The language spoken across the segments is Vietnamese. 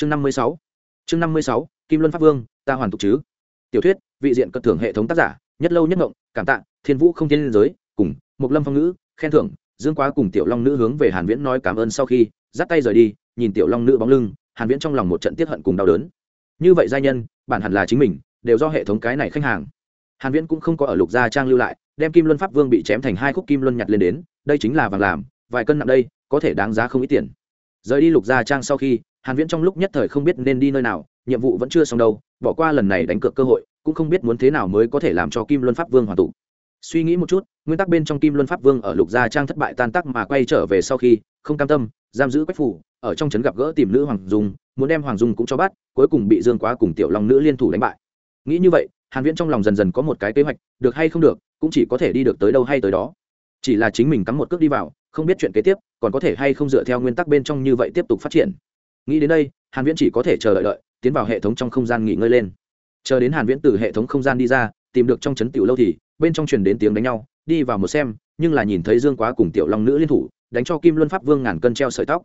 chương năm mươi sáu. Chương năm mươi sáu, kim luân pháp vương, ta hoàn tục chứ? Tiểu thuyết, vị diện cất thưởng hệ thống tác giả, nhất lâu nhất ngộng, cảm tạ, thiên vũ không thiên giới, cùng mục lâm phong ngữ, khen thưởng, dương quá cùng tiểu long nữ hướng về hàn viễn nói cảm ơn sau khi, dắt tay rời đi, nhìn tiểu long nữ bóng lưng, hàn viễn trong lòng một trận tiết hận cùng đau đớn. Như vậy gia nhân, bản hẳn là chính mình, đều do hệ thống cái này khách hàng. Hàn viễn cũng không có ở lục gia trang lưu lại, đem kim luân pháp vương bị chém thành hai khúc kim luân nhặt lên đến, đây chính là vàng làm, vài cân nặng đây, có thể đáng giá không ít tiền rời đi lục gia trang sau khi, hàn viễn trong lúc nhất thời không biết nên đi nơi nào, nhiệm vụ vẫn chưa xong đâu, bỏ qua lần này đánh cược cơ hội, cũng không biết muốn thế nào mới có thể làm cho kim luân pháp vương hoàn tụ. Suy nghĩ một chút, nguyên tắc bên trong kim luân pháp vương ở lục gia trang thất bại tan tác mà quay trở về sau khi, không cam tâm, giam giữ quách phủ, ở trong trấn gặp gỡ tìm nữ hoàng dung, muốn đem hoàng dung cũng cho bắt, cuối cùng bị dương quá cùng tiểu long nữ liên thủ đánh bại. Nghĩ như vậy, hàn viễn trong lòng dần dần có một cái kế hoạch, được hay không được, cũng chỉ có thể đi được tới đâu hay tới đó. Chỉ là chính mình cắm một cước đi vào không biết chuyện kế tiếp, còn có thể hay không dựa theo nguyên tắc bên trong như vậy tiếp tục phát triển. Nghĩ đến đây, hàn viễn chỉ có thể chờ đợi đợi, tiến vào hệ thống trong không gian nghỉ ngơi lên. Chờ đến hàn viễn từ hệ thống không gian đi ra, tìm được trong chấn tiểu lâu thì, bên trong truyền đến tiếng đánh nhau, đi vào một xem, nhưng là nhìn thấy dương quá cùng tiểu long nữ liên thủ, đánh cho kim luân pháp vương ngàn cân treo sợi tóc.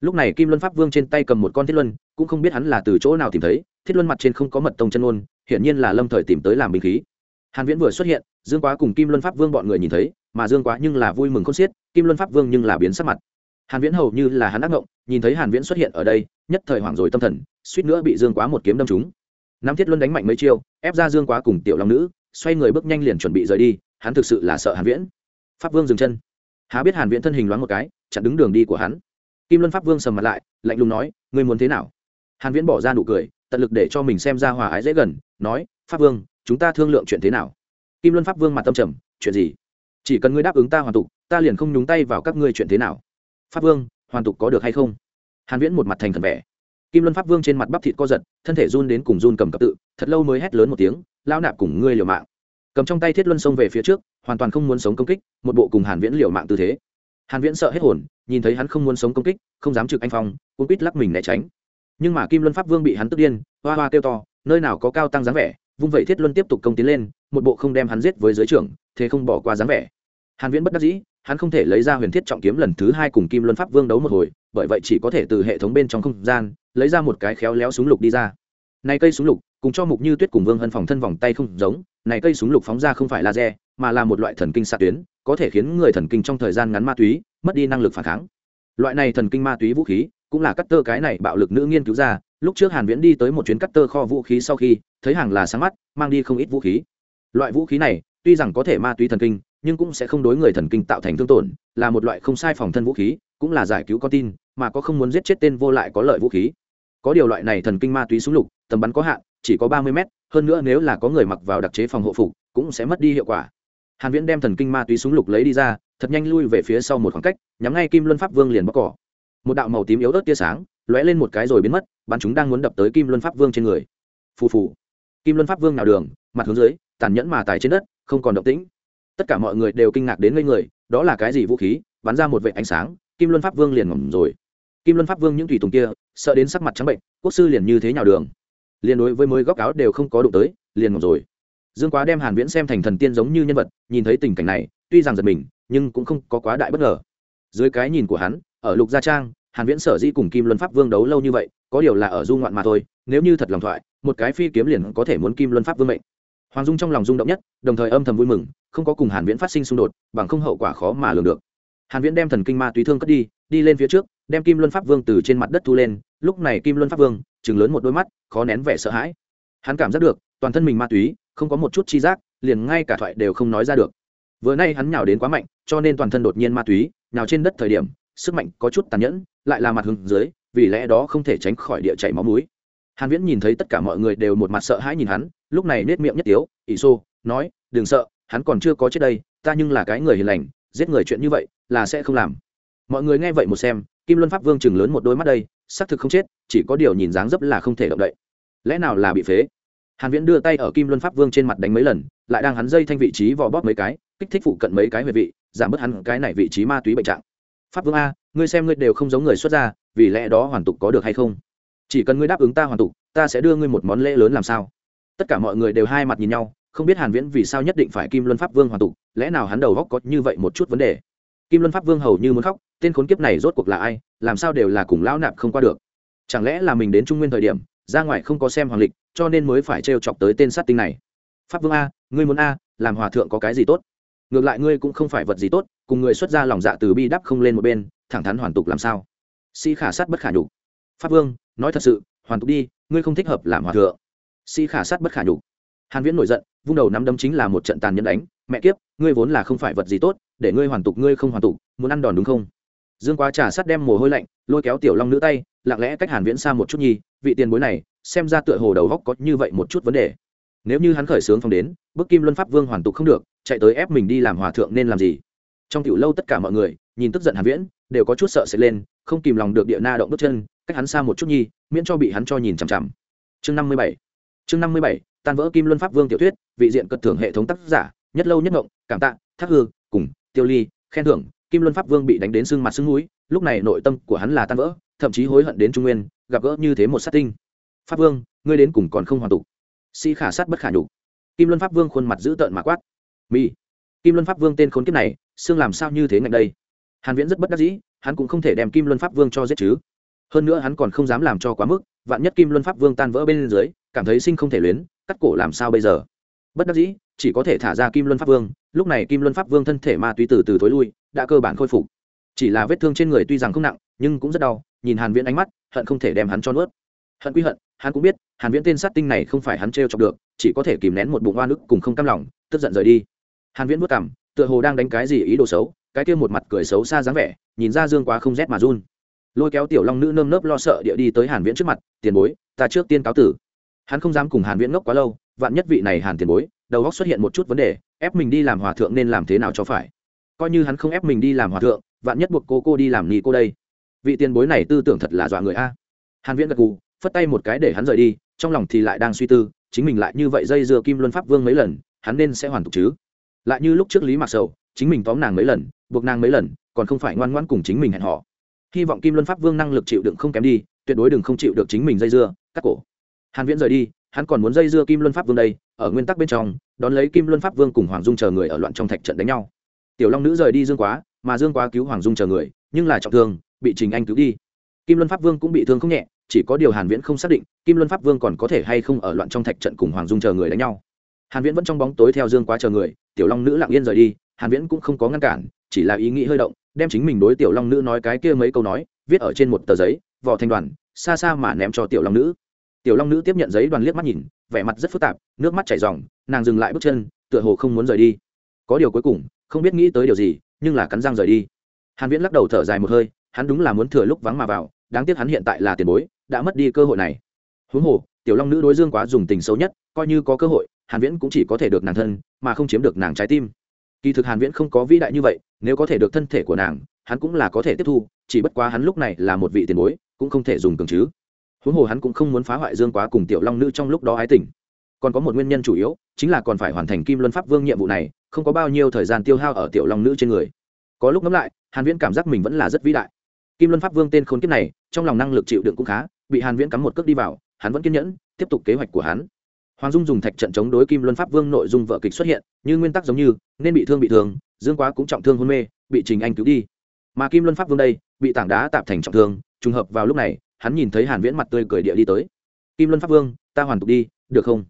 Lúc này kim luân pháp vương trên tay cầm một con thiết luân, cũng không biết hắn là từ chỗ nào tìm thấy, thiết luân mặt trên không có mật tông chân ôn hiển nhiên là lâm thời tìm tới làm binh khí hàn viễn vừa xuất hiện, dương quá cùng kim luân pháp vương bọn người nhìn thấy, mà dương quá nhưng là vui mừng khôn xiết, kim luân pháp vương nhưng là biến sắc mặt. Hàn viễn hầu như là hắn ác ngộng, nhìn thấy hàn viễn xuất hiện ở đây, nhất thời hoảng rồi tâm thần, suýt nữa bị dương quá một kiếm đâm trúng. Nam thiết luân đánh mạnh mấy chiêu, ép ra dương quá cùng tiểu long nữ, xoay người bước nhanh liền chuẩn bị rời đi, hắn thực sự là sợ hàn viễn. Pháp vương dừng chân. Há biết hàn viễn thân hình loáng một cái, chặn đứng đường đi của hắn. Kim luân pháp vương sầm mặt lại, lạnh lùng nói, ngươi muốn thế nào? Hàn viễn bỏ ra nụ cười, tận lực để cho mình xem ra hòa ái dễ gần, nói, pháp vương chúng ta thương lượng chuyện thế nào? Kim luân pháp vương mặt tâm trầm, chuyện gì? Chỉ cần ngươi đáp ứng ta hoàn tục, ta liền không nhúng tay vào các ngươi chuyện thế nào. Pháp vương, hoàn tục có được hay không? Hàn viễn một mặt thành thần vẻ. Kim luân pháp vương trên mặt bắp thịt co giật, thân thể run đến cùng run cầm cập tự, thật lâu mới hét lớn một tiếng lao nạp cùng ngươi liều mạng. Cầm trong tay thiết luân xông về phía trước, hoàn toàn không muốn sống công kích, một bộ cùng hàn viễn liều mạng tư thế. Hàn viễn sợ hết hồn, nhìn thấy hắn không muốn sống công kích, không dám trực anh phong cũng quýt lắc mình né tránh. Nhưng mà kim luân pháp vương bị hắn tức điên, hoa hoa kêu to, nơi nào có cao tăng dáng vẻ vung vậy thiết luân tiếp tục công tiến lên, một bộ không đem hắn giết với giới trưởng, thế không bỏ qua dáng vẻ. Hàn viễn bất đắc dĩ, hắn không thể lấy ra huyền thiết trọng kiếm lần thứ hai cùng kim luân pháp vương đấu một hồi, bởi vậy chỉ có thể từ hệ thống bên trong không gian, lấy ra một cái khéo léo súng lục đi ra. Này cây súng lục, cùng cho mục như tuyết cùng vương hân phòng thân vòng tay không giống, này cây súng lục phóng ra không phải laser, mà là một loại thần kinh xạ tuyến, có thể khiến người thần kinh trong thời gian ngắn ma túy, mất đi năng lực phản kháng. Loại này thần kinh ma túy vũ khí, cũng là cắt tơ cái này bạo lực nữ nghiên cứu ra lúc trước hàn viễn đi tới một chuyến cắt tơ kho vũ khí sau khi, thấy hàng là sáng mắt, mang đi không ít vũ khí. Loại vũ khí này, tuy rằng có thể ma túy thần kinh, nhưng cũng sẽ không đối người thần kinh tạo thành thương tổn, là một loại không sai phòng thân vũ khí, cũng là giải cứu con tin, mà có không muốn giết chết tên vô lại có lợi vũ khí. Có điều loại này thần kinh ma túy súng lục, tầm bắn có hạn, chỉ có ba mươi mét, hơn nữa nếu là có người mặc vào đặc chế phòng hộ phục, cũng sẽ mất đi hiệu quả. Hàn viễn đem thần kinh ma túy súng lục lấy đi ra, thật nhanh lui về phía sau một khoảng cách, nhắm ngay kim luân pháp vương liền bóc cỏ một đạo màu tím yếu ớt tia sáng lóe lên một cái rồi biến mất, bắn chúng đang muốn đập tới kim luân pháp vương trên người. Phù phù. Kim luân pháp vương nào đường, mặt hướng dưới, tàn nhẫn mà tài trên đất, không còn động tĩnh. Tất cả mọi người đều kinh ngạc đến ngây người, đó là cái gì vũ khí, bắn ra một vệ ánh sáng, kim luân pháp vương liền ngầm rồi. Kim luân pháp vương những thủy tùng kia, sợ đến sắc mặt trắng bệnh, quốc sư liền như thế nhào đường? Liền đối với mới góc áo đều không có đụng tới, liền ngầm rồi. Dương quá đem hàn viễn xem thành thần tiên giống như nhân vật, nhìn thấy tình cảnh này, tuy rằng giật mình, nhưng cũng không có quá đại bất ngờ. Dưới cái nhìn của hắn ở lục gia trang, hàn viễn sở dĩ cùng kim luân pháp vương đấu lâu như vậy, có điều là ở du ngoạn mà thôi, nếu như thật lòng thoại, một cái phi kiếm liền có thể muốn kim luân pháp vương mệnh. Hoàng dung trong lòng rung động nhất, đồng thời âm thầm vui mừng, không có cùng hàn viễn phát sinh xung đột, bằng không hậu quả khó mà lường được. Hàn viễn đem thần kinh ma túy thương cất đi đi lên phía trước, đem kim luân pháp vương từ trên mặt đất thu lên, lúc này kim luân pháp vương chừng lớn một đôi mắt, khó nén vẻ sợ hãi. Hắn cảm giác được, toàn thân mình ma túy, không có một chút chi giác, liền ngay cả thoại đều không nói ra được. Vừa nay hắn nhào đến quá mạnh, cho nên toàn thân đột nhiên ma túy, nhào trên đất thời điểm sức mạnh có chút tàn nhẫn, lại là mặt hướng dưới, vì lẽ đó không thể tránh khỏi địa chảy máu mũi. Hàn viễn nhìn thấy tất cả mọi người đều một mặt sợ hãi nhìn hắn, lúc này nết miệng nhất tiếu, ỷ xô nói, đừng sợ, hắn còn chưa có chết đây, ta nhưng là cái người hiền lành, giết người chuyện như vậy, là sẽ không làm. Mọi người nghe vậy một xem, kim luân pháp vương chừng lớn một đôi mắt đây, xác thực không chết, chỉ có điều nhìn dáng dấp là không thể động đậy. Lẽ nào là bị phế? Hàn viễn đưa tay ở kim luân pháp vương trên mặt đánh mấy lần, lại đang hắn dây thanh vị trí vò bóp mấy cái, kích thích phụ cận mấy cái huyệt vị, giảm bớt hắn cái này vị trí ma túy bệnh trạng pháp vương a, ngươi xem ngươi đều không giống người xuất gia, vì lẽ đó hoàn tục có được hay không? Chỉ cần ngươi đáp ứng ta hoàn tục, ta sẽ đưa ngươi một món lễ lớn làm sao? Tất cả mọi người đều hai mặt nhìn nhau, không biết hàn viễn vì sao nhất định phải kim luân pháp vương hoàn tục, lẽ nào hắn đầu góc có như vậy một chút vấn đề? Kim luân pháp vương hầu như muốn khóc, tên khốn kiếp này rốt cuộc là ai, làm sao đều là cùng lão nạp không qua được? Chẳng lẽ là mình đến trung nguyên thời điểm, ra ngoài không có xem hoàng lịch, cho nên mới phải trêu chọc tới tên sát tinh này? Pháp vương a, ngươi muốn a, làm hòa thượng có cái gì tốt? Ngược lại ngươi cũng không phải vật gì tốt cùng người xuất ra lòng dạ từ bi đắp không lên một bên, thẳng thắn hoàn tục làm sao? Sĩ khả sát bất khả nhục. Pháp vương, nói thật sự, hoàn tục đi, ngươi không thích hợp làm hòa thượng. Sĩ khả sát bất khả nhục. Hàn viễn nổi giận, vung đầu nắm đấm chính là một trận tàn nhẫn đánh. Mẹ kiếp, ngươi vốn là không phải vật gì tốt, để ngươi hoàn tục ngươi không hoàn tục, muốn ăn đòn đúng không? Dương quá trà sắt đem mồ hôi lạnh, lôi kéo tiểu long nữ tay, lặng lẽ cách hàn viễn xa một chút nhi vị tiền bối này, xem ra tựa hồ đầu góc có như vậy một chút vấn đề. Nếu như hắn khởi sướng phong đến, bức kim luân pháp vương hoàn tục không được, chạy tới ép mình đi làm hòa thượng nên làm gì? Trong tiểu lâu tất cả mọi người, nhìn tức giận hàn viễn, đều có chút sợ sẽ lên, không kìm lòng được địa na động bước chân, cách hắn xa một chút nhi, miễn cho bị hắn cho nhìn chằm chằm. Chương 57 chương 57 tan vỡ kim luân pháp vương tiểu thuyết, vị diện cật thưởng hệ thống tác giả, nhất lâu nhất ngộng, cảm tạ, thác hương cùng tiêu ly, khen thưởng, kim luân pháp vương bị đánh đến sưng mặt sưng mũi lúc này nội tâm của hắn là tan vỡ, thậm chí hối hận đến trung nguyên, gặp gỡ như thế một sát tinh. Pháp vương, ngươi đến cùng còn không hoàn tục. Sĩ khả sát bất khả nhục. Kim luân pháp vương khuôn mặt dữ tợn mà quát. Mi kim luân pháp vương tên khốn kiếp này xương làm sao như thế ngạnh đây? Hàn viễn rất bất đắc dĩ, hắn cũng không thể đem kim luân pháp vương cho giết chứ. Hơn nữa hắn còn không dám làm cho quá mức, vạn nhất kim luân pháp vương tan vỡ bên dưới, cảm thấy sinh không thể luyến, cắt cổ làm sao bây giờ? Bất đắc dĩ, chỉ có thể thả ra kim luân pháp vương, lúc này kim luân pháp vương thân thể ma túy từ từ thối lui, đã cơ bản khôi phục. Chỉ là vết thương trên người tuy rằng không nặng, nhưng cũng rất đau, nhìn hàn viễn ánh mắt, hận không thể đem hắn cho nuốt. Hận quy hận, hắn cũng biết, hàn viễn tên sát tinh này không phải hắn treo chọc được, chỉ có thể kìm nén một bụng oan ức cùng không cam lòng, tức giận rời đi. Hàn viễn bước cằm tựa hồ đang đánh cái gì ý đồ xấu, cái kia một mặt cười xấu xa dáng vẻ, nhìn ra dương quá không rét mà run. Lôi kéo tiểu long nữ nơm nớp lo sợ địa đi tới hàn viễn trước mặt, tiền bối, ta trước tiên cáo tử. Hắn không dám cùng hàn viễn ngốc quá lâu, vạn nhất vị này hàn tiền bối, đầu óc xuất hiện một chút vấn đề, ép mình đi làm hòa thượng nên làm thế nào cho phải? Coi như hắn không ép mình đi làm hòa thượng, vạn nhất buộc cô cô đi làm ni cô đây? Vị tiền bối này tư tưởng thật là dọa người a. Hàn viễn gật gù, phất tay một cái để hắn rời đi, trong lòng thì lại đang suy tư, chính mình lại như vậy dây dưa kim luân pháp vương mấy lần, hắn nên sẽ hoàn tục chứ? Lại như lúc trước lý mạc sầu, chính mình tóm nàng mấy lần, buộc nàng mấy lần, còn không phải ngoan ngoãn cùng chính mình hẹn họ hy vọng kim luân pháp vương năng lực chịu đựng không kém đi, tuyệt đối đừng không chịu được chính mình dây dưa, cắt cổ. Hàn viễn rời đi, hắn còn muốn dây dưa kim luân pháp vương đây, ở nguyên tắc bên trong, đón lấy kim luân pháp vương cùng hoàng dung chờ người ở loạn trong thạch trận đánh nhau. Tiểu long nữ rời đi dương quá, mà dương quá cứu hoàng dung chờ người, nhưng là trọng thương, bị trình anh cứu đi. Kim luân pháp vương cũng bị thương không nhẹ, chỉ có điều hàn viễn không xác định kim luân pháp vương còn có thể hay không ở loạn trong thạch trận cùng hoàng dung chờ người đánh nhau. Hàn viễn vẫn trong bóng tối theo dương quá chờ người tiểu long nữ lặng yên rời đi, hàn viễn cũng không có ngăn cản, chỉ là ý nghĩ hơi động, đem chính mình đối tiểu long nữ nói cái kia mấy câu nói, viết ở trên một tờ giấy vỏ thành đoàn, xa xa mà ném cho tiểu long nữ. Tiểu long nữ tiếp nhận giấy đoàn liếc mắt nhìn, vẻ mặt rất phức tạp, nước mắt chảy ròng, nàng dừng lại bước chân, tựa hồ không muốn rời đi. Có điều cuối cùng, không biết nghĩ tới điều gì, nhưng là cắn răng rời đi. Hàn viễn lắc đầu thở dài một hơi, hắn đúng là muốn thừa lúc vắng mà vào, đáng tiếc hắn hiện tại là tiền bối, đã mất đi cơ hội này. Huống hồ tiểu long nữ đối dương quá dùng tình xấu nhất, coi như có cơ hội, hàn viễn cũng chỉ có thể được nàng thân, mà không chiếm được nàng trái tim. Kỳ thực hàn viễn không có vĩ đại như vậy, nếu có thể được thân thể của nàng, hắn cũng là có thể tiếp thu, chỉ bất quá hắn lúc này là một vị tiền bối, cũng không thể dùng cường chứ. Huống hồ hắn cũng không muốn phá hoại dương quá cùng tiểu long nữ trong lúc đó ái tình. Còn có một nguyên nhân chủ yếu, chính là còn phải hoàn thành kim luân pháp vương nhiệm vụ này, không có bao nhiêu thời gian tiêu hao ở tiểu long nữ trên người. Có lúc ngẫm lại, hàn viễn cảm giác mình vẫn là rất vĩ đại. Kim luân pháp vương tên khốn kiếp này, trong lòng năng lực chịu đựng cũng khá, bị hàn viễn cắm một cước đi vào hắn vẫn kiên nhẫn, tiếp tục kế hoạch của hắn. Hoàng dung dùng thạch trận chống đối kim luân pháp vương nội dung vợ kịch xuất hiện, như nguyên tắc giống như, nên bị thương bị thương, dương quá cũng trọng thương hôn mê, bị trình anh cứu đi. Mà kim luân pháp vương đây, bị tảng đá tạp thành trọng thương, trùng hợp vào lúc này, hắn nhìn thấy hàn viễn mặt tươi cười địa đi tới. Kim luân pháp vương, ta hoàn tục đi, được không?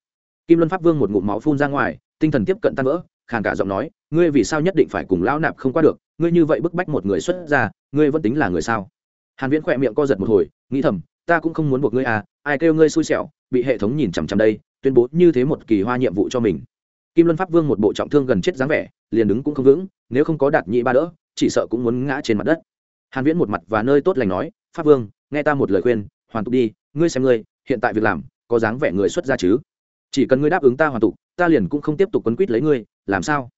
Kim luân pháp vương một ngụm máu phun ra ngoài, tinh thần tiếp cận tan vỡ, khàn cả giọng nói, ngươi vì sao nhất định phải cùng lão nạp không qua được? Ngươi như vậy bức bách một người xuất ra ngươi vẫn tính là người sao? Hàn viễn khỏe miệng co giật một hồi, nghĩ thầm, ta cũng không muốn buộc ngươi à ai kêu ngươi xui xẻo, bị hệ thống nhìn chằm chằm đây, tuyên bố như thế một kỳ hoa nhiệm vụ cho mình. Kim luân pháp vương một bộ trọng thương gần chết dáng vẻ, liền đứng cũng không vững, nếu không có đạt nhị ba đỡ, chỉ sợ cũng muốn ngã trên mặt đất. Hàn viễn một mặt và nơi tốt lành nói, pháp vương, nghe ta một lời khuyên, hoàn tục đi, ngươi xem ngươi, hiện tại việc làm, có dáng vẻ người xuất ra chứ? Chỉ cần ngươi đáp ứng ta hoàn tục, ta liền cũng không tiếp tục quấn quýt lấy ngươi, làm sao?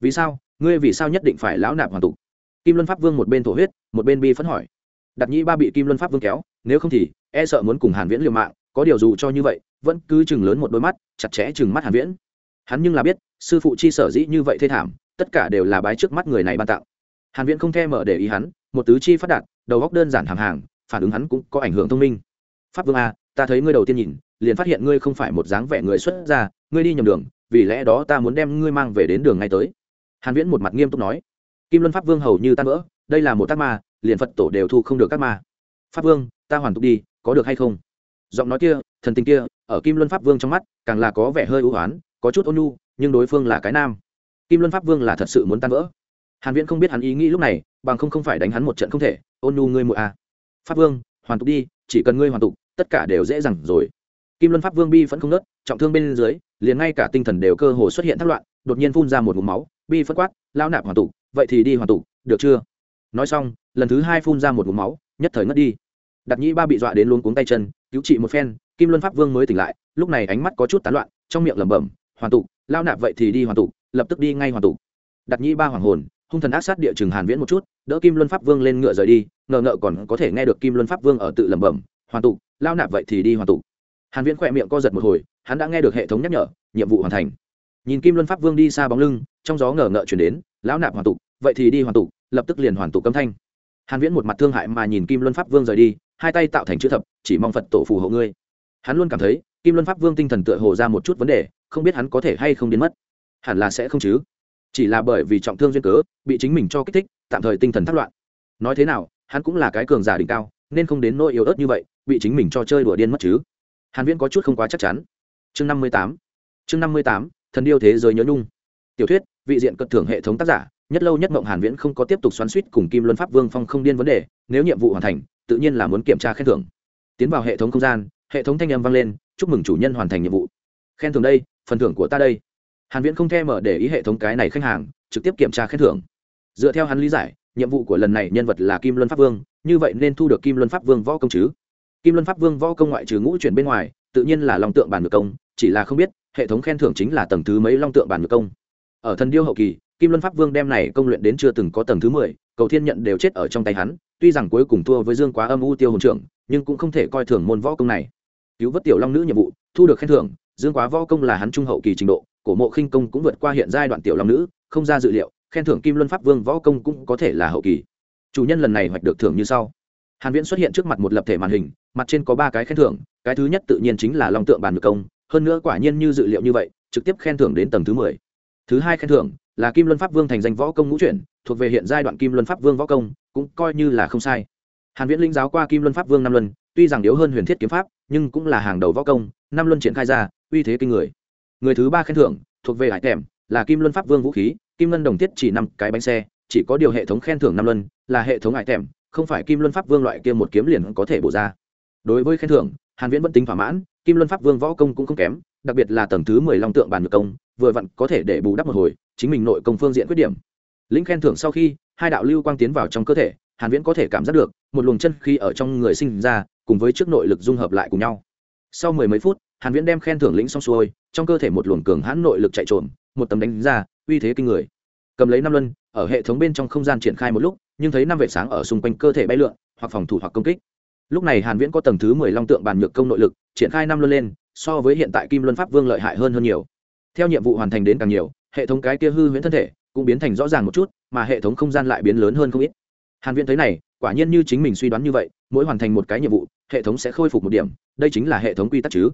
Vì sao? Ngươi vì sao nhất định phải lão nạp hoàn tục? Kim luân pháp vương một bên thổ huyết, một bên bi phấn hỏi. Đặt nhĩ ba bị kim luân pháp vương kéo nếu không thì e sợ muốn cùng hàn viễn liều mạng, có điều dù cho như vậy, vẫn cứ chừng lớn một đôi mắt, chặt chẽ chừng mắt hàn viễn. Hắn nhưng là biết, sư phụ chi sở dĩ như vậy thê thảm, tất cả đều là bái trước mắt người này ban tặng. Hàn viễn không thèm mở để ý hắn, một tứ chi phát đạt, đầu óc đơn giản hàng hàng, phản ứng hắn cũng có ảnh hưởng thông minh. Pháp vương a, ta thấy ngươi đầu tiên nhìn, liền phát hiện ngươi không phải một dáng vẻ người xuất gia, ngươi đi nhầm đường, vì lẽ đó ta muốn đem ngươi mang về đến đường ngay tới. Hàn viễn một mặt nghiêm túc nói. Kim luân pháp vương hầu như tan vỡ, đây là một tác ma, liền phật tổ đều thu không được các ma. Pháp vương ta hoàn tục đi, có được hay không? Giọng nói kia, thần tình kia, ở kim luân pháp vương trong mắt, càng là có vẻ hơi ưu oán có chút ôn nhu, nhưng đối phương là cái nam. Kim luân pháp vương là thật sự muốn tan vỡ. Hàn viễn không biết hắn ý nghĩ lúc này, bằng không không phải đánh hắn một trận không thể, ôn nhu ngươi muội a à. pháp vương, hoàn tục đi, chỉ cần ngươi hoàn tục, tất cả đều dễ dàng rồi. Kim luân pháp vương bi vẫn không nớt trọng thương bên dưới, liền ngay cả tinh thần đều cơ hồ xuất hiện thất loạn, đột nhiên phun ra một ngụm máu, bi phất quát lao nạp hoàn tục, vậy thì đi hoàn tục, được chưa? Nói xong, lần thứ hai phun ra một ngụm máu, nhất thời ngất đi đặt nhĩ ba bị dọa đến luôn cuống tay chân cứu trị một phen kim luân pháp vương mới tỉnh lại lúc này ánh mắt có chút tán loạn trong miệng lẩm bẩm hoàn tụ, lao nạp vậy thì đi hoàn tụ, lập tức đi ngay hoàn tụ. đặt nhĩ ba hoàng hồn hung thần ác sát địa chừng hàn viễn một chút đỡ kim luân pháp vương lên ngựa rời đi ngờ ngợ còn có thể nghe được kim luân pháp vương ở tự lẩm bẩm hoàn tụ, lao nạp vậy thì đi hoàn tụ. hàn viễn khỏe miệng co giật một hồi hắn đã nghe được hệ thống nhắc nhở nhiệm vụ hoàn thành nhìn kim luân pháp vương đi xa bóng lưng trong gió ngờ ngợ chuyển đến lão nạp hoàn tụ, vậy thì đi hoàn tụ, lập tức liền hoàn tụ cấm thanh hàn viễn một mặt thương hại mà nhìn kim luân pháp vương rời đi, hai tay tạo thành chữ thập, chỉ mong phật tổ phù hộ ngươi. Hắn luôn cảm thấy, kim luân pháp vương tinh thần tựa hồ ra một chút vấn đề, không biết hắn có thể hay không biến mất. Hẳn là sẽ không chứ. Chỉ là bởi vì trọng thương duyên cớ, bị chính mình cho kích thích, tạm thời tinh thần thất loạn. Nói thế nào, hắn cũng là cái cường giả đỉnh cao, nên không đến nỗi yếu ớt như vậy, bị chính mình cho chơi đùa điên mất chứ. Hàn viễn có chút không quá chắc chắn. Chương 58 chương 58 thần điêu thế giới nhớ nhung. Tiểu thuyết, vị diện cật thưởng hệ thống tác giả nhất lâu nhất mộng hàn viễn không có tiếp tục xoắn xuýt cùng kim luân pháp vương phong không điên vấn đề, nếu nhiệm vụ hoàn thành, tự nhiên là muốn kiểm tra khen thưởng. Tiến vào hệ thống không gian, hệ thống thanh âm vang lên, chúc mừng chủ nhân hoàn thành nhiệm vụ. Khen thưởng đây, phần thưởng của ta đây. Hàn viễn không thèm mở để ý hệ thống cái này khách hàng, trực tiếp kiểm tra khen thưởng. Dựa theo hắn lý giải, nhiệm vụ của lần này nhân vật là kim luân pháp vương, như vậy nên thu được kim luân pháp vương võ công chứ? Kim luân pháp vương võ công ngoại trừ ngũ chuyển bên ngoài, tự nhiên là long tượng bản ngược công, chỉ là không biết, hệ thống khen thưởng chính là tầng thứ mấy long tượng bản ngược công. Ở thần điêu hậu kỳ kim luân pháp vương đem này công luyện đến chưa từng có tầng thứ mười, cầu thiên nhận đều chết ở trong tay hắn, tuy rằng cuối cùng thua với dương quá âm u tiêu hồn trưởng, nhưng cũng không thể coi thường môn võ công này. Cứu vớt tiểu long nữ nhiệm vụ, thu được khen thưởng, dương quá võ công là hắn trung hậu kỳ trình độ, cổ mộ khinh công cũng vượt qua hiện giai đoạn tiểu long nữ, không ra dự liệu, khen thưởng kim luân pháp vương võ công cũng có thể là hậu kỳ. Chủ nhân lần này hoạch được thưởng như sau. Hàn viễn xuất hiện trước mặt một lập thể màn hình, mặt trên có ba cái khen thưởng, cái thứ nhất tự nhiên chính là long tượng bàn ngược công, hơn nữa quả nhiên như dự liệu như vậy, trực tiếp khen thưởng đến tầng thứ mười. Thứ hai khen thưởng là kim luân pháp vương thành danh võ công ngũ chuyển, thuộc về hiện giai đoạn kim luân pháp vương võ công, cũng coi như là không sai. Hàn viễn linh giáo qua kim luân pháp vương năm luân, tuy rằng yếu hơn huyền thiết kiếm pháp, nhưng cũng là hàng đầu võ công, năm luân triển khai ra, uy thế kinh người. Người thứ ba khen thưởng, thuộc về hải tèm, là kim luân pháp vương vũ khí, kim luân đồng tiết chỉ năm cái bánh xe, chỉ có điều hệ thống khen thưởng năm luân, là hệ thống hải tèm, không phải kim luân pháp vương loại kia một kiếm liền có thể bổ ra. Đối với khen thưởng, hàn viễn vẫn tính thỏa mãn, kim luân pháp vương võ công cũng không kém, đặc biệt là tầng thứ mười long tượng bàn Nhược công, vừa vặn có thể để bù đắp một hồi chính mình nội công phương diện khuyết điểm. Lĩnh khen thưởng sau khi, hai đạo lưu quang tiến vào trong cơ thể, hàn viễn có thể cảm giác được, một luồng chân khi ở trong người sinh ra, cùng với trước nội lực dung hợp lại cùng nhau. Sau mười mấy phút, hàn viễn đem khen thưởng lĩnh xong xuôi, trong cơ thể một luồng cường hãn nội lực chạy trộm một tấm đánh ra, uy thế kinh người. Cầm lấy năm luân, ở hệ thống bên trong không gian triển khai một lúc, nhưng thấy năm vệt sáng ở xung quanh cơ thể bay lượn, hoặc phòng thủ hoặc công kích. Lúc này hàn viễn có tầng thứ mười long tượng bàn nhược công nội lực, triển khai năm luân lên, so với hiện tại kim luân pháp vương lợi hại hơn hơn nhiều. Theo nhiệm vụ hoàn thành đến càng nhiều hệ thống cái kia hư huyễn thân thể cũng biến thành rõ ràng một chút, mà hệ thống không gian lại biến lớn hơn không ít. Hàn viễn thấy này, quả nhiên như chính mình suy đoán như vậy, mỗi hoàn thành một cái nhiệm vụ, hệ thống sẽ khôi phục một điểm, đây chính là hệ thống quy tắc chứ.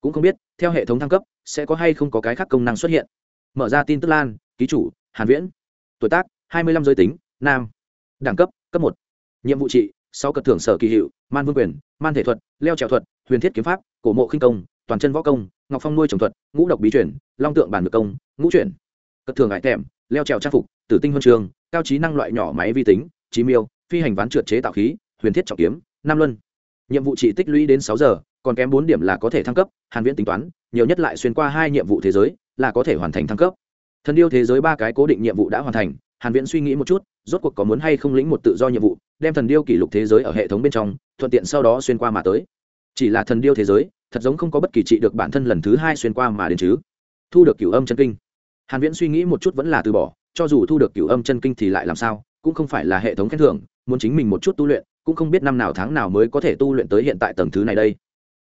Cũng không biết, theo hệ thống thăng cấp, sẽ có hay không có cái khác công năng xuất hiện. Mở ra tin tức lan, ký chủ, hàn viễn. Tuổi tác 25 giới tính, nam. Đẳng cấp cấp một. Nhiệm vụ trị sau cật thưởng sở kỳ hiệu, man vương quyền, man thể thuật, leo trèo thuật, huyền thiết kiếm pháp, cổ mộ khinh công, toàn chân võ công, ngọc phong nuôi trồng thuật, ngũ độc bí chuyển long tượng bản ngược công, ngũ chuyển cất thường ngại tèm leo trèo trang phục, tử tinh huân trường, cao trí năng loại nhỏ máy vi tính trí miêu, phi hành ván trượt chế tạo khí, huyền thiết trọng kiếm nam luân. Nhiệm vụ chỉ tích lũy đến sáu giờ, còn kém bốn điểm là có thể thăng cấp, hàn viễn tính toán, nhiều nhất lại xuyên qua hai nhiệm vụ thế giới, là có thể hoàn thành thăng cấp. Thần điêu thế giới ba cái cố định nhiệm vụ đã hoàn thành, hàn viễn suy nghĩ một chút, rốt cuộc có muốn hay không lĩnh một tự do nhiệm vụ, đem thần điêu kỷ lục thế giới ở hệ thống bên trong, thuận tiện sau đó xuyên qua mà tới. Chỉ là thần điêu thế giới, thật giống không có bất kỳ trị được bản thân lần thứ hai xuyên qua mà đến chứ. Thu được cửu âm chân kinh hàn viễn suy nghĩ một chút vẫn là từ bỏ, cho dù thu được cửu âm chân kinh thì lại làm sao, cũng không phải là hệ thống khen thưởng, muốn chính mình một chút tu luyện, cũng không biết năm nào tháng nào mới có thể tu luyện tới hiện tại tầng thứ này đây.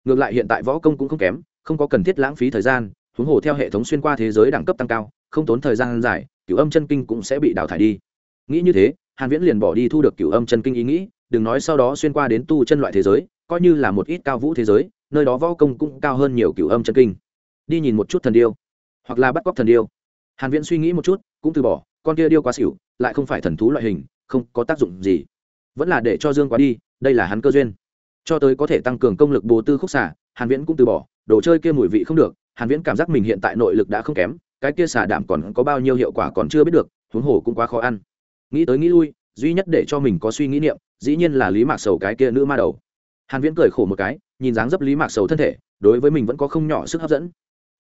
Ngược lại hiện tại võ công cũng không kém, không có cần thiết lãng phí thời gian, huống hồ theo hệ thống xuyên qua thế giới đẳng cấp tăng cao, không tốn thời gian dài, cửu âm chân kinh cũng sẽ bị đào thải đi. Nghĩ như thế, hàn viễn liền bỏ đi thu được cửu âm chân kinh ý nghĩ, đừng nói sau đó xuyên qua đến tu chân loại thế giới, coi như là một ít cao vũ thế giới, nơi đó võ công cũng cao hơn nhiều cửu âm chân kinh. Đi nhìn một chút thần điêu, hoặc là bắt cóc thần điêu hàn viễn suy nghĩ một chút, cũng từ bỏ, con kia điêu quá xỉu, lại không phải thần thú loại hình, không có tác dụng gì. Vẫn là để cho dương quá đi, đây là hắn cơ duyên. Cho tới có thể tăng cường công lực bồ tư khúc xả hàn viễn cũng từ bỏ, đồ chơi kia mùi vị không được, hàn viễn cảm giác mình hiện tại nội lực đã không kém, cái kia xả đảm còn có bao nhiêu hiệu quả còn chưa biết được, huống hồ cũng quá khó ăn. Nghĩ tới nghĩ lui, duy nhất để cho mình có suy nghĩ niệm, dĩ nhiên là lý mạc sầu cái kia nữ ma đầu. Hàn viễn cười khổ một cái, nhìn dáng dấp lý mạc sầu thân thể, đối với mình vẫn có không nhỏ sức hấp dẫn.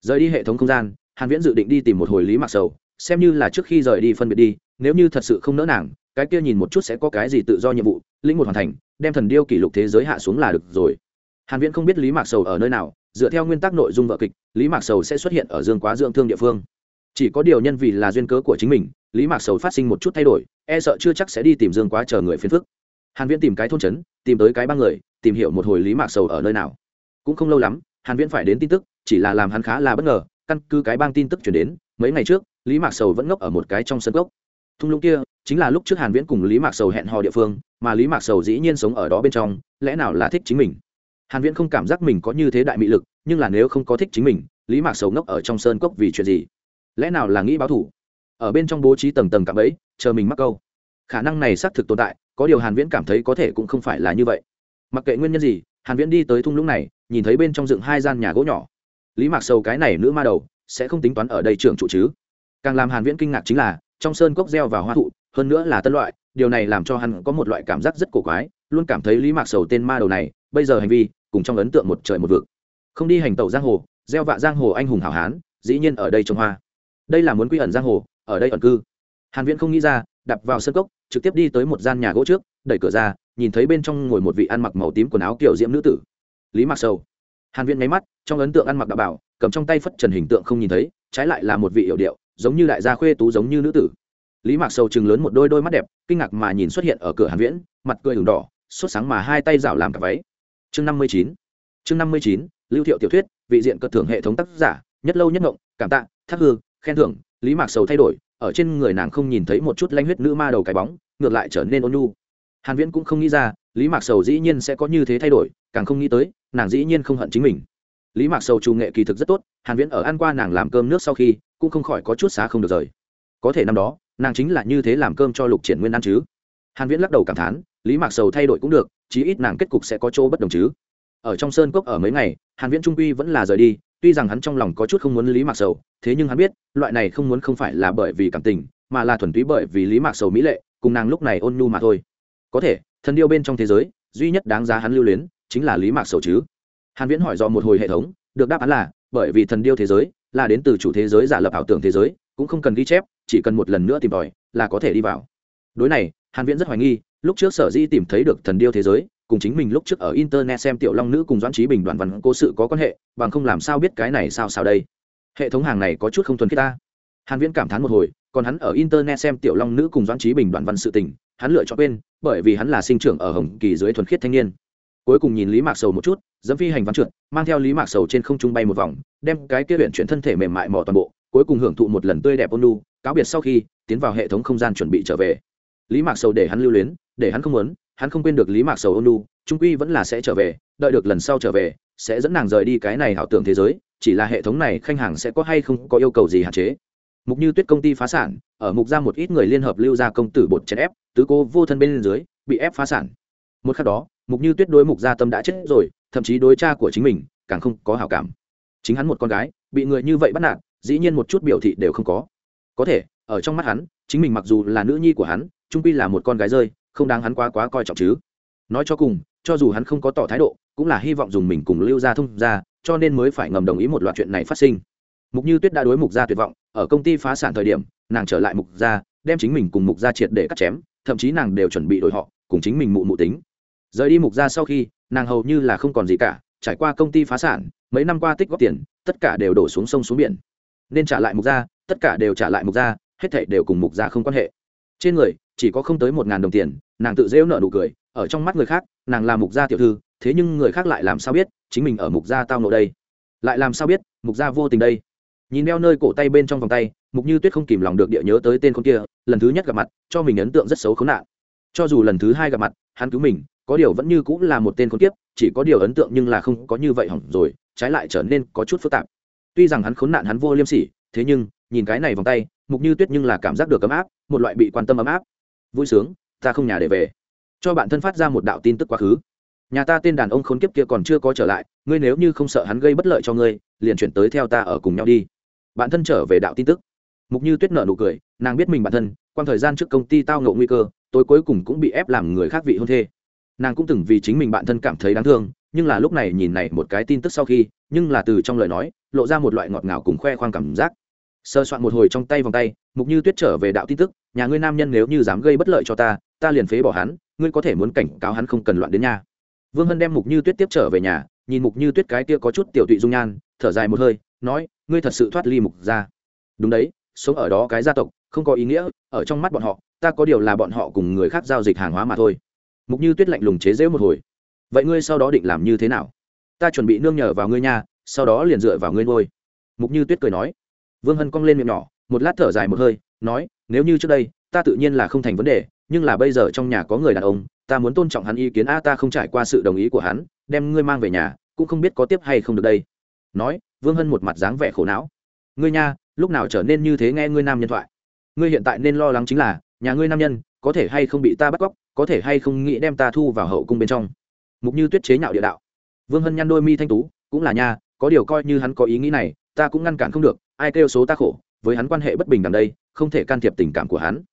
Rời đi hệ thống không gian hàn viễn dự định đi tìm một hồi lý mạc sầu, xem như là trước khi rời đi phân biệt đi, nếu như thật sự không nỡ nàng, cái kia nhìn một chút sẽ có cái gì tự do nhiệm vụ, lĩnh một hoàn thành, đem thần điêu kỷ lục thế giới hạ xuống là được rồi. Hàn viễn không biết lý mạc sầu ở nơi nào, dựa theo nguyên tắc nội dung vở kịch, lý mạc sầu sẽ xuất hiện ở dương quá dưỡng thương địa phương. Chỉ có điều nhân vì là duyên cớ của chính mình, lý mạc sầu phát sinh một chút thay đổi e sợ chưa chắc sẽ đi tìm dương quá chờ người phiền phức. Hàn viễn tìm cái thôn trấn, tìm tới cái ba người, tìm hiểu một hồi lý mạc sầu ở nơi nào. Cũng không lâu lắm, hàn viễn phải đến tin tức, chỉ là làm hắn khá là bất ngờ căn cứ cái bang tin tức chuyển đến, mấy ngày trước, lý mạc sầu vẫn ngốc ở một cái trong sân gốc thung lũng kia, chính là lúc trước hàn viễn cùng lý mạc sầu hẹn hò địa phương, mà lý mạc sầu dĩ nhiên sống ở đó bên trong, lẽ nào là thích chính mình? Hàn viễn không cảm giác mình có như thế đại mị lực, nhưng là nếu không có thích chính mình, lý mạc sầu ngốc ở trong sơn cốc vì chuyện gì? Lẽ nào là nghĩ báo thủ ở bên trong bố trí tầng tầng cạm ấy chờ mình mắc câu. Khả năng này xác thực tồn tại, có điều hàn viễn cảm thấy có thể cũng không phải là như vậy. Mặc kệ nguyên nhân gì, hàn viễn đi tới thung lũng này, nhìn thấy bên trong dựng hai gian nhà gỗ nhỏ lý mạc sầu cái này nữ ma đầu, sẽ không tính toán ở đây trưởng trụ chứ? Càng làm hàn viễn kinh ngạc chính là, trong sơn cốc gieo vào hoa thụ, hơn nữa là tân loại, điều này làm cho hắn có một loại cảm giác rất cổ quái, luôn cảm thấy lý mạc sầu tên ma đầu này, bây giờ hành vi, cùng trong ấn tượng một trời một vực. Không đi hành tẩu giang hồ, gieo vạ giang hồ anh hùng hảo hán, dĩ nhiên ở đây trồng hoa. Đây là muốn quy ẩn giang hồ, ở đây ẩn cư. Hàn viễn không nghĩ ra, đạp vào sân cốc, trực tiếp đi tới một gian nhà gỗ trước, đẩy cửa ra, nhìn thấy bên trong ngồi một vị ăn mặc màu tím quần áo kiểu diễm nữ tử. Lý mạc sầu hàn viễn nháy mắt, trong ấn tượng ăn mặc đạo bảo, cầm trong tay phất trần hình tượng không nhìn thấy, trái lại là một vị hiệu điệu, giống như đại gia khuê tú giống như nữ tử. Lý mạc sầu chừng lớn một đôi đôi mắt đẹp, kinh ngạc mà nhìn xuất hiện ở cửa hàn viễn, mặt cười ửng đỏ, sốt sáng mà hai tay rảo làm cả váy. Chương 59 chương 59 lưu thiệu tiểu thuyết, vị diện cất thưởng hệ thống tác giả, nhất lâu nhất ngộng, cảm tạ, thác hương khen thưởng, lý mạc sầu thay đổi, ở trên người nàng không nhìn thấy một chút lanh huyết nữ ma đầu cái bóng, ngược lại trở nên ôn nhu. Hàn viễn cũng không nghĩ ra, lý mạc sầu dĩ nhiên sẽ có như thế thay đổi, càng không nghĩ tới nàng dĩ nhiên không hận chính mình. Lý mạc sầu trù nghệ kỳ thực rất tốt, hàn viễn ở ăn qua nàng làm cơm nước sau khi, cũng không khỏi có chút xá không được rời. Có thể năm đó, nàng chính là như thế làm cơm cho lục triển nguyên ăn chứ. Hàn viễn lắc đầu cảm thán, lý mạc sầu thay đổi cũng được, chí ít nàng kết cục sẽ có chỗ bất đồng chứ. Ở trong sơn cốc ở mấy ngày, hàn viễn trung quy vẫn là rời đi, tuy rằng hắn trong lòng có chút không muốn lý mạc sầu, thế nhưng hắn biết, loại này không muốn không phải là bởi vì cảm tình, mà là thuần túy bởi vì lý mạc sầu mỹ lệ, cùng nàng lúc này ôn nhu mà thôi. Có thể thần điêu bên trong thế giới, duy nhất đáng giá hắn lưu luyến chính là lý mạc sầu chứ? Hàn viễn hỏi do một hồi hệ thống, được đáp án là, bởi vì thần điêu thế giới, là đến từ chủ thế giới giả lập ảo tưởng thế giới, cũng không cần ghi chép, chỉ cần một lần nữa tìm tòi, là có thể đi vào. Đối này, hàn viễn rất hoài nghi, lúc trước sở di tìm thấy được thần điêu thế giới, cùng chính mình lúc trước ở internet xem tiểu long nữ cùng doãn trí bình đoàn văn cố sự có quan hệ, bằng không làm sao biết cái này sao sao đây. Hệ thống hàng này có chút không thuần khiết ta. Hàn viễn cảm thán một hồi, còn hắn ở internet xem tiểu long nữ cùng doãn trí bình đoàn văn sự tình, hắn lựa chọn bên bởi vì hắn là sinh trưởng ở hồng kỳ dưới thuần khiết thanh niên cuối cùng nhìn lý mạc sầu một chút, dẫm phi hành văn trượt, mang theo lý mạc sầu trên không trung bay một vòng, đem cái kia luyện chuyển thân thể mềm mại mỏ toàn bộ, cuối cùng hưởng thụ một lần tươi đẹp ôn lu cáo biệt sau khi, tiến vào hệ thống không gian chuẩn bị trở về. Lý mạc sầu để hắn lưu luyến, để hắn không muốn, hắn không quên được lý mạc sầu ôn lu trung quy vẫn là sẽ trở về, đợi được lần sau trở về, sẽ dẫn nàng rời đi cái này ảo tưởng thế giới, chỉ là hệ thống này khanh hàng sẽ có hay không có yêu cầu gì hạn chế. Mục như tuyết công ty phá sản, ở mục ra một ít người liên hợp lưu ra công tử bột chèn ép, tứ cô vô thân bên dưới, bị ép phá sản. Một khắc đó mục như tuyết đối mục gia tâm đã chết rồi, thậm chí đối cha của chính mình càng không có hảo cảm. Chính hắn một con gái, bị người như vậy bắt nạt, dĩ nhiên một chút biểu thị đều không có. Có thể, ở trong mắt hắn, chính mình mặc dù là nữ nhi của hắn trung quy là một con gái rơi, không đáng hắn quá quá coi trọng chứ. Nói cho cùng, cho dù hắn không có tỏ thái độ, cũng là hy vọng dùng mình cùng lưu gia thông ra cho nên mới phải ngầm đồng ý một loạt chuyện này phát sinh. Mục như tuyết đã đối mục gia tuyệt vọng, ở công ty phá sản thời điểm, nàng trở lại mục gia, đem chính mình cùng mục gia triệt để cắt chém, thậm chí nàng đều chuẩn bị đổi họ, cùng chính mình mụ mụ tính rời đi mục gia sau khi, nàng hầu như là không còn gì cả, trải qua công ty phá sản, mấy năm qua tích góp tiền, tất cả đều đổ xuống sông xuống biển. Nên trả lại mục gia, tất cả đều trả lại mục gia, hết thảy đều cùng mục gia không quan hệ. Trên người, chỉ có không tới một ngàn đồng tiền, nàng tự rêu nợ nụ cười, ở trong mắt người khác, nàng là mục gia tiểu thư, thế nhưng người khác lại làm sao biết, chính mình ở mục gia tao nộ đây. Lại làm sao biết, mục gia vô tình đây. Nhìn đeo nơi cổ tay bên trong vòng tay, mục như tuyết không kìm lòng được địa nhớ tới tên con kia, lần thứ nhất gặp mặt, cho mình ấn tượng rất xấu khốn nạn. Cho dù lần thứ hai gặp mặt, hắn cứu mình có điều vẫn như cũng là một tên khốn kiếp, chỉ có điều ấn tượng nhưng là không có như vậy hỏng rồi, trái lại trở nên có chút phức tạp. Tuy rằng hắn khốn nạn hắn vô liêm sỉ, thế nhưng, nhìn cái này vòng tay, mục như tuyết nhưng là cảm giác được ấm áp, một loại bị quan tâm ấm áp. Vui sướng, ta không nhà để về. Cho bạn thân phát ra một đạo tin tức quá khứ. Nhà ta tên đàn ông khốn kiếp kia còn chưa có trở lại, ngươi nếu như không sợ hắn gây bất lợi cho ngươi, liền chuyển tới theo ta ở cùng nhau đi. Bạn thân trở về đạo tin tức. Mục như tuyết nợ nụ cười, nàng biết mình bản thân quan thời gian trước công ty tao ngộ nguy cơ, tối cuối cùng cũng bị ép làm người khác vị hôn thê nàng cũng từng vì chính mình bạn thân cảm thấy đáng thương, nhưng là lúc này nhìn này một cái tin tức sau khi, nhưng là từ trong lời nói, lộ ra một loại ngọt ngào cùng khoe khoang cảm giác. Sơ soạn một hồi trong tay vòng tay, mục như tuyết trở về đạo tin tức, nhà ngươi nam nhân nếu như dám gây bất lợi cho ta ta liền phế bỏ hắn, ngươi có thể muốn cảnh cáo hắn không cần loạn đến nhà. Vương hân đem mục như tuyết tiếp trở về nhà, nhìn mục như tuyết cái kia có chút tiểu tụy dung nhan, thở dài một hơi, nói, ngươi thật sự thoát ly mục ra đúng đấy, sống ở đó cái gia tộc, không có ý nghĩa, ở trong mắt bọn họ, ta có điều là bọn họ cùng người khác giao dịch hàng hóa mà thôi mục như tuyết lạnh lùng chế dễu một hồi. Vậy ngươi sau đó định làm như thế nào? Ta chuẩn bị nương nhờ vào ngươi nhà sau đó liền dựa vào ngươi ngôi mục như tuyết cười nói. Vương hân cong lên miệng nhỏ, một lát thở dài một hơi, nói, nếu như trước đây, ta tự nhiên là không thành vấn đề, nhưng là bây giờ trong nhà có người đàn ông, ta muốn tôn trọng hắn ý kiến, a, ta không trải qua sự đồng ý của hắn, đem ngươi mang về nhà, cũng không biết có tiếp hay không được đây. Nói, vương hân một mặt dáng vẻ khổ não. Ngươi nha, lúc nào trở nên như thế nghe ngươi nam nhân thoại? Ngươi hiện tại nên lo lắng chính là, nhà ngươi nam nhân có thể hay không bị ta bắt cóc, có thể hay không nghĩ đem ta thu vào hậu cung bên trong. Mục như tuyết chế nhạo địa đạo. Vương hân nhăn đôi mi thanh tú, cũng là nha, có điều coi như hắn có ý nghĩ này, ta cũng ngăn cản không được, ai kêu số ta khổ, với hắn quan hệ bất bình đằng đây, không thể can thiệp tình cảm của hắn.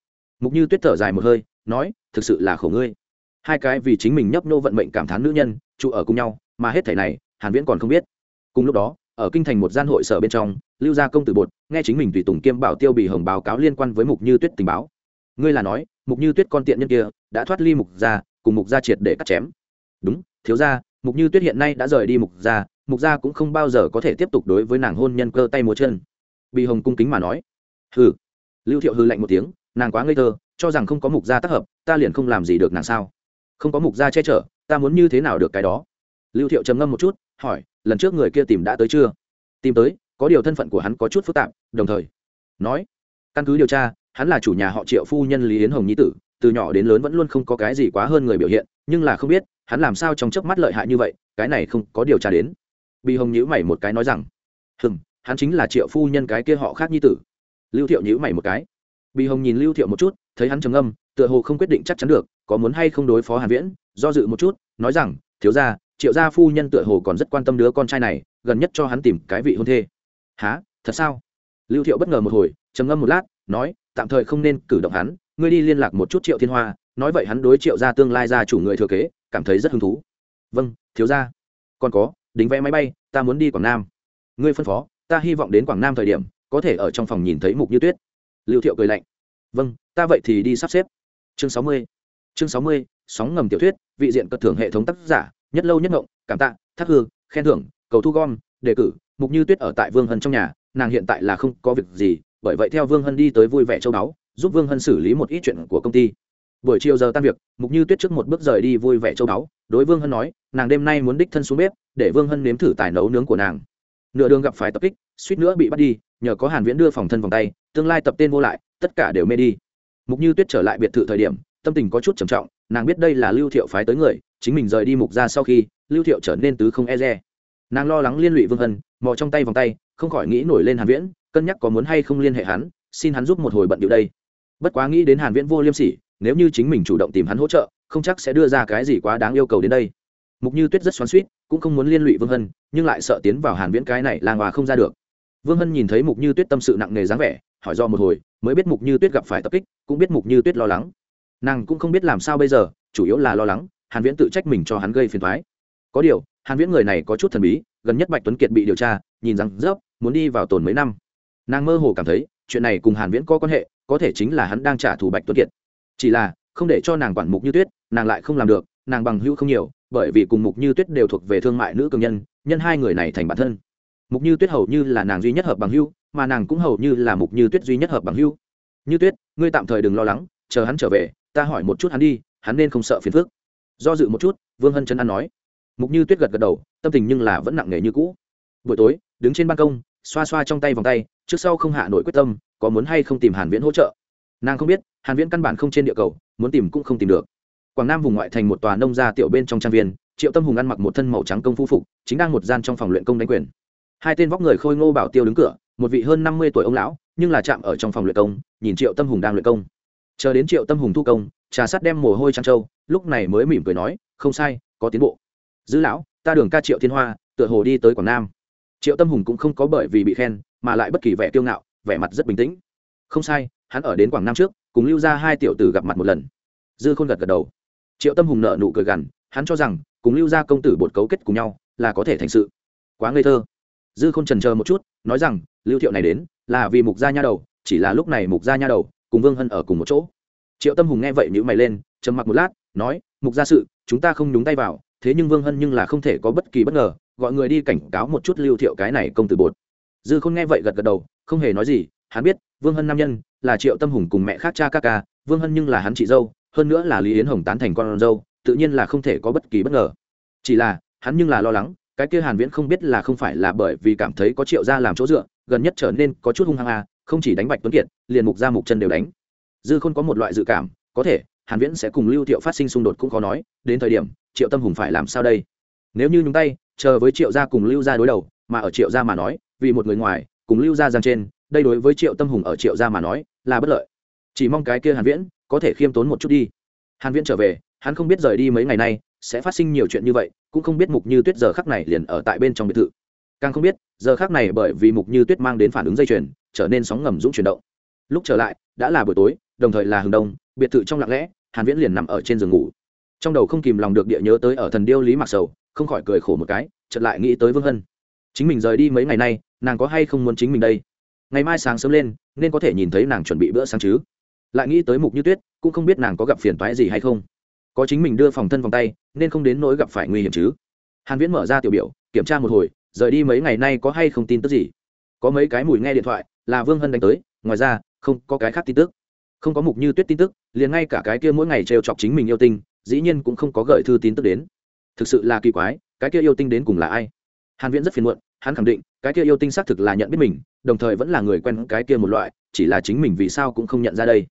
Mục như tuyết thở dài một hơi, nói, thực sự là khổ ngươi. Hai cái vì chính mình nhấp nô vận mệnh cảm thán nữ nhân, trụ ở cùng nhau, mà hết thể này, hàn viễn còn không biết. Cùng lúc đó, ở kinh thành một gian hội sở bên trong, lưu gia công tử bột, nghe chính mình tùy tùng kiêm bảo tiêu bị hồng báo cáo liên quan với mục như tuyết tình báo. Ngươi là nói mục như tuyết con tiện nhân kia đã thoát ly mục gia, cùng mục gia triệt để cắt chém. Đúng, thiếu gia, mục như tuyết hiện nay đã rời đi mục gia mục gia cũng không bao giờ có thể tiếp tục đối với nàng hôn nhân cơ tay múa chân. Bị hồng cung kính mà nói. Hừ. Lưu thiệu hư lạnh một tiếng, nàng quá ngây thơ, cho rằng không có mục gia tác hợp, ta liền không làm gì được nàng sao? Không có mục gia che chở, ta muốn như thế nào được cái đó? Lưu thiệu trầm ngâm một chút, hỏi, lần trước người kia tìm đã tới chưa? Tìm tới, có điều thân phận của hắn có chút phức tạp, đồng thời, nói, căn cứ điều tra hắn là chủ nhà họ triệu phu nhân lý yến hồng nhi tử, từ nhỏ đến lớn vẫn luôn không có cái gì quá hơn người biểu hiện, nhưng là không biết, hắn làm sao trong chớp mắt lợi hại như vậy, cái này không có điều tra đến. Bị hồng nhữ mày một cái nói rằng hừng hắn chính là triệu phu nhân cái kia họ khác nhi tử. Lưu thiệu nhữ mày một cái. Bị hồng nhìn lưu thiệu một chút, thấy hắn trầm âm tựa hồ không quyết định chắc chắn được, có muốn hay không đối phó hàn viễn, do dự một chút, nói rằng, thiếu gia, triệu gia phu nhân tựa hồ còn rất quan tâm đứa con trai này, gần nhất cho hắn tìm cái vị hôn thê. Há thật sao? Lưu thiệu bất ngờ một hồi, trầm ngâm một lát, nói tạm thời không nên cử động hắn, ngươi đi liên lạc một chút triệu thiên hoa, nói vậy hắn đối triệu gia tương lai gia chủ người thừa kế, cảm thấy rất hứng thú. Vâng thiếu gia. Còn có, đính vé máy bay, ta muốn đi quảng nam. Ngươi phân phó, ta hy vọng đến quảng nam thời điểm, có thể ở trong phòng nhìn thấy mục như tuyết. Lưu thiệu cười lạnh. Vâng ta vậy thì đi sắp xếp. Chương sáu mươi. Chương sáu mươi, sóng ngầm tiểu thuyết, vị diện cất thưởng hệ thống tác giả, nhất lâu nhất ngộng, cảm tạ, thác hương khen thưởng, cầu thu gom, đề cử, mục như tuyết ở tại vương hân trong nhà, nàng hiện tại là không có việc gì bởi vậy theo vương hân đi tới vui vẻ châu báu giúp vương hân xử lý một ít chuyện của công ty. Buổi chiều giờ tan việc mục như tuyết trước một bước rời đi vui vẻ châu báu đối vương hân nói nàng đêm nay muốn đích thân xuống bếp để vương hân nếm thử tài nấu nướng của nàng. Nửa đường gặp phải tập kích suýt nữa bị bắt đi nhờ có hàn viễn đưa phòng thân vòng tay tương lai tập tên vô lại tất cả đều mê đi. Mục như tuyết trở lại biệt thự thời điểm tâm tình có chút trầm trọng nàng biết đây là lưu thiệu phái tới người chính mình rời đi mục ra sau khi lưu thiệu trở nên tứ không e dè, nàng lo lắng liên lụy vương hân mò trong tay vòng tay không khỏi nghĩ nổi lên hàn viễn cân nhắc có muốn hay không liên hệ hắn, xin hắn giúp một hồi bận điệu đây. Bất quá nghĩ đến hàn viễn vô liêm sỉ, nếu như chính mình chủ động tìm hắn hỗ trợ, không chắc sẽ đưa ra cái gì quá đáng yêu cầu đến đây. Mục như tuyết rất xoắn xuýt, cũng không muốn liên lụy vương hân, nhưng lại sợ tiến vào hàn viễn cái này lang hòa không ra được. Vương hân nhìn thấy mục như tuyết tâm sự nặng nề dáng vẻ, hỏi do một hồi, mới biết mục như tuyết gặp phải tập kích, cũng biết mục như tuyết lo lắng. Nàng cũng không biết làm sao bây giờ, chủ yếu là lo lắng, hàn viễn tự trách mình cho hắn gây phiền toái. Có điều, hàn viễn người này có chút thần bí, gần nhất bạch tuấn kiệt bị điều tra, nhìn rằng, dốc, muốn đi vào tồn mấy năm nàng mơ hồ cảm thấy, chuyện này cùng hàn viễn có quan hệ, có thể chính là hắn đang trả thù bạch tuấn kiệt. Chỉ là, không để cho nàng quản mục như tuyết, nàng lại không làm được, nàng bằng hữu không nhiều, bởi vì cùng mục như tuyết đều thuộc về thương mại nữ cường nhân nhân hai người này thành bản thân. Mục như tuyết hầu như là nàng duy nhất hợp bằng hữu, mà nàng cũng hầu như là mục như tuyết duy nhất hợp bằng hữu. Như tuyết, ngươi tạm thời đừng lo lắng, chờ hắn trở về, ta hỏi một chút hắn đi, hắn nên không sợ phiền phức. Do dự một chút, vương hân chân ăn nói. Mục như tuyết gật gật đầu, tâm tình nhưng là vẫn nặng nề như cũ. Buổi tối, đứng trên ban công, xoa xoa trong tay vòng tay trước sau không hạ nổi quyết tâm, có muốn hay không tìm hàn viễn hỗ trợ? Nàng không biết, hàn viễn căn bản không trên địa cầu, muốn tìm cũng không tìm được. Quảng nam vùng ngoại thành một tòa nông gia tiểu bên trong trang viên, triệu tâm hùng ăn mặc một thân màu trắng công phu phục, chính đang một gian trong phòng luyện công đánh quyền. Hai tên vóc người khôi ngô bảo tiêu đứng cửa, một vị hơn 50 tuổi ông lão, nhưng là chạm ở trong phòng luyện công, nhìn triệu tâm hùng đang luyện công. Chờ đến triệu tâm hùng thu công, trà sắt đem mồ hôi trắng trâu, lúc này mới mỉm cười nói, không sai, có tiến bộ. Dư lão, ta đường ca triệu thiên hoa, tựa hồ đi tới quảng nam. Triệu tâm hùng cũng không có bởi vì bị khen mà lại bất kỳ vẻ kiêu ngạo, vẻ mặt rất bình tĩnh. Không sai, hắn ở đến quảng nam trước, cùng lưu ra hai tiểu tử gặp mặt một lần. Dư khôn gật gật đầu. Triệu tâm hùng nợ nụ cười gằn, hắn cho rằng, cùng lưu ra công tử bột cấu kết cùng nhau, là có thể thành sự. Quá ngây thơ. Dư khôn trần chờ một chút, nói rằng, lưu thiệu này đến, là vì mục gia nha đầu, chỉ là lúc này mục gia nha đầu, cùng vương hân ở cùng một chỗ. Triệu tâm hùng nghe vậy nhữ mày lên, trầm mặc một lát, nói, mục gia sự, chúng ta không nhúng tay vào, thế nhưng vương hân nhưng là không thể có bất kỳ bất ngờ, gọi người đi cảnh cáo một chút lưu thiệu cái này công tử bột dư khôn nghe vậy gật gật đầu, không hề nói gì, hắn biết, vương hân nam nhân là triệu tâm hùng cùng mẹ khác cha ca ca, vương hân nhưng là hắn chị dâu, hơn nữa là lý yến hồng tán thành con dâu, tự nhiên là không thể có bất kỳ bất ngờ. Chỉ là, hắn nhưng là lo lắng, cái kia hàn viễn không biết là không phải là bởi vì cảm thấy có triệu gia làm chỗ dựa, gần nhất trở nên có chút hung hăng à không chỉ đánh bạch tuấn kiệt, liền mục ra mục chân đều đánh. Dư khôn có một loại dự cảm, có thể, hàn viễn sẽ cùng lưu thiệu phát sinh xung đột cũng khó nói, đến thời điểm, triệu tâm hùng phải làm sao đây? Nếu như nhúng tay, chờ với triệu gia cùng lưu gia đối đầu, mà ở triệu gia mà nói vì một người ngoài, cùng lưu gia giang trên, đây đối với triệu tâm hùng ở triệu gia mà nói, là bất lợi. Chỉ mong cái kia hàn viễn có thể khiêm tốn một chút đi. Hàn viễn trở về, hắn không biết rời đi mấy ngày nay, sẽ phát sinh nhiều chuyện như vậy, cũng không biết mục như tuyết giờ khắc này liền ở tại bên trong biệt thự. Càng không biết, giờ khắc này bởi vì mục như tuyết mang đến phản ứng dây chuyền, trở nên sóng ngầm dũng chuyển động. Lúc trở lại, đã là buổi tối, đồng thời là hừng đông, biệt thự trong lặng lẽ, hàn viễn liền nằm ở trên giường ngủ. Trong đầu không kìm lòng được địa nhớ tới ở thần điêu lý mặc sầu, không khỏi cười khổ một cái, chợt lại nghĩ tới vương hân. Chính mình rời đi mấy ngày nay nàng có hay không muốn chính mình đây? Ngày mai sáng sớm lên, nên có thể nhìn thấy nàng chuẩn bị bữa sáng chứ? Lại nghĩ tới mục như tuyết, cũng không biết nàng có gặp phiền toái gì hay không. Có chính mình đưa phòng thân vòng tay, nên không đến nỗi gặp phải nguy hiểm chứ? Hàn viễn mở ra tiểu biểu, kiểm tra một hồi, rời đi mấy ngày nay có hay không tin tức gì? Có mấy cái mùi nghe điện thoại, là vương hân đánh tới, ngoài ra, không, có cái khác tin tức. Không có mục như tuyết tin tức, liền ngay cả cái kia mỗi ngày trêu chọc chính mình yêu tinh, dĩ nhiên cũng không có gửi thư tin tức đến. Thực sự là kỳ quái, cái kia yêu tinh đến cùng là ai? Hàn viễn rất phiền muộn hắn khẳng định, cái kia yêu tinh xác thực là nhận biết mình, đồng thời vẫn là người quen cái kia một loại, chỉ là chính mình vì sao cũng không nhận ra đây.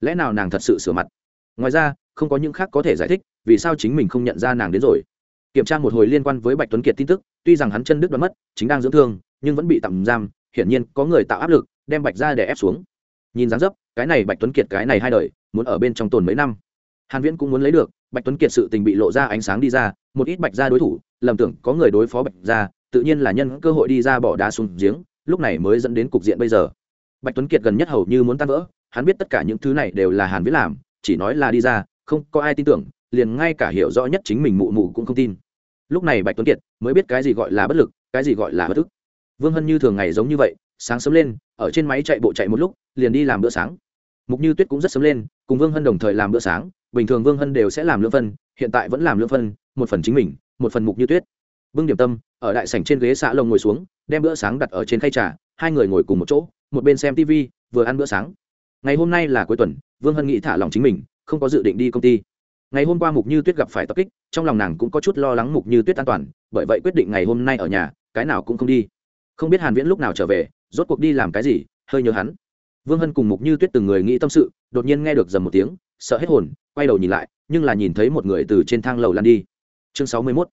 Lẽ nào nàng thật sự sửa mặt? Ngoài ra, không có những khác có thể giải thích, vì sao chính mình không nhận ra nàng đến rồi. Kiểm tra một hồi liên quan với bạch tuấn kiệt tin tức, tuy rằng hắn chân đứt đoán mất, chính đang dưỡng thương, nhưng vẫn bị tạm giam, hiển nhiên có người tạo áp lực, đem bạch ra để ép xuống. Nhìn dáng dấp, cái này bạch tuấn kiệt, cái này hai đời, muốn ở bên trong tồn mấy năm. Hàn viễn cũng muốn lấy được, bạch tuấn kiệt sự tình bị lộ ra ánh sáng đi ra, một ít bạch gia đối thủ, lầm tưởng có người đối phó bạch gia tự nhiên là nhân cơ hội đi ra bỏ đá xuống giếng, lúc này mới dẫn đến cục diện bây giờ. Bạch tuấn kiệt gần nhất hầu như muốn tan vỡ, hắn biết tất cả những thứ này đều là hàn viết làm, chỉ nói là đi ra, không có ai tin tưởng, liền ngay cả hiểu rõ nhất chính mình mụ mụ cũng không tin. Lúc này bạch tuấn kiệt mới biết cái gì gọi là bất lực, cái gì gọi là bất ức. Vương hân như thường ngày giống như vậy, sáng sớm lên, ở trên máy chạy bộ chạy một lúc, liền đi làm bữa sáng. Mục như tuyết cũng rất sớm lên, cùng vương hân đồng thời làm bữa sáng, bình thường vương hân đều sẽ làm lương phân, hiện tại vẫn làm lương phân, một phần chính mình, một phần mục như tuyết bưng điểm tâm, ở đại sảnh trên ghế xạ lồng ngồi xuống, đem bữa sáng đặt ở trên khay trà, hai người ngồi cùng một chỗ, một bên xem tv vừa ăn bữa sáng. Ngày hôm nay là cuối tuần, vương hân nghĩ thả lòng chính mình, không có dự định đi công ty. Ngày hôm qua mục như tuyết gặp phải tập kích, trong lòng nàng cũng có chút lo lắng mục như tuyết an toàn, bởi vậy quyết định ngày hôm nay ở nhà, cái nào cũng không đi. Không biết hàn viễn lúc nào trở về, rốt cuộc đi làm cái gì, hơi nhớ hắn. Vương hân cùng mục như tuyết từng người nghĩ tâm sự, đột nhiên nghe được dầm một tiếng, sợ hết hồn, quay đầu nhìn lại, nhưng là nhìn thấy một người từ trên thang lầu lăn đi. Chương 61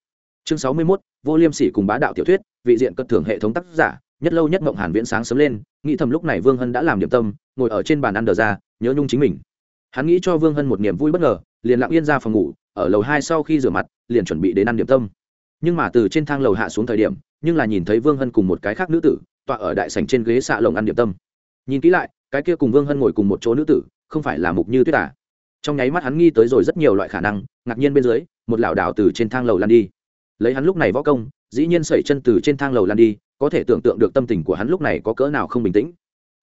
chương 61 vô liêm sỉ cùng bá đạo tiểu thuyết, vị diện cất thưởng hệ thống tác giả, nhất lâu nhất mộng hàn viễn sáng sớm lên, nghĩ thầm lúc này vương hân đã làm điểm tâm, ngồi ở trên bàn ăn đờ ra, nhớ nhung chính mình. Hắn nghĩ cho vương hân một niềm vui bất ngờ, liền lặng yên ra phòng ngủ, ở lầu hai sau khi rửa mặt, liền chuẩn bị đến ăn điểm tâm. Nhưng mà từ trên thang lầu hạ xuống thời điểm, nhưng là nhìn thấy vương hân cùng một cái khác nữ tử, tọa ở đại sảnh trên ghế xạ lồng ăn điểm tâm. Nhìn kỹ lại, cái kia cùng vương hân ngồi cùng một chỗ nữ tử, không phải là mục như tuyết à. trong nháy mắt hắn nghi tới rồi rất nhiều loại khả năng, ngạc nhiên bên dưới, một lảo đảo từ trên thang lầu lan đi lấy hắn lúc này võ công, dĩ nhiên sẩy chân từ trên thang lầu lan đi, có thể tưởng tượng được tâm tình của hắn lúc này có cỡ nào không bình tĩnh.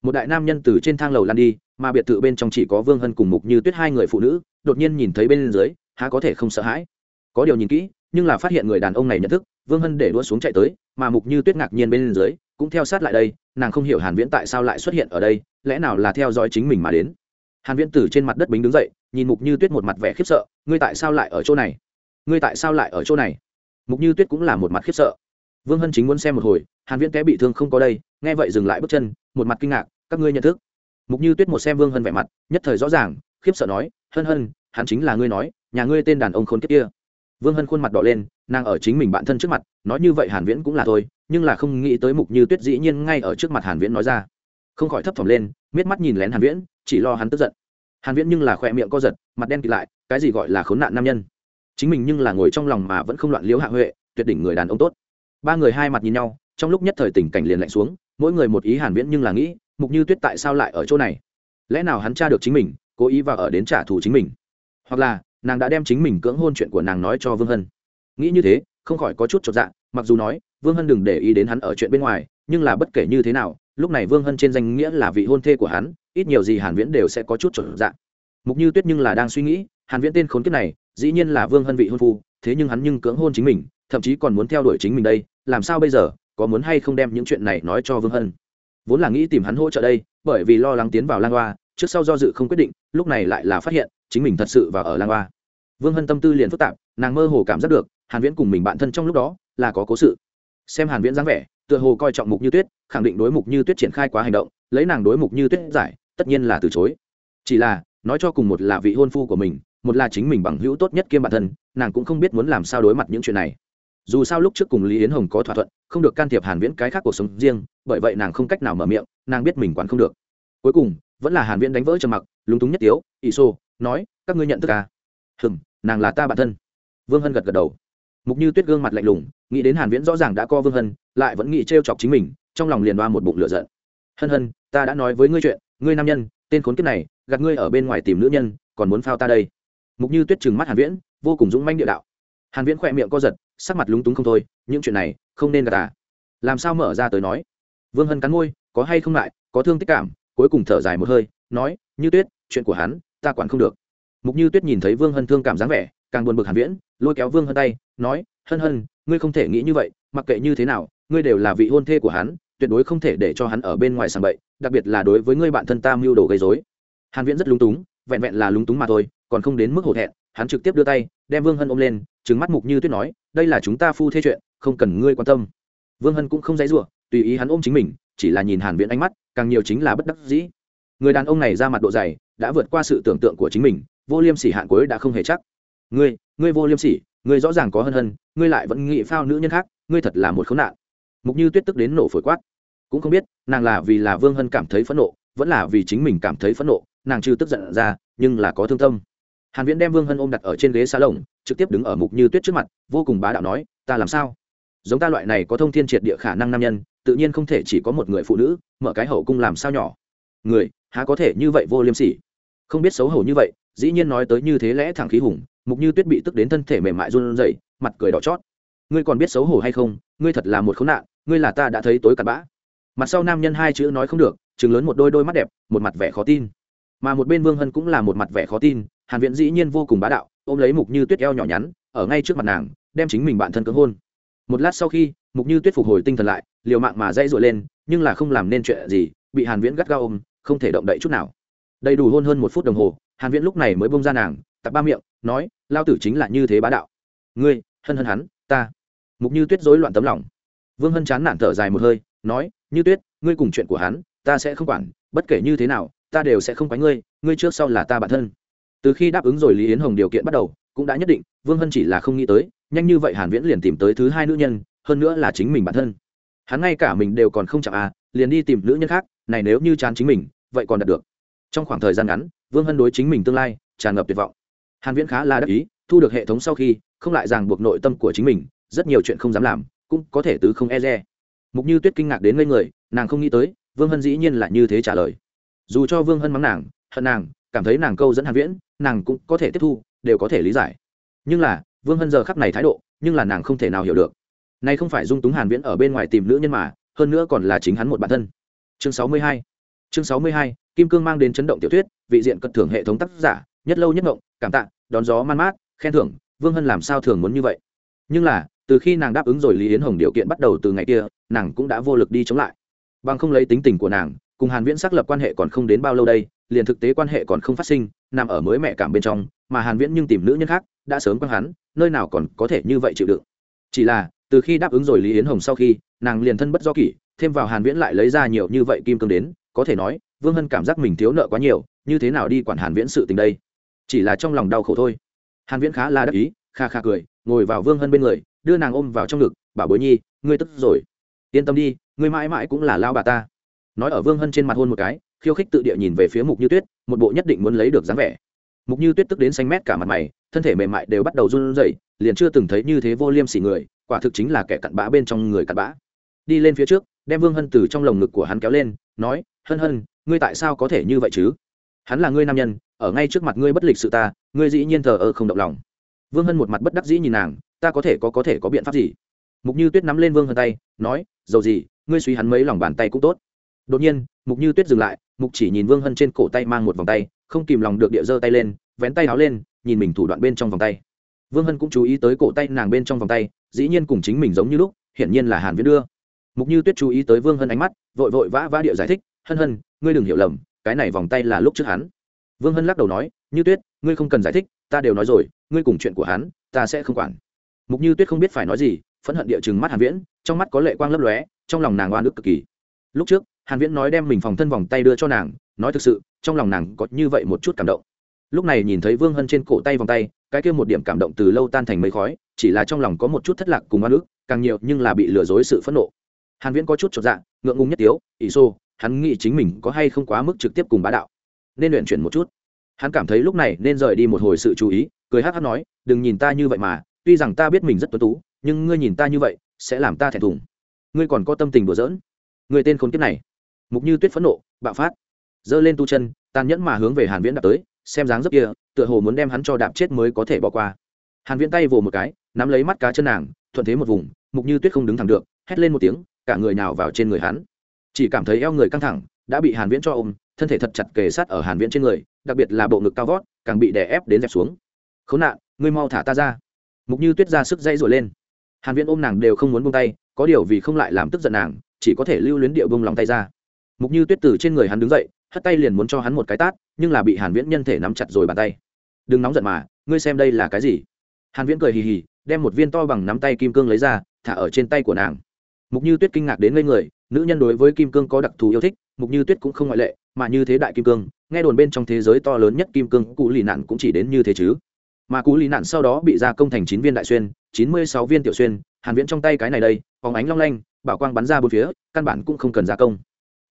Một đại nam nhân từ trên thang lầu lan đi, mà biệt thự bên trong chỉ có vương hân cùng mục như tuyết hai người phụ nữ, đột nhiên nhìn thấy bên dưới, há có thể không sợ hãi. Có điều nhìn kỹ, nhưng là phát hiện người đàn ông này nhận thức, vương hân để đua xuống chạy tới, mà mục như tuyết ngạc nhiên bên dưới, cũng theo sát lại đây, nàng không hiểu hàn viễn tại sao lại xuất hiện ở đây, lẽ nào là theo dõi chính mình mà đến. Hàn viễn từ trên mặt đất bính đứng dậy, nhìn mục như tuyết một mặt vẻ khiếp sợ, ngươi tại sao lại ở chỗ này? Ngươi tại sao lại ở chỗ này? Mục như tuyết cũng là một mặt khiếp sợ. Vương hân chính muốn xem một hồi, hàn viễn té bị thương không có đây, nghe vậy dừng lại bước chân, một mặt kinh ngạc, các ngươi nhận thức. Mục như tuyết một xem vương hân vẻ mặt, nhất thời rõ ràng, khiếp sợ nói, hân hân, hắn chính là ngươi nói, nhà ngươi tên đàn ông khốn kiếp kia. Vương hân khuôn mặt đỏ lên, nàng ở chính mình bạn thân trước mặt, nói như vậy hàn viễn cũng là thôi, nhưng là không nghĩ tới mục như tuyết dĩ nhiên ngay ở trước mặt hàn viễn nói ra. Không khỏi thấp thỏm lên, miết mắt nhìn lén hàn viễn, chỉ lo hắn tức giận. Hàn viễn nhưng là khoe miệng co giật, mặt đen kịt lại, cái gì gọi là khốn nạn nam nhân chính mình nhưng là ngồi trong lòng mà vẫn không loạn liễu hạ huệ, tuyệt đỉnh người đàn ông tốt. Ba người hai mặt nhìn nhau, trong lúc nhất thời tình cảnh liền lạnh xuống, mỗi người một ý hàn viễn nhưng là nghĩ, mục như tuyết tại sao lại ở chỗ này? Lẽ nào hắn tra được chính mình, cố ý vào ở đến trả thù chính mình? Hoặc là, nàng đã đem chính mình cưỡng hôn chuyện của nàng nói cho vương hân? Nghĩ như thế, không khỏi có chút chột dạ mặc dù nói, vương hân đừng để ý đến hắn ở chuyện bên ngoài, nhưng là bất kể như thế nào, lúc này vương hân trên danh nghĩa là vị hôn thê của hắn, ít nhiều gì hàn viễn đều sẽ có chút chột dạ. Mục như tuyết nhưng là đang suy nghĩ, hàn viễn tên khốn kiếp này dĩ nhiên là vương hân vị hôn phu, thế nhưng hắn nhưng cưỡng hôn chính mình, thậm chí còn muốn theo đuổi chính mình đây, làm sao bây giờ, có muốn hay không đem những chuyện này nói cho vương hân? Vốn là nghĩ tìm hắn hỗ trợ đây, bởi vì lo lắng tiến vào lang hoa, trước sau do dự không quyết định, lúc này lại là phát hiện, chính mình thật sự vào ở lang hoa. Vương hân tâm tư liền phức tạp, nàng mơ hồ cảm giác được, hàn viễn cùng mình bạn thân trong lúc đó, là có cố sự. Xem hàn viễn dáng vẻ, tựa hồ coi trọng mục như tuyết, khẳng định đối mục như tuyết triển khai quá hành động, lấy nàng đối mục như tuyết giải, tất nhiên là từ chối. Chỉ là, nói cho cùng một là vị hôn phu của mình một là chính mình bằng hữu tốt nhất kiêm bản thân, nàng cũng không biết muốn làm sao đối mặt những chuyện này. Dù sao lúc trước cùng lý yến hồng có thỏa thuận, không được can thiệp hàn viễn cái khác cuộc sống riêng, bởi vậy nàng không cách nào mở miệng, nàng biết mình quản không được. Cuối cùng, vẫn là hàn viễn đánh vỡ trầm mặc, lúng túng nhất tiếu ỷ xô nói, các ngươi nhận thức à? Hừm, nàng là ta bản thân. Vương hân gật gật đầu. Mục như tuyết gương mặt lạnh lùng, nghĩ đến hàn viễn rõ ràng đã co vương hân, lại vẫn nghĩ trêu chọc chính mình, trong lòng liền đoa một bụng lửa giận. Hân hân, ta đã nói với ngươi chuyện, ngươi nam nhân, tên khốn kiếp này, gạt ngươi ở bên ngoài tìm nữ nhân, còn muốn phao ta đây? Mục như tuyết trừng mắt hàn viễn, vô cùng dũng manh địa đạo. Hàn viễn khỏe miệng co giật, sắc mặt lúng túng không thôi, những chuyện này, không nên gạt à làm sao mở ra tới nói? Vương hân cắn môi, có hay không lại, có thương tích cảm, cuối cùng thở dài một hơi, nói, như tuyết, chuyện của hắn, ta quản không được. Mục như tuyết nhìn thấy vương hân thương cảm dáng vẻ, càng buồn bực hàn viễn, lôi kéo vương hân tay, nói, hân hân, ngươi không thể nghĩ như vậy, mặc kệ như thế nào, ngươi đều là vị hôn thê của hắn, tuyệt đối không thể để cho hắn ở bên ngoài sàng bậy, đặc biệt là đối với ngươi bạn thân ta mưu đồ gây rối. Hàn viễn rất lúng túng, vẹn vẹn là lúng túng mà thôi còn không đến mức hổ thẹn, hắn trực tiếp đưa tay, đem vương hân ôm lên, trừng mắt mục như tuyết nói, đây là chúng ta phu thế chuyện, không cần ngươi quan tâm. Vương hân cũng không dãy rủa, tùy ý hắn ôm chính mình, chỉ là nhìn hàn viễn ánh mắt, càng nhiều chính là bất đắc dĩ. Người đàn ông này ra mặt độ dày, đã vượt qua sự tưởng tượng của chính mình, vô liêm sỉ hạn cuối đã không hề chắc. Ngươi ngươi vô liêm sỉ, ngươi rõ ràng có hân hân, ngươi lại vẫn nghĩ phao nữ nhân khác, ngươi thật là một khốn nạn. Mục như tuyết tức đến nổ phổi quát. Cũng không biết, nàng là vì là vương hân cảm thấy phẫn nộ, vẫn là vì chính mình cảm thấy phẫn nộ, nàng chưa tức giận ra, nhưng là có thương tâm hàn viễn đem vương hân ôm đặt ở trên ghế xa lồng, trực tiếp đứng ở mục như tuyết trước mặt, vô cùng bá đạo nói, ta làm sao? Giống ta loại này có thông thiên triệt địa khả năng nam nhân, tự nhiên không thể chỉ có một người phụ nữ, mở cái hậu cung làm sao nhỏ? Người, há có thể như vậy vô liêm sỉ? Không biết xấu hổ như vậy, dĩ nhiên nói tới như thế lẽ thẳng khí hùng, mục như tuyết bị tức đến thân thể mềm mại run rẩy, mặt cười đỏ chót. Ngươi còn biết xấu hổ hay không? Ngươi thật là một khốn nạn, ngươi là ta đã thấy tối cặn bã. Mặt sau nam nhân hai chữ nói không được chừng lớn một đôi đôi mắt đẹp, một mặt vẻ khó tin. Mà một bên vương hân cũng là một mặt vẻ khó tin hàn viễn dĩ nhiên vô cùng bá đạo, ôm lấy mục như tuyết eo nhỏ nhắn, ở ngay trước mặt nàng, đem chính mình bạn thân cưỡng hôn. Một lát sau khi, mục như tuyết phục hồi tinh thần lại, liều mạng mà dây dội lên, nhưng là không làm nên chuyện gì, bị hàn viễn gắt gao ôm, không thể động đậy chút nào. Đầy đủ hôn hơn một phút đồng hồ, hàn viễn lúc này mới bông ra nàng, tập ba miệng, nói, lao tử chính là như thế bá đạo. Ngươi, hân hân hắn, ta. Mục như tuyết rối loạn tấm lòng. Vương hân chán nản thở dài một hơi, nói, như tuyết, ngươi cùng chuyện của hắn, ta sẽ không quản, bất kể như thế nào, ta đều sẽ không quánh ngươi ngươi trước sau là ta bản thân từ khi đáp ứng rồi lý yến hồng điều kiện bắt đầu, cũng đã nhất định, vương hân chỉ là không nghĩ tới, nhanh như vậy hàn viễn liền tìm tới thứ hai nữ nhân, hơn nữa là chính mình bản thân. Hắn ngay cả mình đều còn không chạm à liền đi tìm nữ nhân khác, này nếu như chán chính mình, vậy còn đạt được. Trong khoảng thời gian ngắn, vương hân đối chính mình tương lai tràn ngập tuyệt vọng. Hàn viễn khá là đắc ý, thu được hệ thống sau khi, không lại ràng buộc nội tâm của chính mình, rất nhiều chuyện không dám làm, cũng có thể tứ không e dè. Mục như tuyết kinh ngạc đến ngây người, nàng không nghĩ tới, vương hân dĩ nhiên là như thế trả lời. Dù cho vương hân mắng nàng, hận nàng, cảm thấy nàng câu dẫn hàn viễn nàng cũng có thể tiếp thu đều có thể lý giải. Nhưng là vương hân giờ khắc này thái độ nhưng là nàng không thể nào hiểu được. Nay không phải dung túng hàn viễn ở bên ngoài tìm nữ nhân mà hơn nữa còn là chính hắn một bản thân. Chương 62 chương 62 kim cương mang đến chấn động tiểu thuyết vị diện cất thưởng hệ thống tác giả nhất lâu nhất động, cảm tạ đón gió man mát khen thưởng vương hân làm sao thường muốn như vậy. Nhưng là từ khi nàng đáp ứng rồi lý yến hồng điều kiện bắt đầu từ ngày kia nàng cũng đã vô lực đi chống lại. Bằng không lấy tính tình của nàng cùng hàn viễn xác lập quan hệ còn không đến bao lâu đây liền thực tế quan hệ còn không phát sinh, nằm ở mới mẹ cảm bên trong, mà hàn viễn nhưng tìm nữ nhân khác, đã sớm quăng hắn, nơi nào còn có thể như vậy chịu đựng. Chỉ là, từ khi đáp ứng rồi lý yến hồng sau khi, nàng liền thân bất do kỷ, thêm vào hàn viễn lại lấy ra nhiều như vậy kim cương đến, có thể nói, vương hân cảm giác mình thiếu nợ quá nhiều, như thế nào đi quản hàn viễn sự tình đây? Chỉ là trong lòng đau khổ thôi. Hàn viễn khá là đắc ý, kha kha cười, ngồi vào vương hân bên người, đưa nàng ôm vào trong ngực, bảo bối nhi, ngươi tức rồi. Yên tâm đi, ngươi mãi mãi cũng là lao bà ta. Nói ở vương hân trên mặt hôn một cái khiêu khích tự địa nhìn về phía mục như tuyết, một bộ nhất định muốn lấy được dáng vẻ. Mục như tuyết tức đến xanh mét cả mặt mày, thân thể mềm mại đều bắt đầu run rẩy, liền chưa từng thấy như thế vô liêm sỉ người, quả thực chính là kẻ cặn bã bên trong người cặn bã. Đi lên phía trước, đem vương hân từ trong lồng ngực của hắn kéo lên, nói, hân hân, ngươi tại sao có thể như vậy chứ? Hắn là ngươi nam nhân, ở ngay trước mặt ngươi bất lịch sự ta, ngươi dĩ nhiên thờ ơ không động lòng. Vương hân một mặt bất đắc dĩ nhìn nàng, ta có thể có có thể có biện pháp gì? Mục như tuyết nắm lên vương hân tay, nói, dầu gì, ngươi suy hắn mấy lòng bàn tay cũng tốt. Đột nhiên, mục như tuyết dừng lại mục chỉ nhìn vương hân trên cổ tay mang một vòng tay, không kìm lòng được địa giơ tay lên, vén tay áo lên, nhìn mình thủ đoạn bên trong vòng tay. Vương hân cũng chú ý tới cổ tay nàng bên trong vòng tay, dĩ nhiên cùng chính mình giống như lúc, hiển nhiên là hàn viễn đưa. Mục như tuyết chú ý tới vương hân ánh mắt, vội vội vã vã địa giải thích, hân hân, ngươi đừng hiểu lầm, cái này vòng tay là lúc trước hắn. Vương hân lắc đầu nói, như tuyết, ngươi không cần giải thích, ta đều nói rồi, ngươi cùng chuyện của hắn, ta sẽ không quản. Mục như tuyết không biết phải nói gì, phẫn hận địa chừng mắt hàn viễn, trong mắt có lệ quang lấp lóe, trong lòng nàng oan ức cực kỳ. Lúc trước hàn viễn nói đem mình phòng thân vòng tay đưa cho nàng, nói thực sự, trong lòng nàng có như vậy một chút cảm động. Lúc này nhìn thấy vương hân trên cổ tay vòng tay, cái kia một điểm cảm động từ lâu tan thành mây khói, chỉ là trong lòng có một chút thất lạc cùng oan ức, càng nhiều nhưng là bị lừa dối sự phẫn nộ. Hàn viễn có chút chột dạ ngượng ngùng nhất tiếu ỷ xô, hắn nghĩ chính mình có hay không quá mức trực tiếp cùng bá đạo? Nên luyện chuyển một chút. Hắn cảm thấy lúc này nên rời đi một hồi sự chú ý, cười hát hát nói, đừng nhìn ta như vậy mà, tuy rằng ta biết mình rất tuấn tú, nhưng ngươi nhìn ta như vậy, sẽ làm ta thẹn thùng. Ngươi còn có tâm tình đùa giỡn. Người tên khốn kiếp này mục như tuyết phẫn nộ, bạo phát. Giơ lên tu chân, tàn nhẫn mà hướng về hàn viễn đạp tới, xem dáng dấp kia, tựa hồ muốn đem hắn cho đạp chết mới có thể bỏ qua. Hàn viễn tay vồ một cái, nắm lấy mắt cá chân nàng, thuận thế một vùng, mục như tuyết không đứng thẳng được, hét lên một tiếng, cả người nào vào trên người hắn. Chỉ cảm thấy eo người căng thẳng, đã bị hàn viễn cho ôm, thân thể thật chặt kề sát ở hàn viễn trên người, đặc biệt là bộ ngực cao vót, càng bị đè ép đến dẹp xuống. Khốn nạn, ngươi mau thả ta ra. Mục như tuyết ra sức dây rồi lên. Hàn viễn ôm nàng đều không muốn buông tay, có điều vì không lại làm tức giận nàng, chỉ có thể lưu luyến điệu buông lòng tay ra mục như tuyết từ trên người hắn đứng dậy, hất tay liền muốn cho hắn một cái tát, nhưng là bị hàn viễn nhân thể nắm chặt rồi bàn tay. Đừng nóng giận mà, ngươi xem đây là cái gì? Hàn viễn cười hì hì, đem một viên to bằng nắm tay kim cương lấy ra, thả ở trên tay của nàng. Mục như tuyết kinh ngạc đến ngây người, nữ nhân đối với kim cương có đặc thù yêu thích, mục như tuyết cũng không ngoại lệ, mà như thế đại kim cương, nghe đồn bên trong thế giới to lớn nhất kim cương cụ lì nạn cũng chỉ đến như thế chứ. Mà cụ lì nạn sau đó bị gia công thành chín viên đại xuyên, chín mươi sáu viên tiểu xuyên, hàn viễn trong tay cái này đây phóng ánh long lanh, bảo quang bắn ra bốn phía, căn bản cũng không cần gia công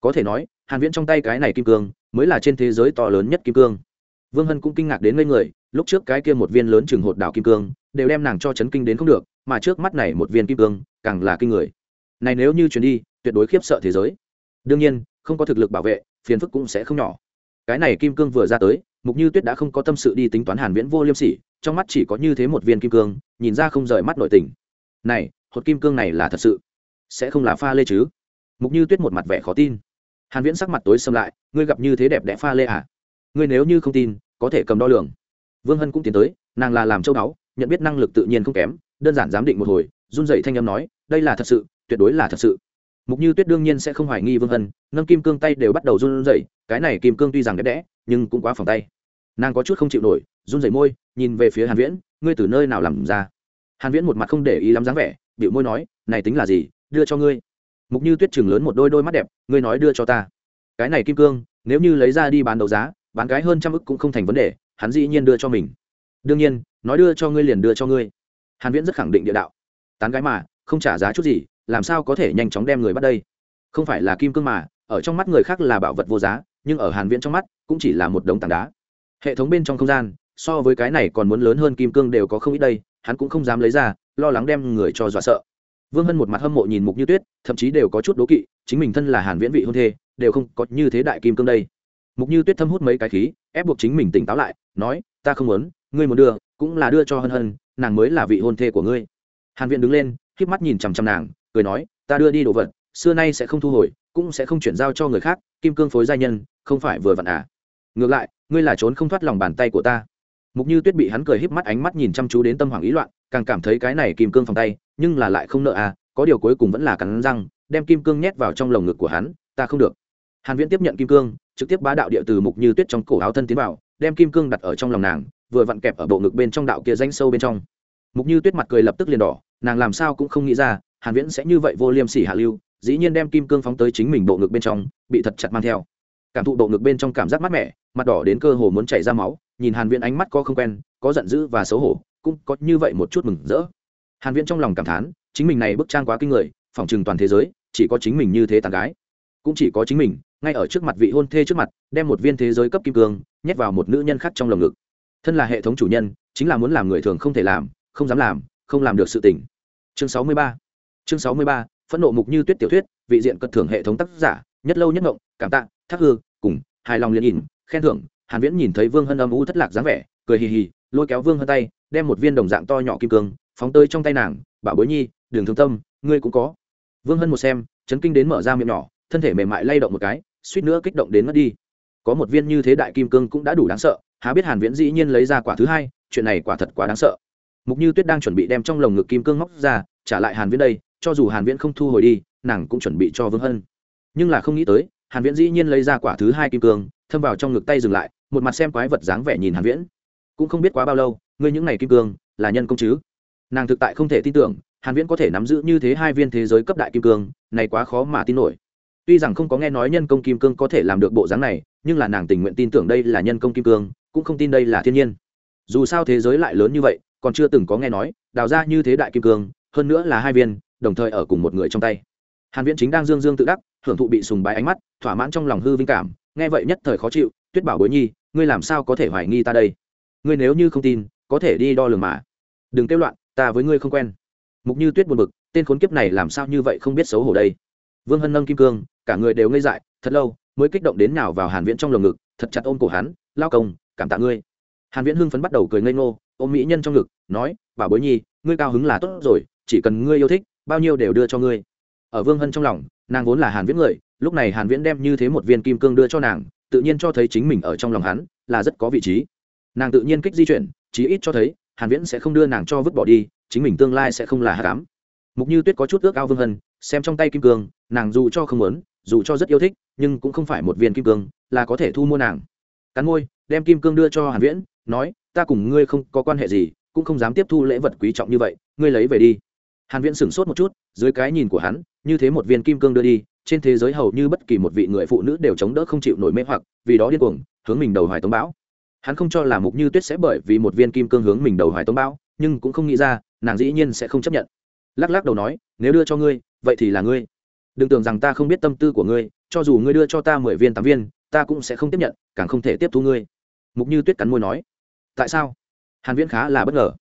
có thể nói, hàn viễn trong tay cái này kim cương mới là trên thế giới to lớn nhất kim cương. Vương hân cũng kinh ngạc đến ngây người, lúc trước cái kia một viên lớn chừng hột đảo kim cương đều đem nàng cho chấn kinh đến không được, mà trước mắt này một viên kim cương càng là kinh người. Này nếu như chuyển đi, tuyệt đối khiếp sợ thế giới. Đương nhiên, không có thực lực bảo vệ, phiền phức cũng sẽ không nhỏ. Cái này kim cương vừa ra tới, mục như tuyết đã không có tâm sự đi tính toán hàn viễn vô liêm sỉ, trong mắt chỉ có như thế một viên kim cương, nhìn ra không rời mắt nội tình. Này, hột kim cương này là thật sự sẽ không là pha lê chứ? Mục như tuyết một mặt vẻ khó tin hàn viễn sắc mặt tối sầm lại, ngươi gặp như thế đẹp đẽ pha lê à? Ngươi nếu như không tin, có thể cầm đo lường. Vương hân cũng tiến tới, nàng là làm châu đáo nhận biết năng lực tự nhiên không kém, đơn giản giám định một hồi, run rẩy thanh âm nói, đây là thật sự, tuyệt đối là thật sự. Mục như tuyết đương nhiên sẽ không hoài nghi vương hân, nâng kim cương tay đều bắt đầu run rẩy, cái này kim cương tuy rằng đẹp đẽ, nhưng cũng quá phòng tay. Nàng có chút không chịu nổi, run rẩy môi, nhìn về phía hàn viễn, ngươi từ nơi nào làm ra? Hàn viễn một mặt không để ý lắm dáng vẻ bịu môi nói, này tính là gì? Đưa cho ngươi mục như tuyết chừng lớn một đôi đôi mắt đẹp, ngươi nói đưa cho ta. Cái này kim cương, nếu như lấy ra đi bán đấu giá, bán cái hơn trăm ức cũng không thành vấn đề, hắn dĩ nhiên đưa cho mình. Đương nhiên, nói đưa cho ngươi liền đưa cho ngươi. Hàn viễn rất khẳng định địa đạo. Tán gái mà, không trả giá chút gì, làm sao có thể nhanh chóng đem người bắt đây? Không phải là kim cương mà, ở trong mắt người khác là bảo vật vô giá, nhưng ở hàn viễn trong mắt, cũng chỉ là một đống tảng đá. Hệ thống bên trong không gian, so với cái này còn muốn lớn hơn kim cương đều có không ít đây, hắn cũng không dám lấy ra, lo lắng đem người cho dọa sợ vương hân một mặt hâm mộ nhìn mục như tuyết, thậm chí đều có chút đố kỵ, chính mình thân là hàn viễn vị hôn thê, đều không có như thế đại kim cương đây. Mục như tuyết thâm hút mấy cái khí, ép buộc chính mình tỉnh táo lại, nói, ta không muốn, ngươi muốn đưa, cũng là đưa cho hân hân, nàng mới là vị hôn thê của ngươi. Hàn viễn đứng lên, khép mắt nhìn chằm chằm nàng, cười nói, ta đưa đi đồ vật, xưa nay sẽ không thu hồi, cũng sẽ không chuyển giao cho người khác, kim cương phối gia nhân, không phải vừa vặn à. Ngược lại, ngươi là trốn không thoát lòng bàn tay của ta mục như tuyết bị hắn cười híp mắt ánh mắt nhìn chăm chú đến tâm hoàng ý loạn, càng cảm thấy cái này kim cương phòng tay, nhưng là lại không nợ à có điều cuối cùng vẫn là cắn răng, đem kim cương nhét vào trong lồng ngực của hắn, ta không được. Hàn viễn tiếp nhận kim cương, trực tiếp bá đạo địa từ mục như tuyết trong cổ áo thân tiến vào, đem kim cương đặt ở trong lòng nàng, vừa vặn kẹp ở bộ ngực bên trong đạo kia danh sâu bên trong. Mục như tuyết mặt cười lập tức liền đỏ, nàng làm sao cũng không nghĩ ra, hàn viễn sẽ như vậy vô liêm sỉ hạ lưu, dĩ nhiên đem kim cương phóng tới chính mình bộ ngực bên trong, bị thật chặt mang theo. Cảm thụ bộ ngực bên trong cảm giác mát mẻ, mặt đỏ đến cơ hồ muốn chảy ra máu nhìn hàn viễn ánh mắt có không quen, có giận dữ và xấu hổ, cũng có như vậy một chút mừng rỡ. Hàn viễn trong lòng cảm thán, chính mình này bức trang quá kinh người, phỏng chừng toàn thế giới, chỉ có chính mình như thế tàn gái. Cũng chỉ có chính mình, ngay ở trước mặt vị hôn thê trước mặt, đem một viên thế giới cấp kim cương, nhét vào một nữ nhân khác trong lồng ngực. Thân là hệ thống chủ nhân, chính là muốn làm người thường không thể làm, không dám làm, không làm được sự tỉnh chương sáu mươi ba. Chương sáu mươi ba, phẫn nộ mục như tuyết tiểu thuyết, vị diện cất thưởng hệ thống tác giả, nhất lâu nhất ngộng, cảm tạ, thác hư, cùng, hài lòng liên nhìn, khen thưởng hàn viễn nhìn thấy vương hân âm u thất lạc dáng vẻ, cười hì hì, lôi kéo vương hân tay, đem một viên đồng dạng to nhỏ kim cương, phóng tới trong tay nàng, bảo bối nhi, đừng thương tâm, ngươi cũng có. Vương hân một xem, chấn kinh đến mở ra miệng nhỏ, thân thể mềm mại lay động một cái, suýt nữa kích động đến mất đi. Có một viên như thế đại kim cương cũng đã đủ đáng sợ, há biết hàn viễn dĩ nhiên lấy ra quả thứ hai, chuyện này quả thật quá đáng sợ. Mục như tuyết đang chuẩn bị đem trong lồng ngực kim cương móc ra, trả lại hàn viễn đây, cho dù hàn viễn không thu hồi đi, nàng cũng chuẩn bị cho vương hân. Nhưng là không nghĩ tới, hàn viễn dĩ nhiên lấy ra quả thứ hai kim cương, thâm vào trong ngực tay dừng lại một mặt xem quái vật dáng vẻ nhìn hàn viễn. Cũng không biết quá bao lâu, ngươi những này kim cương, là nhân công chứ? Nàng thực tại không thể tin tưởng, hàn viễn có thể nắm giữ như thế hai viên thế giới cấp đại kim cương, này quá khó mà tin nổi. Tuy rằng không có nghe nói nhân công kim cương có thể làm được bộ dáng này, nhưng là nàng tình nguyện tin tưởng đây là nhân công kim cương, cũng không tin đây là thiên nhiên. Dù sao thế giới lại lớn như vậy, còn chưa từng có nghe nói, đào ra như thế đại kim cương, hơn nữa là hai viên, đồng thời ở cùng một người trong tay. Hàn viễn chính đang dương dương tự đắc, hưởng thụ bị sùng bái ánh mắt, thỏa mãn trong lòng hư vinh cảm, nghe vậy nhất thời khó chịu tuyết bảo bối nhi, ngươi làm sao có thể hoài nghi ta đây? Ngươi nếu như không tin, có thể đi đo lường mà. Đừng kêu loạn, ta với ngươi không quen. Mục như tuyết buồn bực, tên khốn kiếp này làm sao như vậy không biết xấu hổ đây? Vương hân nâng kim cương, cả người đều ngây dại, thật lâu mới kích động đến nào vào hàn viễn trong lồng ngực, thật chặt ôm cổ hắn, lao công, cảm tạ ngươi. Hàn viễn hưng phấn bắt đầu cười ngây ngô, ôm mỹ nhân trong ngực, nói, bảo bối nhi, ngươi cao hứng là tốt rồi, chỉ cần ngươi yêu thích, bao nhiêu đều đưa cho ngươi. Ở vương hân trong lòng, nàng vốn là hàn viễn người, lúc này hàn viễn đem như thế một viên kim cương đưa cho nàng tự nhiên cho thấy chính mình ở trong lòng hắn là rất có vị trí. Nàng tự nhiên kích di chuyển, chí ít cho thấy, hàn viễn sẽ không đưa nàng cho vứt bỏ đi, chính mình tương lai sẽ không là hạ cám. Mục như tuyết có chút ước ao vương hân, xem trong tay kim cương, nàng dù cho không muốn, dù cho rất yêu thích, nhưng cũng không phải một viên kim cương, là có thể thu mua nàng. Cắn môi, đem kim cương đưa cho hàn viễn, nói, ta cùng ngươi không có quan hệ gì, cũng không dám tiếp thu lễ vật quý trọng như vậy, ngươi lấy về đi. Hàn viễn sửng sốt một chút, dưới cái nhìn của hắn, như thế một viên kim cương đưa đi trên thế giới hầu như bất kỳ một vị người phụ nữ đều chống đỡ không chịu nổi mê hoặc, vì đó điên cuồng, hướng mình đầu hoài tống bão. Hắn không cho là mục như tuyết sẽ bởi vì một viên kim cương hướng mình đầu hoài tống bão, nhưng cũng không nghĩ ra, nàng dĩ nhiên sẽ không chấp nhận. Lắc lắc đầu nói, nếu đưa cho ngươi, vậy thì là ngươi. Đừng tưởng rằng ta không biết tâm tư của ngươi, cho dù ngươi đưa cho ta mười viên tám viên, ta cũng sẽ không tiếp nhận, càng không thể tiếp thu ngươi. Mục như tuyết cắn môi nói, tại sao? Hàn viễn khá là bất ngờ.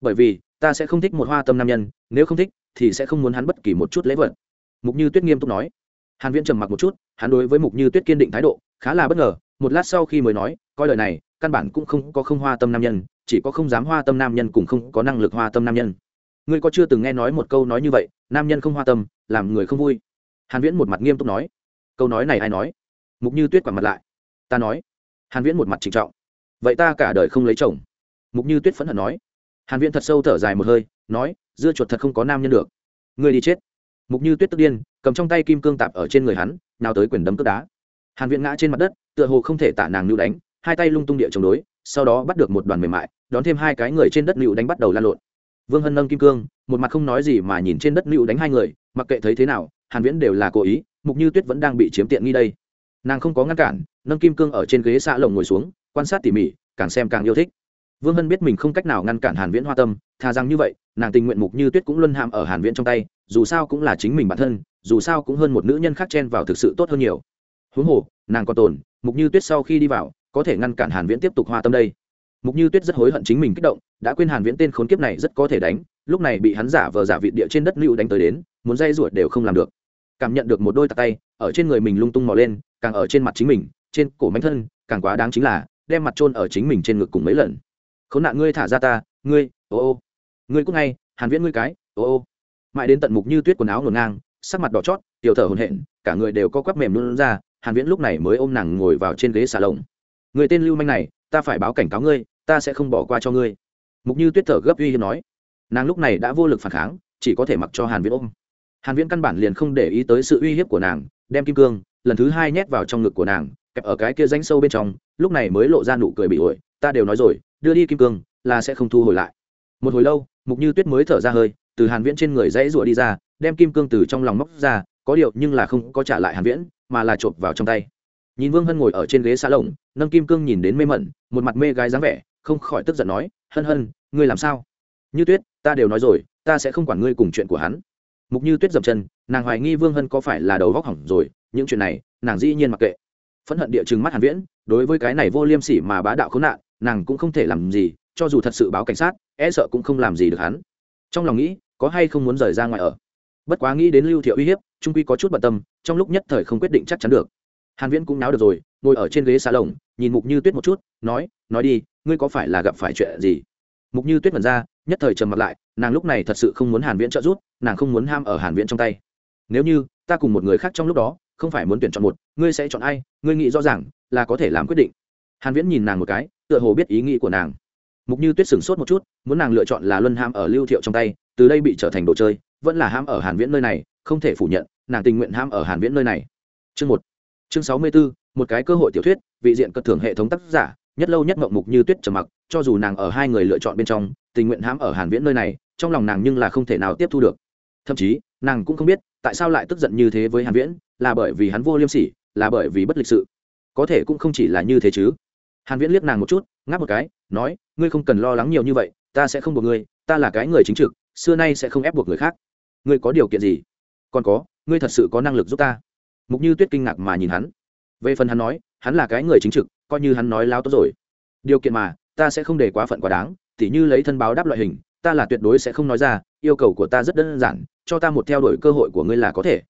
Bởi vì, ta sẽ không thích một hoa tâm nam nhân, nếu không thích, thì sẽ không muốn hắn bất kỳ một chút lễ vật. Mục như tuyết nghiêm túc nói hàn viễn trầm mặc một chút, hắn đối với mục như tuyết kiên định thái độ khá là bất ngờ, một lát sau khi mới nói, coi lời này, căn bản cũng không có không hoa tâm nam nhân, chỉ có không dám hoa tâm nam nhân cũng không có năng lực hoa tâm nam nhân. Ngươi có chưa từng nghe nói một câu nói như vậy, nam nhân không hoa tâm, làm người không vui? Hàn viễn một mặt nghiêm túc nói. Câu nói này ai nói? Mục như tuyết quẳng mặt lại. Ta nói. Hàn viễn một mặt trịnh trọng. Vậy ta cả đời không lấy chồng. Mục như tuyết phẫn hận nói. Hàn viễn thật sâu thở dài một hơi, nói, dưa chuột thật không có nam nhân được. Ngươi đi chết mục như tuyết tức điên, cầm trong tay kim cương tạp ở trên người hắn, nào tới quyền đấm cướp đá. Hàn viễn ngã trên mặt đất, tựa hồ không thể tả nàng lưu đánh, hai tay lung tung địa chống đối, sau đó bắt được một đoàn mềm mại, đón thêm hai cái người trên đất lưu đánh bắt đầu lan lộn. Vương hân nâng kim cương, một mặt không nói gì mà nhìn trên đất lưu đánh hai người, mặc kệ thấy thế nào, hàn viễn đều là cố ý, mục như tuyết vẫn đang bị chiếm tiện nghi đây. Nàng không có ngăn cản, nâng kim cương ở trên ghế xạ lồng ngồi xuống, quan sát tỉ mỉ, càng xem càng yêu thích. Vương hân biết mình không cách nào ngăn cản hàn viễn hoa tâm thà rằng như vậy, nàng tình nguyện mục như tuyết cũng luân hàm ở hàn viễn trong tay, dù sao cũng là chính mình bản thân, dù sao cũng hơn một nữ nhân khác chen vào thực sự tốt hơn nhiều. Huống hồ, nàng còn tồn, mục như tuyết sau khi đi vào, có thể ngăn cản hàn viễn tiếp tục hoa tâm đây. Mục như tuyết rất hối hận chính mình kích động, đã quên hàn viễn tên khốn kiếp này rất có thể đánh, lúc này bị hắn giả vờ giả vị địa trên đất lưu đánh tới đến, muốn dây ruột đều không làm được. Cảm nhận được một đôi tay, ở trên người mình lung tung mò lên, càng ở trên mặt chính mình, trên cổ mánh thân, càng quá đáng chính là, đem mặt trôn ở chính mình trên ngực cùng mấy lần. Khốn nạn ngươi thả ra ta, ngươi ô ô ngươi cũng ngay hàn viễn ngươi cái ô ô mãi đến tận mục như tuyết quần áo ngổn ngang sắc mặt đỏ chót tiểu thở hổn hển cả người đều có quắp mềm luôn ra hàn viễn lúc này mới ôm nàng ngồi vào trên ghế xà lồng người tên lưu manh này ta phải báo cảnh cáo ngươi ta sẽ không bỏ qua cho ngươi mục như tuyết thở gấp uy hiếp nói nàng lúc này đã vô lực phản kháng chỉ có thể mặc cho hàn viễn ôm hàn viễn căn bản liền không để ý tới sự uy hiếp của nàng đem kim cương lần thứ hai nhét vào trong ngực của nàng kẹp ở cái kia rãnh sâu bên trong lúc này mới lộ ra nụ cười bị ổi ta đều nói rồi đưa đi kim cương là sẽ không thu hồi lại một hồi lâu, mục như tuyết mới thở ra hơi, từ hàn viễn trên người dãy rụa đi ra, đem kim cương từ trong lòng móc ra, có điều nhưng là không có trả lại hàn viễn, mà là trộn vào trong tay. Nhìn vương hân ngồi ở trên ghế xa lồng, nâng kim cương nhìn đến mê mẩn, một mặt mê gái dáng vẻ, không khỏi tức giận nói, hân hân, ngươi làm sao? Như tuyết, ta đều nói rồi, ta sẽ không quản ngươi cùng chuyện của hắn. Mục như tuyết dậm chân, nàng hoài nghi vương hân có phải là đầu vóc hỏng rồi, những chuyện này, nàng dĩ nhiên mặc kệ. Phẫn hận địa chừng mắt hàn viễn, đối với cái này vô liêm sỉ mà bá đạo khốn nạn, nàng cũng không thể làm gì cho dù thật sự báo cảnh sát e sợ cũng không làm gì được hắn. Trong lòng nghĩ, có hay không muốn rời ra ngoài ở? Bất quá nghĩ đến lưu thiệu uy hiếp, trung quy có chút bận tâm, trong lúc nhất thời không quyết định chắc chắn được. Hàn viễn cũng náo được rồi, ngồi ở trên ghế xà lồng, nhìn mục như tuyết một chút, nói nói đi, ngươi có phải là gặp phải chuyện gì? Mục như tuyết mật ra, nhất thời trầm mặt lại, nàng lúc này thật sự không muốn hàn viễn trợ giúp, nàng không muốn ham ở hàn viễn trong tay. Nếu như ta cùng một người khác trong lúc đó, không phải muốn tuyển chọn một, ngươi sẽ chọn ai? Ngươi nghĩ rõ ràng là có thể làm quyết định. Hàn viễn nhìn nàng một cái, tựa hồ biết ý nghĩ của nàng mục như tuyết sửng sốt một chút muốn nàng lựa chọn là luân ham ở lưu thiệu trong tay từ đây bị trở thành đồ chơi vẫn là ham ở hàn viễn nơi này không thể phủ nhận nàng tình nguyện ham ở hàn viễn nơi này. Chương một chương sáu mươi 64, một cái cơ hội tiểu thuyết vị diện cất thưởng hệ thống tác giả nhất lâu nhất mộng mục như tuyết trầm mặc cho dù nàng ở hai người lựa chọn bên trong tình nguyện ham ở hàn viễn nơi này trong lòng nàng nhưng là không thể nào tiếp thu được. Thậm chí nàng cũng không biết tại sao lại tức giận như thế với hàn viễn là bởi vì hắn vô liêm sỉ là bởi vì bất lịch sự. Có thể cũng không chỉ là như thế chứ. Hàn viễn liếc nàng một chút ngáp một cái, nói, ngươi không cần lo lắng nhiều như vậy, ta sẽ không buộc ngươi, ta là cái người chính trực, xưa nay sẽ không ép buộc người khác. Ngươi có điều kiện gì? Còn có, ngươi thật sự có năng lực giúp ta. Mục như tuyết kinh ngạc mà nhìn hắn. Về phần hắn nói, hắn là cái người chính trực, coi như hắn nói láo tốt rồi. Điều kiện mà, ta sẽ không để quá phận quá đáng, tỉ như lấy thân báo đáp loại hình, ta là tuyệt đối sẽ không nói ra, yêu cầu của ta rất đơn giản, cho ta một theo đuổi cơ hội của ngươi là có thể.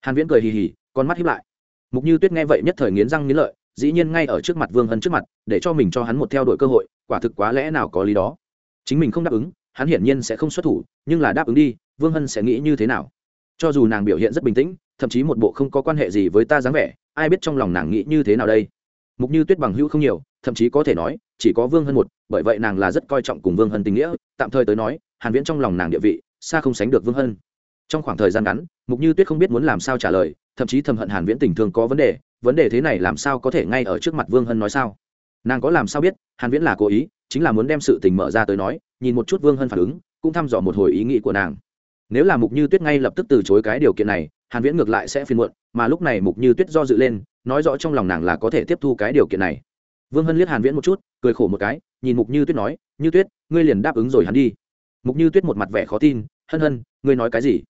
Hàn viễn cười hì hì, con mắt hiếp lại. Mục như tuyết nghe vậy nhất thời nghiến răng nghiến lợi dĩ nhiên ngay ở trước mặt vương hân trước mặt, để cho mình cho hắn một theo đuổi cơ hội, quả thực quá lẽ nào có lý đó. Chính mình không đáp ứng, hắn hiển nhiên sẽ không xuất thủ, nhưng là đáp ứng đi, vương hân sẽ nghĩ như thế nào? Cho dù nàng biểu hiện rất bình tĩnh, thậm chí một bộ không có quan hệ gì với ta dáng vẻ, ai biết trong lòng nàng nghĩ như thế nào đây? Mục như tuyết bằng hữu không nhiều, thậm chí có thể nói, chỉ có vương hân một, bởi vậy nàng là rất coi trọng cùng vương hân tình nghĩa, tạm thời tới nói, hàn viễn trong lòng nàng địa vị, xa không sánh được vương hân. Trong khoảng thời gian ngắn, mục như tuyết không biết muốn làm sao trả lời, thậm chí thầm hận hàn viễn tình thương có vấn đề vấn đề thế này làm sao có thể ngay ở trước mặt vương hân nói sao? Nàng có làm sao biết, hàn viễn là cố ý, chính là muốn đem sự tình mở ra tới nói, nhìn một chút vương hân phản ứng, cũng thăm dò một hồi ý nghĩ của nàng. Nếu là mục như tuyết ngay lập tức từ chối cái điều kiện này, hàn viễn ngược lại sẽ phiền muộn, mà lúc này mục như tuyết do dự lên, nói rõ trong lòng nàng là có thể tiếp thu cái điều kiện này. Vương hân liếc hàn viễn một chút, cười khổ một cái, nhìn mục như tuyết nói, như tuyết, ngươi liền đáp ứng rồi hắn đi. Mục như tuyết một mặt vẻ khó tin, hân hân, ngươi nói cái gì?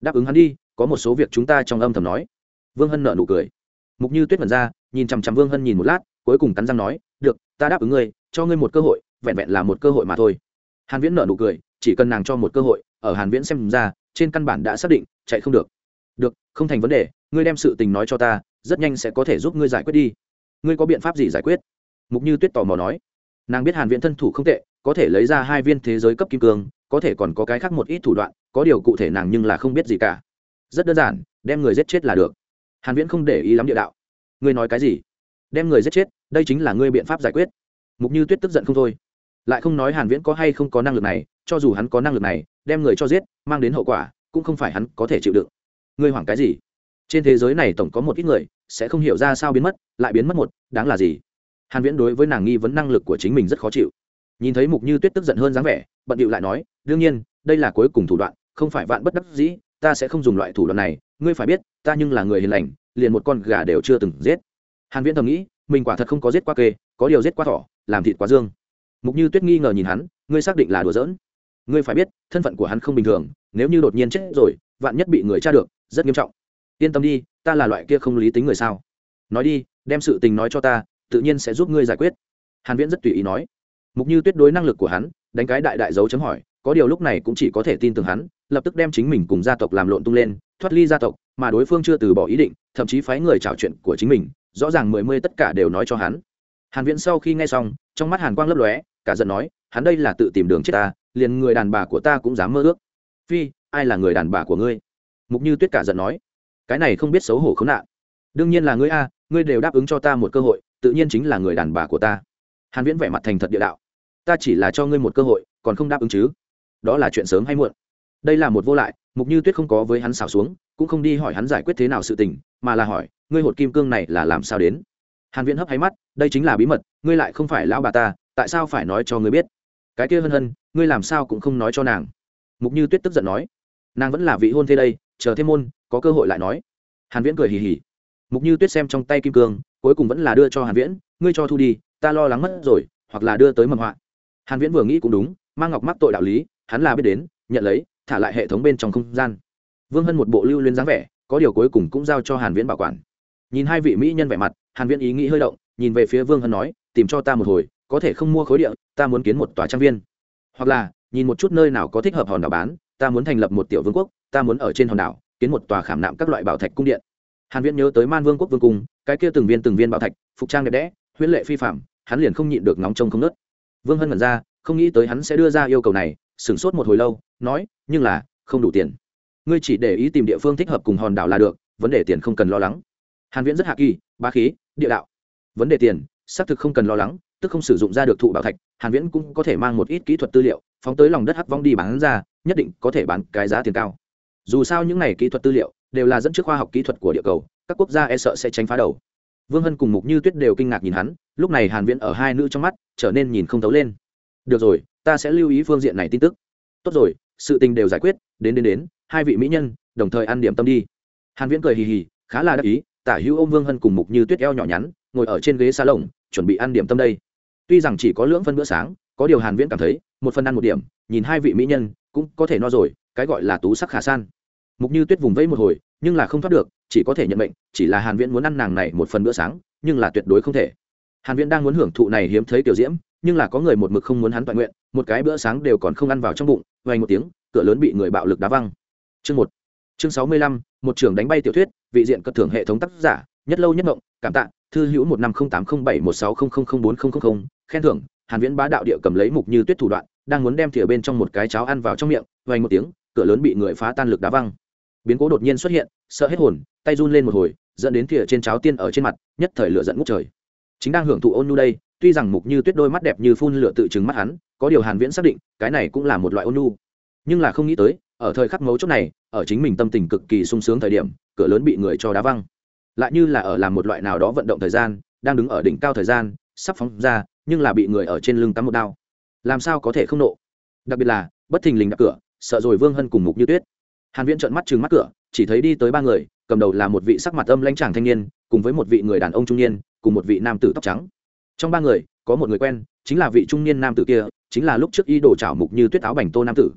Đáp ứng hắn đi, có một số việc chúng ta trong âm thầm nói. Vương hân nở nụ cười mục như tuyết mẩn ra, nhìn chằm chằm vương hân nhìn một lát, cuối cùng cắn răng nói, được, ta đáp ứng ngươi, cho ngươi một cơ hội, vẹn vẹn là một cơ hội mà thôi. Hàn viễn nở nụ cười, chỉ cần nàng cho một cơ hội, ở hàn viễn xem ra, trên căn bản đã xác định, chạy không được. Được, không thành vấn đề, ngươi đem sự tình nói cho ta, rất nhanh sẽ có thể giúp ngươi giải quyết đi. Ngươi có biện pháp gì giải quyết? Mục như tuyết tò mò nói. Nàng biết hàn viễn thân thủ không tệ, có thể lấy ra hai viên thế giới cấp kim cương, có thể còn có cái khác một ít thủ đoạn, có điều cụ thể nàng nhưng là không biết gì cả. Rất đơn giản, đem người giết chết là được hàn viễn không để ý lắm địa đạo. Ngươi nói cái gì? Đem người giết chết, đây chính là ngươi biện pháp giải quyết. Mục như tuyết tức giận không thôi. Lại không nói hàn viễn có hay không có năng lực này, cho dù hắn có năng lực này, đem người cho giết, mang đến hậu quả, cũng không phải hắn có thể chịu đựng. Ngươi hoảng cái gì? Trên thế giới này tổng có một ít người, sẽ không hiểu ra sao biến mất, lại biến mất một, đáng là gì? Hàn viễn đối với nàng nghi vấn năng lực của chính mình rất khó chịu. Nhìn thấy mục như tuyết tức giận hơn dáng vẻ, bận điệu lại nói, đương nhiên, đây là cuối cùng thủ đoạn, không phải vạn bất đắc dĩ, ta sẽ không dùng loại thủ đoạn này ngươi phải biết, ta nhưng là người hiền lành, liền một con gà đều chưa từng giết. Hàn viễn thầm nghĩ, mình quả thật không có giết qua kê, có điều giết qua thỏ, làm thịt quá dương. Mục như tuyết nghi ngờ nhìn hắn, ngươi xác định là đùa giỡn. Ngươi phải biết, thân phận của hắn không bình thường, nếu như đột nhiên chết rồi, vạn nhất bị người tra được, rất nghiêm trọng. Yên tâm đi, ta là loại kia không lý tính người sao. Nói đi, đem sự tình nói cho ta, tự nhiên sẽ giúp ngươi giải quyết. Hàn viễn rất tùy ý nói. Mục như tuyết đối năng lực của hắn, đánh cái đại đại dấu chấm hỏi, có điều lúc này cũng chỉ có thể tin tưởng hắn, lập tức đem chính mình cùng gia tộc làm lộn tung lên thoát ly gia tộc, mà đối phương chưa từ bỏ ý định, thậm chí phái người trào chuyện của chính mình, rõ ràng mười mươi tất cả đều nói cho hắn. Hàn viễn sau khi nghe xong, trong mắt hàn quang lấp lóe, cả giận nói, hắn đây là tự tìm đường chết ta, liền người đàn bà của ta cũng dám mơ ước. Phi, ai là người đàn bà của ngươi? Mục như tuyết cả giận nói, cái này không biết xấu hổ khốn nạn. Đương nhiên là ngươi a, ngươi đều đáp ứng cho ta một cơ hội, tự nhiên chính là người đàn bà của ta. Hàn viễn vẻ mặt thành thật địa đạo, ta chỉ là cho ngươi một cơ hội, còn không đáp ứng chứ? Đó là chuyện sớm hay muộn. Đây là một vô lại mục như tuyết không có với hắn xào xuống, cũng không đi hỏi hắn giải quyết thế nào sự tình, mà là hỏi, ngươi hột kim cương này là làm sao đến? Hàn viễn hấp hay mắt, đây chính là bí mật, ngươi lại không phải lão bà ta, tại sao phải nói cho ngươi biết? Cái kia hân hân, ngươi làm sao cũng không nói cho nàng. Mục như tuyết tức giận nói, nàng vẫn là vị hôn thế đây, chờ thêm môn, có cơ hội lại nói. Hàn viễn cười hì hì. Mục như tuyết xem trong tay kim cương, cuối cùng vẫn là đưa cho hàn viễn, ngươi cho thu đi, ta lo lắng mất rồi, hoặc là đưa tới mầm họa. Hàn viễn vừa nghĩ cũng đúng, mang ngọc mắc tội đạo lý, hắn là biết đến, nhận lấy thả lại hệ thống bên trong không gian. Vương hân một bộ lưu luyến dáng vẻ, có điều cuối cùng cũng giao cho hàn viễn bảo quản. Nhìn hai vị mỹ nhân vẻ mặt, hàn viễn ý nghĩ hơi động, nhìn về phía vương hân nói, tìm cho ta một hồi, có thể không mua khối địa, ta muốn kiến một tòa trang viên. Hoặc là, nhìn một chút nơi nào có thích hợp hòn đảo bán, ta muốn thành lập một tiểu vương quốc, ta muốn ở trên hòn đảo, kiến một tòa khảm nạm các loại bảo thạch cung điện. Hàn viễn nhớ tới man vương quốc vương cung, cái kia từng viên từng viên bảo thạch, phục trang đẹp đẽ, huyễn lệ phi phạm hắn liền không nhịn được nóng trông không nớt vương hân ngẩn ra, không nghĩ tới hắn sẽ đưa ra yêu cầu này, sửng sốt một hồi lâu nói, nhưng là, không đủ tiền. Ngươi chỉ để ý tìm địa phương thích hợp cùng hòn đảo là được, vấn đề tiền không cần lo lắng. Hàn viễn rất hạ kỳ, bá khí, địa đạo. Vấn đề tiền, xác thực không cần lo lắng, tức không sử dụng ra được thụ bảo thạch, hàn viễn cũng có thể mang một ít kỹ thuật tư liệu, phóng tới lòng đất hắc vong đi bán ra, nhất định có thể bán cái giá tiền cao. Dù sao những này kỹ thuật tư liệu đều là dẫn trước khoa học kỹ thuật của địa cầu, các quốc gia e sợ sẽ tránh phá đầu. Vương hân cùng mục như tuyết đều kinh ngạc nhìn hắn, lúc này hàn viễn ở hai nữ trong mắt trở nên nhìn không thấu lên. Được rồi, ta sẽ lưu ý phương diện này tin tức. Tốt rồi sự tình đều giải quyết, đến đến đến, hai vị mỹ nhân, đồng thời ăn điểm tâm đi. Hàn viễn cười hì hì, khá là đắc ý, tả hữu ôm vương hân cùng mục như tuyết eo nhỏ nhắn, ngồi ở trên ghế xa lồng chuẩn bị ăn điểm tâm đây. Tuy rằng chỉ có lưỡng phân bữa sáng, có điều hàn viễn cảm thấy, một phần ăn một điểm, nhìn hai vị mỹ nhân, cũng có thể no rồi, cái gọi là tú sắc khả san. Mục như tuyết vùng vẫy một hồi, nhưng là không thoát được, chỉ có thể nhận mệnh, chỉ là hàn viễn muốn ăn nàng này một phần bữa sáng, nhưng là tuyệt đối không thể. Hàn viễn đang muốn hưởng thụ này hiếm thấy tiểu diễm, nhưng là có người một mực không muốn hắn toàn nguyện một cái bữa sáng đều còn không ăn vào trong bụng vay một tiếng, cửa lớn bị người bạo lực đá văng. Chương một, chương sáu mươi lăm, một trưởng đánh bay tiểu thuyết, vị diện cất thưởng hệ thống tác giả, nhất lâu nhất ngộng, cảm tạ, thư hữu một năm không tám không bảy một sáu không không không bốn không không không, khen thưởng, hàn viễn bá đạo địa cầm lấy mục như tuyết thủ đoạn, đang muốn đem thìa bên trong một cái cháo ăn vào trong miệng vay một tiếng, cửa lớn bị người phá tan lực đá văng. Biến cố đột nhiên xuất hiện, sợ hết hồn, tay run lên một hồi, dẫn đến thìa trên cháo tiên ở trên mặt, nhất thời lửa giận ngút trời. Chính đang hưởng thụ ôn nhu đây tuy rằng mục như tuyết đôi mắt đẹp như phun lửa tự chứng mắt hắn, có điều hàn viễn xác định, cái này cũng là một loại ôn nhu. Nhưng là không nghĩ tới, ở thời khắc mấu chốt này, ở chính mình tâm tình cực kỳ sung sướng thời điểm, cửa lớn bị người cho đá văng. Lại như là ở làm một loại nào đó vận động thời gian, đang đứng ở đỉnh cao thời gian, sắp phóng ra, nhưng là bị người ở trên lưng tắm một đao. Làm sao có thể không nộ? Đặc biệt là, bất thình lình đập cửa, sợ rồi vương hân cùng mục như tuyết. Hàn viễn trợn mắt trừng mắt cửa, chỉ thấy đi tới ba người, cầm đầu là một vị sắc mặt âm lãnh chàng thanh niên, cùng với một vị người đàn ông trung niên, cùng một vị nam tử tóc trắng trong ba người, có một người quen, chính là vị trung niên nam tử kia, chính là lúc trước y đổ trảo mục như tuyết áo bành tô nam tử.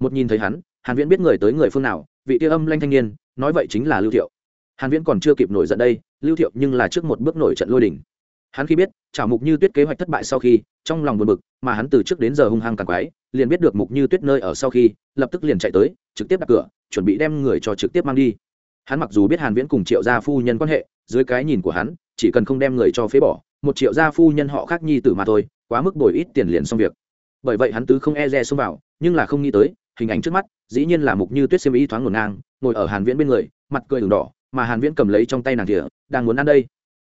Một nhìn thấy hắn, hàn viễn biết người tới người phương nào, vị kia âm lanh thanh niên, nói vậy chính là lưu thiệu. Hàn viễn còn chưa kịp nổi giận đây, lưu thiệu nhưng là trước một bước nổi trận lôi đình. Hắn khi biết trảo mục như tuyết kế hoạch thất bại sau khi, trong lòng buồn bực, mà hắn từ trước đến giờ hung hăng càng quái, liền biết được mục như tuyết nơi ở sau khi, lập tức liền chạy tới, trực tiếp đặt cửa, chuẩn bị đem người cho trực tiếp mang đi. Hắn mặc dù biết hàn viễn cùng triệu gia phu nhân quan hệ, dưới cái nhìn của hắn, chỉ cần không đem người cho phế bỏ một triệu gia phu nhân họ khác nhi tử mà thôi, quá mức bồi ít tiền liền xong việc. Bởi vậy hắn tứ không e dè xông vào, nhưng là không nghĩ tới, hình ảnh trước mắt, dĩ nhiên là mục như tuyết xiêm y thoáng ngổn ngang, ngồi ở hàn viễn bên người, mặt cười đường đỏ, mà hàn viễn cầm lấy trong tay nàng thìa, đang muốn ăn đây.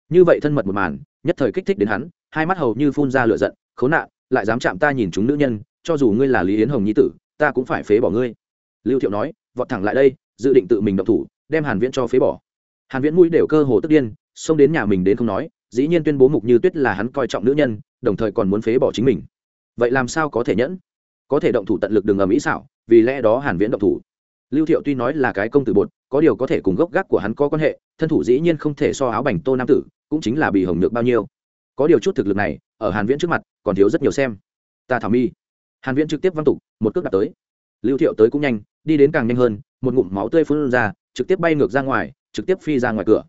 Như vậy thân mật một màn, nhất thời kích thích đến hắn, hai mắt hầu như phun ra lửa giận, khốn nạn, lại dám chạm ta nhìn chúng nữ nhân, cho dù ngươi là lý yến hồng nhi tử, ta cũng phải phế bỏ ngươi. Lưu thiệu nói, vọt thẳng lại đây, dự định tự mình động thủ, đem hàn viễn cho phế bỏ. Hàn viễn mũi đều cơ hồ tức điên, xông đến nhà mình đến không nói dĩ nhiên tuyên bố mục như tuyết là hắn coi trọng nữ nhân, đồng thời còn muốn phế bỏ chính mình. Vậy làm sao có thể nhẫn? Có thể động thủ tận lực đường ở mỹ xảo, vì lẽ đó hàn viễn động thủ. Lưu thiệu tuy nói là cái công tử bột, có điều có thể cùng gốc gác của hắn có quan hệ, thân thủ dĩ nhiên không thể so áo bảnh tô nam tử, cũng chính là bị hồng nhược bao nhiêu. Có điều chút thực lực này, ở hàn viễn trước mặt, còn thiếu rất nhiều xem. Ta thảo mi. Hàn viễn trực tiếp văn tục, một cước đặt tới. Lưu thiệu tới cũng nhanh, đi đến càng nhanh hơn, một ngụm máu tươi phun ra, trực tiếp bay ngược ra ngoài, trực tiếp phi ra ngoài cửa.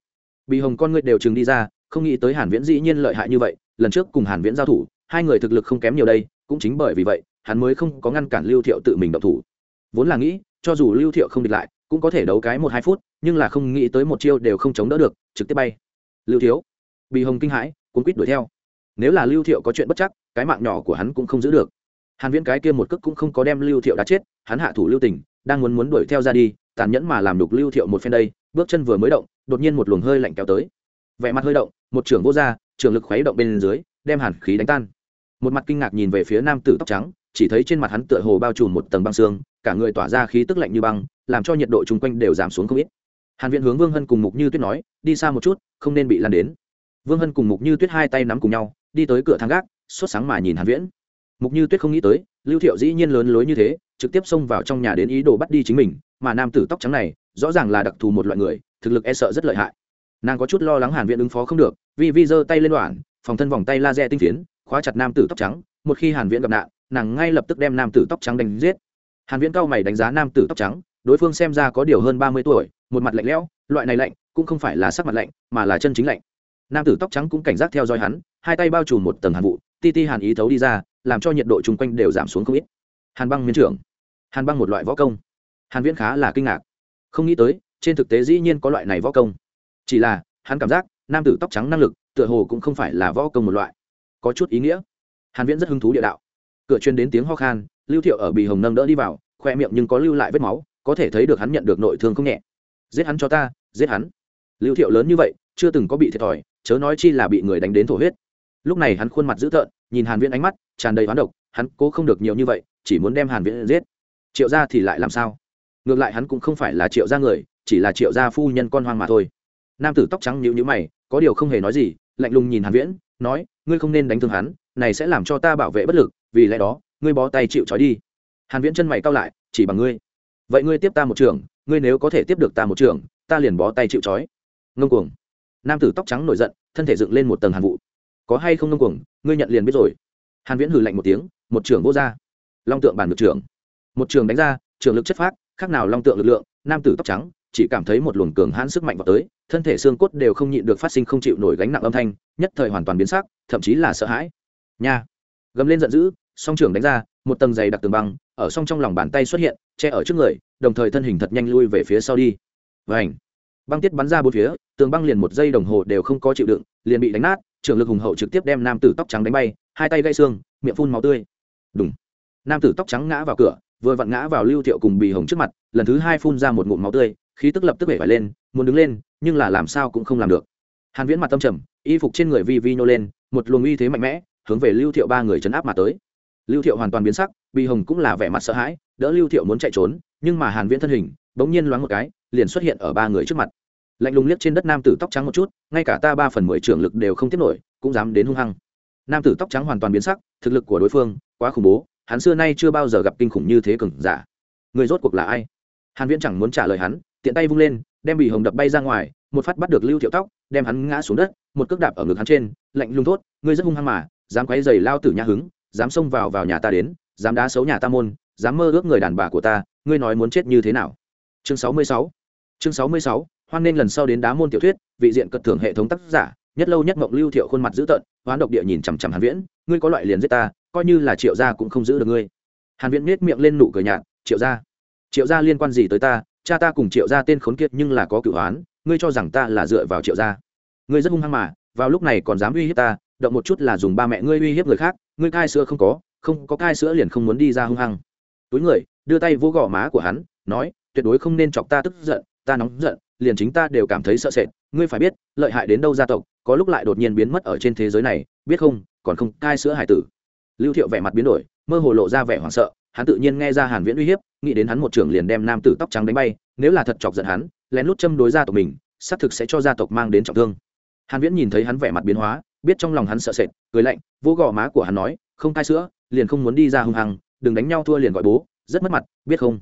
Bị hồng con người đều chừng đi ra không nghĩ tới hàn viễn dĩ nhiên lợi hại như vậy, lần trước cùng hàn viễn giao thủ, hai người thực lực không kém nhiều đây, cũng chính bởi vì vậy, hắn mới không có ngăn cản lưu thiệu tự mình động thủ. Vốn là nghĩ, cho dù lưu thiệu không địch lại, cũng có thể đấu cái một hai phút, nhưng là không nghĩ tới một chiêu đều không chống đỡ được, trực tiếp bay. Lưu thiếu bị hồng kinh hãi, cuốn quýt đuổi theo. Nếu là lưu thiệu có chuyện bất chắc, cái mạng nhỏ của hắn cũng không giữ được. Hàn viễn cái kia một cước cũng không có đem lưu thiệu đã chết, hắn hạ thủ lưu tình, đang muốn muốn đuổi theo ra đi, tàn nhẫn mà làm đục lưu thiệu một phen đây, bước chân vừa mới động, đột nhiên một luồng hơi lạnh kéo tới. Vẻ mặt hơi động một trưởng vô ra trường lực khuấy động bên dưới, đem hàn khí đánh tan. Một mặt kinh ngạc nhìn về phía nam tử tóc trắng, chỉ thấy trên mặt hắn tựa hồ bao trùm một tầng băng xương, cả người tỏa ra khí tức lạnh như băng, làm cho nhiệt độ chung quanh đều giảm xuống không ít. Hàn viện hướng vương hân cùng mục như tuyết nói, đi xa một chút, không nên bị lan đến. Vương hân cùng mục như tuyết hai tay nắm cùng nhau, đi tới cửa thang gác, sốt sáng mà nhìn hàn viễn. Mục như tuyết không nghĩ tới, lưu thiệu dĩ nhiên lớn lối như thế, trực tiếp xông vào trong nhà đến ý đồ bắt đi chính mình, mà nam tử tóc trắng này, rõ ràng là đặc thù một loại người, thực lực e sợ rất lợi hại nàng có chút lo lắng hàn viện ứng phó không được vì vi giơ tay lên đoạn, phòng thân vòng tay laser tinh phiến, khóa chặt nam tử tóc trắng, một khi hàn viễn gặp nạn, nàng ngay lập tức đem nam tử tóc trắng đánh giết. Hàn viễn cao mày đánh giá nam tử tóc trắng, đối phương xem ra có điều hơn 30 tuổi, một mặt lạnh lẽo, loại này lạnh cũng không phải là sắc mặt lạnh, mà là chân chính lạnh. Nam tử tóc trắng cũng cảnh giác theo dõi hắn, hai tay bao trùm một tầng hàn vụ, ti ti hàn ý thấu đi ra, làm cho nhiệt độ chung quanh đều giảm xuống không ít. Hàn băng miến trưởng, hàn băng một loại võ công. Hàn viễn khá là kinh ngạc. Không nghĩ tới, trên thực tế dĩ nhiên có loại này võ công chỉ là, hắn cảm giác, nam tử tóc trắng năng lực, tựa hồ cũng không phải là võ công một loại. Có chút ý nghĩa. Hàn viễn rất hứng thú địa đạo. Cửa truyền đến tiếng ho khan, lưu thiệu ở bì hồng nâng đỡ đi vào, khoe miệng nhưng có lưu lại vết máu, có thể thấy được hắn nhận được nội thương không nhẹ. Giết hắn cho ta, giết hắn. Lưu thiệu lớn như vậy, chưa từng có bị thiệt thòi, chớ nói chi là bị người đánh đến thổ huyết. Lúc này hắn khuôn mặt dữ tợn, nhìn hàn viễn ánh mắt, tràn đầy hoán độc, hắn cố không được nhiều như vậy, chỉ muốn đem hàn viễn giết. Triệu gia thì lại làm sao? Ngược lại hắn cũng không phải là triệu gia người, chỉ là triệu gia phu nhân con hoang mà thôi nam tử tóc trắng nhíu nhíu mày, có điều không hề nói gì, lạnh lùng nhìn hàn viễn, nói, ngươi không nên đánh thương hắn, này sẽ làm cho ta bảo vệ bất lực, vì lẽ đó, ngươi bó tay chịu trói đi. Hàn viễn chân mày cau lại, chỉ bằng ngươi. Vậy ngươi tiếp ta một trường, ngươi nếu có thể tiếp được ta một trường, ta liền bó tay chịu trói. Ngông cuồng. Nam tử tóc trắng nổi giận, thân thể dựng lên một tầng hàn vụ. Có hay không ngông cuồng, ngươi nhận liền biết rồi. Hàn viễn hừ lạnh một tiếng, một trường vô ra long tượng bản ngược trưởng một trường đánh ra, trường lực chất phát khác nào long tượng lực lượng, nam tử tóc trắng chỉ cảm thấy một luồng cường hãn sức mạnh vào tới, thân thể xương cốt đều không nhịn được phát sinh không chịu nổi gánh nặng âm thanh, nhất thời hoàn toàn biến sắc, thậm chí là sợ hãi. Nha. Gầm lên giận dữ, song trưởng đánh ra, một tầng dày đặc tường băng, ở song trong lòng bàn tay xuất hiện, che ở trước người, đồng thời thân hình thật nhanh lui về phía sau đi. Vảnh băng tiết bắn ra bốn phía, tường băng liền một giây đồng hồ đều không có chịu đựng, liền bị đánh nát, trưởng lực hùng hậu trực tiếp đem nam tử tóc trắng đánh bay, hai tay gãy xương, miệng phun máu tươi. Đúng nam tử tóc trắng ngã vào cửa, vừa vặn ngã vào lưu thiệu cùng bì hồng trước mặt, lần thứ hai phun ra một ngụm máu tươi khí tức lập tức bể phải lên, muốn đứng lên, nhưng là làm sao cũng không làm được. Hàn viễn mặt tâm trầm, y phục trên người vi vi nô lên, một luồng uy thế mạnh mẽ, hướng về lưu thiệu ba người chấn áp mà tới. Lưu thiệu hoàn toàn biến sắc, bì hồng cũng là vẻ mặt sợ hãi, đỡ lưu thiệu muốn chạy trốn, nhưng mà hàn viễn thân hình, bỗng nhiên loáng một cái, liền xuất hiện ở ba người trước mặt. Lạnh lùng liếc trên đất nam tử tóc trắng một chút, ngay cả ta ba phần mười trưởng lực đều không tiếp nổi, cũng dám đến hung hăng. Nam tử tóc trắng hoàn toàn biến sắc, thực lực của đối phương, quá khủng bố, hắn xưa nay chưa bao giờ gặp kinh khủng như thế cường giả. Người rốt cuộc là ai? Hàn viễn chẳng muốn trả lời hắn tiện tay vung lên, đem bị hồng đập bay ra ngoài, một phát bắt được lưu thiệu tóc, đem hắn ngã xuống đất, một cước đạp ở ngực hắn trên, lạnh lùng thốt, ngươi rất hung hăng mà, dám quấy giày lao tử nhà hứng, dám xông vào vào nhà ta đến, dám đá xấu nhà ta môn, dám mơ ước người đàn bà của ta, ngươi nói muốn chết như thế nào? Chương 66 chương 66 hoan nên lần sau đến đá môn tiểu thuyết, vị diện cật thưởng hệ thống tác giả, nhất lâu nhất mộng lưu thiệu khuôn mặt dữ tợn, hoán độc địa nhìn chằm chằm hàn viễn, ngươi có loại liền giết ta, coi như là triệu gia cũng không giữ được ngươi. Hàn viễn nét miệng lên nụ cười nhạt, triệu gia triệu gia liên quan gì tới ta cha ta cùng triệu gia tên khốn kiệt nhưng là có cửu hoán, ngươi cho rằng ta là dựa vào triệu gia. Ngươi rất hung hăng mà, vào lúc này còn dám uy hiếp ta, động một chút là dùng ba mẹ ngươi uy hiếp người khác, ngươi cai sữa không có không có cai sữa liền không muốn đi ra hung hăng. Túi người, đưa tay vỗ gò má của hắn, nói, tuyệt đối không nên chọc ta tức giận, ta nóng giận, liền chính ta đều cảm thấy sợ sệt. Ngươi phải biết, lợi hại đến đâu gia tộc, có lúc lại đột nhiên biến mất ở trên thế giới này, biết không, còn không cai sữa hải tử. Lưu thiệu vẻ mặt biến đổi, mơ hồ lộ ra vẻ hoảng sợ hắn tự nhiên nghe ra hàn viễn uy hiếp, nghĩ đến hắn một trưởng liền đem nam tử tóc trắng đánh bay, nếu là thật chọc giận hắn, lén lút châm đối gia tộc mình, xác thực sẽ cho gia tộc mang đến trọng thương. Hàn viễn nhìn thấy hắn vẻ mặt biến hóa, biết trong lòng hắn sợ sệt, cười lạnh, vỗ gò má của hắn nói, không cai sữa, liền không muốn đi ra hung hăng, đừng đánh nhau thua liền gọi bố, rất mất mặt, biết không?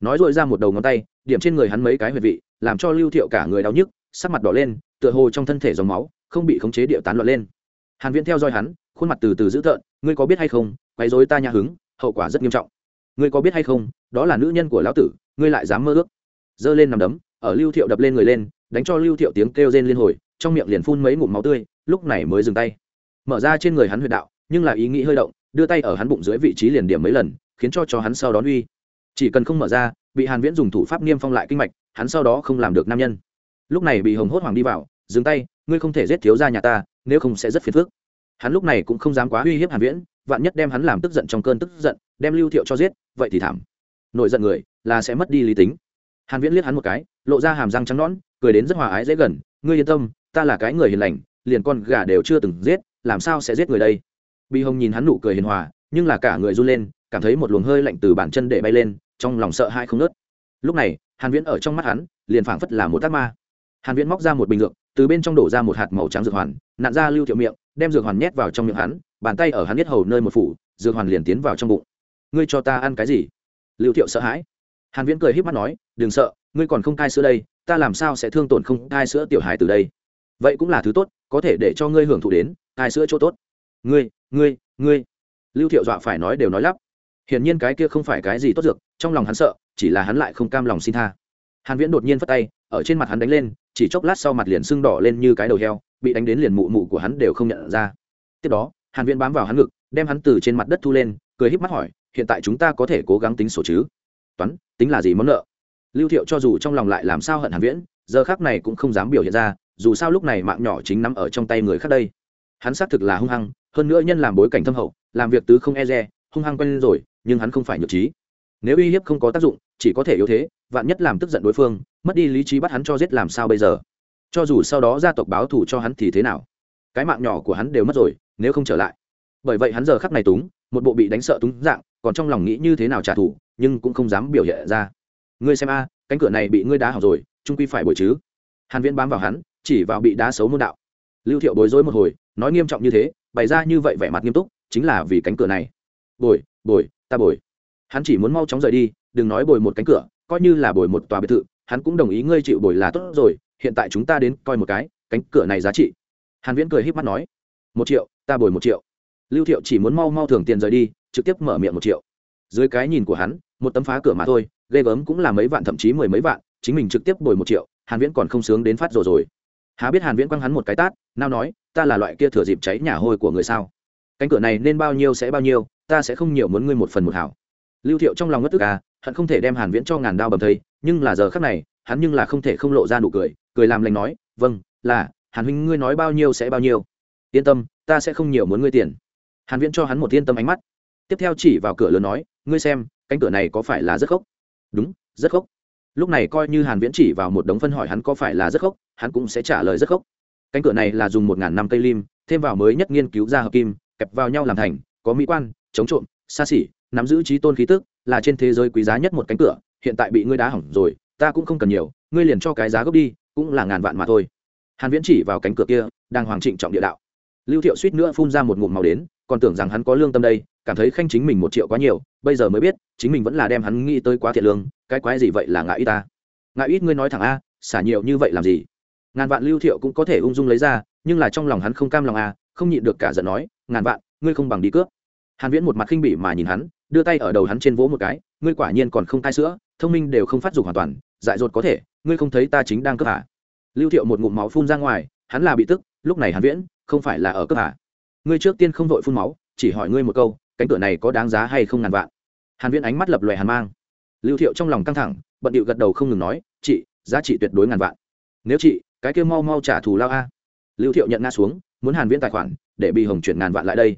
Nói rồi ra một đầu ngón tay, điểm trên người hắn mấy cái huyệt vị, làm cho lưu thiệu cả người đau nhức, sắc mặt đỏ lên, tựa hồ trong thân thể dòng máu, không bị khống chế điệu tán loạn lên. Hàn viễn theo dõi hắn, khuôn mặt từ từ dữ tợn, ngươi có biết hay không, quấy rối ta nhà hứng, hậu quả rất nghiêm trọng ngươi có biết hay không, đó là nữ nhân của lão tử, ngươi lại dám mơ ước. Giơ lên nằm đấm, ở lưu thiệu đập lên người lên, đánh cho lưu thiệu tiếng kêu rên liên hồi, trong miệng liền phun mấy ngụm máu tươi, lúc này mới dừng tay. Mở ra trên người hắn huyệt đạo, nhưng là ý nghĩ hơi động, đưa tay ở hắn bụng dưới vị trí liền điểm mấy lần, khiến cho cho hắn sau đó uy. Chỉ cần không mở ra, bị hàn viễn dùng thủ pháp niêm phong lại kinh mạch, hắn sau đó không làm được nam nhân. Lúc này bị hồng hốt hoàng đi vào, dừng tay, ngươi không thể giết thiếu gia nhà ta, nếu không sẽ rất phiền phức. Hắn lúc này cũng không dám quá uy hiếp hàn viễn, vạn nhất đem hắn làm tức giận trong cơn tức giận đem lưu thiệu cho giết, vậy thì thảm. Nổi giận người, là sẽ mất đi lý tính. Hàn viễn liếc hắn một cái, lộ ra hàm răng trắng nõn, cười đến rất hòa ái dễ gần, ngươi yên tâm, ta là cái người hiền lành, liền con gà đều chưa từng giết, làm sao sẽ giết người đây? Bi hồng nhìn hắn nụ cười hiền hòa, nhưng là cả người run lên, cảm thấy một luồng hơi lạnh từ bàn chân để bay lên, trong lòng sợ hãi không nớt lúc này, hàn viễn ở trong mắt hắn, liền phảng phất là một tác ma. Hàn viễn móc ra một bình dược, từ bên trong đổ ra một hạt màu trắng dược hoàn, nặn ra lưu thiệu miệng, đem dược hoàn nhét vào trong miệng hắn, bàn tay ở hắn biết hầu nơi một phủ, dược hoàn liền tiến vào trong bụng ngươi cho ta ăn cái gì? Lưu thiệu sợ hãi. Hàn viễn cười híp mắt nói, đừng sợ, ngươi còn không cai sữa đây, ta làm sao sẽ thương tổn không cai sữa tiểu hài từ đây? Vậy cũng là thứ tốt, có thể để cho ngươi hưởng thụ đến, cai sữa chỗ tốt. Ngươi ngươi ngươi. Lưu thiệu dọa phải nói đều nói lắp. Hiển nhiên cái kia không phải cái gì tốt dược, trong lòng hắn sợ, chỉ là hắn lại không cam lòng xin tha. Hàn viễn đột nhiên phất tay, ở trên mặt hắn đánh lên, chỉ chốc lát sau mặt liền sưng đỏ lên như cái đầu heo, bị đánh đến liền mụ mụ của hắn đều không nhận ra. Tiếp đó, hàn viễn bám vào hắn ngực, đem hắn từ trên mặt đất thu lên cười híp mắt hỏi, hiện tại chúng ta có thể cố gắng tính sổ chứ? Toán, tính là gì món nợ? Lưu thiệu cho dù trong lòng lại làm sao hận hàn viễn, giờ khắc này cũng không dám biểu hiện ra, dù sao lúc này mạng nhỏ chính nắm ở trong tay người khác đây. Hắn xác thực là hung hăng, hơn nữa nhân làm bối cảnh thâm hậu, làm việc tứ không e dè, hung hăng quen rồi, nhưng hắn không phải nhược trí. Nếu uy hiếp không có tác dụng, chỉ có thể yếu thế, vạn nhất làm tức giận đối phương, mất đi lý trí bắt hắn cho giết làm sao bây giờ? Cho dù sau đó gia tộc báo thù cho hắn thì thế nào? Cái mạng nhỏ của hắn đều mất rồi, nếu không trở lại. Bởi vậy hắn giờ khắc này túng một bộ bị đánh sợ túng dạng, còn trong lòng nghĩ như thế nào trả thù, nhưng cũng không dám biểu hiện ra. Ngươi xem a, cánh cửa này bị ngươi đá hỏng rồi, trung quy phải bồi chứ. Hàn viễn bám vào hắn, chỉ vào bị đá xấu môn đạo. Lưu thiệu bối rối một hồi, nói nghiêm trọng như thế, bày ra như vậy vẻ mặt nghiêm túc, chính là vì cánh cửa này. Bồi bồi, ta bồi. Hắn chỉ muốn mau chóng rời đi, đừng nói bồi một cánh cửa, coi như là bồi một tòa biệt thự, hắn cũng đồng ý ngươi chịu bồi là tốt rồi, hiện tại chúng ta đến coi một cái, cánh cửa này giá trị. Hàn viễn cười híp mắt nói, một triệu, ta bồi một triệu lưu thiệu chỉ muốn mau mau thưởng tiền rời đi, trực tiếp mở miệng một triệu. Dưới cái nhìn của hắn, một tấm phá cửa mà thôi, ghê gớm cũng là mấy vạn, thậm chí mười mấy vạn, chính mình trực tiếp bồi một triệu, hàn viễn còn không sướng đến phát rồi rồi. Há biết hàn viễn quăng hắn một cái tát, nào nói, ta là loại kia thừa dịp cháy nhà hôi của người sao? Cánh cửa này nên bao nhiêu sẽ bao nhiêu, ta sẽ không nhiều muốn ngươi một phần một hảo. Lưu thiệu trong lòng ngất tức à hận không thể đem hàn viễn cho ngàn đao bầm thây, nhưng là giờ khắc này, hắn nhưng là không thể không lộ ra nụ cười cười làm lành nói vâng là, hàn huynh ngươi nói bao nhiêu sẽ bao nhiêu. Yên tâm, ta sẽ không nhiều muốn ngươi tiền hàn viễn cho hắn một yên tâm ánh mắt. Tiếp theo chỉ vào cửa lớn nói, ngươi xem, cánh cửa này có phải là rất khốc? Đúng, rất khốc. Lúc này coi như hàn viễn chỉ vào một đống phân hỏi hắn có phải là rất khốc, hắn cũng sẽ trả lời rất khốc. Cánh cửa này là dùng một ngàn năm cây lim, thêm vào mới nhất nghiên cứu ra hợp kim, kẹp vào nhau làm thành, có mỹ quan, chống trộm, xa xỉ, nắm giữ trí tôn khí tức, là trên thế giới quý giá nhất một cánh cửa, hiện tại bị ngươi đá hỏng rồi, ta cũng không cần nhiều, ngươi liền cho cái giá gốc đi, cũng là ngàn vạn mà thôi. Hàn viễn chỉ vào cánh cửa kia, đang hoàng trịnh trọng địa đạo. Lưu thiệu suýt nữa phun ra một ngụm màu đến còn tưởng rằng hắn có lương tâm đây, cảm thấy khanh chính mình một triệu quá nhiều, bây giờ mới biết, chính mình vẫn là đem hắn nghĩ tới quá thiệt lương, cái quái gì vậy là ngại ít ta? Ngại ít ngươi nói thẳng a, xả nhiều như vậy làm gì? Ngàn vạn lưu thiệu cũng có thể ung dung lấy ra, nhưng là trong lòng hắn không cam lòng a, không nhịn được cả giận nói, ngàn vạn, ngươi không bằng đi cướp. Hàn viễn một mặt khinh bỉ mà nhìn hắn, đưa tay ở đầu hắn trên vỗ một cái, ngươi quả nhiên còn không cai sữa, thông minh đều không phát dục hoàn toàn, dại dột có thể, ngươi không thấy ta chính đang cướp à lưu thiệu một ngụm máu phun ra ngoài, hắn là bị tức, lúc này hàn viễn, không phải là ở cướp à ngươi trước tiên không vội phun máu, chỉ hỏi ngươi một câu, cánh cửa này có đáng giá hay không ngàn vạn? Hàn viễn ánh mắt lập lòe hàn mang. Lưu thiệu trong lòng căng thẳng, bận điệu gật đầu không ngừng nói, chị, giá trị tuyệt đối ngàn vạn. Nếu chị, cái kia mau mau trả thù lao a. Lưu thiệu nhận nga xuống, muốn hàn viễn tài khoản, để bị hồng chuyển ngàn vạn lại đây.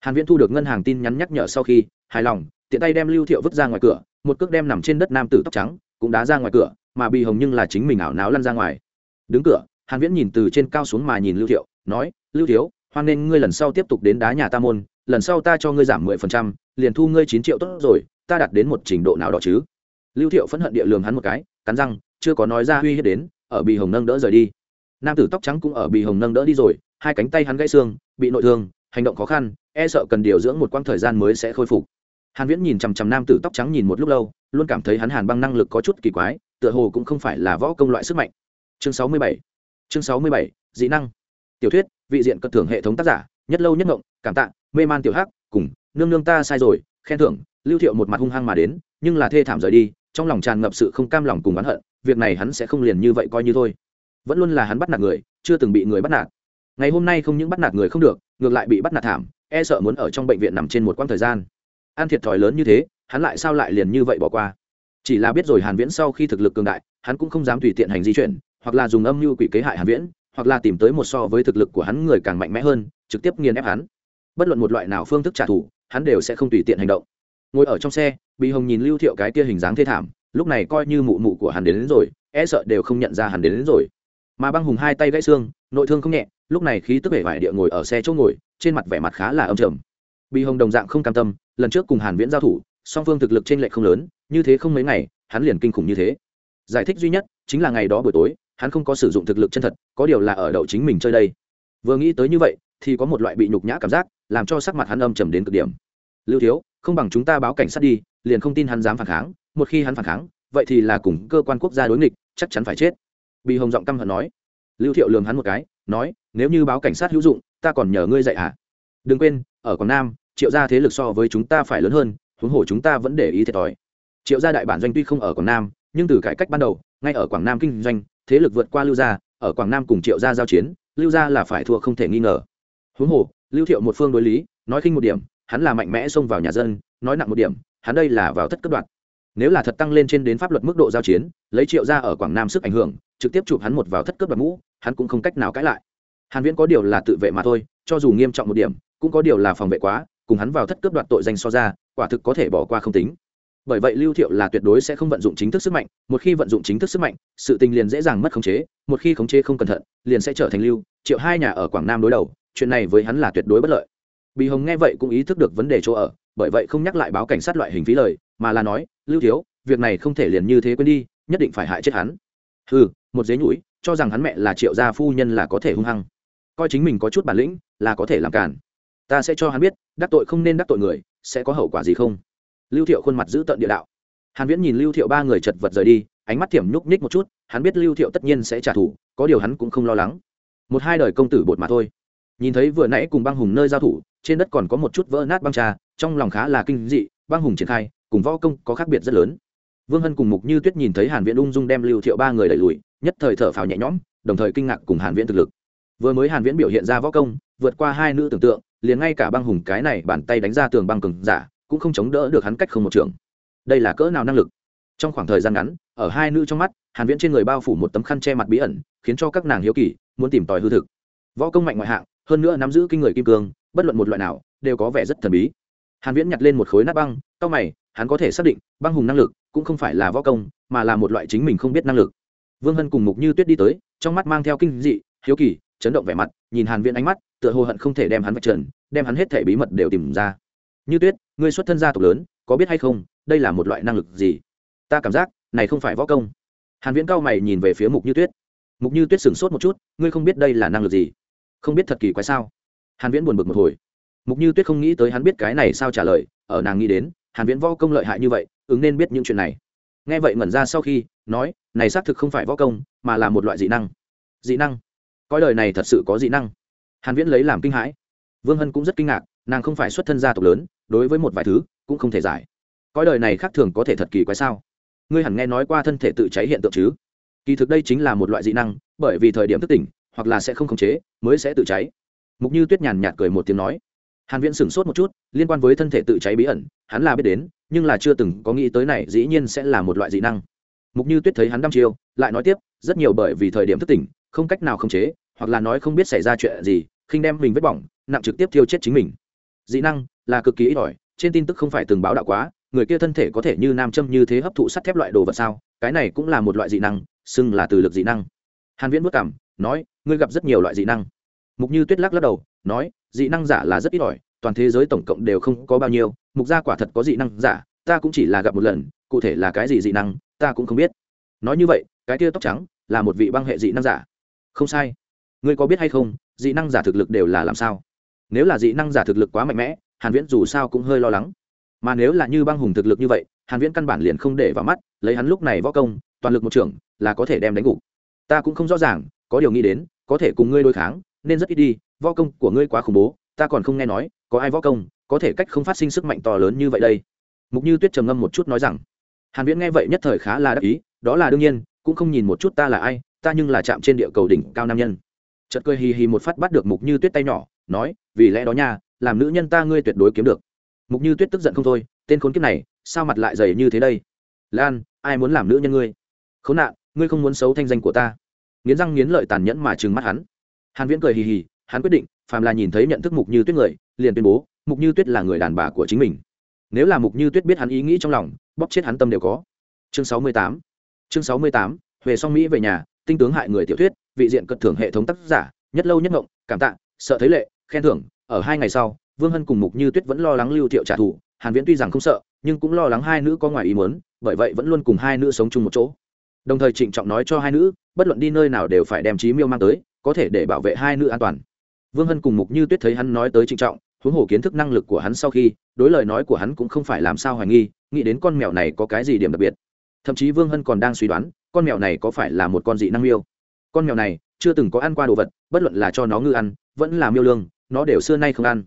Hàn viễn thu được ngân hàng tin nhắn nhắc nhở sau khi, hài lòng, tiện tay đem lưu thiệu vứt ra ngoài cửa, một cước đem nằm trên đất nam tử tóc trắng, cũng đá ra ngoài cửa, mà bị hồng nhưng là chính mình ảo não lăn ra ngoài. Đứng cửa, hàn viễn nhìn từ trên cao xuống mà nhìn lưu thiệu, nói, lưu thiếu hoan nên ngươi lần sau tiếp tục đến đá nhà ta môn lần sau ta cho ngươi giảm 10%, liền thu ngươi 9 triệu tốt rồi ta đạt đến một trình độ nào đó chứ? Lưu thiệu phẫn hận địa lường hắn một cái cắn răng chưa có nói ra uy hiếp đến ở Bì hồng nâng đỡ rời đi. Nam tử tóc trắng cũng ở Bì hồng nâng đỡ đi rồi hai cánh tay hắn gãy xương bị nội thương hành động khó khăn e sợ cần điều dưỡng một quãng thời gian mới sẽ khôi phục. Hàn viễn nhìn chằm chằm nam tử tóc trắng nhìn một lúc lâu luôn cảm thấy hắn hàn băng năng lực có chút kỳ quái tựa hồ cũng không phải là võ công loại sức mạnh. Chương 67 chương 67 dị năng tiểu thuyết, vị diện cất thưởng hệ thống tác giả, nhất lâu nhất ngộng, cảm tạ, mê man tiểu hắc, cùng, nương nương ta sai rồi, khen thưởng, lưu thiệu một mặt hung hăng mà đến, nhưng là thê thảm rời đi, trong lòng tràn ngập sự không cam lòng cùng oán hận, việc này hắn sẽ không liền như vậy coi như thôi. Vẫn luôn là hắn bắt nạt người, chưa từng bị người bắt nạt. Ngày hôm nay không những bắt nạt người không được, ngược lại bị bắt nạt thảm e sợ muốn ở trong bệnh viện nằm trên một quãng thời gian. An thiệt thòi lớn như thế, hắn lại sao lại liền như vậy bỏ qua? Chỉ là biết rồi hàn viễn sau khi thực lực cường đại, hắn cũng không dám tùy tiện hành di chuyển, hoặc là dùng âm mưu quỷ kế hại hàn viễn hoặc là tìm tới một so với thực lực của hắn người càng mạnh mẽ hơn trực tiếp nghiền ép hắn. Bất luận một loại nào phương thức trả thù hắn đều sẽ không tùy tiện hành động. Ngồi ở trong xe bị hồng nhìn lưu thiệu cái kia hình dáng thê thảm lúc này coi như mụ mụ của hắn đến, đến rồi e sợ đều không nhận ra hắn đến, đến rồi. Mà băng hùng hai tay gãy xương nội thương không nhẹ lúc này khí tức vẻ vải địa ngồi ở xe chỗ ngồi trên mặt vẻ mặt khá là âm trầm. Bị hồng đồng dạng không cam tâm lần trước cùng hàn viễn giao thủ song phương thực lực trên lệch không lớn như thế không mấy ngày hắn liền kinh khủng như thế. Giải thích duy nhất chính là ngày đó buổi tối hắn không có sử dụng thực lực chân thật, có điều là ở đậu chính mình chơi đây. Vừa nghĩ tới như vậy, thì có một loại bị nhục nhã cảm giác, làm cho sắc mặt hắn âm trầm đến cực điểm. Lưu thiếu, không bằng chúng ta báo cảnh sát đi, liền không tin hắn dám phản kháng, một khi hắn phản kháng, vậy thì là cùng cơ quan quốc gia đối nghịch, chắc chắn phải chết. Bị hồng giọng căm hận nói. Lưu thiệu lường hắn một cái, nói, nếu như báo cảnh sát hữu dụng, ta còn nhờ ngươi dạy hả? Đừng quên, ở quảng nam, triệu gia thế lực so với chúng ta phải lớn hơn, huống hồ chúng ta vẫn để ý thiệt thòi. Triệu gia đại bản doanh tuy không ở quảng nam, nhưng từ cải cách ban đầu, ngay ở quảng nam kinh doanh thế lực vượt qua lưu gia, ở quảng nam cùng triệu gia giao chiến, lưu gia là phải thua không thể nghi ngờ. Huống hồ, lưu thiệu một phương đối lý, nói khinh một điểm, hắn là mạnh mẽ xông vào nhà dân, nói nặng một điểm, hắn đây là vào thất cấp đoạt nếu là thật tăng lên trên đến pháp luật mức độ giao chiến, lấy triệu gia ở quảng nam sức ảnh hưởng, trực tiếp chụp hắn một vào thất cấp đoạt mũ hắn cũng không cách nào cãi lại. Hàn viễn có điều là tự vệ mà thôi, cho dù nghiêm trọng một điểm, cũng có điều là phòng vệ quá, cùng hắn vào thất cấp đoạt tội danh so ra, quả thực có thể bỏ qua không tính bởi vậy lưu thiệu là tuyệt đối sẽ không vận dụng chính thức sức mạnh, một khi vận dụng chính thức sức mạnh, sự tình liền dễ dàng mất khống chế, một khi khống chế không cẩn thận, liền sẽ trở thành lưu, triệu hai nhà ở quảng nam đối đầu, chuyện này với hắn là tuyệt đối bất lợi. Bị hồng nghe vậy cũng ý thức được vấn đề chỗ ở, bởi vậy không nhắc lại báo cảnh sát loại hình phí lời, mà là nói, lưu thiếu, việc này không thể liền như thế quên đi, nhất định phải hại chết hắn. Ừ một dế nhũi cho rằng hắn mẹ là triệu gia phu nhân là có thể hung hăng. Coi chính mình có chút bản lĩnh, là có thể làm cản ta sẽ cho hắn biết, đắc tội không nên đắc tội người, sẽ có hậu quả gì không? Lưu thiệu khuôn mặt giữ tận địa đạo. Hàn viễn nhìn lưu thiệu ba người chật vật rời đi, ánh mắt thiểm nhúc nhích một chút, hắn biết lưu thiệu tất nhiên sẽ trả thù, có điều hắn cũng không lo lắng. Một hai đời công tử bột mà thôi. Nhìn thấy vừa nãy cùng băng hùng nơi giao thủ, trên đất còn có một chút vỡ nát băng trà, trong lòng khá là kinh dị, băng hùng triển khai, cùng võ công có khác biệt rất lớn. Vương hân cùng mục như tuyết nhìn thấy hàn viễn ung dung đem lưu thiệu ba người đẩy lùi, nhất thời thở phào nhẹ nhõm, đồng thời kinh ngạc cùng hàn viễn thực lực. Vừa mới hàn viễn biểu hiện ra võ công, vượt qua hai nữ tưởng tượng, liền ngay cả băng hùng cái này bàn tay đánh ra tường băng cường giả cũng không chống đỡ được hắn cách không một trường. Đây là cỡ nào năng lực? Trong khoảng thời gian ngắn, ở hai nữ trong mắt, hàn viễn trên người bao phủ một tấm khăn che mặt bí ẩn, khiến cho các nàng hiếu kỳ, muốn tìm tòi hư thực. Võ công mạnh ngoại hạng, hơn nữa nắm giữ kinh người kim cương, bất luận một loại nào, đều có vẻ rất thần bí. Hàn viễn nhặt lên một khối nát băng cao mày, hắn có thể xác định, băng hùng năng lực cũng không phải là võ công, mà là một loại chính mình không biết năng lực. Vương hân cùng mục như tuyết đi tới, trong mắt mang theo kinh dị, hiếu kỳ, chấn động vẻ mặt, nhìn hàn viễn ánh mắt, tựa hồ hận không thể đem hắn vạch trần, đem hắn hết thể bí mật đều tìm ra như tuyết, ngươi xuất thân gia tộc lớn, có biết hay không, đây là một loại năng lực gì? Ta cảm giác, này không phải võ công. Hàn viễn cao mày nhìn về phía mục như tuyết. Mục như tuyết sửng sốt một chút, ngươi không biết đây là năng lực gì? Không biết thật kỳ quái sao? Hàn viễn buồn bực một hồi. Mục như tuyết không nghĩ tới hắn biết cái này sao trả lời, ở nàng nghĩ đến, hàn viễn võ công lợi hại như vậy, ứng nên biết những chuyện này. Nghe vậy ngẩn ra sau khi, nói, này xác thực không phải võ công, mà là một loại dị năng. Dị năng? Coi đời này thật sự có dị năng. Hàn viễn lấy làm kinh hãi. Vương hân cũng rất kinh ngạc nàng không phải xuất thân gia tộc lớn, đối với một vài thứ, cũng không thể giải. Coi đời này khác thường có thể thật kỳ quái sao? Ngươi hẳn nghe nói qua thân thể tự cháy hiện tượng chứ? Kỳ thực đây chính là một loại dị năng, bởi vì thời điểm thức tỉnh, hoặc là sẽ không khống chế, mới sẽ tự cháy. Mục như tuyết nhàn nhạt cười một tiếng nói. Hàn viễn sửng sốt một chút, liên quan với thân thể tự cháy bí ẩn, hắn là biết đến, nhưng là chưa từng có nghĩ tới này dĩ nhiên sẽ là một loại dị năng. Mục như tuyết thấy hắn đăm chiêu, lại nói tiếp, rất nhiều bởi vì thời điểm thức tỉnh, không cách nào khống chế, hoặc là nói không biết xảy ra chuyện gì, khinh đem mình vết bỏng, nặng trực tiếp thiêu chết chính mình dị năng là cực kỳ ít ỏi, trên tin tức không phải từng báo đạo quá, người kia thân thể có thể như nam châm như thế hấp thụ sắt thép loại đồ vật sao? Cái này cũng là một loại dị năng, xưng là từ lực dị năng. Hàn viễn vất cảm, nói, ngươi gặp rất nhiều loại dị năng. Mục như tuyết lắc lắc đầu, nói, dị năng giả là rất ít ỏi, toàn thế giới tổng cộng đều không có bao nhiêu, mục gia quả thật có dị năng giả, ta cũng chỉ là gặp một lần, cụ thể là cái gì dị năng, ta cũng không biết. Nói như vậy, cái kia tóc trắng là một vị băng hệ dị năng giả. Không sai. Ngươi có biết hay không, dị năng giả thực lực đều là làm sao? Nếu là dị năng giả thực lực quá mạnh mẽ, hàn viễn dù sao cũng hơi lo lắng. Mà nếu là như băng hùng thực lực như vậy, hàn viễn căn bản liền không để vào mắt, lấy hắn lúc này võ công, toàn lực một trưởng, là có thể đem đánh gục. Ta cũng không rõ ràng, có điều nghĩ đến, có thể cùng ngươi đối kháng, nên rất ít đi, võ công của ngươi quá khủng bố, ta còn không nghe nói, có ai võ công, có thể cách không phát sinh sức mạnh to lớn như vậy đây. Mục như tuyết trầm ngâm một chút nói rằng, hàn viễn nghe vậy nhất thời khá là đắc ý, đó là đương nhiên, cũng không nhìn một chút ta là ai, ta nhưng là chạm trên địa cầu đỉnh cao nam nhân chợt cười hì hì một phát bắt được mục như tuyết tay nhỏ, nói, vì lẽ đó nha, làm nữ nhân ta ngươi tuyệt đối kiếm được. Mục như tuyết tức giận không thôi, tên khốn kiếp này, sao mặt lại dày như thế đây? Lan, ai muốn làm nữ nhân ngươi? Khốn nạn, ngươi không muốn xấu thanh danh của ta. Nghiến răng nghiến lợi tàn nhẫn mà trừng mắt hắn. Hàn viễn cười hì hì, hắn quyết định, phàm là nhìn thấy nhận thức mục như tuyết người, liền tuyên bố, mục như tuyết là người đàn bà của chính mình. Nếu là mục như tuyết biết hắn ý nghĩ trong lòng, bóp chết hắn tâm đều có. Chương 68 chương 68 về song mỹ về nhà, tinh tướng hại người tiểu thuyết vị diện cật thưởng hệ thống tác giả, nhất lâu nhất ngộng, cảm tạ, sợ thấy lệ, khen thưởng, ở hai ngày sau, vương hân cùng mục như tuyết vẫn lo lắng lưu thiệu trả thù, hàn viễn tuy rằng không sợ, nhưng cũng lo lắng hai nữ có ngoài ý muốn, bởi vậy vẫn luôn cùng hai nữ sống chung một chỗ. Đồng thời trịnh trọng nói cho hai nữ, bất luận đi nơi nào đều phải đem trí miêu mang tới, có thể để bảo vệ hai nữ an toàn. Vương hân cùng mục như tuyết thấy hắn nói tới trịnh trọng, huống hồ kiến thức năng lực của hắn sau khi, đối lời nói của hắn cũng không phải làm sao hoài nghi, nghĩ đến con mèo này có cái gì điểm đặc biệt. Thậm chí vương hân còn đang suy đoán, con mèo này có phải là một con dị năng miêu con mèo này chưa từng có ăn qua đồ vật, bất luận là cho nó ngư ăn, vẫn là miêu lương, nó đều xưa nay không ăn.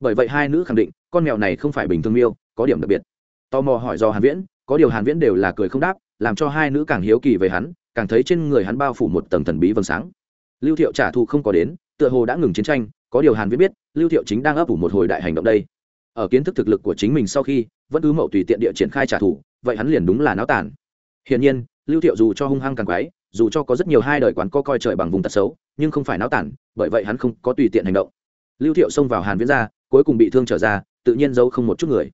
Bởi vậy hai nữ khẳng định, con mèo này không phải bình thường miêu, có điểm đặc biệt. Tò mò hỏi do hàn viễn, có điều hàn viễn đều là cười không đáp, làm cho hai nữ càng hiếu kỳ về hắn, càng thấy trên người hắn bao phủ một tầng thần bí vầng sáng. Lưu thiệu trả thù không có đến, tựa hồ đã ngừng chiến tranh, có điều hàn viễn biết, lưu thiệu chính đang ấp ủ một hồi đại hành động đây. Ở kiến thức thực lực của chính mình sau khi, vẫn cứ mậu tùy tiện địa triển khai trả thù, vậy hắn liền đúng là náo tàn. Hiển nhiên, lưu thiệu dù cho hung hăng càng quái dù cho có rất nhiều hai đời quán co coi trời bằng vùng tật xấu, nhưng không phải náo tản, bởi vậy hắn không có tùy tiện hành động. Lưu thiệu xông vào hàn viễn ra cuối cùng bị thương trở ra, tự nhiên giấu không một chút người.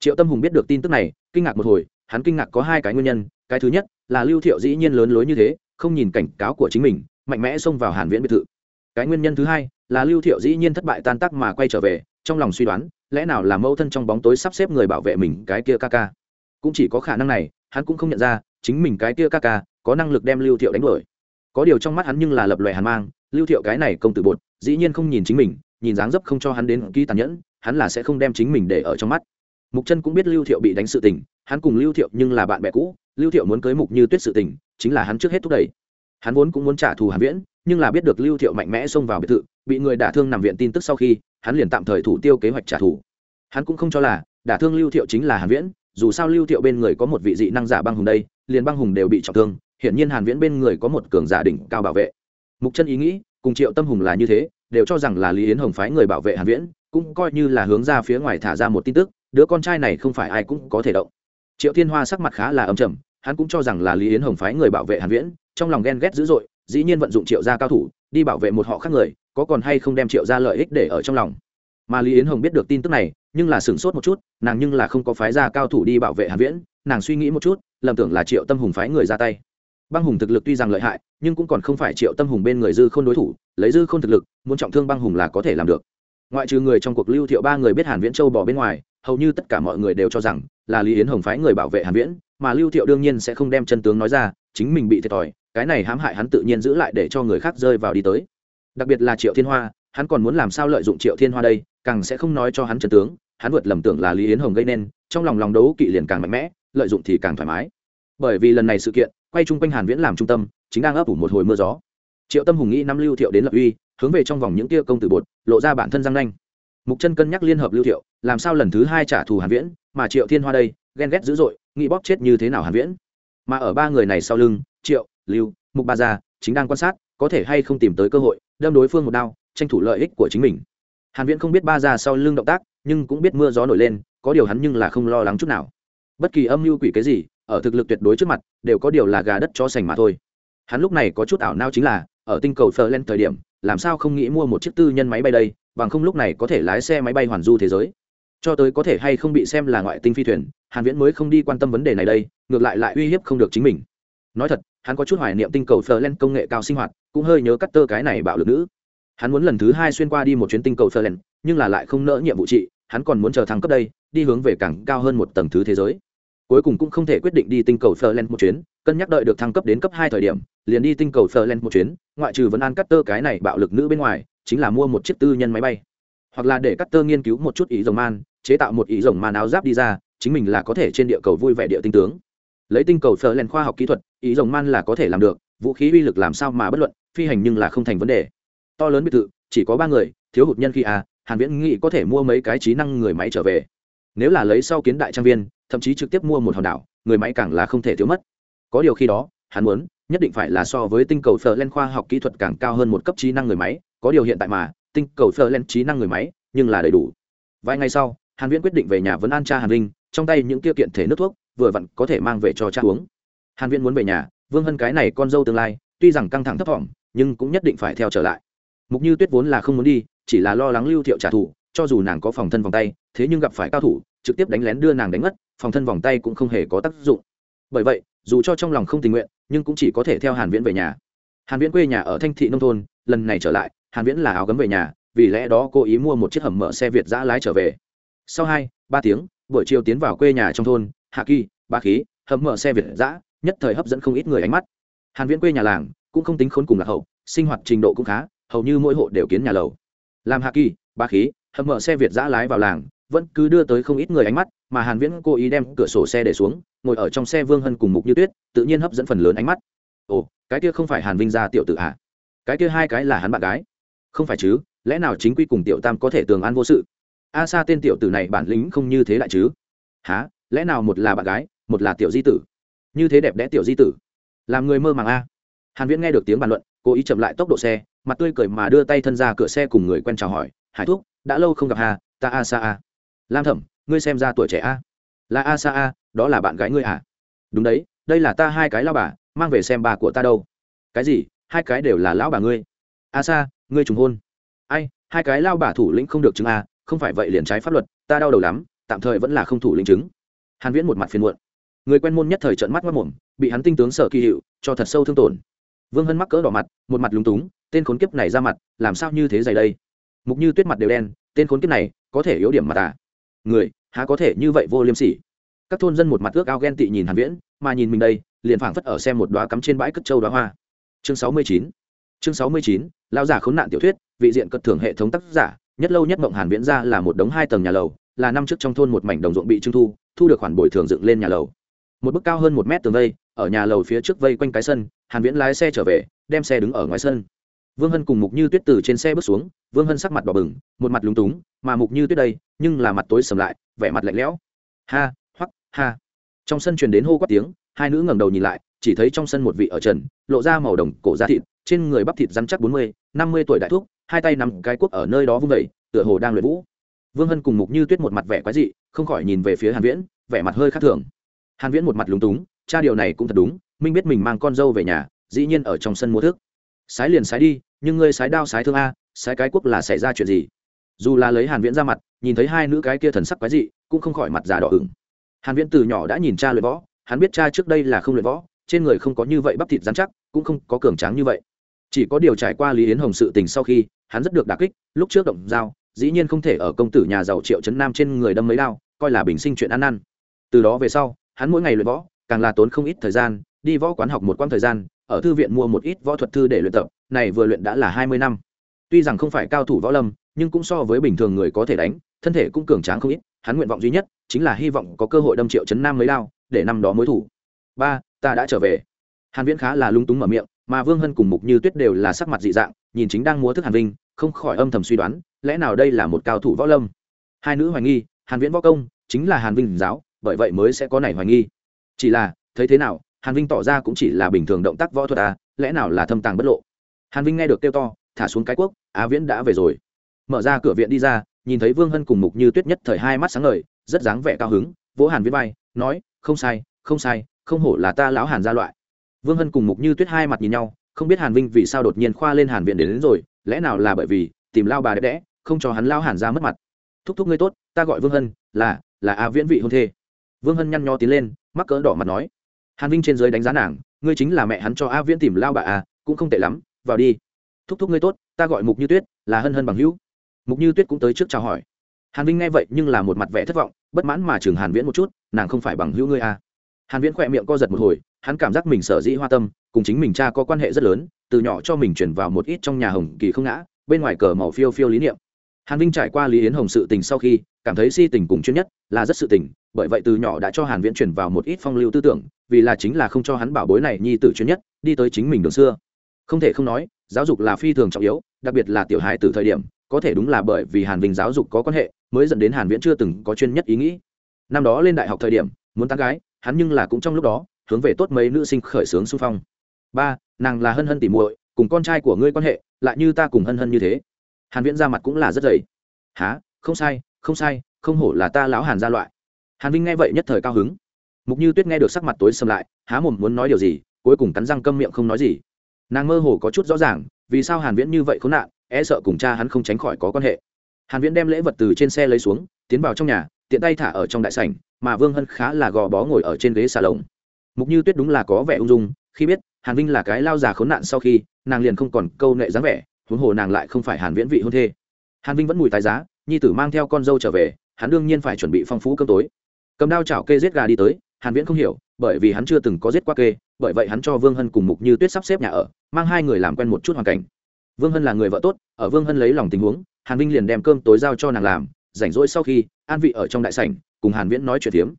Triệu tâm hùng biết được tin tức này, kinh ngạc một hồi, hắn kinh ngạc có hai cái nguyên nhân, cái thứ nhất là lưu thiệu dĩ nhiên lớn lối như thế, không nhìn cảnh cáo của chính mình, mạnh mẽ xông vào hàn viễn biệt thự. Cái nguyên nhân thứ hai là lưu thiệu dĩ nhiên thất bại tan tác mà quay trở về, trong lòng suy đoán, lẽ nào là mâu thân trong bóng tối sắp xếp người bảo vệ mình cái kia ca ca. Cũng chỉ có khả năng này, hắn cũng không nhận ra, chính mình cái kia ca ca có năng lực đem lưu thiệu đánh đuổi. Có điều trong mắt hắn nhưng là lập lòe hàn mang, lưu thiệu cái này công tử bột, dĩ nhiên không nhìn chính mình, nhìn dáng dấp không cho hắn đến ký tàn nhẫn, hắn là sẽ không đem chính mình để ở trong mắt. Mục chân cũng biết lưu thiệu bị đánh sự tình, hắn cùng lưu thiệu nhưng là bạn bè cũ, lưu thiệu muốn cưới mục như tuyết sự tình, chính là hắn trước hết thúc đẩy. Hắn vốn cũng muốn trả thù hàn viễn, nhưng là biết được lưu thiệu mạnh mẽ xông vào biệt thự, bị người đả thương nằm viện tin tức sau khi, hắn liền tạm thời thủ tiêu kế hoạch trả thù. Hắn cũng không cho là, đả thương lưu thiệu chính là hàn viễn, dù sao lưu thiệu bên người có một vị dị năng giả băng hùng đây, liền băng hùng đều bị trọng thương hiện nhiên hàn viễn bên người có một cường giả đỉnh cao bảo vệ. Mục chân ý nghĩ, cùng triệu tâm hùng là như thế, đều cho rằng là lý yến hồng phái người bảo vệ hàn viễn, cũng coi như là hướng ra phía ngoài thả ra một tin tức, đứa con trai này không phải ai cũng có thể động. Triệu thiên hoa sắc mặt khá là âm trầm, hắn cũng cho rằng là lý yến hồng phái người bảo vệ hàn viễn, trong lòng ghen ghét dữ dội, dĩ nhiên vận dụng triệu gia cao thủ, đi bảo vệ một họ khác người, có còn hay không đem triệu gia lợi ích để ở trong lòng. Mà lý yến hồng biết được tin tức này, nhưng là sửng sốt một chút, nàng nhưng là không có phái gia cao thủ đi bảo vệ hàn viễn, nàng suy nghĩ một chút, lầm tưởng là triệu tâm hùng phái người ra tay băng hùng thực lực tuy rằng lợi hại, nhưng cũng còn không phải triệu tâm hùng bên người dư khôn đối thủ, lấy dư khôn thực lực, muốn trọng thương băng hùng là có thể làm được. Ngoại trừ người trong cuộc lưu thiệu ba người biết hàn viễn châu bỏ bên ngoài, hầu như tất cả mọi người đều cho rằng là lý yến hồng phái người bảo vệ hàn viễn, mà lưu thiệu đương nhiên sẽ không đem chân tướng nói ra, chính mình bị thiệt thòi, cái này hãm hại hắn tự nhiên giữ lại để cho người khác rơi vào đi tới. Đặc biệt là triệu thiên hoa, hắn còn muốn làm sao lợi dụng triệu thiên hoa đây, càng sẽ không nói cho hắn chân tướng, hắn vượt lầm tưởng là lý yến hồng gây nên, trong lòng lòng đấu kỵ liền càng mạnh mẽ, lợi dụng thì càng thoải mái. Bởi vì lần này sự kiện quay chung quanh hàn viễn làm trung tâm, chính đang ấp ủ một hồi mưa gió. Triệu tâm hùng nghĩ năm lưu thiệu đến lập uy, hướng về trong vòng những tia công tử bột, lộ ra bản thân răng nanh. Mục chân cân nhắc liên hợp lưu thiệu, làm sao lần thứ hai trả thù hàn viễn, mà triệu thiên hoa đây, ghen ghét dữ dội, nghĩ bóp chết như thế nào hàn viễn. Mà ở ba người này sau lưng, triệu, lưu, mục ba gia, chính đang quan sát, có thể hay không tìm tới cơ hội, đâm đối phương một đao, tranh thủ lợi ích của chính mình. Hàn viễn không biết ba gia sau lưng động tác, nhưng cũng biết mưa gió nổi lên, có điều hắn nhưng là không lo lắng chút nào. Bất kỳ âm mưu quỷ cái gì ở thực lực tuyệt đối trước mặt, đều có điều là gà đất cho sành mà thôi. Hắn lúc này có chút ảo nao chính là, ở tinh cầu phờ lên thời điểm, làm sao không nghĩ mua một chiếc tư nhân máy bay đây, bằng không lúc này có thể lái xe máy bay hoàn du thế giới. Cho tới có thể hay không bị xem là ngoại tinh phi thuyền, hàn viễn mới không đi quan tâm vấn đề này đây, ngược lại lại uy hiếp không được chính mình. Nói thật, hắn có chút hoài niệm tinh cầu phờ lên công nghệ cao sinh hoạt, cũng hơi nhớ cắt tơ cái này bạo lực nữ. Hắn muốn lần thứ hai xuyên qua đi một chuyến tinh cầu phờ lên nhưng là lại không nỡ nhiệm vụ trị, hắn còn muốn chờ thăng cấp đây, đi hướng về càng cao hơn một tầng thứ thế giới cuối cùng cũng không thể quyết định đi tinh cầu Ferland một chuyến, cân nhắc đợi được thăng cấp đến cấp hai thời điểm, liền đi tinh cầu Ferland một chuyến, ngoại trừ vấn an Cutter cái này bạo lực nữ bên ngoài, chính là mua một chiếc tư nhân máy bay. Hoặc là để Cutter nghiên cứu một chút ý rồng man, chế tạo một ý rồng man áo giáp đi ra, chính mình là có thể trên địa cầu vui vẻ địa tinh tướng. Lấy tinh cầu Ferland khoa học kỹ thuật, ý rồng man là có thể làm được, vũ khí uy lực làm sao mà bất luận, phi hành nhưng là không thành vấn đề. To lớn biệt thự, chỉ có ba người, thiếu hụt nhân khi à, Hàn Viễn nghĩ có thể mua mấy cái trí năng người máy trở về. Nếu là lấy sau kiến đại trang viên, thậm chí trực tiếp mua một hòn đảo, người máy càng là không thể thiếu mất. Có điều khi đó, hắn muốn, nhất định phải là so với tinh cầu phờ len khoa học kỹ thuật càng cao hơn một cấp trí năng người máy, có điều hiện tại mà, tinh cầu phờ len trí năng người máy, nhưng là đầy đủ. Vài ngày sau, hàn viễn quyết định về nhà vấn an cha hàn linh, trong tay những tiêu kiện thể nước thuốc, vừa vặn có thể mang về cho cha uống. Hàn viễn muốn về nhà, vương hân cái này con dâu tương lai, tuy rằng căng thẳng thấp thỏm, nhưng cũng nhất định phải theo trở lại. Mục như tuyết vốn là không muốn đi, chỉ là lo lắng lưu thiệu trả thù, cho dù nàng có phòng thân vòng tay, thế nhưng gặp phải cao thủ trực tiếp đánh lén đưa nàng đánh mất, phòng thân vòng tay cũng không hề có tác dụng. Bởi vậy, dù cho trong lòng không tình nguyện, nhưng cũng chỉ có thể theo hàn viễn về nhà. Hàn viễn quê nhà ở thanh thị nông thôn, lần này trở lại, hàn viễn là áo gấm về nhà, vì lẽ đó cô ý mua một chiếc hầm mở xe việt giã lái trở về. Sau hai, ba tiếng, buổi chiều tiến vào quê nhà trong thôn, hạ kỳ ba khí, hầm mở xe việt giã nhất thời hấp dẫn không ít người ánh mắt. Hàn viễn quê nhà làng, cũng không tính khốn cùng lạc hậu, sinh hoạt trình độ cũng khá, hầu như mỗi hộ đều kiến nhà lầu. Làm hạ kỳ ba khí, hầm mở xe việt giã lái vào làng vẫn cứ đưa tới không ít người ánh mắt, mà hàn viễn cố ý đem cửa sổ xe để xuống, ngồi ở trong xe vương hân cùng mục như tuyết, tự nhiên hấp dẫn phần lớn ánh mắt. Ồ, cái kia không phải hàn vinh gia tiểu tử à? Cái kia hai cái là hắn bạn gái. Không phải chứ, lẽ nào chính quy cùng tiểu tam có thể tường an vô sự? A sa tên tiểu tử này bản lĩnh không như thế lại chứ? Há lẽ nào một là bạn gái, một là tiểu di tử? Như thế đẹp đẽ tiểu di tử? Làm người mơ màng a hàn viễn nghe được tiếng bàn luận, cố ý chậm lại tốc độ xe, mặt tươi cười mà đưa tay thân ra cửa xe cùng người quen chào hỏi, hải thúc, đã lâu không gặp hà, ta a sa a lam thẩm, ngươi xem ra tuổi trẻ a. Là a sa a, đó là bạn gái ngươi à? Đúng đấy, đây là ta hai cái lao bà, mang về xem bà của ta đâu. Cái gì? Hai cái đều là lão bà ngươi. A sa, ngươi trùng hôn. Ai, hai cái lao bà thủ lĩnh không được chứng a, không phải vậy liền trái pháp luật, ta đau đầu lắm, tạm thời vẫn là không thủ lĩnh chứng. Hàn viễn một mặt phiền muộn. Người quen môn nhất thời trợn mắt mắt mồm, bị hắn tinh tướng sở kỳ hiệu, cho thật sâu thương tổn. Vương hân mắc cỡ đỏ mặt, một mặt lúng túng, tên khốn kiếp này ra mặt, làm sao như thế dày đây? Mục như tuyết mặt đều đen, tên khốn kiếp này có thể yếu điểm mà à người, há có thể như vậy vô liêm sỉ? Các thôn dân một mặt ước ao ghen tị nhìn hàn viễn, mà nhìn mình đây, liền phảng phất ở xem một đóa cắm trên bãi cất châu đóa hoa. Chương 69 chương 69 lão giả khốn nạn tiểu thuyết, vị diện cất thưởng hệ thống tác giả, nhất lâu nhất mộng hàn viễn ra là một đống hai tầng nhà lầu, là năm trước trong thôn một mảnh đồng ruộng bị trưng thu thu được khoản bồi thường dựng lên nhà lầu. Một bức cao hơn một mét tường vây, ở nhà lầu phía trước vây quanh cái sân, hàn viễn lái xe trở về, đem xe đứng ở ngoài sân vương hân cùng mục như tuyết từ trên xe bước xuống, vương hân sắc mặt đỏ bừng, một mặt lúng túng, mà mục như tuyết đây, nhưng là mặt tối sầm lại, vẻ mặt lạnh lẽo. Ha, hoắc, ha. Trong sân truyền đến hô quát tiếng, hai nữ ngẩng đầu nhìn lại, chỉ thấy trong sân một vị ở trần, lộ ra màu đồng cổ da thịt, trên người bắp thịt rắn chắc bốn mươi, năm mươi tuổi đại thúc, hai tay nắm cái cuốc ở nơi đó vung vẩy tựa hồ đang luyện vũ. Vương hân cùng mục như tuyết một mặt vẻ quái dị, không khỏi nhìn về phía hàn viễn, vẻ mặt hơi khác thường. Hàn viễn một mặt lúng túng, cha điều này cũng thật đúng, minh biết mình mang con dâu về nhà, dĩ nhiên ở trong sân mua thức sái liền sái đi, nhưng ngươi sái đao sái thương a, sái cái quốc là xảy ra chuyện gì? Dù là lấy hàn viễn ra mặt, nhìn thấy hai nữ cái kia thần sắc quái dị, cũng không khỏi mặt già đỏ ửng. Hàn viễn từ nhỏ đã nhìn cha luyện võ, hắn biết cha trước đây là không luyện võ, trên người không có như vậy bắp thịt rắn chắc, cũng không có cường tráng như vậy. Chỉ có điều trải qua lý yến hồng sự tình sau khi, hắn rất được đả kích, lúc trước động dao, dĩ nhiên không thể ở công tử nhà giàu triệu trấn nam trên người đâm mấy đao, coi là bình sinh chuyện ăn năn. Từ đó về sau, hắn mỗi ngày luyện võ, càng là tốn không ít thời gian, đi võ quán học một quãng thời gian ở thư viện mua một ít võ thuật thư để luyện tập, này vừa luyện đã là hai mươi năm. Tuy rằng không phải cao thủ võ lâm, nhưng cũng so với bình thường người có thể đánh, thân thể cũng cường tráng không ít, hắn nguyện vọng duy nhất chính là hy vọng có cơ hội đâm triệu chấn nam mấy đao, để năm đó mối thủ. Ba, ta đã trở về. Hàn viễn khá là lung túng mở miệng, mà vương hân cùng mục như tuyết đều là sắc mặt dị dạng, nhìn chính đang múa thức hàn vinh, không khỏi âm thầm suy đoán, lẽ nào đây là một cao thủ võ lâm? Hai nữ hoài nghi, hàn viễn võ công chính là hàn vinh giáo, bởi vậy mới sẽ có này hoài nghi. Chỉ là, thấy thế nào hàn vinh tỏ ra cũng chỉ là bình thường động tác võ thuật à lẽ nào là thâm tàng bất lộ? Hàn vinh nghe được kêu to thả xuống cái quốc á viễn đã về rồi. Mở ra cửa viện đi ra nhìn thấy vương hân cùng mục như tuyết nhất thời hai mắt sáng ngời rất dáng vẻ cao hứng vỗ hàn viễn vai nói không sai không sai không hổ là ta lão hàn gia loại. Vương hân cùng mục như tuyết hai mặt nhìn nhau không biết hàn vinh vì sao đột nhiên khoa lên hàn viện đến, đến rồi lẽ nào là bởi vì tìm lao bà đẹp đẽ không cho hắn lao hàn ra mất mặt. Thúc thúc ngươi tốt ta gọi vương hân là là a viễn vị hôn thê. Vương hân nhăn nho tiến lên mắc cỡ đỏ mặt nói hàn vinh trên dưới đánh giá nàng, ngươi chính là mẹ hắn cho a viễn tìm lao bà à? cũng không tệ lắm, vào đi thúc thúc ngươi tốt, ta gọi mục như tuyết, là hân hân bằng hữu mục như tuyết cũng tới trước chào hỏi hàn vinh nghe vậy nhưng là một mặt vẻ thất vọng, bất mãn mà chừng hàn viễn một chút, nàng không phải bằng hữu ngươi à? hàn viễn khỏe miệng co giật một hồi, hắn cảm giác mình sở dĩ hoa tâm, cùng chính mình cha có quan hệ rất lớn, từ nhỏ cho mình chuyển vào một ít trong nhà hồng kỳ không ngã, bên ngoài cờ màu phiêu phiêu lý niệm hàn vinh trải qua lý yến hồng sự tình sau khi cảm thấy si tình cùng chuyên nhất là rất sự tình, bởi vậy từ nhỏ đã cho hàn viễn chuyển vào một ít phong lưu tư tưởng, vì là chính là không cho hắn bảo bối này nhi tử chuyên nhất, đi tới chính mình đường xưa. Không thể không nói, giáo dục là phi thường trọng yếu, đặc biệt là tiểu hài từ thời điểm, có thể đúng là bởi vì hàn vinh giáo dục có quan hệ, mới dẫn đến hàn viễn chưa từng có chuyên nhất ý nghĩ. Năm đó lên đại học thời điểm, muốn tán gái, hắn nhưng là cũng trong lúc đó, hướng về tốt mấy nữ sinh khởi sướng xung phong. Ba, nàng là hân hân tỉ muội, cùng con trai của ngươi quan hệ, lại như ta cùng hân hân như thế. Hàn viễn ra mặt cũng là rất dày. Há không sai không sai, không hổ là ta lão hàn gia loại. Hàn vinh nghe vậy nhất thời cao hứng. Mục như tuyết nghe được sắc mặt tối sầm lại, há mồm muốn nói điều gì, cuối cùng cắn răng câm miệng không nói gì. Nàng mơ hồ có chút rõ ràng, vì sao hàn viễn như vậy khốn nạn e sợ cùng cha hắn không tránh khỏi có quan hệ. Hàn viễn đem lễ vật từ trên xe lấy xuống, tiến vào trong nhà, tiện tay thả ở trong đại sảnh, mà vương hân khá là gò bó ngồi ở trên ghế xà lồng. Mục như tuyết đúng là có vẻ ung dung, khi biết hàn vinh là cái lao già khốn nạn sau khi, nàng liền không còn câu nệ dáng vẻ, huống hồ nàng lại không phải hàn viễn vị hôn thê. Hàn vinh vẫn mùi tái giá nhi tử mang theo con dâu trở về, hắn đương nhiên phải chuẩn bị phong phú cơm tối. Cầm đao chảo kê giết gà đi tới, hàn viễn không hiểu, bởi vì hắn chưa từng có giết qua kê, bởi vậy hắn cho vương hân cùng mục như tuyết sắp xếp nhà ở, mang hai người làm quen một chút hoàn cảnh. Vương hân là người vợ tốt, ở vương hân lấy lòng tình huống, hàn vinh liền đem cơm tối giao cho nàng làm, rảnh rỗi sau khi, an vị ở trong đại sảnh, cùng hàn viễn nói chuyện tiếm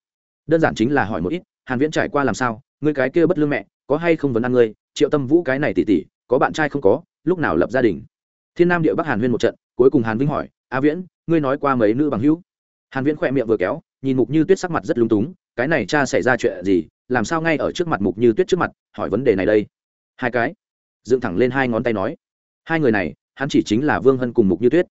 đơn giản chính là hỏi một ít, hàn viễn trải qua làm sao? Ngươi cái kia bất lương mẹ, có hay không vấn ăn ngươi? Triệu tâm vũ cái này tỷ tỷ có bạn trai không có, lúc nào lập gia đình? Thiên nam địa bắc hàn huyên một trận cuối cùng hàn vinh hỏi, a viễn, ngươi nói qua mấy nữ bằng hữu? Hàn viễn khỏe miệng vừa kéo, nhìn mục như tuyết sắc mặt rất lung túng, cái này cha xảy ra chuyện gì? Làm sao ngay ở trước mặt mục như tuyết trước mặt, hỏi vấn đề này đây? Hai cái. Dựng thẳng lên hai ngón tay nói, hai người này, hắn chỉ chính là vương hân cùng mục như tuyết.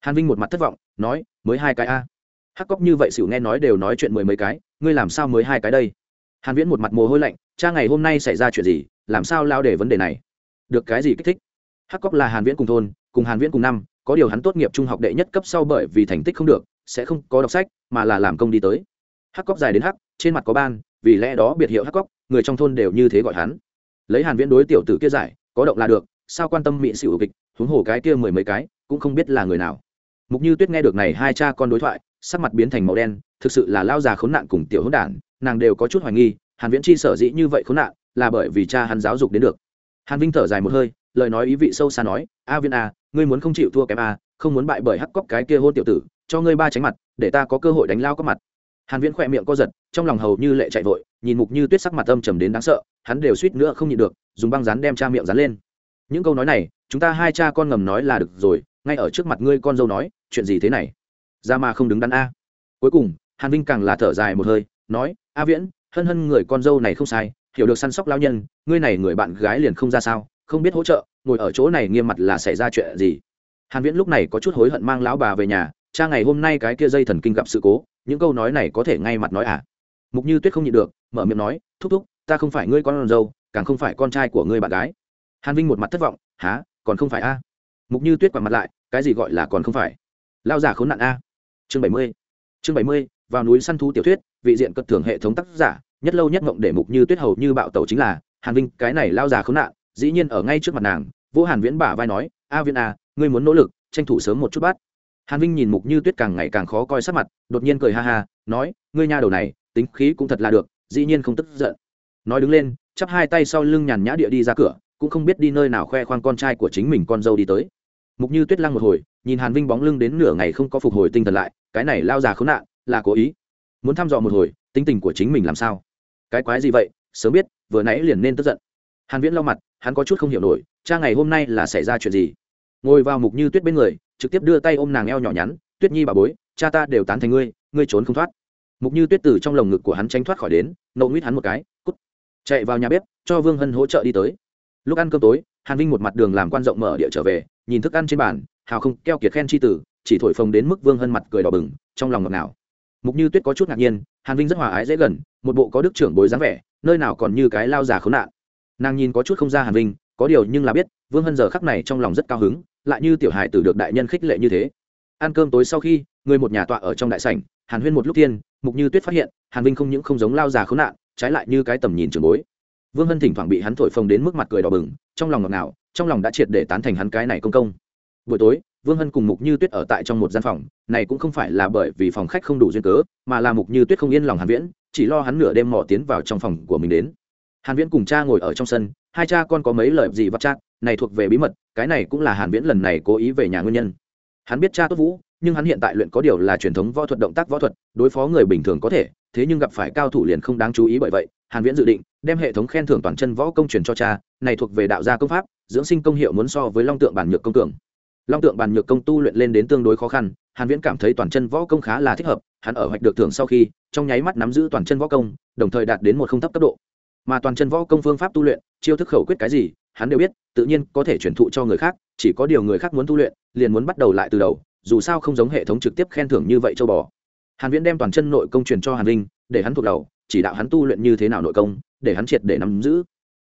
Hàn vinh một mặt thất vọng, nói, mới hai cái a. Hắc cóc như vậy xỉu nghe nói đều nói chuyện mười mấy cái, ngươi làm sao mới hai cái đây? Hàn viễn một mặt mồ hôi lạnh, cha ngày hôm nay xảy ra chuyện gì? Làm sao lao để vấn đề này? Được cái gì kích thích? Hắc cóc là hàn viễn cùng thôn, cùng hàn viễn cùng năm có điều hắn tốt nghiệp trung học đệ nhất cấp sau bởi vì thành tích không được, sẽ không có đọc sách, mà là làm công đi tới. Hắc cóc dài đến hắc, trên mặt có ban, vì lẽ đó biệt hiệu hắc cóc, người trong thôn đều như thế gọi hắn. Lấy hàn viễn đối tiểu tử kia giải, có động là được, sao quan tâm mị xỉu kịch, huống hồ cái kia mười mấy cái, cũng không biết là người nào. Mục như tuyết nghe được này hai cha con đối thoại, sắc mặt biến thành màu đen, thực sự là lao già khốn nạn cùng tiểu hỗn đản, nàng đều có chút hoài nghi, hàn viễn chi sở dĩ như vậy khốn nạn, là bởi vì cha hắn giáo dục đến được. Hàn vinh thở dài một hơi, lời nói ý vị sâu xa nói, a viên a à, ngươi muốn không chịu thua kém a, không muốn bại bởi hắc cóc cái kia hôn tiểu tử, cho ngươi ba tránh mặt, để ta có cơ hội đánh lao có mặt. Hàn viễn khỏe miệng co giật, trong lòng hầu như lệ chạy vội, nhìn mục như tuyết sắc mặt âm trầm đến đáng sợ, hắn đều suýt nữa không nhịn được, dùng băng dán đem cha miệng dán lên. Những câu nói này, chúng ta hai cha con ngầm nói là được rồi, ngay ở trước mặt ngươi con dâu nói, chuyện gì thế này? Ra mà không đứng đắn a. Cuối cùng, hàn vinh càng là thở dài một hơi, nói, a viễn, hân hân người con dâu này không sai, hiểu được săn sóc lao nhân, ngươi này người bạn gái liền không ra sao không biết hỗ trợ, ngồi ở chỗ này nghiêm mặt là xảy ra chuyện gì. Hàn viễn lúc này có chút hối hận mang lão bà về nhà, cha ngày hôm nay cái kia dây thần kinh gặp sự cố, những câu nói này có thể ngay mặt nói à? Mục như tuyết không nhịn được, mở miệng nói, thúc thúc, ta không phải ngươi con dâu, càng không phải con trai của ngươi bạn gái. Hàn vinh một mặt thất vọng há còn không phải a? Mục như tuyết quả mặt lại, cái gì gọi là còn không phải? Lao giả khốn nạn a. Chương bảy mươi. Chương bảy mươi, vào núi săn thú tiểu thuyết, vị diện cất thưởng hệ thống tác giả, nhất lâu nhất mộng để mục như tuyết hầu như bạo tẩu chính là, hàn vinh, cái này lao già khốn nạn dĩ nhiên ở ngay trước mặt nàng, vũ hàn viễn bả vai nói, a viễn a ngươi muốn nỗ lực, tranh thủ sớm một chút bắt. Hàn vinh nhìn mục như tuyết càng ngày càng khó coi sắc mặt, đột nhiên cười ha ha, nói, ngươi nha đầu này, tính khí cũng thật là được, dĩ nhiên không tức giận. Nói đứng lên, chắp hai tay sau lưng nhàn nhã địa đi ra cửa, cũng không biết đi nơi nào khoe khoang con trai của chính mình con dâu đi tới. Mục như tuyết lăng một hồi, nhìn hàn vinh bóng lưng đến nửa ngày không có phục hồi tinh thần lại, cái này lao già khốn nạn, là cố ý. Muốn thăm dò một hồi, tính tình của chính mình làm sao? Cái quái gì vậy? Sớm biết, vừa nãy liền nên tức giận hàn viễn lau mặt, hắn có chút không hiểu nổi, cha ngày hôm nay là xảy ra chuyện gì? Ngồi vào mục như tuyết bên người, trực tiếp đưa tay ôm nàng eo nhỏ nhắn, tuyết nhi bà bối, cha ta đều tán thành ngươi ngươi trốn không thoát. Mục như tuyết từ trong lồng ngực của hắn tránh thoát khỏi đến, nộ nguyết hắn một cái, cút, chạy vào nhà bếp, cho vương hân hỗ trợ đi tới. Lúc ăn cơm tối, hàn vinh một mặt đường làm quan rộng mở địa trở về, nhìn thức ăn trên bàn, hào không, keo kiệt khen chi tử, chỉ thổi phồng đến mức vương hân mặt cười đỏ bừng, trong lòng ngọt ngào. Mục như tuyết có chút ngạc nhiên, hàn vinh rất hòa ái dễ gần, một bộ có đức trưởng bối dáng vẻ, nơi nào còn như cái lao già khốn nạn nàng nhìn có chút không ra hàn vinh, có điều nhưng là biết, vương hân giờ khắc này trong lòng rất cao hứng, lại như tiểu hài tử được đại nhân khích lệ như thế. Ăn cơm tối sau khi, người một nhà tọa ở trong đại sảnh, hàn huyên một lúc tiên, mục như tuyết phát hiện, hàn vinh không những không giống lao già khốn nạn, trái lại như cái tầm nhìn trường bối. Vương hân thỉnh thoảng bị hắn thổi phồng đến mức mặt cười đỏ bừng, trong lòng ngọt ngào, trong lòng đã triệt để tán thành hắn cái này công công. Buổi tối, vương hân cùng mục như tuyết ở tại trong một gian phòng, này cũng không phải là bởi vì phòng khách không đủ duyên cớ, mà là mục như tuyết không yên lòng hàn viễn, chỉ lo hắn nửa đêm mò tiến vào trong phòng của mình đến hàn viễn cùng cha ngồi ở trong sân, hai cha con có mấy lời gì vắt chát, này thuộc về bí mật, cái này cũng là hàn viễn lần này cố ý về nhà nguyên nhân. Hắn biết cha tốt vũ, nhưng hắn hiện tại luyện có điều là truyền thống võ thuật, động tác võ thuật, đối phó người bình thường có thể, thế nhưng gặp phải cao thủ liền không đáng chú ý bởi vậy, hàn viễn dự định đem hệ thống khen thưởng toàn chân võ công truyền cho cha, này thuộc về đạo gia công pháp, dưỡng sinh công hiệu muốn so với long tượng bản nhược công cường. Long tượng bản nhược công tu luyện lên đến tương đối khó khăn, hàn viễn cảm thấy toàn chân võ công khá là thích hợp, hắn ở hoạch được thưởng sau khi, trong nháy mắt nắm giữ toàn chân võ công, đồng thời đạt đến một không thấp cấp độ mà toàn chân võ công phương pháp tu luyện, chiêu thức khẩu quyết cái gì, hắn đều biết, tự nhiên có thể truyền thụ cho người khác, chỉ có điều người khác muốn tu luyện, liền muốn bắt đầu lại từ đầu, dù sao không giống hệ thống trực tiếp khen thưởng như vậy châu bò. Hàn viễn đem toàn chân nội công truyền cho hàn linh, để hắn thuộc đầu, chỉ đạo hắn tu luyện như thế nào nội công, để hắn triệt để nắm giữ.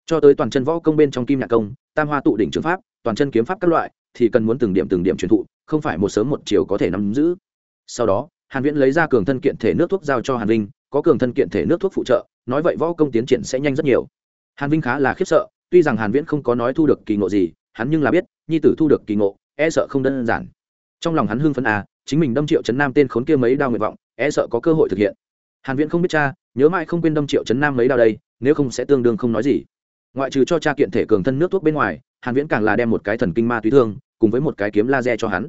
Cho tới toàn chân võ công bên trong kim nhạc công, tam hoa tụ đỉnh trường pháp, toàn chân kiếm pháp các loại, thì cần muốn từng điểm từng điểm truyền thụ, không phải một sớm một chiều có thể nắm giữ. Sau đó, hàn viễn lấy ra cường thân kiện thể nước thuốc giao cho hàn linh, có cường thân kiện thể nước thuốc phụ trợ nói vậy võ công tiến triển sẽ nhanh rất nhiều. Hàn vinh khá là khiếp sợ, tuy rằng hàn viễn không có nói thu được kỳ ngộ gì, hắn nhưng là biết, nhi tử thu được kỳ ngộ e sợ không đơn giản. Trong lòng hắn hưng phấn à chính mình đâm triệu chấn nam tên khốn kia mấy đao nguyện vọng e sợ có cơ hội thực hiện. Hàn viễn không biết cha, nhớ mãi không quên đâm triệu chấn nam mấy đao đây, nếu không sẽ tương đương không nói gì. Ngoại trừ cho cha kiện thể cường thân nước thuốc bên ngoài, hàn viễn càng là đem một cái thần kinh ma túy thương, cùng với một cái kiếm laser cho hắn.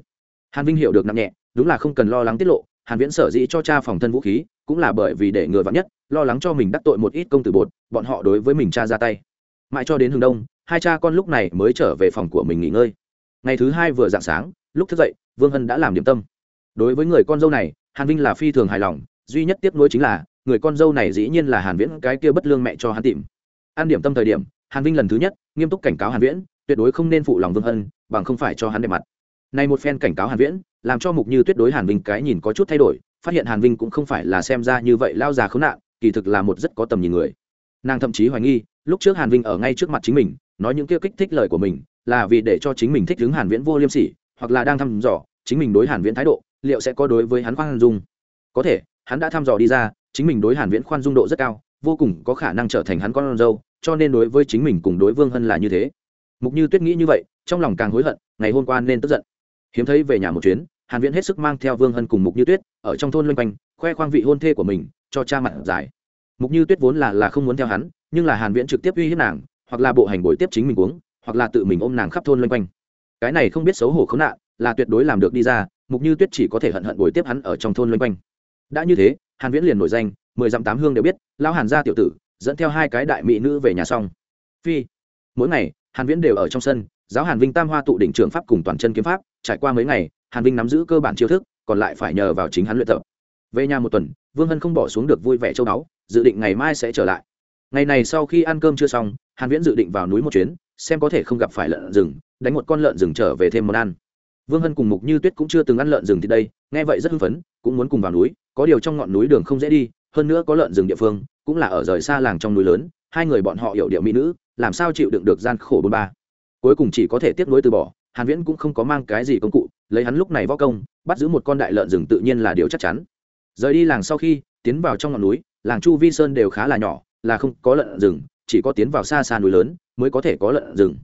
Hàn vinh hiểu được nặng nhẹ, đúng là không cần lo lắng tiết lộ hàn viễn sở dĩ cho cha phòng thân vũ khí, cũng là bởi vì để người vắng nhất, lo lắng cho mình đắc tội một ít công tử bột, bọn họ đối với mình cha ra tay. Mãi cho đến hướng đông, hai cha con lúc này mới trở về phòng của mình nghỉ ngơi. Ngày thứ hai vừa dạng sáng, lúc thức dậy, vương hân đã làm điểm tâm. Đối với người con dâu này, hàn vinh là phi thường hài lòng, duy nhất tiếc nuối chính là, người con dâu này dĩ nhiên là hàn viễn, cái kia bất lương mẹ cho hắn tìm. Ăn điểm tâm thời điểm, hàn vinh lần thứ nhất, nghiêm túc cảnh cáo hàn viễn, tuyệt đối không nên phụ lòng vương hân, bằng không phải cho hắn đẹp mặt. Này một phen cảnh cáo hàn viễn làm cho mục như tuyết đối hàn vinh cái nhìn có chút thay đổi, phát hiện hàn vinh cũng không phải là xem ra như vậy lao già khốn nạn, kỳ thực là một rất có tầm nhìn người. Nàng thậm chí hoài nghi, lúc trước hàn vinh ở ngay trước mặt chính mình, nói những kia kích thích lời của mình, là vì để cho chính mình thích đứng hàn viễn vô liêm sỉ, hoặc là đang thăm dò, chính mình đối hàn viễn thái độ, liệu sẽ có đối với hắn khoan dung. Có thể, hắn đã thăm dò đi ra, chính mình đối hàn viễn khoan dung độ rất cao, vô cùng có khả năng trở thành hắn con dâu, cho nên đối với chính mình cùng đối vương hân là như thế. Mục như tuyết nghĩ như vậy, trong lòng càng hối hận, ngày hôm qua nên tức giận. Hiếm thấy về nhà một chuyến hàn viễn hết sức mang theo vương hân cùng mục như tuyết ở trong thôn loanh quanh, khoe khoang vị hôn thê của mình cho cha mặt giải. Mục như tuyết vốn là là không muốn theo hắn, nhưng là hàn viễn trực tiếp uy hiếp nàng, hoặc là bộ hành bồi tiếp chính mình uống, hoặc là tự mình ôm nàng khắp thôn loanh quanh. Cái này không biết xấu hổ khốn nạn, là tuyệt đối làm được đi ra, mục như tuyết chỉ có thể hận hận bồi tiếp hắn ở trong thôn loanh quanh. Đã như thế, hàn viễn liền nổi danh, mười dặm tám hương đều biết, lão hàn gia tiểu tử, dẫn theo hai cái đại mỹ nữ về nhà xong. Phi, mỗi ngày, hàn viễn đều ở trong sân, giáo hàn vinh tam hoa tụ đỉnh trường pháp cùng toàn chân kiếm pháp, trải qua mấy ngày hàn vinh nắm giữ cơ bản chiêu thức, còn lại phải nhờ vào chính hắn luyện tập. Về nhà một tuần, vương hân không bỏ xuống được vui vẻ châu báu, dự định ngày mai sẽ trở lại. Ngày này sau khi ăn cơm chưa xong, hàn viễn dự định vào núi một chuyến, xem có thể không gặp phải lợn rừng, đánh một con lợn rừng trở về thêm món ăn. Vương hân cùng mục như tuyết cũng chưa từng ăn lợn rừng thì đây, nghe vậy rất hưng phấn, cũng muốn cùng vào núi, có điều trong ngọn núi đường không dễ đi, hơn nữa có lợn rừng địa phương, cũng là ở rời xa làng trong núi lớn, hai người bọn họ hiểu điệu mỹ nữ, làm sao chịu đựng được gian khổ bôn ba. Cuối cùng chỉ có thể tiếp nối từ bỏ, hàn viễn cũng không có mang cái gì công cụ lấy hắn lúc này võ công, bắt giữ một con đại lợn rừng tự nhiên là điều chắc chắn. Rời đi làng sau khi, tiến vào trong ngọn núi, làng chu vi sơn đều khá là nhỏ, là không có lợn rừng, chỉ có tiến vào xa xa núi lớn mới có thể có lợn rừng.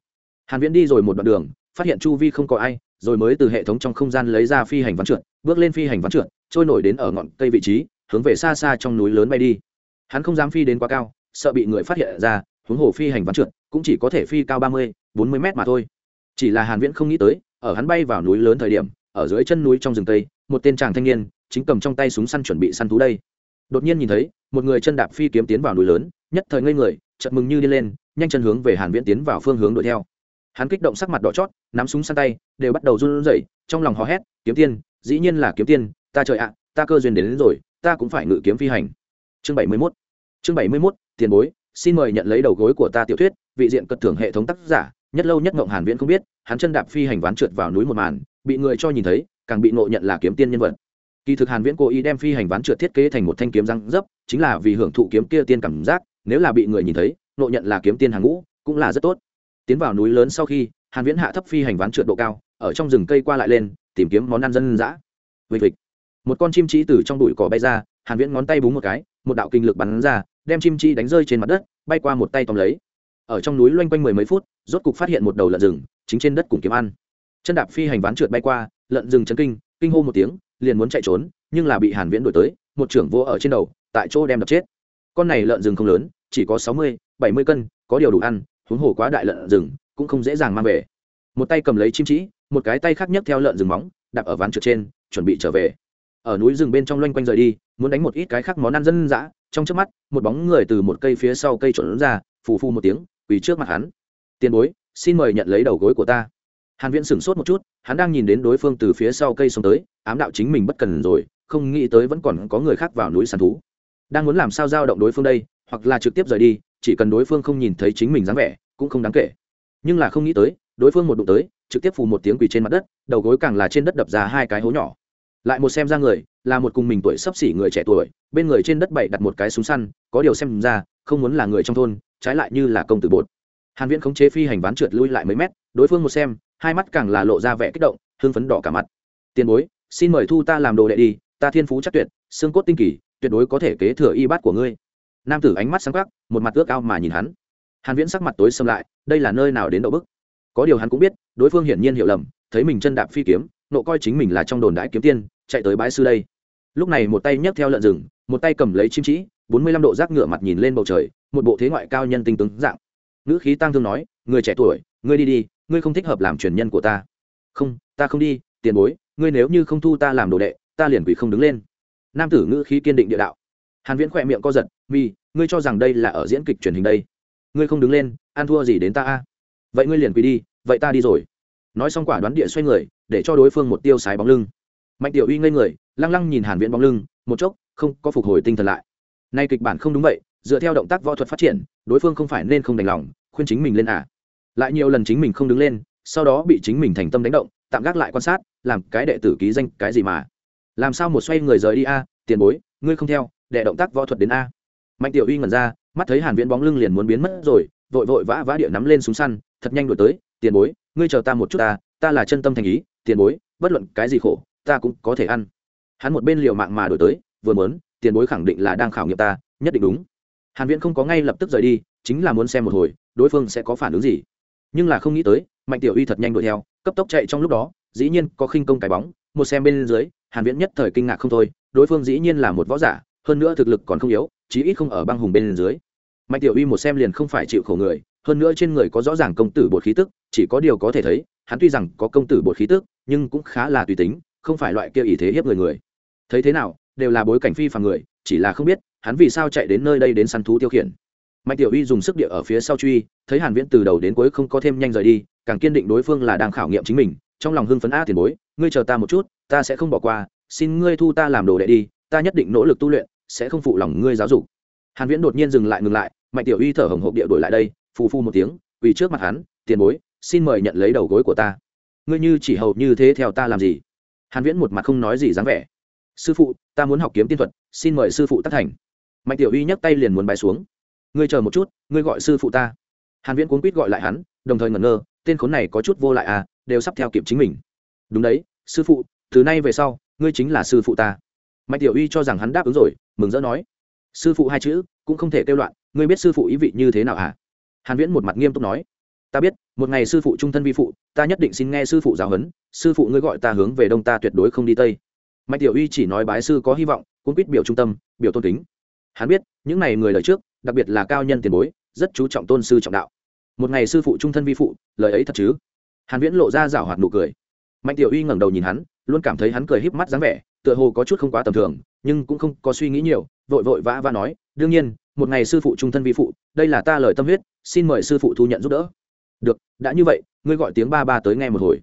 Hàn viễn đi rồi một đoạn đường, phát hiện chu vi không có ai, rồi mới từ hệ thống trong không gian lấy ra phi hành ván trượt, bước lên phi hành ván trượt, trôi nổi đến ở ngọn cây vị trí, hướng về xa xa trong núi lớn bay đi. Hắn không dám phi đến quá cao, sợ bị người phát hiện ra, huống hồ phi hành ván trượt cũng chỉ có thể phi cao ba mươi, bốn mươi mét mà thôi. Chỉ là hàn viễn không nghĩ tới ở hắn bay vào núi lớn thời điểm ở dưới chân núi trong rừng tây một tên chàng thanh niên chính cầm trong tay súng săn chuẩn bị săn thú đây. Đột nhiên nhìn thấy một người chân đạp phi kiếm tiến vào núi lớn nhất thời ngây người chợt mừng như đi lên nhanh chân hướng về hàn viễn tiến vào phương hướng đuổi theo. Hắn kích động sắc mặt đỏ chót nắm súng săn tay đều bắt đầu run rẩy trong lòng hò hét kiếm tiên dĩ nhiên là kiếm tiên ta trời ạ ta cơ duyên đến, đến rồi ta cũng phải ngự kiếm phi hành. Chương 71 chương 71 tiền bối xin mời nhận lấy đầu gối của ta tiểu thuyết vị diện cất thưởng hệ thống tác giả nhất lâu nhất ngộng hàn viễn không biết, hắn chân đạp phi hành ván trượt vào núi một màn, bị người cho nhìn thấy, càng bị ngộ nhận là kiếm tiên nhân vật. Kỳ thực hàn viễn cố ý đem phi hành ván trượt thiết kế thành một thanh kiếm răng dấp, chính là vì hưởng thụ kiếm kia tiên cảm giác, nếu là bị người nhìn thấy, ngộ nhận là kiếm tiên hàng ngũ, cũng là rất tốt. Tiến vào núi lớn sau khi, hàn viễn hạ thấp phi hành ván trượt độ cao, ở trong rừng cây qua lại lên, tìm kiếm món ăn dân dã. Vịt vịt một con chim trí từ trong bụi cỏ bay ra, hàn viễn ngón tay búng một cái, một đạo kinh lực bắn ra, đem chim trí đánh rơi trên mặt đất, bay qua một tay tóm lấy ở trong núi loanh quanh mười mấy phút rốt cục phát hiện một đầu lợn rừng chính trên đất cùng kiếm ăn. Chân đạp phi hành ván trượt bay qua lợn rừng chấn kinh kinh hô một tiếng liền muốn chạy trốn nhưng là bị hàn viễn đuổi tới một trưởng vô ở trên đầu tại chỗ đem đập chết. Con này lợn rừng không lớn chỉ có sáu mươi, bảy mươi cân có điều đủ ăn huống hồ quá đại lợn rừng cũng không dễ dàng mang về. Một tay cầm lấy chim chỉ một cái tay khác nhấc theo lợn rừng móng đạp ở ván trượt trên chuẩn bị trở về. Ở núi rừng bên trong loanh quanh rời đi muốn đánh một ít cái khác món ăn dân dã trong trước mắt một bóng người từ một cây phía sau cây trộn ra phù phù một tiếng quỳ trước mặt hắn. Tiền bối, xin mời nhận lấy đầu gối của ta. Hàn viễn sửng sốt một chút, hắn đang nhìn đến đối phương từ phía sau cây xuống tới, ám đạo chính mình bất cần rồi, không nghĩ tới vẫn còn có người khác vào núi săn thú. Đang muốn làm sao giao động đối phương đây, hoặc là trực tiếp rời đi, chỉ cần đối phương không nhìn thấy chính mình dáng vẻ, cũng không đáng kể. Nhưng là không nghĩ tới, đối phương một đụng tới, trực tiếp phù một tiếng quỳ trên mặt đất, đầu gối càng là trên đất đập ra hai cái hố nhỏ. Lại một xem ra người, là một cùng mình tuổi sắp xỉ người trẻ tuổi, bên người trên đất bậy đặt một cái súng săn, có điều xem ra, không muốn là người trong thôn trái lại như là công tử bột. Hàn viễn khống chế phi hành ván trượt lui lại mấy mét, đối phương một xem, hai mắt càng là lộ ra vẻ kích động hương phấn đỏ cả mặt. Tiền bối, xin mời thu ta làm đồ đệ đi, ta thiên phú chắc tuyệt, xương cốt tinh kỳ, tuyệt đối có thể kế thừa y bát của ngươi. Nam tử ánh mắt sáng quắc, một mặt ước ao mà nhìn hắn. Hàn viễn sắc mặt tối sầm lại, đây là nơi nào đến độ bức? Có điều hắn cũng biết, đối phương hiển nhiên hiểu lầm, thấy mình chân đạp phi kiếm, nộ coi chính mình là trong đồn đại kiếm tiên, chạy tới bãi sư đây. Lúc này một tay nhấc theo lợn rừng, một tay cầm lấy chim trĩ bốn mươi lăm độ giác ngựa mặt nhìn lên bầu trời một bộ thế ngoại cao nhân tinh tướng dạng. Ngữ khí tăng thương nói, người trẻ tuổi, ngươi đi đi, ngươi không thích hợp làm truyền nhân của ta. Không ta không đi, tiền bối, ngươi nếu như không thu ta làm đồ đệ, ta liền quỷ không đứng lên. Nam tử ngữ khí kiên định địa đạo. Hàn viễn khỏe miệng co giật vì ngươi cho rằng đây là ở diễn kịch truyền hình đây? Ngươi không đứng lên, ăn thua gì đến ta a? Vậy ngươi liền quỳ đi, vậy ta đi rồi. Nói xong quả đoán địa xoay người, để cho đối phương một tiêu sái bóng lưng. Mạnh tiểu uy ngây người, lăng lăng nhìn hàn viễn bóng lưng, một chốc, không có phục hồi tinh thần lại. Nay kịch bản không đúng vậy dựa theo động tác võ thuật phát triển, đối phương không phải nên không đành lòng, khuyên chính mình lên à. Lại nhiều lần chính mình không đứng lên, sau đó bị chính mình thành tâm đánh động, tạm gác lại quan sát, làm cái đệ tử ký danh cái gì mà. Làm sao một xoay người rời đi a, tiền bối, ngươi không theo đệ động tác võ thuật đến a. Mạnh tiểu uy ngẩn ra, mắt thấy hàn viễn bóng lưng liền muốn biến mất rồi, vội vội vã vã địa nắm lên súng săn, thật nhanh đuổi tới, tiền bối, ngươi chờ ta một chút ta ta là chân tâm thành ý, tiền bối, bất luận cái gì khổ, ta cũng có thể ăn. Hắn một bên liều mạng mà đổi tới, vừa muốn, tiền bối khẳng định là đang khảo nghiệm ta, nhất định đúng hàn viễn không có ngay lập tức rời đi, chính là muốn xem một hồi, đối phương sẽ có phản ứng gì. Nhưng là không nghĩ tới, mạnh tiểu uy thật nhanh đuổi theo, cấp tốc chạy trong lúc đó, dĩ nhiên có khinh công cái bóng, một xem bên dưới, hàn viễn nhất thời kinh ngạc không thôi, đối phương dĩ nhiên là một võ giả, hơn nữa thực lực còn không yếu, chí ít không ở băng hùng bên dưới. Mạnh tiểu uy một xem liền không phải chịu khổ người, hơn nữa trên người có rõ ràng công tử bột khí tức, chỉ có điều có thể thấy, hắn tuy rằng có công tử bột khí tức, nhưng cũng khá là tùy tính, không phải loại kia ý thế hiếp người người. Thấy thế nào, đều là bối cảnh phi phàm người chỉ là không biết hắn vì sao chạy đến nơi đây đến săn thú tiêu khiển. Mạnh tiểu uy dùng sức địa ở phía sau truy, thấy hàn viễn từ đầu đến cuối không có thêm nhanh rời đi, càng kiên định đối phương là đang khảo nghiệm chính mình, trong lòng hưng phấn, a tiền bối, ngươi chờ ta một chút, ta sẽ không bỏ qua, xin ngươi thu ta làm đồ đệ đi, ta nhất định nỗ lực tu luyện, sẽ không phụ lòng ngươi giáo dục. Hàn viễn đột nhiên dừng lại, ngừng lại, mạnh tiểu uy thở hồng hộc địa đuổi lại đây, phù phu một tiếng vì trước mặt hắn, tiền bối, xin mời nhận lấy đầu gối của ta. Ngươi như chỉ hầu như thế theo ta làm gì? Hàn viễn một mặt không nói gì dáng vẻ sư phụ, ta muốn học kiếm tiên thuật, xin mời sư phụ tác thành. Mạnh tiểu uy nhấc tay liền muốn bái xuống. Ngươi chờ một chút, ngươi gọi sư phụ ta. Hàn viễn cuốn quýt gọi lại hắn, đồng thời ngẩn ngơ, tên khốn này có chút vô lại à đều sắp theo kịp chính mình. Đúng đấy, sư phụ, từ nay về sau, ngươi chính là sư phụ ta. Mạnh tiểu uy cho rằng hắn đáp ứng rồi, mừng rỡ nói. Sư phụ hai chữ, cũng không thể kêu loạn, ngươi biết sư phụ ý vị như thế nào à? Hàn viễn một mặt nghiêm túc nói. Ta biết, một ngày sư phụ trung thân vi phụ, ta nhất định xin nghe sư phụ giáo huấn, sư phụ ngươi gọi ta hướng về đông ta tuyệt đối không đi tây mạnh tiểu uy chỉ nói bái sư có hy vọng cũng quyết biểu trung tâm, biểu tôn kính. Hắn biết, những này người lời trước, đặc biệt là cao nhân tiền bối, rất chú trọng tôn sư trọng đạo. Một ngày sư phụ trung thân vi phụ, lời ấy thật chứ? Hàn viễn lộ ra rảo hoạt nụ cười. Mạnh tiểu uy ngẩng đầu nhìn hắn, luôn cảm thấy hắn cười híp mắt dáng vẻ, tựa hồ có chút không quá tầm thường, nhưng cũng không có suy nghĩ nhiều, vội vội vã vã nói, đương nhiên, một ngày sư phụ trung thân vi phụ, đây là ta lời tâm huyết, xin mời sư phụ thu nhận giúp đỡ. Được, đã như vậy, ngươi gọi tiếng ba ba tới nghe một hồi.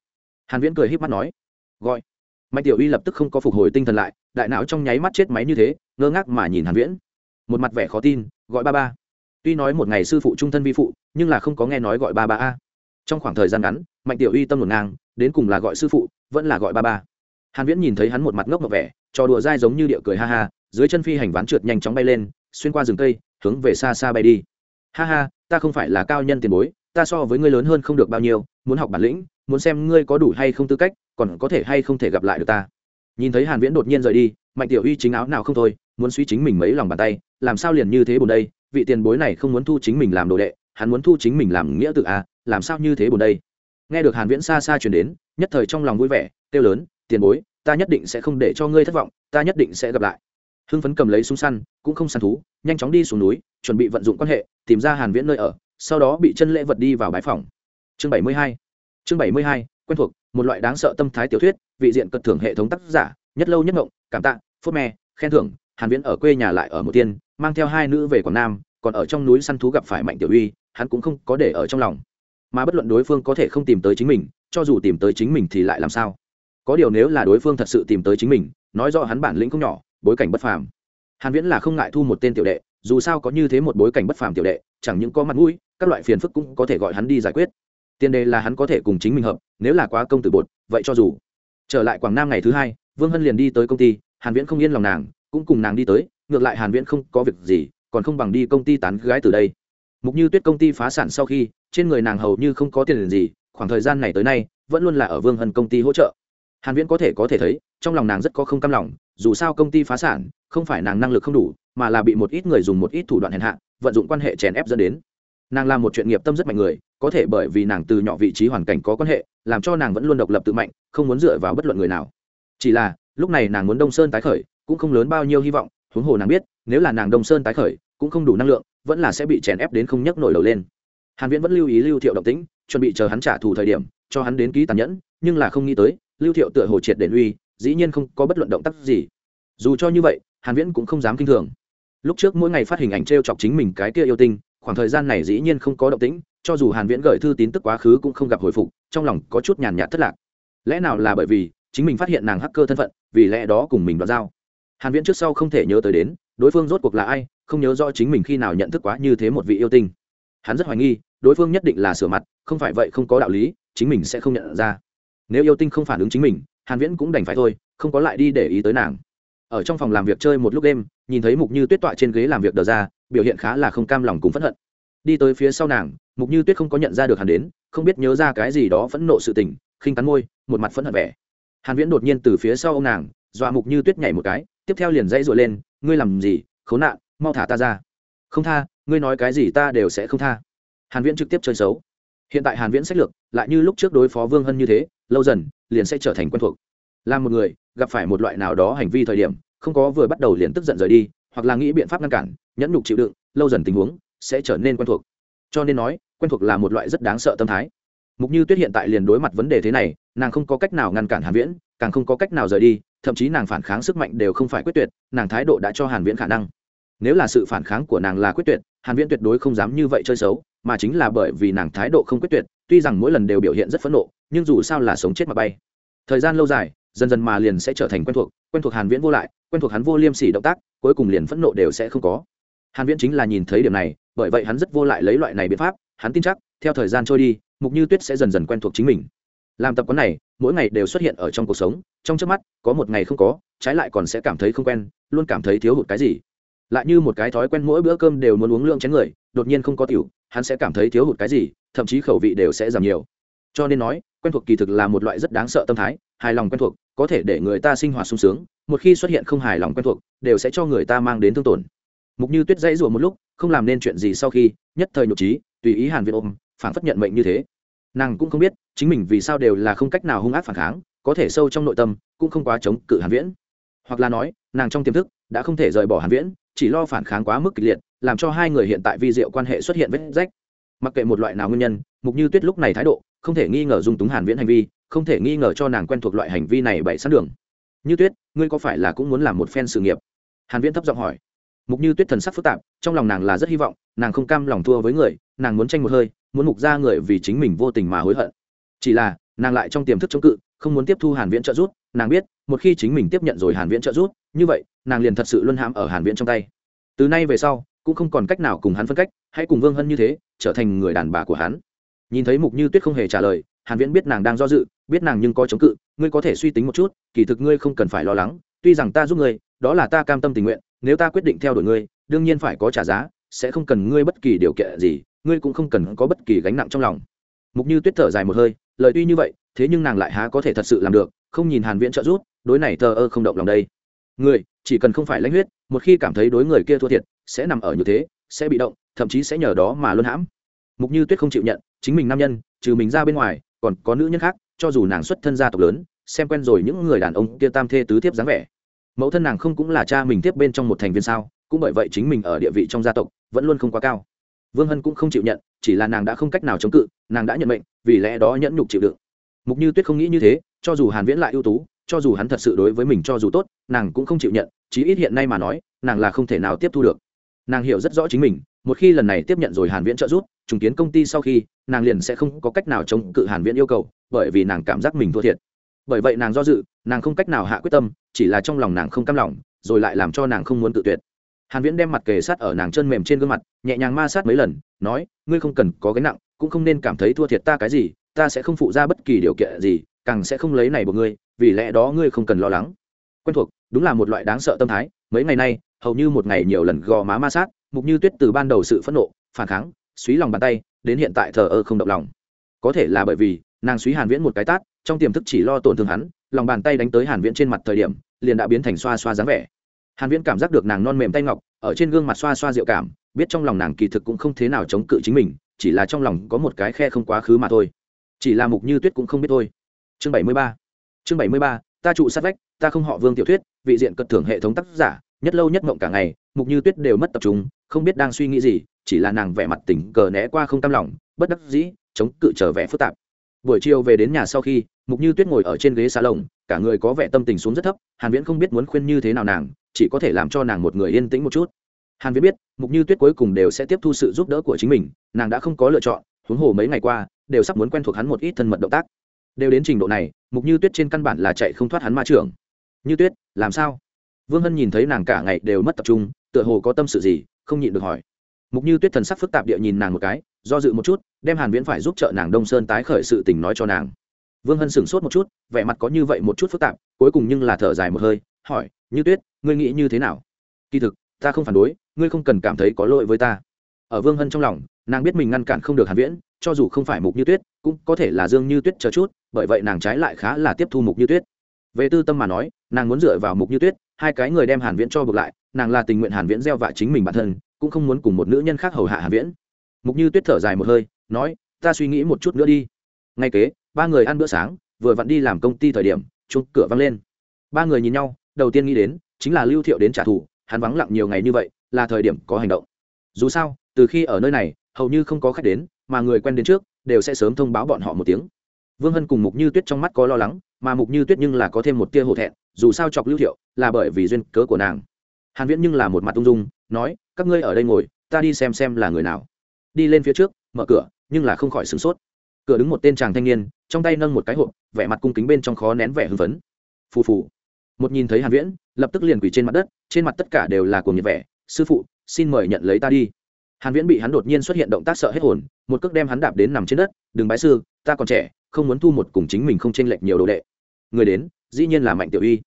Hàn viễn cười híp mắt nói. Gọi mạnh tiểu uy lập tức không có phục hồi tinh thần lại, đại não trong nháy mắt chết máy như thế, ngơ ngác mà nhìn hàn viễn. Một mặt vẻ khó tin, gọi ba ba. Tuy nói một ngày sư phụ trung thân vi phụ, nhưng là không có nghe nói gọi ba ba a. Trong khoảng thời gian ngắn, mạnh tiểu uy tâm một ngang, đến cùng là gọi sư phụ, vẫn là gọi ba ba. Hàn viễn nhìn thấy hắn một mặt ngốc ngọc vẻ, trò đùa dai giống như điệu cười ha ha, dưới chân phi hành ván trượt nhanh chóng bay lên, xuyên qua rừng cây, hướng về xa xa bay đi. Ha ha, ta không phải là cao nhân tiền bối, ta so với ngươi lớn hơn không được bao nhiêu, muốn học bản lĩnh muốn xem ngươi có đủ hay không tư cách, còn có thể hay không thể gặp lại được ta. Nhìn thấy hàn viễn đột nhiên rời đi, mạnh tiểu uy chính áo nào không thôi, muốn suy chính mình mấy lòng bàn tay, làm sao liền như thế buồn đây, vị tiền bối này không muốn thu chính mình làm đồ đệ, hắn muốn thu chính mình làm nghĩa tự a à, làm sao như thế buồn đây. Nghe được hàn viễn xa xa truyền đến, nhất thời trong lòng vui vẻ tiêu lớn, tiền bối, ta nhất định sẽ không để cho ngươi thất vọng, ta nhất định sẽ gặp lại. Hưng phấn cầm lấy súng săn, cũng không săn thú, nhanh chóng đi xuống núi, chuẩn bị vận dụng quan hệ, tìm ra hàn viễn nơi ở, sau đó bị chân lễ vật đi vào bãi phòng. Chương 72 chương 72 quen thuộc, một loại đáng sợ tâm thái tiểu thuyết, vị diện cật thưởng hệ thống tác giả, nhất lâu nhất ngộng, cảm tạ phốt me, khen thưởng, hàn viễn ở quê nhà lại ở một tiên, mang theo hai nữ về quảng nam, còn ở trong núi săn thú gặp phải mạnh tiểu uy, hắn cũng không có để ở trong lòng. Mà bất luận đối phương có thể không tìm tới chính mình, cho dù tìm tới chính mình thì lại làm sao? Có điều nếu là đối phương thật sự tìm tới chính mình, nói rõ hắn bản lĩnh không nhỏ, bối cảnh bất phàm. Hàn viễn là không ngại thu một tên tiểu đệ, dù sao có như thế một bối cảnh bất phàm tiểu đệ, chẳng những có mặt mũi, các loại phiền phức cũng có thể gọi hắn đi giải quyết tiền đề là hắn có thể cùng chính mình hợp, nếu là quá công tử bột, vậy cho dù. Trở lại quảng nam ngày thứ hai, vương hân liền đi tới công ty, hàn viễn không yên lòng nàng, cũng cùng nàng đi tới, ngược lại hàn viễn không có việc gì, còn không bằng đi công ty tán gái từ đây. Mục như tuyết công ty phá sản sau khi, trên người nàng hầu như không có tiền gì, khoảng thời gian này tới nay, vẫn luôn là ở vương hân công ty hỗ trợ. Hàn viễn có thể có thể thấy, trong lòng nàng rất có không cam lòng, dù sao công ty phá sản, không phải nàng năng lực không đủ, mà là bị một ít người dùng một ít thủ đoạn hèn hạ, vận dụng quan hệ chèn ép dẫn đến nàng làm một chuyện nghiệp tâm rất mạnh người, có thể bởi vì nàng từ nhỏ vị trí hoàn cảnh có quan hệ, làm cho nàng vẫn luôn độc lập tự mạnh, không muốn dựa vào bất luận người nào. Chỉ là, lúc này nàng muốn đông sơn tái khởi, cũng không lớn bao nhiêu hy vọng, huống hồ nàng biết, nếu là nàng đông sơn tái khởi, cũng không đủ năng lượng, vẫn là sẽ bị chèn ép đến không nhấc nổi đầu lên. Hàn viễn vẫn lưu ý lưu thiệu động tĩnh, chuẩn bị chờ hắn trả thù thời điểm, cho hắn đến ký tàn nhẫn, nhưng là không nghĩ tới, lưu thiệu tựa hồ triệt đền uy, dĩ nhiên không có bất luận động tác gì. Dù cho như vậy, hàn viễn cũng không dám kinh thường. Lúc trước mỗi ngày phát hình ảnh treo chọc chính mình cái kia yêu tinh khoảng thời gian này dĩ nhiên không có động tĩnh, cho dù hàn viễn gửi thư tín tức quá khứ cũng không gặp hồi phục, trong lòng có chút nhàn nhạt thất lạc. Lẽ nào là bởi vì chính mình phát hiện nàng hacker thân phận, vì lẽ đó cùng mình đoạt giao? Hàn viễn trước sau không thể nhớ tới đến, đối phương rốt cuộc là ai, không nhớ rõ chính mình khi nào nhận thức quá như thế một vị yêu tinh. Hắn rất hoài nghi, đối phương nhất định là sửa mặt, không phải vậy không có đạo lý, chính mình sẽ không nhận ra. Nếu yêu tinh không phản ứng chính mình, hàn viễn cũng đành phải thôi, không có lại đi để ý tới nàng ở trong phòng làm việc chơi một lúc đêm, nhìn thấy mục như tuyết tọa trên ghế làm việc đờ ra, biểu hiện khá là không cam lòng cùng phẫn hận. Đi tới phía sau nàng, mục như tuyết không có nhận ra được hàn đến, không biết nhớ ra cái gì đó phẫn nộ sự tình, khinh cắn môi, một mặt phẫn hận vẻ. Hàn viễn đột nhiên từ phía sau ông nàng, dọa mục như tuyết nhảy một cái, tiếp theo liền dãy rụa lên, ngươi làm gì? Khốn nạn, mau thả ta ra. Không tha, ngươi nói cái gì ta đều sẽ không tha. Hàn viễn trực tiếp chơi xấu. Hiện tại hàn viễn sách lược, lại như lúc trước đối phó vương hân như thế, lâu dần, liền sẽ trở thành quen thuộc. Là một người gặp phải một loại nào đó hành vi thời điểm, không có vừa bắt đầu liền tức giận rời đi, hoặc là nghĩ biện pháp ngăn cản, nhẫn nhục chịu đựng, lâu dần tình huống sẽ trở nên quen thuộc. Cho nên nói, quen thuộc là một loại rất đáng sợ tâm thái. Mục như tuyết hiện tại liền đối mặt vấn đề thế này, nàng không có cách nào ngăn cản hàn viễn, càng không có cách nào rời đi, thậm chí nàng phản kháng sức mạnh đều không phải quyết tuyệt, nàng thái độ đã cho hàn viễn khả năng. Nếu là sự phản kháng của nàng là quyết tuyệt, hàn viễn tuyệt đối không dám như vậy chơi xấu, mà chính là bởi vì nàng thái độ không quyết tuyệt, tuy rằng mỗi lần đều biểu hiện rất phẫn nộ, nhưng dù sao là sống chết mà bay. Thời gian lâu dài dần dần mà liền sẽ trở thành quen thuộc quen thuộc hàn viễn vô lại, quen thuộc hắn vô liêm sỉ động tác, cuối cùng liền phẫn nộ đều sẽ không có. Hàn viễn chính là nhìn thấy điểm này, bởi vậy hắn rất vô lại lấy loại này biện pháp, hắn tin chắc, theo thời gian trôi đi, mục như tuyết sẽ dần dần quen thuộc chính mình. Làm tập quán này, mỗi ngày đều xuất hiện ở trong cuộc sống, trong trước mắt, có một ngày không có, trái lại còn sẽ cảm thấy không quen, luôn cảm thấy thiếu hụt cái gì. Lại như một cái thói quen mỗi bữa cơm đều muốn uống lượng chén người, đột nhiên không có tiểu, hắn sẽ cảm thấy thiếu hụt cái gì, thậm chí khẩu vị đều sẽ giảm nhiều. Cho nên nói quen thuộc kỳ thực là một loại rất đáng sợ tâm thái, hài lòng quen thuộc, có thể để người ta sinh hoạt sung sướng, một khi xuất hiện không hài lòng quen thuộc, đều sẽ cho người ta mang đến thương tổn. Mục như tuyết dãy rủa một lúc, không làm nên chuyện gì sau khi, nhất thời nhục trí, tùy ý hàn viện ôm, phản phất nhận mệnh như thế. Nàng cũng không biết, chính mình vì sao đều là không cách nào hung ác phản kháng, có thể sâu trong nội tâm, cũng không quá chống cự hàn viễn. Hoặc là nói, nàng trong tiềm thức, đã không thể rời bỏ hàn viễn, chỉ lo phản kháng quá mức kịch liệt, làm cho hai người hiện tại vi diệu quan hệ xuất hiện vết rách. Mặc kệ một loại nào nguyên nhân, mục như tuyết lúc này thái độ không thể nghi ngờ dung túng hàn viễn hành vi, không thể nghi ngờ cho nàng quen thuộc loại hành vi này bậy sẵn đường. Như tuyết, ngươi có phải là cũng muốn làm một phen sự nghiệp? Hàn viễn thấp giọng hỏi. Mục như tuyết thần sắc phức tạp, trong lòng nàng là rất hy vọng, nàng không cam lòng thua với người, nàng muốn tranh một hơi, muốn mục ra người vì chính mình vô tình mà hối hận. Chỉ là, nàng lại trong tiềm thức chống cự, không muốn tiếp thu hàn viễn trợ giúp, nàng biết, một khi chính mình tiếp nhận rồi hàn viễn trợ giúp, như vậy, nàng liền thật sự luân hãm ở hàn viễn trong tay. Từ nay về sau, cũng không còn cách nào cùng hắn phân cách, hãy cùng vương hân như thế, trở thành người đàn bà của hắn nhìn thấy mục như tuyết không hề trả lời, hàn viễn biết nàng đang do dự, biết nàng nhưng có chống cự, ngươi có thể suy tính một chút, kỳ thực ngươi không cần phải lo lắng, tuy rằng ta giúp ngươi, đó là ta cam tâm tình nguyện, nếu ta quyết định theo đuổi ngươi, đương nhiên phải có trả giá, sẽ không cần ngươi bất kỳ điều kiện gì, ngươi cũng không cần có bất kỳ gánh nặng trong lòng. Mục như tuyết thở dài một hơi, lời tuy như vậy, thế nhưng nàng lại há có thể thật sự làm được, không nhìn hàn viễn trợ giúp, đối này thờ ơ không động lòng đây. Người chỉ cần không phải lãnh huyết, một khi cảm thấy đối người kia thua thiệt, sẽ nằm ở như thế, sẽ bị động, thậm chí sẽ nhờ đó mà luôn hãm. Mục như tuyết không chịu nhận chính mình nam nhân, trừ mình ra bên ngoài, còn có nữ nhân khác, cho dù nàng xuất thân gia tộc lớn, xem quen rồi những người đàn ông kia tam thê tứ thiếp dáng vẻ. Mẫu thân nàng không cũng là cha mình tiếp bên trong một thành viên sao, cũng bởi vậy chính mình ở địa vị trong gia tộc vẫn luôn không quá cao. Vương hân cũng không chịu nhận, chỉ là nàng đã không cách nào chống cự, nàng đã nhận mệnh, vì lẽ đó nhẫn nhục chịu đựng. Mục như tuyết không nghĩ như thế, cho dù hàn viễn lại ưu tú, cho dù hắn thật sự đối với mình cho dù tốt, nàng cũng không chịu nhận, chí ít hiện nay mà nói, nàng là không thể nào tiếp thu được. Nàng hiểu rất rõ chính mình, một khi lần này tiếp nhận rồi hàn viễn trợ giúp, trùng kiến công ty sau khi nàng liền sẽ không có cách nào chống cự hàn viễn yêu cầu, bởi vì nàng cảm giác mình thua thiệt. Bởi vậy nàng do dự, nàng không cách nào hạ quyết tâm, chỉ là trong lòng nàng không cam lòng, rồi lại làm cho nàng không muốn tự tuyệt. Hàn viễn đem mặt kề sát ở nàng chân mềm trên gương mặt, nhẹ nhàng ma sát mấy lần, nói, ngươi không cần có gánh nặng, cũng không nên cảm thấy thua thiệt ta cái gì, ta sẽ không phụ ra bất kỳ điều kiện gì, càng sẽ không lấy này của ngươi, vì lẽ đó ngươi không cần lo lắng. Quen thuộc, đúng là một loại đáng sợ tâm thái, mấy ngày nay, hầu như một ngày nhiều lần gò má ma sát, mục như tuyết từ ban đầu sự phẫn nộ, phản kháng, suý lòng bàn tay đến hiện tại thờ ơ không động lòng. Có thể là bởi vì, nàng suý hàn viễn một cái tát, trong tiềm thức chỉ lo tổn thương hắn, lòng bàn tay đánh tới hàn viễn trên mặt thời điểm, liền đã biến thành xoa xoa dáng vẻ. Hàn viễn cảm giác được nàng non mềm tay ngọc, ở trên gương mặt xoa xoa diệu cảm, biết trong lòng nàng kỳ thực cũng không thế nào chống cự chính mình, chỉ là trong lòng có một cái khe không quá khứ mà thôi. Chỉ là mục như tuyết cũng không biết thôi. Chương 73 chương 73 ta trụ sát vách, ta không họ vương tiểu thuyết, vị diện cật thưởng hệ thống tác giả, nhất lâu nhất mộng cả ngày, mục như tuyết đều mất tập trung, không biết đang suy nghĩ gì chỉ là nàng vẻ mặt tỉnh cờ né qua không tam lòng, bất đắc dĩ, chống cự trở vẻ phức tạp. Buổi chiều về đến nhà sau khi, mục như tuyết ngồi ở trên ghế xa lồng, cả người có vẻ tâm tình xuống rất thấp, hàn viễn không biết muốn khuyên như thế nào nàng, chỉ có thể làm cho nàng một người yên tĩnh một chút. Hàn viễn biết, mục như tuyết cuối cùng đều sẽ tiếp thu sự giúp đỡ của chính mình, nàng đã không có lựa chọn, huống hồ mấy ngày qua, đều sắp muốn quen thuộc hắn một ít thân mật động tác. Đều đến trình độ này, mục như tuyết trên căn bản là chạy không thoát hắn ma trưởng. Như tuyết, làm sao? Vương hân nhìn thấy nàng cả ngày đều mất tập trung, tựa hồ có tâm sự gì, không nhịn được hỏi mục như tuyết thần sắc phức tạp địa nhìn nàng một cái, do dự một chút, đem hàn viễn phải giúp trợ nàng đông sơn tái khởi sự tình nói cho nàng. Vương hân sửng sốt một chút, vẻ mặt có như vậy một chút phức tạp, cuối cùng nhưng là thở dài một hơi, hỏi, như tuyết, ngươi nghĩ như thế nào? Kỳ thực, ta không phản đối, ngươi không cần cảm thấy có lỗi với ta. Ở vương hân trong lòng, nàng biết mình ngăn cản không được hàn viễn, cho dù không phải mục như tuyết, cũng có thể là dương như tuyết chờ chút, bởi vậy nàng trái lại khá là tiếp thu mục như tuyết. Về tư tâm mà nói, nàng muốn dựa vào mục như tuyết, hai cái người đem hàn viễn cho buộc lại, nàng là tình nguyện hàn viễn gieo vạ chính mình bản thân cũng không muốn cùng một nữ nhân khác hầu hạ hàn viễn. Mục như tuyết thở dài một hơi, nói, ta suy nghĩ một chút nữa đi. Ngay kế, ba người ăn bữa sáng, vừa vặn đi làm công ty thời điểm, chuông cửa văng lên. Ba người nhìn nhau, đầu tiên nghĩ đến, chính là lưu thiệu đến trả thù, hắn vắng lặng nhiều ngày như vậy, là thời điểm có hành động. Dù sao, từ khi ở nơi này, hầu như không có khách đến, mà người quen đến trước, đều sẽ sớm thông báo bọn họ một tiếng. Vương hân cùng mục như tuyết trong mắt có lo lắng, mà mục như tuyết nhưng là có thêm một tia hổ thẹn, dù sao chọc lưu thiệu là bởi vì duyên cớ của nàng. Hàn viễn nhưng là một mặt ung dung, nói các ngươi ở đây ngồi, ta đi xem xem là người nào. Đi lên phía trước, mở cửa, nhưng là không khỏi sửng sốt. Cửa đứng một tên chàng thanh niên, trong tay nâng một cái hộp, vẻ mặt cung kính bên trong khó nén vẻ hưng phấn. Phù phù. Một nhìn thấy hàn viễn, lập tức liền quỳ trên mặt đất, trên mặt tất cả đều là cuồng nhiệt vẻ. Sư phụ, xin mời nhận lấy ta đi. Hàn viễn bị hắn đột nhiên xuất hiện động tác sợ hết hồn, một cước đem hắn đạp đến nằm trên đất. Đừng bái sư, ta còn trẻ, không muốn thu một cùng chính mình không chênh lệch nhiều đồ đệ. Người đến, dĩ nhiên là mạnh tiểu uy.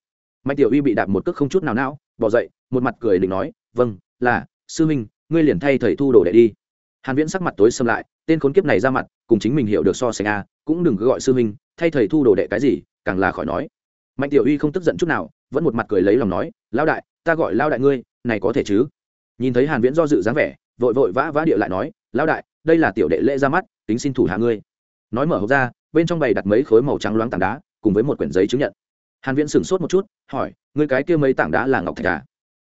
Mạnh tiểu uy bị đạp một cước không chút nào não, bỏ dậy, một mặt cười định nói vâng là sư minh, ngươi liền thay thầy thu đồ đệ đi. Hàn viễn sắc mặt tối sầm lại, tên khốn kiếp này ra mặt, cùng chính mình hiểu được so sánh a, cũng đừng cứ gọi sư minh, thay thầy thu đồ đệ cái gì, càng là khỏi nói. Mạnh tiểu uy không tức giận chút nào, vẫn một mặt cười lấy lòng nói, lão đại, ta gọi lão đại ngươi, này có thể chứ? Nhìn thấy hàn viễn do dự dáng vẻ, vội vội vã vã địa lại nói, lão đại, đây là tiểu đệ lễ ra mắt tính xin thủ hạ ngươi. Nói mở hộp ra, bên trong bày đặt mấy khối màu trắng loáng tảng đá, cùng với một quyển giấy chứng nhận. Hàn viễn sửng sốt một chút, hỏi, ngươi cái kia mấy tảng đá là ngọc thạch à?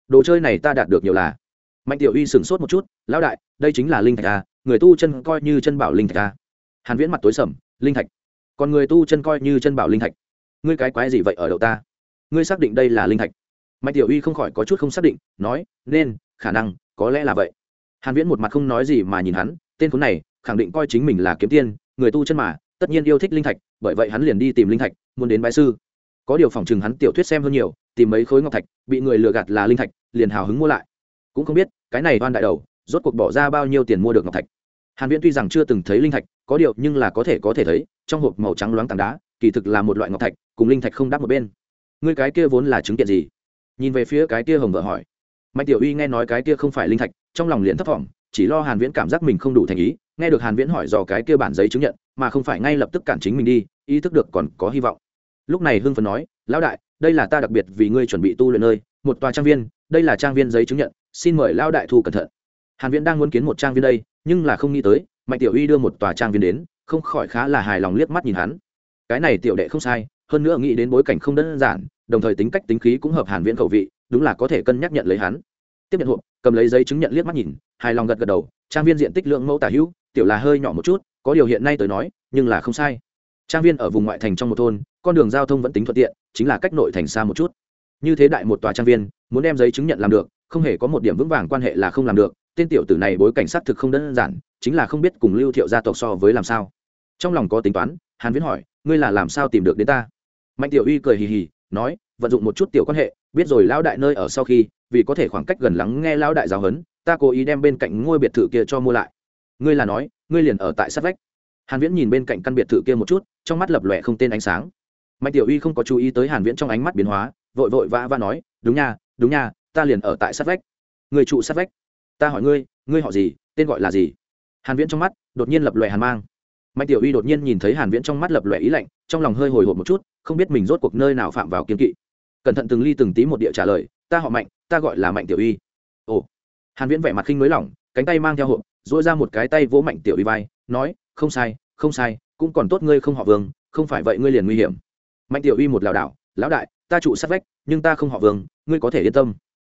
Đồ chơi này ta đạt được nhiều là? Mạnh tiểu uy sửng sốt một chút, lão đại, đây chính là linh thạch à người tu chân coi như chân bảo linh thạch à. Hàn viễn mặt tối sầm, linh thạch? Còn người tu chân coi như chân bảo linh thạch? Ngươi cái quái gì vậy ở đậu ta? Ngươi xác định đây là linh thạch? Mạnh tiểu uy không khỏi có chút không xác định, nói, nên, khả năng, có lẽ là vậy. Hàn viễn một mặt không nói gì mà nhìn hắn, tên khốn này, khẳng định coi chính mình là kiếm tiên, người tu chân mà, tất nhiên yêu thích linh thạch, bởi vậy hắn liền đi tìm linh thạch, muốn đến bái sư. Có điều phòng chừng hắn tiểu thuyết xem hơn nhiều, tìm mấy khối ngọc thạch, bị người lừa gạt là linh thạch, liền hào hứng mua lại cũng không biết, cái này oan đại đầu, rốt cuộc bỏ ra bao nhiêu tiền mua được ngọc thạch. Hàn viễn tuy rằng chưa từng thấy linh thạch, có điều nhưng là có thể có thể thấy, trong hộp màu trắng loáng tảng đá, kỳ thực là một loại ngọc thạch, cùng linh thạch không đáp một bên. Ngươi cái kia vốn là chứng kiện gì? Nhìn về phía cái kia hồng vợ hỏi. Mạnh tiểu uy nghe nói cái kia không phải linh thạch, trong lòng liền thấp thỏm, chỉ lo hàn viễn cảm giác mình không đủ thành ý, nghe được hàn viễn hỏi dò cái kia bản giấy chứng nhận, mà không phải ngay lập tức cản chính mình đi, ý thức được còn có hy vọng. Lúc này hưng phấn nói, lão đại đây là ta đặc biệt vì ngươi chuẩn bị tu luyện nơi, một tòa trang viên, đây là trang viên giấy chứng nhận, xin mời lao đại thu cẩn thận. Hàn viễn đang muốn kiến một trang viên đây, nhưng là không nghĩ tới, mạnh tiểu uy đưa một tòa trang viên đến, không khỏi khá là hài lòng liếc mắt nhìn hắn. Cái này tiểu đệ không sai, hơn nữa nghĩ đến bối cảnh không đơn giản, đồng thời tính cách tính khí cũng hợp hàn viễn khẩu vị, đúng là có thể cân nhắc nhận lấy hắn. Tiếp nhận hộp, cầm lấy giấy chứng nhận liếc mắt nhìn, hài lòng gật gật đầu, trang viên diện tích lượng mẫu tả hữu, tiểu là hơi nhỏ một chút, có điều hiện nay tới nói, nhưng là không sai. Trang viên ở vùng ngoại thành trong một thôn con đường giao thông vẫn tính thuận tiện, chính là cách nội thành xa một chút. Như thế đại một tòa trang viên, muốn đem giấy chứng nhận làm được, không hề có một điểm vững vàng quan hệ là không làm được, tên tiểu tử này bối cảnh sát thực không đơn giản, chính là không biết cùng lưu thiệu gia tộc so với làm sao. Trong lòng có tính toán, hàn viễn hỏi, ngươi là làm sao tìm được đến ta? Mạnh tiểu uy cười hì hì, nói, vận dụng một chút tiểu quan hệ, biết rồi lão đại nơi ở sau khi, vì có thể khoảng cách gần lắng nghe lão đại giáo huấn, ta cố ý đem bên cạnh ngôi biệt thự kia cho mua lại. Ngươi là nói, ngươi liền ở tại sát vách. Hàn viễn nhìn bên cạnh căn biệt thự kia một chút, trong mắt lập lòe không tên ánh sáng mạnh tiểu uy không có chú ý tới hàn viễn trong ánh mắt biến hóa, vội vội vã vã nói, đúng nha đúng nha, ta liền ở tại sát vách. Người trụ sát vách? Ta hỏi ngươi ngươi họ gì, tên gọi là gì? Hàn viễn trong mắt đột nhiên lập loè hàn mang. Mạnh tiểu uy đột nhiên nhìn thấy hàn viễn trong mắt lập loè ý lạnh, trong lòng hơi hồi hộp một chút, không biết mình rốt cuộc nơi nào phạm vào kiên kỵ. Cẩn thận từng ly từng tí một địa trả lời, ta họ mạnh, ta gọi là mạnh tiểu uy ồ. Hàn viễn vẻ mặt khinh mới lỏng, cánh tay mang theo hộp, duỗi ra một cái tay vỗ mạnh tiểu uy vai, nói, không sai không sai, cũng còn tốt ngươi không họ vương, không phải vậy ngươi liền nguy hiểm mạnh tiểu uy một lảo đảo, lão đại, ta trụ sát vách, nhưng ta không họ vương, ngươi có thể yên tâm.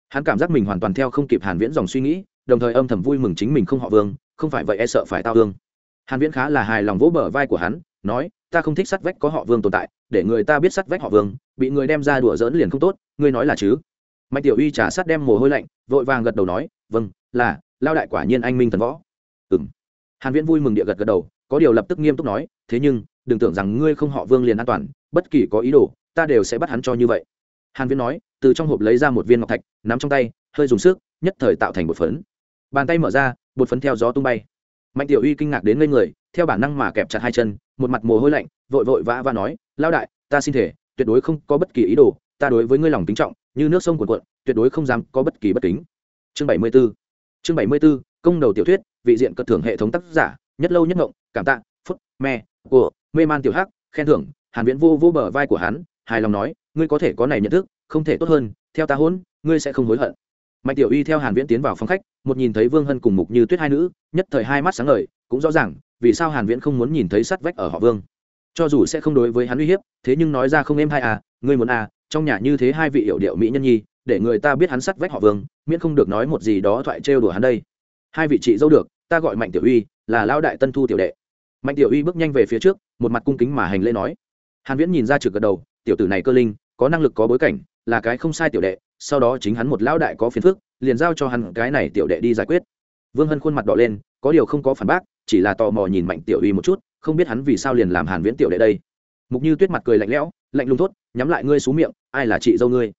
Hắn cảm giác mình hoàn toàn theo không kịp hàn viễn dòng suy nghĩ, đồng thời âm thầm vui mừng chính mình không họ vương, không phải vậy e sợ phải tao vương hàn viễn khá là hài lòng vỗ bờ vai của hắn, nói, ta không thích sát vách có họ vương tồn tại, để người ta biết sát vách họ vương, bị người đem ra đùa dỡn liền không tốt, ngươi nói là chứ? Mạnh tiểu uy trả sát đem mồ hôi lạnh, vội vàng gật đầu nói vâng là lao đại quả nhiên anh minh thần võ. Ừm. Hàn viễn vui mừng địa gật gật đầu, có điều lập tức nghiêm túc nói, thế nhưng, đừng tưởng rằng ngươi không họ vương liền an toàn bất kỳ có ý đồ ta đều sẽ bắt hắn cho như vậy. Hàn viễn nói từ trong hộp lấy ra một viên ngọc thạch nắm trong tay hơi dùng sức nhất thời tạo thành một phấn. Bàn tay mở ra bột phấn theo gió tung bay. Mạnh tiểu uy kinh ngạc đến ngây người theo bản năng mà kẹp chặt hai chân một mặt mồ hôi lạnh vội vội vã và nói lao đại ta xin thể tuyệt đối không có bất kỳ ý đồ ta đối với ngươi lòng kính trọng như nước sông cuồn cuộn tuyệt đối không dám có bất kỳ bất kính. Chương 74 chương 74 công đầu tiểu thuyết vị diện cất thưởng hệ thống tác giả nhất lâu nhất ngộng cảm tạ phút, me của mê man tiểu hắc khen thưởng hàn viễn vô vô bờ vai của hắn, hài lòng nói, ngươi có thể có này nhận thức, không thể tốt hơn, theo ta hôn, ngươi sẽ không hối hận. Mạnh tiểu uy theo hàn viễn tiến vào phòng khách, một nhìn thấy vương hân cùng mục như tuyết hai nữ, nhất thời hai mắt sáng ngời, cũng rõ ràng, vì sao hàn viễn không muốn nhìn thấy sắt vách ở họ vương. Cho dù sẽ không đối với hắn uy hiếp, thế nhưng nói ra không êm hai à ngươi muốn à trong nhà như thế hai vị hiểu điệu mỹ nhân nhi, để người ta biết hắn sắt vách họ vương, miễn không được nói một gì đó thoại trêu đùa hắn đây. Hai vị chị dâu được, ta gọi mạnh tiểu uy là lao đại tân thu tiểu đệ. Mạnh tiểu uy bước nhanh về phía trước, một mặt cung kính mà hành lễ nói hàn viễn nhìn ra trực gật đầu, tiểu tử này cơ linh, có năng lực có bối cảnh, là cái không sai tiểu đệ, sau đó chính hắn một lão đại có phiền phức, liền giao cho hắn cái này tiểu đệ đi giải quyết. Vương hân khuôn mặt đỏ lên, có điều không có phản bác, chỉ là tò mò nhìn mạnh tiểu uy một chút, không biết hắn vì sao liền làm hàn viễn tiểu đệ đây. Mục như tuyết mặt cười lạnh lẽo, lạnh lùng thốt, nhắm lại ngươi xuống miệng, ai là chị dâu ngươi?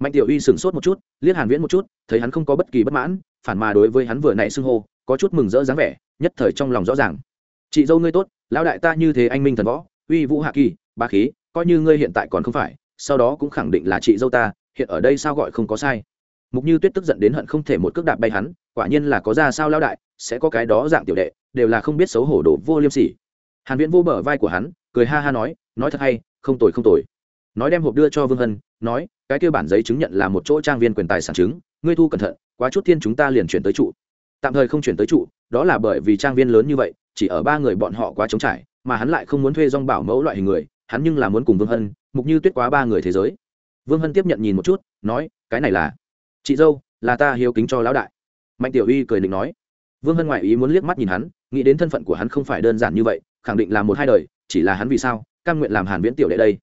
Mạnh tiểu uy sửng sốt một chút, liếc hàn viễn một chút, thấy hắn không có bất kỳ bất mãn, phản mà đối với hắn vừa nãy xưng hô, có chút mừng rỡ dáng vẻ, nhất thời trong lòng rõ ràng. Chị dâu ngươi tốt, lão đại ta như thế anh minh thần võ, uy vũ hạ kỳ ba khí, coi như ngươi hiện tại còn không phải, sau đó cũng khẳng định là chị dâu ta, hiện ở đây sao gọi không có sai. Mục như tuyết tức giận đến hận không thể một cước đạp bay hắn, quả nhiên là có ra sao lao đại, sẽ có cái đó dạng tiểu đệ, đều là không biết xấu hổ đồ vô liêm sỉ. Hàn viễn vô bờ vai của hắn, cười ha ha nói nói thật hay, không tồi không tồi. Nói đem hộp đưa cho vương hân, nói, cái kia bản giấy chứng nhận là một chỗ trang viên quyền tài sản chứng, ngươi thu cẩn thận, quá chút thiên chúng ta liền chuyển tới trụ. Tạm thời không chuyển tới trụ, đó là bởi vì trang viên lớn như vậy, chỉ ở ba người bọn họ quá trống trải, mà hắn lại không muốn thuê dong bảo mẫu loại hình người hắn nhưng là muốn cùng vương hân, mục như tuyết quá ba người thế giới. Vương hân tiếp nhận nhìn một chút, nói, cái này là, chị dâu, là ta hiếu kính cho lão đại. Mạnh tiểu uy cười định nói. Vương hân ngoại ý muốn liếc mắt nhìn hắn, nghĩ đến thân phận của hắn không phải đơn giản như vậy, khẳng định là một hai đời, chỉ là hắn vì sao căn nguyện làm hàn viễn tiểu đệ đây.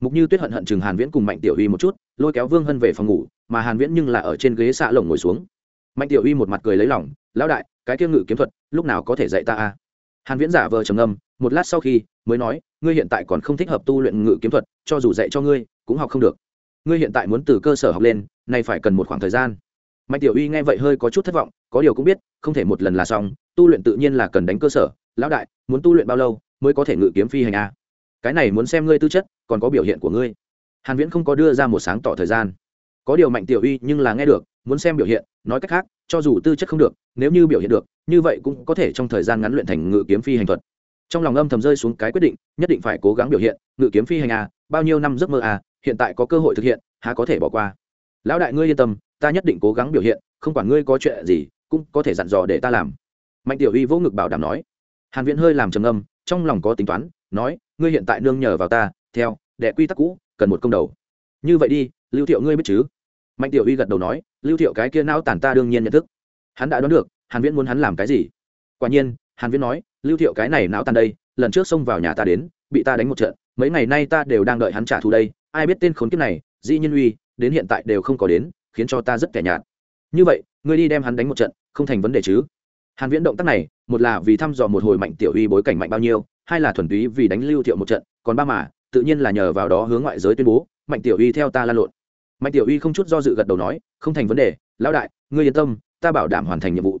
Mục như tuyết hận hận chừng hàn viễn cùng mạnh tiểu uy một chút, lôi kéo vương hân về phòng ngủ, mà hàn viễn nhưng là ở trên ghế xạ lồng ngồi xuống. Mạnh tiểu uy một mặt cười lấy lòng, lão đại, cái kia ngự kiếm thuật, lúc nào có thể dạy ta a? Hàn viễn giả vờ trầm ngâm, một lát sau khi mới nói, ngươi hiện tại còn không thích hợp tu luyện ngự kiếm thuật, cho dù dạy cho ngươi, cũng học không được. Ngươi hiện tại muốn từ cơ sở học lên, nay phải cần một khoảng thời gian. Mạnh tiểu uy nghe vậy hơi có chút thất vọng, có điều cũng biết, không thể một lần là xong, tu luyện tự nhiên là cần đánh cơ sở. Lão đại, muốn tu luyện bao lâu mới có thể ngự kiếm phi hành a cái này muốn xem ngươi tư chất, còn có biểu hiện của ngươi. Hàn viễn không có đưa ra một sáng tỏ thời gian. Có điều mạnh tiểu uy nhưng là nghe được, muốn xem biểu hiện, nói cách khác, cho dù tư chất không được, nếu như biểu hiện được, như vậy cũng có thể trong thời gian ngắn luyện thành ngự kiếm phi hành thuật trong lòng âm thầm rơi xuống cái quyết định, nhất định phải cố gắng biểu hiện, ngự kiếm phi hành à bao nhiêu năm giấc mơ à hiện tại có cơ hội thực hiện, há có thể bỏ qua. Lão đại ngươi yên tâm, ta nhất định cố gắng biểu hiện, không quản ngươi có chuyện gì, cũng có thể dặn dò để ta làm. Mạnh tiểu uy vỗ ngực bảo đảm nói. Hàn viễn hơi làm trầm âm trong lòng có tính toán, nói, ngươi hiện tại nương nhờ vào ta, theo, đệ quy tắc cũ, cần một công đầu. Như vậy đi, lưu thiệu ngươi biết chứ? Mạnh tiểu uy gật đầu nói, lưu thiệu cái kia não tàn ta đương nhiên nhận thức. Hắn đã đoán được, hàn viễn muốn hắn làm cái gì. Quả nhiên hàn viễn nói, lưu thiệu cái này não tàn đây, lần trước xông vào nhà ta đến, bị ta đánh một trận, mấy ngày nay ta đều đang đợi hắn trả thù đây, ai biết tên khốn kiếp này, dĩ nhiên uy, đến hiện tại đều không có đến, khiến cho ta rất kẻ nhạt. Như vậy, ngươi đi đem hắn đánh một trận, không thành vấn đề chứ? Hàn viễn động tác này, một là vì thăm dò một hồi mạnh tiểu uy bối cảnh mạnh bao nhiêu, hai là thuần túy vì đánh lưu thiệu một trận, còn ba mà, tự nhiên là nhờ vào đó hướng ngoại giới tuyên bố, mạnh tiểu uy theo ta lan lộn. Mạnh tiểu uy không chút do dự gật đầu nói, không thành vấn đề, lão đại, ngươi yên tâm, ta bảo đảm hoàn thành nhiệm vụ.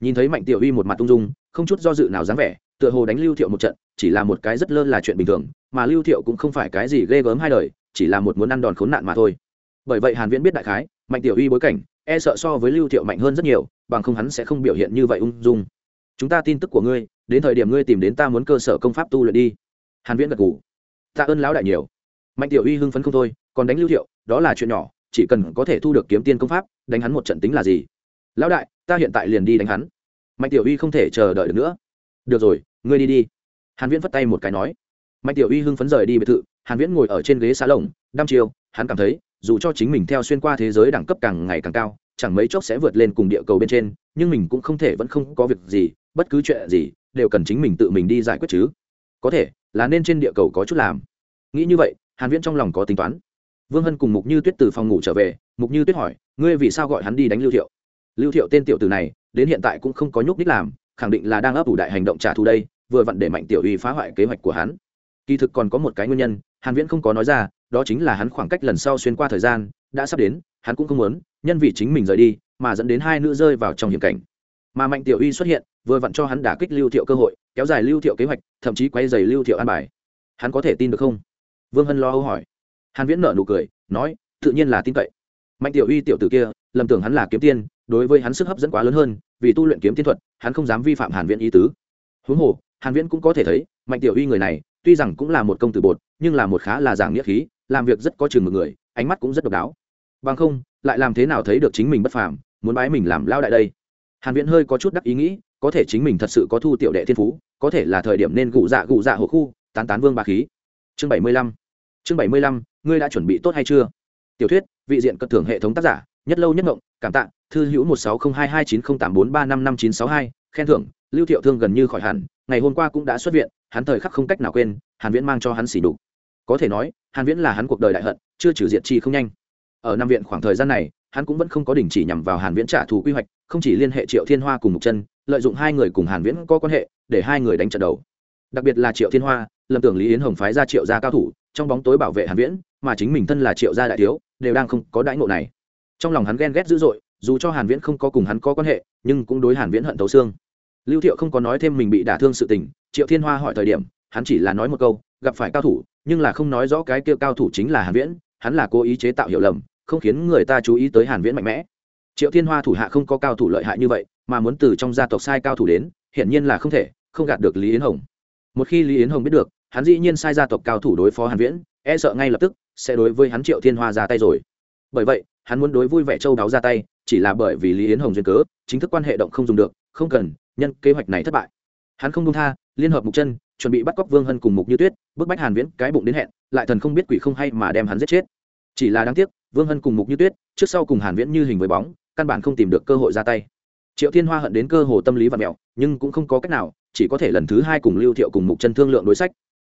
Nhìn thấy mạnh tiểu uy một mặt tung dung không chút do dự nào dáng vẻ, tựa hồ đánh lưu thiệu một trận, chỉ là một cái rất lơ là chuyện bình thường, mà lưu thiệu cũng không phải cái gì ghê gớm hai đời, chỉ là một muốn ăn đòn khốn nạn mà thôi. Bởi vậy hàn viễn biết đại khái, mạnh tiểu uy bối cảnh e sợ so với lưu thiệu mạnh hơn rất nhiều, bằng không hắn sẽ không biểu hiện như vậy ung dung. Chúng ta tin tức của ngươi, đến thời điểm ngươi tìm đến ta muốn cơ sở công pháp tu luyện đi. Hàn viễn gật gù. Ta ơn lão đại nhiều. Mạnh tiểu uy hưng phấn không thôi, còn đánh lưu thiệu, đó là chuyện nhỏ, chỉ cần có thể thu được kiếm tiên công pháp, đánh hắn một trận tính là gì? Lão đại, ta hiện tại liền đi đánh hắn mạnh tiểu uy không thể chờ đợi được nữa. Được rồi, ngươi đi đi. Hàn viễn vất tay một cái nói. Mạnh tiểu uy hưng phấn rời đi biệt thự, hàn viễn ngồi ở trên ghế xá lồng đăm chiều hắn cảm thấy, dù cho chính mình theo xuyên qua thế giới đẳng cấp càng ngày càng cao, chẳng mấy chốc sẽ vượt lên cùng địa cầu bên trên, nhưng mình cũng không thể vẫn không có việc gì, bất cứ chuyện gì, đều cần chính mình tự mình đi giải quyết chứ. Có thể, là nên trên địa cầu có chút làm. Nghĩ như vậy, hàn viễn trong lòng có tính toán. Vương hân cùng mục như tuyết từ phòng ngủ trở về, mục như tuyết hỏi, ngươi vì sao gọi hắn đi đánh lưu thiệu? Lưu thiệu tên tiểu tử này đến hiện tại cũng không có nhúc đích làm, khẳng định là đang ấp ủ đại hành động trả thù đây, vừa vặn để mạnh tiểu uy phá hoại kế hoạch của hắn. Kỳ thực còn có một cái nguyên nhân, hàn viễn không có nói ra, đó chính là hắn khoảng cách lần sau xuyên qua thời gian, đã sắp đến, hắn cũng không muốn, nhân vì chính mình rời đi, mà dẫn đến hai nữ rơi vào trong hiểm cảnh. Mà mạnh tiểu uy xuất hiện, vừa vặn cho hắn đả kích lưu thiệu cơ hội, kéo dài lưu thiệu kế hoạch, thậm chí quay dày lưu thiệu an bài. Hắn có thể tin được không? Vương hân lo âu hỏi. Hàn viễn nở nụ cười, nói, tự nhiên là tin cậy. Mạnh tiểu uy tiểu tử kia lầm tưởng hắn là kiếm tiên, đối với hắn sức hấp dẫn quá lớn hơn, vì tu luyện kiếm tiên thuật, hắn không dám vi phạm hàn viễn ý tứ. Huống hồ, hàn viễn cũng có thể thấy, mạnh tiểu uy người này, tuy rằng cũng là một công tử bột, nhưng là một khá là giảng nghĩa khí, làm việc rất có chừng một người, ánh mắt cũng rất độc đáo. Bằng không, lại làm thế nào thấy được chính mình bất phàm, muốn bái mình làm lao đại đây? Hàn viễn hơi có chút đắc ý nghĩ, có thể chính mình thật sự có thu tiểu đệ thiên phú, có thể là thời điểm nên gụ dạ gụ dạ hộ khu, tán tán vương ba khí. Chương 75 chương 75 ngươi đã chuẩn bị tốt hay chưa? Tiểu thuyết, vị diện cất thưởng hệ thống tác giả nhất lâu nhất ngộng, cảm tạ, thư hữu một sáu không hai hai chín không tám bốn ba năm năm chín sáu hai, khen thưởng, lưu thiệu thương gần như khỏi hẳn, ngày hôm qua cũng đã xuất viện, hắn thời khắc không cách nào quên, hàn viễn mang cho hắn xỉ đục có thể nói, hàn viễn là hắn cuộc đời đại hận, chưa trừ diệt chi không nhanh. Ở năm viện khoảng thời gian này, hắn cũng vẫn không có đình chỉ nhằm vào hàn viễn trả thù quy hoạch, không chỉ liên hệ triệu thiên hoa cùng mục chân, lợi dụng hai người cùng hàn viễn có quan hệ, để hai người đánh trận đầu. Đặc biệt là triệu thiên hoa, lầm tưởng lý yến hồng phái ra triệu gia cao thủ, trong bóng tối bảo vệ hàn viễn, mà chính mình thân là triệu gia đại thiếu, đều đang không có đãi ngộ này trong lòng hắn ghen ghét dữ dội, dù cho hàn viễn không có cùng hắn có quan hệ, nhưng cũng đối hàn viễn hận thấu xương. Lưu thiệu không có nói thêm mình bị đả thương sự tình, triệu thiên hoa hỏi thời điểm, hắn chỉ là nói một câu, gặp phải cao thủ, nhưng là không nói rõ cái kia cao thủ chính là hàn viễn, hắn là cố ý chế tạo hiểu lầm, không khiến người ta chú ý tới hàn viễn mạnh mẽ. Triệu thiên hoa thủ hạ không có cao thủ lợi hại như vậy, mà muốn từ trong gia tộc sai cao thủ đến, hiển nhiên là không thể, không gạt được lý yến hồng. Một khi lý yến hồng biết được, hắn dĩ nhiên sai gia tộc cao thủ đối phó hàn viễn e sợ ngay lập tức sẽ đối với hắn triệu thiên hoa ra tay rồi bởi vậy, hắn muốn đối vui vẻ châu đáo ra tay, chỉ là bởi vì lý yến hồng duyên cớ, chính thức quan hệ động không dùng được, không cần, nhân kế hoạch này thất bại. Hắn không đông tha, liên hợp mục chân, chuẩn bị bắt cóc vương hân cùng mục như tuyết, bức bách hàn viễn cái bụng đến hẹn, lại thần không biết quỷ không hay mà đem hắn giết chết. Chỉ là đáng tiếc, vương hân cùng mục như tuyết, trước sau cùng hàn viễn như hình với bóng, căn bản không tìm được cơ hội ra tay. Triệu thiên hoa hận đến cơ hồ tâm lý và mẹo nhưng cũng không có cách nào, chỉ có thể lần thứ hai cùng lưu thiệu cùng mục chân thương lượng đối sách.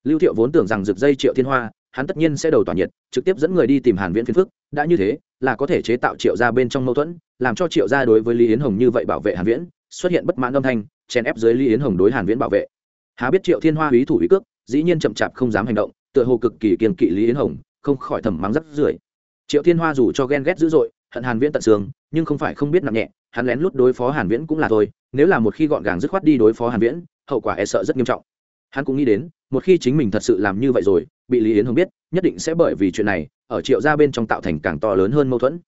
Lưu thiệu vốn tưởng rằng rực dây triệu thiên hoa hắn tất nhiên sẽ đầu tỏa nhiệt, trực tiếp dẫn người đi tìm hàn viễn phiền phức. Đã như thế, là có thể chế tạo triệu gia bên trong mâu thuẫn, làm cho triệu gia đối với lý yến hồng như vậy bảo vệ hàn viễn, xuất hiện bất mãn âm thanh, chèn ép dưới lý yến hồng đối hàn viễn bảo vệ. Há biết triệu thiên hoa ý thủ ý cước, dĩ nhiên chậm chạp không dám hành động, tựa hồ cực kỳ kiên kỵ lý yến hồng, không khỏi thầm mắng rất rưởi. Triệu thiên hoa dù cho ghen ghét dữ dội, hận hàn viễn tận xương, nhưng không phải không biết nặng nhẹ, hắn lén lút đối phó hàn viễn cũng là thôi, nếu là một khi gọn gàng dứt khoát đi đối phó hàn viễn, hậu quả e sợ rất nghiêm trọng. Hắn cũng nghĩ đến, một khi chính mình thật sự làm như vậy rồi bị lý yến hồng biết, nhất định sẽ bởi vì chuyện này, ở triệu gia bên trong tạo thành càng to lớn hơn mâu thuẫn.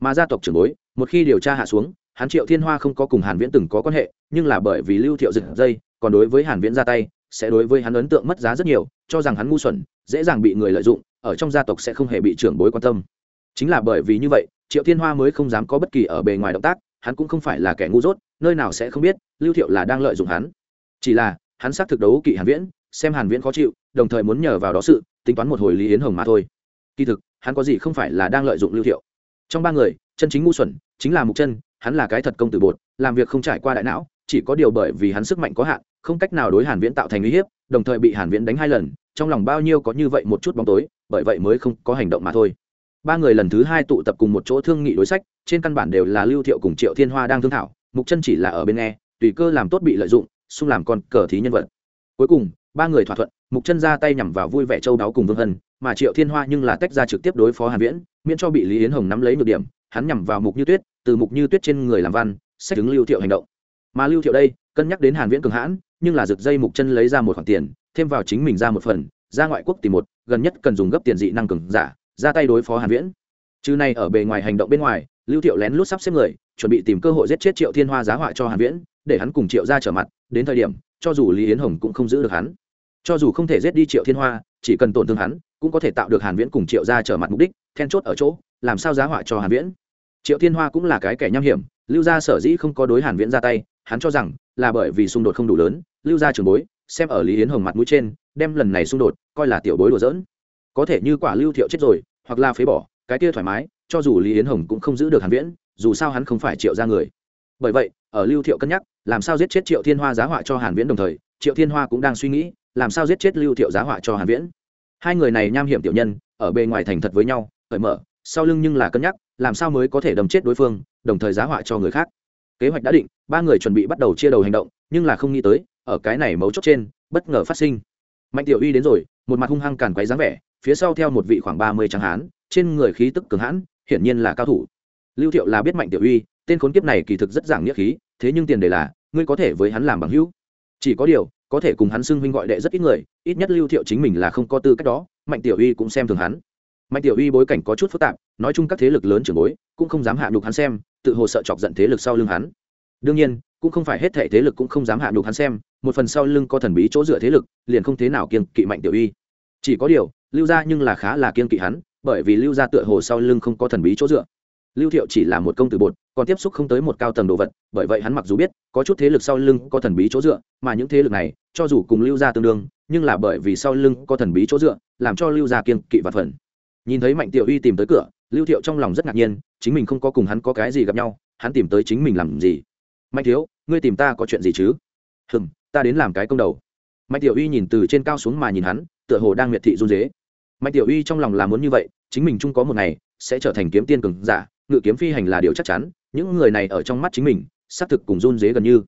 Mà gia tộc trưởng bối, một khi điều tra hạ xuống, hắn triệu thiên hoa không có cùng hàn viễn từng có quan hệ, nhưng là bởi vì lưu thiệu giật dây, còn đối với hàn viễn ra tay, sẽ đối với hắn ấn tượng mất giá rất nhiều, cho rằng hắn ngu xuẩn, dễ dàng bị người lợi dụng, ở trong gia tộc sẽ không hề bị trưởng bối quan tâm. Chính là bởi vì như vậy, triệu thiên hoa mới không dám có bất kỳ ở bề ngoài động tác, hắn cũng không phải là kẻ ngu dốt, nơi nào sẽ không biết, lưu thiệu là đang lợi dụng hắn. Chỉ là, hắn xác thực đấu kỵ hàn viễn xem hàn viễn khó chịu, đồng thời muốn nhờ vào đó sự, tính toán một hồi lý yến hồng mà thôi. Kỳ thực, hắn có gì không phải là đang lợi dụng lưu thiệu. Trong ba người, chân chính ngu xuẩn chính là mục chân, hắn là cái thật công tử bột, làm việc không trải qua đại não, chỉ có điều bởi vì hắn sức mạnh có hạn, không cách nào đối hàn viễn tạo thành uy hiếp, đồng thời bị hàn viễn đánh hai lần, trong lòng bao nhiêu có như vậy một chút bóng tối, bởi vậy mới không có hành động mà thôi. Ba người lần thứ hai tụ tập cùng một chỗ thương nghị đối sách, trên căn bản đều là lưu thiệu cùng triệu thiên hoa đang thương thảo, mục chân chỉ là ở bên nghe, tùy cơ làm tốt bị lợi dụng, xung làm con cờ thí nhân vật. Cuối cùng ba người thỏa thuận, mục chân ra tay nhằm vào vui vẻ châu đáo cùng vương hân, mà triệu thiên hoa nhưng là tách ra trực tiếp đối phó hàn viễn, miễn cho bị lý yến hồng nắm lấy nhược điểm, hắn nhằm vào mục như tuyết, từ mục như tuyết trên người làm văn sẽ đứng lưu thiệu hành động. Mà lưu thiệu đây, cân nhắc đến hàn viễn cường hãn, nhưng là rực dây mục chân lấy ra một khoản tiền, thêm vào chính mình ra một phần, ra ngoại quốc tìm một, gần nhất cần dùng gấp tiền dị năng cường giả, ra tay đối phó hàn viễn. Chứ này ở bề ngoài hành động bên ngoài, lưu thiệu lén lút sắp xếp người, chuẩn bị tìm cơ hội giết chết triệu thiên hoa giá họa cho hàn viễn, để hắn cùng triệu ra trở mặt, đến thời điểm cho dù lý yến hồng cũng không giữ được hắn. Cho dù không thể giết đi triệu thiên hoa, chỉ cần tổn thương hắn, cũng có thể tạo được hàn viễn cùng triệu ra trở mặt mục đích, then chốt ở chỗ, làm sao giá họa cho hàn viễn. Triệu thiên hoa cũng là cái kẻ nham hiểm, lưu gia sở dĩ không có đối hàn viễn ra tay, hắn cho rằng là bởi vì xung đột không đủ lớn, lưu gia trường bối, xem ở lý yến hồng mặt mũi trên, đem lần này xung đột coi là tiểu bối đùa giỡn. Có thể như quả lưu thiệu chết rồi, hoặc là phế bỏ, cái kia thoải mái, cho dù lý yến hồng cũng không giữ được hàn viễn, dù sao hắn không phải triệu gia người. Bởi vậy, ở lưu thiệu cân nhắc làm sao giết chết triệu thiên hoa giá họa cho hàn viễn đồng thời, triệu thiên hoa cũng đang suy nghĩ, làm sao giết chết lưu thiệu giá họa cho hàn viễn. Hai người này nham hiểm tiểu nhân, ở bề ngoài thành thật với nhau, cởi mở, sau lưng nhưng là cân nhắc, làm sao mới có thể đâm chết đối phương, đồng thời giá họa cho người khác. Kế hoạch đã định, ba người chuẩn bị bắt đầu chia đầu hành động, nhưng là không nghĩ tới, ở cái này mấu chốt trên, bất ngờ phát sinh. Mạnh tiểu uy đến rồi, một mặt hung hăng càn quấy dáng vẻ, phía sau theo một vị khoảng ba mươi tráng hán, trên người khí tức cường hãn, hiển nhiên là cao thủ. Lưu thiệu là biết mạnh tiểu uy, tên khốn kiếp này kỳ thực rất giảng nghĩa khí, thế nhưng tiền đề là ngươi có thể với hắn làm bằng hữu. Chỉ có điều, có thể cùng hắn xưng huynh gọi đệ rất ít người, ít nhất lưu thiệu chính mình là không có tư cách đó, mạnh tiểu uy cũng xem thường hắn. Mạnh tiểu uy bối cảnh có chút phức tạp, nói chung các thế lực lớn trưởng bối, cũng không dám hạ nhục hắn xem, tự hồ sợ chọc giận thế lực sau lưng hắn. Đương nhiên, cũng không phải hết thể thế lực cũng không dám hạ nhục hắn xem, một phần sau lưng có thần bí chỗ dựa thế lực, liền không thế nào kiên kỵ mạnh tiểu uy. Chỉ có điều, lưu gia nhưng là khá là kiên kỵ hắn, bởi vì lưu gia tựa hồ sau lưng không có thần bí chỗ dựa lưu thiệu chỉ là một công tử bột, còn tiếp xúc không tới một cao tầng đồ vật, bởi vậy hắn mặc dù biết, có chút thế lực sau lưng có thần bí chỗ dựa, mà những thế lực này, cho dù cùng lưu gia tương đương, nhưng là bởi vì sau lưng có thần bí chỗ dựa, làm cho lưu gia kiên kỵ và phần. Nhìn thấy mạnh tiểu uy tìm tới cửa, lưu thiệu trong lòng rất ngạc nhiên, chính mình không có cùng hắn có cái gì gặp nhau, hắn tìm tới chính mình làm gì? Mạnh thiếu, ngươi tìm ta có chuyện gì chứ? Hừm, ta đến làm cái công đầu. Mạnh tiểu uy nhìn từ trên cao xuống mà nhìn hắn, tựa hồ đang miệt thị run dế mạnh tiểu uy trong lòng là muốn như vậy, chính mình chung có một ngày sẽ trở thành kiếm tiên cường giả ngự kiếm phi hành là điều chắc chắn, những người này ở trong mắt chính mình, xác thực cùng run dế gần như.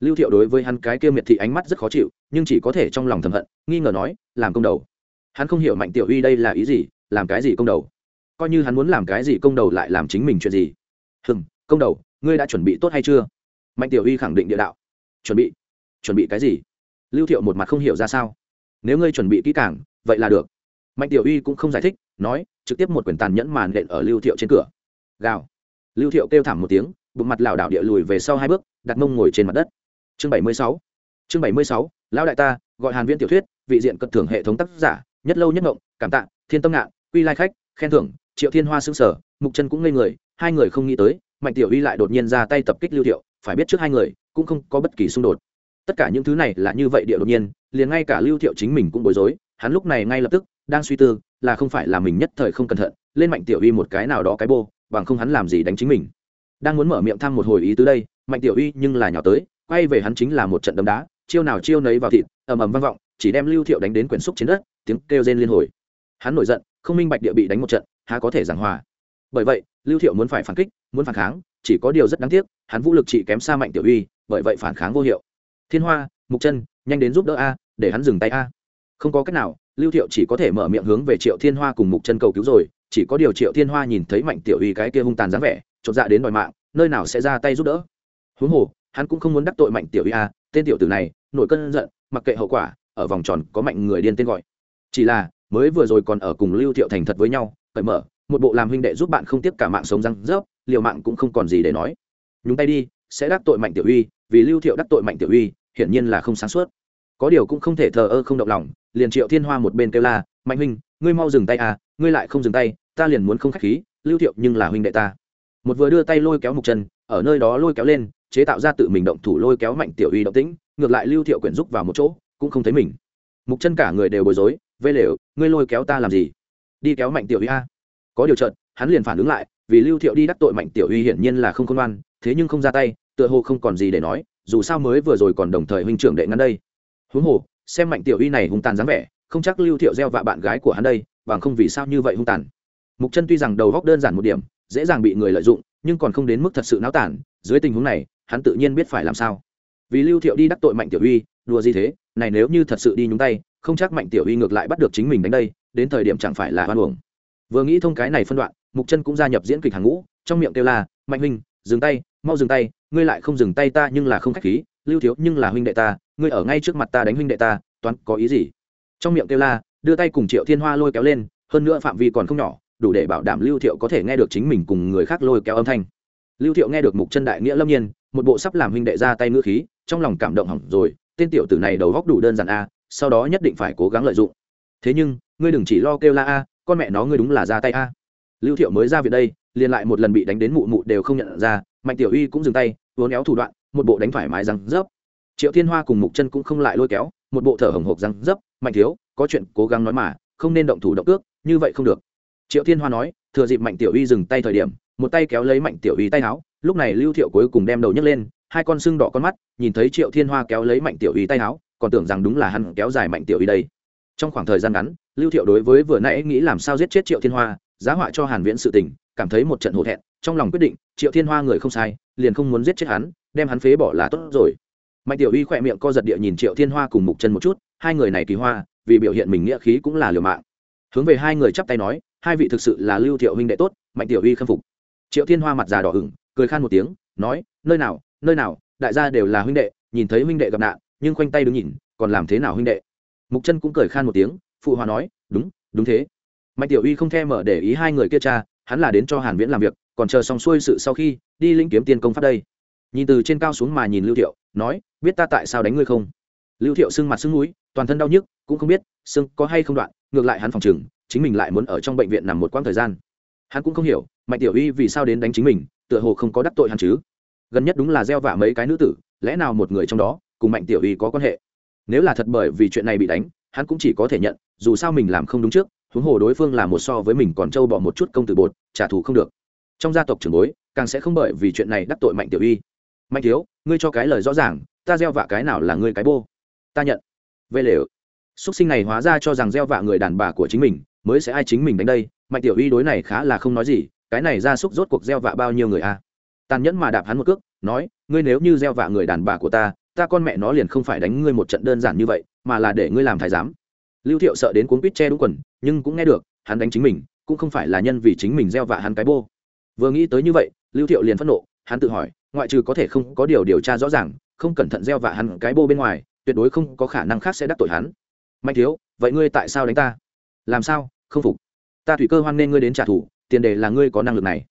Lưu thiệu đối với hắn cái kia miệt thị ánh mắt rất khó chịu, nhưng chỉ có thể trong lòng thầm hận, nghi ngờ nói, làm công đầu. Hắn không hiểu mạnh tiểu uy đây là ý gì, làm cái gì công đầu? Coi như hắn muốn làm cái gì công đầu lại làm chính mình chuyện gì. Hừm, công đầu, ngươi đã chuẩn bị tốt hay chưa? Mạnh tiểu uy khẳng định địa đạo. Chuẩn bị. Chuẩn bị cái gì? Lưu thiệu một mặt không hiểu ra sao. Nếu ngươi chuẩn bị kỹ càng, vậy là được. Mạnh tiểu uy cũng không giải thích, nói, trực tiếp một quyển tàn nhẫn màn đện ở lưu thiệu trên cửa gào. Lưu thiệu kêu thảm một tiếng, bụng mặt lảo đảo địa lùi về sau hai bước, đặt mông ngồi trên mặt đất. Chương bảy mươi sáu. Chương bảy mươi sáu, lão đại ta, gọi hàn viễn tiểu thuyết, vị diện cận thưởng hệ thống tác giả, nhất lâu nhất ngộng, cảm tạ, thiên tâm ngạn, quy lai khách, khen thưởng, triệu thiên hoa xương sở mục chân cũng ngây người, hai người không nghĩ tới, mạnh tiểu uy lại đột nhiên ra tay tập kích lưu thiệu, phải biết trước hai người, cũng không có bất kỳ xung đột. Tất cả những thứ này là như vậy địa đột nhiên, liền ngay cả lưu thiệu chính mình cũng bối rối, hắn lúc này ngay lập tức đang suy tư, là không phải là mình nhất thời không cẩn thận, lên mạnh tiểu uy một cái nào đó cái bô bằng không hắn làm gì đánh chính mình. Đang muốn mở miệng thăm một hồi ý tứ đây, mạnh tiểu uy nhưng là nhỏ tới, quay về hắn chính là một trận đấm đá, chiêu nào chiêu nấy vào thịt, ầm ầm vang vọng, chỉ đem lưu thiệu đánh đến quyển xúc trên đất, tiếng kêu rên liên hồi. Hắn nổi giận, không minh bạch địa bị đánh một trận, há có thể giảng hòa. Bởi vậy, lưu thiệu muốn phải phản kích, muốn phản kháng, chỉ có điều rất đáng tiếc, hắn vũ lực chỉ kém xa mạnh tiểu uy, bởi vậy phản kháng vô hiệu. Thiên hoa, mục chân, nhanh đến giúp đỡ a, để hắn dừng tay a. Không có cách nào, lưu thiệu chỉ có thể mở miệng hướng về triệu thiên hoa cùng mục chân cầu cứu rồi chỉ có điều triệu thiên hoa nhìn thấy mạnh tiểu uy cái kia hung tàn dáng vẻ, chột dạ đến đòi mạng, nơi nào sẽ ra tay giúp đỡ. Huống hồ, hắn cũng không muốn đắc tội mạnh tiểu uy a tên tiểu tử này nổi cơn giận, mặc kệ hậu quả, ở vòng tròn có mạnh người điên tên gọi. Chỉ là, mới vừa rồi còn ở cùng lưu thiệu thành thật với nhau, cởi mở, một bộ làm huynh đệ giúp bạn không tiếp cả mạng sống răng rớp, liều mạng cũng không còn gì để nói. Nhúng tay đi, sẽ đắc tội mạnh tiểu uy, vì lưu thiệu đắc tội mạnh tiểu uy, hiển nhiên là không sáng suốt. Có điều cũng không thể thờ ơ không động lòng, liền triệu thiên hoa một bên kêu la, mạnh huynh, ngươi mau dừng tay à ngươi lại không dừng tay ta liền muốn không khách khí lưu thiệu nhưng là huynh đệ ta. Một vừa đưa tay lôi kéo mục chân ở nơi đó lôi kéo lên chế tạo ra tự mình động thủ lôi kéo mạnh tiểu uy động tĩnh ngược lại lưu thiệu quyển rúc vào một chỗ cũng không thấy mình. Mục chân cả người đều bối rối vây lều ngươi lôi kéo ta làm gì? Đi kéo mạnh tiểu uy a. Có điều trận hắn liền phản ứng lại vì lưu thiệu đi đắc tội mạnh tiểu uy hiển nhiên là không công an, thế nhưng không ra tay tựa hồ không còn gì để nói dù sao mới vừa rồi còn đồng thời huynh trưởng đệ ngăn đây. Huống hồ xem mạnh tiểu uy này hung tàn dáng vẻ không chắc lưu thiệu gieo vạ bạn gái của hắn đây bằng không vì sao như vậy hung tàn. Mục chân tuy rằng đầu góc đơn giản một điểm, dễ dàng bị người lợi dụng, nhưng còn không đến mức thật sự náo tản, dưới tình huống này, hắn tự nhiên biết phải làm sao. Vì lưu thiệu đi đắc tội mạnh tiểu uy, đùa gì thế, này nếu như thật sự đi nhúng tay, không chắc mạnh tiểu uy ngược lại bắt được chính mình đánh đây, đến thời điểm chẳng phải là hoan uổng. Vừa nghĩ thông cái này phân đoạn, mục chân cũng gia nhập diễn kịch hàng ngũ, trong miệng kêu là, mạnh huynh, dừng tay, mau dừng tay, ngươi lại không dừng tay ta nhưng là không khách khí, lưu thiếu nhưng là huynh đệ ta, ngươi ở ngay trước mặt ta đánh huynh đệ ta, toán có ý gì? Trong miệng kêu la đưa tay cùng triệu thiên hoa lôi kéo lên, hơn nữa phạm vi còn không nhỏ, đủ để bảo đảm lưu thiệu có thể nghe được chính mình cùng người khác lôi kéo âm thanh. Lưu thiệu nghe được mục chân đại nghĩa lâm nhiên, một bộ sắp làm huynh đệ ra tay ngữ khí, trong lòng cảm động hỏng rồi, tên tiểu tử này đầu góc đủ đơn giản a, sau đó nhất định phải cố gắng lợi dụng. Thế nhưng, ngươi đừng chỉ lo kêu la a, con mẹ nó ngươi đúng là ra tay a. Lưu thiệu mới ra viện đây, liền lại một lần bị đánh đến mụ mụ đều không nhận ra, mạnh tiểu uy cũng dừng tay vốn éo thủ đoạn, một bộ đánh thoải mái răng rớp triệu thiên hoa cùng mục chân cũng không lại lôi kéo, một bộ thở hồng hộc răng rớp mạnh thiếu, có chuyện cố gắng nói mà, không nên động thủ động ước như vậy không được. Triệu thiên hoa nói, thừa dịp mạnh tiểu uy dừng tay thời điểm, một tay kéo lấy mạnh tiểu uy tay áo, lúc này lưu thiệu cuối cùng đem đầu nhấc lên, hai con sưng đỏ con mắt, nhìn thấy triệu thiên hoa kéo lấy mạnh tiểu uy tay áo, còn tưởng rằng đúng là hắn kéo dài mạnh tiểu uy đây. Trong khoảng thời gian ngắn, lưu thiệu đối với vừa nãy nghĩ làm sao giết chết triệu thiên hoa, giá họa cho hàn viễn sự tình, cảm thấy một trận hổ thẹn, trong lòng quyết định, triệu thiên hoa người không sai, liền không muốn giết chết hắn, đem hắn phế bỏ là tốt rồi. Mạnh tiểu uy khỏe miệng co giật địa nhìn triệu thiên hoa cùng mục chân một chút hai người này kỳ hoa, vì biểu hiện mình nghĩa khí cũng là liều mạng. Hướng về hai người chắp tay nói, hai vị thực sự là lưu thiệu huynh đệ tốt, mạnh tiểu uy khâm phục. Triệu thiên hoa mặt già đỏ ửng, cười khan một tiếng, nói, nơi nào nơi nào, đại gia đều là huynh đệ, nhìn thấy huynh đệ gặp nạn, nhưng khoanh tay đứng nhìn, còn làm thế nào huynh đệ? Mục chân cũng cười khan một tiếng, phụ hòa nói, đúng đúng thế. Mạnh tiểu uy không thèm mở để ý hai người kia cha, hắn là đến cho hàn viễn làm việc, còn chờ xong xuôi sự sau khi, đi lĩnh kiếm tiền công pháp đây. Nhìn từ trên cao xuống mà nhìn lưu thiệu, nói, biết ta tại sao đánh ngươi không? Lưu thiệu sưng mặt sưng mũi toàn thân đau nhức, cũng không biết sưng có hay không đoạn, ngược lại hắn phòng chừng, chính mình lại muốn ở trong bệnh viện nằm một quãng thời gian. Hắn cũng không hiểu, mạnh tiểu uy vì sao đến đánh chính mình, tựa hồ không có đắc tội hắn chứ. Gần nhất đúng là gieo vạ mấy cái nữ tử, lẽ nào một người trong đó, cùng mạnh tiểu uy có quan hệ? Nếu là thật bởi vì chuyện này bị đánh, hắn cũng chỉ có thể nhận, dù sao mình làm không đúng trước, huống hồ đối phương là một so với mình còn trâu bỏ một chút công tử bột, trả thù không được. Trong gia tộc trưởng bối, càng sẽ không bởi vì chuyện này đắc tội mạnh tiểu uy. Mạnh thiếu, ngươi cho cái lời rõ ràng, ta gieo vạ cái nào là ngươi cái bô? Ta nhận. Vê lều xuất sinh này hóa ra cho rằng gieo vạ người đàn bà của chính mình, mới sẽ ai chính mình đánh đây, mạnh tiểu uy đối này khá là không nói gì, cái này ra xúc rốt cuộc gieo vạ bao nhiêu người a à? tàn nhẫn mà đạp hắn một cước, nói, ngươi nếu như gieo vạ người đàn bà của ta ta con mẹ nó liền không phải đánh ngươi một trận đơn giản như vậy, mà là để ngươi làm thái giám. Lưu thiệu sợ đến cuốn quýt che đúng quần, nhưng cũng nghe được, hắn đánh chính mình, cũng không phải là nhân vì chính mình gieo vạ hắn cái bô. Vừa nghĩ tới như vậy, lưu thiệu liền phẫn nộ, hắn tự hỏi, ngoại trừ có thể không có điều điều tra rõ ràng, không cẩn thận gieo vạ hắn cái bô bên ngoài tuyệt đối không có khả năng khác sẽ đắc tội hắn. Mạnh thiếu, vậy ngươi tại sao đánh ta? Làm sao? Không phục. Ta thủy cơ hoan nên ngươi đến trả thù, tiền đề là ngươi có năng lực này.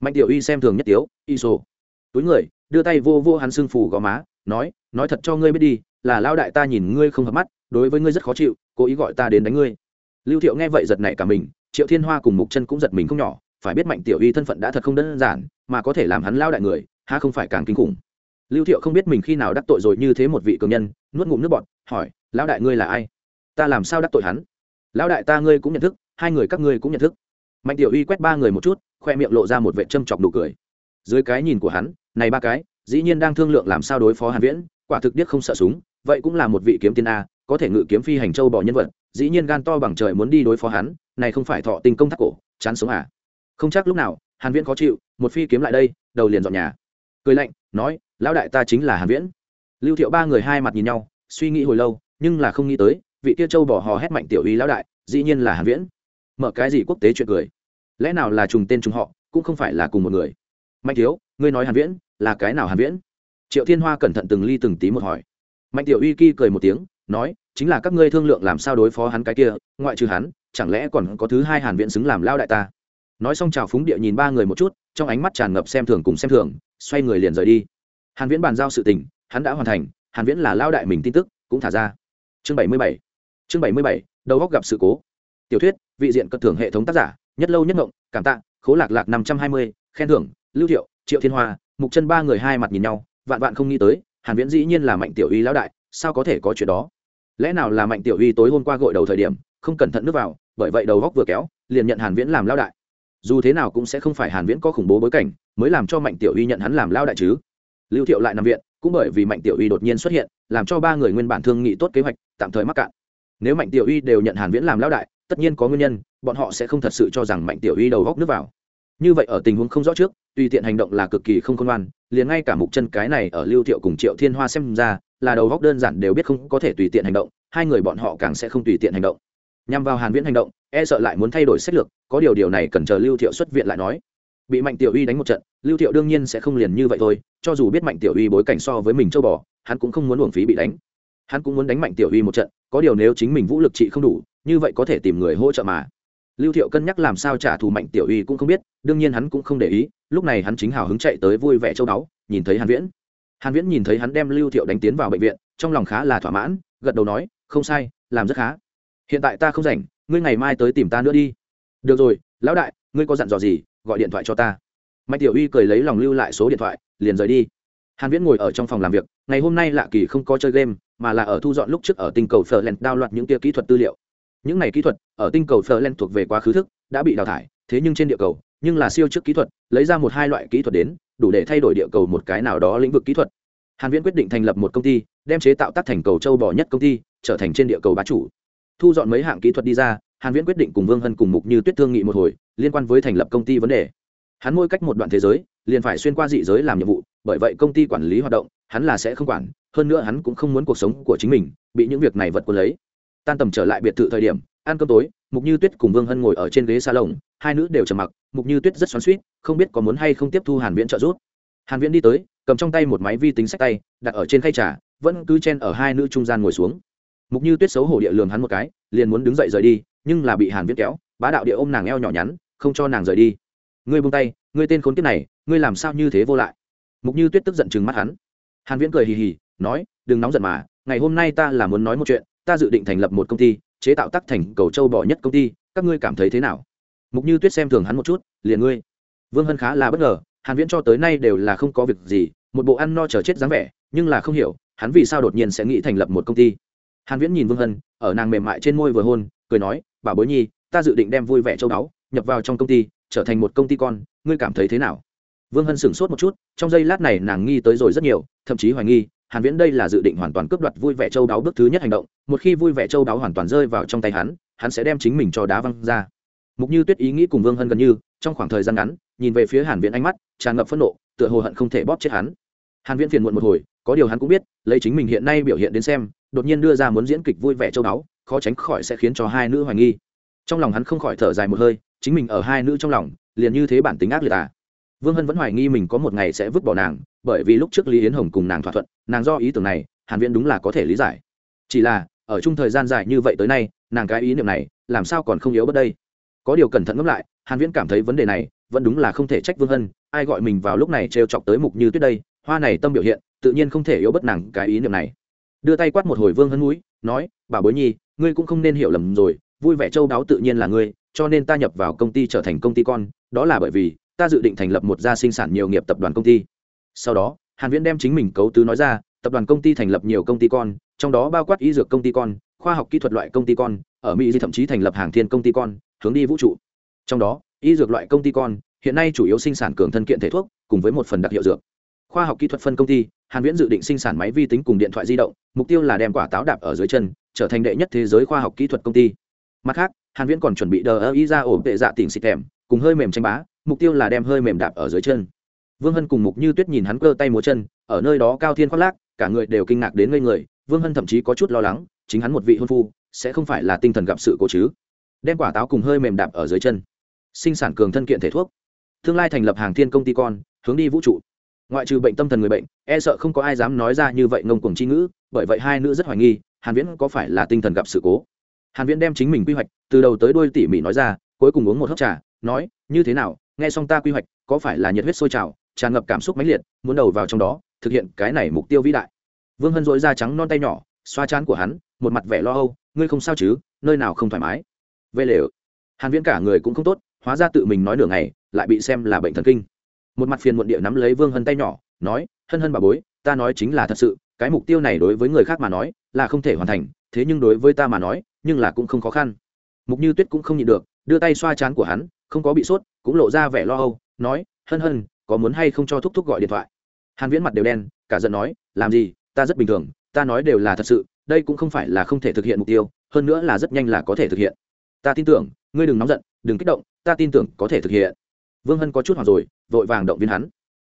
Mạnh tiểu y xem thường nhất tiếu, y sô túi người, đưa tay vô vô hắn xưng phủ gò má, nói nói thật cho ngươi biết đi, là lao đại ta nhìn ngươi không hợp mắt, đối với ngươi rất khó chịu, cố ý gọi ta đến đánh ngươi. Lưu thiệu nghe vậy giật nảy cả mình, triệu thiên hoa cùng mục chân cũng giật mình không nhỏ, phải biết mạnh tiểu y thân phận đã thật không đơn giản, mà có thể làm hắn lao đại người ha không phải càng kinh khủng lưu thiệu không biết mình khi nào đắc tội rồi như thế một vị cường nhân, nuốt ngụm nước bọt, hỏi, lão đại ngươi là ai? Ta làm sao đắc tội hắn? Lão đại ta ngươi cũng nhận thức, hai người các ngươi cũng nhận thức. Mạnh tiểu uy quét ba người một chút, khoe miệng lộ ra một vệ châm chọc nụ cười. Dưới cái nhìn của hắn, này ba cái, dĩ nhiên đang thương lượng làm sao đối phó hàn viễn, quả thực điếc không sợ súng, vậy cũng là một vị kiếm tiên a, có thể ngự kiếm phi hành châu bỏ nhân vật, dĩ nhiên gan to bằng trời muốn đi đối phó hắn, này không phải thọ tình công thác cổ, chán sống à. Không chắc lúc nào, hàn viễn khó chịu, một phi kiếm lại đây, đầu liền dọn nhà. Cười lạnh, nói lão đại ta chính là hàn viễn. Lưu thiệu ba người hai mặt nhìn nhau, suy nghĩ hồi lâu, nhưng là không nghĩ tới, vị kia châu bỏ hò hét mạnh tiểu uy lão đại, dĩ nhiên là hàn viễn. Mở cái gì quốc tế chuyện cười? Lẽ nào là trùng tên trùng họ, cũng không phải là cùng một người? Mạnh thiếu, ngươi nói hàn viễn, là cái nào hàn viễn? Triệu thiên hoa cẩn thận từng ly từng tí một hỏi. Mạnh tiểu uy kỳ cười một tiếng, nói, chính là các ngươi thương lượng làm sao đối phó hắn cái kia, ngoại trừ hắn, chẳng lẽ còn có thứ hai hàn viễn xứng làm lao đại ta? Nói xong chào phúng địa nhìn ba người một chút, trong ánh mắt tràn ngập xem thường cùng xem thường, xoay người liền rời đi hàn viễn bàn giao sự tình hắn đã hoàn thành hàn viễn là lao đại mình tin tức cũng thả ra. Chương 77 chương 77 đầu góc gặp sự cố. Tiểu thuyết vị diện cất thưởng hệ thống tác giả nhất lâu nhất ngộng cảm tạ khố lạc lạc 520, khen thưởng lưu thiệu triệu thiên hoa mục chân ba người hai mặt nhìn nhau vạn vạn không nghĩ tới hàn viễn dĩ nhiên là mạnh tiểu uy lão đại sao có thể có chuyện đó? Lẽ nào là mạnh tiểu uy tối hôm qua gội đầu thời điểm không cẩn thận nước vào bởi vậy đầu góc vừa kéo liền nhận hàn viễn làm lão đại. Dù thế nào cũng sẽ không phải hàn viễn có khủng bố bối cảnh mới làm cho mạnh tiểu uy nhận hắn làm lão đại chứ lưu thiệu lại nằm viện, cũng bởi vì mạnh tiểu uy đột nhiên xuất hiện, làm cho ba người nguyên bản thương nghị tốt kế hoạch, tạm thời mắc cạn. Nếu mạnh tiểu uy đều nhận hàn viễn làm lão đại, tất nhiên có nguyên nhân, bọn họ sẽ không thật sự cho rằng mạnh tiểu uy đầu góc nước vào. Như vậy ở tình huống không rõ trước, tùy tiện hành động là cực kỳ không khôn ngoan, liền ngay cả mục chân cái này ở lưu thiệu cùng triệu thiên hoa xem ra, là đầu góc đơn giản đều biết không có thể tùy tiện hành động, hai người bọn họ càng sẽ không tùy tiện hành động. Nhằm vào hàn viễn hành động e sợ lại muốn thay đổi sách lược, có điều điều này cần chờ lưu thiệu xuất viện lại nói bị mạnh tiểu uy đánh một trận, lưu thiệu đương nhiên sẽ không liền như vậy thôi, cho dù biết mạnh tiểu uy bối cảnh so với mình châu bò, hắn cũng không muốn uổng phí bị đánh. Hắn cũng muốn đánh mạnh tiểu uy một trận, có điều nếu chính mình vũ lực trị không đủ, như vậy có thể tìm người hỗ trợ mà. Lưu thiệu cân nhắc làm sao trả thù mạnh tiểu uy cũng không biết, đương nhiên hắn cũng không để ý, lúc này hắn chính hào hứng chạy tới vui vẻ châu đáo nhìn thấy hàn viễn. Hàn viễn nhìn thấy hắn đem lưu thiệu đánh tiến vào bệnh viện, trong lòng khá là thỏa mãn, gật đầu nói, không sai, làm rất khá. Hiện tại ta không rảnh, ngươi ngày mai tới tìm ta nữa đi. Được rồi, lão đại, ngươi có dặn dò gì gọi điện thoại cho ta. Mạnh tiểu uy cười lấy lòng lưu lại số điện thoại, liền rời đi. Hàn viễn ngồi ở trong phòng làm việc, ngày hôm nay lạ kỳ không có chơi game, mà là ở thu dọn lúc trước ở tinh cầu Ferland đao loạn những kia kỹ thuật tư liệu. Những này kỹ thuật ở tinh cầu Ferland thuộc về quá khứ thức, đã bị đào thải, thế nhưng trên địa cầu, nhưng là siêu trước kỹ thuật, lấy ra một hai loại kỹ thuật đến, đủ để thay đổi địa cầu một cái nào đó lĩnh vực kỹ thuật. Hàn viễn quyết định thành lập một công ty, đem chế tạo tác thành cầu châu bò nhất công ty, trở thành trên địa cầu bá chủ. Thu dọn mấy hạng kỹ thuật đi ra hàn viễn quyết định cùng vương hân cùng mục như tuyết thương nghị một hồi, liên quan với thành lập công ty vấn đề. Hắn mỗi cách một đoạn thế giới, liền phải xuyên qua dị giới làm nhiệm vụ, bởi vậy công ty quản lý hoạt động, hắn là sẽ không quản, hơn nữa hắn cũng không muốn cuộc sống của chính mình bị những việc này vật cuốn lấy. Tan tầm trở lại biệt thự thời điểm, ăn cơm tối, mục như tuyết cùng vương hân ngồi ở trên ghế salon, hai nữ đều trầm mặc, mục như tuyết rất xoắn suýt không biết có muốn hay không tiếp thu hàn viễn trợ giúp. Hàn viễn đi tới, cầm trong tay một máy vi tính sách tay, đặt ở trên khay trà, vẫn cứ chen ở hai nữ trung gian ngồi xuống. Mục như tuyết xấu hổ địa lườm hắn một cái, liền muốn đứng dậy rời đi nhưng là bị hàn viễn kéo, bá đạo địa ôm nàng eo nhỏ nhắn, không cho nàng rời đi. Ngươi buông tay, ngươi tên khốn kiếp này, ngươi làm sao như thế vô lại? Mục như tuyết tức giận chừng mắt hắn. Hàn viễn cười hì hì, nói, đừng nóng giận mà, ngày hôm nay ta là muốn nói một chuyện, ta dự định thành lập một công ty, chế tạo tắc thành cầu châu bò nhất công ty, các ngươi cảm thấy thế nào? Mục như tuyết xem thường hắn một chút, liền ngươi. Vương hân khá là bất ngờ, hàn viễn cho tới nay đều là không có việc gì, một bộ ăn no chờ chết dáng vẻ, nhưng là không hiểu, hắn vì sao đột nhiên sẽ nghĩ thành lập một công ty. Hàn viễn nhìn vương hân, ở nàng mềm mại trên môi vừa hôn, cười nói bà bối nhi, ta dự định đem vui vẻ châu đáo nhập vào trong công ty, trở thành một công ty con, ngươi cảm thấy thế nào? Vương hân sửng sốt một chút, trong giây lát này nàng nghi tới rồi rất nhiều, thậm chí hoài nghi, hàn viễn đây là dự định hoàn toàn cướp đoạt vui vẻ châu đáo bước thứ nhất hành động, một khi vui vẻ châu đáo hoàn toàn rơi vào trong tay hắn hắn sẽ đem chính mình cho đá văng ra. Mục như tuyết ý nghĩ cùng vương hân gần như, trong khoảng thời gian ngắn, nhìn về phía hàn viễn ánh mắt, tràn ngập phẫn nộ, tựa hồ hận không thể bóp chết hắn. Hàn viễn phiền muộn một hồi, có điều hắn cũng biết, lấy chính mình hiện nay biểu hiện đến xem, đột nhiên đưa ra muốn diễn kịch vui vẻ châu đáo khó tránh khỏi sẽ khiến cho hai nữ hoài nghi. Trong lòng hắn không khỏi thở dài một hơi, chính mình ở hai nữ trong lòng, liền như thế bản tính ác liệt à. Vương hân vẫn hoài nghi mình có một ngày sẽ vứt bỏ nàng, bởi vì lúc trước lý yến hồng cùng nàng thỏa thuận, nàng do ý tưởng này, hàn viễn đúng là có thể lý giải. Chỉ là, ở chung thời gian dài như vậy tới nay, nàng cái ý niệm này, làm sao còn không yếu bất đây? Có điều cẩn thận ngẫm lại, hàn viễn cảm thấy vấn đề này, vẫn đúng là không thể trách vương hân, ai gọi mình vào lúc này trêu chọc tới mục như tuyết đây, hoa này tâm biểu hiện, tự nhiên không thể yếu bất nàng cái ý niệm này. Đưa tay quát một hồi vương hân núi nói, bà bối nhi ngươi cũng không nên hiểu lầm rồi, vui vẻ châu đáo tự nhiên là ngươi, cho nên ta nhập vào công ty trở thành công ty con, đó là bởi vì, ta dự định thành lập một gia sinh sản nhiều nghiệp tập đoàn công ty. Sau đó, hàn viễn đem chính mình cấu tứ nói ra, tập đoàn công ty thành lập nhiều công ty con, trong đó bao quát y dược công ty con, khoa học kỹ thuật loại công ty con, ở mỹ thậm chí thành lập hàng thiên công ty con, hướng đi vũ trụ. Trong đó, y dược loại công ty con, hiện nay chủ yếu sinh sản cường thân kiện thể thuốc, cùng với một phần đặc hiệu dược. Khoa học kỹ thuật phân công ty, hàn viễn dự định sinh sản máy vi tính cùng điện thoại di động, mục tiêu là đem quả táo đạp ở dưới chân trở thành đệ nhất thế giới khoa học kỹ thuật công ty. Mặt khác, hàn viễn còn chuẩn bị đờ ý ra ổn tệ dạ tỉnh xịt thèm, cùng hơi mềm tranh bá, mục tiêu là đem hơi mềm đạp ở dưới chân. Vương hân cùng mục như tuyết nhìn hắn cơ tay múa chân, ở nơi đó cao thiên khoác lác, cả người đều kinh ngạc đến ngây người, vương hân thậm chí có chút lo lắng, chính hắn một vị hôn phu, sẽ không phải là tinh thần gặp sự cố chứ. Đem quả táo cùng hơi mềm đạp ở dưới chân. Sinh sản cường thân kiện thể thuốc. Tương lai thành lập hàng thiên công ty con, hướng đi vũ trụ. Ngoại trừ bệnh tâm thần người bệnh e sợ không có ai dám nói ra như vậy ngông cuồng chi ngữ, bởi vậy hai nữ rất hoài nghi hàn viễn có phải là tinh thần gặp sự cố? Hàn viễn đem chính mình quy hoạch, từ đầu tới đuôi tỉ mỉ nói ra, cuối cùng uống một hớp trà, nói, như thế nào? Nghe xong ta quy hoạch, có phải là nhiệt huyết sôi trào, tràn ngập cảm xúc mãnh liệt, muốn đầu vào trong đó, thực hiện cái này mục tiêu vĩ đại? Vương hân dội da trắng non tay nhỏ, xoa chán của hắn, một mặt vẻ lo âu, ngươi không sao chứ? Nơi nào không thoải mái? Vê lều. Hàn viễn cả người cũng không tốt, hóa ra tự mình nói nửa ngày, lại bị xem là bệnh thần kinh. Một mặt phiền muộn địa nắm lấy vương hân tay nhỏ, nói, hân hân bà bối, ta nói chính là thật sự, cái mục tiêu này đối với người khác mà nói là không thể hoàn thành, thế nhưng đối với ta mà nói, nhưng là cũng không khó khăn. Mục như tuyết cũng không nhịn được, đưa tay xoa chán của hắn, không có bị sốt, cũng lộ ra vẻ lo âu, nói, hân hân, có muốn hay không cho thúc thúc gọi điện thoại? Hàn viễn mặt đều đen, cả giận nói, làm gì, ta rất bình thường, ta nói đều là thật sự, đây cũng không phải là không thể thực hiện mục tiêu, hơn nữa là rất nhanh là có thể thực hiện. Ta tin tưởng, ngươi đừng nóng giận, đừng kích động, ta tin tưởng có thể thực hiện. Vương hân có chút hoảng rồi, vội vàng động viên hắn.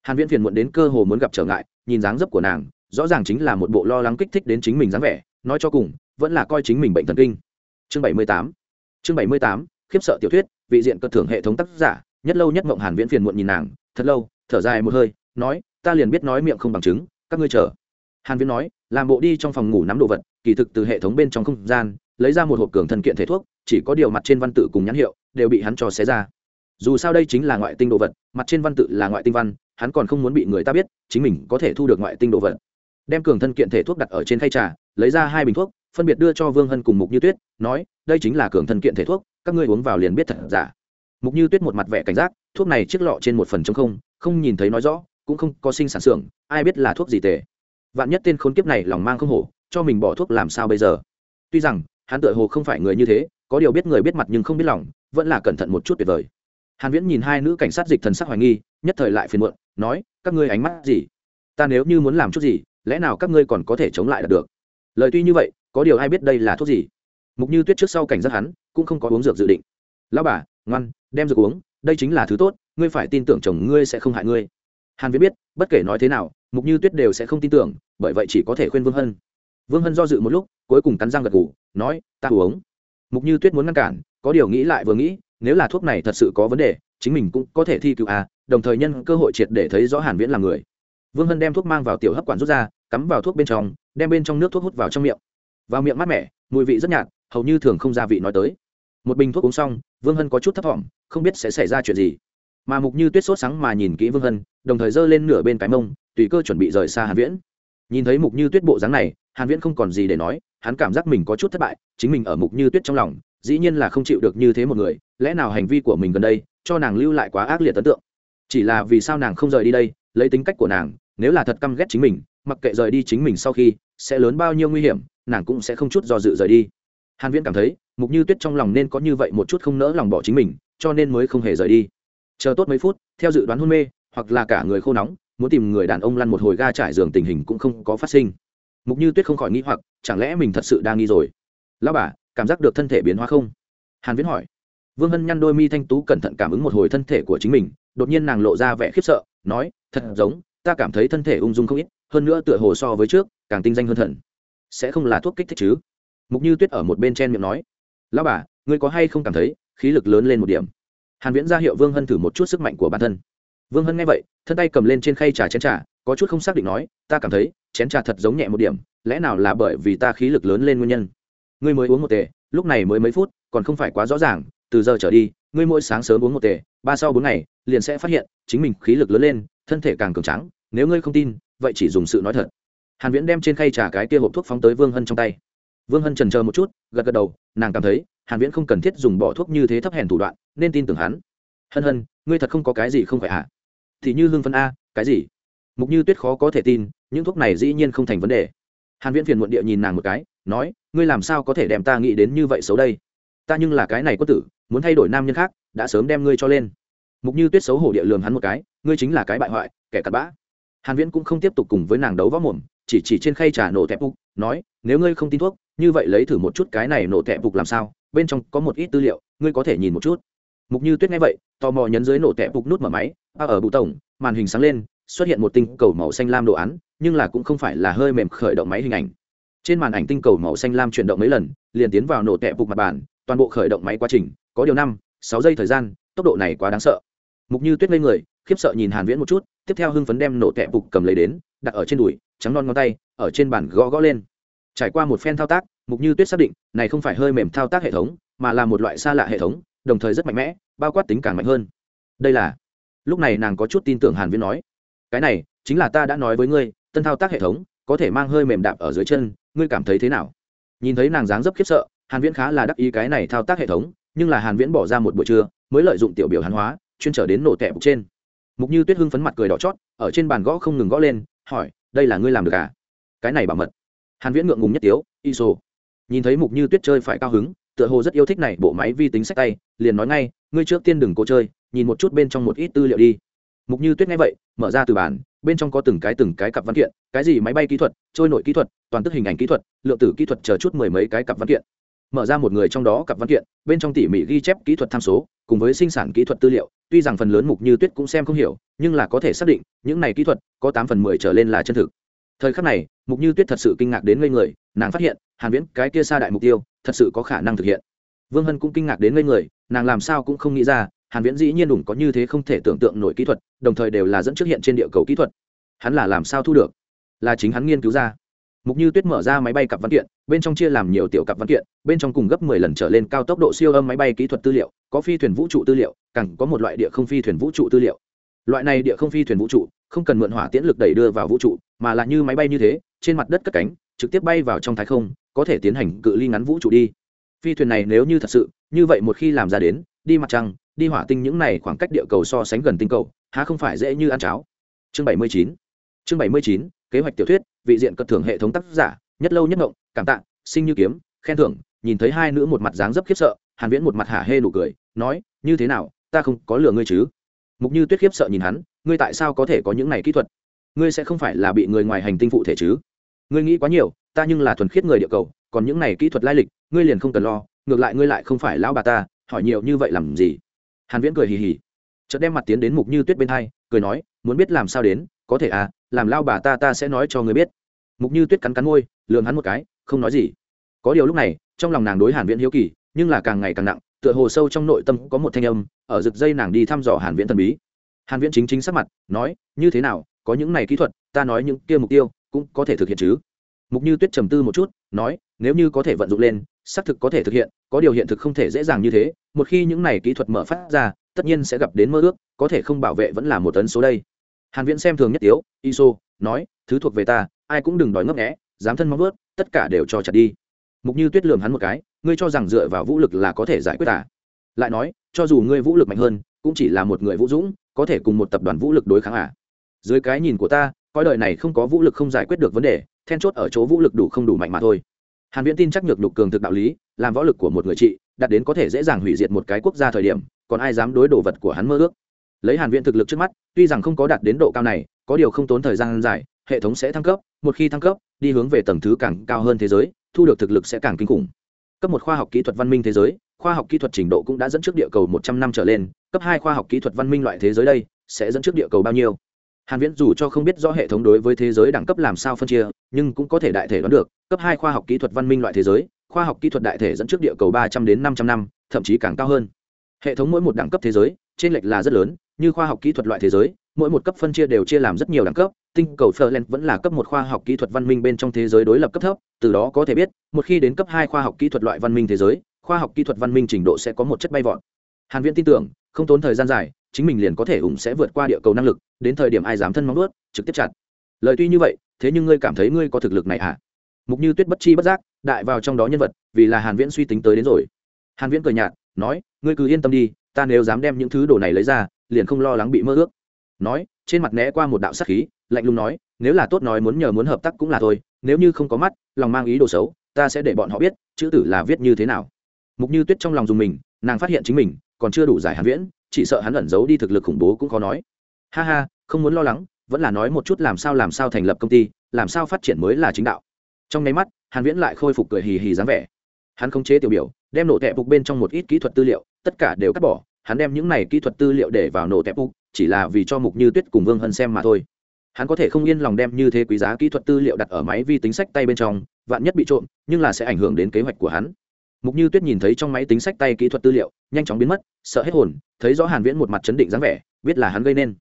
Hàn viễn phiền muộn đến cơ hồ muốn gặp trở ngại, nhìn dáng dấp của nàng rõ ràng chính là một bộ lo lắng kích thích đến chính mình dáng vẻ, nói cho cùng, vẫn là coi chính mình bệnh thần kinh. Chương 78 chương 78 khiếp sợ tiểu thuyết, vị diện cơ thưởng hệ thống tác giả, nhất lâu nhất mộng hàn viễn phiền muộn nhìn nàng, thật lâu, thở dài một hơi, nói, ta liền biết nói miệng không bằng chứng, các ngươi chờ. Hàn viễn nói, làm bộ đi trong phòng ngủ nắm đồ vật, kỳ thực từ hệ thống bên trong không gian, lấy ra một hộp cường thần kiện thể thuốc, chỉ có điều mặt trên văn tự cùng nhãn hiệu, đều bị hắn cho xé ra. Dù sao đây chính là ngoại tinh đồ vật, mặt trên văn tự là ngoại tinh văn, hắn còn không muốn bị người ta biết, chính mình có thể thu được ngoại tinh đồ vật đem cường thân kiện thể thuốc đặt ở trên khay trà, lấy ra hai bình thuốc, phân biệt đưa cho vương hân cùng mục như tuyết, nói, đây chính là cường thân kiện thể thuốc, các ngươi uống vào liền biết thật giả. Mục như tuyết một mặt vẻ cảnh giác, thuốc này chiếc lọ trên một phần trong không không nhìn thấy nói rõ, cũng không có sinh sản xưởng, ai biết là thuốc gì tệ. Vạn nhất tên khốn kiếp này lòng mang không hổ, cho mình bỏ thuốc làm sao bây giờ? Tuy rằng, hắn tựa hồ không phải người như thế, có điều biết người biết mặt nhưng không biết lòng, vẫn là cẩn thận một chút tuyệt vời. Hàn viễn nhìn hai nữ cảnh sát dịch thần sắc hoài nghi, nhất thời lại phiền muộn, nói, các ngươi ánh mắt gì? Ta nếu như muốn làm chút gì lẽ nào các ngươi còn có thể chống lại được? Lời tuy như vậy, có điều ai biết đây là thuốc gì? Mục như tuyết trước sau cảnh giác hắn, cũng không có uống dược dự định. Lão bà, ngoan, đem dược uống, đây chính là thứ tốt, ngươi phải tin tưởng chồng ngươi sẽ không hại ngươi. Hàn viễn biết, bất kể nói thế nào, mục như tuyết đều sẽ không tin tưởng, bởi vậy chỉ có thể khuyên vương hân. Vương hân do dự một lúc, cuối cùng cắn răng gật gù, nói, ta uống. Mục như tuyết muốn ngăn cản, có điều nghĩ lại vừa nghĩ, nếu là thuốc này thật sự có vấn đề, chính mình cũng có thể thi cứu à đồng thời nhân cơ hội triệt để thấy rõ hàn viễn là người vương hân đem thuốc mang vào tiểu hấp quản rút ra, cắm vào thuốc bên trong, đem bên trong nước thuốc hút vào trong miệng. Vào miệng mát mẻ, mùi vị rất nhạt, hầu như thường không gia vị nói tới. Một bình thuốc uống xong, vương hân có chút thấp thỏm, không biết sẽ xảy ra chuyện gì. Mà mục như tuyết sốt sáng mà nhìn kỹ vương hân, đồng thời giơ lên nửa bên cái mông, tùy cơ chuẩn bị rời xa hàn viễn. Nhìn thấy mục như tuyết bộ dáng này, hàn viễn không còn gì để nói, hắn cảm giác mình có chút thất bại, chính mình ở mục như tuyết trong lòng, dĩ nhiên là không chịu được như thế một người, lẽ nào hành vi của mình gần đây, cho nàng lưu lại quá ác liệt ấn tượng. Chỉ là vì sao nàng không rời đi đây, lấy tính cách của nàng nếu là thật căm ghét chính mình, mặc kệ rời đi chính mình sau khi, sẽ lớn bao nhiêu nguy hiểm, nàng cũng sẽ không chút do dự rời đi. Hàn viễn cảm thấy, mục như tuyết trong lòng nên có như vậy một chút không nỡ lòng bỏ chính mình, cho nên mới không hề rời đi. Chờ tốt mấy phút, theo dự đoán hôn mê, hoặc là cả người khô nóng, muốn tìm người đàn ông lăn một hồi ga trải giường tình hình cũng không có phát sinh. Mục như tuyết không khỏi nghĩ hoặc, chẳng lẽ mình thật sự đang nghi rồi? Lão bà, cảm giác được thân thể biến hóa không? Hàn viễn hỏi. Vương hân nhăn đôi mi thanh tú cẩn thận cảm ứng một hồi thân thể của chính mình, đột nhiên nàng lộ ra vẻ khiếp sợ, nói, thật giống ta cảm thấy thân thể ung dung không ít, hơn nữa tựa hồ so với trước, càng tinh danh hơn thần. Sẽ không là thuốc kích thích chứ? Mục như tuyết ở một bên chen miệng nói. Lão bà, ngươi có hay không cảm thấy khí lực lớn lên một điểm? Hàn viễn ra hiệu vương hân thử một chút sức mạnh của bản thân. Vương hân nghe vậy, thân tay cầm lên trên khay trà chén trà, có chút không xác định nói, ta cảm thấy chén trà thật giống nhẹ một điểm, lẽ nào là bởi vì ta khí lực lớn lên nguyên nhân? Ngươi mới uống một tề, lúc này mới mấy phút, còn không phải quá rõ ràng, từ giờ trở đi, ngươi mỗi sáng sớm uống một tề ba sau bốn ngày, liền sẽ phát hiện, chính mình khí lực lớn lên, thân thể càng cường trắng nếu ngươi không tin, vậy chỉ dùng sự nói thật. Hàn viễn đem trên khay trà cái kia hộp thuốc phóng tới vương hân trong tay. Vương hân trần chờ một chút, gật gật đầu, nàng cảm thấy, hàn viễn không cần thiết dùng bỏ thuốc như thế thấp hèn thủ đoạn, nên tin tưởng hắn. Hân hân, ngươi thật không có cái gì không phải ạ? À? thì như hương phân a, cái gì? Mục như tuyết khó có thể tin, những thuốc này dĩ nhiên không thành vấn đề. Hàn viễn phiền muộn địa nhìn nàng một cái, nói, ngươi làm sao có thể đem ta nghĩ đến như vậy xấu đây? Ta nhưng là cái này có tử, muốn thay đổi nam nhân khác đã sớm đem ngươi cho lên. Mục như tuyết xấu hổ địa lườm hắn một cái, ngươi chính là cái bại hoại, kẻ cặn bã. Hàn viễn cũng không tiếp tục cùng với nàng đấu võ mồm, chỉ chỉ trên khay trà nổ tẹp phục nói, nếu ngươi không tin thuốc, như vậy lấy thử một chút cái này nổ tẹp phục làm sao? Bên trong có một ít tư liệu, ngươi có thể nhìn một chút. Mục như tuyết nghe vậy, tò mò nhấn dưới nổ tẹp phục nút mở máy, a, ở bụ tổng, màn hình sáng lên, xuất hiện một tinh cầu màu xanh lam đồ án, nhưng là cũng không phải là hơi mềm khởi động máy hình ảnh. Trên màn ảnh tinh cầu màu xanh lam chuyển động mấy lần, liền tiến vào nổ tẹp phục mặt bàn, toàn bộ khởi động máy quá trình, có điều năm sáu giây thời gian, tốc độ này quá đáng sợ. Mục như tuyết ngây người, khiếp sợ nhìn hàn viễn một chút, tiếp theo hưng phấn đem nổ tẹp phục cầm lấy đến, đặt ở trên đùi, trắng non ngón tay, ở trên bàn gõ gõ lên. Trải qua một phen thao tác, mục như tuyết xác định, này không phải hơi mềm thao tác hệ thống, mà là một loại xa lạ hệ thống, đồng thời rất mạnh mẽ, bao quát tính càng mạnh hơn. Đây là, lúc này nàng có chút tin tưởng hàn viễn nói, cái này, chính là ta đã nói với ngươi, tân thao tác hệ thống, có thể mang hơi mềm đạp ở dưới chân, ngươi cảm thấy thế nào? Nhìn thấy nàng dáng dấp khiếp sợ, hàn viễn khá là đắc ý cái này thao tác hệ thống nhưng là hàn viễn bỏ ra một buổi trưa, mới lợi dụng tiểu biểu hàn hóa, chuyên trở đến nổ tẹp trên. Mục như tuyết hưng phấn mặt cười đỏ chót, ở trên bàn gõ không ngừng gõ lên, hỏi, đây là ngươi làm được à? Cái này bảo mật. Hàn viễn ngượng ngùng nhất tiếu iso nhìn thấy mục như tuyết chơi phải cao hứng, tựa hồ rất yêu thích này bộ máy vi tính sách tay, liền nói ngay, ngươi trước tiên đừng cố chơi, nhìn một chút bên trong một ít tư liệu đi. Mục như tuyết nghe vậy, mở ra từ bản, bên trong có từng cái từng cái cặp văn kiện, cái gì máy bay kỹ thuật, trôi nổi kỹ thuật, toàn tức hình ảnh kỹ thuật, lượng tử kỹ thuật chờ chút mười mấy cái cặp văn kiện mở ra một người trong đó cặp văn kiện, bên trong tỉ mỉ ghi chép kỹ thuật tham số, cùng với sinh sản kỹ thuật tư liệu. Tuy rằng phần lớn mục như tuyết cũng xem không hiểu, nhưng là có thể xác định, những này kỹ thuật có tám phần mười trở lên là chân thực. Thời khắc này, mục như tuyết thật sự kinh ngạc đến ngây người, nàng phát hiện, hàn viễn, cái kia xa đại mục tiêu, thật sự có khả năng thực hiện. Vương hân cũng kinh ngạc đến ngây người, nàng làm sao cũng không nghĩ ra, hàn viễn dĩ nhiên đủ có như thế không thể tưởng tượng nổi kỹ thuật, đồng thời đều là dẫn trước hiện trên địa cầu kỹ thuật. Hắn là làm sao thu được? Là chính hắn nghiên cứu ra mục như tuyết mở ra máy bay cặp văn kiện, bên trong chia làm nhiều tiểu cặp văn kiện, bên trong cùng gấp 10 lần trở lên cao tốc độ siêu âm máy bay kỹ thuật tư liệu, có phi thuyền vũ trụ tư liệu, càng có một loại địa không phi thuyền vũ trụ tư liệu. Loại này địa không phi thuyền vũ trụ, không cần mượn hỏa tiễn lực đẩy đưa vào vũ trụ, mà là như máy bay như thế, trên mặt đất cất cánh, trực tiếp bay vào trong thái không, có thể tiến hành cự ly ngắn vũ trụ đi. Phi thuyền này nếu như thật sự, như vậy một khi làm ra đến, đi mặt trăng, đi hỏa tinh những này khoảng cách địa cầu so sánh gần tinh cầu, há không phải dễ như ăn cháo. Chương 79 chương 79 kế hoạch tiểu thuyết vị diện cất thưởng hệ thống tác giả, nhất lâu nhất ngộng, cảm tạ, sinh như kiếm, khen thưởng, nhìn thấy hai nữ một mặt dáng dấp khiếp sợ, hàn viễn một mặt hả hê nụ cười, nói, như thế nào, ta không có lừa ngươi chứ? Mục như tuyết khiếp sợ nhìn hắn, ngươi tại sao có thể có những này kỹ thuật? Ngươi sẽ không phải là bị người ngoài hành tinh phụ thể chứ? Ngươi nghĩ quá nhiều, ta nhưng là thuần khiết người địa cầu, còn những này kỹ thuật lai lịch, ngươi liền không cần lo, ngược lại ngươi lại không phải lão bà ta, hỏi nhiều như vậy làm gì? Hàn viễn cười hì hì. Chợt đem mặt tiến đến mục như tuyết bên hai, cười nói, muốn biết làm sao đến, có thể à làm lao bà ta ta sẽ nói cho ngươi biết. Mục như tuyết cắn cắn môi, lườm hắn một cái, không nói gì. Có điều lúc này, trong lòng nàng đối hàn viễn hiếu kỳ, nhưng là càng ngày càng nặng, tựa hồ sâu trong nội tâm có một thanh âm, ở rực dây nàng đi thăm dò hàn viễn thần bí. Hàn viễn chính chính sắc mặt, nói, như thế nào, có những này kỹ thuật, ta nói những kia mục tiêu, cũng có thể thực hiện chứ? Mục như tuyết trầm tư một chút, nói, nếu như có thể vận dụng lên, xác thực có thể thực hiện, có điều hiện thực không thể dễ dàng như thế. Một khi những này kỹ thuật mở phát ra, tất nhiên sẽ gặp đến mơ ước, có thể không bảo vệ vẫn là một tấn số đây hàn viễn xem thường nhất tiếu, iso, nói, thứ thuộc về ta, ai cũng đừng đòi ngấp nghé, dám thân mong vớt tất cả đều cho chặt đi. Mục như tuyết lườm hắn một cái, ngươi cho rằng dựa vào vũ lực là có thể giải quyết à lại nói, cho dù ngươi vũ lực mạnh hơn, cũng chỉ là một người vũ dũng, có thể cùng một tập đoàn vũ lực đối kháng à? Dưới cái nhìn của ta, coi đời này không có vũ lực không giải quyết được vấn đề, then chốt ở chỗ vũ lực đủ không đủ mạnh mà thôi. Hàn viễn tin chắc nhược nhục cường thực đạo lý, làm võ lực của một người trị, đạt đến có thể dễ dàng hủy diệt một cái quốc gia thời điểm, còn ai dám đối đồ vật của hắn mơ ước? Lấy hàn viện thực lực trước mắt, tuy rằng không có đạt đến độ cao này, có điều không tốn thời gian dài, hệ thống sẽ thăng cấp, một khi thăng cấp, đi hướng về tầng thứ càng cao hơn thế giới, thu được thực lực sẽ càng kinh khủng. Cấp một khoa học kỹ thuật văn minh thế giới, khoa học kỹ thuật trình độ cũng đã dẫn trước địa cầu một trăm năm trở lên, cấp hai khoa học kỹ thuật văn minh loại thế giới đây, sẽ dẫn trước địa cầu bao nhiêu? Hàn viễn dù cho không biết rõ hệ thống đối với thế giới đẳng cấp làm sao phân chia, nhưng cũng có thể đại thể đoán được, cấp hai khoa học kỹ thuật văn minh loại thế giới, khoa học kỹ thuật đại thể dẫn trước địa cầu ba trăm đến năm trăm năm, thậm chí càng cao hơn. Hệ thống mỗi một đẳng cấp thế giới trên lệch là rất lớn như khoa học kỹ thuật loại thế giới, mỗi một cấp phân chia đều chia làm rất nhiều đẳng cấp, tinh cầu Ferland vẫn là cấp một khoa học kỹ thuật văn minh bên trong thế giới đối lập cấp thấp, từ đó có thể biết, một khi đến cấp hai khoa học kỹ thuật loại văn minh thế giới, khoa học kỹ thuật văn minh trình độ sẽ có một chất bay vọt. Hàn viễn tin tưởng, không tốn thời gian dài, chính mình liền có thể ủng sẽ vượt qua địa cầu năng lực, đến thời điểm ai dám thân móng nuốt trực tiếp chặt. Lời tuy như vậy, thế nhưng ngươi cảm thấy ngươi có thực lực này à mục như tuyết bất chi bất giác, đại vào trong đó nhân vật, vì là hàn viễn suy tính tới đến rồi. Hàn viễn cười nhạt, nói, ngươi cứ yên tâm đi, ta nếu dám đem những thứ đồ này lấy ra liền không lo lắng bị mơ ước. Nói, trên mặt né qua một đạo sắc khí, lạnh lùng nói, nếu là tốt nói muốn nhờ muốn hợp tác cũng là thôi, nếu như không có mắt, lòng mang ý đồ xấu, ta sẽ để bọn họ biết, chữ tử là viết như thế nào. Mục như tuyết trong lòng dùng mình, nàng phát hiện chính mình, còn chưa đủ giải hàn viễn, chỉ sợ hắn ẩn giấu đi thực lực khủng bố cũng khó nói. Ha ha, không muốn lo lắng, vẫn là nói một chút làm sao làm sao thành lập công ty, làm sao phát triển mới là chính đạo. Trong nháy mắt, hàn viễn lại khôi phục cười hì hì dáng vẻ. Hắn không chế tiểu biểu, đem nổ tẹp phục bên trong một ít kỹ thuật tư liệu, tất cả đều cắt bỏ hắn đem những này kỹ thuật tư liệu để vào nổ tẹp phục chỉ là vì cho mục như tuyết cùng vương hân xem mà thôi. Hắn có thể không yên lòng đem như thế quý giá kỹ thuật tư liệu đặt ở máy vi tính sách tay bên trong, vạn nhất bị trộm, nhưng là sẽ ảnh hưởng đến kế hoạch của hắn. Mục như tuyết nhìn thấy trong máy tính sách tay kỹ thuật tư liệu, nhanh chóng biến mất, sợ hết hồn, thấy rõ hàn viễn một mặt chấn định dáng vẻ, biết là hắn gây nên.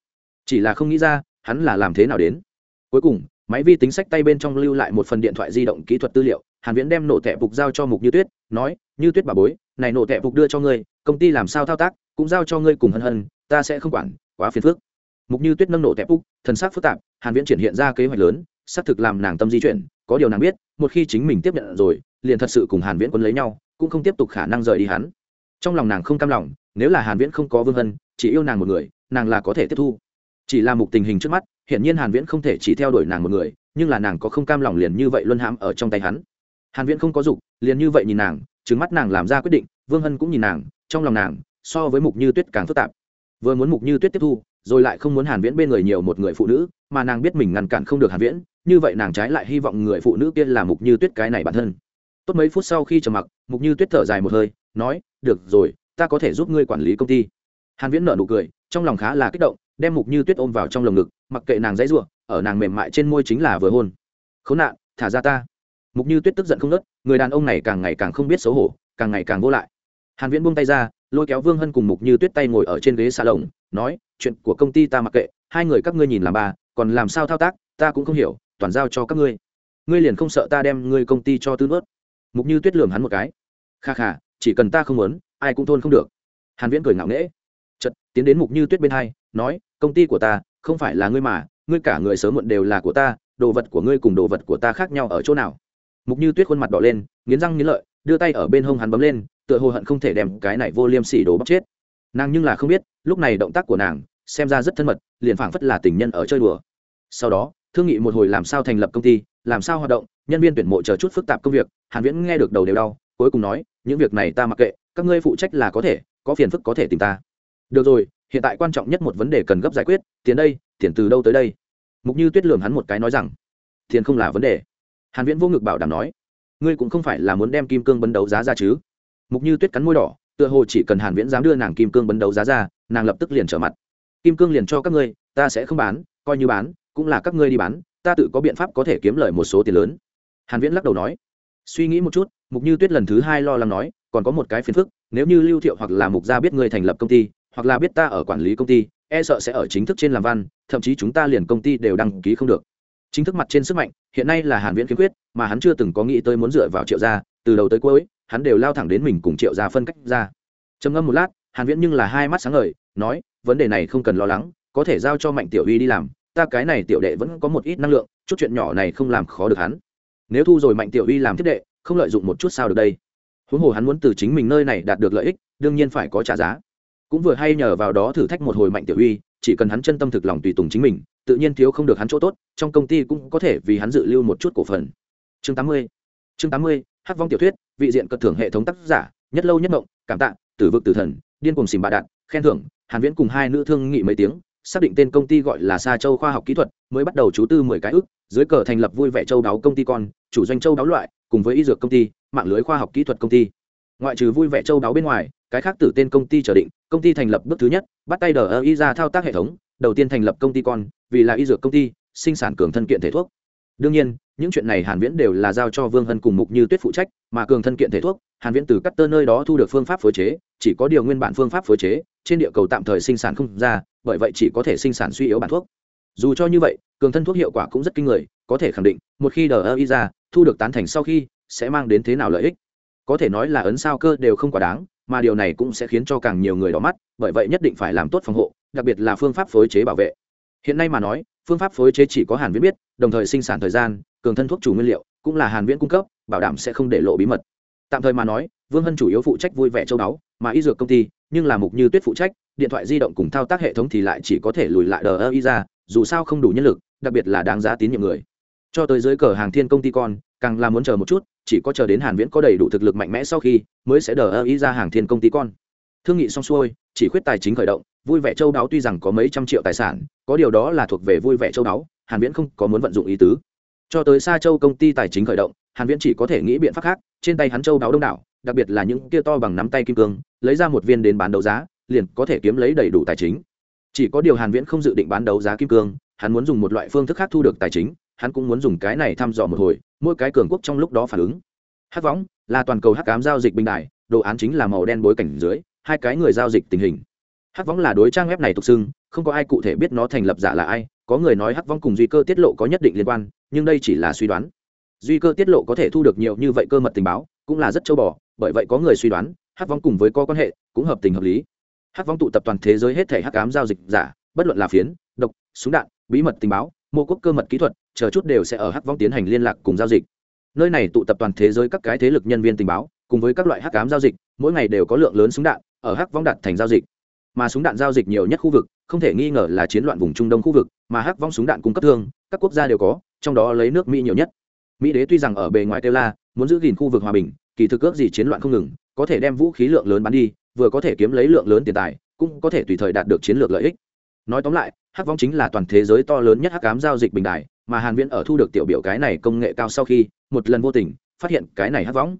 Chỉ là không nghĩ ra, hắn là làm thế nào đến. Cuối cùng, máy vi tính sách tay bên trong lưu lại một phần điện thoại di động kỹ thuật tư liệu, hàn viễn đem nổ tẹp phục giao cho mục như tuyết, nói, như tuyết bà bối, này nổ tẹp phục đưa cho ngươi, công ty làm sao thao tác cũng giao cho ngươi cùng hân hân ta sẽ không quản quá phiền phức. Mục như tuyết nâng nổ tẹp úc, thần sắc phức tạp hàn viễn triển hiện ra kế hoạch lớn xác thực làm nàng tâm di chuyển có điều nàng biết một khi chính mình tiếp nhận rồi liền thật sự cùng hàn viễn quân lấy nhau cũng không tiếp tục khả năng rời đi hắn. Trong lòng nàng không cam lòng nếu là hàn viễn không có vương hân chỉ yêu nàng một người nàng là có thể tiếp thu. Chỉ là mục tình hình trước mắt hiện nhiên hàn viễn không thể chỉ theo đuổi nàng một người nhưng là nàng có không cam lòng liền như vậy luân hãm ở trong tay hắn. Hàn viễn không có dục liền như vậy nhìn nàng trừng mắt nàng làm ra quyết định vương hân cũng nhìn nàng trong lòng nàng so với mục như tuyết càng phức tạp. Vừa muốn mục như tuyết tiếp thu, rồi lại không muốn hàn viễn bên người nhiều một người phụ nữ, mà nàng biết mình ngăn cản không được hàn viễn, như vậy nàng trái lại hy vọng người phụ nữ kia là mục như tuyết cái này bản thân. Tốt mấy phút sau khi trầm mặc, mục như tuyết thở dài một hơi, nói, được rồi, ta có thể giúp ngươi quản lý công ty. Hàn viễn nở nụ cười, trong lòng khá là kích động, đem mục như tuyết ôm vào trong lồng ngực, mặc kệ nàng dãy rủa, ở nàng mềm mại trên môi chính là vừa hôn. Khốn nạn, thả ra ta. Mục như tuyết tức giận không nớt người đàn ông này càng ngày càng không biết xấu hổ, càng ngày càng vô lại. Hàn viễn buông tay ra lôi kéo vương hân cùng mục như tuyết tay ngồi ở trên ghế xa lồng nói, chuyện của công ty ta mặc kệ, hai người các ngươi nhìn làm bà còn làm sao thao tác, ta cũng không hiểu, toàn giao cho các ngươi. Ngươi liền không sợ ta đem ngươi công ty cho tư nuốt? Mục như tuyết lườm hắn một cái. Kha kha, chỉ cần ta không muốn, ai cũng thôn không được. Hàn viễn cười ngạo nghễ. Chợt, tiến đến mục như tuyết bên hai, nói, công ty của ta, không phải là ngươi mà, ngươi cả người sớm muộn đều là của ta, đồ vật của ngươi cùng đồ vật của ta khác nhau ở chỗ nào? Mục như tuyết khuôn mặt đỏ lên, nghiến răng nghiến lợi đưa tay ở bên hông hắn bấm lên, tựa hồ hận không thể đem cái này vô liêm sỉ đồ bóc chết. Nàng nhưng là không biết, lúc này động tác của nàng, xem ra rất thân mật, liền phảng phất là tình nhân ở chơi đùa. Sau đó, thương nghị một hồi làm sao thành lập công ty, làm sao hoạt động, nhân viên tuyển mộ chờ chút phức tạp công việc, hàn viễn nghe được đầu đều đau, cuối cùng nói, những việc này ta mặc kệ, các ngươi phụ trách là có thể, có phiền phức có thể tìm ta. Được rồi, hiện tại quan trọng nhất một vấn đề cần gấp giải quyết, tiền đây, tiền từ đâu tới đây? Mục như tuyết lườm hắn một cái nói rằng, tiền không là vấn đề. Hàn viễn vô ngực bảo đảm nói ngươi cũng không phải là muốn đem kim cương bấn đấu giá ra chứ? Mục như tuyết cắn môi đỏ, tựa hồ chỉ cần hàn viễn dám đưa nàng kim cương bấn đấu giá ra, nàng lập tức liền trở mặt. Kim cương liền cho các ngươi, ta sẽ không bán, coi như bán, cũng là các ngươi đi bán, ta tự có biện pháp có thể kiếm lời một số tiền lớn. Hàn viễn lắc đầu nói. Suy nghĩ một chút, mục như tuyết lần thứ hai lo lắng nói, còn có một cái phiền phức, nếu như lưu thiệu hoặc là mục gia biết ngươi thành lập công ty, hoặc là biết ta ở quản lý công ty e sợ sẽ ở chính thức trên làm văn, thậm chí chúng ta liền công ty đều đăng ký không được chính thức mặt trên sức mạnh, hiện nay là hàn viễn khiếm khuyết, mà hắn chưa từng có nghĩ tới muốn dựa vào triệu gia, từ đầu tới cuối, hắn đều lao thẳng đến mình cùng triệu gia phân cách ra. Trầm ngâm một lát, hàn viễn nhưng là hai mắt sáng ngời, nói, vấn đề này không cần lo lắng, có thể giao cho mạnh tiểu uy đi làm, ta cái này tiểu đệ vẫn có một ít năng lượng, chút chuyện nhỏ này không làm khó được hắn. Nếu thu rồi mạnh tiểu uy làm thiết đệ, không lợi dụng một chút sao được đây? Huống hồ hắn muốn từ chính mình nơi này đạt được lợi ích, đương nhiên phải có trả giá. Cũng vừa hay nhờ vào đó thử thách một hồi mạnh tiểu uy, chỉ cần hắn chân tâm thực lòng tùy tùng chính mình tự nhiên thiếu không được hắn chỗ tốt, trong công ty cũng có thể vì hắn dự lưu một chút cổ phần. Chương 80 chương 80 hắc vong tiểu thuyết, vị diện cật thưởng hệ thống tác giả, nhất lâu nhất mộng cảm tạ, tử vực tử thần, điên cùng xìm bạ đạn khen thưởng, hàn viễn cùng hai nữ thương nghị mấy tiếng, xác định tên công ty gọi là sa châu khoa học kỹ thuật, mới bắt đầu chú tư mười cái ước, dưới cờ thành lập vui vẻ châu đáo công ty con, chủ doanh châu đáo loại, cùng với y dược công ty, mạng lưới khoa học kỹ thuật công ty. Ngoại trừ vui vẻ châu đáo bên ngoài, cái khác tử tên công ty chờ định, công ty thành lập bước thứ nhất, bắt tay đờ y ra thao tác hệ thống, đầu tiên thành lập công ty con vì là y dược công ty, sinh sản cường thân kiện thể thuốc. Đương nhiên, những chuyện này hàn viễn đều là giao cho vương hân cùng mục như tuyết phụ trách, mà cường thân kiện thể thuốc, hàn viễn từ cắt tơ nơi đó thu được phương pháp phối chế, chỉ có điều nguyên bản phương pháp phối chế, trên địa cầu tạm thời sinh sản không ra, bởi vậy chỉ có thể sinh sản suy yếu bản thuốc. Dù cho như vậy, cường thân thuốc hiệu quả cũng rất kinh người, có thể khẳng định, một khi đờ y ra, thu được tán thành sau khi, sẽ mang đến thế nào lợi ích? Có thể nói là ấn sao cơ đều không quá đáng, mà điều này cũng sẽ khiến cho càng nhiều người đỏ mắt, bởi vậy nhất định phải làm tốt phòng hộ, đặc biệt là phương pháp phối chế bảo vệ hiện nay mà nói, phương pháp phối chế chỉ có hàn viễn biết, đồng thời sinh sản thời gian, cường thân thuốc chủ nguyên liệu, cũng là hàn viễn cung cấp, bảo đảm sẽ không để lộ bí mật. Tạm thời mà nói, vương hân chủ yếu phụ trách vui vẻ châu đáo mà y dược công ty, nhưng là mục như tuyết phụ trách, điện thoại di động cùng thao tác hệ thống thì lại chỉ có thể lùi lại đờ ơ y ra, dù sao không đủ nhân lực, đặc biệt là đáng giá tín nhiệm người. Cho tới dưới cờ hàng thiên công ty con, càng là muốn chờ một chút, chỉ có chờ đến hàn viễn có đầy đủ thực lực mạnh mẽ sau khi, mới sẽ đờ ơ ý ra hàng thiên công ty con. Thương nghị xong xuôi, chỉ khuyết tài chính khởi động, vui vẻ châu đáo tuy rằng có mấy trăm triệu tài sản có điều đó là thuộc về vui vẻ châu đáo hàn viễn không có muốn vận dụng ý tứ. Cho tới xa châu công ty tài chính khởi động, hàn viễn chỉ có thể nghĩ biện pháp khác, trên tay hắn châu đáo đông đảo, đặc biệt là những kia to bằng nắm tay kim cương, lấy ra một viên đến bán đấu giá, liền có thể kiếm lấy đầy đủ tài chính. Chỉ có điều hàn viễn không dự định bán đấu giá kim cương, hắn muốn dùng một loại phương thức khác thu được tài chính, hắn cũng muốn dùng cái này thăm dò một hồi, mỗi cái cường quốc trong lúc đó phản ứng. Hắc võng là toàn cầu hắc cám giao dịch bình đại đồ án chính là màu đen bối cảnh dưới, hai cái người giao dịch tình hình hắc võng là đối trang web này tục xưng, không có ai cụ thể biết nó thành lập giả là ai, có người nói hắc võng cùng duy cơ tiết lộ có nhất định liên quan, nhưng đây chỉ là suy đoán. Duy cơ tiết lộ có thể thu được nhiều như vậy cơ mật tình báo, cũng là rất châu bò, bởi vậy có người suy đoán, hắc võng cùng với có quan hệ, cũng hợp tình hợp lý. Hắc võng tụ tập toàn thế giới hết thể hắc ám giao dịch giả, bất luận là phiến, độc, súng đạn, bí mật tình báo, mô quốc cơ mật kỹ thuật, chờ chút đều sẽ ở hắc vong tiến hành liên lạc cùng giao dịch. Nơi này tụ tập toàn thế giới các cái thế lực nhân viên tình báo, cùng với các loại hắc cám giao dịch, mỗi ngày đều có lượng lớn súng đạn, ở hắc vong đạt thành giao dịch mà súng đạn giao dịch nhiều nhất khu vực không thể nghi ngờ là chiến loạn vùng trung đông khu vực mà hắc vong súng đạn cung cấp thương các quốc gia đều có trong đó lấy nước mỹ nhiều nhất. Mỹ đế tuy rằng ở bề ngoài têu la muốn giữ gìn khu vực hòa bình kỳ thực ước gì chiến loạn không ngừng có thể đem vũ khí lượng lớn bán đi vừa có thể kiếm lấy lượng lớn tiền tài cũng có thể tùy thời đạt được chiến lược lợi ích. Nói tóm lại hắc vong chính là toàn thế giới to lớn nhất hắc cám giao dịch bình đại mà hàn viễn ở thu được tiểu biểu cái này công nghệ cao sau khi một lần vô tình phát hiện cái này hắc vong,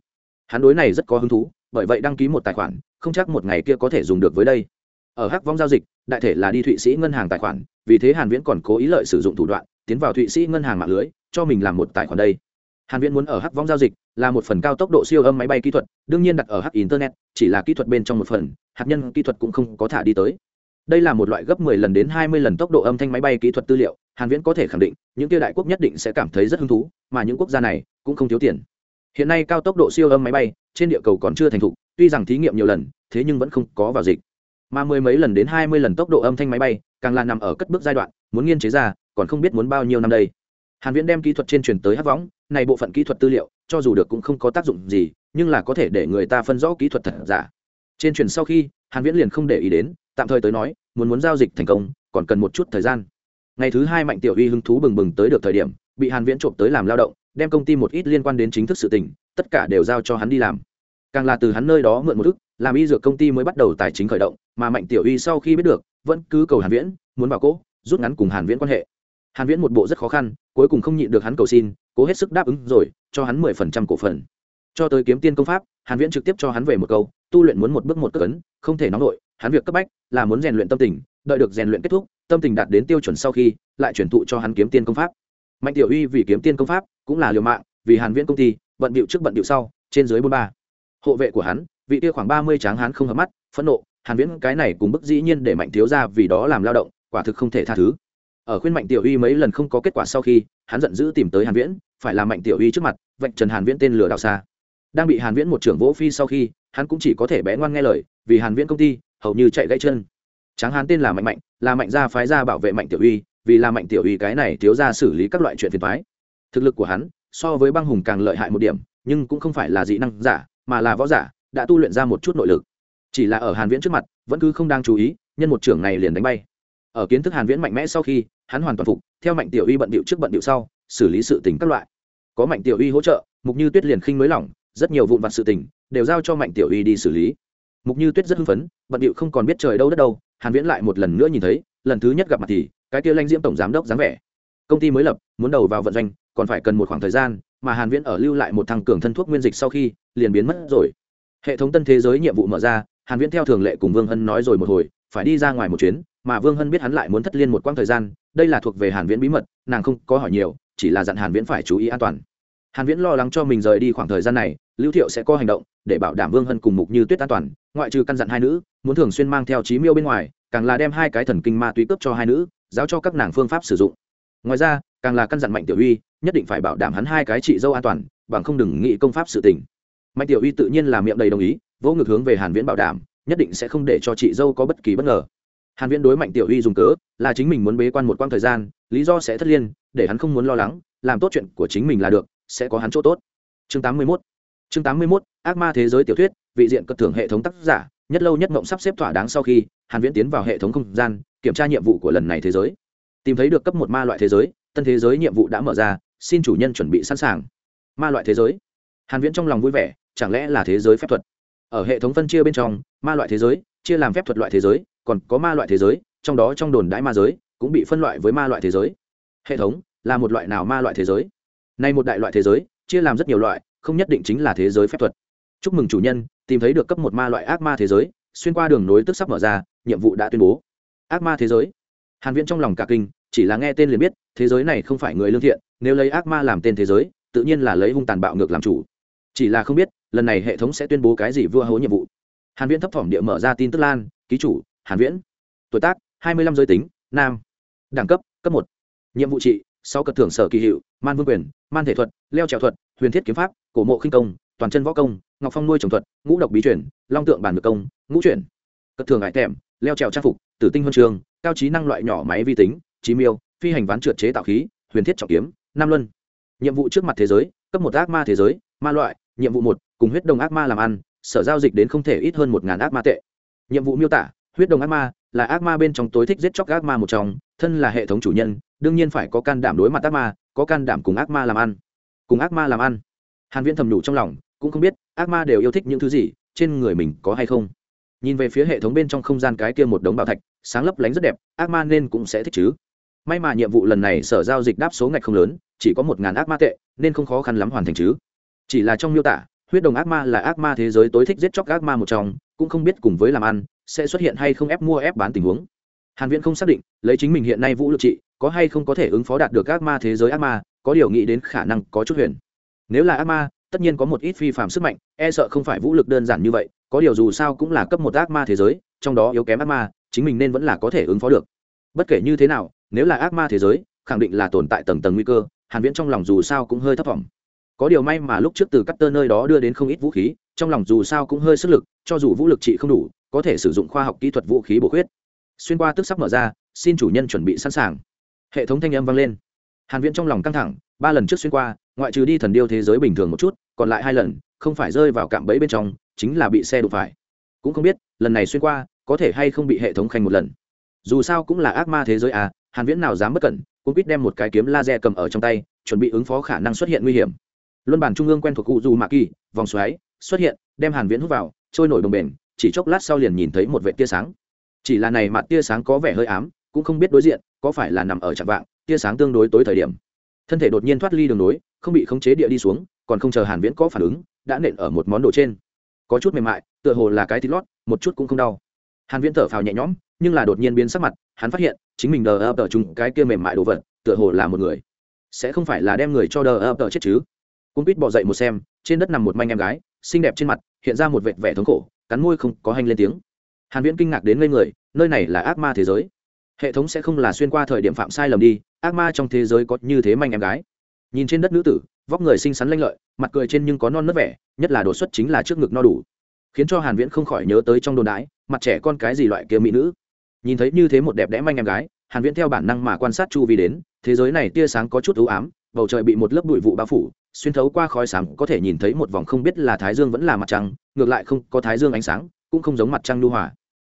hắn đối này rất có hứng thú bởi vậy đăng ký một tài khoản không chắc một ngày kia có thể dùng được với đây ở hắc vong giao dịch, đại thể là đi thụy sĩ ngân hàng tài khoản, vì thế hàn viễn còn cố ý lợi sử dụng thủ đoạn, tiến vào thụy sĩ ngân hàng mạng lưới, cho mình làm một tài khoản đây. Hàn viễn muốn ở hắc vong giao dịch, là một phần cao tốc độ siêu âm máy bay kỹ thuật, đương nhiên đặt ở hắc internet, chỉ là kỹ thuật bên trong một phần, hạt nhân kỹ thuật cũng không có thả đi tới. Đây là một loại gấp 10 lần đến 20 lần tốc độ âm thanh máy bay kỹ thuật tư liệu, hàn viễn có thể khẳng định, những kia đại quốc nhất định sẽ cảm thấy rất hứng thú, mà những quốc gia này cũng không thiếu tiền. Hiện nay cao tốc độ siêu âm máy bay trên địa cầu còn chưa thành thục, tuy rằng thí nghiệm nhiều lần, thế nhưng vẫn không có vào dịch mà mười mấy lần đến 20 lần tốc độ âm thanh máy bay, càng là nằm ở cất bước giai đoạn, muốn nghiên chế ra, còn không biết muốn bao nhiêu năm đây. Hàn viễn đem kỹ thuật trên truyền tới hắc võng, này bộ phận kỹ thuật tư liệu, cho dù được cũng không có tác dụng gì, nhưng là có thể để người ta phân rõ kỹ thuật thật giả. Trên truyền sau khi, hàn viễn liền không để ý đến, tạm thời tới nói, muốn muốn giao dịch thành công, còn cần một chút thời gian. Ngày thứ hai mạnh tiểu uy hứng thú bừng bừng tới được thời điểm, bị hàn viễn trộm tới làm lao động, đem công ty một ít liên quan đến chính thức sự tình, tất cả đều giao cho hắn đi làm. Càng là từ hắn nơi đó mượn một ức làm y dược công ty mới bắt đầu tài chính khởi động mà mạnh tiểu uy sau khi biết được vẫn cứ cầu hàn viễn muốn bảo cố rút ngắn cùng hàn viễn quan hệ. Hàn viễn một bộ rất khó khăn cuối cùng không nhịn được hắn cầu xin cố hết sức đáp ứng rồi cho hắn 10% cổ phần. Cho tới kiếm tiên công pháp hàn viễn trực tiếp cho hắn về một câu tu luyện muốn một bước một cất cấn, không thể nóng nổi hắn việc cấp bách là muốn rèn luyện tâm tình đợi được rèn luyện kết thúc tâm tình đạt đến tiêu chuẩn sau khi lại chuyển thụ cho hắn kiếm tiên công pháp. Mạnh tiểu uy vì kiếm tiên công pháp cũng là liều mạng vì hàn viễn công ty bận bịu trước bận bịu sau trên dưới bốn ba. Hộ vệ của hắn vị kia khoảng ba mươi tráng Hán không hợp mắt, phẫn nộ, hàn viễn cái này cùng bức dĩ nhiên để mạnh thiếu ra vì đó làm lao động, quả thực không thể tha thứ. Ở khuyên mạnh tiểu uy mấy lần không có kết quả sau khi, hắn giận dữ tìm tới hàn viễn, phải làm mạnh tiểu uy trước mặt, vạch trần hàn viễn tên lừa đảo xa. Đang bị hàn viễn một trưởng vỗ phi sau khi, hắn cũng chỉ có thể bé ngoan nghe lời, vì hàn viễn công ty, hầu như chạy gãy chân. Tráng hán tên là mạnh mạnh, là mạnh gia phái gia bảo vệ mạnh tiểu uy, vì là mạnh tiểu uy cái này thiếu gia xử lý các loại chuyện phiền toái. Thực lực của hắn, so với băng hùng càng lợi hại một điểm, nhưng cũng không phải là dị năng giả, mà là võ giả đã tu luyện ra một chút nội lực. Chỉ là ở hàn viễn trước mặt, vẫn cứ không đang chú ý, nhân một trưởng này liền đánh bay. Ở kiến thức hàn viễn mạnh mẽ sau khi, hắn hoàn toàn phục, theo mạnh tiểu uy bận điệu trước bận điệu sau, xử lý sự tình các loại. Có mạnh tiểu uy hỗ trợ, mục như tuyết liền khinh mới lỏng, rất nhiều vụn vặt sự tình, đều giao cho mạnh tiểu uy đi xử lý. Mục như tuyết rất hưng phấn, bận điệu không còn biết trời đâu đất đâu, hàn viễn lại một lần nữa nhìn thấy, lần thứ nhất gặp mặt thì, cái kia lanh diễm tổng giám đốc dáng vẻ. Công ty mới lập, muốn đầu vào vận doanh, còn phải cần một khoảng thời gian, mà hàn viễn ở lưu lại một thằng cường thân thuốc nguyên dịch sau khi, liền biến mất rồi hệ thống tân thế giới nhiệm vụ mở ra, hàn viễn theo thường lệ cùng vương hân nói rồi một hồi, phải đi ra ngoài một chuyến, mà vương hân biết hắn lại muốn thất liên một quãng thời gian, đây là thuộc về hàn viễn bí mật, nàng không có hỏi nhiều, chỉ là dặn hàn viễn phải chú ý an toàn. Hàn viễn lo lắng cho mình rời đi khoảng thời gian này, lưu thiệu sẽ có hành động, để bảo đảm vương hân cùng mục như tuyết an toàn, ngoại trừ căn dặn hai nữ, muốn thường xuyên mang theo trí miêu bên ngoài, càng là đem hai cái thần kinh ma túy cướp cho hai nữ giáo cho các nàng phương pháp sử dụng. Ngoài ra, càng là căn dặn mạnh tiểu uy, nhất định phải bảo đảm hắn hai cái chị dâu an toàn, bằng không đừng nghĩ công pháp sự tình mạnh tiểu uy tự nhiên là miệng đầy đồng ý, vỗ ngực hướng về hàn viễn bảo đảm, nhất định sẽ không để cho chị dâu có bất kỳ bất ngờ. Hàn viễn đối mạnh tiểu uy dùng cớ, là chính mình muốn bế quan một quãng thời gian, lý do sẽ thất liên, để hắn không muốn lo lắng, làm tốt chuyện của chính mình là được, sẽ có hắn chỗ tốt. Chương 81 chương 81 ác ma thế giới tiểu thuyết, vị diện cất thưởng hệ thống tác giả, nhất lâu nhất ngọng sắp xếp thỏa đáng sau khi, hàn viễn tiến vào hệ thống không gian, kiểm tra nhiệm vụ của lần này thế giới. Tìm thấy được cấp một ma loại thế giới, tân thế giới nhiệm vụ đã mở ra, xin chủ nhân chuẩn bị sẵn sàng. Ma loại thế giới. Hàn viễn trong lòng vui vẻ chẳng lẽ là thế giới phép thuật? Ở hệ thống phân chia bên trong, ma loại thế giới, chia làm phép thuật loại thế giới, còn có ma loại thế giới, trong đó trong đồn đãi ma giới, cũng bị phân loại với ma loại thế giới. Hệ thống, là một loại nào ma loại thế giới? Nay một đại loại thế giới, chia làm rất nhiều loại, không nhất định chính là thế giới phép thuật. Chúc mừng chủ nhân, tìm thấy được cấp một ma loại ác ma thế giới, xuyên qua đường nối tức sắp mở ra, nhiệm vụ đã tuyên bố. Ác ma thế giới. Hàn viễn trong lòng cả kinh, chỉ là nghe tên liền biết, thế giới này không phải người lương thiện, nếu lấy ác ma làm tên thế giới, tự nhiên là lấy hung tàn bạo ngược làm chủ. Chỉ là không biết lần này hệ thống sẽ tuyên bố cái gì vua hố nhiệm vụ. Hàn viễn thấp thỏm địa mở ra tin tức lan, ký chủ, hàn viễn. Tuổi tác 25 giới tính, nam. Đẳng cấp cấp một. Nhiệm vụ trị sau cật thưởng sở kỳ hiệu, man vương quyền, man thể thuật, leo trèo thuật, huyền thiết kiếm pháp, cổ mộ khinh công, toàn chân võ công, ngọc phong nuôi trồng thuật, ngũ độc bí chuyển long tượng bản ngược công, ngũ chuyển. Cật thưởng ngại tèm, leo trèo trang phục, tử tinh huân trường, cao trí năng loại nhỏ máy vi tính trí miêu, phi hành ván trượt chế tạo khí, huyền thiết trọng kiếm, nam luân. Nhiệm vụ trước mặt thế giới, cấp một ác ma thế giới, ma loại nhiệm vụ một cùng huyết đồng ác ma làm ăn sở giao dịch đến không thể ít hơn một ngàn ác ma tệ nhiệm vụ miêu tả huyết đồng ác ma là ác ma bên trong tối thích giết chóc ác ma một trong thân là hệ thống chủ nhân đương nhiên phải có can đảm đối mặt ác ma có can đảm cùng ác ma làm ăn cùng ác ma làm ăn hàn viễn thầm nhủ trong lòng cũng không biết ác ma đều yêu thích những thứ gì trên người mình có hay không nhìn về phía hệ thống bên trong không gian cái kia một đống bảo thạch sáng lấp lánh rất đẹp ác ma nên cũng sẽ thích chứ may mà nhiệm vụ lần này sở giao dịch đáp số ngạch không lớn chỉ có một ngàn ác ma tệ nên không khó khăn lắm hoàn thành chứ chỉ là trong miêu tả, huyết đồng ác ma là ác ma thế giới tối thích giết chóc ác ma một trong, cũng không biết cùng với làm ăn, sẽ xuất hiện hay không ép mua ép bán tình huống. Hàn viễn không xác định, lấy chính mình hiện nay vũ lực trị, có hay không có thể ứng phó đạt được ác ma thế giới ác ma, có điều nghĩ đến khả năng có chút huyền. Nếu là ác ma, tất nhiên có một ít phi phạm sức mạnh e sợ không phải vũ lực đơn giản như vậy, có điều dù sao cũng là cấp một ác ma thế giới, trong đó yếu kém ác ma, chính mình nên vẫn là có thể ứng phó được. Bất kể như thế nào, nếu là ác ma thế giới, khẳng định là tồn tại tầng tầng nguy cơ, hàn viễn trong lòng dù sao cũng hơi thấp vọng có điều may mà lúc trước từ cắt tơ nơi đó đưa đến không ít vũ khí, trong lòng dù sao cũng hơi sức lực, cho dù vũ lực trị không đủ, có thể sử dụng khoa học kỹ thuật vũ khí bổ khuyết. Xuyên qua tức sắp mở ra, xin chủ nhân chuẩn bị sẵn sàng. Hệ thống thanh âm vang lên. Hàn viễn trong lòng căng thẳng, ba lần trước xuyên qua, ngoại trừ đi thần điêu thế giới bình thường một chút, còn lại hai lần, không phải rơi vào cạm bẫy bên trong, chính là bị xe đụng phải. Cũng không biết, lần này xuyên qua, có thể hay không bị hệ thống khanh một lần. Dù sao cũng là ác ma thế giới à hàn viễn nào dám bất cẩn cũng biết đem một cái kiếm laser cầm ở trong tay, chuẩn bị ứng phó khả năng xuất hiện nguy hiểm luân bản trung ương quen thuộc cụ du mạ kỳ vòng xoáy, xuất hiện, đem hàn viễn hút vào, trôi nổi đồng bền chỉ chốc lát sau liền nhìn thấy một vệ tia sáng. Chỉ là này mặt tia sáng có vẻ hơi ám, cũng không biết đối diện có phải là nằm ở trạng vạng, tia sáng tương đối tối thời điểm. Thân thể đột nhiên thoát ly đường nối, không bị khống chế địa đi xuống, còn không chờ hàn viễn có phản ứng, đã nện ở một món đồ trên. Có chút mềm mại, tựa hồ là cái thịt lót, một chút cũng không đau. Hàn viễn thở phào nhẹ nhõm, nhưng là đột nhiên biến sắc mặt, hắn phát hiện, chính mình đờ ập ở chung cái kia mềm mại đồ vật, tựa hồ là một người. Sẽ không phải là đem người cho đờ ập ở chết chứ? Cung quýt bỏ dậy một xem, trên đất nằm một manh em gái, xinh đẹp trên mặt, hiện ra một vệt vẻ thống khổ, cắn môi không có hành lên tiếng. Hàn viễn kinh ngạc đến ngây người, nơi này là ác ma thế giới. Hệ thống sẽ không là xuyên qua thời điểm phạm sai lầm đi, ác ma trong thế giới có như thế manh em gái. Nhìn trên đất nữ tử, vóc người xinh xắn lanh lợi, mặt cười trên nhưng có non nớt vẻ, nhất là đột xuất chính là trước ngực no đủ. Khiến cho hàn viễn không khỏi nhớ tới trong đồn đái mặt trẻ con cái gì loại kia mỹ nữ. Nhìn thấy như thế một đẹp đẽ manh em gái, hàn viễn theo bản năng mà quan sát chu vi đến, thế giới này tia sáng có chút u ám, bầu trời bị một lớp bụi vụ bao phủ xuyên thấu qua khói sáng có thể nhìn thấy một vòng không biết là thái dương vẫn là mặt trăng, ngược lại không có thái dương ánh sáng, cũng không giống mặt trăng lưu hòa.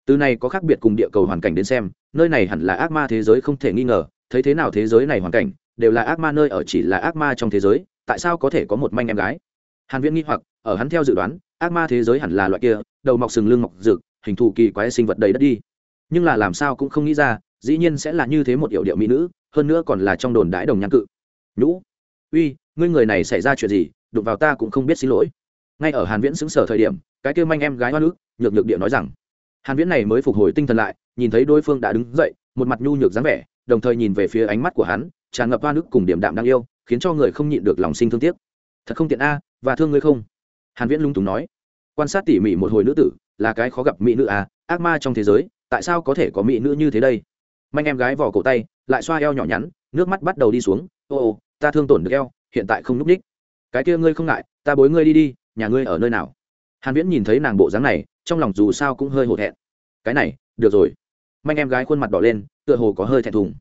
Từ này có khác biệt cùng địa cầu hoàn cảnh đến xem, nơi này hẳn là ác ma thế giới không thể nghi ngờ, thấy thế nào thế giới này hoàn cảnh, đều là ác ma nơi ở chỉ là ác ma trong thế giới, tại sao có thể có một manh em gái? Hàn viễn nghi hoặc, ở hắn theo dự đoán, ác ma thế giới hẳn là loại kia, đầu mọc sừng lưng mọc rực, hình thù kỳ quái sinh vật đầy đất đi. Nhưng là làm sao cũng không nghĩ ra, dĩ nhiên sẽ là như thế một yểu điệu mỹ nữ, hơn nữa còn là trong đồn đãi đồng nhan cự. Nhũ. Uy ngươi người này xảy ra chuyện gì, đụng vào ta cũng không biết xin lỗi. Ngay ở hàn viễn xứng sở thời điểm, cái kêu manh em gái hoa nước nhược nhược địa nói rằng, hàn viễn này mới phục hồi tinh thần lại, nhìn thấy đối phương đã đứng dậy, một mặt nhu nhược dáng vẻ, đồng thời nhìn về phía ánh mắt của hắn, tràn ngập hoa nước cùng điểm đạm đang yêu, khiến cho người không nhịn được lòng sinh thương tiếc. Thật không tiện a, và thương ngươi không? Hàn viễn lung túng nói. Quan sát tỉ mỉ một hồi nữ tử, là cái khó gặp mỹ nữ a ác ma trong thế giới, tại sao có thể có mỹ nữ như thế đây? Manh em gái vò cổ tay, lại xoa eo nhỏ nhắn, nước mắt bắt đầu đi xuống. Ô ô, ta thương tổn được eo hiện tại không núp ních. Cái kia ngươi không ngại, ta bối ngươi đi đi, nhà ngươi ở nơi nào? Hàn viễn nhìn thấy nàng bộ dáng này, trong lòng dù sao cũng hơi hổ thẹn. Cái này, được rồi. Manh em gái khuôn mặt đỏ lên, tựa hồ có hơi thẹn thùng.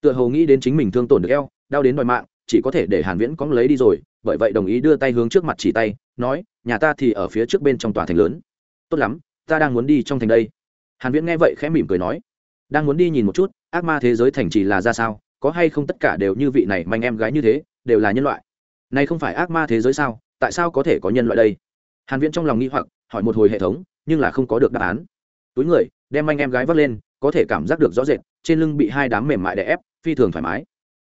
Tựa hồ nghĩ đến chính mình thương tổn được eo, đau đến đòi mạng, chỉ có thể để hàn viễn cóng lấy đi rồi, bởi vậy đồng ý đưa tay hướng trước mặt chỉ tay, nói, nhà ta thì ở phía trước bên trong tòa thành lớn. Tốt lắm, ta đang muốn đi trong thành đây. Hàn viễn nghe vậy khẽ mỉm cười nói, đang muốn đi nhìn một chút, ác ma thế giới thành trì là ra sao, có hay không tất cả đều như vị này manh em gái như thế? Đều là nhân loại. Này không phải ác ma thế giới sao? Tại sao có thể có nhân loại đây? Hàn viễn trong lòng nghi hoặc, hỏi một hồi hệ thống, nhưng là không có được đáp án. Túi người, đem anh em gái vác lên, có thể cảm giác được rõ rệt, trên lưng bị hai đám mềm mại đè ép, phi thường thoải mái.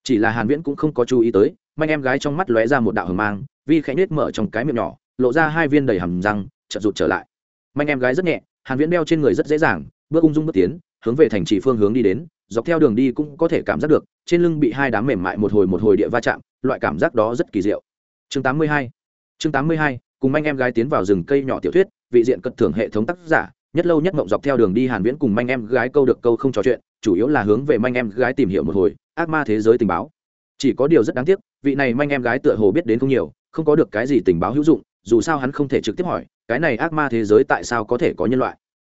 Chỉ là hàn viễn cũng không có chú ý tới manh em gái trong mắt lóe ra một đạo hờ mang, vi khẽ nết mở trong cái miệng nhỏ, lộ ra hai viên đầy hầm răng, chợt rụt trở lại. Manh em gái rất nhẹ, hàn viễn đeo trên người rất dễ dàng, bước ung dung bước tiến, hướng về thành trì phương hướng đi đến, dọc theo đường đi cũng có thể cảm giác được, trên lưng bị hai đám mềm mại một hồi một hồi địa va chạm loại cảm giác đó rất kỳ diệu. Chương 82 chương 82 cùng manh em gái tiến vào rừng cây nhỏ tiểu thuyết, vị diện cất thưởng hệ thống tác giả, nhất lâu nhất mộng dọc theo đường đi hàn viễn cùng manh em gái câu được câu không trò chuyện, chủ yếu là hướng về manh em gái tìm hiểu một hồi, ác ma thế giới tình báo. Chỉ có điều rất đáng tiếc, vị này manh em gái tựa hồ biết đến không nhiều, không có được cái gì tình báo hữu dụng, dù sao hắn không thể trực tiếp hỏi, cái này ác ma thế giới tại sao có thể có nhân loại?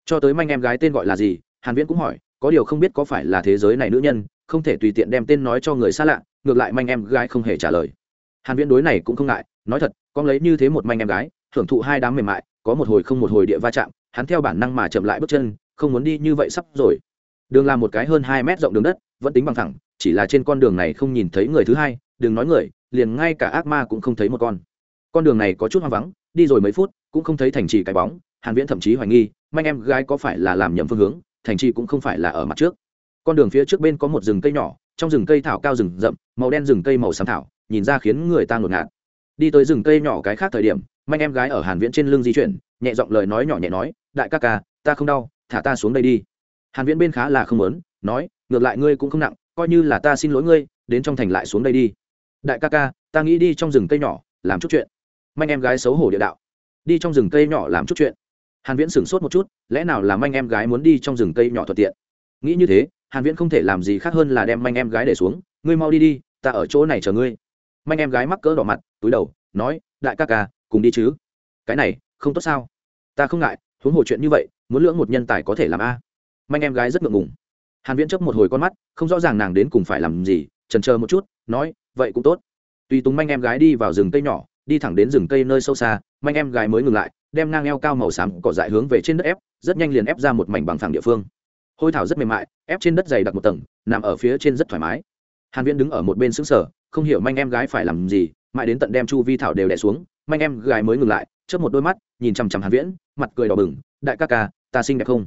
Cho tới manh em gái tên gọi là gì, hàn viễn cũng hỏi, có điều không biết có phải là thế giới này nữ nhân không thể tùy tiện đem tên nói cho người xa lạ, ngược lại manh em gái không hề trả lời. Hàn viễn đối này cũng không ngại, nói thật, con lấy như thế một manh em gái, thưởng thụ hai đám mềm mại, có một hồi không một hồi địa va chạm, hắn theo bản năng mà chậm lại bước chân, không muốn đi như vậy sắp rồi. Đường là một cái hơn hai mét rộng đường đất, vẫn tính bằng thẳng, chỉ là trên con đường này không nhìn thấy người thứ hai, đừng nói người, liền ngay cả ác ma cũng không thấy một con. Con đường này có chút hoang vắng, đi rồi mấy phút, cũng không thấy thành trì cái bóng, hàn viễn thậm chí hoài nghi, manh em gái có phải là làm nhầm phương hướng, thành trì cũng không phải là ở mặt trước con đường phía trước bên có một rừng cây nhỏ, trong rừng cây thảo cao rừng rậm, màu đen rừng cây màu xám thảo, nhìn ra khiến người ta ngột ngạt. Đi tới rừng cây nhỏ cái khác thời điểm, manh em gái ở hàn viễn trên lưng di chuyển, nhẹ giọng lời nói nhỏ nhẹ nói, đại ca ca, ta không đau, thả ta xuống đây đi. Hàn viễn bên khá là không muốn, nói, ngược lại ngươi cũng không nặng, coi như là ta xin lỗi ngươi, đến trong thành lại xuống đây đi. Đại ca ca, ta nghĩ đi trong rừng cây nhỏ, làm chút chuyện. Manh em gái xấu hổ địa đạo. Đi trong rừng cây nhỏ làm chút chuyện. Hàn viễn sửng sốt một chút, lẽ nào là manh em gái muốn đi trong rừng cây nhỏ thuận tiện? Nghĩ như thế hàn viễn không thể làm gì khác hơn là đem manh em gái để xuống. Ngươi mau đi đi, ta ở chỗ này chờ ngươi. Manh em gái mắc cỡ đỏ mặt, túi đầu, nói, đại ca ca, cùng đi chứ. Cái này, không tốt sao? Ta không ngại, huống hồ chuyện như vậy, muốn lưỡng một nhân tài có thể làm a. Manh em gái rất ngượng ngùng. Hàn viễn chớp một hồi con mắt, không rõ ràng nàng đến cùng phải làm gì, chần chờ một chút, nói, vậy cũng tốt. Tùy tùng manh em gái đi vào rừng cây nhỏ, đi thẳng đến rừng cây nơi sâu xa, manh em gái mới ngừng lại, đem ngang eo cao màu xám cỏ dại hướng về trên đất ép, rất nhanh liền ép ra một mảnh bằng phẳng địa phương hôi thảo rất mềm mại, ép trên đất dày đặc một tầng, nằm ở phía trên rất thoải mái. Hàn viễn đứng ở một bên sững sờ, không hiểu manh em gái phải làm gì, mãi đến tận đem chu vi thảo đều đè xuống, manh em gái mới ngừng lại, chớp một đôi mắt, nhìn chằm chằm hàn viễn, mặt cười đỏ bừng, đại ca ca, ta xinh đẹp không?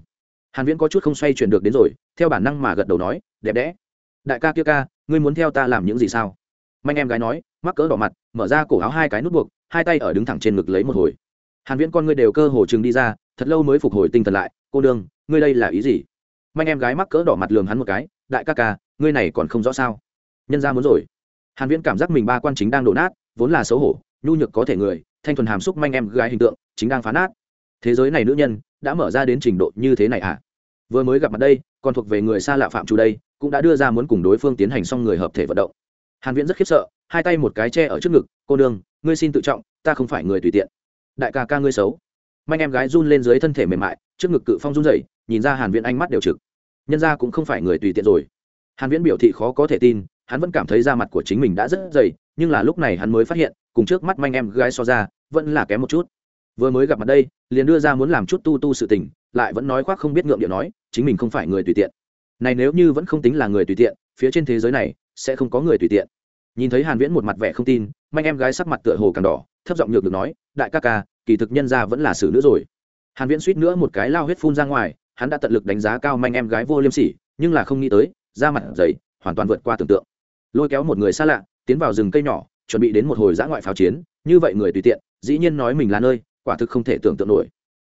Hàn viễn có chút không xoay chuyển được đến rồi, theo bản năng mà gật đầu nói, đẹp đẽ. Đại ca kia ca, ngươi muốn theo ta làm những gì sao? Manh em gái nói, mắc cỡ đỏ mặt, mở ra cổ áo hai cái nút buộc, hai tay ở đứng thẳng trên ngực lấy một hồi. Hàn viễn con ngươi đều cơ hồ chừng đi ra, thật lâu mới phục hồi tinh thần lại, cô đương, ngươi đây là ý gì? Manh em gái mắc cỡ đỏ mặt lườm hắn một cái, đại ca ca, ngươi này còn không rõ sao? Nhân ra muốn rồi. Hàn viễn cảm giác mình ba quan chính đang đổ nát, vốn là xấu hổ, nhu nhược có thể người, thanh thuần hàm xúc manh em gái hình tượng, chính đang phá nát. Thế giới này nữ nhân, đã mở ra đến trình độ như thế này à vừa mới gặp mặt đây, còn thuộc về người xa lạ phạm chủ đây, cũng đã đưa ra muốn cùng đối phương tiến hành xong người hợp thể vận động. Hàn viễn rất khiếp sợ, hai tay một cái che ở trước ngực, cô đương ngươi xin tự trọng, ta không phải người tùy tiện. Đại ca ca ngươi xấu. Manh em gái run lên dưới thân thể mềm mại, trước ngực cự phong run rẩy, nhìn ra hàn viễn ánh mắt đều trực nhân ra cũng không phải người tùy tiện rồi. Hàn viễn biểu thị khó có thể tin, hắn vẫn cảm thấy da mặt của chính mình đã rất dày, nhưng là lúc này hắn mới phát hiện, cùng trước mắt manh em gái so ra, vẫn là kém một chút. Vừa mới gặp mặt đây, liền đưa ra muốn làm chút tu tu sự tình, lại vẫn nói khoác không biết ngượng điệu nói, chính mình không phải người tùy tiện. Này nếu như vẫn không tính là người tùy tiện, phía trên thế giới này, sẽ không có người tùy tiện. Nhìn thấy hàn viễn một mặt vẻ không tin, manh em gái sắc mặt tựa hồ càng đỏ, thấp giọng nhược được nói, đại ca ca, kỳ thực nhân gia vẫn là xử nữ rồi. Hàn viễn suýt nữa một cái lao huyết phun ra ngoài hắn đã tận lực đánh giá cao manh em gái vô liêm sỉ nhưng là không nghĩ tới da mặt dày hoàn toàn vượt qua tưởng tượng. Lôi kéo một người xa lạ tiến vào rừng cây nhỏ chuẩn bị đến một hồi giã ngoại pháo chiến như vậy người tùy tiện dĩ nhiên nói mình là nơi quả thực không thể tưởng tượng nổi.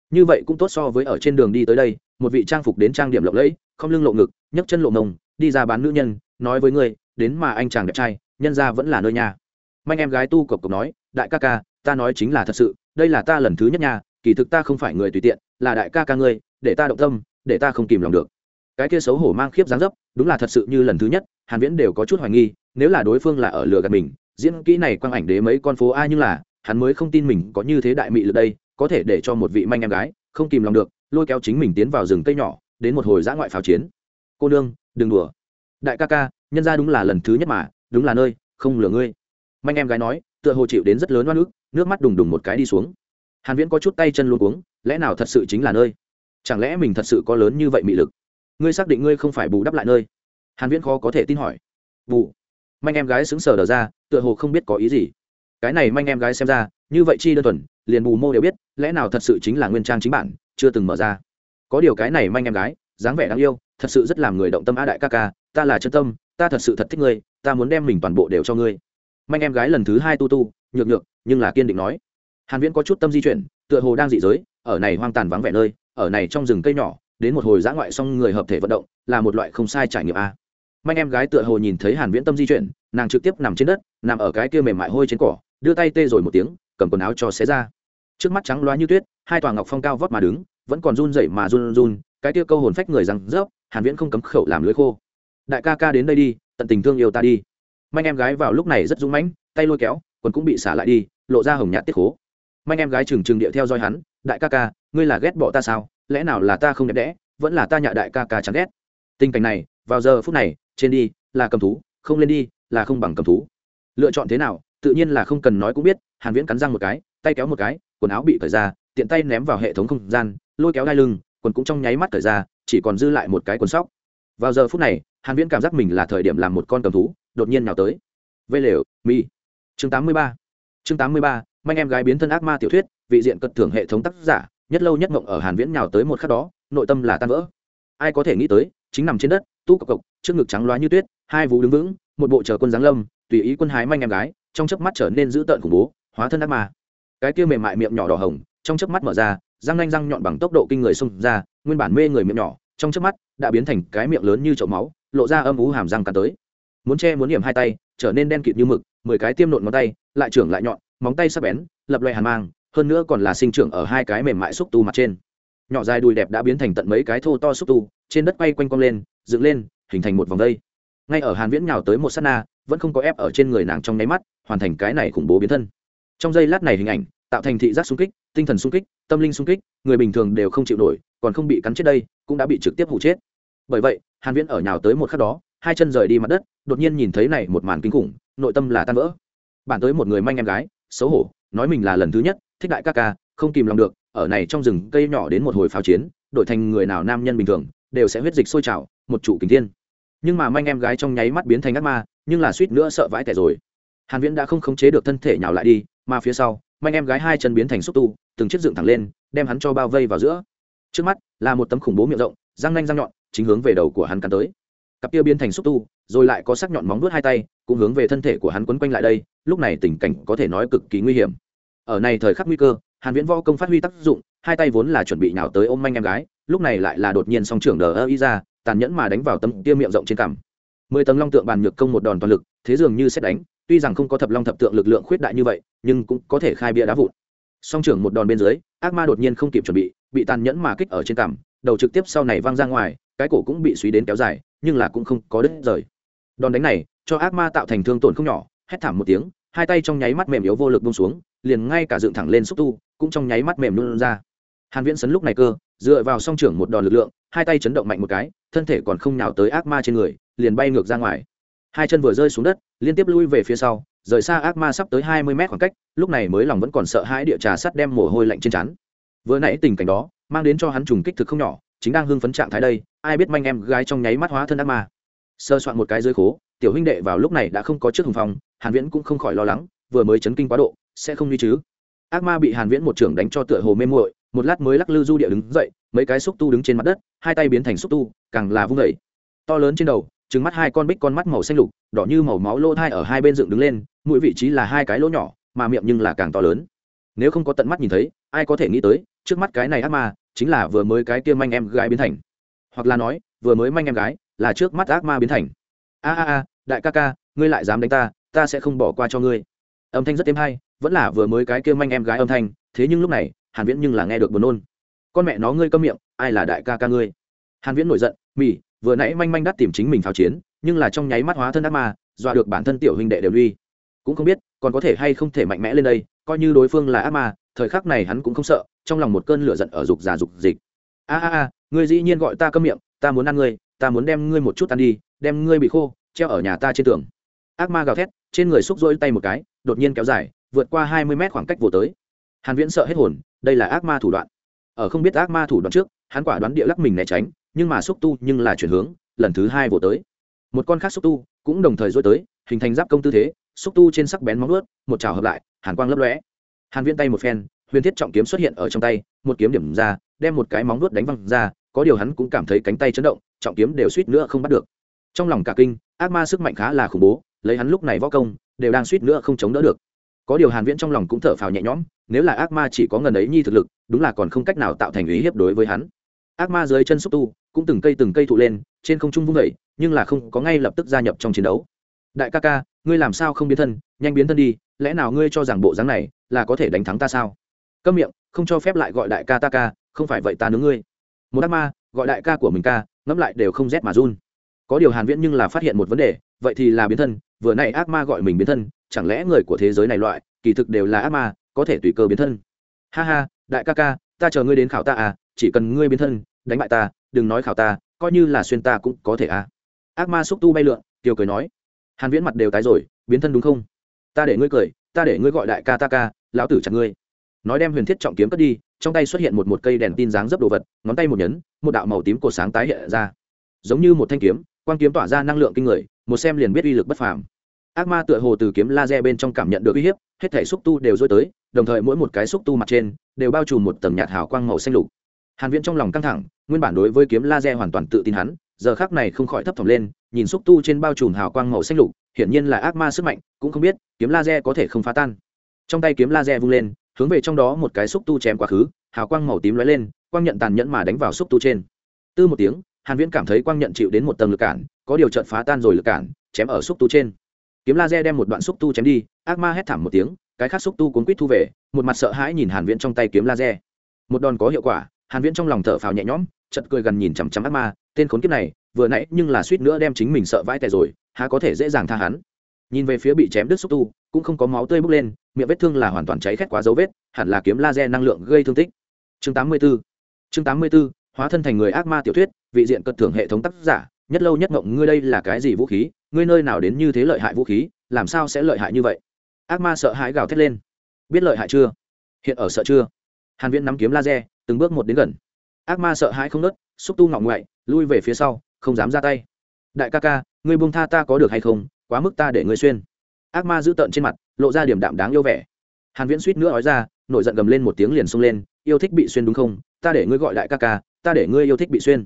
Như vậy cũng tốt so với ở trên đường đi tới đây một vị trang phục đến trang điểm lộng lẫy không lưng lộ ngực nhấc chân lộ nồng đi ra bán nữ nhân nói với ngươi đến mà anh chàng đẹp trai nhân ra vẫn là nơi nhà. Manh em gái tu cộc cộc nói đại ca ca ta nói chính là thật sự đây là ta lần thứ nhất nhà, kỳ thực ta không phải người tùy tiện là đại ca ca ngươi để ta động tâm, để ta không kìm lòng được. Cái kia xấu hổ mang khiếp dáng dấp, đúng là thật sự như lần thứ nhất, hàn viễn đều có chút hoài nghi, nếu là đối phương là ở lừa gạt mình, diễn kỹ này quang ảnh đế mấy con phố ai nhưng là, hắn mới không tin mình có như thế đại mị lực đây, có thể để cho một vị manh em gái, không kìm lòng được, lôi kéo chính mình tiến vào rừng cây nhỏ, đến một hồi giã ngoại pháo chiến. Cô nương, đừng đùa. Đại ca ca, nhân ra đúng là lần thứ nhất mà, đúng là nơi, không lừa ngươi. Manh em gái nói, tựa hồ chịu đến rất lớn oan ức, nước mắt đùng đùng một cái đi xuống. Hàn viễn có chút tay chân luôn cuống, lẽ nào thật sự chính là nơi? Chẳng lẽ mình thật sự có lớn như vậy mị lực? Ngươi xác định ngươi không phải bù đắp lại nơi? Hàn viễn khó có thể tin hỏi. Bù. Manh em gái sững sờ đờ ra, tựa hồ không biết có ý gì. Cái này manh em gái xem ra, như vậy chi đơn thuần, liền bù mô đều biết, lẽ nào thật sự chính là nguyên trang chính bản, chưa từng mở ra. Có điều cái này manh em gái, dáng vẻ đáng yêu, thật sự rất làm người động tâm á đại ca ca, ta là chân tâm, ta thật sự thật thích ngươi, ta muốn đem mình toàn bộ đều cho ngươi. Manh em gái lần thứ hai tu tu, nhược nhược, nhưng là kiên định nói. Hàn viễn có chút tâm di chuyển, tựa hồ đang dị giới, ở này hoang tàn vắng vẻ nơi ở này trong rừng cây nhỏ, đến một hồi giã ngoại xong người hợp thể vận động, là một loại không sai trải nghiệm a. Manh em gái tựa hồ nhìn thấy hàn viễn tâm di chuyển, nàng trực tiếp nằm trên đất, nằm ở cái kia mềm mại hôi trên cỏ, đưa tay tê rồi một tiếng, cầm quần áo cho xé ra. Trước mắt trắng loá như tuyết, hai tòa ngọc phong cao vót mà đứng, vẫn còn run rẩy mà run run, cái kia câu hồn phách người rằng rớp, hàn viễn không cấm khẩu làm lưới khô. Đại ca ca đến đây đi, tận tình thương yêu ta đi. Manh em gái vào lúc này rất dũng mãnh, tay lôi kéo, quần cũng bị xả lại đi, lộ ra hồng nhạt tiết khố. Manh em gái trừng trừng địa theo dõi hắn, đại ca ca ngươi là ghét bỏ ta sao? Lẽ nào là ta không đẹp đẽ, vẫn là ta nhạ đại ca ca chẳng ghét? Tình cảnh này, vào giờ phút này, trên đi, là cầm thú, không lên đi, là không bằng cầm thú. Lựa chọn thế nào, tự nhiên là không cần nói cũng biết, hàn viễn cắn răng một cái, tay kéo một cái, quần áo bị cởi ra, tiện tay ném vào hệ thống không gian, lôi kéo đai lưng, quần cũng trong nháy mắt cởi ra, chỉ còn dư lại một cái quần sóc. Vào giờ phút này, hàn viễn cảm giác mình là thời điểm làm một con cầm thú, đột nhiên nào tới. Vây lều, mi. Chương 83 chương 83 manh em gái biến thân ác ma tiểu thuyết, vị diện cật thưởng hệ thống tác giả nhất lâu nhất mộng ở hàn viễn nhào tới một khắc đó, nội tâm là tan vỡ. Ai có thể nghĩ tới, chính nằm trên đất, tu cộc cộc, trước ngực trắng loá như tuyết, hai vú đứng vững, một bộ chờ quân giáng lâm, tùy ý quân hái manh em gái, trong chớp mắt trở nên dữ tợn khủng bố, hóa thân ác ma. Cái kia mềm mại miệng nhỏ đỏ hồng, trong chớp mắt mở ra, răng nanh răng nhọn bằng tốc độ kinh người xung ra, nguyên bản mê người miệng nhỏ, trong chớp mắt đã biến thành cái miệng lớn như chậu máu, lộ ra âm ú hàm răng cắn tới. Muốn che muốn điểm hai tay, trở nên đen kịt như mực, mười cái tiêm nộn ngón tay, lại trưởng lại nhọn, móng tay sắc bén, lập loè hàn mang hơn nữa còn là sinh trưởng ở hai cái mềm mại xúc tu mặt trên. Nhỏ dài đùi đẹp đã biến thành tận mấy cái thô to xúc tu, trên đất bay quanh cong lên, dựng lên, hình thành một vòng dây ngay ở hàn viễn nhào tới một sát na, vẫn không có ép ở trên người nàng trong nháy mắt, hoàn thành cái này khủng bố biến thân. Trong giây lát này hình ảnh, tạo thành thị giác xung kích, tinh thần xung kích, tâm linh xung kích, người bình thường đều không chịu nổi, còn không bị cắn chết đây, cũng đã bị trực tiếp hụ chết. Bởi vậy, hàn viễn ở nhào tới một khắc đó, hai chân rời đi mặt đất, đột nhiên nhìn thấy này một màn kinh khủng, nội tâm là tan vỡ. Bản tới một người manh em gái, xấu hổ, nói mình là lần thứ nhất thích đại ca ca, không kìm lòng được, ở này trong rừng cây nhỏ đến một hồi pháo chiến, đổi thành người nào nam nhân bình thường, đều sẽ huyết dịch sôi trào, một trụ kính thiên. Nhưng mà manh em gái trong nháy mắt biến thành ác ma, nhưng là suýt nữa sợ vãi tẻ rồi. Hàn viễn đã không khống chế được thân thể nhào lại đi, mà phía sau, manh em gái hai chân biến thành xúc tu, từng chiếc dựng thẳng lên, đem hắn cho bao vây vào giữa. Trước mắt, là một tấm khủng bố miệng rộng, răng nanh răng nhọn, chính hướng về đầu của hắn cắn tới. Cặp kia biến thành xúc tu, rồi lại có sắc nhọn móng vuốt hai tay, cũng hướng về thân thể của hắn quấn quanh lại đây, lúc này tình cảnh có thể nói cực kỳ nguy hiểm ở này thời khắc nguy cơ, hàn viễn võ công phát huy tác dụng, hai tay vốn là chuẩn bị nhào tới ôm manh em gái, lúc này lại là đột nhiên song trưởng đờ ơ y ra, tàn nhẫn mà đánh vào tấm kia miệng rộng trên cằm. Mười tầng long tượng bàn nhược công một đòn toàn lực, thế dường như xét đánh, tuy rằng không có thập long thập tượng lực lượng khuyết đại như vậy, nhưng cũng có thể khai bia đá vụn. Song trưởng một đòn bên dưới, ác ma đột nhiên không kịp chuẩn bị bị tàn nhẫn mà kích ở trên cằm, đầu trực tiếp sau này văng ra ngoài, cái cổ cũng bị suy đến kéo dài, nhưng là cũng không có đứt rời. Đòn đánh này, cho ác ma tạo thành thương tổn không nhỏ, hét thảm một tiếng, hai tay trong nháy mắt mềm yếu vô lực bông xuống liền ngay cả dựng thẳng lên xúc tu cũng trong nháy mắt mềm luôn ra. Hàn viễn sấn lúc này cơ dựa vào song trưởng một đòn lực lượng hai tay chấn động mạnh một cái thân thể còn không nhào tới ác ma trên người liền bay ngược ra ngoài. Hai chân vừa rơi xuống đất liên tiếp lui về phía sau rời xa ác ma sắp tới hai mươi mét khoảng cách lúc này mới lòng vẫn còn sợ hãi địa trà sắt đem mồ hôi lạnh trên chán. vừa nãy tình cảnh đó mang đến cho hắn trùng kích thực không nhỏ chính đang hưng phấn trạng thái đây ai biết manh em gái trong nháy mắt hóa thân ác ma. Sơ soạn một cái dưới khố tiểu huynh đệ vào lúc này đã không có trước hùng phòng, hàn viễn cũng không khỏi lo lắng vừa mới chấn kinh quá độ sẽ không như chứ. Ác ma bị hàn viễn một trưởng đánh cho tựa hồ mê muội, một lát mới lắc lư du địa đứng dậy, mấy cái xúc tu đứng trên mặt đất, hai tay biến thành xúc tu, càng là vung dậy. To lớn trên đầu, trừng mắt hai con bích con mắt màu xanh lục, đỏ như màu máu lỗ thai ở hai bên dựng đứng lên, mũi vị trí là hai cái lỗ nhỏ, mà miệng nhưng là càng to lớn. Nếu không có tận mắt nhìn thấy, ai có thể nghĩ tới, trước mắt cái này ác ma, chính là vừa mới cái kia manh em gái biến thành. Hoặc là nói, vừa mới manh em gái, là trước mắt ác ma biến thành. A a a, đại ca ca, ngươi lại dám đánh ta ta sẽ không bỏ qua cho ngươi. Âm thanh rất êm hay vẫn là vừa mới cái kia manh em gái âm thanh, thế nhưng lúc này, hàn viễn nhưng là nghe được buồn nôn. Con mẹ nó ngươi câm miệng, ai là đại ca ca ngươi? Hàn viễn nổi giận mỉ vừa nãy manh manh đắt tìm chính mình pháo chiến, nhưng là trong nháy mắt hóa thân ác ma, dọa được bản thân tiểu huynh đệ đều uy cũng không biết, còn có thể hay không thể mạnh mẽ lên đây, coi như đối phương là ác ma, thời khắc này hắn cũng không sợ, trong lòng một cơn lửa giận ở dục giả dục dịch. A a a, ngươi dĩ nhiên gọi ta câm miệng, ta muốn ăn ngươi, ta muốn đem ngươi một chút ăn đi, đem ngươi bị khô, treo ở nhà ta trên tường. Ác ma gào thét, trên người xúc rỗi tay một cái, đột nhiên kéo dài vượt qua hai mươi mét khoảng cách vô tới. Hàn viễn sợ hết hồn, đây là ác ma thủ đoạn. Ở không biết ác ma thủ đoạn trước, hắn quả đoán địa lắc mình né tránh, nhưng mà xúc tu nhưng là chuyển hướng, lần thứ hai vụ tới. Một con khác xúc tu cũng đồng thời dối tới, hình thành giáp công tư thế, xúc tu trên sắc bén móng ướt một chảo hợp lại, hàn quang lấp lóe. Hàn viễn tay một phen, huyền thiết trọng kiếm xuất hiện ở trong tay, một kiếm điểm ra, đem một cái móng ướt đánh văng ra, có điều hắn cũng cảm thấy cánh tay chấn động, trọng kiếm đều suýt nữa không bắt được. Trong lòng cả kinh, ác ma sức mạnh khá là khủng bố, lấy hắn lúc này võ công, đều đang suýt nữa không chống đỡ được có điều hàn viễn trong lòng cũng thở phào nhẹ nhõm nếu là ác ma chỉ có ngần ấy nhi thực lực đúng là còn không cách nào tạo thành ý hiếp đối với hắn. Ác ma dưới chân xúc tu cũng từng cây từng cây thụ lên trên không trung vung dậy, nhưng là không có ngay lập tức gia nhập trong chiến đấu. Đại ca ca ngươi làm sao không biến thân nhanh biến thân đi lẽ nào ngươi cho rằng bộ dáng này là có thể đánh thắng ta sao? Câm miệng không cho phép lại gọi đại ca ta ca không phải vậy ta nướng ngươi. Một ác ma gọi đại ca của mình ca ngẫm lại đều không rét mà run. Có điều hàn viễn nhưng là phát hiện một vấn đề vậy thì là biến thân vừa nãy ác ma gọi mình biến thân chẳng lẽ người của thế giới này loại, kỳ thực đều là ác ma, có thể tùy cơ biến thân. Ha ha, đại ca ca, ta chờ ngươi đến khảo ta à chỉ cần ngươi biến thân, đánh bại ta, đừng nói khảo ta, coi như là xuyên ta cũng có thể à. Ác ma xúc tu bay lượn tiêu cười nói. Hàn viễn mặt đều tái rồi, biến thân đúng không? Ta để ngươi cười, ta để ngươi gọi đại ca ta ca, lão tử chặt ngươi. Nói đem huyền thiết trọng kiếm cất đi, trong tay xuất hiện một một cây đèn tin dáng dấp đồ vật, ngón tay một nhấn, một đạo màu tím cổ sáng tái hiện ra. Giống như một thanh kiếm, quang kiếm tỏa ra năng lượng kinh người, một xem liền biết uy lực bất phàm ác ma tựa hồ từ kiếm laser bên trong cảm nhận được uy hiếp, hết thể xúc tu đều dối tới, đồng thời mỗi một cái xúc tu mặt trên đều bao trùm một tầng nhạt hào quang màu xanh lục. Hàn viễn trong lòng căng thẳng, nguyên bản đối với kiếm laser hoàn toàn tự tin hắn, giờ khắc này không khỏi thấp thỏm lên, nhìn xúc tu trên bao trùm hào quang màu xanh lục, hiển nhiên là ác ma sức mạnh, cũng không biết, kiếm laser có thể không phá tan. Trong tay kiếm laser vung lên, hướng về trong đó một cái xúc tu chém quá khứ, hào quang màu tím lóe lên, quang nhận tàn nhẫn mà đánh vào xúc tu trên. Tư một tiếng, hàn viễn cảm thấy quang nhận chịu đến một tầng lực cản, có điều chợt phá tan rồi lực cản, chém ở xúc tu trên kiếm laser đem một đoạn xúc tu chém đi, ác ma hét thảm một tiếng, cái khác xúc tu cuốn quýt thu về, một mặt sợ hãi nhìn hàn viễn trong tay kiếm laser. Một đòn có hiệu quả, hàn viễn trong lòng thở phào nhẹ nhõm, chợt cười gần nhìn chằm chằm ác ma, tên khốn kiếp này, vừa nãy nhưng là suýt nữa đem chính mình sợ vãi tè rồi, há có thể dễ dàng tha hắn. Nhìn về phía bị chém đứt xúc tu, cũng không có máu tươi bốc lên, miệng vết thương là hoàn toàn cháy khét quá dấu vết, hẳn là kiếm laser năng lượng gây thương tích. Chương 84 chương 84 hóa thân thành người ác ma tiểu thuyết, vị diện cật thưởng hệ thống tác giả, nhất lâu nhất ngộng ngươi đây là cái gì vũ khí? Ngươi nơi nào đến như thế lợi hại vũ khí, làm sao sẽ lợi hại như vậy? Ác ma sợ hãi gào thét lên. Biết lợi hại chưa? Hiện ở sợ chưa? Hàn viễn nắm kiếm laser, từng bước một đến gần. Ác ma sợ hãi không nớt, xúc tu ngọng ngoại, lui về phía sau, không dám ra tay. Đại ca ca, ngươi buông tha ta có được hay không? Quá mức ta để ngươi xuyên. Ác ma giữ tợn trên mặt, lộ ra điểm đạm đáng yêu vẻ. Hàn viễn suýt nữa nói ra, nổi giận gầm lên một tiếng liền xông lên, yêu thích bị xuyên đúng không? Ta để ngươi gọi đại ca ca, ta để ngươi yêu thích bị xuyên.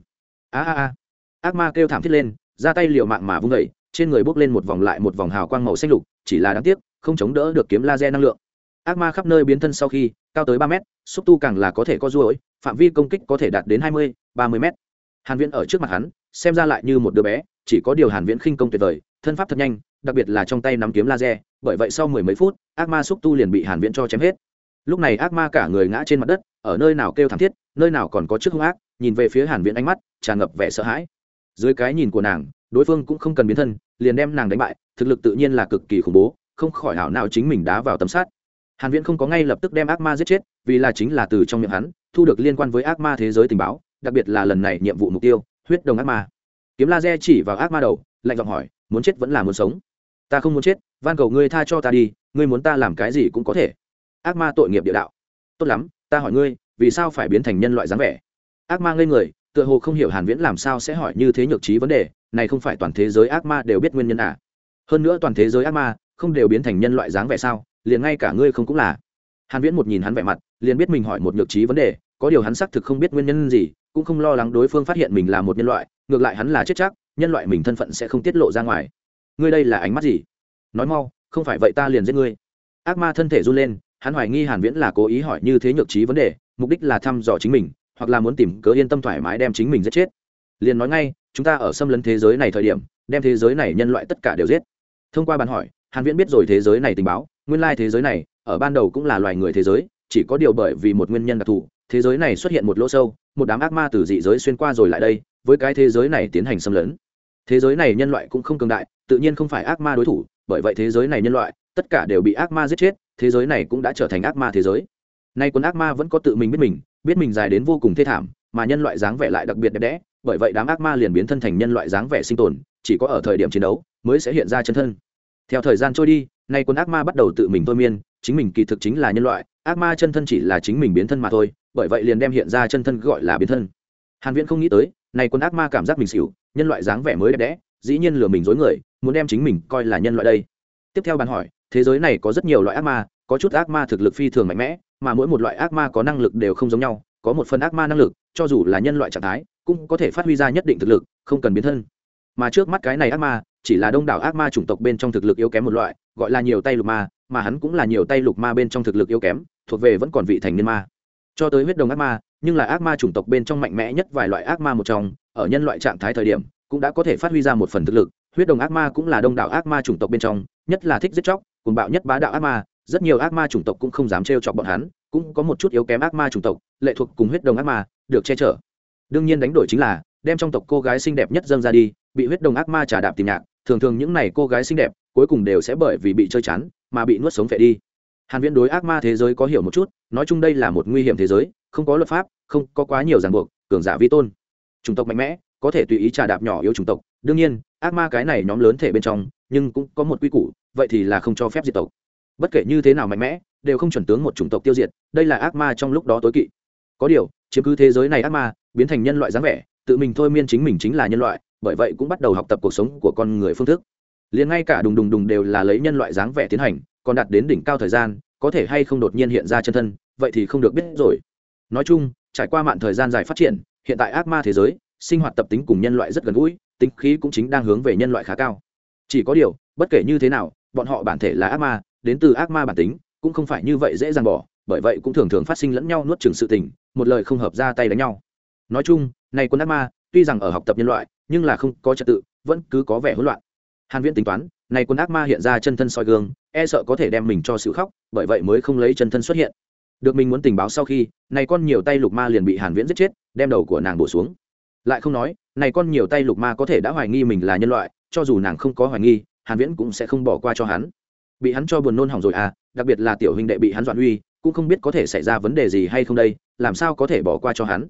A a a. Ác ma kêu thảm thiết lên, ra tay liều mạng mà vung dậy trên người bốc lên một vòng lại một vòng hào quang màu xanh lục, chỉ là đáng tiếc, không chống đỡ được kiếm laser năng lượng. Ác ma khắp nơi biến thân sau khi, cao tới ba mét, xúc tu càng là có thể có ruỗi phạm vi công kích có thể đạt đến hai mươi, ba mươi mét. Hàn viễn ở trước mặt hắn, xem ra lại như một đứa bé, chỉ có điều hàn viễn khinh công tuyệt vời, thân pháp thật nhanh, đặc biệt là trong tay nắm kiếm laser, bởi vậy sau mười mấy phút, ác ma xúc tu liền bị hàn viễn cho chém hết. Lúc này ác ma cả người ngã trên mặt đất, ở nơi nào kêu thảm thiết, nơi nào còn có chức hung ác, nhìn về phía hàn viễn ánh mắt tràn ngập vẻ sợ hãi. Dưới cái nhìn của nàng đối phương cũng không cần biến thân, liền đem nàng đánh bại, thực lực tự nhiên là cực kỳ khủng bố, không khỏi hảo nào chính mình đá vào tấm sát. Hàn viễn không có ngay lập tức đem ác ma giết chết, vì là chính là từ trong miệng hắn, thu được liên quan với ác ma thế giới tình báo, đặc biệt là lần này nhiệm vụ mục tiêu, huyết đồng ác ma. Kiếm laser chỉ vào ác ma đầu, lạnh giọng hỏi, muốn chết vẫn là muốn sống? Ta không muốn chết, van cầu ngươi tha cho ta đi, ngươi muốn ta làm cái gì cũng có thể. Ác ma tội nghiệp địa đạo. Tốt lắm, ta hỏi ngươi, vì sao phải biến thành nhân loại dáng vẻ? Ác ma ngây người tựa hồ không hiểu hàn viễn làm sao sẽ hỏi như thế nhược trí vấn đề, này không phải toàn thế giới ác ma đều biết nguyên nhân à? Hơn nữa toàn thế giới ác ma không đều biến thành nhân loại dáng vẻ sao? Liền ngay cả ngươi không cũng là. Hàn viễn một nhìn hắn vẻ mặt, liền biết mình hỏi một nhược trí vấn đề, có điều hắn xác thực không biết nguyên nhân gì, cũng không lo lắng đối phương phát hiện mình là một nhân loại, ngược lại hắn là chết chắc, nhân loại mình thân phận sẽ không tiết lộ ra ngoài. Ngươi đây là ánh mắt gì? Nói mau, không phải vậy ta liền giết ngươi. Ác ma thân thể run lên, hắn hoài nghi hàn viễn là cố ý hỏi như thế nhược trí vấn đề, mục đích là thăm dò chính mình hoặc là muốn tìm cớ yên tâm thoải mái đem chính mình giết chết. Liền nói ngay, chúng ta ở xâm lấn thế giới này thời điểm, đem thế giới này nhân loại tất cả đều giết. Thông qua bàn hỏi, hàn viễn biết rồi thế giới này tình báo, nguyên lai thế giới này, ở ban đầu cũng là loài người thế giới, chỉ có điều bởi vì một nguyên nhân đặc thù, thế giới này xuất hiện một lỗ sâu, một đám ác ma từ dị giới xuyên qua rồi lại đây, với cái thế giới này tiến hành xâm lấn. Thế giới này nhân loại cũng không cường đại, tự nhiên không phải ác ma đối thủ, bởi vậy thế giới này nhân loại, tất cả đều bị ác ma giết chết, thế giới này cũng đã trở thành ác ma thế giới. Nay quân ác ma vẫn có tự mình biết mình biết mình dài đến vô cùng thê thảm, mà nhân loại dáng vẻ lại đặc biệt đẹp đẽ, bởi vậy đám ác ma liền biến thân thành nhân loại dáng vẻ sinh tồn, chỉ có ở thời điểm chiến đấu mới sẽ hiện ra chân thân. Theo thời gian trôi đi, nay quân ác ma bắt đầu tự mình thôi miên, chính mình kỳ thực chính là nhân loại, ác ma chân thân chỉ là chính mình biến thân mà thôi, bởi vậy liền đem hiện ra chân thân gọi là biến thân. Hàn viễn không nghĩ tới này quân ác ma cảm giác mình xỉu, nhân loại dáng vẻ mới đẹp đẽ, dĩ nhiên lừa mình dối người, muốn đem chính mình coi là nhân loại đây. Tiếp theo bàn hỏi, thế giới này có rất nhiều loại ác ma có chút ác ma thực lực phi thường mạnh mẽ, mà mỗi một loại ác ma có năng lực đều không giống nhau, có một phần ác ma năng lực, cho dù là nhân loại trạng thái, cũng có thể phát huy ra nhất định thực lực, không cần biến thân. Mà trước mắt cái này ác ma, chỉ là đông đảo ác ma chủng tộc bên trong thực lực yếu kém một loại, gọi là nhiều tay lục ma, mà hắn cũng là nhiều tay lục ma bên trong thực lực yếu kém, thuộc về vẫn còn vị thành niên ma. Cho tới huyết đồng ác ma, nhưng là ác ma chủng tộc bên trong mạnh mẽ nhất vài loại ác ma một trong, ở nhân loại trạng thái thời điểm, cũng đã có thể phát huy ra một phần thực lực. Huyết đồng ác ma cũng là đông đảo ác ma chủng tộc bên trong, nhất là thích giết chóc cùng bạo nhất bá đạo ác ma rất nhiều ác ma chủng tộc cũng không dám trêu chọc bọn hắn, cũng có một chút yếu kém ác ma chủng tộc, lệ thuộc cùng huyết đồng ác ma, được che chở. Đương nhiên đánh đổi chính là, đem trong tộc cô gái xinh đẹp nhất dâng ra đi, bị huyết đồng ác ma trả đạp tìm nhạc, thường thường những này cô gái xinh đẹp, cuối cùng đều sẽ bởi vì bị chơi chán, mà bị nuốt sống phệ đi. Hàn viễn đối ác ma thế giới có hiểu một chút, nói chung đây là một nguy hiểm thế giới, không có luật pháp, không có quá nhiều ràng buộc, cường giả vi tôn. Chủng tộc mạnh mẽ, có thể tùy ý trà đạp nhỏ yếu chủng tộc. Đương nhiên, ác ma cái này nhóm lớn thể bên trong, nhưng cũng có một quy củ, vậy thì là không cho phép diệt tộc bất kể như thế nào mạnh mẽ, đều không chuẩn tướng một chủng tộc tiêu diệt, đây là ác ma trong lúc đó tối kỵ. Có điều, chiếm cứ thế giới này ác ma, biến thành nhân loại dáng vẻ, tự mình thôi miên chính mình chính là nhân loại, bởi vậy cũng bắt đầu học tập cuộc sống của con người phương thức. Liền ngay cả đùng đùng đùng đều là lấy nhân loại dáng vẻ tiến hành, còn đạt đến đỉnh cao thời gian, có thể hay không đột nhiên hiện ra chân thân, vậy thì không được biết rồi. Nói chung, trải qua mạn thời gian dài phát triển, hiện tại ác ma thế giới, sinh hoạt tập tính cùng nhân loại rất gần gũi, tính khí cũng chính đang hướng về nhân loại khá cao. Chỉ có điều, bất kể như thế nào, bọn họ bản thể là ác ma đến từ ác ma bản tính, cũng không phải như vậy dễ dàng bỏ, bởi vậy cũng thường thường phát sinh lẫn nhau nuốt chừng sự tình, một lời không hợp ra tay đánh nhau. Nói chung, này quân ác ma, tuy rằng ở học tập nhân loại, nhưng là không có trật tự, vẫn cứ có vẻ hỗn loạn. Hàn viễn tính toán, này quân ác ma hiện ra chân thân soi gương e sợ có thể đem mình cho sự khóc, bởi vậy mới không lấy chân thân xuất hiện. Được mình muốn tình báo sau khi, này con nhiều tay lục ma liền bị hàn viễn giết chết, đem đầu của nàng bổ xuống. Lại không nói, này con nhiều tay lục ma có thể đã hoài nghi mình là nhân loại, cho dù nàng không có hoài nghi, hàn viễn cũng sẽ không bỏ qua cho hắn bị hắn cho buồn nôn hỏng rồi à đặc biệt là tiểu huynh đệ bị hắn dọn uy, cũng không biết có thể xảy ra vấn đề gì hay không đây, làm sao có thể bỏ qua cho hắn?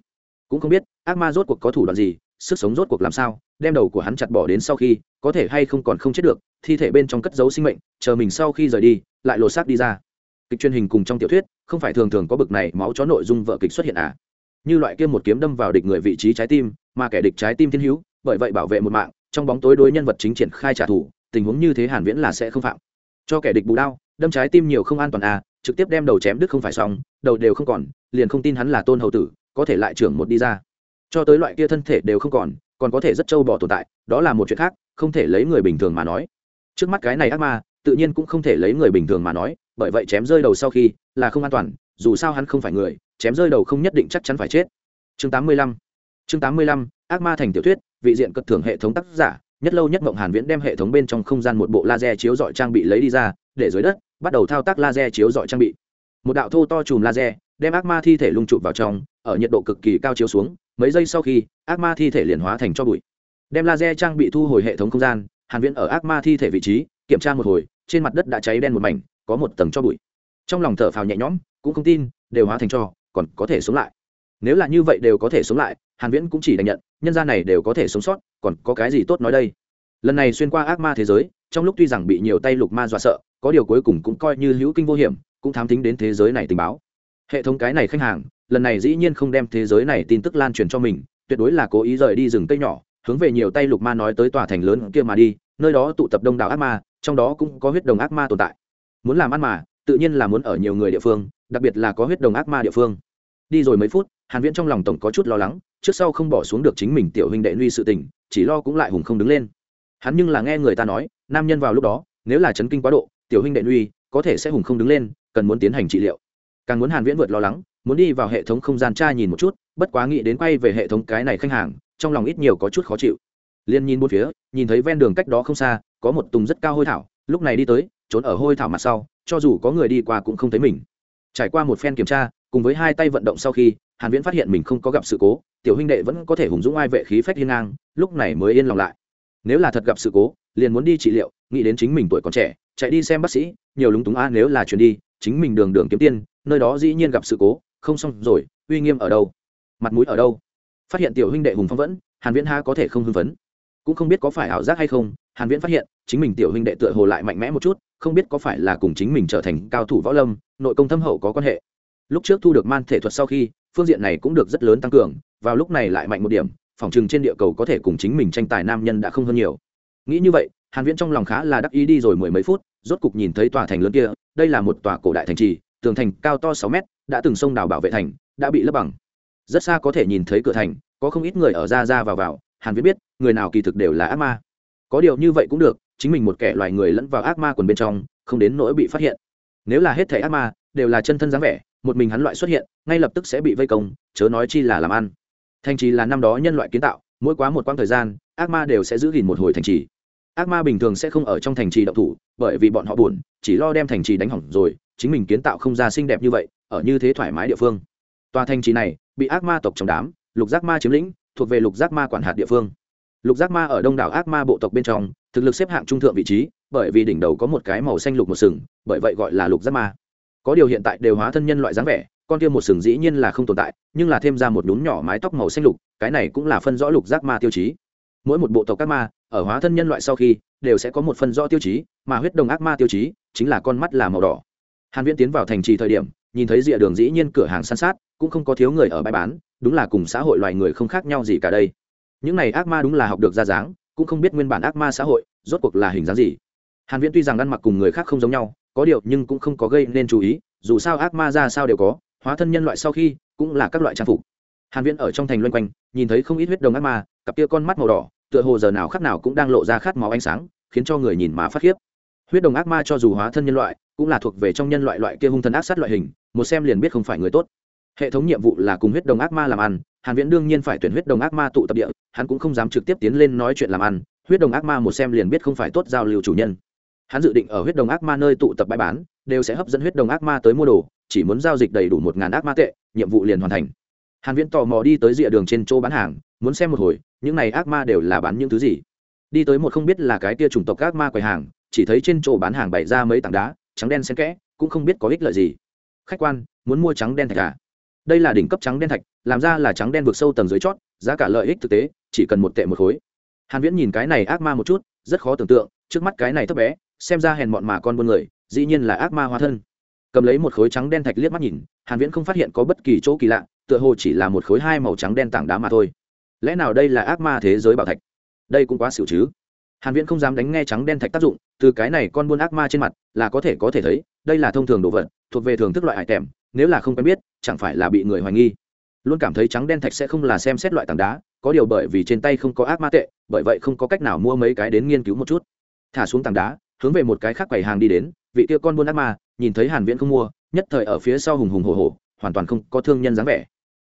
Cũng không biết, ác ma rốt cuộc có thủ đoạn gì, sức sống rốt cuộc làm sao, đem đầu của hắn chặt bỏ đến sau khi, có thể hay không còn không chết được, thi thể bên trong cất giấu sinh mệnh, chờ mình sau khi rời đi, lại lột xác đi ra. Kịch truyền hình cùng trong tiểu thuyết, không phải thường thường có bực này máu chó nội dung vợ kịch xuất hiện à. Như loại kia một kiếm đâm vào địch người vị trí trái tim, mà kẻ địch trái tim thiên hữu, bởi vậy bảo vệ một mạng, trong bóng tối đối nhân vật chính triển khai trả thù, tình huống như thế hàn viễn là sẽ không phạm cho kẻ địch bù đao, đâm trái tim nhiều không an toàn à trực tiếp đem đầu chém đứt không phải xong, đầu đều không còn, liền không tin hắn là tôn hầu tử, có thể lại trưởng một đi ra. Cho tới loại kia thân thể đều không còn còn có thể rất trâu bò tồn tại, đó là một chuyện khác, không thể lấy người bình thường mà nói. Trước mắt cái này ác ma, tự nhiên cũng không thể lấy người bình thường mà nói, bởi vậy chém rơi đầu sau khi là không an toàn, dù sao hắn không phải người, chém rơi đầu không nhất định chắc chắn phải chết. Chương 85 chương 85 ác ma thành tiểu thuyết, vị diện cất thưởng hệ thống tác giả nhất lâu nhất mộng hàn viễn đem hệ thống bên trong không gian một bộ laser chiếu dọi trang bị lấy đi ra, để dưới đất, bắt đầu thao tác laser chiếu dọi trang bị. Một đạo thô to chùm laser, đem ác ma thi thể lung chụp vào trong, ở nhiệt độ cực kỳ cao chiếu xuống, mấy giây sau khi, ác ma thi thể liền hóa thành cho bụi. Đem laser trang bị thu hồi hệ thống không gian, hàn viễn ở ác ma thi thể vị trí, kiểm tra một hồi, trên mặt đất đã cháy đen một mảnh, có một tầng cho bụi. Trong lòng thở phào nhẹ nhõm, cũng không tin, đều hóa thành cho, còn có thể sống lại nếu là như vậy đều có thể sống lại, hàn viễn cũng chỉ đành nhận, nhân gia này đều có thể sống sót, còn có cái gì tốt nói đây? Lần này xuyên qua ác ma thế giới, trong lúc tuy rằng bị nhiều tay lục ma dọa sợ, có điều cuối cùng cũng coi như hữu kinh vô hiểm, cũng thám tính đến thế giới này tình báo. Hệ thống cái này khách hàng, lần này dĩ nhiên không đem thế giới này tin tức lan truyền cho mình, tuyệt đối là cố ý rời đi rừng cây nhỏ, hướng về nhiều tay lục ma nói tới tòa thành lớn kia mà đi, nơi đó tụ tập đông đảo ác ma, trong đó cũng có huyết đồng ác ma tồn tại. Muốn làm ăn mà, tự nhiên là muốn ở nhiều người địa phương, đặc biệt là có huyết đồng ác ma địa phương. Đi rồi mấy phút hàn viễn trong lòng tổng có chút lo lắng, trước sau không bỏ xuống được chính mình tiểu huynh đệ nuôi sự tình, chỉ lo cũng lại hùng không đứng lên. Hắn nhưng là nghe người ta nói, nam nhân vào lúc đó, nếu là chấn kinh quá độ, tiểu huynh đệ nuôi, có thể sẽ hùng không đứng lên, cần muốn tiến hành trị liệu. Càng muốn hàn viễn vượt lo lắng, muốn đi vào hệ thống không gian tra nhìn một chút, bất quá nghĩ đến quay về hệ thống cái này khách hàng, trong lòng ít nhiều có chút khó chịu. Liên nhìn bốn phía, nhìn thấy ven đường cách đó không xa, có một tùng rất cao hôi thảo, lúc này đi tới, trốn ở hôi thảo mặt sau, cho dù có người đi qua cũng không thấy mình. Trải qua một phen kiểm tra, cùng với hai tay vận động sau khi hàn viễn phát hiện mình không có gặp sự cố tiểu huynh đệ vẫn có thể hùng dũng ai vệ khí phách hiên ngang lúc này mới yên lòng lại. Nếu là thật gặp sự cố liền muốn đi trị liệu nghĩ đến chính mình tuổi còn trẻ chạy đi xem bác sĩ nhiều lúng túng a nếu là chuyển đi chính mình đường đường kiếm tiền, nơi đó dĩ nhiên gặp sự cố không xong rồi uy nghiêm ở đâu? Mặt mũi ở đâu? Phát hiện tiểu huynh đệ hùng phong vẫn hàn viễn ha có thể không hưng phấn? Cũng không biết có phải ảo giác hay không hàn viễn phát hiện chính mình tiểu huynh đệ tựa hồ lại mạnh mẽ một chút không biết có phải là cùng chính mình trở thành cao thủ võ lâm nội công thâm hậu có quan hệ. Lúc trước thu được man thể thuật sau khi phương diện này cũng được rất lớn tăng cường, vào lúc này lại mạnh một điểm, phòng chừng trên địa cầu có thể cùng chính mình tranh tài nam nhân đã không hơn nhiều. Nghĩ như vậy, hàn viễn trong lòng khá là đắc ý đi rồi mười mấy phút, rốt cục nhìn thấy tòa thành lớn kia, đây là một tòa cổ đại thành trì, tường thành cao to 6 mét, đã từng sông đào bảo vệ thành, đã bị lấp bằng. Rất xa có thể nhìn thấy cửa thành, có không ít người ở ra ra vào vào, hàn viễn biết, người nào kỳ thực đều là ác ma. Có điều như vậy cũng được, chính mình một kẻ loài người lẫn vào ác ma quần bên trong, không đến nỗi bị phát hiện. Nếu là hết thể ác ma, đều là chân thân dáng vẻ một mình hắn loại xuất hiện, ngay lập tức sẽ bị vây công, chớ nói chi là làm ăn. Thành trì là năm đó nhân loại kiến tạo, mỗi quá một quãng thời gian, ác ma đều sẽ giữ gìn một hồi thành trì. Ác ma bình thường sẽ không ở trong thành trì động thủ, bởi vì bọn họ buồn, chỉ lo đem thành trì đánh hỏng rồi, chính mình kiến tạo không ra xinh đẹp như vậy, ở như thế thoải mái địa phương. Tòa thành trì này, bị ác ma tộc trong đám, lục giác ma chiếm lĩnh, thuộc về lục giác ma quản hạt địa phương. Lục giác ma ở đông đảo ác ma bộ tộc bên trong, thực lực xếp hạng trung thượng vị trí, bởi vì đỉnh đầu có một cái màu xanh lục một sừng, bởi vậy gọi là lục giác ma có điều hiện tại đều hóa thân nhân loại dáng vẻ, con kia một sừng dĩ nhiên là không tồn tại, nhưng là thêm ra một nhún nhỏ mái tóc màu xanh lục, cái này cũng là phân rõ lục giác ma tiêu chí. Mỗi một bộ tộc các ma, ở hóa thân nhân loại sau khi, đều sẽ có một phân rõ tiêu chí, mà huyết đồng ác ma tiêu chí chính là con mắt là màu đỏ. Hàn viễn tiến vào thành trì thời điểm, nhìn thấy rìa đường dĩ nhiên cửa hàng san sát, cũng không có thiếu người ở bãi bán, đúng là cùng xã hội loài người không khác nhau gì cả đây. Những này ác ma đúng là học được ra dáng, cũng không biết nguyên bản ác ma xã hội rốt cuộc là hình dáng gì. Hàn viễn tuy rằng ăn mặc cùng người khác không giống nhau có điều nhưng cũng không có gây nên chú ý, dù sao ác ma ra sao đều có, hóa thân nhân loại sau khi cũng là các loại trang phục. Hàn viễn ở trong thành loanh quanh, nhìn thấy không ít huyết đồng ác ma, cặp kia con mắt màu đỏ, tựa hồ giờ nào khắc nào cũng đang lộ ra khát máu ánh sáng, khiến cho người nhìn mà phát khiếp. Huyết đồng ác ma cho dù hóa thân nhân loại, cũng là thuộc về trong nhân loại loại kia hung thần ác sát loại hình, một xem liền biết không phải người tốt. Hệ thống nhiệm vụ là cùng huyết đồng ác ma làm ăn, hàn viễn đương nhiên phải tuyển huyết đồng ác ma tụ tập địa, hắn cũng không dám trực tiếp tiến lên nói chuyện làm ăn, huyết đồng ác ma một xem liền biết không phải tốt giao lưu chủ nhân hắn dự định ở huyết đồng ác ma nơi tụ tập bãi bán, đều sẽ hấp dẫn huyết đồng ác ma tới mua đồ, chỉ muốn giao dịch đầy đủ một ngàn ác ma tệ, nhiệm vụ liền hoàn thành. Hàn viễn tò mò đi tới rìa đường trên chỗ bán hàng, muốn xem một hồi, những này ác ma đều là bán những thứ gì. Đi tới một không biết là cái tia chủng tộc ác ma quầy hàng, chỉ thấy trên chỗ bán hàng bày ra mấy tảng đá, trắng đen xen kẽ, cũng không biết có ích lợi gì. Khách quan, muốn mua trắng đen thạch à? Đây là đỉnh cấp trắng đen thạch, làm ra là trắng đen vượt sâu tầng dưới chót, giá cả lợi ích thực tế, chỉ cần một tệ một khối. Hàn viễn nhìn cái này ác ma một chút, rất khó tưởng tượng, trước mắt cái này thấp bé xem ra hèn mọn mà con buôn người, dĩ nhiên là ác ma hóa thân. Cầm lấy một khối trắng đen thạch liếc mắt nhìn, hàn viễn không phát hiện có bất kỳ chỗ kỳ lạ, tựa hồ chỉ là một khối hai màu trắng đen tảng đá mà thôi. Lẽ nào đây là ác ma thế giới bảo thạch? Đây cũng quá xỉu chứ. Hàn viễn không dám đánh nghe trắng đen thạch tác dụng, từ cái này con buôn ác ma trên mặt là có thể có thể thấy, đây là thông thường đồ vật, thuộc về thường thức loại hải tèm, nếu là không quen biết, chẳng phải là bị người hoài nghi. Luôn cảm thấy trắng đen thạch sẽ không là xem xét loại tảng đá, có điều bởi vì trên tay không có ác ma tệ, bởi vậy không có cách nào mua mấy cái đến nghiên cứu một chút. Thả xuống tảng đá hướng về một cái khác quầy hàng đi đến, vị kia con buôn ác ma, nhìn thấy hàn viễn không mua, nhất thời ở phía sau hùng hùng hổ hổ, hoàn toàn không có thương nhân dáng vẻ.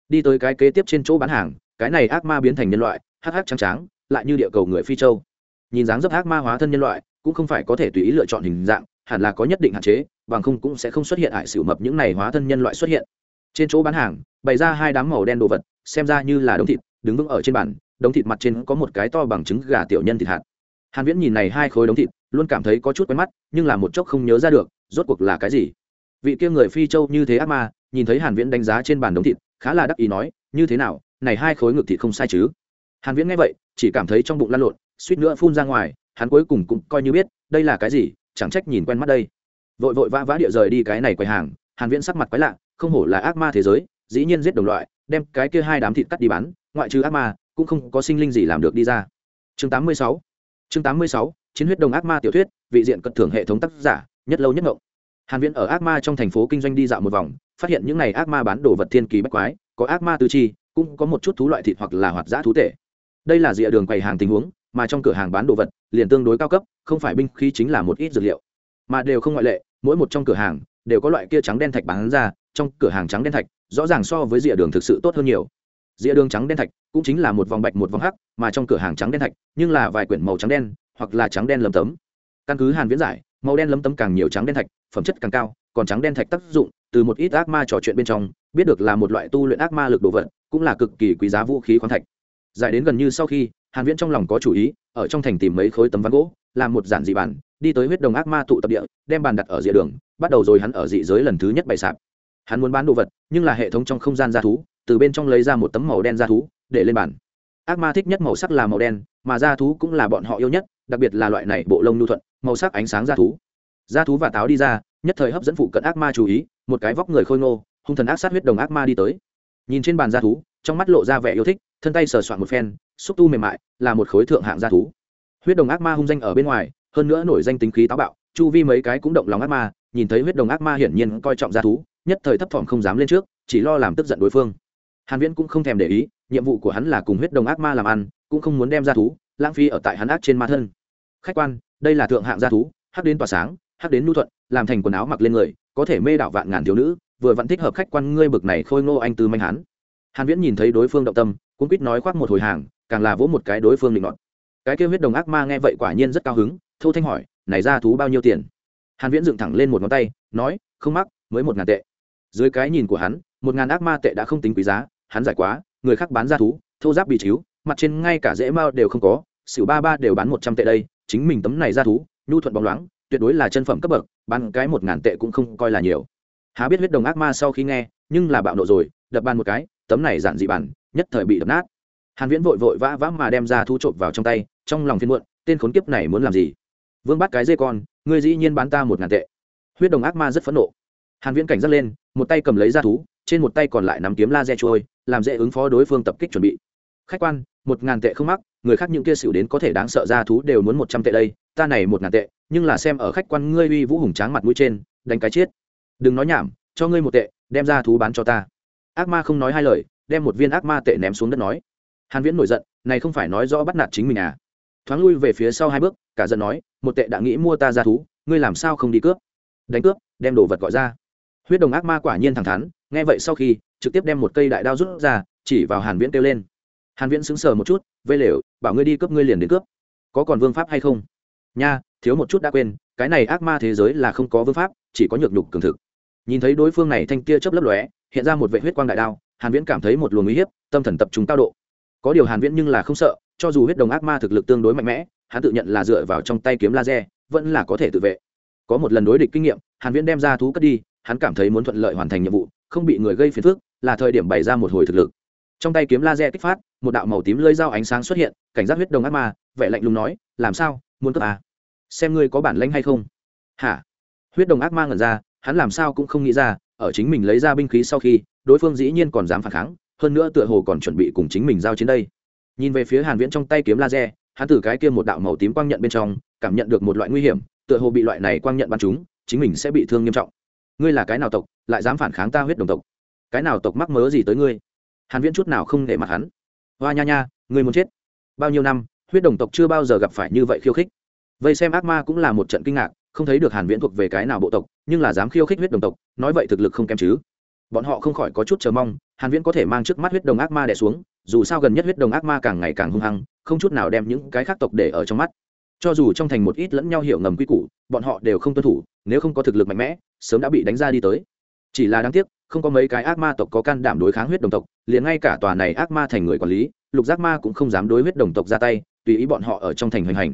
Đi tới cái kế tiếp trên chỗ bán hàng, cái này ác ma biến thành nhân loại, hắc hắc trắng trắng, lại như địa cầu người phi châu. Nhìn dáng dấp ác ma hóa thân nhân loại, cũng không phải có thể tùy ý lựa chọn hình dạng, hẳn là có nhất định hạn chế, bằng không cũng sẽ không xuất hiện hại sử mập những này hóa thân nhân loại xuất hiện. Trên chỗ bán hàng, bày ra hai đám màu đen đồ vật, xem ra như là đống thịt, đứng vững ở trên bàn, đống thịt mặt trên có một cái to bằng trứng gà tiểu nhân thịt hạt. Hàn viễn nhìn này hai khối đống thịt luôn cảm thấy có chút quen mắt, nhưng là một chốc không nhớ ra được, rốt cuộc là cái gì. Vị kia người phi châu như thế ác ma, nhìn thấy hàn viễn đánh giá trên bàn đống thịt, khá là đắc ý nói, như thế nào, này hai khối ngực thịt không sai chứ? Hàn viễn nghe vậy, chỉ cảm thấy trong bụng lăn lộn, suýt nữa phun ra ngoài, hắn cuối cùng cũng coi như biết, đây là cái gì, chẳng trách nhìn quen mắt đây. Vội vội vã vã địa rời đi cái này quầy hàng, hàn viễn sắc mặt quái lạ, không hổ là ác ma thế giới, dĩ nhiên giết đồng loại, đem cái kia hai đám thịt cắt đi bán, ngoại trừ ác ma, cũng không có sinh linh gì làm được đi ra. Chương 86 chương 86 chiến huyết đồng ác ma tiểu thuyết, vị diện cật thưởng hệ thống tác giả, nhất lâu nhất ngộng. Hàn viễn ở ác ma trong thành phố kinh doanh đi dạo một vòng, phát hiện những này ác ma bán đồ vật thiên kỳ bách quái, có ác ma tứ chi, cũng có một chút thú loại thịt hoặc là hoạt giã thú tể. Đây là dịa đường quầy hàng tình huống, mà trong cửa hàng bán đồ vật, liền tương đối cao cấp, không phải binh khí chính là một ít dược liệu. Mà đều không ngoại lệ, mỗi một trong cửa hàng, đều có loại kia trắng đen thạch bán ra, trong cửa hàng trắng đen thạch, rõ ràng so với rìa đường thực sự tốt hơn nhiều. Rìa đường trắng đen thạch cũng chính là một vòng bạch một vòng hắc, mà trong cửa hàng trắng đen thạch, nhưng là vài quyển màu trắng đen hoặc là trắng đen lấm tấm. Căn cứ hàn viễn giải, màu đen lấm tấm càng nhiều trắng đen thạch, phẩm chất càng cao, còn trắng đen thạch tác dụng, từ một ít ác ma trò chuyện bên trong, biết được là một loại tu luyện ác ma lực đồ vật, cũng là cực kỳ quý giá vũ khí khoáng thạch. Giải đến gần như sau khi, hàn viễn trong lòng có chủ ý, ở trong thành tìm mấy khối tấm ván gỗ, làm một giản dị bản, đi tới huyết đồng ác ma tụ tập địa, đem bàn đặt ở rìa đường, bắt đầu rồi hắn ở dị giới lần thứ nhất bày sạp. Hắn muốn bán đồ vật, nhưng là hệ thống trong không gian gia thú, từ bên trong lấy ra một tấm màu đen gia thú, để lên bàn. Ác ma thích nhất màu sắc là màu đen, mà gia thú cũng là bọn họ yêu nhất đặc biệt là loại này bộ lông nhu thuận, màu sắc ánh sáng da thú. Da thú và táo đi ra, nhất thời hấp dẫn phụ cận ác ma chú ý, một cái vóc người khôi ngô, hung thần ác sát huyết đồng ác ma đi tới. Nhìn trên bàn da thú, trong mắt lộ ra vẻ yêu thích, thân tay sờ soạn một phen, xúc tu mềm mại, là một khối thượng hạng da thú. Huyết đồng ác ma hung danh ở bên ngoài, hơn nữa nổi danh tính khí táo bạo, chu vi mấy cái cũng động lòng ác ma, nhìn thấy huyết đồng ác ma hiển nhiên coi trọng da thú, nhất thời thấp thỏm không dám lên trước, chỉ lo làm tức giận đối phương. Hàn viễn cũng không thèm để ý, nhiệm vụ của hắn là cùng huyết đồng ác ma làm ăn, cũng không muốn đem ra thú lãng phí ở tại hắn ác trên ma thân. Khách quan, đây là thượng hạng gia thú, hắc đến tỏa sáng, hắc đến nhu thuận, làm thành quần áo mặc lên người, có thể mê đảo vạn ngàn thiếu nữ, vừa vẫn thích hợp khách quan ngươi bực này khôi ngô anh tư manh hán. hàn viễn nhìn thấy đối phương động tâm cũng quýt nói khoác một hồi hàng, càng là vỗ một cái đối phương định nọt. Cái kêu huyết đồng ác ma nghe vậy quả nhiên rất cao hứng thâu thanh hỏi, này ra thú bao nhiêu tiền? Hàn viễn dựng thẳng lên một ngón tay, nói, không mắc, mới một ngàn tệ. Dưới cái nhìn của hắn, một ngàn ác ma tệ đã không tính quý giá, hắn giải quá, người khác bán ra thú thâu giáp bị chiếu mặt trên ngay cả dễ mao đều không có, xỉu ba ba đều bán một trăm tệ đây, chính mình tấm này ra thú, nhu thuận bóng loáng, tuyệt đối là chân phẩm cấp bậc, bán cái một ngàn tệ cũng không coi là nhiều. Há biết huyết đồng ác ma sau khi nghe, nhưng là bạo nộ rồi, đập bàn một cái, tấm này giản dị bản, nhất thời bị đập nát. Hàn viễn vội vội vã vã mà đem ra thú trộm vào trong tay, trong lòng phiên muộn, tên khốn kiếp này muốn làm gì? Vương bắt cái dê con, ngươi dĩ nhiên bán ta một ngàn tệ. Huyết đồng ác ma rất phẫn nộ. Hàn viễn cảnh giác lên, một tay cầm lấy ra thú, trên một tay còn lại nắm kiếm laser trôi, làm dễ ứng phó đối phương tập kích chuẩn bị. Khách quan một ngàn tệ không mắc, người khác những kia xỉu đến có thể đáng sợ ra thú đều muốn một trăm tệ đây, ta này một ngàn tệ, nhưng là xem ở khách quan ngươi uy vũ hùng tráng mặt mũi trên, đánh cái chết. Đừng nói nhảm, cho ngươi một tệ, đem ra thú bán cho ta. Ác ma không nói hai lời, đem một viên ác ma tệ ném xuống đất nói. Hàn viễn nổi giận, này không phải nói rõ bắt nạt chính mình à? Thoáng lui về phía sau hai bước, cả giận nói, một tệ đã nghĩ mua ta ra thú, ngươi làm sao không đi cướp? Đánh cướp, đem đồ vật gọi ra. Huyết đồng ác ma quả nhiên thẳng thắn, nghe vậy sau khi, trực tiếp đem một cây đại đao rút ra, chỉ vào hàn viễn kêu lên hàn viễn sững sờ một chút vây lều bảo ngươi đi cướp ngươi liền đến cướp có còn vương pháp hay không nha thiếu một chút đã quên cái này ác ma thế giới là không có vương pháp chỉ có nhược nhục cường thực nhìn thấy đối phương này thanh tia chớp lấp lóe hiện ra một vệ huyết quang đại đao hàn viễn cảm thấy một luồng nguy hiểm, tâm thần tập trung cao độ có điều hàn viễn nhưng là không sợ cho dù huyết đồng ác ma thực lực tương đối mạnh mẽ hắn tự nhận là dựa vào trong tay kiếm laser vẫn là có thể tự vệ có một lần đối địch kinh nghiệm hàn viễn đem ra thú cất đi hắn cảm thấy muốn thuận lợi hoàn thành nhiệm vụ không bị người gây phiền phức là thời điểm bày ra một hồi thực lực trong tay kiếm laser kích phát một đạo màu tím lưỡi dao ánh sáng xuất hiện cảnh giác huyết đồng ác ma vẻ lạnh lùng nói làm sao? Muốn cướp à? Xem ngươi có bản lĩnh hay không. Hả? Huyết đồng ác ma ngẩn ra hắn làm sao cũng không nghĩ ra ở chính mình lấy ra binh khí sau khi đối phương dĩ nhiên còn dám phản kháng hơn nữa tựa hồ còn chuẩn bị cùng chính mình giao chiến đây. Nhìn về phía hàn viễn trong tay kiếm laser hắn từ cái kia một đạo màu tím quang nhận bên trong cảm nhận được một loại nguy hiểm tựa hồ bị loại này quang nhận bắn chúng, chính mình sẽ bị thương nghiêm trọng. Ngươi là cái nào tộc lại dám phản kháng ta huyết đồng tộc? Cái nào tộc mắc mớ gì tới ngươi? Hàn viễn chút nào không để mặt hắn. Hoa nha nha, người muốn chết. Bao nhiêu năm, huyết đồng tộc chưa bao giờ gặp phải như vậy khiêu khích. Vây xem ác ma cũng là một trận kinh ngạc, không thấy được hàn viễn thuộc về cái nào bộ tộc, nhưng là dám khiêu khích huyết đồng tộc, nói vậy thực lực không kém chứ. Bọn họ không khỏi có chút chờ mong, hàn viễn có thể mang trước mắt huyết đồng ác ma đè xuống, dù sao gần nhất huyết đồng ác ma càng ngày càng hung hăng, không chút nào đem những cái khác tộc để ở trong mắt. Cho dù trong thành một ít lẫn nhau hiểu ngầm quy củ, bọn họ đều không tuân thủ, nếu không có thực lực mạnh mẽ, sớm đã bị đánh ra đi tới. Chỉ là đáng tiếc không có mấy cái ác ma tộc có can đảm đối kháng huyết đồng tộc, liền ngay cả tòa này ác ma thành người quản lý, lục giác ma cũng không dám đối huyết đồng tộc ra tay, tùy ý bọn họ ở trong thành hoành hành.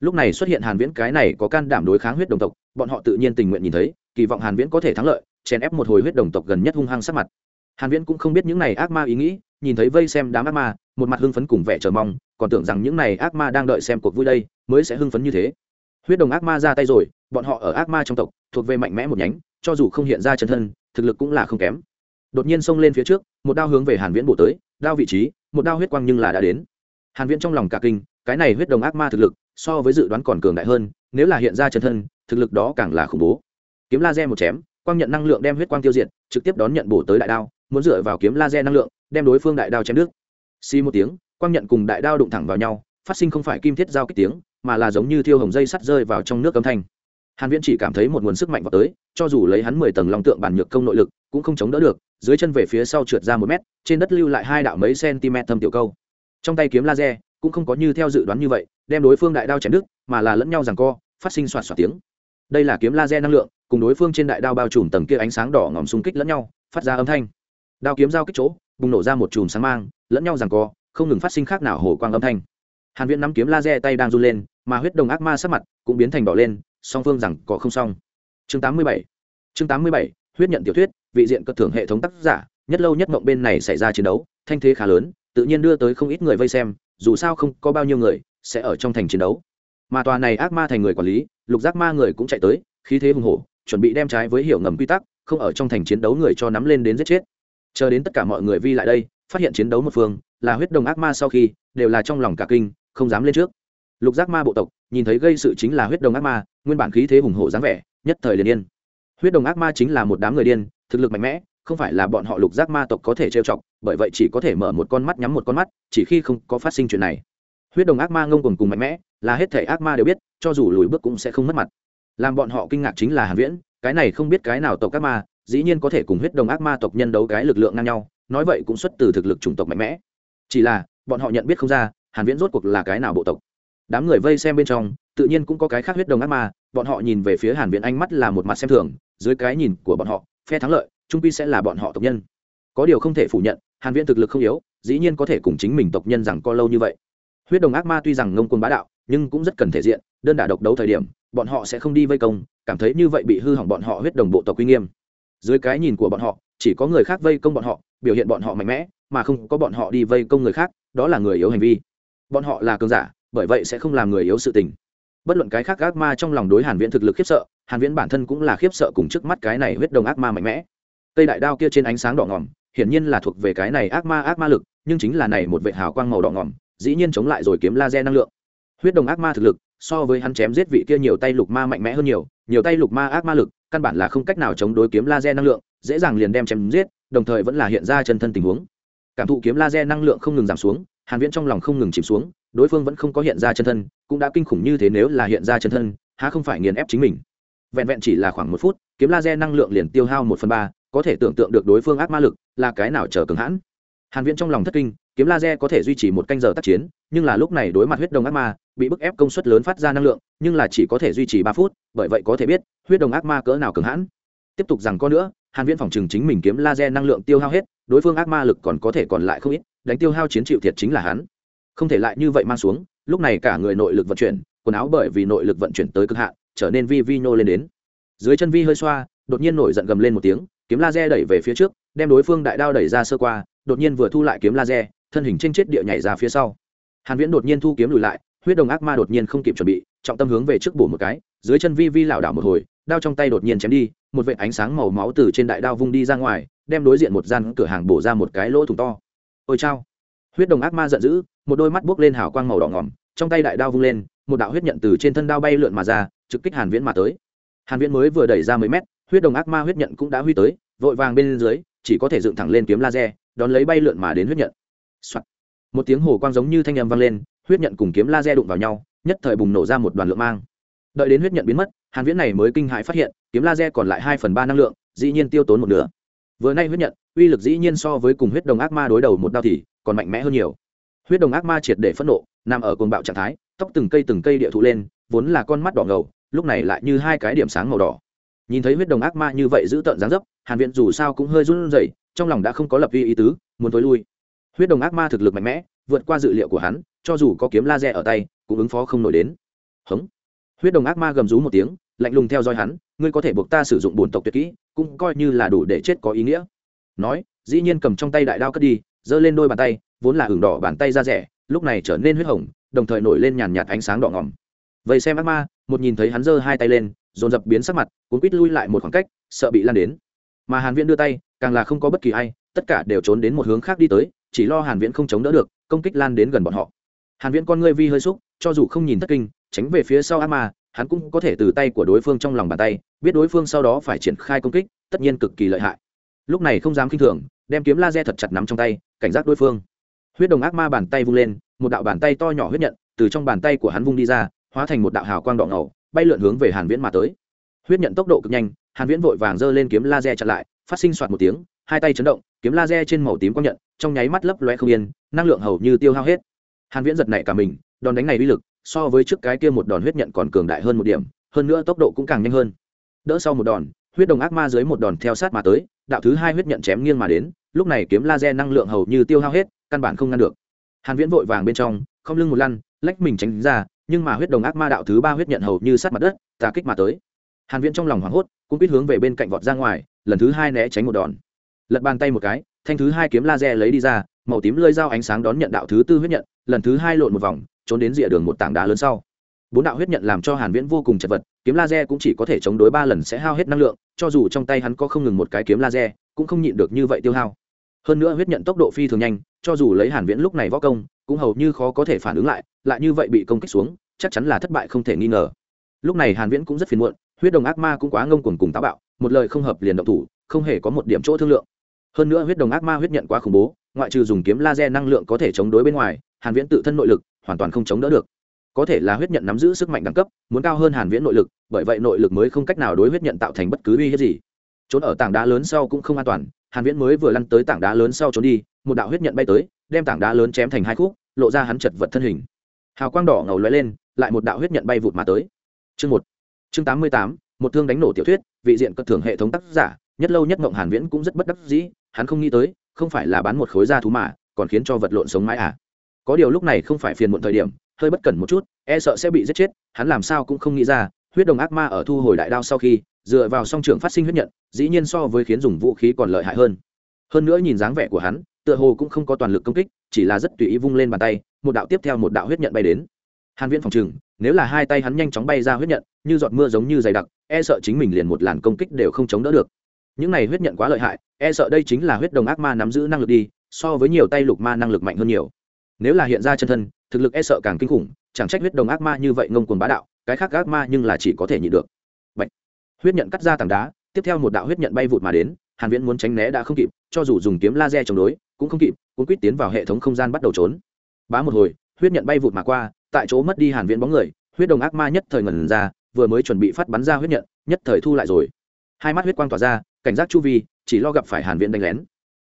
Lúc này xuất hiện hàn viễn cái này có can đảm đối kháng huyết đồng tộc, bọn họ tự nhiên tình nguyện nhìn thấy, kỳ vọng hàn viễn có thể thắng lợi, chèn ép một hồi huyết đồng tộc gần nhất hung hăng sát mặt. Hàn viễn cũng không biết những này ác ma ý nghĩ, nhìn thấy vây xem đám ác ma, một mặt hưng phấn cùng vẻ chờ mong, còn tưởng rằng những này ác ma đang đợi xem cuộc vui đây, mới sẽ hưng phấn như thế. Huyết đồng ác ma ra tay rồi, bọn họ ở ác ma trong tộc, thuộc về mạnh mẽ một nhánh, cho dù không hiện ra chân thân thực lực cũng là không kém. Đột nhiên xông lên phía trước, một đao hướng về hàn viễn bổ tới, đao vị trí, một đao huyết quang nhưng là đã đến. Hàn viễn trong lòng cả kinh, cái này huyết đồng ác ma thực lực, so với dự đoán còn cường đại hơn, nếu là hiện ra chân thân, thực lực đó càng là khủng bố. Kiếm laser một chém, quang nhận năng lượng đem huyết quang tiêu diệt, trực tiếp đón nhận bổ tới đại đao, muốn dựa vào kiếm laser năng lượng, đem đối phương đại đao chém đứt. Xi một tiếng, quang nhận cùng đại đao đụng thẳng vào nhau, phát sinh không phải kim thiết giao kích tiếng, mà là giống như thiêu hồng dây sắt rơi vào trong nước âm thanh hàn viễn chỉ cảm thấy một nguồn sức mạnh vào tới, cho dù lấy hắn 10 tầng long tượng bản nhược công nội lực, cũng không chống đỡ được, dưới chân về phía sau trượt ra một mét, trên đất lưu lại hai đạo mấy cm thâm tiểu câu. Trong tay kiếm laser, cũng không có như theo dự đoán như vậy, đem đối phương đại đao chém đứt, mà là lẫn nhau giằng co, phát sinh xoạt xoạt tiếng. Đây là kiếm laser năng lượng, cùng đối phương trên đại đao bao trùm tầng kia ánh sáng đỏ ngòm xung kích lẫn nhau, phát ra âm thanh. Đao kiếm giao kích chỗ, bùng nổ ra một chùm sáng mang, lẫn nhau giằng co, không ngừng phát sinh khác nào hổ quang âm thanh. Hàn viễn nắm kiếm laser tay đang run lên, mà huyết đồng ác ma sắc mặt cũng biến thành đỏ lên song phương rằng có không xong. Chương 87 chương 87 huyết nhận tiểu thuyết, vị diện cất thưởng hệ thống tác giả, nhất lâu nhất mộng bên này xảy ra chiến đấu, thanh thế khá lớn, tự nhiên đưa tới không ít người vây xem, dù sao không có bao nhiêu người sẽ ở trong thành chiến đấu. Mà tòa này ác ma thành người quản lý, lục giác ma người cũng chạy tới, khí thế hùng hổ, chuẩn bị đem trái với hiểu ngầm quy tắc, không ở trong thành chiến đấu người cho nắm lên đến giết chết. Chờ đến tất cả mọi người vi lại đây, phát hiện chiến đấu một phương, là huyết đồng ác ma sau khi, đều là trong lòng cả kinh, không dám lên trước lục giác ma bộ tộc, nhìn thấy gây sự chính là huyết đồng ác ma, nguyên bản khí thế hùng hổ dáng vẻ, nhất thời liền yên. Huyết đồng ác ma chính là một đám người điên, thực lực mạnh mẽ, không phải là bọn họ lục giác ma tộc có thể trêu chọc, bởi vậy chỉ có thể mở một con mắt nhắm một con mắt, chỉ khi không có phát sinh chuyện này. Huyết đồng ác ma ngông cùng cùng mạnh mẽ, là hết thể ác ma đều biết, cho dù lùi bước cũng sẽ không mất mặt. Làm bọn họ kinh ngạc chính là hàn viễn, cái này không biết cái nào tộc ác ma, dĩ nhiên có thể cùng huyết đồng ác ma tộc nhân đấu cái lực lượng ngang nhau, nói vậy cũng xuất từ thực lực chủng tộc mạnh mẽ. Chỉ là, bọn họ nhận biết không ra, hàn viễn rốt cuộc là cái nào bộ tộc đám người vây xem bên trong, tự nhiên cũng có cái khác huyết đồng ác ma, bọn họ nhìn về phía hàn viễn ánh mắt là một mặt xem thường, dưới cái nhìn của bọn họ, phe thắng lợi, trung pi sẽ là bọn họ tộc nhân. Có điều không thể phủ nhận, hàn viễn thực lực không yếu, dĩ nhiên có thể cùng chính mình tộc nhân rằng co lâu như vậy. Huyết đồng ác ma tuy rằng ngông cuồng bá đạo, nhưng cũng rất cần thể diện, đơn đả độc đấu thời điểm, bọn họ sẽ không đi vây công, cảm thấy như vậy bị hư hỏng bọn họ huyết đồng bộ tộc uy nghiêm. Dưới cái nhìn của bọn họ, chỉ có người khác vây công bọn họ, biểu hiện bọn họ mạnh mẽ, mà không có bọn họ đi vây công người khác, đó là người yếu hành vi. Bọn họ là cường giả bởi vậy sẽ không làm người yếu sự tình. Bất luận cái khác ác ma trong lòng đối hàn viễn thực lực khiếp sợ, hàn viễn bản thân cũng là khiếp sợ cùng trước mắt cái này huyết đồng ác ma mạnh mẽ. Cây đại đao kia trên ánh sáng đỏ ngòm, hiển nhiên là thuộc về cái này ác ma ác ma lực, nhưng chính là này một vệ hào quang màu đỏ ngòm, dĩ nhiên chống lại rồi kiếm laser năng lượng. Huyết đồng ác ma thực lực, so với hắn chém giết vị kia nhiều tay lục ma mạnh mẽ hơn nhiều nhiều tay lục ma ác ma lực, căn bản là không cách nào chống đối kiếm laser năng lượng, dễ dàng liền đem chém giết, đồng thời vẫn là hiện ra chân thân tình huống. Cảm thụ kiếm laser năng lượng không ngừng giảm xuống, hàn viễn trong lòng không ngừng chìm xuống đối phương vẫn không có hiện ra chân thân, cũng đã kinh khủng như thế nếu là hiện ra chân thân, há không phải nghiền ép chính mình. Vẹn vẹn chỉ là khoảng một phút, kiếm laser năng lượng liền tiêu hao một phần ba, có thể tưởng tượng được đối phương ác ma lực là cái nào chờ cường hãn. Hàn viễn trong lòng thất kinh, kiếm laser có thể duy trì một canh giờ tác chiến, nhưng là lúc này đối mặt huyết đồng ác ma, bị bức ép công suất lớn phát ra năng lượng, nhưng là chỉ có thể duy trì ba phút, bởi vậy có thể biết, huyết đồng ác ma cỡ nào cường hãn. Tiếp tục rằng có nữa, hàn viễn phòng trường chính mình kiếm laser năng lượng tiêu hao hết, đối phương ác ma lực còn có thể còn lại không ít, đánh tiêu hao chiến chịu thiệt chính là hắn không thể lại như vậy mang xuống, lúc này cả người nội lực vận chuyển, quần áo bởi vì nội lực vận chuyển tới cực hạn, trở nên vi vi nhô lên đến. Dưới chân vi hơi xoa, đột nhiên nổi giận gầm lên một tiếng, kiếm laser đẩy về phía trước, đem đối phương đại đao đẩy ra sơ qua, đột nhiên vừa thu lại kiếm laser, thân hình trên chết địa nhảy ra phía sau. Hàn viễn đột nhiên thu kiếm lùi lại, huyết đồng ác ma đột nhiên không kịp chuẩn bị, trọng tâm hướng về trước bổ một cái, dưới chân vi vi lảo đảo một hồi, đao trong tay đột nhiên chém đi, một vệt ánh sáng màu máu từ trên đại đao vung đi ra ngoài, đem đối diện một gian cửa hàng bổ ra một cái lỗ thủng to. Ôi chao! Huyết đồng ác ma giận dữ, một đôi mắt buốc lên hào quang màu đỏ ngỏm, trong tay đại đao vung lên, một đạo huyết nhận từ trên thân đao bay lượn mà ra, trực kích hàn viễn mà tới. Hàn viễn mới vừa đẩy ra mấy mét, huyết đồng ác ma huyết nhận cũng đã huy tới, vội vàng bên dưới, chỉ có thể dựng thẳng lên kiếm laser, đón lấy bay lượn mà đến huyết nhận、Soạn. một tiếng hồ quang giống như thanh âm vang lên, huyết nhận cùng kiếm laser đụng vào nhau, nhất thời bùng nổ ra một đoàn lượng mang. Đợi đến huyết nhận biến mất, hàn viễn này mới kinh hãi phát hiện, kiếm laser còn lại hai phần ba năng lượng, dĩ nhiên tiêu tốn một nửa. Vừa nay huyết nhận uy lực dĩ nhiên so với cùng huyết đồng ác ma đối đầu một đao thì còn mạnh mẽ hơn nhiều. Huyết đồng ác ma triệt để phẫn nộ, nằm ở cồn bạo trạng thái, tóc từng cây từng cây địa thụ lên, vốn là con mắt đỏ ngầu, lúc này lại như hai cái điểm sáng màu đỏ. Nhìn thấy huyết đồng ác ma như vậy giữ tợn dáng dấp, hàn viện dù sao cũng hơi run rẩy, trong lòng đã không có lập uy ý tứ, muốn tối lui. Huyết đồng ác ma thực lực mạnh mẽ, vượt qua dự liệu của hắn, cho dù có kiếm laser ở tay, cũng ứng phó không nổi đến. Hống. Huyết đồng ác ma gầm rú một tiếng, lạnh lùng theo dõi hắn, ngươi có thể buộc ta sử dụng bổn tộc tuyệt kỹ, cũng coi như là đủ để chết có ý nghĩa nói, dĩ nhiên cầm trong tay đại đao cất đi, giơ lên đôi bàn tay, vốn là hưởng đỏ bàn tay ra rẻ, lúc này trở nên huyết hồng, đồng thời nổi lên nhàn nhạt ánh sáng đỏ ngỏm vậy xem ác ma, một nhìn thấy hắn giơ hai tay lên, dồn dập biến sắc mặt, cuốn quít lui lại một khoảng cách, sợ bị lan đến. Mà hàn viễn đưa tay, càng là không có bất kỳ ai, tất cả đều trốn đến một hướng khác đi tới, chỉ lo hàn viễn không chống đỡ được, công kích lan đến gần bọn họ. Hàn viễn con ngươi vi hơi xúc, cho dù không nhìn thất kinh, tránh về phía sau ác ma, hắn cũng có thể từ tay của đối phương trong lòng bàn tay, biết đối phương sau đó phải triển khai công kích, tất nhiên cực kỳ lợi hại lúc này không dám kinh thường, đem kiếm laser thật chặt nắm trong tay, cảnh giác đối phương. Huyết đồng ác ma bàn tay vung lên, một đạo bàn tay to nhỏ huyết nhận, từ trong bàn tay của hắn vung đi ra, hóa thành một đạo hào quang đỏ ngầu, bay lượn hướng về hàn viễn mà tới. Huyết nhận tốc độ cực nhanh, hàn viễn vội vàng giơ lên kiếm laser chặn lại, phát sinh soạt một tiếng, hai tay chấn động, kiếm laser trên màu tím quang nhận, trong nháy mắt lấp lóe không yên, năng lượng hầu như tiêu hao hết. Hàn viễn giật nảy cả mình, đòn đánh này uy lực, so với trước cái kia một đòn huyết nhận còn cường đại hơn một điểm, hơn nữa tốc độ cũng càng nhanh hơn. Đỡ sau một đòn, huyết đồng ác ma dưới một đòn theo sát mà tới đạo thứ hai huyết nhận chém nghiêng mà đến, lúc này kiếm laser năng lượng hầu như tiêu hao hết, căn bản không ngăn được. Hàn viễn vội vàng bên trong, không lưng một lăn, lách mình tránh ra, nhưng mà huyết đồng ác ma đạo thứ ba huyết nhận hầu như sát mặt đất, tà kích mà tới. Hàn viễn trong lòng hoảng hốt, cũng biết hướng về bên cạnh vọt ra ngoài, lần thứ hai né tránh một đòn. Lật bàn tay một cái, thanh thứ hai kiếm laser lấy đi ra, màu tím lơi dao ánh sáng đón nhận đạo thứ tư huyết nhận, lần thứ hai lộn một vòng, trốn đến rìa đường một tảng đá lớn sau. Bốn đạo huyết nhận làm cho hàn viễn vô cùng chật vật kiếm laser cũng chỉ có thể chống đối ba lần sẽ hao hết năng lượng, cho dù trong tay hắn có không ngừng một cái kiếm laser, cũng không nhịn được như vậy tiêu hao. Hơn nữa huyết nhận tốc độ phi thường nhanh, cho dù lấy hàn viễn lúc này võ công, cũng hầu như khó có thể phản ứng lại lại như vậy bị công kích xuống, chắc chắn là thất bại không thể nghi ngờ. Lúc này hàn viễn cũng rất phiền muộn, huyết đồng ác ma cũng quá ngông cuồng cùng táo bạo, một lời không hợp liền động thủ, không hề có một điểm chỗ thương lượng. Hơn nữa huyết đồng ác ma huyết nhận quá khủng bố, ngoại trừ dùng kiếm laser năng lượng có thể chống đối bên ngoài, hàn viễn tự thân nội lực hoàn toàn không chống đỡ được có thể là huyết nhận nắm giữ sức mạnh đẳng cấp, muốn cao hơn hàn viễn nội lực, bởi vậy nội lực mới không cách nào đối huyết nhận tạo thành bất cứ uy hiếp gì. Trốn ở tảng đá lớn sau cũng không an toàn, hàn viễn mới vừa lăn tới tảng đá lớn sau trốn đi, một đạo huyết nhận bay tới, đem tảng đá lớn chém thành hai khúc, lộ ra hắn chật vật thân hình. Hào quang đỏ ngầu lóe lên, lại một đạo huyết nhận bay vụt mà tới. Chương một, chương tám mươi tám, một thương đánh nổ tiểu thuyết, vị diện cất thưởng hệ thống tác giả, nhất lâu nhất ngọng hàn viễn cũng rất bất đắc dĩ, hắn không nghĩ tới, không phải là bán một khối da thú mà, còn khiến cho vật lộn sống mãi à. Có điều lúc này không phải phiền muộn thời điểm hơi bất cẩn một chút e sợ sẽ bị giết chết, hắn làm sao cũng không nghĩ ra, huyết đồng ác ma ở thu hồi đại đao sau khi, dựa vào song trường phát sinh huyết nhận, dĩ nhiên so với khiến dùng vũ khí còn lợi hại hơn. Hơn nữa nhìn dáng vẻ của hắn, tựa hồ cũng không có toàn lực công kích, chỉ là rất tùy ý vung lên bàn tay, một đạo tiếp theo một đạo huyết nhận bay đến. Hàn viễn phòng trừng nếu là hai tay hắn nhanh chóng bay ra huyết nhận, như giọt mưa giống như dày đặc e sợ chính mình liền một làn công kích đều không chống đỡ được. Những này huyết nhận quá lợi hại e sợ đây chính là huyết đồng ác ma nắm giữ năng lực đi, so với nhiều tay lục ma năng lực mạnh hơn nhiều nếu là hiện ra chân thân, thực lực e sợ càng kinh khủng, chẳng trách huyết đồng ác ma như vậy ngông cuồng bá đạo, cái khác ác ma nhưng là chỉ có thể nhịn được. Bạch. huyết nhận cắt ra tảng đá, tiếp theo một đạo huyết nhận bay vụt mà đến, hàn viễn muốn tránh né đã không kịp, cho dù dùng kiếm laser chống đối, cũng không kịp, cuốn quýt tiến vào hệ thống không gian bắt đầu trốn. Bá một hồi, huyết nhận bay vụt mà qua, tại chỗ mất đi hàn viễn bóng người, huyết đồng ác ma nhất thời ngẩn ra, vừa mới chuẩn bị phát bắn ra huyết nhận, nhất thời thu lại rồi. Hai mắt huyết quang tỏa ra, cảnh giác chu vi, chỉ lo gặp phải hàn viễn đánh lén.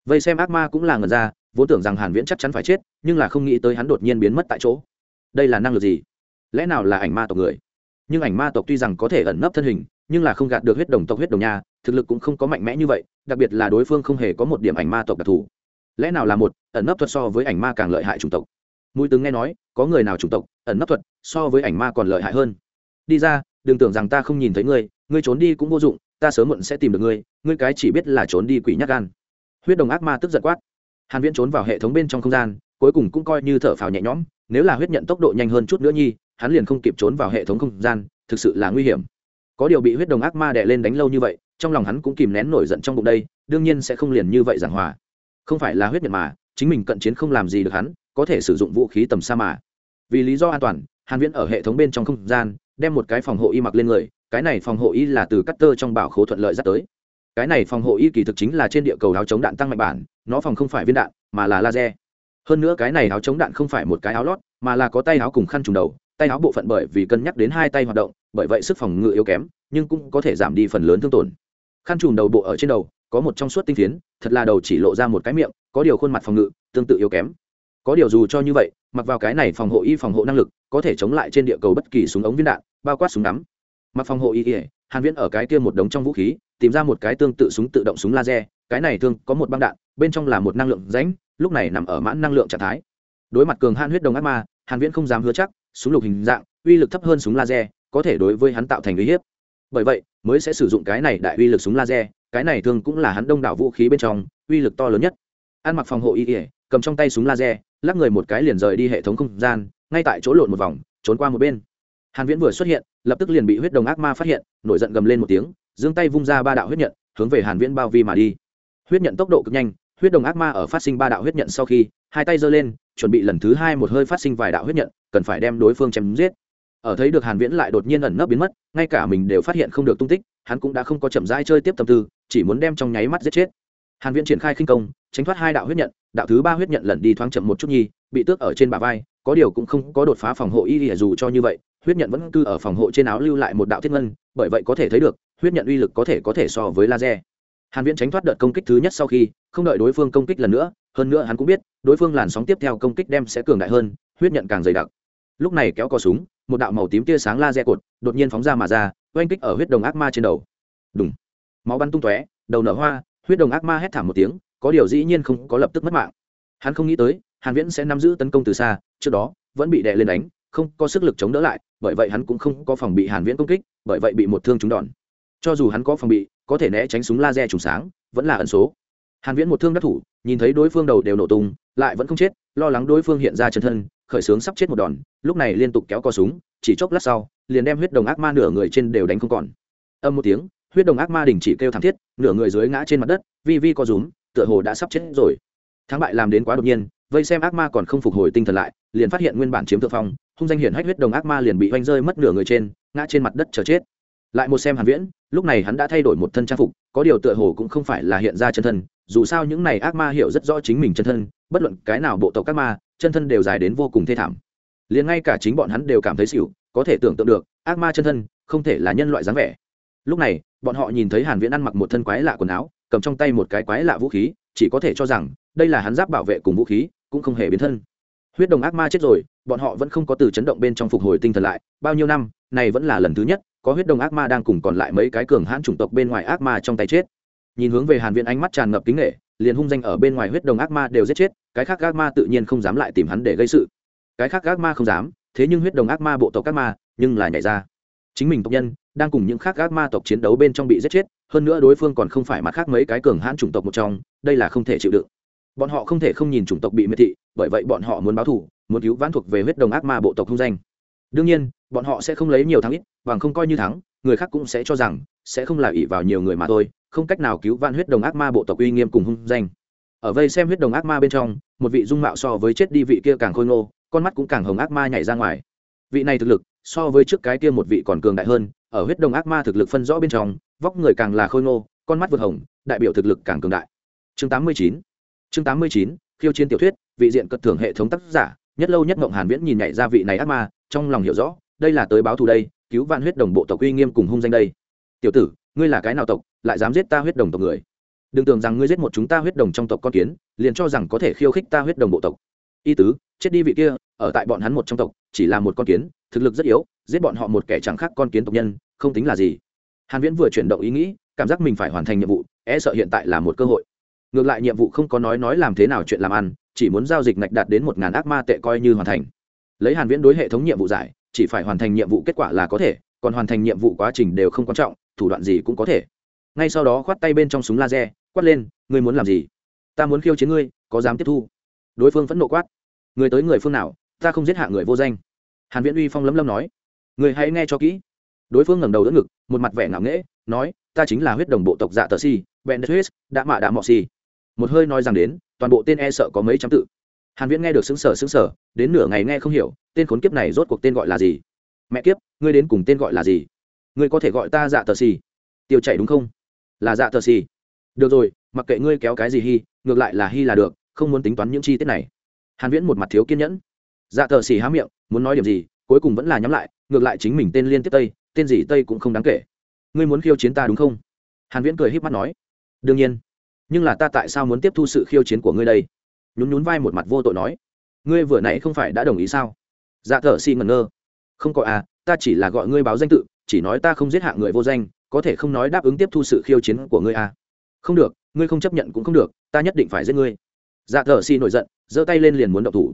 Vây xem ác ma cũng là ngẩn ra vốn tưởng rằng hàn viễn chắc chắn phải chết, nhưng là không nghĩ tới hắn đột nhiên biến mất tại chỗ. Đây là năng lực gì? Lẽ nào là ảnh ma tộc người? Nhưng ảnh ma tộc tuy rằng có thể ẩn nấp thân hình, nhưng là không gạt được huyết đồng tộc huyết đồng nha, thực lực cũng không có mạnh mẽ như vậy, đặc biệt là đối phương không hề có một điểm ảnh ma tộc đặc thù. Lẽ nào là một, ẩn nấp thuật so với ảnh ma càng lợi hại chủng tộc? Mũi tướng nghe nói, có người nào chủng tộc, ẩn nấp thuật so với ảnh ma còn lợi hại hơn? Đi ra, đừng tưởng rằng ta không nhìn thấy ngươi ngươi trốn đi cũng vô dụng, ta sớm muộn sẽ tìm được ngươi ngươi cái chỉ biết là trốn đi quỷ nhát gan. Huyết đồng ác ma tức giận quát hàn viễn trốn vào hệ thống bên trong không gian, cuối cùng cũng coi như thở phào nhẹ nhõm, nếu là huyết nhận tốc độ nhanh hơn chút nữa nhi, hắn liền không kịp trốn vào hệ thống không gian, thực sự là nguy hiểm. Có điều bị huyết đồng ác ma đè lên đánh lâu như vậy, trong lòng hắn cũng kìm nén nổi giận trong bụng đây, đương nhiên sẽ không liền như vậy giảng hòa. Không phải là huyết nhận mà, chính mình cận chiến không làm gì được hắn, có thể sử dụng vũ khí tầm xa mà. Vì lý do an toàn, hàn viễn ở hệ thống bên trong không gian, đem một cái phòng hộ y mặc lên người, cái này phòng hộ y là từ cắt tơ trong bảo khố thuận lợi dắt tới cái này phòng hộ y kỳ thực chính là trên địa cầu áo chống đạn tăng mạnh bản, nó phòng không phải viên đạn, mà là laser. Hơn nữa cái này áo chống đạn không phải một cái áo lót, mà là có tay áo cùng khăn trùng đầu, tay áo bộ phận bởi vì cân nhắc đến hai tay hoạt động, bởi vậy sức phòng ngự yếu kém, nhưng cũng có thể giảm đi phần lớn thương tổn. Khăn trùm đầu bộ ở trên đầu, có một trong suốt tinh phiến, thật là đầu chỉ lộ ra một cái miệng, có điều khuôn mặt phòng ngự tương tự yếu kém. Có điều dù cho như vậy, mặc vào cái này phòng hộ y phòng hộ năng lực, có thể chống lại trên địa cầu bất kỳ súng ống viên đạn, bao quát súng đắm mặc phòng hộ y, hàn viễn ở cái kia một đống trong vũ khí tìm ra một cái tương tự súng tự động súng laser, cái này thường có một băng đạn, bên trong là một năng lượng rãnh, lúc này nằm ở mãn năng lượng trạng thái. Đối mặt cường han huyết đồng ác ma, hàn viễn không dám hứa chắc, súng lục hình dạng, uy lực thấp hơn súng laser, có thể đối với hắn tạo thành uy hiếp. Bởi vậy, mới sẽ sử dụng cái này đại uy lực súng laser, cái này thường cũng là hắn đông đảo vũ khí bên trong, uy lực to lớn nhất. Ăn mặc phòng hộ y ỉa cầm trong tay súng laser, lắc người một cái liền rời đi hệ thống không gian, ngay tại chỗ lộn một vòng, trốn qua một bên. Hàn viễn vừa xuất hiện, lập tức liền bị huyết đồng ác ma phát hiện, nổi giận gầm lên một tiếng giương tay vung ra ba đạo huyết nhận, hướng về hàn viễn bao vi mà đi. Huyết nhận tốc độ cực nhanh, huyết đồng ác ma ở phát sinh ba đạo huyết nhận sau khi, hai tay giơ lên, chuẩn bị lần thứ hai một hơi phát sinh vài đạo huyết nhận, cần phải đem đối phương chém giết. Ở thấy được hàn viễn lại đột nhiên ẩn nấp biến mất, ngay cả mình đều phát hiện không được tung tích, hắn cũng đã không có chậm rãi chơi tiếp tâm tư, chỉ muốn đem trong nháy mắt giết chết. Hàn viễn triển khai khinh công, tránh thoát hai đạo huyết nhận, đạo thứ ba huyết nhận lần đi thoáng chậm một chút nhi, bị tước ở trên bả vai có điều cũng không có đột phá phòng hộ y dù cho như vậy, huyết nhận vẫn cư ở phòng hộ trên áo lưu lại một đạo thiết ngân, bởi vậy có thể thấy được, huyết nhận uy lực có thể có thể so với laser. Hàn viễn tránh thoát đợt công kích thứ nhất sau khi, không đợi đối phương công kích lần nữa, hơn nữa hắn cũng biết, đối phương làn sóng tiếp theo công kích đem sẽ cường đại hơn, huyết nhận càng dày đặc. Lúc này kéo cò súng, một đạo màu tím tia sáng laser cột đột nhiên phóng ra mà ra, oanh kích ở huyết đồng ác ma trên đầu. Đúng máu bắn tung tóe, đầu nở hoa, huyết đồng ác ma hét thảm một tiếng, có điều dĩ nhiên không có lập tức mất mạng. Hắn không nghĩ tới hàn viễn sẽ nắm giữ tấn công từ xa, trước đó, vẫn bị đè lên đánh, không có sức lực chống đỡ lại, bởi vậy hắn cũng không có phòng bị hàn viễn công kích, bởi vậy bị một thương trúng đòn. Cho dù hắn có phòng bị, có thể né tránh súng laser trùng sáng, vẫn là ẩn số. Hàn viễn một thương đắc thủ, nhìn thấy đối phương đầu đều nổ tung, lại vẫn không chết, lo lắng đối phương hiện ra chân thân, khởi sướng sắp chết một đòn, lúc này liên tục kéo co súng, chỉ chốc lát sau, liền đem huyết đồng ác ma nửa người trên đều đánh không còn. Âm một tiếng, huyết đồng ác ma đình chỉ kêu thảm thiết, nửa người dưới ngã trên mặt đất, vi vi co rúm, tựa hồ đã sắp chết rồi. Thắng bại làm đến quá đột nhiên vây xem ác ma còn không phục hồi tinh thần lại, liền phát hiện nguyên bản chiếm thượng phong, hung danh hiển hách huyết đồng ác ma liền bị oanh rơi mất nửa người trên, ngã trên mặt đất chờ chết. Lại một xem hàn viễn, lúc này hắn đã thay đổi một thân trang phục, có điều tựa hồ cũng không phải là hiện ra chân thân, dù sao những này ác ma hiểu rất rõ chính mình chân thân, bất luận cái nào bộ tộc ác ma, chân thân đều dài đến vô cùng thê thảm. Liền ngay cả chính bọn hắn đều cảm thấy xỉu, có thể tưởng tượng được, ác ma chân thân không thể là nhân loại dáng vẻ. Lúc này, bọn họ nhìn thấy hàn viễn ăn mặc một thân quái lạ quần áo, cầm trong tay một cái quái lạ vũ khí, chỉ có thể cho rằng, đây là hắn giáp bảo vệ cùng vũ khí cũng không hề biến thân. Huyết đồng ác ma chết rồi, bọn họ vẫn không có từ chấn động bên trong phục hồi tinh thần lại. Bao nhiêu năm, này vẫn là lần thứ nhất, có huyết đồng ác ma đang cùng còn lại mấy cái cường hãn chủng tộc bên ngoài ác ma trong tay chết. Nhìn hướng về hàn viện ánh mắt tràn ngập kính nghệ liền hung danh ở bên ngoài huyết đồng ác ma đều giết chết, cái khác ác ma tự nhiên không dám lại tìm hắn để gây sự. Cái khác ác ma không dám, thế nhưng huyết đồng ác ma bộ tộc ác ma, nhưng là nhảy ra. Chính mình tộc nhân, đang cùng những khác ác ma tộc chiến đấu bên trong bị giết chết, hơn nữa đối phương còn không phải mặt khác mấy cái cường hãn chủng tộc một trong, đây là không thể chịu đựng bọn họ không thể không nhìn chủng tộc bị miệt thị, bởi vậy bọn họ muốn báo thù, muốn cứu vãn thuộc về huyết đồng ác ma bộ tộc hung danh. Đương nhiên, bọn họ sẽ không lấy nhiều thắng ít, bằng không coi như thắng, người khác cũng sẽ cho rằng, sẽ không là ỷ vào nhiều người mà thôi, không cách nào cứu vãn huyết đồng ác ma bộ tộc uy nghiêm cùng hung danh. Ở vây xem huyết đồng ác ma bên trong, một vị dung mạo so với chết đi vị kia càng khôi ngô, con mắt cũng càng hồng ác ma nhảy ra ngoài. Vị này thực lực, so với trước cái kia một vị còn cường đại hơn, ở huyết đồng ác ma thực lực phân rõ bên trong, vóc người càng là khôi ngô, con mắt vượt hồng, đại biểu thực lực càng cường đại. Chương 89 chương 89 khiêu chiến tiểu thuyết, vị diện cật thưởng hệ thống tác giả, nhất lâu nhất ngộng hàn viễn nhìn nhảy ra vị này ác ma, trong lòng hiểu rõ, đây là tới báo thù đây, cứu vạn huyết đồng bộ tộc uy nghiêm cùng hung danh đây. Tiểu tử, ngươi là cái nào tộc, lại dám giết ta huyết đồng tộc người? Đừng tưởng rằng ngươi giết một chúng ta huyết đồng trong tộc con kiến, liền cho rằng có thể khiêu khích ta huyết đồng bộ tộc. Y tứ, chết đi vị kia, ở tại bọn hắn một trong tộc, chỉ là một con kiến, thực lực rất yếu, giết bọn họ một kẻ chẳng khác con kiến tộc nhân, không tính là gì. Hàn viễn vừa chuyển động ý nghĩ, cảm giác mình phải hoàn thành nhiệm vụ e sợ hiện tại là một cơ hội ngược lại nhiệm vụ không có nói nói làm thế nào chuyện làm ăn, chỉ muốn giao dịch ngạch đạt đến một ngàn ác ma tệ coi như hoàn thành. Lấy hàn viễn đối hệ thống nhiệm vụ giải, chỉ phải hoàn thành nhiệm vụ kết quả là có thể, còn hoàn thành nhiệm vụ quá trình đều không quan trọng, thủ đoạn gì cũng có thể. Ngay sau đó khoát tay bên trong súng laser, quát lên, ngươi muốn làm gì? Ta muốn khiêu chiến ngươi, có dám tiếp thu? Đối phương vẫn nộ quát người tới người phương nào, ta không giết hạ người vô danh. Hàn viễn uy phong lấm lấm nói người hãy nghe cho kỹ. Đối phương ngẩng đầu đỡ ngực, một mặt vẻ ngạo nghễ, nói, ta chính là huyết đồng bộ tộc dạ tờ si, bèn huyết đã mạ đã mọ si một hơi nói rằng đến toàn bộ tên e sợ có mấy trăm tự. Hàn viễn nghe được xứng sở xứng sở đến nửa ngày nghe không hiểu tên khốn kiếp này rốt cuộc tên gọi là gì? Mẹ kiếp ngươi đến cùng tên gọi là gì? Ngươi có thể gọi ta dạ tờ xì, tiêu chảy đúng không? Là dạ tờ xì. được rồi mặc kệ ngươi kéo cái gì hy ngược lại là hy là được không muốn tính toán những chi tiết này. Hàn viễn một mặt thiếu kiên nhẫn. Dạ tờ xì há miệng muốn nói điểm gì cuối cùng vẫn là nhắm lại ngược lại chính mình tên liên tiếp tây tên gì tây cũng không đáng kể. Ngươi muốn khiêu chiến ta đúng không? Hàn viễn cười híp mắt nói. Đương nhiên nhưng là ta tại sao muốn tiếp thu sự khiêu chiến của ngươi đây? Nhún nhún vai một mặt vô tội nói. Ngươi vừa nãy không phải đã đồng ý sao? Dạ thở xì ngẩn ngơ. Không có à ta chỉ là gọi ngươi báo danh tự, chỉ nói ta không giết hạ người vô danh, có thể không nói đáp ứng tiếp thu sự khiêu chiến của ngươi à. không được, ngươi không chấp nhận cũng không được, ta nhất định phải giết ngươi. Dạ thợ xì nổi giận, giơ tay lên liền muốn động thủ.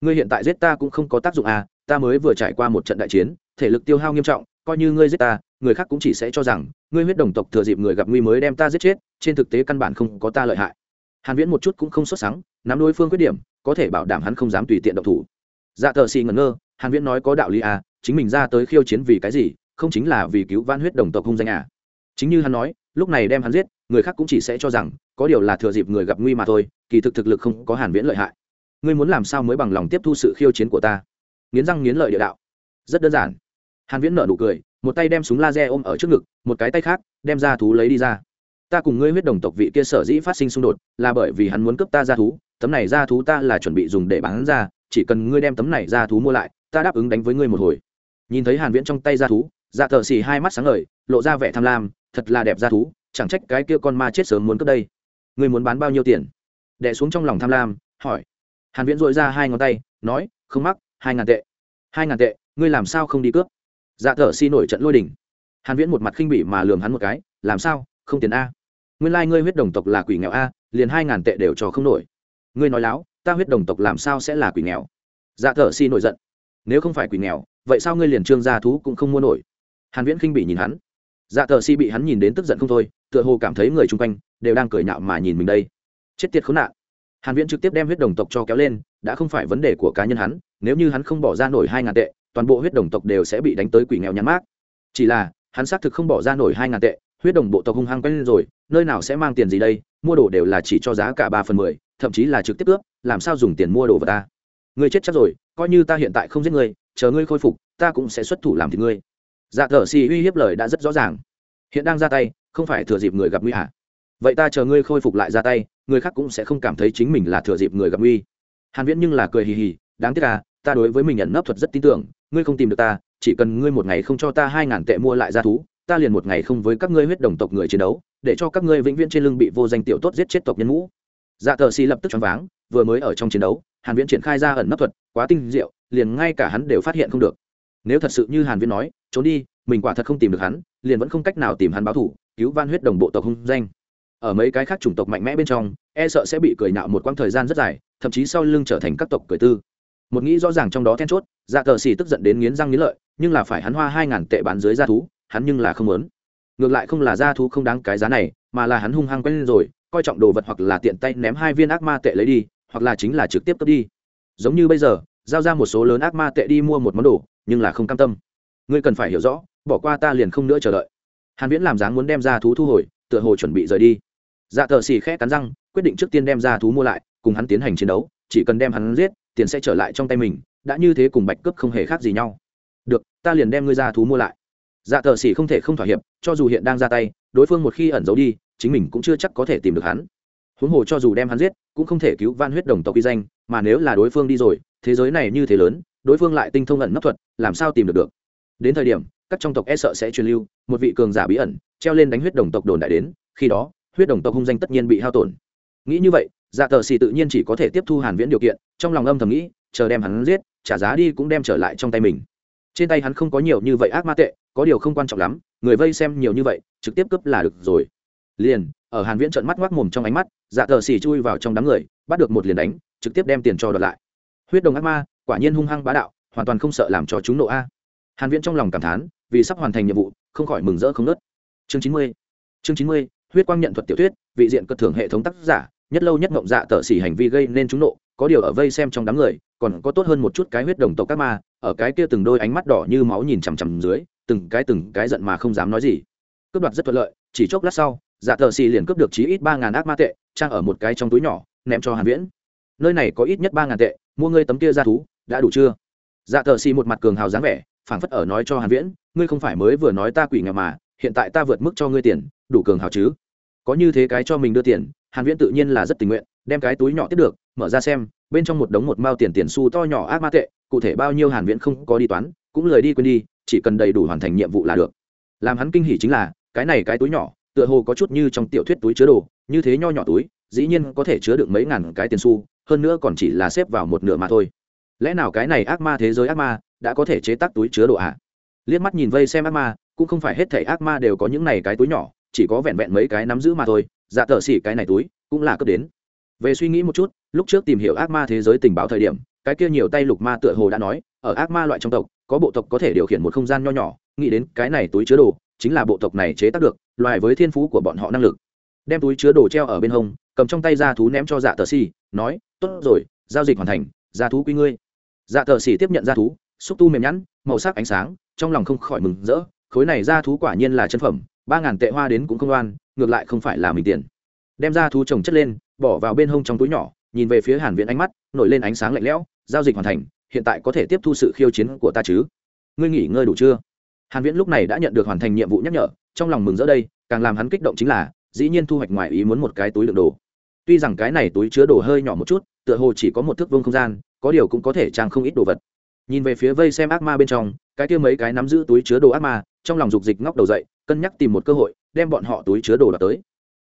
Ngươi hiện tại giết ta cũng không có tác dụng à ta mới vừa trải qua một trận đại chiến, thể lực tiêu hao nghiêm trọng coi như ngươi giết ta, người khác cũng chỉ sẽ cho rằng, ngươi huyết đồng tộc thừa dịp người gặp nguy mới đem ta giết chết, trên thực tế căn bản không có ta lợi hại. Hàn viễn một chút cũng không xuất sáng nắm đối phương quyết điểm, có thể bảo đảm hắn không dám tùy tiện động thủ. Dạ thờ xì ngẩn ngơ, hàn viễn nói có đạo lý à chính mình ra tới khiêu chiến vì cái gì, không chính là vì cứu vãn huyết đồng tộc hung danh à. Chính như hắn nói, lúc này đem hắn giết, người khác cũng chỉ sẽ cho rằng, có điều là thừa dịp người gặp nguy mà thôi, kỳ thực thực lực không có hàn viễn lợi hại. Ngươi muốn làm sao mới bằng lòng tiếp thu sự khiêu chiến của ta? Nghiến răng nghiến lợi địa đạo. Rất đơn giản hàn viễn nở nụ cười, một tay đem súng laser ôm ở trước ngực, một cái tay khác, đem ra thú lấy đi ra. Ta cùng ngươi huyết đồng tộc vị kia sở dĩ phát sinh xung đột, là bởi vì hắn muốn cướp ta ra thú, tấm này ra thú ta là chuẩn bị dùng để bán ra, chỉ cần ngươi đem tấm này ra thú mua lại, ta đáp ứng đánh với ngươi một hồi. Nhìn thấy hàn viễn trong tay ra thú dạ thợ xì hai mắt sáng ngời, lộ ra vẻ tham lam, thật là đẹp ra thú, chẳng trách cái kia con ma chết sớm muốn cướp đây. Ngươi muốn bán bao nhiêu tiền? Đè xuống trong lòng tham lam, hỏi. Hàn viễn dội ra hai ngón tay, nói, không mắc, hai ngàn tệ. Hai ngàn tệ, ngươi làm sao không đi cướp? Dạ thở xi nổi trận lôi đình. hàn viễn một mặt khinh bỉ mà lườm hắn một cái, làm sao? Không tiền a. Nguyên lai like ngươi huyết đồng tộc là quỷ nghèo a, liền hai ngàn tệ đều cho không nổi. Ngươi nói láo, ta huyết đồng tộc làm sao sẽ là quỷ nghèo? Dạ thở xi nổi giận. Nếu không phải quỷ nghèo, vậy sao ngươi liền trương gia thú cũng không mua nổi? Hàn viễn khinh bỉ nhìn hắn. Dạ thở xi bị hắn nhìn đến tức giận không thôi, tựa hồ cảm thấy người chung quanh đều đang cười nhạo mà nhìn mình đây. Chết tiệt khốn nạn. Hàn viễn trực tiếp đem huyết đồng tộc cho kéo lên, đã không phải vấn đề của cá nhân hắn, nếu như hắn không bỏ ra nổi hai ngàn tệ toàn bộ huyết đồng tộc đều sẽ bị đánh tới quỷ nghèo nhắn mát chỉ là, hắn xác thực không bỏ ra nổi hai ngàn tệ, huyết đồng bộ tộc hung hăng quen lên rồi, nơi nào sẽ mang tiền gì đây, mua đồ đều là chỉ cho giá cả ba phần mười, thậm chí là trực tiếp ướp, làm sao dùng tiền mua đồ vào ta? Ngươi chết chắc rồi, coi như ta hiện tại không giết ngươi, chờ ngươi khôi phục, ta cũng sẽ xuất thủ làm thịt ngươi. Dạ thở xì uy hiếp lời đã rất rõ ràng. Hiện đang ra tay, không phải thừa dịp người gặp nguy hả vậy ta chờ ngươi khôi phục lại ra tay, người khác cũng sẽ không cảm thấy chính mình là thừa dịp người gặp nguy. Hàn viễn nhưng là cười hì hì, đáng tiếc à ta đối với mình nhận nấp thuật rất tin tưởng ngươi không tìm được ta, chỉ cần ngươi một ngày không cho ta hai ngàn tệ mua lại gia thú, ta liền một ngày không với các ngươi huyết đồng tộc người chiến đấu, để cho các ngươi vĩnh viễn trên lưng bị vô danh tiểu tốt giết chết tộc nhân ngũ. Dạ tờ xì lập tức choáng váng, vừa mới ở trong chiến đấu, hàn viễn triển khai ra ẩn nấp thuật, quá tinh diệu, liền ngay cả hắn đều phát hiện không được. Nếu thật sự như hàn viễn nói, trốn đi, mình quả thật không tìm được hắn, liền vẫn không cách nào tìm hắn báo thù, cứu van huyết đồng bộ tộc hung danh. Ở mấy cái khác chủng tộc mạnh mẽ bên trong e sợ sẽ bị cười nhạo một quãng thời gian rất dài, thậm chí sau lưng trở thành các tộc cười tư một nghĩ rõ ràng trong đó then chốt dạ cờ xì tức giận đến nghiến răng nghiến lợi, nhưng là phải hắn hoa hai ngàn tệ bán dưới g thú, hắn nhưng là không muốn. Ngược lại không là g thú không đáng cái giá này, mà là hắn hung hăng quen lên rồi, coi trọng đồ vật hoặc là tiện tay ném hai viên ác ma tệ lấy đi, hoặc là chính là trực tiếp cướp đi. Giống như bây giờ, giao ra một số lớn ác ma tệ đi mua một món đồ, nhưng là không cam tâm. Ngươi cần phải hiểu rõ, bỏ qua ta liền không nữa chờ đợi. Hàn viễn làm dáng muốn đem ra thú thu hồi, tựa hồ chuẩn bị rời đi. Dạ thợ xì khẽ cắn răng, quyết định trước tiên đem ra thú mua lại, cùng hắn tiến hành chiến đấu, chỉ cần đem hắn giết tiền sẽ trở lại trong tay mình, đã như thế cùng bạch cướp không hề khác gì nhau. Được, ta liền đem ngươi ra thú mua lại. Dạ thợ xỉ không thể không thỏa hiệp, cho dù hiện đang ra tay, đối phương một khi ẩn giấu đi, chính mình cũng chưa chắc có thể tìm được hắn. Huống hồ cho dù đem hắn giết, cũng không thể cứu van huyết đồng tộc uy danh, mà nếu là đối phương đi rồi, thế giới này như thế lớn, đối phương lại tinh thông ẩn nấp thuật, làm sao tìm được được? Đến thời điểm, các trong tộc e sợ sẽ truyền lưu, một vị cường giả bí ẩn, treo lên đánh huyết đồng tộc đồn đại đến, khi đó, huyết đồng tộc hung danh tất nhiên bị hao tổn. Nghĩ như vậy dạ tờ xì tự nhiên chỉ có thể tiếp thu hàn viễn điều kiện, trong lòng âm thầm nghĩ, chờ đem hắn giết, trả giá đi cũng đem trở lại trong tay mình. Trên tay hắn không có nhiều như vậy ác ma tệ, có điều không quan trọng lắm, người vây xem nhiều như vậy, trực tiếp cướp là được rồi. Liền, ở hàn viễn trợn mắt ngoác mồm trong ánh mắt dạ tờ xì chui vào trong đám người, bắt được một liền đánh, trực tiếp đem tiền cho đoạt lại. Huyết đồng ác ma, quả nhiên hung hăng bá đạo, hoàn toàn không sợ làm cho chúng nộ a. Hàn viễn trong lòng cảm thán, vì sắp hoàn thành nhiệm vụ, không khỏi mừng rỡ không nớt chương 90 chương 90 huyết quang nhận thuật tiểu thuyết, vị diện cất thưởng hệ thống tác giả nhất lâu nhất ngộng dạ tợ xỉ hành vi gây nên chúng nộ, có điều ở vây xem trong đám người, còn có tốt hơn một chút cái huyết đồng tộc các ma, ở cái kia từng đôi ánh mắt đỏ như máu nhìn chằm chằm dưới, từng cái từng cái giận mà không dám nói gì. Cướp đoạt rất thuận lợi, chỉ chốc lát sau dạ tợ xỉ liền cướp được chí ít ba ngàn ác ma tệ, trang ở một cái trong túi nhỏ, ném cho hàn viễn. Nơi này có ít nhất ba ngàn tệ, mua ngươi tấm kia ra thú, đã đủ chưa? Dạ tợ xỉ một mặt cường hào dáng vẻ, phảng phất ở nói cho hàn viễn, ngươi không phải mới vừa nói ta quỷ nghèo mà, hiện tại ta vượt mức cho ngươi tiền, đủ cường hào chứ? Có như thế cái cho mình đưa tiền hàn viễn tự nhiên là rất tình nguyện, đem cái túi nhỏ tiếp được, mở ra xem, bên trong một đống một mao tiền tiền xu to nhỏ ác ma tệ, cụ thể bao nhiêu hàn viễn không có đi toán, cũng lời đi quên đi, chỉ cần đầy đủ hoàn thành nhiệm vụ là được làm hắn kinh hỉ chính là, cái này cái túi nhỏ, tựa hồ có chút như trong tiểu thuyết túi chứa đồ, như thế nho nhỏ túi, dĩ nhiên có thể chứa được mấy ngàn cái tiền xu, hơn nữa còn chỉ là xếp vào một nửa mà thôi lẽ nào cái này ác ma thế giới ác ma đã có thể chế tác túi chứa đồ ạ à? liếc mắt nhìn vây xem ác ma, cũng không phải hết thảy ác ma đều có những này cái túi nhỏ, chỉ có vẹn vẹn mấy cái nắm giữ mà thôi dạ tờ xỉ cái này túi, cũng là cấp đến. Về suy nghĩ một chút, lúc trước tìm hiểu ác ma thế giới tình báo thời điểm, cái kia nhiều tay lục ma tựa hồ đã nói, ở ác ma loại trong tộc, có bộ tộc có thể điều khiển một không gian nho nhỏ, nghĩ đến cái này túi chứa đồ, chính là bộ tộc này chế tác được, loài với thiên phú của bọn họ năng lực. Đem túi chứa đồ treo ở bên hông, cầm trong tay ra thú ném cho dạ tờ xỉ, nói, tốt rồi, giao dịch hoàn thành, ra thú quy ngươi. Dạ tờ xỉ tiếp nhận ra thú, xúc tu mềm nhẵn, màu sắc ánh sáng, trong lòng không khỏi mừng rỡ, khối này ra thú quả nhiên là chân phẩm, ba ngàn tệ hoa đến cũng không oan ngược lại không phải là mình tiền. Đem ra thú trồng chất lên, bỏ vào bên hông trong túi nhỏ, nhìn về phía hàn viễn ánh mắt, nổi lên ánh sáng lạnh lẽo, giao dịch hoàn thành, hiện tại có thể tiếp thu sự khiêu chiến của ta chứ? Ngươi nghỉ ngơi đủ chưa? Hàn viễn lúc này đã nhận được hoàn thành nhiệm vụ nhắc nhở, trong lòng mừng rỡ đây, càng làm hắn kích động chính là, dĩ nhiên thu hoạch ngoài ý muốn một cái túi đựng đồ. Tuy rằng cái này túi chứa đồ hơi nhỏ một chút, tựa hồ chỉ có một thước vuông không gian, có điều cũng có thể trang không ít đồ vật. Nhìn về phía vây xem ác ma bên trong, cái kia mấy cái nắm giữ túi chứa đồ ác ma, trong lòng dục dịch ngóc đầu dậy, cân nhắc tìm một cơ hội đem bọn họ túi chứa đồ đập tới.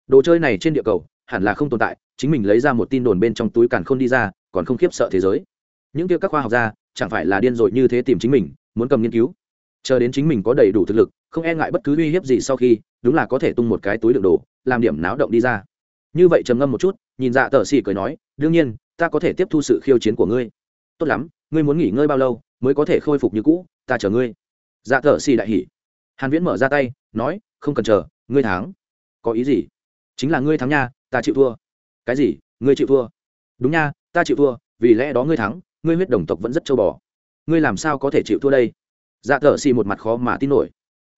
Đồ chơi này trên địa cầu, hẳn là không tồn tại, chính mình lấy ra một tin đồn bên trong túi càn khôn đi ra, còn không khiếp sợ thế giới. Những kia các khoa học gia, chẳng phải là điên rồi như thế tìm chính mình, muốn cầm nghiên cứu. Chờ đến chính mình có đầy đủ thực lực, không e ngại bất cứ uy hiếp gì sau khi, đúng là có thể tung một cái túi đựng đồ, làm điểm náo động đi ra. Như vậy trầm ngâm một chút, nhìn dạ tờ xì cười nói, đương nhiên, ta có thể tiếp thu sự khiêu chiến của ngươi. Tốt lắm, ngươi muốn nghỉ ngơi bao lâu, mới có thể khôi phục như cũ, ta chờ ngươi. Dạ tờ xì đại hỉ. Hàn viễn mở ra tay, nói, không cần chờ ngươi thắng. Có ý gì? Chính là ngươi thắng nha, ta chịu thua. Cái gì? Ngươi chịu thua. Đúng nha, ta chịu thua, vì lẽ đó ngươi thắng, ngươi huyết đồng tộc vẫn rất châu bò. Ngươi làm sao có thể chịu thua đây? Dạ thợ xì một mặt khó mà tin nổi.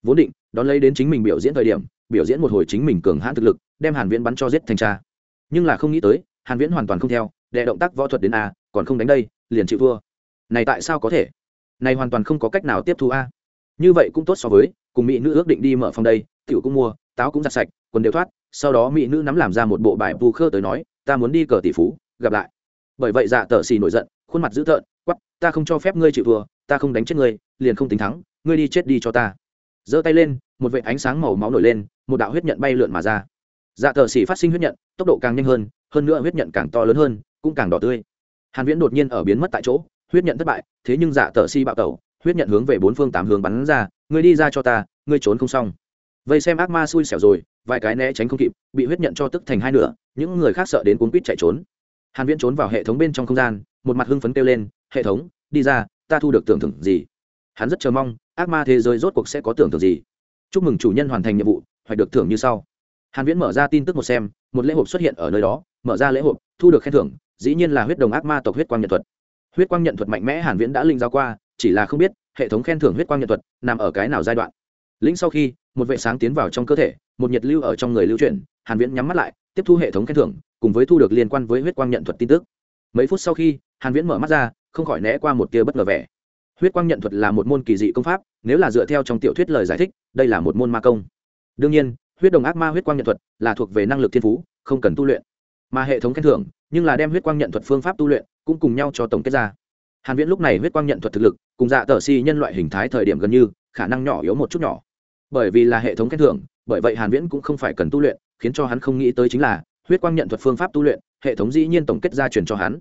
Vốn định, đón lấy đến chính mình biểu diễn thời điểm, biểu diễn một hồi chính mình cường hãn thực lực, đem hàn viễn bắn cho giết thành cha. Nhưng là không nghĩ tới, hàn viễn hoàn toàn không theo, đệ động tác võ thuật đến a, còn không đánh đây, liền chịu thua. Này tại sao có thể? Này hoàn toàn không có cách nào tiếp thu a. Như vậy cũng tốt so với, cùng mỹ nữ ước định đi mở phòng đây, tiểu cũng mua táo cũng giặt sạch, quần đều thoát, sau đó mỹ nữ nắm làm ra một bộ bài vu khơ tới nói, ta muốn đi cờ tỷ phú, gặp lại. Bởi vậy dạ tờ xì nổi giận, khuôn mặt dữ tợn quắp ta không cho phép ngươi chịu thua, ta không đánh chết ngươi, liền không tính thắng, ngươi đi chết đi cho ta. Giơ tay lên, một vệ ánh sáng màu máu nổi lên, một đạo huyết nhận bay lượn mà ra. Dạ tờ xì phát sinh huyết nhận, tốc độ càng nhanh hơn hơn nữa huyết nhận càng to lớn hơn, cũng càng đỏ tươi. Hàn viễn đột nhiên ở biến mất tại chỗ, huyết nhận thất bại, thế nhưng dạ tờ xì bạo tẩu, huyết nhận hướng về bốn phương tám hướng bắn ra, ngươi đi ra cho ta, ngươi trốn không xong vây xem ác ma xui xẻo rồi, vài cái né tránh không kịp, bị huyết nhận cho tức thành hai nửa, những người khác sợ đến cuốn quýt chạy trốn. Hàn viễn trốn vào hệ thống bên trong không gian, một mặt hưng phấn kêu lên, hệ thống, đi ra, ta thu được tưởng thưởng gì? Hắn rất chờ mong, ác ma thế giới rốt cuộc sẽ có tưởng thưởng gì? Chúc mừng chủ nhân hoàn thành nhiệm vụ hoặc được thưởng như sau. Hàn viễn mở ra tin tức một xem, một lễ hộp xuất hiện ở nơi đó, mở ra lễ hộp thu được khen thưởng, dĩ nhiên là huyết đồng ác ma tộc huyết quang nhận thuật. Huyết quang nhận thuật mạnh mẽ hàn viễn đã linh giao qua, chỉ là không biết, hệ thống khen thưởng huyết quang nhận thuật nằm ở cái nào giai đoạn. Lĩnh sau khi một vệ sáng tiến vào trong cơ thể, một nhiệt lưu ở trong người lưu chuyển, hàn viễn nhắm mắt lại, tiếp thu hệ thống khen thưởng, cùng với thu được liên quan với huyết quang nhận thuật tin tức. Mấy phút sau khi, hàn viễn mở mắt ra, không khỏi né qua một tia bất ngờ vẻ. Huyết quang nhận thuật là một môn kỳ dị công pháp, nếu là dựa theo trong tiểu thuyết lời giải thích, đây là một môn ma công. Đương nhiên, huyết đồng ác ma huyết quang nhận thuật là thuộc về năng lực thiên phú, không cần tu luyện. Mà hệ thống khen thưởng, nhưng là đem huyết quang nhận thuật phương pháp tu luyện, cũng cùng nhau cho tổng kết ra. Hàn viễn lúc này huyết quang nhận thuật thực lực, cùng dạ tờ si nhân loại hình thái thời điểm gần như, khả năng nhỏ yếu một chút nhỏ bởi vì là hệ thống khen thưởng, bởi vậy hàn viễn cũng không phải cần tu luyện, khiến cho hắn không nghĩ tới chính là, huyết quang nhận thuật phương pháp tu luyện, hệ thống dĩ nhiên tổng kết ra truyền cho hắn.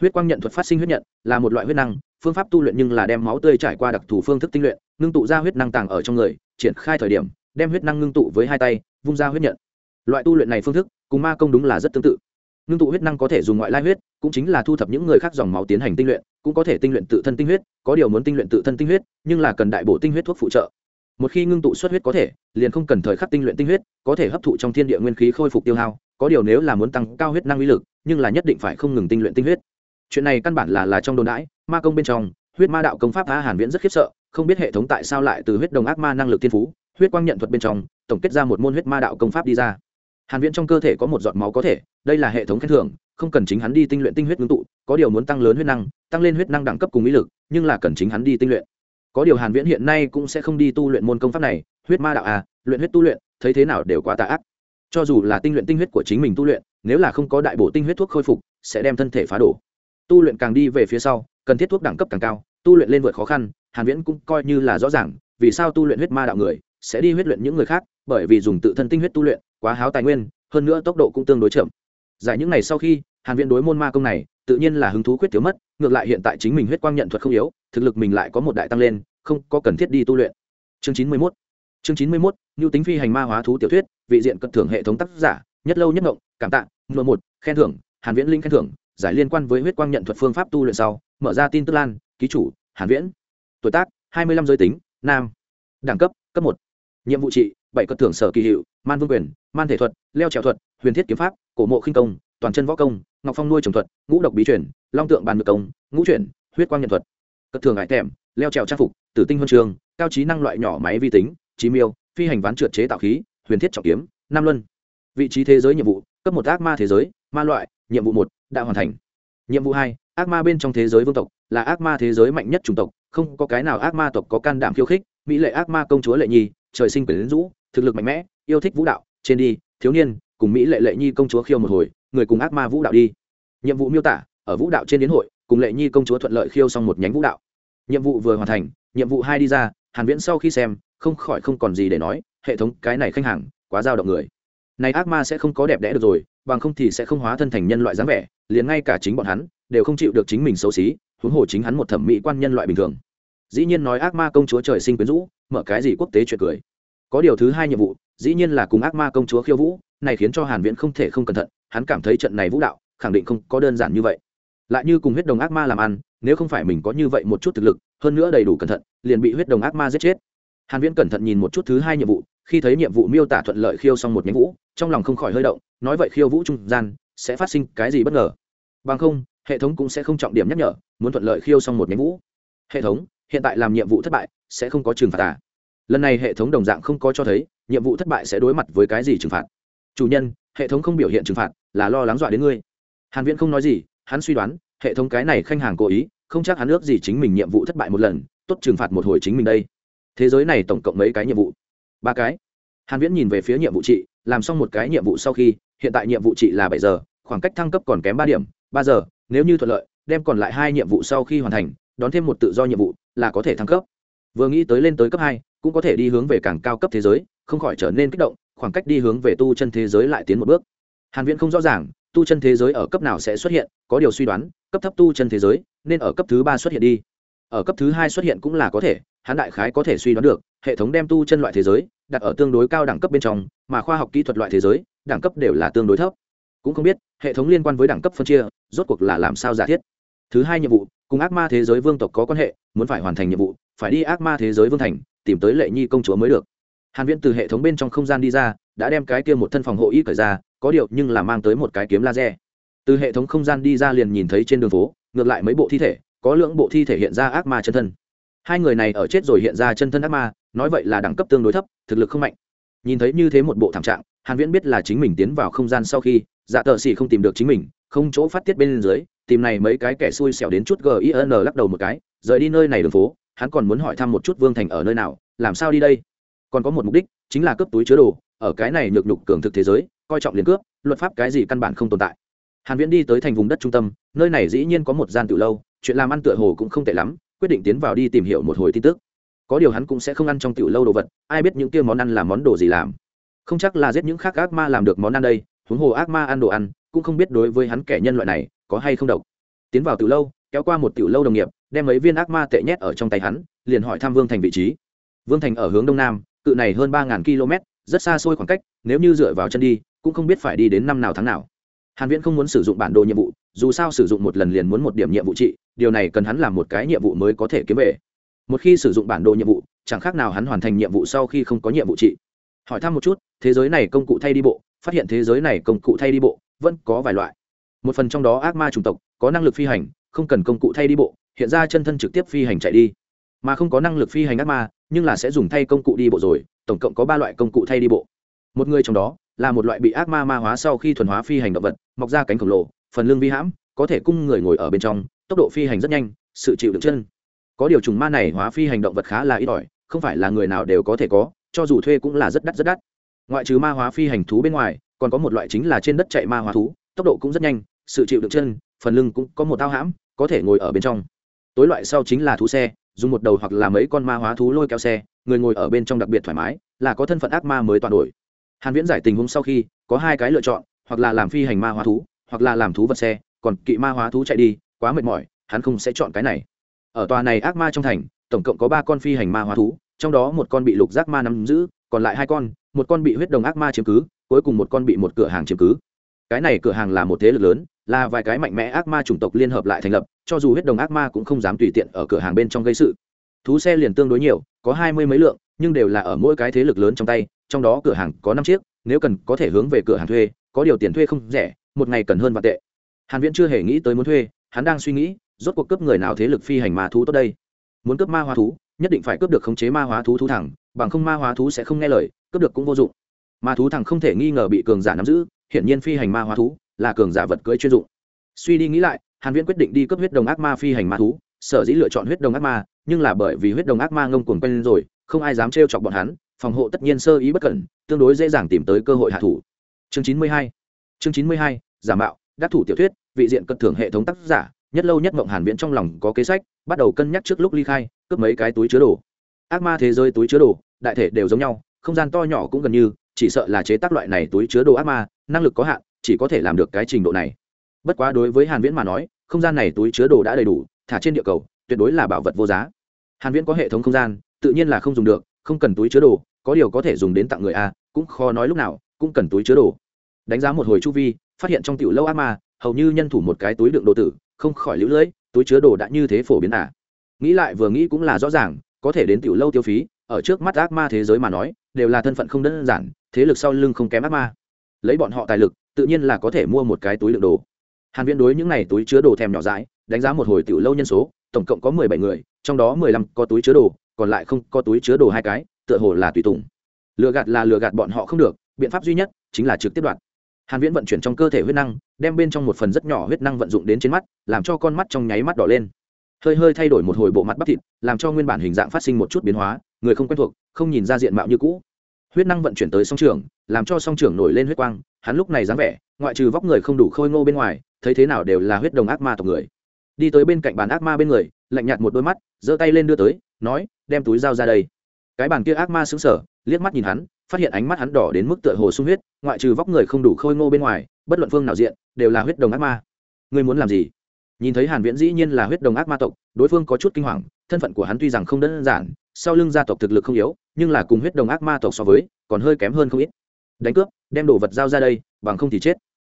Huyết quang nhận thuật phát sinh huyết nhận, là một loại huyết năng, phương pháp tu luyện nhưng là đem máu tươi trải qua đặc thù phương thức tinh luyện, ngưng tụ ra huyết năng tàng ở trong người, triển khai thời điểm, đem huyết năng ngưng tụ với hai tay, vung ra huyết nhận. Loại tu luyện này phương thức, cùng ma công đúng là rất tương tự. Ngưng tụ huyết năng có thể dùng ngoại lai huyết, cũng chính là thu thập những người khác dòng máu tiến hành tinh luyện, cũng có thể tinh luyện tự thân tinh huyết, có điều muốn tinh luyện tự thân tinh huyết, nhưng là cần đại bổ tinh huyết thuốc phụ trợ một khi ngưng tụ xuất huyết có thể, liền không cần thời khắc tinh luyện tinh huyết, có thể hấp thụ trong thiên địa nguyên khí khôi phục tiêu hao, có điều nếu là muốn tăng cao huyết năng uy lực, nhưng là nhất định phải không ngừng tinh luyện tinh huyết. Chuyện này căn bản là là trong đồn đãi, ma công bên trong, huyết ma đạo công pháp a hàn viễn rất khiếp sợ, không biết hệ thống tại sao lại từ huyết đồng ác ma năng lực thiên phú, huyết quang nhận thuật bên trong, tổng kết ra một môn huyết ma đạo công pháp đi ra. Hàn viễn trong cơ thể có một giọt máu có thể, đây là hệ thống khen thưởng, không cần chính hắn đi tinh luyện tinh huyết ngưng tụ, có điều muốn tăng lớn huyết năng, tăng lên huyết năng đẳng cấp cùng ý lực, nhưng là cần chính hắn đi tinh luyện có điều hàn viễn hiện nay cũng sẽ không đi tu luyện môn công pháp này. Huyết ma đạo à luyện huyết tu luyện, thấy thế nào đều quá tà ác. Cho dù là tinh luyện tinh huyết của chính mình tu luyện, nếu là không có đại bổ tinh huyết thuốc khôi phục, sẽ đem thân thể phá đổ. Tu luyện càng đi về phía sau, cần thiết thuốc đẳng cấp càng cao, tu luyện lên vượt khó khăn, hàn viễn cũng coi như là rõ ràng, vì sao tu luyện huyết ma đạo người sẽ đi huyết luyện những người khác, bởi vì dùng tự thân tinh huyết tu luyện, quá háo tài nguyên, hơn nữa tốc độ cũng tương đối chậm. Giải những ngày sau khi hàn viễn đối môn ma công này, tự nhiên là hứng thú quyết thiếu mất, ngược lại hiện tại chính mình huyết quang nhận thuật không yếu, thực lực mình lại có một đại tăng lên, không có cần thiết đi tu luyện. Chương chín mươi 91 chương chín mươi mốt tính phi hành ma hóa thú tiểu thuyết, vị diện cận thưởng hệ thống tác giả, nhất lâu nhất ngộng, cảm tạ mười một, khen thưởng, hàn viễn linh khen thưởng, giải liên quan với huyết quang nhận thuật phương pháp tu luyện sau, mở ra tin tức lan, ký chủ, hàn viễn. Tuổi tác, hai mươi lăm giới tính, nam. Đẳng cấp cấp một. Nhiệm vụ trị, bảy cất thưởng sở kỳ hiệu, man vương quyền, man thể thuật, leo trèo thuật, huyền thiết kiếm pháp, cổ mộ khinh công toàn chân võ công, ngọc phong nuôi trồng thuật, ngũ độc bí truyền, long tượng bàn ngược công, ngũ chuyển, huyết quang nhân thuật. Cất thường ngại thèm leo trèo trang phục, tử tinh huân trường, cao trí năng loại nhỏ máy vi tính trí miêu, phi hành ván trượt chế tạo khí, huyền thiết trọng kiếm, nam luân. Vị trí thế giới nhiệm vụ, cấp một ác ma thế giới, ma loại, nhiệm vụ một, đã hoàn thành. Nhiệm vụ hai, ác ma bên trong thế giới vương tộc, là ác ma thế giới mạnh nhất chủng tộc, không có cái nào ác ma tộc có can đảm khiêu khích, mỹ lệ ác ma công chúa lệ nhi, trời sinh quyển rũ, thực lực mạnh mẽ, yêu thích vũ đạo, trên đi, thiếu niên, cùng mỹ lệ lệ nhi công chúa khiêu một hồi người cùng ác ma vũ đạo đi. Nhiệm vụ miêu tả, ở vũ đạo trên đến hội, cùng lệ nhi công chúa thuận lợi khiêu xong một nhánh vũ đạo. Nhiệm vụ vừa hoàn thành, nhiệm vụ hai đi ra, hàn viễn sau khi xem, không khỏi không còn gì để nói, hệ thống cái này khách hàng, quá dao động người. Này ác ma sẽ không có đẹp đẽ được rồi, bằng không thì sẽ không hóa thân thành nhân loại dáng vẻ, liền ngay cả chính bọn hắn, đều không chịu được chính mình xấu xí, huống hồ chính hắn một thẩm mỹ quan nhân loại bình thường. Dĩ nhiên nói ác ma công chúa trời sinh quyến rũ, mở cái gì quốc tế chuyện cười có điều thứ hai nhiệm vụ, dĩ nhiên là cùng ác ma công chúa khiêu vũ, này khiến cho hàn viễn không thể không cẩn thận, hắn cảm thấy trận này vũ đạo, khẳng định không có đơn giản như vậy. Lại như cùng huyết đồng ác ma làm ăn, nếu không phải mình có như vậy một chút thực lực, hơn nữa đầy đủ cẩn thận, liền bị huyết đồng ác ma giết chết. Hàn viễn cẩn thận nhìn một chút thứ hai nhiệm vụ, khi thấy nhiệm vụ miêu tả thuận lợi khiêu xong một nhánh vũ, trong lòng không khỏi hơi động, nói vậy khiêu vũ trung gian, sẽ phát sinh cái gì bất ngờ? Bằng không, hệ thống cũng sẽ không trọng điểm nhắc nhở, muốn thuận lợi khiêu xong một nhánh vũ. Hệ thống, hiện tại làm nhiệm vụ thất bại, sẽ không có trừng phạt à? Lần này hệ thống đồng dạng không có cho thấy, nhiệm vụ thất bại sẽ đối mặt với cái gì trừng phạt. Chủ nhân, hệ thống không biểu hiện trừng phạt, là lo lắng dọa đến ngươi. Hàn viễn không nói gì, hắn suy đoán, hệ thống cái này khanh hàng cố ý, không chắc hắn ước gì chính mình nhiệm vụ thất bại một lần, tốt trừng phạt một hồi chính mình đây. Thế giới này tổng cộng mấy cái nhiệm vụ? Ba cái. Hàn viễn nhìn về phía nhiệm vụ trị, làm xong một cái nhiệm vụ sau khi, hiện tại nhiệm vụ trị là bảy giờ, khoảng cách thăng cấp còn kém ba điểm, ba giờ, nếu như thuận lợi, đem còn lại hai nhiệm vụ sau khi hoàn thành, đón thêm một tự do nhiệm vụ, là có thể thăng cấp vừa nghĩ tới lên tới cấp hai, cũng có thể đi hướng về càng cao cấp thế giới, không khỏi trở nên kích động, khoảng cách đi hướng về tu chân thế giới lại tiến một bước. Hàn viễn không rõ ràng, tu chân thế giới ở cấp nào sẽ xuất hiện, có điều suy đoán, cấp thấp tu chân thế giới nên ở cấp thứ ba xuất hiện đi. Ở cấp thứ hai xuất hiện cũng là có thể, hắn đại khái có thể suy đoán được, hệ thống đem tu chân loại thế giới đặt ở tương đối cao đẳng cấp bên trong, mà khoa học kỹ thuật loại thế giới, đẳng cấp đều là tương đối thấp. Cũng không biết, hệ thống liên quan với đẳng cấp phân chia, rốt cuộc là làm sao giả thiết. Thứ hai nhiệm vụ, cùng ác ma thế giới vương tộc có quan hệ, muốn phải hoàn thành nhiệm vụ phải đi ác ma thế giới vương thành, tìm tới lệ nhi công chúa mới được. Hàn viễn từ hệ thống bên trong không gian đi ra, đã đem cái kia một thân phòng hộ y cởi ra, có điều nhưng là mang tới một cái kiếm laser. Từ hệ thống không gian đi ra liền nhìn thấy trên đường phố, ngược lại mấy bộ thi thể, có lượng bộ thi thể hiện ra ác ma chân thân. Hai người này ở chết rồi hiện ra chân thân ác ma, nói vậy là đẳng cấp tương đối thấp, thực lực không mạnh. Nhìn thấy như thế một bộ thảm trạng, hàn viễn biết là chính mình tiến vào không gian sau khi dạ tờ xỉ không tìm được chính mình, không chỗ phát tiết bên dưới, tìm này mấy cái kẻ xui xẻo đến chút gin lắc đầu một cái, rời đi nơi này đường phố hắn còn muốn hỏi thăm một chút vương thành ở nơi nào, làm sao đi đây? Còn có một mục đích, chính là cướp túi chứa đồ, ở cái này nhược nhục cường thực thế giới, coi trọng liền cướp, luật pháp cái gì căn bản không tồn tại. Hàn viễn đi tới thành vùng đất trung tâm, nơi này dĩ nhiên có một gian tự lâu, chuyện làm ăn tựa hồ cũng không tệ lắm, quyết định tiến vào đi tìm hiểu một hồi tin tức. Có điều hắn cũng sẽ không ăn trong tiểu lâu đồ vật, ai biết những kia món ăn là món đồ gì làm. Không chắc là giết những khác ác ma làm được món ăn đây, huống hồ ác ma ăn đồ ăn, cũng không biết đối với hắn kẻ nhân loại này có hay không độc. Tiến vào tiểu lâu, kéo qua một tiểu lâu đồng nghiệp đem mấy viên ác ma tệ nhét ở trong tay hắn, liền hỏi thăm vương thành vị trí. Vương thành ở hướng đông nam, cự này hơn ba km, rất xa xôi khoảng cách, nếu như dựa vào chân đi, cũng không biết phải đi đến năm nào tháng nào. Hàn viễn không muốn sử dụng bản đồ nhiệm vụ, dù sao sử dụng một lần liền muốn một điểm nhiệm vụ trị, điều này cần hắn làm một cái nhiệm vụ mới có thể kiếm về. Một khi sử dụng bản đồ nhiệm vụ, chẳng khác nào hắn hoàn thành nhiệm vụ sau khi không có nhiệm vụ trị. Hỏi thăm một chút, thế giới này công cụ thay đi bộ, phát hiện thế giới này công cụ thay đi bộ, vẫn có vài loại. Một phần trong đó ác ma chủng tộc, có năng lực phi hành, không cần công cụ thay đi bộ hiện ra chân thân trực tiếp phi hành chạy đi. Mà không có năng lực phi hành ác ma, nhưng là sẽ dùng thay công cụ đi bộ rồi, tổng cộng có ba loại công cụ thay đi bộ. Một người trong đó là một loại bị ác ma ma hóa sau khi thuần hóa phi hành động vật, mọc ra cánh khổng lồ, phần lưng vi hãm, có thể cung người ngồi ở bên trong, tốc độ phi hành rất nhanh, sự chịu đựng chân. Có điều trùng ma này hóa phi hành động vật khá là ít ỏi, không phải là người nào đều có thể có, cho dù thuê cũng là rất đắt rất đắt. Ngoại trừ ma hóa phi hành thú bên ngoài, còn có một loại chính là trên đất chạy ma hóa thú, tốc độ cũng rất nhanh, sự chịu đựng chân, phần lưng cũng có một thao hãm, có thể ngồi ở bên trong tối loại sau chính là thú xe, dùng một đầu hoặc là mấy con ma hóa thú lôi kéo xe, người ngồi ở bên trong đặc biệt thoải mái, là có thân phận ác ma mới toàn đổi hàn viễn giải tình huống sau khi, có hai cái lựa chọn, hoặc là làm phi hành ma hóa thú, hoặc là làm thú vật xe, còn kỵ ma hóa thú chạy đi, quá mệt mỏi, hắn không sẽ chọn cái này. Ở tòa này ác ma trong thành, tổng cộng có ba con phi hành ma hóa thú, trong đó một con bị lục giác ma nắm giữ, còn lại hai con, một con bị huyết đồng ác ma chiếm cứ, cuối cùng một con bị một cửa hàng chiếm cứ. Cái này cửa hàng là một thế lực lớn là vài cái mạnh mẽ ác ma chủng tộc liên hợp lại thành lập, cho dù huyết đồng ác ma cũng không dám tùy tiện ở cửa hàng bên trong gây sự. Thú xe liền tương đối nhiều, có hai mươi mấy lượng, nhưng đều là ở mỗi cái thế lực lớn trong tay, trong đó cửa hàng có năm chiếc, nếu cần có thể hướng về cửa hàng thuê, có điều tiền thuê không rẻ, một ngày cần hơn vạn tệ. Hàn viễn chưa hề nghĩ tới muốn thuê, hắn đang suy nghĩ, rốt cuộc cướp người nào thế lực phi hành ma thú tốt đây? Muốn cướp ma hóa thú, nhất định phải cướp được khống chế ma hóa thú thú thẳng, bằng không ma hóa thú sẽ không nghe lời, cướp được cũng vô dụng. Ma thú thẳng không thể nghi ngờ bị cường giả nắm giữ, hiển nhiên phi hành ma hóa thú là cường giả vật cưỡi chuyên dụng. Suy đi nghĩ lại, hàn viễn quyết định đi cướp huyết đồng ác ma phi hành ma thú, sở dĩ lựa chọn huyết đồng ác ma, nhưng là bởi vì huyết đồng ác ma ngông cuồng quen rồi, không ai dám trêu chọc bọn hắn, phòng hộ tất nhiên sơ ý bất cẩn, tương đối dễ dàng tìm tới cơ hội hạ thủ. Chương 92 chương 92 giả mạo, đắc thủ tiểu thuyết, vị diện cất thưởng hệ thống tác giả, nhất lâu nhất mộng hàn viễn trong lòng có kế sách, bắt đầu cân nhắc trước lúc ly khai, cướp mấy cái túi chứa đồ. Ác ma thế giới túi chứa đồ, đại thể đều giống nhau, không gian to nhỏ cũng gần như, chỉ sợ là chế tác loại này túi chứa đồ ác ma, năng lực có hạn chỉ có thể làm được cái trình độ này. Bất quá đối với hàn viễn mà nói, không gian này túi chứa đồ đã đầy đủ, thả trên địa cầu, tuyệt đối là bảo vật vô giá. Hàn viễn có hệ thống không gian, tự nhiên là không dùng được, không cần túi chứa đồ, có điều có thể dùng đến tặng người a cũng khó nói lúc nào, cũng cần túi chứa đồ. Đánh giá một hồi chu vi, phát hiện trong tiểu lâu ác ma, hầu như nhân thủ một cái túi đựng đồ tử, không khỏi lũ lưỡi, túi chứa đồ đã như thế phổ biến à. Nghĩ lại vừa nghĩ cũng là rõ ràng, có thể đến tiểu lâu tiêu phí, ở trước mắt ác ma thế giới mà nói, đều là thân phận không đơn giản, thế lực sau lưng không kém ác ma. Lấy bọn họ tài lực tự nhiên là có thể mua một cái túi đựng đồ. Hàn viễn đối những này túi chứa đồ thèm nhỏ dãi, đánh giá một hồi tiểu lâu nhân số, tổng cộng có 17 người, trong đó 15 có túi chứa đồ, còn lại không có túi chứa đồ hai cái, tựa hồ là tùy tùng. Lừa gạt là lừa gạt bọn họ không được, biện pháp duy nhất chính là trực tiếp đoạn hàn viễn vận chuyển trong cơ thể huyết năng, đem bên trong một phần rất nhỏ huyết năng vận dụng đến trên mắt, làm cho con mắt trong nháy mắt đỏ lên. Hơi hơi thay đổi một hồi bộ mặt bắp thịt, làm cho nguyên bản hình dạng phát sinh một chút biến hóa, người không quen thuộc, không nhìn ra diện mạo như cũ huyết năng vận chuyển tới song trường, làm cho song trường nổi lên huyết quang, hắn lúc này dáng vẻ, ngoại trừ vóc người không đủ khôi ngô bên ngoài, thấy thế nào đều là huyết đồng ác ma tộc người. Đi tới bên cạnh bàn ác ma bên người, lạnh nhạt một đôi mắt, giơ tay lên đưa tới, nói, đem túi dao ra đây. Cái bàn kia ác ma sững sờ, liếc mắt nhìn hắn, phát hiện ánh mắt hắn đỏ đến mức tựa hồ sung huyết, ngoại trừ vóc người không đủ khôi ngô bên ngoài, bất luận phương nào diện, đều là huyết đồng ác ma. Ngươi muốn làm gì? Nhìn thấy hàn viễn dĩ nhiên là huyết đồng ác ma tộc, đối phương có chút kinh hoàng thân phận của hắn tuy rằng không đơn giản, sau lưng gia tộc thực lực không yếu, nhưng là cùng huyết đồng ác ma tộc so với, còn hơi kém hơn không ít. Đánh cướp, đem đồ vật giao ra đây, bằng không thì chết.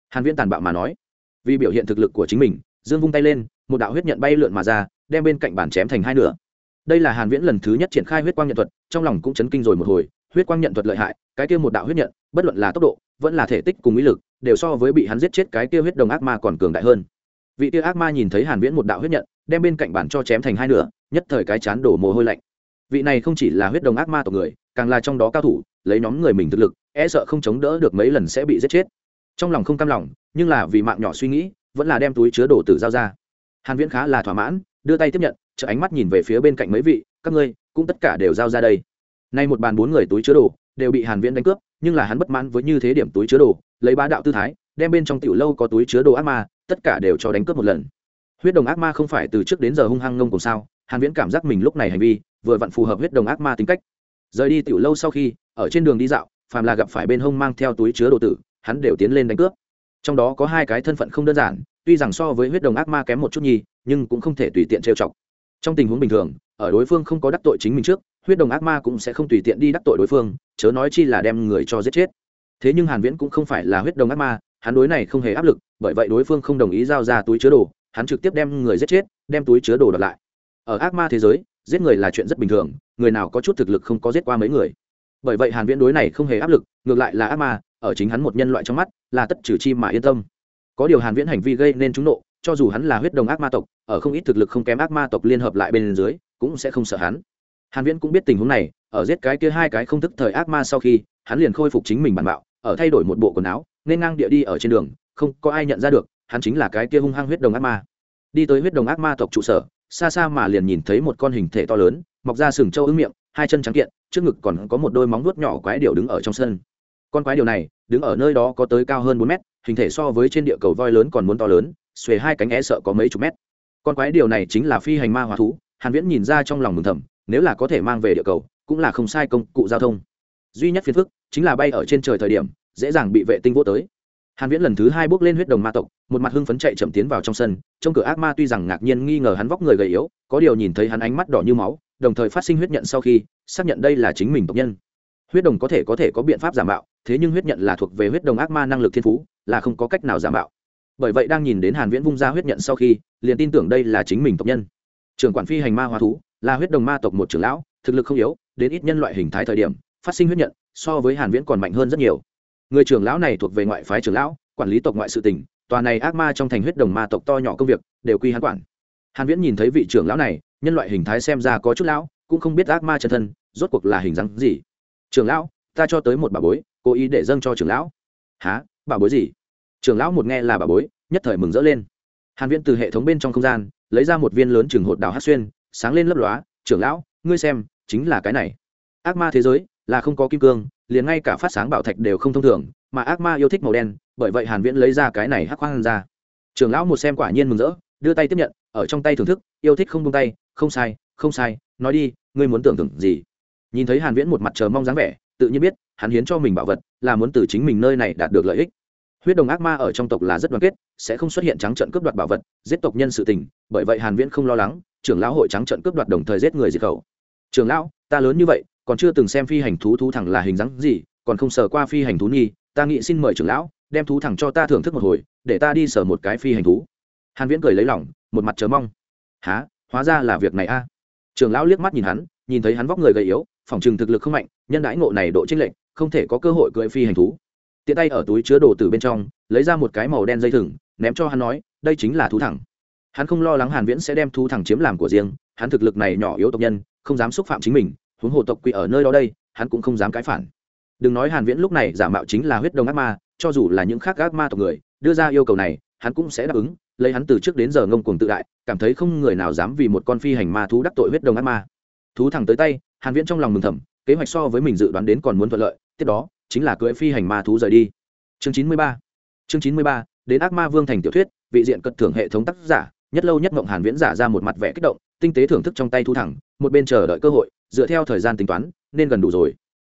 Hàn viễn tàn bạo mà nói. Vì biểu hiện thực lực của chính mình, dương vung tay lên, một đạo huyết nhận bay lượn mà ra, đem bên cạnh bản chém thành hai nửa. Đây là hàn viễn lần thứ nhất triển khai huyết quang nhận thuật, trong lòng cũng chấn kinh rồi một hồi, huyết quang nhận thuật lợi hại, cái kia một đạo huyết nhận, bất luận là tốc độ, vẫn là thể tích cùng ý lực, đều so với bị hắn giết chết cái kia huyết đồng ác ma còn cường đại hơn. Vị kia ác ma nhìn thấy hàn viễn một đạo huyết nhận, đem bên cạnh bản cho chém thành hai nửa nhất thời cái chán đổ mồ hôi lạnh. Vị này không chỉ là huyết đồng ác ma tộc người, càng là trong đó cao thủ, lấy nhóm người mình thực lực e sợ không chống đỡ được mấy lần sẽ bị giết chết. Trong lòng không cam lòng, nhưng là vì mạng nhỏ suy nghĩ, vẫn là đem túi chứa đồ tử giao ra. Hàn viễn khá là thỏa mãn, đưa tay tiếp nhận chợ ánh mắt nhìn về phía bên cạnh mấy vị, các ngươi, cũng tất cả đều giao ra đây. Nay một bàn bốn người túi chứa đồ đều bị hàn viễn đánh cướp, nhưng là hắn bất mãn với như thế điểm túi chứa đồ, lấy bá đạo tư thái, đem bên trong tiểu lâu có túi chứa đồ ác ma, tất cả đều cho đánh cướp một lần. Huyết đồng ác ma không phải từ trước đến giờ hung hăng ngông cùng sao? Hàn viễn cảm giác mình lúc này hành vi vừa vặn phù hợp huyết đồng ác ma tính cách. Rời đi tiểu lâu sau khi, ở trên đường đi dạo phàm là gặp phải bên hông mang theo túi chứa đồ tử, hắn đều tiến lên đánh cướp. Trong đó có hai cái thân phận không đơn giản, tuy rằng so với huyết đồng ác ma kém một chút nhi nhưng cũng không thể tùy tiện trêu chọc. Trong tình huống bình thường, ở đối phương không có đắc tội chính mình trước, huyết đồng ác ma cũng sẽ không tùy tiện đi đắc tội đối phương, chớ nói chi là đem người cho giết chết. Thế nhưng hàn viễn cũng không phải là huyết đồng ác ma, hắn đối này không hề áp lực, bởi vậy đối phương không đồng ý giao ra túi chứa đồ, hắn trực tiếp đem người giết chết, đem túi chứa đồ đoạt lại ở ác ma thế giới, giết người là chuyện rất bình thường, người nào có chút thực lực không có giết qua mấy người. Bởi vậy hàn viễn đối này không hề áp lực, ngược lại là ác ma, ở chính hắn một nhân loại trong mắt, là tất trừ chi mà yên tâm. Có điều hàn viễn hành vi gây nên chúng nộ, cho dù hắn là huyết đồng ác ma tộc, ở không ít thực lực không kém ác ma tộc liên hợp lại bên dưới, cũng sẽ không sợ hắn. Hàn viễn cũng biết tình huống này, ở giết cái kia hai cái không thức thời ác ma sau khi, hắn liền khôi phục chính mình bản bạo, ở thay đổi một bộ quần áo, nên ngang địa đi ở trên đường, không có ai nhận ra được, hắn chính là cái kia hung hăng huyết đồng ác ma. Đi tới huyết đồng ác ma tộc trụ sở xa xa mà liền nhìn thấy một con hình thể to lớn, mọc ra sừng trâu ứng miệng, hai chân trắng kiện, trước ngực còn có một đôi móng vuốt nhỏ quái điệu đứng ở trong sân. Con quái điệu này đứng ở nơi đó có tới cao hơn bốn mét, hình thể so với trên địa cầu voi lớn còn muốn to lớn, xuề hai cánh é sợ có mấy chục mét. Con quái điệu này chính là phi hành ma hóa thú, hàn viễn nhìn ra trong lòng mừng thầm, nếu là có thể mang về địa cầu, cũng là không sai công cụ giao thông. Duy nhất phiền phức chính là bay ở trên trời thời điểm, dễ dàng bị vệ tinh vô tới hàn viễn lần thứ hai bước lên huyết đồng ma tộc, một mặt hưng phấn chạy chậm tiến vào trong sân, trong cửa ác ma tuy rằng ngạc nhiên nghi ngờ hắn vóc người gầy yếu, có điều nhìn thấy hắn ánh mắt đỏ như máu, đồng thời phát sinh huyết nhận sau khi, xác nhận đây là chính mình tộc nhân. Huyết đồng có thể có thể có biện pháp giả mạo, thế nhưng huyết nhận là thuộc về huyết đồng ác ma năng lực thiên phú, là không có cách nào giả mạo. Bởi vậy đang nhìn đến hàn viễn vung ra huyết nhận sau khi, liền tin tưởng đây là chính mình tộc nhân. Trưởng quản phi hành ma hóa thú, là huyết đồng ma tộc một trưởng lão, thực lực không yếu, đến ít nhân loại hình thái thời điểm, phát sinh huyết nhận, so với hàn viễn còn mạnh hơn rất nhiều người trưởng lão này thuộc về ngoại phái trưởng lão, quản lý tộc ngoại sự tình, tòa này ác ma trong thành huyết đồng ma tộc to nhỏ công việc, đều quy hắn quản. Hàn viễn nhìn thấy vị trưởng lão này, nhân loại hình thái xem ra có chút lão, cũng không biết ác ma chân thân, rốt cuộc là hình dáng gì. Trưởng lão, ta cho tới một bà bối, cố ý để dâng cho trưởng lão. Há bà bối gì? Trưởng lão một nghe là bà bối, nhất thời mừng rỡ lên. Hàn viễn từ hệ thống bên trong không gian, lấy ra một viên lớn trường hột đào hát xuyên, sáng lên lấp lóa, trưởng lão, ngươi xem, chính là cái này. Ác ma thế giới là không có kim cương liền ngay cả phát sáng bảo thạch đều không thông thường, mà ác ma yêu thích màu đen, bởi vậy hàn viễn lấy ra cái này hắc khoang ra. Trưởng lão một xem quả nhiên mừng rỡ, đưa tay tiếp nhận, ở trong tay thưởng thức, yêu thích không buông tay, không sai không sai, nói đi, ngươi muốn tưởng tượng gì? Nhìn thấy hàn viễn một mặt chờ mong dáng vẻ, tự nhiên biết, hắn hiến cho mình bảo vật, là muốn từ chính mình nơi này đạt được lợi ích. Huyết đồng ác ma ở trong tộc là rất đoàn kết, sẽ không xuất hiện trắng trận cướp đoạt bảo vật, giết tộc nhân sự tình, bởi vậy hàn viễn không lo lắng, trưởng lão hội trắng trận cướp đoạt đồng thời giết người diệt khẩu. Trưởng lão, ta lớn như vậy còn chưa từng xem phi hành thú thú thẳng là hình dáng gì, còn không sờ qua phi hành thú nhi ta nghĩ xin mời trưởng lão, đem thú thẳng cho ta thưởng thức một hồi, để ta đi sờ một cái phi hành thú. Hàn viễn cười lấy lòng, một mặt chờ mong. Há hóa ra là việc này a. Trưởng lão liếc mắt nhìn hắn, nhìn thấy hắn vóc người gầy yếu, phòng trường thực lực không mạnh, nhân đãi ngộ này độ chênh lệch, không thể có cơ hội cưỡi phi hành thú. Tiện tay ở túi chứa đồ từ bên trong, lấy ra một cái màu đen dây thừng, ném cho hắn nói, đây chính là thú thẳng hắn không lo lắng hàn viễn sẽ đem thú thẳng chiếm làm của riêng, hắn thực lực này nhỏ yếu tộc nhân, không dám xúc phạm chính mình huống hồ tộc quỷ ở nơi đó đây, hắn cũng không dám cãi phản. Đừng nói hàn viễn lúc này giả mạo chính là huyết đồng ác ma, cho dù là những khác ác ma tộc người, đưa ra yêu cầu này, hắn cũng sẽ đáp ứng, lấy hắn từ trước đến giờ ngông cuồng tự đại, cảm thấy không người nào dám vì một con phi hành ma thú đắc tội huyết đồng ác ma. Thú thẳng tới tay, hàn viễn trong lòng mừng thầm, kế hoạch so với mình dự đoán đến còn muốn thuận lợi, tiếp đó, chính là cưỡi phi hành ma thú rời đi. Chương 93 chương 93 đến ác ma vương thành tiểu thuyết, vị diện cật thưởng hệ thống tác giả, nhất lâu nhất mộng hàn viễn giả ra một mặt vẻ kích động, tinh tế thưởng thức trong tay thú thẳng, một bên chờ đợi cơ hội dựa theo thời gian tính toán, nên gần đủ rồi.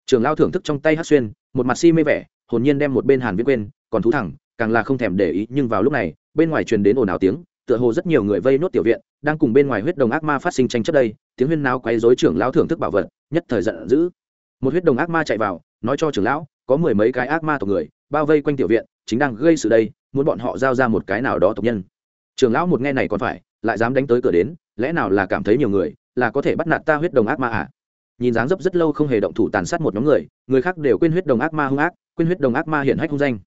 Trường lao thưởng thức trong tay hát xuyên, một mặt si mê vẻ, hồn nhiên đem một bên hàn viễn quên, còn thú thẳng, càng là không thèm để ý, nhưng vào lúc này, bên ngoài truyền đến ồn ào tiếng, tựa hồ rất nhiều người vây nốt tiểu viện, đang cùng bên ngoài huyết đồng ác ma phát sinh tranh chấp đây, tiếng huyên náo quấy rối trưởng lão thưởng thức bảo vật, nhất thời giận dữ. Một huyết đồng ác ma chạy vào, nói cho trưởng lão, có mười mấy cái ác ma tộc người, bao vây quanh tiểu viện, chính đang gây sự đây, muốn bọn họ giao ra một cái nào đó tộc nhân. Trưởng lão một nghe này còn phải, lại dám đánh tới cửa đến, lẽ nào là cảm thấy nhiều người là có thể bắt nạt ta huyết đồng ác ma à? Nhìn dáng dấp rất lâu không hề động thủ tàn sát một nhóm người người khác đều quên huyết đồng ác ma hung ác, quên huyết đồng ác ma hiển hách hung danh.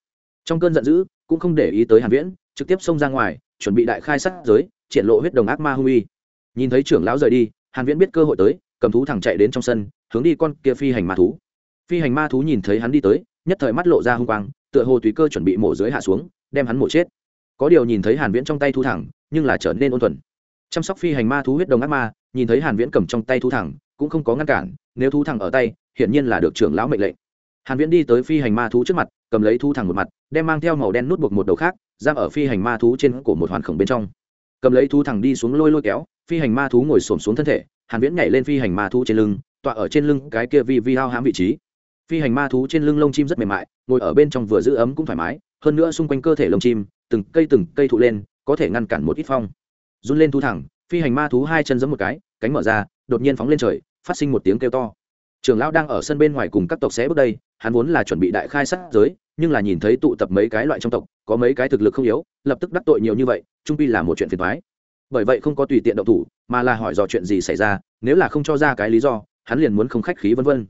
Trong cơn giận dữ, cũng không để ý tới hàn viễn, trực tiếp xông ra ngoài, chuẩn bị đại khai sát giới, triển lộ huyết đồng ác ma hung uy. Nhìn thấy trưởng lão rời đi, hàn viễn biết cơ hội tới, cầm thú thẳng chạy đến trong sân, hướng đi con kia phi hành ma thú. Phi hành ma thú nhìn thấy hắn đi tới, nhất thời mắt lộ ra hung quang, tựa hồ tùy cơ chuẩn bị mổ dưới hạ xuống, đem hắn mổ chết. Có điều nhìn thấy hàn viễn trong tay thu thẳng, nhưng là trở nên ôn thuần chăm sóc phi hành ma thú huyết đồng ác ma, nhìn thấy hàn viễn cầm trong tay thú thẳng, cũng không có ngăn cản, nếu thú thẳng ở tay, hiển nhiên là được trưởng lão mệnh lệnh. Hàn viễn đi tới phi hành ma thú trước mặt, cầm lấy thú thẳng một mặt, đem mang theo màu đen nút buộc một đầu khác, giam ở phi hành ma thú trên cổ một hoàn khổng bên trong. Cầm lấy thú thẳng đi xuống lôi lôi kéo, phi hành ma thú ngồi xổm xuống thân thể, hàn viễn nhảy lên phi hành ma thú trên lưng, tọa ở trên lưng cái kia vi vi hao hãm vị trí. Phi hành ma thú trên lưng lông chim rất mềm mại, ngồi ở bên trong vừa giữ ấm cũng thoải mái, hơn nữa xung quanh cơ thể lông chim, từng cây từng cây thụ lên, có thể ngăn cản một ít phong run lên thu thẳng, phi hành ma thú hai chân giẫm một cái, cánh mở ra, đột nhiên phóng lên trời, phát sinh một tiếng kêu to. Trưởng lão đang ở sân bên ngoài cùng các tộc xé bước đây, hắn vốn là chuẩn bị đại khai sát giới, nhưng là nhìn thấy tụ tập mấy cái loại trong tộc, có mấy cái thực lực không yếu, lập tức đắc tội nhiều như vậy, trung pi là một chuyện phiền thoái bởi vậy không có tùy tiện động thủ, mà là hỏi dò chuyện gì xảy ra, nếu là không cho ra cái lý do, hắn liền muốn không khách khí vân vân.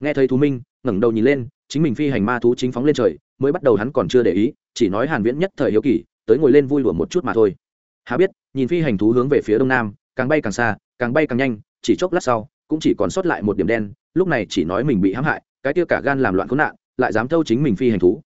Nghe thấy thú minh, ngẩng đầu nhìn lên, chính mình phi hành ma thú chính phóng lên trời, mới bắt đầu hắn còn chưa để ý, chỉ nói hàn viễn nhất thời hiếu kỳ, tới ngồi lên vui lùa một chút mà thôi. Há biết nhìn phi hành thú hướng về phía đông nam, càng bay càng xa, càng bay càng nhanh, chỉ chốc lát sau, cũng chỉ còn sót lại một điểm đen, lúc này chỉ nói mình bị hãm hại, cái tia cả gan làm loạn khốn nạn, lại dám thâu chính mình phi hành thú.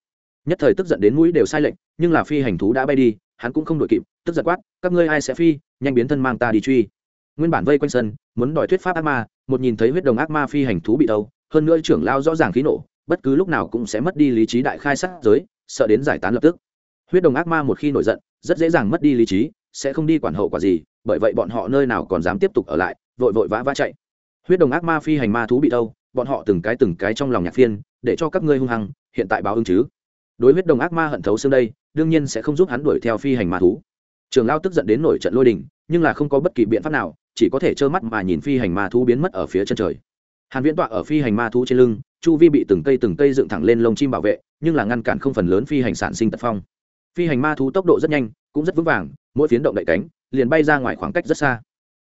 Nhất thời tức giận đến mũi đều sai lệnh nhưng là phi hành thú đã bay đi, hắn cũng không đội kịp, tức giận quát, các ngươi ai sẽ phi? Nhanh biến thân mang ta đi truy. Nguyên bản vây quanh sân, muốn đòi thuyết pháp ác ma, một nhìn thấy huyết đồng ác ma phi hành thú bị đâu hơn nữa trưởng lao rõ ràng khí nổ bất cứ lúc nào cũng sẽ mất đi lý trí đại khai sát giới, sợ đến giải tán lập tức. Huyết đồng ác ma một khi nổi giận, rất dễ dàng mất đi lý trí sẽ không đi quản hậu quả gì, bởi vậy bọn họ nơi nào còn dám tiếp tục ở lại, vội vội vã vã chạy. Huyết đồng ác ma phi hành ma thú bị đâu bọn họ từng cái từng cái trong lòng nhạc phiên, để cho các ngươi hung hăng, hiện tại báo ứng chứ. Đối huyết đồng ác ma hận thấu xương đây, đương nhiên sẽ không giúp hắn đuổi theo phi hành ma thú. Trường lao tức giận đến nổi trận lôi đình, nhưng là không có bất kỳ biện pháp nào, chỉ có thể trơ mắt mà nhìn phi hành ma thú biến mất ở phía chân trời. Hàn viễn tọa ở phi hành ma thú trên lưng, chu vi bị từng cây từng cây dựng thẳng lên lông chim bảo vệ, nhưng là ngăn cản không phần lớn phi hành sản sinh tật phong. Phi hành ma thú tốc độ rất nhanh, cũng rất vững vàng mỗi phiến động đậy cánh liền bay ra ngoài khoảng cách rất xa.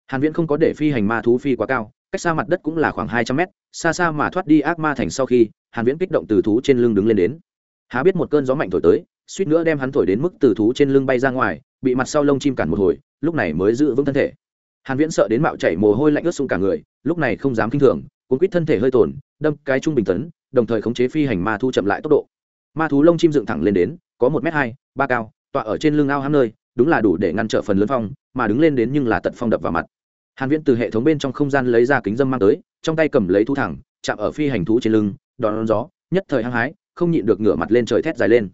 Hàn viễn không có để phi hành ma thú phi quá cao, cách xa mặt đất cũng là khoảng 200 mét, xa xa mà thoát đi ác ma thành sau khi, hàn viễn kích động từ thú trên lưng đứng lên đến. Há biết một cơn gió mạnh thổi tới, suýt nữa đem hắn thổi đến mức từ thú trên lưng bay ra ngoài, bị mặt sau lông chim cản một hồi, lúc này mới giữ vững thân thể. Hàn viễn sợ đến mạo chảy mồ hôi lạnh ướt sũng cả người, lúc này không dám kinh thường, cuốn quít thân thể hơi tổn, đâm cái trung bình tấn, đồng thời khống chế phi hành ma thú chậm lại tốc độ. Ma thú lông chim dựng thẳng lên đến, có một m hai, ba cao, tọa ở trên lưng ao hám nơi đúng là đủ để ngăn trở phần lớn phong mà đứng lên đến nhưng là tật phong đập vào mặt. Hàn viễn từ hệ thống bên trong không gian lấy ra kính dâm mang tới trong tay cầm lấy thu thẳng chạm ở phi hành thú trên lưng đón, gió nhất thời hăng hái không nhịn được ngửa mặt lên trời thét dài lên.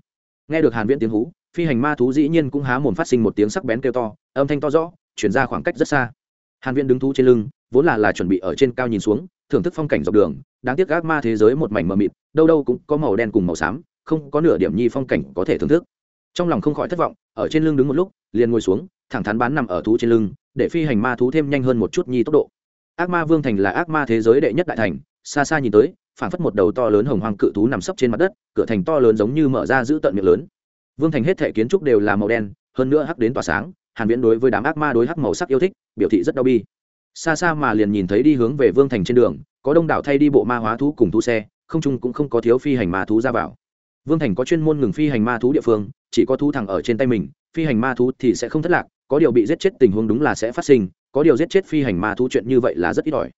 Nghe được hàn viễn tiếng hú phi hành ma thú dĩ nhiên cũng há mồm phát sinh một tiếng sắc bén kêu to âm thanh to rõ chuyển ra khoảng cách rất xa. Hàn viễn đứng thú trên lưng vốn là là chuẩn bị ở trên cao nhìn xuống thưởng thức phong cảnh dọc đường đáng tiếc gác ma thế giới một mảnh mờ mịt đâu đâu cũng có màu đen cùng màu xám không có nửa điểm nhi phong cảnh có thể thưởng thức trong lòng không khỏi thất vọng, ở trên lưng đứng một lúc, liền ngồi xuống, thẳng thắn bán nằm ở thú trên lưng, để phi hành ma thú thêm nhanh hơn một chút nhi tốc độ. Ác ma vương thành là ác ma thế giới đệ nhất đại thành, xa xa nhìn tới phản phất một đầu to lớn hồng hoang cự thú nằm sấp trên mặt đất, cửa thành to lớn giống như mở ra giữ tận miệng lớn. Vương thành hết thể kiến trúc đều là màu đen, hơn nữa hắc đến tỏa sáng, hàn viễn đối với đám ác ma đối hắc màu sắc yêu thích, biểu thị rất đau bi. Xa xa mà liền nhìn thấy đi hướng về vương thành trên đường, có đông đảo thay đi bộ ma hóa thú cùng thú xe, không chung cũng không có thiếu phi hành ma thú ra vào vương thành có chuyên môn ngừng phi hành ma thú địa phương, chỉ có thú thẳng ở trên tay mình, phi hành ma thú thì sẽ không thất lạc, có điều bị giết chết tình huống đúng là sẽ phát sinh, có điều giết chết phi hành ma thú chuyện như vậy là rất ít ỏi.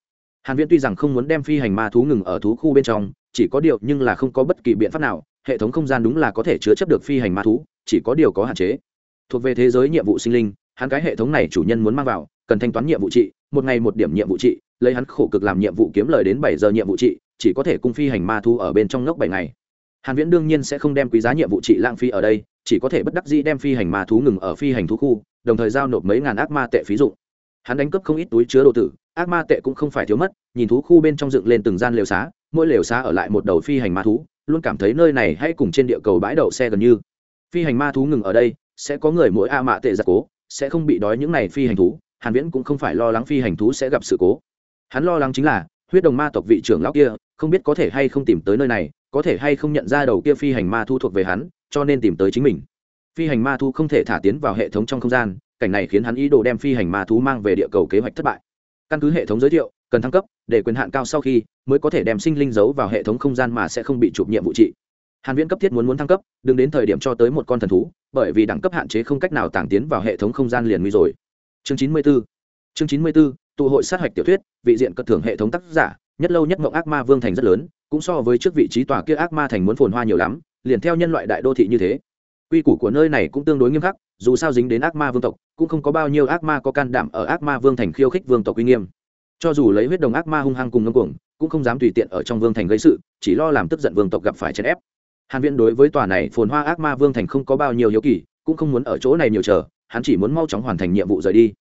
Hàn viễn tuy rằng không muốn đem phi hành ma thú ngừng ở thú khu bên trong, chỉ có điều nhưng là không có bất kỳ biện pháp nào, hệ thống không gian đúng là có thể chứa chấp được phi hành ma thú, chỉ có điều có hạn chế. Thuộc về thế giới nhiệm vụ sinh linh, hắn cái hệ thống này chủ nhân muốn mang vào, cần thanh toán nhiệm vụ trị, một ngày một điểm nhiệm vụ trị, lấy hắn khổ cực làm nhiệm vụ kiếm lời đến bảy giờ nhiệm vụ trị, chỉ có thể cung phi hành ma thú ở bên trong ngốc bảy ngày hàn viễn đương nhiên sẽ không đem quý giá nhiệm vụ trị lãng phí ở đây, chỉ có thể bất đắc dĩ đem phi hành ma thú ngừng ở phi hành thú khu, đồng thời giao nộp mấy ngàn ác ma tệ phí dụng. Hắn đánh cướp không ít túi chứa đồ tử, ác ma tệ cũng không phải thiếu mất, nhìn thú khu bên trong dựng lên từng gian lều xá, mỗi lều xá ở lại một đầu phi hành ma thú, luôn cảm thấy nơi này hay cùng trên địa cầu bãi đậu xe gần như. Phi hành ma thú ngừng ở đây, sẽ có người mỗi a mạ tệ giặc cố, sẽ không bị đói những này phi hành thú, hàn viễn cũng không phải lo lắng phi hành thú sẽ gặp sự cố. Hắn lo lắng chính là, huyết đồng ma tộc vị trưởng lão kia, không biết có thể hay không tìm tới nơi này có thể hay không nhận ra đầu kia phi hành ma thu thuộc về hắn, cho nên tìm tới chính mình. Phi hành ma thu không thể thả tiến vào hệ thống trong không gian, cảnh này khiến hắn ý đồ đem phi hành ma thú mang về địa cầu kế hoạch thất bại. Căn cứ hệ thống giới thiệu, cần thăng cấp, để quyền hạn cao sau khi, mới có thể đem sinh linh giấu vào hệ thống không gian mà sẽ không bị chụp nhiệm vụ trị. Hàn viễn cấp thiết muốn muốn thăng cấp, đừng đến thời điểm cho tới một con thần thú, bởi vì đẳng cấp hạn chế không cách nào tàng tiến vào hệ thống không gian liền nguy rồi. Chương 94 chương 94 tụ hội sát hạch tiểu thuyết, vị diện cất thưởng hệ thống tác giả, nhất lâu nhất ngọc ác ma vương thành rất lớn cũng so với trước vị trí tòa kia ác ma thành muốn phồn hoa nhiều lắm, liền theo nhân loại đại đô thị như thế. Quy củ của nơi này cũng tương đối nghiêm khắc, dù sao dính đến ác ma vương tộc, cũng không có bao nhiêu ác ma có can đảm ở ác ma vương thành khiêu khích vương tộc uy nghiêm. Cho dù lấy huyết đồng ác ma hung hăng cùng ngâm cuồng, cũng không dám tùy tiện ở trong vương thành gây sự, chỉ lo làm tức giận vương tộc gặp phải chèn ép. Hàn viễn đối với tòa này phồn hoa ác ma vương thành không có bao nhiêu hiếu kỳ, cũng không muốn ở chỗ này nhiều chờ, hắn chỉ muốn mau chóng hoàn thành nhiệm vụ rời đi.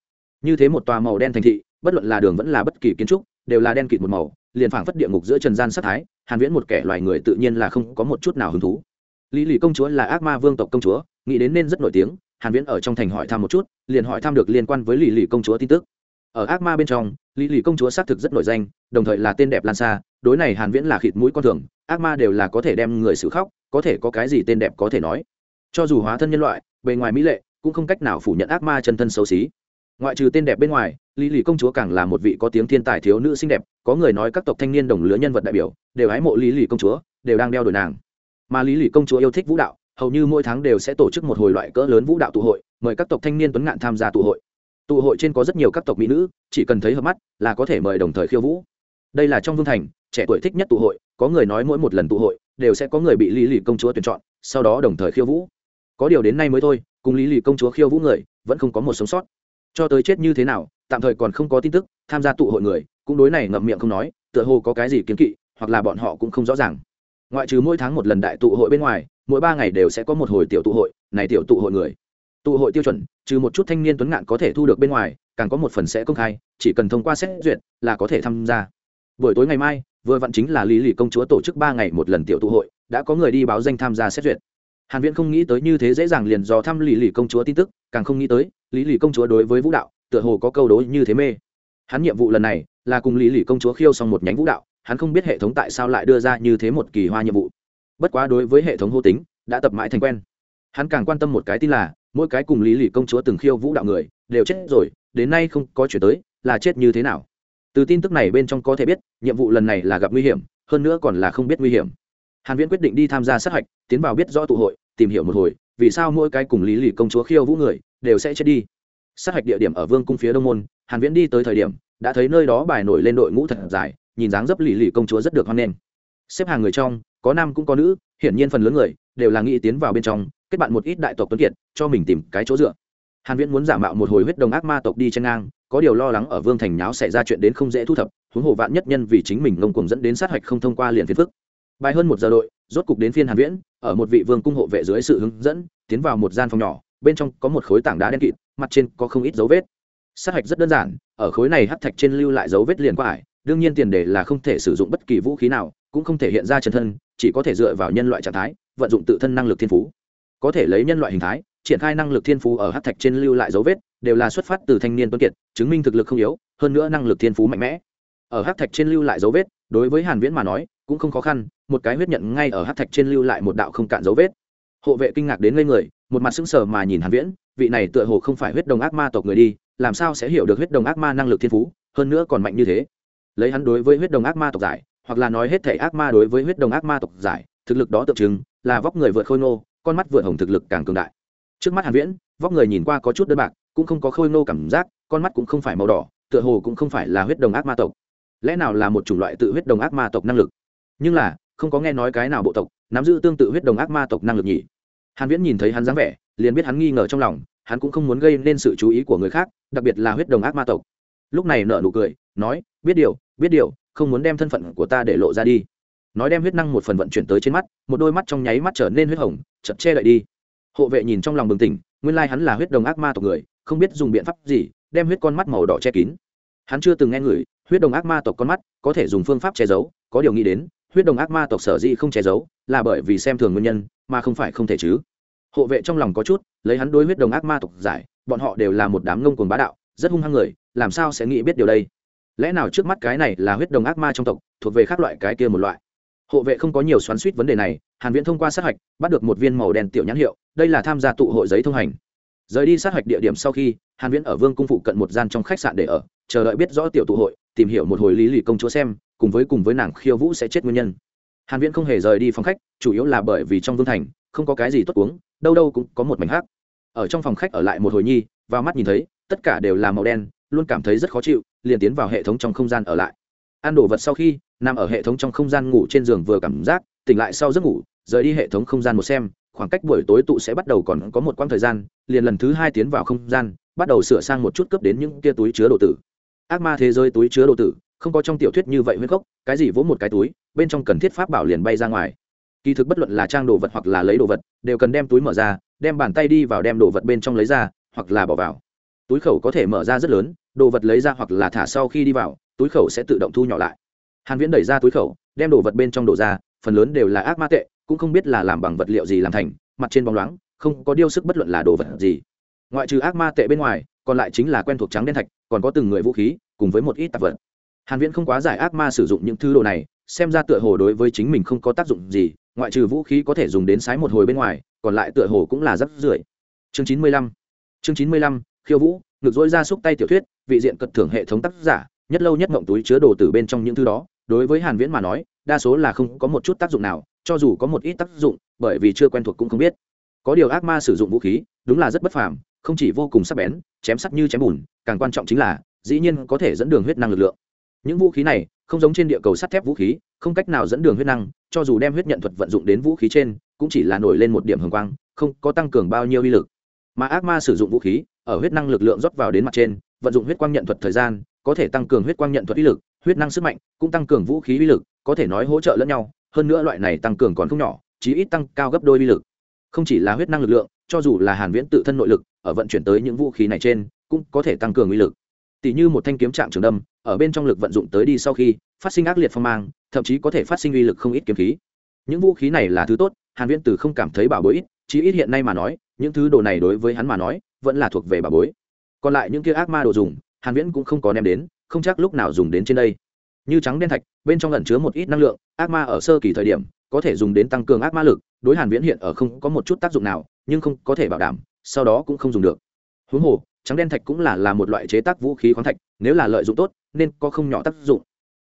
Như thế một tòa màu đen thành thị, bất luận là đường vẫn là bất kỳ kiến trúc đều là đen kịt một màu, liền phảng phất địa ngục giữa trần gian sát thái, hàn viễn một kẻ loài người tự nhiên là không có một chút nào hứng thú. Lý lì công chúa là ác ma vương tộc công chúa, nghĩ đến nên rất nổi tiếng, hàn viễn ở trong thành hỏi thăm một chút, liền hỏi thăm được liên quan với lý lì công chúa tin tức. Ở ác ma bên trong, lý lì công chúa xác thực rất nổi danh, đồng thời là tên đẹp lan xa, đối này hàn viễn là khịt mũi con thường, ác ma đều là có thể đem người xử khóc, có thể có cái gì tên đẹp có thể nói. Cho dù hóa thân nhân loại, bề ngoài mỹ lệ, cũng không cách nào phủ nhận ác ma chân thân xấu xí ngoại trừ tên đẹp bên ngoài, lý lì công chúa càng là một vị có tiếng thiên tài thiếu nữ xinh đẹp, có người nói các tộc thanh niên đồng lứa nhân vật đại biểu, đều hái mộ lý lì công chúa, đều đang đeo đuổi nàng. Mà lý lì công chúa yêu thích vũ đạo, hầu như mỗi tháng đều sẽ tổ chức một hồi loại cỡ lớn vũ đạo tụ hội, mời các tộc thanh niên tuấn ngạn tham gia tụ hội. Tụ hội trên có rất nhiều các tộc mỹ nữ, chỉ cần thấy hợp mắt là có thể mời đồng thời khiêu vũ. Đây là trong vương thành, trẻ tuổi thích nhất tụ hội, có người nói mỗi một lần tụ hội, đều sẽ có người bị lý lì công chúa tuyển chọn, sau đó đồng thời khiêu vũ. Có điều đến nay mới thôi, cùng lý lì công chúa khiêu vũ người, vẫn không có một sống sót cho tới chết như thế nào, tạm thời còn không có tin tức, tham gia tụ hội người, cũng đối này ngậm miệng không nói, tựa hồ có cái gì kiến kỵ, hoặc là bọn họ cũng không rõ ràng. Ngoại trừ mỗi tháng một lần đại tụ hội bên ngoài, mỗi ba ngày đều sẽ có một hồi tiểu tụ hội, này tiểu tụ hội người. Tụ hội tiêu chuẩn, trừ một chút thanh niên tuấn ngạn có thể thu được bên ngoài, càng có một phần sẽ công khai, chỉ cần thông qua xét duyệt là có thể tham gia. Buổi tối ngày mai, vừa vặn chính là lý lì công chúa tổ chức ba ngày một lần tiểu tụ hội, đã có người đi báo danh tham gia xét duyệt. Hàn viễn không nghĩ tới như thế dễ dàng liền dò thăm lì lì công chúa tin tức, càng không nghĩ tới lý lì công chúa đối với vũ đạo, tựa hồ có câu đối như thế mê. Hắn nhiệm vụ lần này là cùng lý lì công chúa khiêu xong một nhánh vũ đạo, hắn không biết hệ thống tại sao lại đưa ra như thế một kỳ hoa nhiệm vụ. Bất quá đối với hệ thống hô tính, đã tập mãi thành quen. Hắn càng quan tâm một cái tin là, mỗi cái cùng lý lì công chúa từng khiêu vũ đạo người, đều chết rồi, đến nay không có chuyển tới, là chết như thế nào? Từ tin tức này bên trong có thể biết, nhiệm vụ lần này là gặp nguy hiểm, hơn nữa còn là không biết nguy hiểm. Hàn viễn quyết định đi tham gia sát hạch, tiến vào biết rõ tụ hội tìm hiểu một hồi, vì sao mỗi cái cùng lý lì công chúa khiêu vũ người đều sẽ chết đi. Sát hạch địa điểm ở vương cung phía đông môn, hàn viễn đi tới thời điểm, đã thấy nơi đó bài nổi lên đội ngũ thật dài, nhìn dáng dấp lì lì công chúa rất được hoan nghênh. Xếp hàng người trong, có nam cũng có nữ, hiển nhiên phần lớn người đều là nghĩ tiến vào bên trong, kết bạn một ít đại tộc tuấn kiệt, cho mình tìm cái chỗ dựa. Hàn viễn muốn giả mạo một hồi huyết đồng ác ma tộc đi trên ngang, có điều lo lắng ở vương thành nháo xảy ra chuyện đến không dễ thu thập, huống hồ vạn nhất nhân vì chính mình ngông cuồng dẫn đến sát hạch không thông qua liền phiền phức bài hơn một giờ đội, rốt cục đến phiên hàn viễn, ở một vị vương cung hộ vệ dưới sự hướng dẫn, tiến vào một gian phòng nhỏ, bên trong có một khối tảng đá đen kịt, mặt trên có không ít dấu vết. Sát hạch rất đơn giản, ở khối này hắc thạch trên lưu lại dấu vết liền qua ải, đương nhiên tiền đề là không thể sử dụng bất kỳ vũ khí nào, cũng không thể hiện ra chân thân, chỉ có thể dựa vào nhân loại trạng thái, vận dụng tự thân năng lực thiên phú. Có thể lấy nhân loại hình thái, triển khai năng lực thiên phú ở hắc thạch trên lưu lại dấu vết, đều là xuất phát từ thanh niên tuấn kiệt, chứng minh thực lực không yếu, hơn nữa năng lực thiên phú mạnh mẽ. Ở hắc thạch trên lưu lại dấu vết, đối với hàn viễn mà nói, cũng không khó khăn một cái huyết nhận ngay ở hắc thạch trên lưu lại một đạo không cạn dấu vết. Hộ vệ kinh ngạc đến ngây người một mặt sững sờ mà nhìn hàn viễn vị này tựa hồ không phải huyết đồng ác ma tộc người đi làm sao sẽ hiểu được huyết đồng ác ma năng lực thiên phú hơn nữa còn mạnh như thế. Lấy hắn đối với huyết đồng ác ma tộc giải hoặc là nói hết thể ác ma đối với huyết đồng ác ma tộc giải thực lực đó tượng trưng là vóc người vượt khôi nô, con mắt vượt hồng thực lực càng cường đại. Trước mắt hàn viễn vóc người nhìn qua có chút đơn bạc cũng không có khôi nô cảm giác con mắt cũng không phải màu đỏ tựa hồ cũng không phải là huyết đồng ác ma tộc. Lẽ nào là một chủng loại tự huyết đồng ác ma tộc năng lực? Nhưng là không có nghe nói cái nào bộ tộc, nắm giữ tương tự huyết đồng ác ma tộc năng lực nhỉ. Hàn viễn nhìn thấy hắn dáng vẻ, liền biết hắn nghi ngờ trong lòng, hắn cũng không muốn gây nên sự chú ý của người khác, đặc biệt là huyết đồng ác ma tộc. Lúc này nở nụ cười, nói, biết điều biết điều, không muốn đem thân phận của ta để lộ ra đi. Nói đem huyết năng một phần vận chuyển tới trên mắt, một đôi mắt trong nháy mắt trở nên huyết hồng chật che lại đi. Hộ vệ nhìn trong lòng bừng tỉnh, nguyên lai hắn là huyết đồng ác ma tộc người, không biết dùng biện pháp gì, đem huyết con mắt màu đỏ che kín. Hắn chưa từng nghe người, huyết đồng ác ma tộc con mắt có thể dùng phương pháp che giấu, có điều nghĩ đến huyết đồng ác ma tộc sở dĩ không che giấu, là bởi vì xem thường nguyên nhân, mà không phải không thể chứ. Hộ vệ trong lòng có chút, lấy hắn đối huyết đồng ác ma tộc giải, bọn họ đều là một đám ngông cuồng bá đạo, rất hung hăng người, làm sao sẽ nghĩ biết điều đây? Lẽ nào trước mắt cái này là huyết đồng ác ma trong tộc, thuộc về các loại cái kia một loại? Hộ vệ không có nhiều xoắn suýt vấn đề này, hàn viễn thông qua sát hạch, bắt được một viên màu đen tiểu nhãn hiệu, đây là tham gia tụ hội giấy thông hành. Rời đi sát hạch địa điểm sau khi, hàn viễn ở vương cung phụ cận một gian trong khách sạn để ở, chờ đợi biết rõ tiểu tụ hội tìm hiểu một hồi lý lì công chúa xem, cùng với cùng với nàng khiêu vũ sẽ chết nguyên nhân. Hàn viễn không hề rời đi phòng khách, chủ yếu là bởi vì trong vương thành, không có cái gì tốt uống, đâu đâu cũng có một mảnh hắc. Ở trong phòng khách ở lại một hồi nhi, vào mắt nhìn thấy, tất cả đều là màu đen, luôn cảm thấy rất khó chịu, liền tiến vào hệ thống trong không gian ở lại. Ăn đồ vật sau khi, nằm ở hệ thống trong không gian ngủ trên giường vừa cảm giác, tỉnh lại sau giấc ngủ, rời đi hệ thống không gian một xem, khoảng cách buổi tối tụ sẽ bắt đầu còn có một quãng thời gian, liền lần thứ hai tiến vào không gian, bắt đầu sửa sang một chút cấp đến những kia túi chứa đồ tử ác ma thế giới túi chứa đồ tử, không có trong tiểu thuyết như vậy huyết gốc, cái gì vỗ một cái túi, bên trong cần thiết pháp bảo liền bay ra ngoài. Kỳ thực bất luận là trang đồ vật hoặc là lấy đồ vật, đều cần đem túi mở ra, đem bàn tay đi vào đem đồ vật bên trong lấy ra, hoặc là bỏ vào. Túi khẩu có thể mở ra rất lớn, đồ vật lấy ra hoặc là thả sau khi đi vào, túi khẩu sẽ tự động thu nhỏ lại. Hàn viễn đẩy ra túi khẩu, đem đồ vật bên trong đổ ra, phần lớn đều là ác ma tệ, cũng không biết là làm bằng vật liệu gì làm thành, mặt trên bóng loáng, không có điêu sức bất luận là đồ vật gì. Ngoại trừ ác ma tệ bên ngoài còn lại chính là quen thuộc trắng đen thạch, còn có từng người vũ khí, cùng với một ít tạp vật. Hàn viễn không quá giải ác ma sử dụng những thứ đồ này, xem ra tựa hồ đối với chính mình không có tác dụng gì, ngoại trừ vũ khí có thể dùng đến sái một hồi bên ngoài, còn lại tựa hồ cũng là rất rưởi. Chương 95 chương 95 khiêu vũ ngược dối ra xúc tay tiểu thuyết, vị diện cật thưởng hệ thống tác giả, nhất lâu nhất mộng túi chứa đồ từ bên trong những thứ đó, đối với hàn viễn mà nói, đa số là không có một chút tác dụng nào, cho dù có một ít tác dụng, bởi vì chưa quen thuộc cũng không biết. Có điều ác ma sử dụng vũ khí, đúng là rất bất phàm không chỉ vô cùng sắc bén, chém sắc như chém bùn, càng quan trọng chính là, dĩ nhiên có thể dẫn đường huyết năng lực lượng. Những vũ khí này, không giống trên địa cầu sắt thép vũ khí, không cách nào dẫn đường huyết năng, cho dù đem huyết nhận thuật vận dụng đến vũ khí trên, cũng chỉ là nổi lên một điểm hồng quang, không có tăng cường bao nhiêu uy lực. Mà ác ma sử dụng vũ khí, ở huyết năng lực lượng rót vào đến mặt trên, vận dụng huyết quang nhận thuật thời gian, có thể tăng cường huyết quang nhận thuật uy lực, huyết năng sức mạnh, cũng tăng cường vũ khí uy lực, có thể nói hỗ trợ lẫn nhau, hơn nữa loại này tăng cường còn không nhỏ, chí ít tăng cao gấp đôi uy lực. Không chỉ là huyết năng lực lượng cho dù là hàn viễn tự thân nội lực, ở vận chuyển tới những vũ khí này trên, cũng có thể tăng cường uy lực. Tỷ như một thanh kiếm trạng trường đâm, ở bên trong lực vận dụng tới đi sau khi, phát sinh ác liệt phong mang, thậm chí có thể phát sinh uy lực không ít kiếm khí. Những vũ khí này là thứ tốt, hàn viễn từ không cảm thấy bảo bối ít chí ít hiện nay mà nói, những thứ đồ này đối với hắn mà nói, vẫn là thuộc về bảo bối. Còn lại những kia ác ma đồ dùng, hàn viễn cũng không có đem đến, không chắc lúc nào dùng đến trên đây. Như trắng đen thạch, bên trong ẩn chứa một ít năng lượng, ác ma ở sơ kỳ thời điểm, có thể dùng đến tăng cường ác ma lực, đối hàn viễn hiện ở không có một chút tác dụng nào nhưng không có thể bảo đảm, sau đó cũng không dùng được. Huống hồ, trắng đen thạch cũng là là một loại chế tác vũ khí khoáng thạch, nếu là lợi dụng tốt, nên có không nhỏ tác dụng.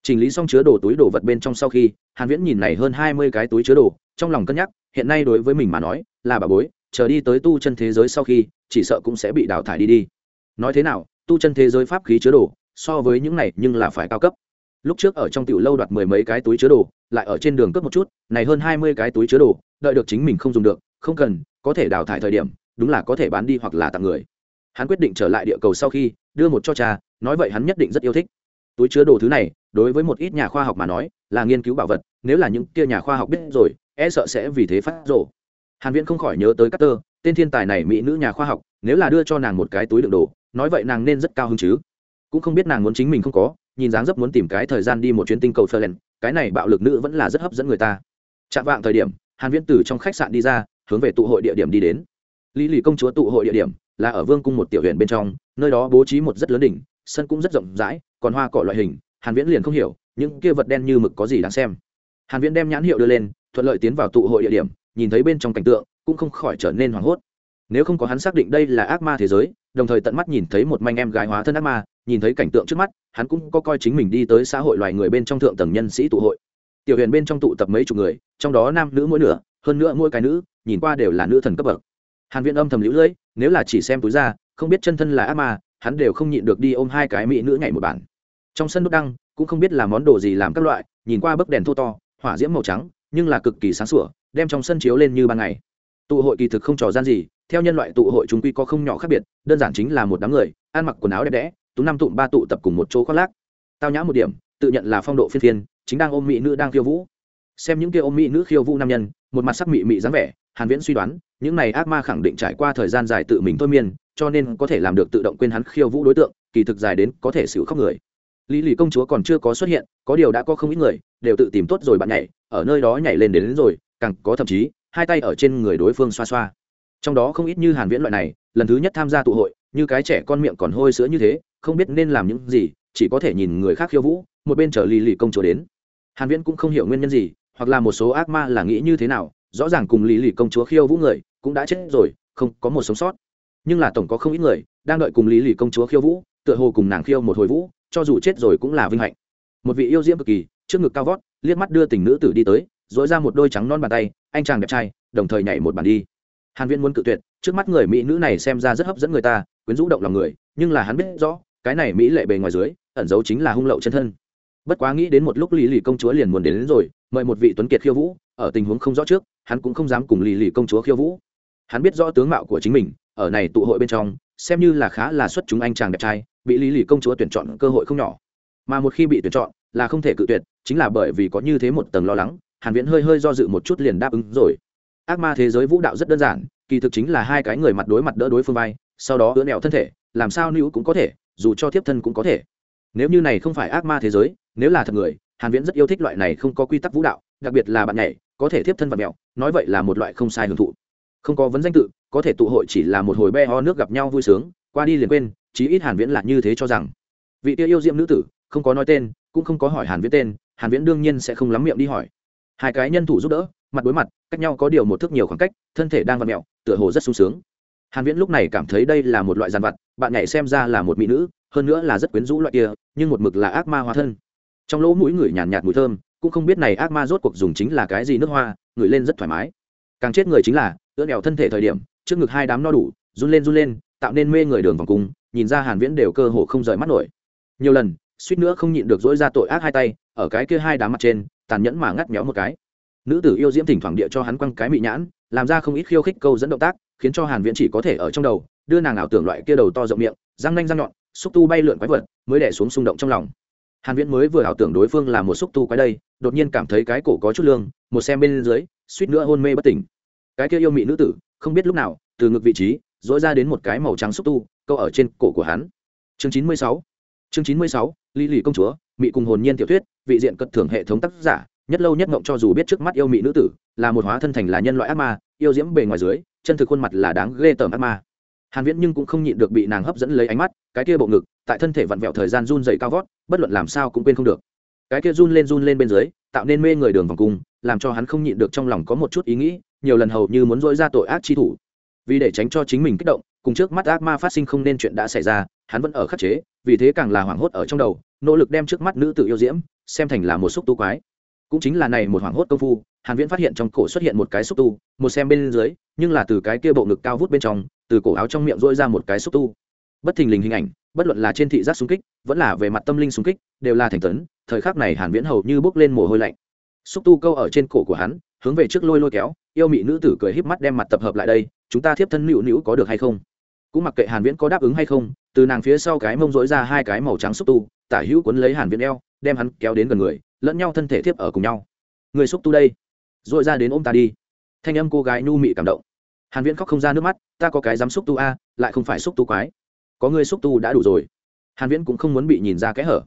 Chỉnh lý xong chứa đồ túi đồ vật bên trong sau khi, hàn viễn nhìn này hơn 20 cái túi chứa đồ, trong lòng cân nhắc, hiện nay đối với mình mà nói, là bà bối, chờ đi tới tu chân thế giới sau khi, chỉ sợ cũng sẽ bị đào thải đi đi. Nói thế nào, tu chân thế giới pháp khí chứa đồ, so với những này nhưng là phải cao cấp. Lúc trước ở trong tiểu lâu đoạt mười mấy cái túi chứa đồ, lại ở trên đường cướp một chút, này hơn hai mươi cái túi chứa đồ, đợi được chính mình không dùng được, không cần có thể đào thải thời điểm đúng là có thể bán đi hoặc là tặng người. Hắn quyết định trở lại địa cầu sau khi đưa một cho cha nói vậy hắn nhất định rất yêu thích. Túi chứa đồ thứ này đối với một ít nhà khoa học mà nói là nghiên cứu bảo vật nếu là những kia nhà khoa học biết rồi e sợ sẽ vì thế phát rổ hàn viễn không khỏi nhớ tới Carter, tên thiên tài này mỹ nữ nhà khoa học nếu là đưa cho nàng một cái túi đựng đồ nói vậy nàng nên rất cao hứng chứ. Cũng không biết nàng muốn chính mình không có nhìn dáng dấp muốn tìm cái thời gian đi một chuyến tinh cầu Ferland, cái này bạo lực nữ vẫn là rất hấp dẫn người ta. Chạm vạng thời điểm hàn viễn từ trong khách sạn đi ra hướng về tụ hội địa điểm đi đến. Lý lì công chúa tụ hội địa điểm là ở vương cung một tiểu huyện bên trong, nơi đó bố trí một rất lớn đỉnh, sân cũng rất rộng rãi, còn hoa cỏ loại hình, hàn viễn liền không hiểu, những kia vật đen như mực có gì đáng xem. Hàn viễn đem nhãn hiệu đưa lên, thuận lợi tiến vào tụ hội địa điểm, nhìn thấy bên trong cảnh tượng, cũng không khỏi trở nên hoảng hốt. Nếu không có hắn xác định đây là ác ma thế giới, đồng thời tận mắt nhìn thấy một manh em gái hóa thân ác ma, nhìn thấy cảnh tượng trước mắt, hắn cũng có coi chính mình đi tới xã hội loài người bên trong thượng tầng nhân sĩ tụ hội. Tiểu huyện bên trong tụ tập mấy chục người, trong đó nam nữ mỗi nửa, hơn nữa mỗi cái nữ nhìn qua đều là nữ thần cấp bậc. Hàn viễn âm thầm lũ lưỡi nếu là chỉ xem túi ra, không biết chân thân là ác ma, hắn đều không nhịn được đi ôm hai cái mỹ nữ nhảy một bản. Trong sân đốt đăng, cũng không biết là món đồ gì làm các loại, nhìn qua bức đèn thô to, hỏa diễm màu trắng, nhưng là cực kỳ sáng sủa, đem trong sân chiếu lên như ban ngày. Tụ hội kỳ thực không trò gian gì, theo nhân loại tụ hội chúng quy có không nhỏ khác biệt, đơn giản chính là một đám người, ăn mặc quần áo đẹp đẽ, tú năm tụm ba tụ tập cùng một chỗ khoác lác. Tao nhã một điểm, tự nhận là phong độ phiên thiên chính đang ôm mỹ nữ đang khiêu vũ. Xem những kia ôm mỹ nữ khiêu vũ nam nhân, một mặt sắc mị mị dáng vẻ hàn viễn suy đoán những này ác ma khẳng định trải qua thời gian dài tự mình thôi miên cho nên có thể làm được tự động quên hắn khiêu vũ đối tượng kỳ thực dài đến có thể xử khóc người. Lý lì công chúa còn chưa có xuất hiện có điều đã có không ít người đều tự tìm tốt rồi bạn nhảy ở nơi đó nhảy lên đến, đến rồi càng có thậm chí hai tay ở trên người đối phương xoa xoa. Trong đó không ít như hàn viễn loại này lần thứ nhất tham gia tụ hội như cái trẻ con miệng còn hôi sữa như thế không biết nên làm những gì chỉ có thể nhìn người khác khiêu vũ một bên chờ lì lì công chúa đến. Hàn viễn cũng không hiểu nguyên nhân gì hoặc là một số ác ma là nghĩ như thế nào rõ ràng cùng Lý lì công chúa khiêu vũ người cũng đã chết rồi, không có một sống sót. Nhưng là tổng có không ít người đang đợi cùng lý lì công chúa khiêu vũ, tựa hồ cùng nàng khiêu một hồi vũ, cho dù chết rồi cũng là vinh hạnh. Một vị yêu diễm cực kỳ, trước ngực cao vót, liếc mắt đưa tình nữ tử đi tới dối ra một đôi trắng non bàn tay, anh chàng đẹp trai, đồng thời nhảy một bàn đi. Hàn viễn muốn cự tuyệt, trước mắt người mỹ nữ này xem ra rất hấp dẫn người ta, quyến rũ động lòng người, nhưng là hắn biết rõ, cái này mỹ lệ bề ngoài dưới, ẩn giấu chính là hung lậu chân thân bất quá nghĩ đến một lúc lì lì công chúa liền muốn đến, đến rồi mời một vị tuấn kiệt khiêu vũ ở tình huống không rõ trước hắn cũng không dám cùng lì lì công chúa khiêu vũ. Hắn biết rõ tướng mạo của chính mình ở này tụ hội bên trong xem như là khá là xuất chúng anh chàng đẹp trai bị lý lì công chúa tuyển chọn cơ hội không nhỏ. Mà một khi bị tuyển chọn là không thể cự tuyệt chính là bởi vì có như thế một tầng lo lắng hàn viễn hơi hơi do dự một chút liền đáp ứng rồi. Ác ma thế giới vũ đạo rất đơn giản kỳ thực chính là hai cái người mặt đối mặt đỡ đối phương vai sau đó đỡ nẹo thân thể làm sao nữ cũng có thể dù cho thiếp thân cũng có thể. Nếu như này không phải ác ma thế giới nếu là thật người hàn viễn rất yêu thích loại này không có quy tắc vũ đạo đặc biệt là bạn nhảy có thể tiếp thân và mèo, nói vậy là một loại không sai hưởng thụ. Không có vấn danh tự có thể tụ hội chỉ là một hồi be ho nước gặp nhau vui sướng qua đi liền quên chí ít hàn viễn là như thế cho rằng. Vị kia yêu diệm nữ tử không có nói tên cũng không có hỏi hàn viễn tên hàn viễn đương nhiên sẽ không lắm miệng đi hỏi. Hai cái nhân thủ giúp đỡ mặt đối mặt cách nhau có điều một thước nhiều khoảng cách thân thể đang vặn mẹo tựa hồ rất sung sướng. Hàn viễn lúc này cảm thấy đây là một loại giàn vật bạn nhảy xem ra là một mỹ nữ hơn nữa là rất quyến rũ loại kia nhưng một mực là ác ma hóa thân trong lỗ mũi người nhàn nhạt, nhạt mùi thơm cũng không biết này ác ma rốt cuộc dùng chính là cái gì nước hoa ngửi lên rất thoải mái. Càng chết người chính là ưỡn đèo thân thể thời điểm trước ngực hai đám no đủ run lên run lên tạo nên mê người đường vòng cung nhìn ra hàn viễn đều cơ hồ không rời mắt nổi. Nhiều lần suýt nữa không nhịn được dỗi ra tội ác hai tay ở cái kia hai đám mặt trên tàn nhẫn mà ngắt méo một cái. Nữ tử yêu diễm thỉnh thoảng địa cho hắn quăng cái mị nhãn làm ra không ít khiêu khích câu dẫn động tác khiến cho hàn viễn chỉ có thể ở trong đầu đưa nàng ảo tưởng loại kia đầu to rộng miệng răng nanh răng nhọn xúc tu bay lượn quái vật mới đè xuống xung động trong lòng hàn viễn mới vừa ảo tưởng đối phương là một xúc tu quái đây, đột nhiên cảm thấy cái cổ có chút lương, một xem bên dưới, suýt nữa hôn mê bất tỉnh. Cái kia yêu mị nữ tử, không biết lúc nào, từ ngực vị trí dỗi ra đến một cái màu trắng xúc tu, câu ở trên cổ của hắn. Chương 96 chương 96 lý lì công chúa, mị cùng hồn nhiên tiểu thuyết, vị diện cất thưởng hệ thống tác giả, nhất lâu nhất ngộng cho dù biết trước mắt yêu mị nữ tử, là một hóa thân thành là nhân loại ác ma, yêu diễm bề ngoài dưới, chân thực khuôn mặt là đáng ghê tởm ác ma. Hàn viễn nhưng cũng không nhịn được bị nàng hấp dẫn lấy ánh mắt cái kia bộ ngực, tại thân thể vặn vẹo thời gian run dày cao vót, bất luận làm sao cũng quên không được. Cái kia run lên run lên bên dưới, tạo nên mê người đường vòng cung, làm cho hắn không nhịn được trong lòng có một chút ý nghĩ, nhiều lần hầu như muốn dỗi ra tội ác chi thủ. Vì để tránh cho chính mình kích động, cùng trước mắt ác ma phát sinh không nên chuyện đã xảy ra, hắn vẫn ở khắc chế, vì thế càng là hoảng hốt ở trong đầu, nỗ lực đem trước mắt nữ tự yêu diễm, xem thành là một xúc tu quái. Cũng chính là này một hoảng hốt công phu, hàn viễn phát hiện trong cổ xuất hiện một cái xúc tu, một xem bên dưới, nhưng là từ cái kia bộ ngực cao vút bên trong, từ cổ áo trong miệng rỗi ra một cái xúc tu bất thình lình hình ảnh, bất luận là trên thị giác xung kích, vẫn là về mặt tâm linh xung kích, đều là thành tấn, thời khắc này hàn viễn hầu như bước lên mồ hôi lạnh. Xúc tu câu ở trên cổ của hắn, hướng về trước lôi lôi kéo, yêu mị nữ tử cười híp mắt đem mặt tập hợp lại đây, chúng ta thiếp thân nữu nữu có được hay không? Cũng mặc kệ hàn viễn có đáp ứng hay không, từ nàng phía sau cái mông rỗi ra hai cái màu trắng xúc tu, tả hữu cuốn lấy hàn viễn eo, đem hắn kéo đến gần người, lẫn nhau thân thể thiếp ở cùng nhau. Người xúc tu đây dội ra đến ôm ta đi. Thanh âm cô gái nu mị cảm động. Hàn viễn khóc không ra nước mắt, ta có cái dám xúc tu a, lại không phải xúc tu quái có người xúc tu đã đủ rồi. Hàn viễn cũng không muốn bị nhìn ra kẽ hở.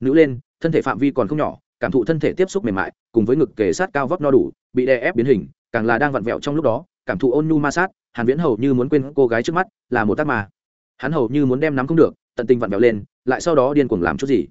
Nữ lên, thân thể phạm vi còn không nhỏ, cảm thụ thân thể tiếp xúc mềm mại, cùng với ngực kề sát cao vóc no đủ, bị đè ép biến hình, càng là đang vặn vẹo trong lúc đó, cảm thụ ôn nhu ma sát, hàn viễn hầu như muốn quên cô gái trước mắt, là một tác mà hắn hầu như muốn đem nắm không được, tận tình vặn vẹo lên, lại sau đó điên cuồng làm chút gì.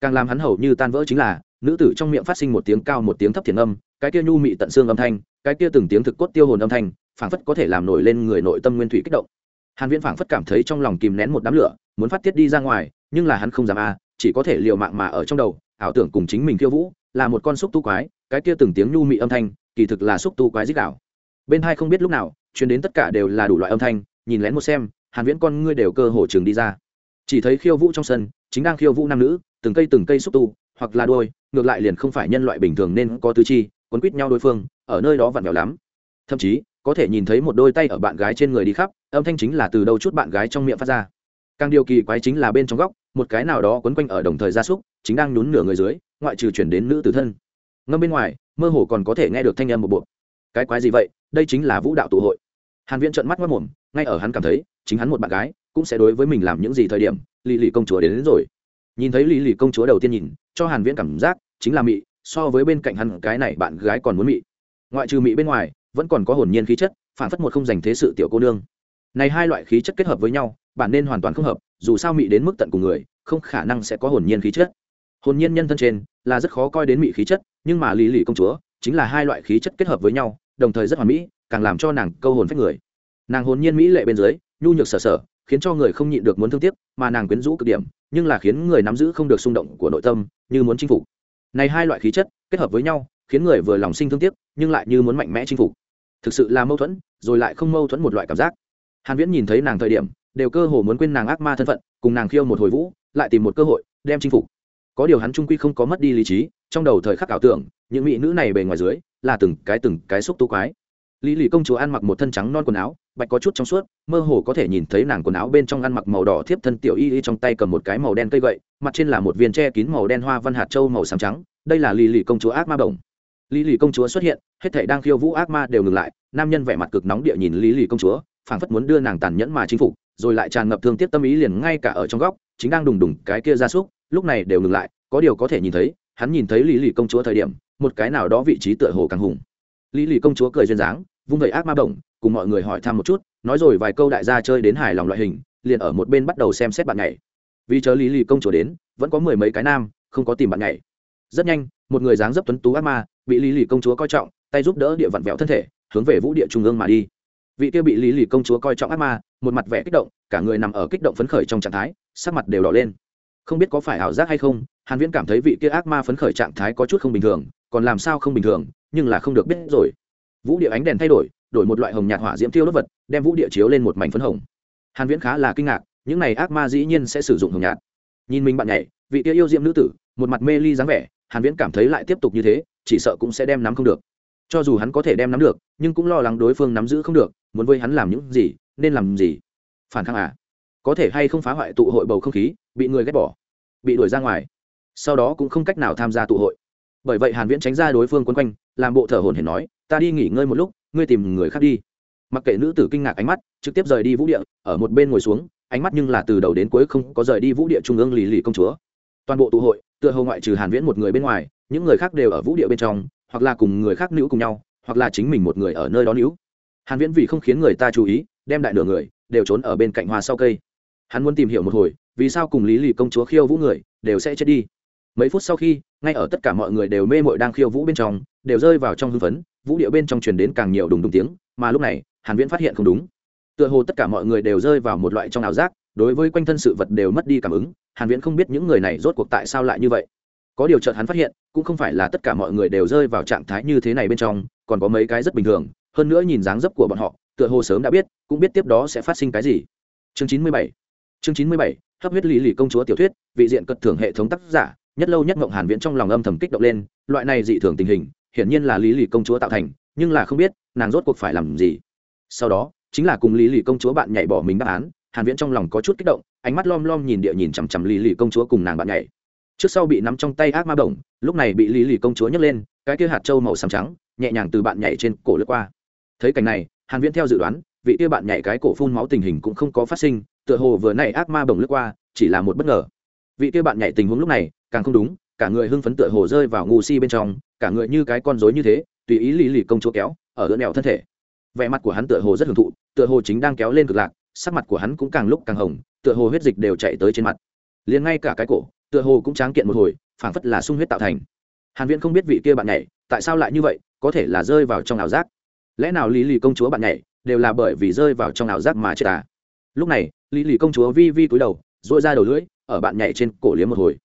Càng làm hắn hầu như tan vỡ chính là, nữ tử trong miệng phát sinh một tiếng cao một tiếng thấp thiền âm, cái kia nhu mị tận xương âm thanh, cái kia từng tiếng thực cốt tiêu hồn âm thanh, phảng phất có thể làm nổi lên người nội tâm nguyên thủy kích động hàn viễn phảng phất cảm thấy trong lòng kìm nén một đám lửa, muốn phát tiết đi ra ngoài, nhưng là hắn không dám a, chỉ có thể liều mạng mà ở trong đầu, ảo tưởng cùng chính mình khiêu vũ, là một con xúc tu quái, cái kia từng tiếng nhu mị âm thanh, kỳ thực là xúc tu quái dích đảo bên hai không biết lúc nào, truyền đến tất cả đều là đủ loại âm thanh, nhìn lén một xem, hàn viễn con ngươi đều cơ hồ trường đi ra. Chỉ thấy khiêu vũ trong sân, chính đang khiêu vũ nam nữ, từng cây từng cây xúc tu, hoặc là đôi, ngược lại liền không phải nhân loại bình thường nên có tứ chi, quấn quýt nhau đối phương, ở nơi đó vặn vẹo lắm. Thậm chí có thể nhìn thấy một đôi tay ở bạn gái trên người đi khắp âm thanh chính là từ đâu chút bạn gái trong miệng phát ra. Càng điều kỳ quái chính là bên trong góc một cái nào đó quấn quanh ở đồng thời gia súc chính đang nhún nửa người dưới ngoại trừ chuyển đến nữ tử thân. Ngâm bên ngoài mơ hồ còn có thể nghe được thanh âm một bộ. Cái quái gì vậy? Đây chính là vũ đạo tụ hội. Hàn viễn trợn mắt mất mồm ngay ở hắn cảm thấy chính hắn một bạn gái cũng sẽ đối với mình làm những gì thời điểm lì lì công chúa đến, đến rồi. Nhìn thấy lì lì công chúa đầu tiên nhìn cho hàn viễn cảm giác chính là mị so với bên cạnh hắn cái này bạn gái còn muốn mị. Ngoại trừ mị bên ngoài vẫn còn có hồn nhiên khí chất, phản phất một không dành thế sự tiểu cô nương. Này hai loại khí chất kết hợp với nhau, bản nên hoàn toàn không hợp, dù sao mị đến mức tận cùng người, không khả năng sẽ có hồn nhiên khí chất. Hồn nhiên nhân thân trên, là rất khó coi đến mị khí chất, nhưng mà lý lì công chúa, chính là hai loại khí chất kết hợp với nhau, đồng thời rất hoàn mỹ, càng làm cho nàng câu hồn phách người. Nàng hồn nhiên mỹ lệ bên dưới, nhu nhược sở sở, khiến cho người không nhịn được muốn thương tiếc, mà nàng quyến rũ cực điểm, nhưng là khiến người nắm giữ không được xung động của nội tâm, như muốn chinh phục. Này hai loại khí chất, kết hợp với nhau, khiến người vừa lòng sinh thương tiếc, nhưng lại như muốn mạnh mẽ chinh phục thực sự là mâu thuẫn, rồi lại không mâu thuẫn một loại cảm giác. Hàn viễn nhìn thấy nàng thời điểm, đều cơ hồ muốn quên nàng ác ma thân phận, cùng nàng khiêu một hồi vũ, lại tìm một cơ hội, đem chinh phục. Có điều hắn trung quy không có mất đi lý trí, trong đầu thời khắc ảo tưởng, những mỹ nữ này bề ngoài dưới, là từng cái từng cái xúc tu quái. Lý lì công chúa ăn mặc một thân trắng non quần áo, bạch có chút trong suốt, mơ hồ có thể nhìn thấy nàng quần áo bên trong ăn mặc màu đỏ thiếp thân tiểu y y trong tay cầm một cái màu đen cây gậy, mặt trên là một viên tre kín màu đen hoa văn hạt châu màu xám trắng, đây là lì lì công chúa ác ma bổng lý lì công chúa xuất hiện, hết thể đang khiêu vũ ác ma đều ngừng lại, nam nhân vẻ mặt cực nóng địa nhìn lý lì công chúa, phảng phất muốn đưa nàng tàn nhẫn mà chinh phục, rồi lại tràn ngập thương tiếc tâm ý liền ngay cả ở trong góc, chính đang đùng đùng cái kia ra súc, lúc này đều ngừng lại, có điều có thể nhìn thấy, hắn nhìn thấy lý lì công chúa thời điểm, một cái nào đó vị trí tựa hồ càng hùng. Lý lì công chúa cười duyên dáng, vung vẩy ác ma bổng, cùng mọi người hỏi thăm một chút, nói rồi vài câu đại gia chơi đến hài lòng loại hình, liền ở một bên bắt đầu xem xét bạn nhảy. Vì chớ lý lì công chúa đến, vẫn có mười mấy cái nam, không có tìm bạn nhảy rất nhanh, một người dáng dấp tuấn tú ác ma bị lý lì công chúa coi trọng, tay giúp đỡ địa vặn vẹo thân thể, hướng về vũ địa trung ương mà đi. Vị kia bị lý lì công chúa coi trọng ác ma, một mặt vẻ kích động, cả người nằm ở kích động phấn khởi trong trạng thái, sắc mặt đều đỏ lên. Không biết có phải ảo giác hay không, hàn viễn cảm thấy vị kia ác ma phấn khởi trạng thái có chút không bình thường, còn làm sao không bình thường, nhưng là không được biết rồi. Vũ địa ánh đèn thay đổi đổi một loại hồng nhạt hỏa diễm tiêu đốt vật, đem vũ địa chiếu lên một mảnh phấn hồng. Hàn viễn khá là kinh ngạc, những này ác ma dĩ nhiên sẽ sử dụng hồng nhạt. Nhìn mình bạn nhảy, vị kia yêu diễm nữ tử, một mặt mê ly dáng vẻ hàn viễn cảm thấy lại tiếp tục như thế, chỉ sợ cũng sẽ đem nắm không được. Cho dù hắn có thể đem nắm được, nhưng cũng lo lắng đối phương nắm giữ không được, muốn với hắn làm những gì, nên làm gì? Phản kháng à? Có thể hay không phá hoại tụ hội bầu không khí, bị người ghét bỏ, bị đuổi ra ngoài. Sau đó cũng không cách nào tham gia tụ hội. Bởi vậy hàn viễn tránh ra đối phương quấn quanh, làm bộ thở hổn hển nói, ta đi nghỉ ngơi một lúc, ngươi tìm người khác đi. Mặc kệ nữ tử kinh ngạc ánh mắt, trực tiếp rời đi vũ địa, ở một bên ngồi xuống, ánh mắt nhưng là từ đầu đến cuối không có rời đi vũ địa trung ương lì lì công chúa. Toàn bộ tụ hội tựa hồ ngoại trừ hàn viễn một người bên ngoài, những người khác đều ở vũ địa bên trong, hoặc là cùng người khác nữ cùng nhau, hoặc là chính mình một người ở nơi đó nữ hàn viễn vì không khiến người ta chú ý, đem đại nửa người đều trốn ở bên cạnh hoa sau cây. Hắn muốn tìm hiểu một hồi, vì sao cùng lý lì công chúa khiêu vũ người đều sẽ chết đi. Mấy phút sau khi, ngay ở tất cả mọi người đều mê mội đang khiêu vũ bên trong, đều rơi vào trong hưng phấn vũ điệu bên trong truyền đến càng nhiều đùng đùng tiếng, mà lúc này, hàn viễn phát hiện không đúng. Tựa hồ tất cả mọi người đều rơi vào một loại trong ảo giác đối với quanh thân sự vật đều mất đi cảm ứng, hàn viễn không biết những người này rốt cuộc tại sao lại như vậy. Có điều chợt hắn phát hiện, cũng không phải là tất cả mọi người đều rơi vào trạng thái như thế này bên trong, còn có mấy cái rất bình thường, hơn nữa nhìn dáng dấp của bọn họ, tựa hồ sớm đã biết, cũng biết tiếp đó sẽ phát sinh cái gì. Chương 97 chương 97 hấp huyết lý lì công chúa tiểu thuyết, vị diện cật thưởng hệ thống tác giả, nhất lâu nhất ngộng hàn viễn trong lòng âm thầm kích động lên, loại này dị thường tình hình, hiển nhiên là lý lì công chúa tạo thành, nhưng là không biết, nàng rốt cuộc phải làm gì. Sau đó, chính là cùng lý lì công chúa bạn nhảy bỏ mình đáp án hàn viễn trong lòng có chút kích động, ánh mắt lom lom nhìn địa nhìn chằm chằm lý lì công chúa cùng nàng bạn nhảy. Trước sau bị nắm trong tay ác ma bổng, lúc này bị lý lì công chúa nhấc lên, cái kia hạt châu màu xám trắng, nhẹ nhàng từ bạn nhảy trên cổ lướt qua. Thấy cảnh này, hàn viễn theo dự đoán, vị kia bạn nhảy cái cổ phun máu tình hình cũng không có phát sinh, tựa hồ vừa nãy ác ma bổng lướt qua, chỉ là một bất ngờ. Vị kia bạn nhảy tình huống lúc này, càng không đúng, cả người hưng phấn tựa hồ rơi vào ngu si bên trong, cả người như cái con rối như thế, tùy ý lì lì công chúa kéo, ở đỡ nẹo thân thể. Vẻ mặt của hắn tựa hồ rất hưởng thụ, tựa hồ chính đang kéo lên cực lạc sắc mặt của hắn cũng càng lúc càng hồng, tựa hồ huyết dịch đều chạy tới trên mặt. Liền ngay cả cái cổ, tựa hồ cũng tráng kiện một hồi, phảng phất là sung huyết tạo thành. Hàn viễn không biết vị kia bạn nhảy, tại sao lại như vậy, có thể là rơi vào trong ảo giác. Lẽ nào lý lì công chúa bạn nhảy đều là bởi vì rơi vào trong ảo giác mà chết à? Lúc này, lý lì công chúa vi vi cúi đầu dội ra đầu lưỡi, ở bạn nhảy trên cổ liếm một hồi.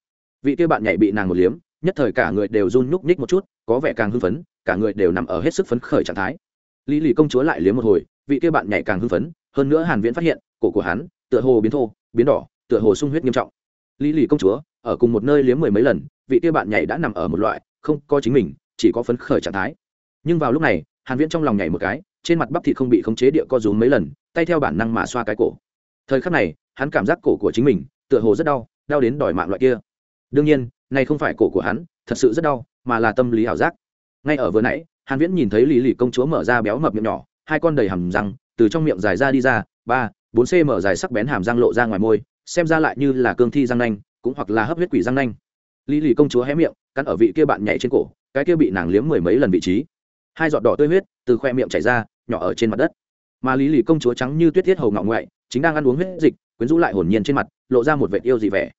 Vị kia bạn nhảy bị nàng một liếm, nhất thời cả người đều run nhúc nhích một chút, có vẻ càng hưng phấn, cả người đều nằm ở hết sức phấn khởi trạng thái. Lý lì công chúa lại liếm một hồi, vị kia bạn nhảy càng hưng phấn hơn nữa hàn viễn phát hiện, cổ của hắn, tựa hồ biến thô, biến đỏ, tựa hồ sung huyết nghiêm trọng. Lý lì công chúa, ở cùng một nơi liếm mười mấy lần, vị kia bạn nhảy đã nằm ở một loại, không có chính mình, chỉ có phấn khởi trạng thái. Nhưng vào lúc này, hàn viễn trong lòng nhảy một cái, trên mặt bắp thịt không bị khống chế địa co rúm mấy lần, tay theo bản năng mà xoa cái cổ. Thời khắc này, hắn cảm giác cổ của chính mình, tựa hồ rất đau đau đến đòi mạng loại kia. Đương nhiên, này không phải cổ của hắn, thật sự rất đau, mà là tâm lý ảo giác. Ngay ở vừa nãy, hàn viễn nhìn thấy lý lì công chúa mở ra béo mập miệng nhỏ, hai con đầy hầm răng từ trong miệng dài ra đi ra, ba, bốn cm dài sắc bén hàm răng lộ ra ngoài môi, xem ra lại như là cương thi răng nanh, cũng hoặc là hấp huyết quỷ răng nanh. Lý lì công chúa hé miệng, cắn ở vị kia bạn nhảy trên cổ, cái kia bị nàng liếm mười mấy lần vị trí. Hai giọt đỏ tươi huyết từ khoe miệng chảy ra, nhỏ ở trên mặt đất. Mà lý lì công chúa trắng như tuyết thiết hầu ngọng ngoại, chính đang ăn uống huyết dịch, quyến rũ lại hồn nhiên trên mặt, lộ ra một vệt yêu dị vẻ.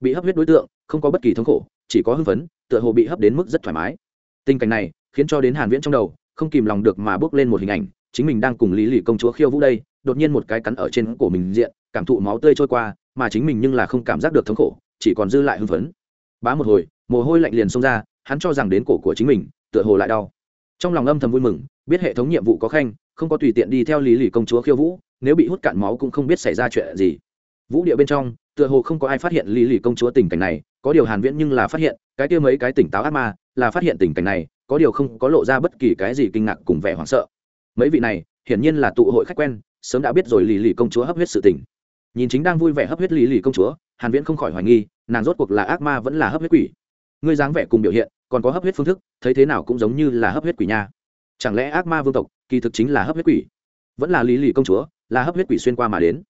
Bị hấp huyết đối tượng, không có bất kỳ thống khổ, chỉ có hưng phấn, tựa hồ bị hấp đến mức rất thoải mái. Tình cảnh này khiến cho đến hàn viễn trong đầu, không kìm lòng được mà bước lên một hình ảnh chính mình đang cùng lý lì công chúa khiêu vũ đây, đột nhiên một cái cắn ở trên cổ mình diện, cảm thụ máu tươi trôi qua, mà chính mình nhưng là không cảm giác được thống khổ, chỉ còn dư lại hưng phấn. Bá một hồi, mồ hôi lạnh liền xông ra, hắn cho rằng đến cổ của chính mình, tựa hồ lại đau. Trong lòng âm thầm vui mừng, biết hệ thống nhiệm vụ có khanh, không có tùy tiện đi theo lý lì công chúa khiêu vũ, nếu bị hút cạn máu cũng không biết xảy ra chuyện gì. Vũ địa bên trong, tựa hồ không có ai phát hiện lý lì công chúa tình cảnh này, có điều hàn viễn nhưng là phát hiện, cái kia mấy cái tỉnh táo ác ma, là phát hiện tình cảnh này, có điều không có lộ ra bất kỳ cái gì kinh ngạc cùng vẻ hoảng sợ mấy vị này, hiển nhiên là tụ hội khách quen, sớm đã biết rồi lì lì công chúa hấp huyết sự tình. Nhìn chính đang vui vẻ hấp huyết lì lì công chúa, hàn viễn không khỏi hoài nghi, nàng rốt cuộc là ác ma vẫn là hấp huyết quỷ. Ngươi dáng vẻ cùng biểu hiện, còn có hấp huyết phương thức, thấy thế nào cũng giống như là hấp huyết quỷ nha. Chẳng lẽ ác ma vương tộc, kỳ thực chính là hấp huyết quỷ? Vẫn là lý lì công chúa, là hấp huyết quỷ xuyên qua mà đến.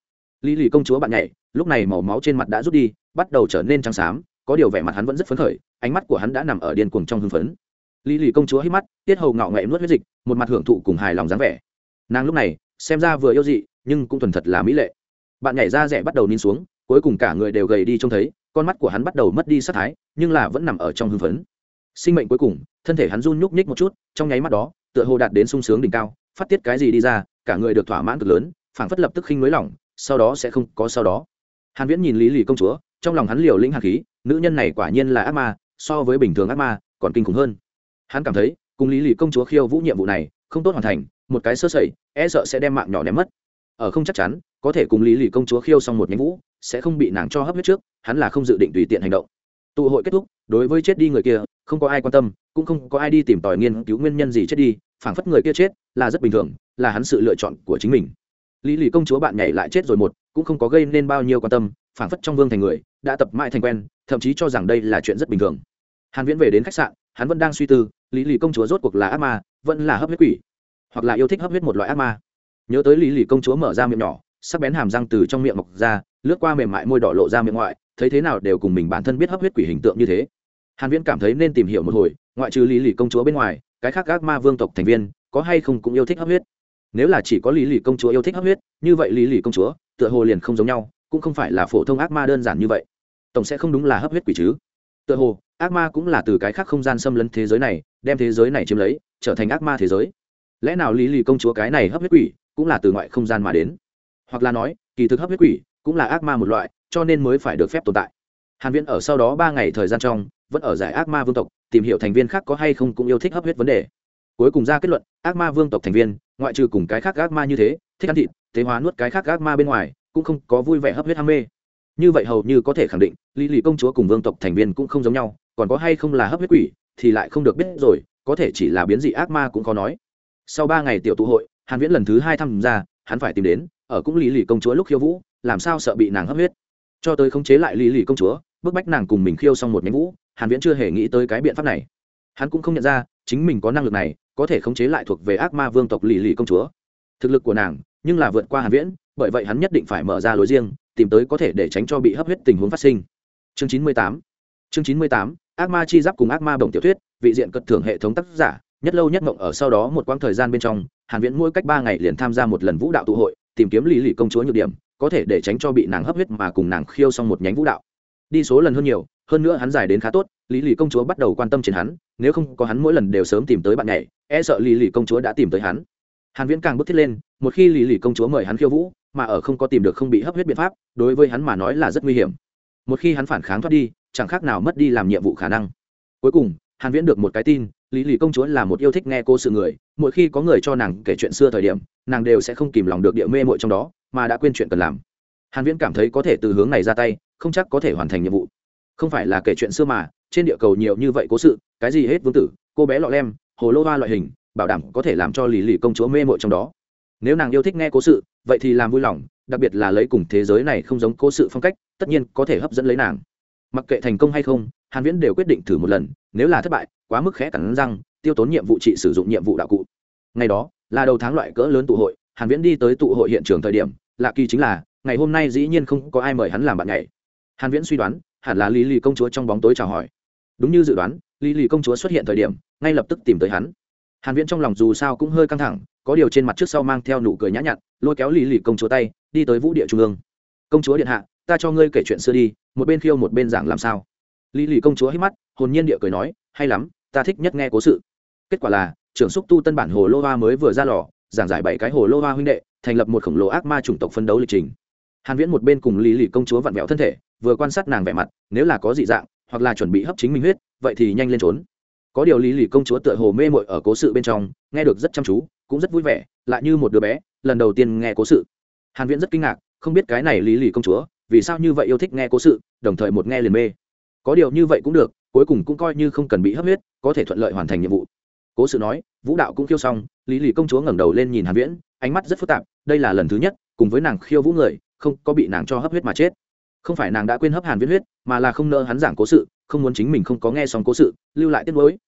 Lý lì công chúa bạn nhảy, lúc này màu máu trên mặt đã rút đi, bắt đầu trở nên trắng xám, có điều vẻ mặt hắn vẫn rất phấn khởi, ánh mắt của hắn đã nằm ở điên cuồng trong hưng phấn lý lì công chúa hít mắt, tiết hầu ngạo nghệ nuốt huyết dịch, một mặt hưởng thụ cùng hài lòng dáng vẻ. Nàng lúc này, xem ra vừa yêu dị, nhưng cũng thuần thật là mỹ lệ. Bạn nhảy ra rẻ bắt đầu nín xuống, cuối cùng cả người đều gầy đi trông thấy, con mắt của hắn bắt đầu mất đi sắc thái, nhưng là vẫn nằm ở trong hưng phấn. Sinh mệnh cuối cùng, thân thể hắn run nhúc nhích một chút, trong nháy mắt đó, tựa hồ đạt đến sung sướng đỉnh cao, phát tiết cái gì đi ra, cả người được thỏa mãn cực lớn, phảng phất lập tức khinh nới lỏng, sau đó sẽ không có sau đó. Hàn viễn nhìn lý lì công chúa, trong lòng hắn liều lĩnh hàn khí, nữ nhân này quả nhiên là ác ma, so với bình thường ác ma, còn kinh khủng hơn hắn cảm thấy, cùng lý lì công chúa khiêu vũ nhiệm vụ này, không tốt hoàn thành, một cái sơ sẩy e sợ sẽ đem mạng nhỏ ném mất. Ở không chắc chắn, có thể cùng lý lì công chúa khiêu xong một nhánh vũ, sẽ không bị nàng cho hấp huyết trước, hắn là không dự định tùy tiện hành động. Tụ hội kết thúc, đối với chết đi người kia, không có ai quan tâm, cũng không có ai đi tìm tòi nghiên cứu nguyên nhân gì chết đi, phảng phất người kia chết là rất bình thường, là hắn sự lựa chọn của chính mình. Lý lì công chúa bạn nhảy lại chết rồi một, cũng không có gây nên bao nhiêu quan tâm, phảng phất trong vương thành người, đã tập mãi thành quen, thậm chí cho rằng đây là chuyện rất bình thường. Hàn viễn về đến khách sạn hắn vẫn đang suy tư, lý lì công chúa rốt cuộc là ác ma, vẫn là hấp huyết quỷ, hoặc là yêu thích hấp huyết một loại ác ma. Nhớ tới lý lì công chúa mở ra miệng nhỏ, sắc bén hàm răng từ trong miệng mọc ra, lướt qua mềm mại môi đỏ lộ ra miệng ngoại, thấy thế nào đều cùng mình bản thân biết hấp huyết quỷ hình tượng như thế. Hàn viễn cảm thấy nên tìm hiểu một hồi, ngoại trừ lý lì công chúa bên ngoài, cái khác ác ma vương tộc thành viên, có hay không cũng yêu thích hấp huyết. Nếu là chỉ có lý lì công chúa yêu thích hấp huyết, như vậy lý lì công chúa, tựa hồ liền không giống nhau, cũng không phải là phổ thông ác ma đơn giản như vậy. Tổng sẽ không đúng là hấp huyết quỷ chứ. Tựa hồ ác ma cũng là từ cái khác không gian xâm lấn thế giới này, đem thế giới này chiếm lấy, trở thành ác ma thế giới. Lẽ nào lý lì công chúa cái này hấp huyết quỷ cũng là từ ngoại không gian mà đến? Hoặc là nói, kỳ thực hấp huyết quỷ cũng là ác ma một loại, cho nên mới phải được phép tồn tại. Hàn viễn ở sau đó ba ngày thời gian trong, vẫn ở giải ác ma vương tộc, tìm hiểu thành viên khác có hay không cũng yêu thích hấp huyết vấn đề. Cuối cùng ra kết luận, ác ma vương tộc thành viên, ngoại trừ cùng cái khác ác ma như thế, thích ăn thịt thế hóa nuốt cái khác ác ma bên ngoài, cũng không có vui vẻ hấp huyết ham mê như vậy hầu như có thể khẳng định, lý lì công chúa cùng vương tộc thành viên cũng không giống nhau, còn có hay không là hấp huyết quỷ thì lại không được biết rồi, có thể chỉ là biến dị ác ma cũng khó nói. Sau ba ngày tiểu tụ hội, hàn viễn lần thứ hai tham gia, hắn phải tìm đến, ở cũng lý lì công chúa lúc khiêu vũ, làm sao sợ bị nàng hấp huyết. Cho tới khống chế lại lý lì công chúa, bức bách nàng cùng mình khiêu xong một nhánh vũ, hàn viễn chưa hề nghĩ tới cái biện pháp này. Hắn cũng không nhận ra, chính mình có năng lực này, có thể khống chế lại thuộc về ác ma vương tộc lì lì công chúa. Thực lực của nàng, nhưng là vượt qua hàn viễn, bởi vậy hắn nhất định phải mở ra lối riêng tìm tới có thể để tránh cho bị hấp huyết tình huống phát sinh. Chương 98 chương 98 ác ma chi giáp cùng ác ma bổng tiểu thuyết, vị diện cật thưởng hệ thống tác giả, nhất lâu nhất mộng ở sau đó một quãng thời gian bên trong, hàn viễn mỗi cách ba ngày liền tham gia một lần vũ đạo tụ hội, tìm kiếm lý lì công chúa nhược điểm, có thể để tránh cho bị nàng hấp huyết mà cùng nàng khiêu xong một nhánh vũ đạo. Đi số lần hơn nhiều, hơn nữa hắn giải đến khá tốt lý lì công chúa bắt đầu quan tâm trên hắn, nếu không có hắn mỗi lần đều sớm tìm tới bạn nhảy e sợ lý lì công chúa đã tìm tới hắn hàn viễn càng bước thiết lên, một khi lý lì công chúa mời hắn khiêu vũ, mà ở không có tìm được không bị hấp huyết biện pháp, đối với hắn mà nói là rất nguy hiểm. Một khi hắn phản kháng thoát đi, chẳng khác nào mất đi làm nhiệm vụ khả năng. Cuối cùng, hàn viễn được một cái tin, lý lì công chúa là một yêu thích nghe cô sự người, mỗi khi có người cho nàng kể chuyện xưa thời điểm, nàng đều sẽ không kìm lòng được địa mê muội trong đó, mà đã quên chuyện cần làm. Hàn viễn cảm thấy có thể từ hướng này ra tay, không chắc có thể hoàn thành nhiệm vụ. Không phải là kể chuyện xưa mà, trên địa cầu nhiều như vậy cố sự, cái gì hết vương tử, cô bé lọ lem, hồ lô hoa loại hình bảo đảm có thể làm cho lì lì công chúa mê mội trong đó. Nếu nàng yêu thích nghe cố sự, vậy thì làm vui lòng, đặc biệt là lấy cùng thế giới này không giống cố sự phong cách, tất nhiên có thể hấp dẫn lấy nàng. Mặc kệ thành công hay không, hàn viễn đều quyết định thử một lần, nếu là thất bại, quá mức khẽ cắn răng, tiêu tốn nhiệm vụ trị sử dụng nhiệm vụ đạo cụ. Ngày đó, là đầu tháng loại cỡ lớn tụ hội, hàn viễn đi tới tụ hội hiện trường thời điểm, lạ kỳ chính là, ngày hôm nay dĩ nhiên không có ai mời hắn làm bạn ngày hàn viễn suy đoán, hẳn là lý lì công chúa trong bóng tối chào hỏi. Đúng như dự đoán, lý lì công chúa xuất hiện thời điểm, ngay lập tức tìm tới hắn hàn viễn trong lòng dù sao cũng hơi căng thẳng, có điều trên mặt trước sau mang theo nụ cười nhã nhặn, lôi kéo lý lì công chúa tay, đi tới vũ địa trung ương. Công chúa điện hạ, ta cho ngươi kể chuyện xưa đi, một bên khiêu một bên giảng làm sao? Lý lì công chúa hít mắt, hồn nhiên địa cười nói, hay lắm, ta thích nhất nghe cố sự. Kết quả là, trưởng xúc tu tân bản hồ lô hoa mới vừa ra lò, giảng giải bảy cái hồ lô hoa huynh đệ, thành lập một khổng lồ ác ma chủng tộc phân đấu lịch trình. Hàn viễn một bên cùng lý lì công chúa vặn vẹo thân thể, vừa quan sát nàng vẻ mặt, nếu là có dị dạng, hoặc là chuẩn bị hấp chính mình huyết, vậy thì nhanh lên trốn có điều lý lì công chúa tựa hồ mê mội ở cố sự bên trong, nghe được rất chăm chú, cũng rất vui vẻ, lại như một đứa bé, lần đầu tiên nghe cố sự. Hàn viễn rất kinh ngạc, không biết cái này lý lì công chúa, vì sao như vậy yêu thích nghe cố sự, đồng thời một nghe liền mê. Có điều như vậy cũng được, cuối cùng cũng coi như không cần bị hấp huyết, có thể thuận lợi hoàn thành nhiệm vụ. Cố sự nói, vũ đạo cũng khiêu xong, lý lì công chúa ngẩng đầu lên nhìn hàn viễn, ánh mắt rất phức tạp, đây là lần thứ nhất, cùng với nàng khiêu vũ người, không có bị nàng cho hấp huyết mà chết. Không phải nàng đã quên hấp hàn viễn huyết, mà là không nỡ hắn giảng cố sự, không muốn chính mình không có nghe xong cố sự, lưu lại tiếc nuối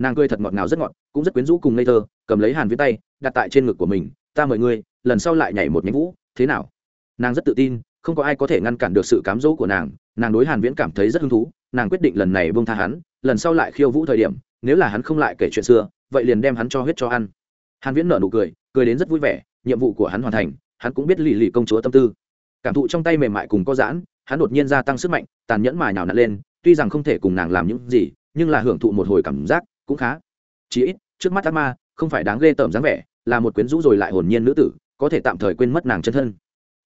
nàng cười thật ngọt ngào rất ngọt, cũng rất quyến rũ cùng ngây thơ, cầm lấy hàn viễn tay, đặt tại trên ngực của mình, ta mời ngươi, lần sau lại nhảy một nhánh vũ, thế nào? Nàng rất tự tin, không có ai có thể ngăn cản được sự cám dỗ của nàng nàng đối hàn viễn cảm thấy rất hứng thú, nàng quyết định lần này buông tha hắn, lần sau lại khiêu vũ thời điểm, nếu là hắn không lại kể chuyện xưa, vậy liền đem hắn cho huyết cho ăn. Hàn viễn nở nụ cười cười đến rất vui vẻ, nhiệm vụ của hắn hoàn thành, hắn cũng biết lì lì công chúa tâm tư. Cảm thụ trong tay mềm mại cùng có giãn, hắn đột nhiên gia tăng sức mạnh, tàn nhẫn mà nhào nặn lên, tuy rằng không thể cùng nàng làm những gì, nhưng là hưởng thụ một hồi cảm giác cũng khá. Chỉ ít, trước mắt ác ma, không phải đáng ghê tởm dáng vẻ, là một quyến rũ rồi lại hồn nhiên nữ tử, có thể tạm thời quên mất nàng chân thân.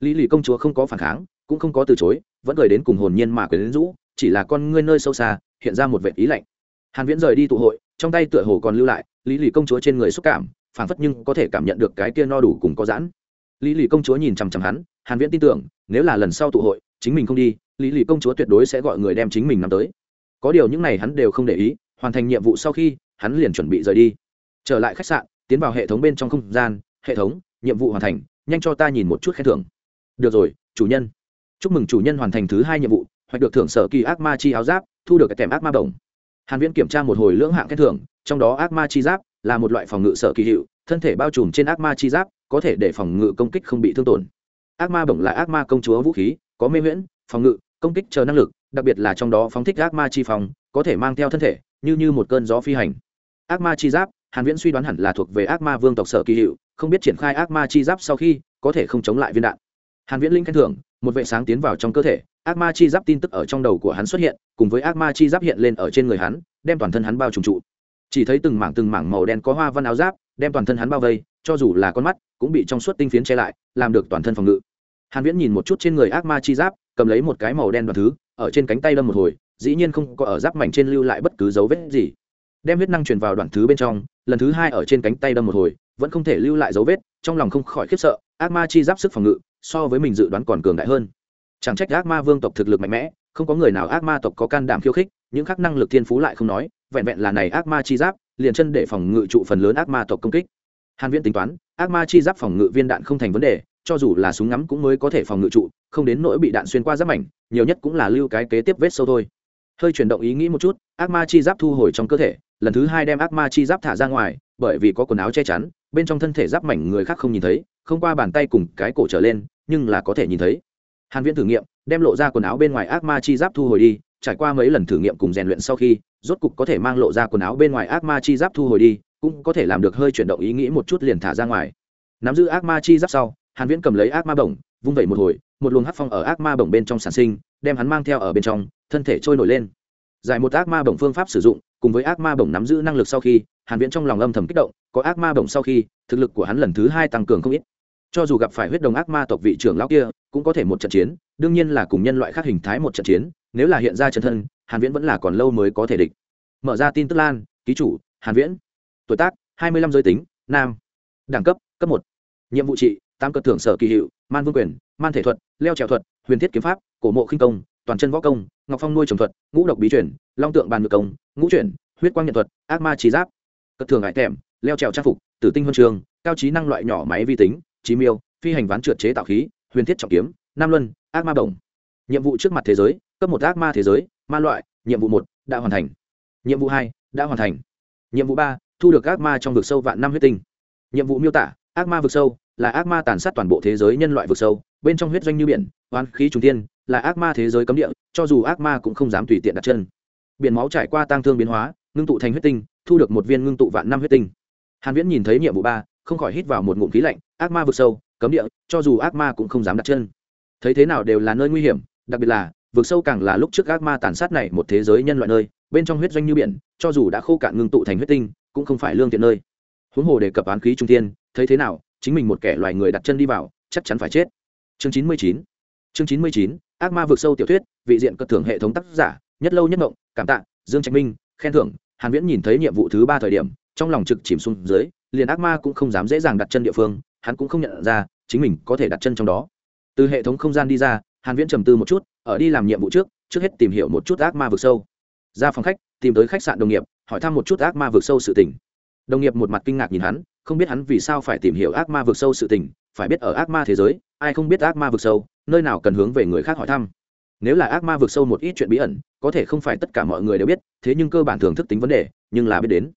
Lý lì công chúa không có phản kháng, cũng không có từ chối, vẫn gửi đến cùng hồn nhiên mà quyến rũ, chỉ là con ngươi nơi sâu xa, hiện ra một vệ ý lạnh. Hàn viễn rời đi tụ hội, trong tay tựa hồ còn lưu lại, lý lì công chúa trên người xúc cảm, phảng phất nhưng có thể cảm nhận được cái kia no đủ cùng có giãn. Lý lì công chúa nhìn chằm chằm hắn, hàn viễn tin tưởng, nếu là lần sau tụ hội, chính mình không đi, lý lì công chúa tuyệt đối sẽ gọi người đem chính mình nắm tới. Có điều những này hắn đều không để ý hoàn thành nhiệm vụ sau khi, hắn liền chuẩn bị rời đi. Trở lại khách sạn, tiến vào hệ thống bên trong không gian. Hệ thống, nhiệm vụ hoàn thành, nhanh cho ta nhìn một chút khen thưởng. Được rồi, chủ nhân. Chúc mừng chủ nhân hoàn thành thứ hai nhiệm vụ hoặc được thưởng sở kỳ ác ma chi áo giáp, thu được cái kèm ác ma đồng hàn viễn kiểm tra một hồi lưỡng hạng khen thưởng, trong đó ác ma chi giáp là một loại phòng ngự sở kỳ hiệu, thân thể bao trùm trên ác ma chi giáp, có thể để phòng ngự công kích không bị thương tổn. Ác ma bổng là ác ma công chúa vũ khí, có mê miễn phòng ngự, công kích chờ năng lực, đặc biệt là trong đó phóng thích ác ma chi phòng, có thể mang theo thân thể như như một cơn gió phi hành. Ác ma chi giáp, hàn viễn suy đoán hẳn là thuộc về ác ma vương tộc sở kỳ hiệu, không biết triển khai ác ma chi giáp sau khi có thể không chống lại viên đạn. Hàn viễn linh khen thưởng, một vệ sáng tiến vào trong cơ thể, ác ma chi giáp tin tức ở trong đầu của hắn xuất hiện, cùng với ác ma chi giáp hiện lên ở trên người hắn, đem toàn thân hắn bao trùm trụ. Chỉ thấy từng mảng từng mảng màu đen có hoa văn áo giáp, đem toàn thân hắn bao vây, cho dù là con mắt, cũng bị trong suốt tinh phiến che lại, làm được toàn thân phòng ngự. Hàn viễn nhìn một chút trên người ác ma chi giáp, cầm lấy một cái màu đen đoàn thứ, ở trên cánh tay đâm một hồi dĩ nhiên không có ở giáp mảnh trên lưu lại bất cứ dấu vết gì. Đem huyết năng truyền vào đoạn thứ bên trong, lần thứ hai ở trên cánh tay đâm một hồi, vẫn không thể lưu lại dấu vết, trong lòng không khỏi khiếp sợ, ác ma chi giáp sức phòng ngự, so với mình dự đoán còn cường đại hơn. Chẳng trách ác ma vương tộc thực lực mạnh mẽ, không có người nào ác ma tộc có can đảm khiêu khích, những khắc năng lực thiên phú lại không nói, vẹn vẹn là này ác ma chi giáp, liền chân để phòng ngự trụ phần lớn ác ma tộc công kích. Hàn viễn tính toán, ác ma chi giáp phòng ngự viên đạn không thành vấn đề, cho dù là súng ngắm cũng mới có thể phòng ngự trụ, không đến nỗi bị đạn xuyên qua giáp mảnh, nhiều nhất cũng là lưu cái kế tiếp vết sâu thôi hơi chuyển động ý nghĩ một chút, ác ma chi giáp thu hồi trong cơ thể, lần thứ hai đem ác ma chi giáp thả ra ngoài, bởi vì có quần áo che chắn, bên trong thân thể giáp mảnh người khác không nhìn thấy, không qua bàn tay cùng cái cổ trở lên, nhưng là có thể nhìn thấy. Hàn viễn thử nghiệm, đem lộ ra quần áo bên ngoài ác ma chi giáp thu hồi đi, trải qua mấy lần thử nghiệm cùng rèn luyện sau khi, rốt cục có thể mang lộ ra quần áo bên ngoài ác ma chi giáp thu hồi đi, cũng có thể làm được hơi chuyển động ý nghĩ một chút liền thả ra ngoài. Nắm giữ ác ma chi giáp sau, hàn viễn cầm lấy ác ma bổng, vung vẩy một hồi, một luồng hắc phong ở ác ma bổng bên trong sản sinh, đem hắn mang theo ở bên trong thân thể trôi nổi lên. Giải một ác ma bổng phương pháp sử dụng, cùng với ác ma bổng nắm giữ năng lực sau khi, hàn viễn trong lòng âm thầm kích động, có ác ma bổng sau khi, thực lực của hắn lần thứ hai tăng cường không ít. Cho dù gặp phải huyết đồng ác ma tộc vị trưởng lão kia, cũng có thể một trận chiến, đương nhiên là cùng nhân loại khác hình thái một trận chiến, nếu là hiện ra chân thân, hàn viễn vẫn là còn lâu mới có thể địch. Mở ra tin tức lan, ký chủ, hàn viễn. Tuổi tác 25 giới tính, nam. Đẳng cấp cấp một. Nhiệm vụ trị tam cơ thưởng sở kỳ hiệu, man vương quyền, man thể thuật, leo trèo thuật, huyền thiết kiếm pháp, cổ mộ khinh công, toàn chân võ công ngọc phong nuôi trồng thuật, ngũ độc bí chuyển long tượng bàn ngự công, ngũ chuyển, huyết quang nhận thuật, ác ma trí giáp. Cất thường ngại tèm leo trèo trang phục, tử tinh huân trường, cao trí năng loại nhỏ máy vi tính trí miêu, phi hành ván trượt chế tạo khí, huyền thiết trọng kiếm, nam luân, ác ma Đồng. nhiệm vụ trước mặt thế giới, cấp một ác ma thế giới, ma loại, nhiệm vụ một, đã hoàn thành. Nhiệm vụ hai, đã hoàn thành. Nhiệm vụ ba, thu được ác ma trong vực sâu vạn năm huyết tinh. Nhiệm vụ miêu tả, ác ma vực sâu là ác ma tàn sát toàn bộ thế giới nhân loại vực sâu, bên trong huyết doanh như biển oan khí trung tiên là ác ma thế giới cấm địa, cho dù ác ma cũng không dám tùy tiện đặt chân. Biển máu trải qua tang thương biến hóa, ngưng tụ thành huyết tinh, thu được một viên ngưng tụ vạn năm huyết tinh. Hàn viễn nhìn thấy nhiệm vụ ba, không khỏi hít vào một ngụm khí lạnh, ác ma vực sâu, cấm địa, cho dù ác ma cũng không dám đặt chân. Thấy thế nào đều là nơi nguy hiểm, đặc biệt là, vực sâu càng là lúc trước ác ma tàn sát này một thế giới nhân loại nơi, bên trong huyết doanh như biển, cho dù đã khô cạn ngưng tụ thành huyết tinh, cũng không phải lương thiện nơi. Huống hồ đề cập án khí trung tiên thấy thế nào, chính mình một kẻ loài người đặt chân đi vào, chắc chắn phải chết. Chương chín mươi chín. Chương chín mươi chín ác ma vượt sâu tiểu thuyết, vị diện cất thưởng hệ thống tác giả, nhất lâu nhất ngộng, cảm tạ, dương trạch minh, khen thưởng, hàn viễn nhìn thấy nhiệm vụ thứ ba thời điểm, trong lòng trực chìm xuống dưới, liền ác ma cũng không dám dễ dàng đặt chân địa phương, hắn cũng không nhận ra, chính mình có thể đặt chân trong đó. Từ hệ thống không gian đi ra, hàn viễn trầm tư một chút, ở đi làm nhiệm vụ trước trước hết tìm hiểu một chút ác ma vượt sâu. Ra phòng khách, tìm tới khách sạn đồng nghiệp, hỏi thăm một chút ác ma vượt sâu sự tình. Đồng nghiệp một mặt kinh ngạc nhìn hắn, không biết hắn vì sao phải tìm hiểu ác ma vượt sâu sự tình, phải biết ở ác ma thế giới, ai không biết ác ma vượt sâu nơi nào cần hướng về người khác hỏi thăm. Nếu là ác ma vượt sâu một ít chuyện bí ẩn, có thể không phải tất cả mọi người đều biết, thế nhưng cơ bản thường thức tính vấn đề, nhưng là biết đến.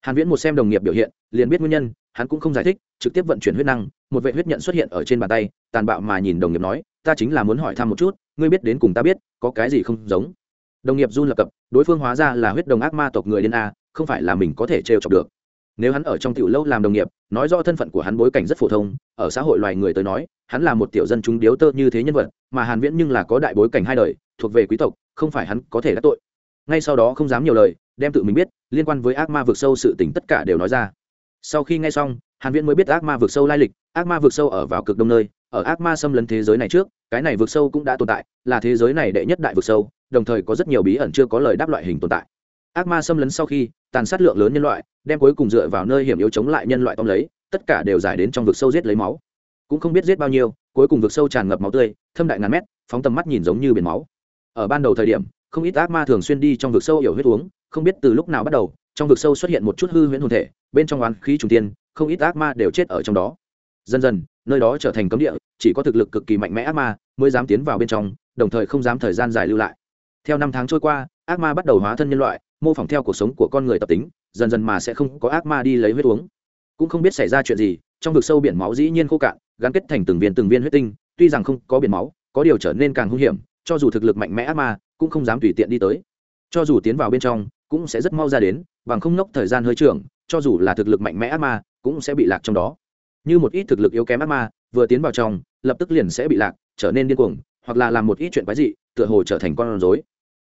Hàn viễn một xem đồng nghiệp biểu hiện, liền biết nguyên nhân, hắn cũng không giải thích, trực tiếp vận chuyển huyết năng, một vệ huyết nhận xuất hiện ở trên bàn tay, tàn bạo mà nhìn đồng nghiệp nói, ta chính là muốn hỏi thăm một chút, ngươi biết đến cùng ta biết, có cái gì không giống? Đồng nghiệp run lập cập, đối phương hóa ra là huyết đồng ác ma tộc người điên a, không phải là mình có thể trêu chọc được nếu hắn ở trong tiểu lâu làm đồng nghiệp, nói rõ thân phận của hắn bối cảnh rất phổ thông, ở xã hội loài người tới nói, hắn là một tiểu dân chúng điếu tơ như thế nhân vật, mà hàn viễn nhưng là có đại bối cảnh hai đời, thuộc về quý tộc, không phải hắn có thể đắc tội. Ngay sau đó không dám nhiều lời, đem tự mình biết, liên quan với ác ma vực sâu sự tình tất cả đều nói ra. Sau khi nghe xong, hàn viễn mới biết ác ma vực sâu lai lịch, ác ma vực sâu ở vào cực đông nơi, ở ác ma xâm lấn thế giới này trước, cái này vực sâu cũng đã tồn tại, là thế giới này đệ nhất đại vực sâu, đồng thời có rất nhiều bí ẩn chưa có lời đáp loại hình tồn tại ác ma xâm lấn sau khi, tàn sát lượng lớn nhân loại, đem cuối cùng dựa vào nơi hiểm yếu chống lại nhân loại tóm lấy, tất cả đều giải đến trong vực sâu giết lấy máu. Cũng không biết giết bao nhiêu, cuối cùng vực sâu tràn ngập máu tươi, thâm đại ngàn mét, phóng tầm mắt nhìn giống như biển máu. Ở ban đầu thời điểm, không ít ác ma thường xuyên đi trong vực sâu hiểu huyết uống, không biết từ lúc nào bắt đầu, trong vực sâu xuất hiện một chút hư huyễn hồn thể, bên trong oán khí trùng tiên, không ít ác ma đều chết ở trong đó. Dần dần, nơi đó trở thành cấm địa, chỉ có thực lực cực kỳ mạnh mẽ ác ma mới dám tiến vào bên trong, đồng thời không dám thời gian dài lưu lại. Theo năm tháng trôi qua, ác ma bắt đầu hóa thân nhân loại mô phỏng theo cuộc sống của con người tập tính, dần dần mà sẽ không có ác ma đi lấy huyết uống. Cũng không biết xảy ra chuyện gì, trong vực sâu biển máu dĩ nhiên khô cạn, gắn kết thành từng viên từng viên huyết tinh, tuy rằng không có biển máu, có điều trở nên càng hung hiểm, cho dù thực lực mạnh mẽ ác ma, cũng không dám tùy tiện đi tới. Cho dù tiến vào bên trong, cũng sẽ rất mau ra đến, bằng không nốc thời gian hơi trưởng, cho dù là thực lực mạnh mẽ ác ma, cũng sẽ bị lạc trong đó. Như một ít thực lực yếu kém ác ma, vừa tiến vào trong, lập tức liền sẽ bị lạc, trở nên điên cuồng, hoặc là làm một ít chuyện quái dị, tựa hồ trở thành con rối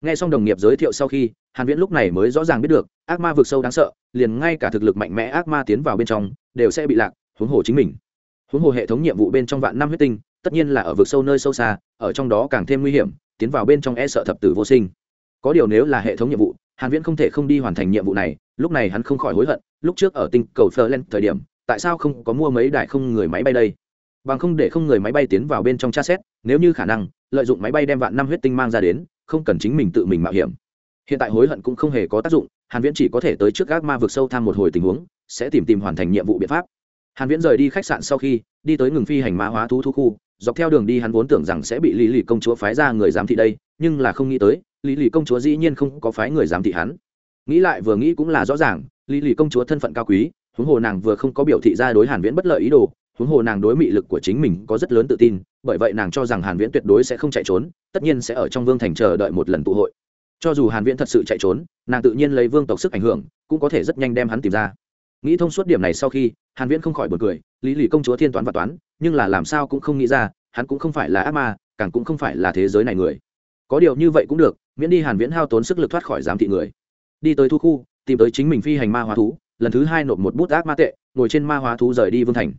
nghe xong đồng nghiệp giới thiệu sau khi, hàn viễn lúc này mới rõ ràng biết được, ác ma vực sâu đáng sợ, liền ngay cả thực lực mạnh mẽ ác ma tiến vào bên trong, đều sẽ bị lạc, huống hồ chính mình. Huống hồ hệ thống nhiệm vụ bên trong vạn năm huyết tinh, tất nhiên là ở vực sâu nơi sâu xa, ở trong đó càng thêm nguy hiểm, tiến vào bên trong e sợ thập tử vô sinh. Có điều nếu là hệ thống nhiệm vụ, hàn viễn không thể không đi hoàn thành nhiệm vụ này, lúc này hắn không khỏi hối hận, lúc trước ở tinh cầu Ferlen thời điểm, tại sao không có mua mấy đại không người máy bay đây? Bằng không để không người máy bay tiến vào bên trong tra xét, nếu như khả năng, lợi dụng máy bay đem vạn năm huyết tinh mang ra đến không cần chính mình tự mình mạo hiểm. Hiện tại hối hận cũng không hề có tác dụng, hàn viễn chỉ có thể tới trước gác ma vực sâu tham một hồi tình huống, sẽ tìm tìm hoàn thành nhiệm vụ biện pháp. Hàn viễn rời đi khách sạn sau khi, đi tới ngừng phi hành mã hóa thú thú khu, dọc theo đường đi hắn vốn tưởng rằng sẽ bị lý lì công chúa phái ra người giám thị đây, nhưng là không nghĩ tới, lý lì công chúa dĩ nhiên không có phái người giám thị hắn. Nghĩ lại vừa nghĩ cũng là rõ ràng, lý lì công chúa thân phận cao quý, huống hồ nàng vừa không có biểu thị ra đối hàn viễn bất lợi ý đồ huống hồ nàng đối mị lực của chính mình có rất lớn tự tin, bởi vậy nàng cho rằng hàn viễn tuyệt đối sẽ không chạy trốn, tất nhiên sẽ ở trong vương thành chờ đợi một lần tụ hội. Cho dù hàn viễn thật sự chạy trốn, nàng tự nhiên lấy vương tộc sức ảnh hưởng, cũng có thể rất nhanh đem hắn tìm ra. Nghĩ thông suốt điểm này sau khi, hàn viễn không khỏi buồn cười, lý lì công chúa thiên toán và toán, nhưng là làm sao cũng không nghĩ ra, hắn cũng không phải là ác ma, càng cũng không phải là thế giới này người. Có điều như vậy cũng được, miễn đi hàn viễn hao tốn sức lực thoát khỏi giám thị người. Đi tới thu khu, tìm tới chính mình phi hành ma hóa thú, lần thứ hai nộp một bút ác ma tệ, ngồi trên ma hóa thú rời đi vương thành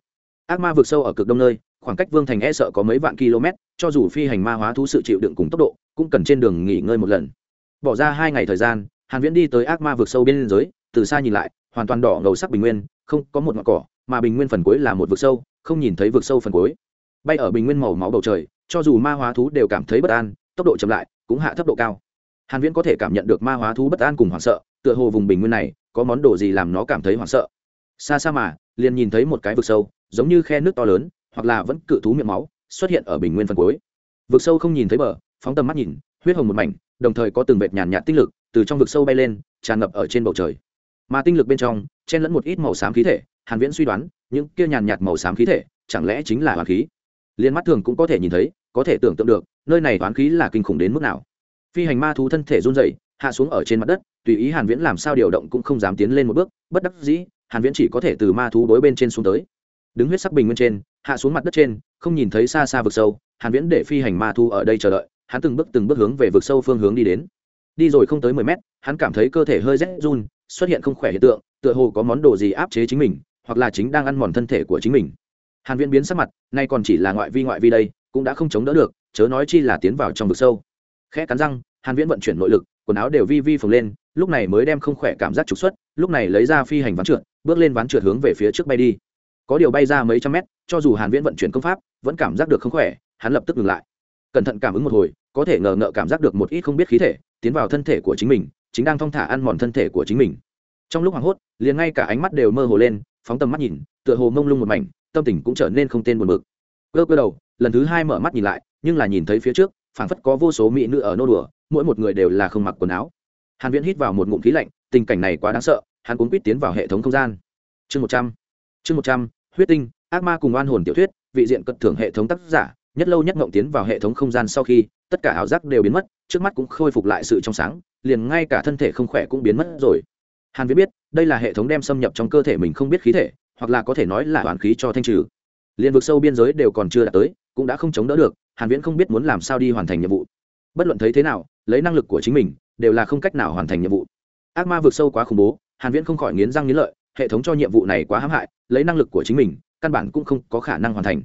ác ma vượt sâu ở cực đông nơi, khoảng cách vương thành e sợ có mấy vạn km, cho dù phi hành ma hóa thú sự chịu đựng cùng tốc độ, cũng cần trên đường nghỉ ngơi một lần. Bỏ ra hai ngày thời gian, hàn viễn đi tới ác ma vượt sâu bên giới từ xa nhìn lại, hoàn toàn đỏ ngầu sắc bình nguyên, không có một ngọn cỏ, mà bình nguyên phần cuối là một vực sâu, không nhìn thấy vực sâu phần cuối. Bay ở bình nguyên màu máu bầu trời, cho dù ma hóa thú đều cảm thấy bất an, tốc độ chậm lại, cũng hạ thấp độ cao. Hàn viễn có thể cảm nhận được ma hóa thú bất an cùng hoảng sợ, tựa hồ vùng bình nguyên này, có món đồ gì làm nó cảm thấy hoảng sợ. Xa xa mà, liền nhìn thấy một cái vực sâu giống như khe nước to lớn, hoặc là vẫn cự thú miệng máu, xuất hiện ở bình nguyên phần cuối. Vực sâu không nhìn thấy bờ, phóng tầm mắt nhìn, huyết hồng một mảnh, đồng thời có từng vệt nhàn nhạt tinh lực từ trong vực sâu bay lên, tràn ngập ở trên bầu trời. Mà tinh lực bên trong, chen lẫn một ít màu xám khí thể, hàn viễn suy đoán, những kia nhàn nhạt màu xám khí thể, chẳng lẽ chính là hoàn khí? Liên mắt thường cũng có thể nhìn thấy, có thể tưởng tượng được, nơi này toán khí là kinh khủng đến mức nào. Phi hành ma thú thân thể run rẩy, hạ xuống ở trên mặt đất, tùy ý hàn viễn làm sao điều động cũng không dám tiến lên một bước, bất đắc dĩ, hàn viễn chỉ có thể từ ma thú đối bên trên xuống tới đứng huyết sắc bình nguyên trên, hạ xuống mặt đất trên, không nhìn thấy xa xa vực sâu, hàn viễn để phi hành ma thu ở đây chờ đợi, hắn từng bước từng bước hướng về vực sâu phương hướng đi đến. Đi rồi không tới 10 mét, hắn cảm thấy cơ thể hơi rét run, xuất hiện không khỏe hiện tượng, tựa hồ có món đồ gì áp chế chính mình, hoặc là chính đang ăn mòn thân thể của chính mình. Hàn viễn biến sắc mặt, nay còn chỉ là ngoại vi ngoại vi đây, cũng đã không chống đỡ được, chớ nói chi là tiến vào trong vực sâu. Khẽ cắn răng, hàn viễn vận chuyển nội lực, quần áo đều vi vi phồng lên, lúc này mới đem không khỏe cảm giác trục xuất, lúc này lấy ra phi hành ván trượt, bước lên ván trượt hướng về phía trước bay đi có điều bay ra mấy trăm mét, cho dù hàn viễn vận chuyển công pháp, vẫn cảm giác được không khỏe, hắn lập tức ngừng lại. Cẩn thận cảm ứng một hồi, có thể ngờ ngợ cảm giác được một ít không biết khí thể, tiến vào thân thể của chính mình, chính đang thong thả ăn mòn thân thể của chính mình. Trong lúc hoảng hốt, liền ngay cả ánh mắt đều mơ hồ lên, phóng tầm mắt nhìn, tựa hồ mông lung một mảnh, tâm tình cũng trở nên không tên buồn bực. Cơ cơ đầu, lần thứ hai mở mắt nhìn lại, nhưng là nhìn thấy phía trước, phảng phất có vô số mỹ nữ ở nô đùa, mỗi một người đều là không mặc quần áo. Hàn viễn hít vào một ngụm khí lạnh, tình cảnh này quá đáng sợ, hắn cũng quýt tiến vào hệ thống không gian. Chương một trăm, chương một trăm huyết tinh, ác ma cùng oan hồn tiểu thuyết, vị diện cận thưởng hệ thống tác giả, nhất lâu nhất ngộng tiến vào hệ thống không gian sau khi, tất cả ảo giác đều biến mất, trước mắt cũng khôi phục lại sự trong sáng, liền ngay cả thân thể không khỏe cũng biến mất rồi. Hàn viễn biết, đây là hệ thống đem xâm nhập trong cơ thể mình không biết khí thể, hoặc là có thể nói là hoàn khí cho thanh trừ. Liền vực sâu biên giới đều còn chưa đạt tới, cũng đã không chống đỡ được, hàn viễn không biết muốn làm sao đi hoàn thành nhiệm vụ. Bất luận thấy thế nào, lấy năng lực của chính mình, đều là không cách nào hoàn thành nhiệm vụ. Ác ma vực sâu quá khủng bố, hàn viễn không khỏi nghiến răng nghiến lợi hệ thống cho nhiệm vụ này quá hãm hại, lấy năng lực của chính mình, căn bản cũng không có khả năng hoàn thành.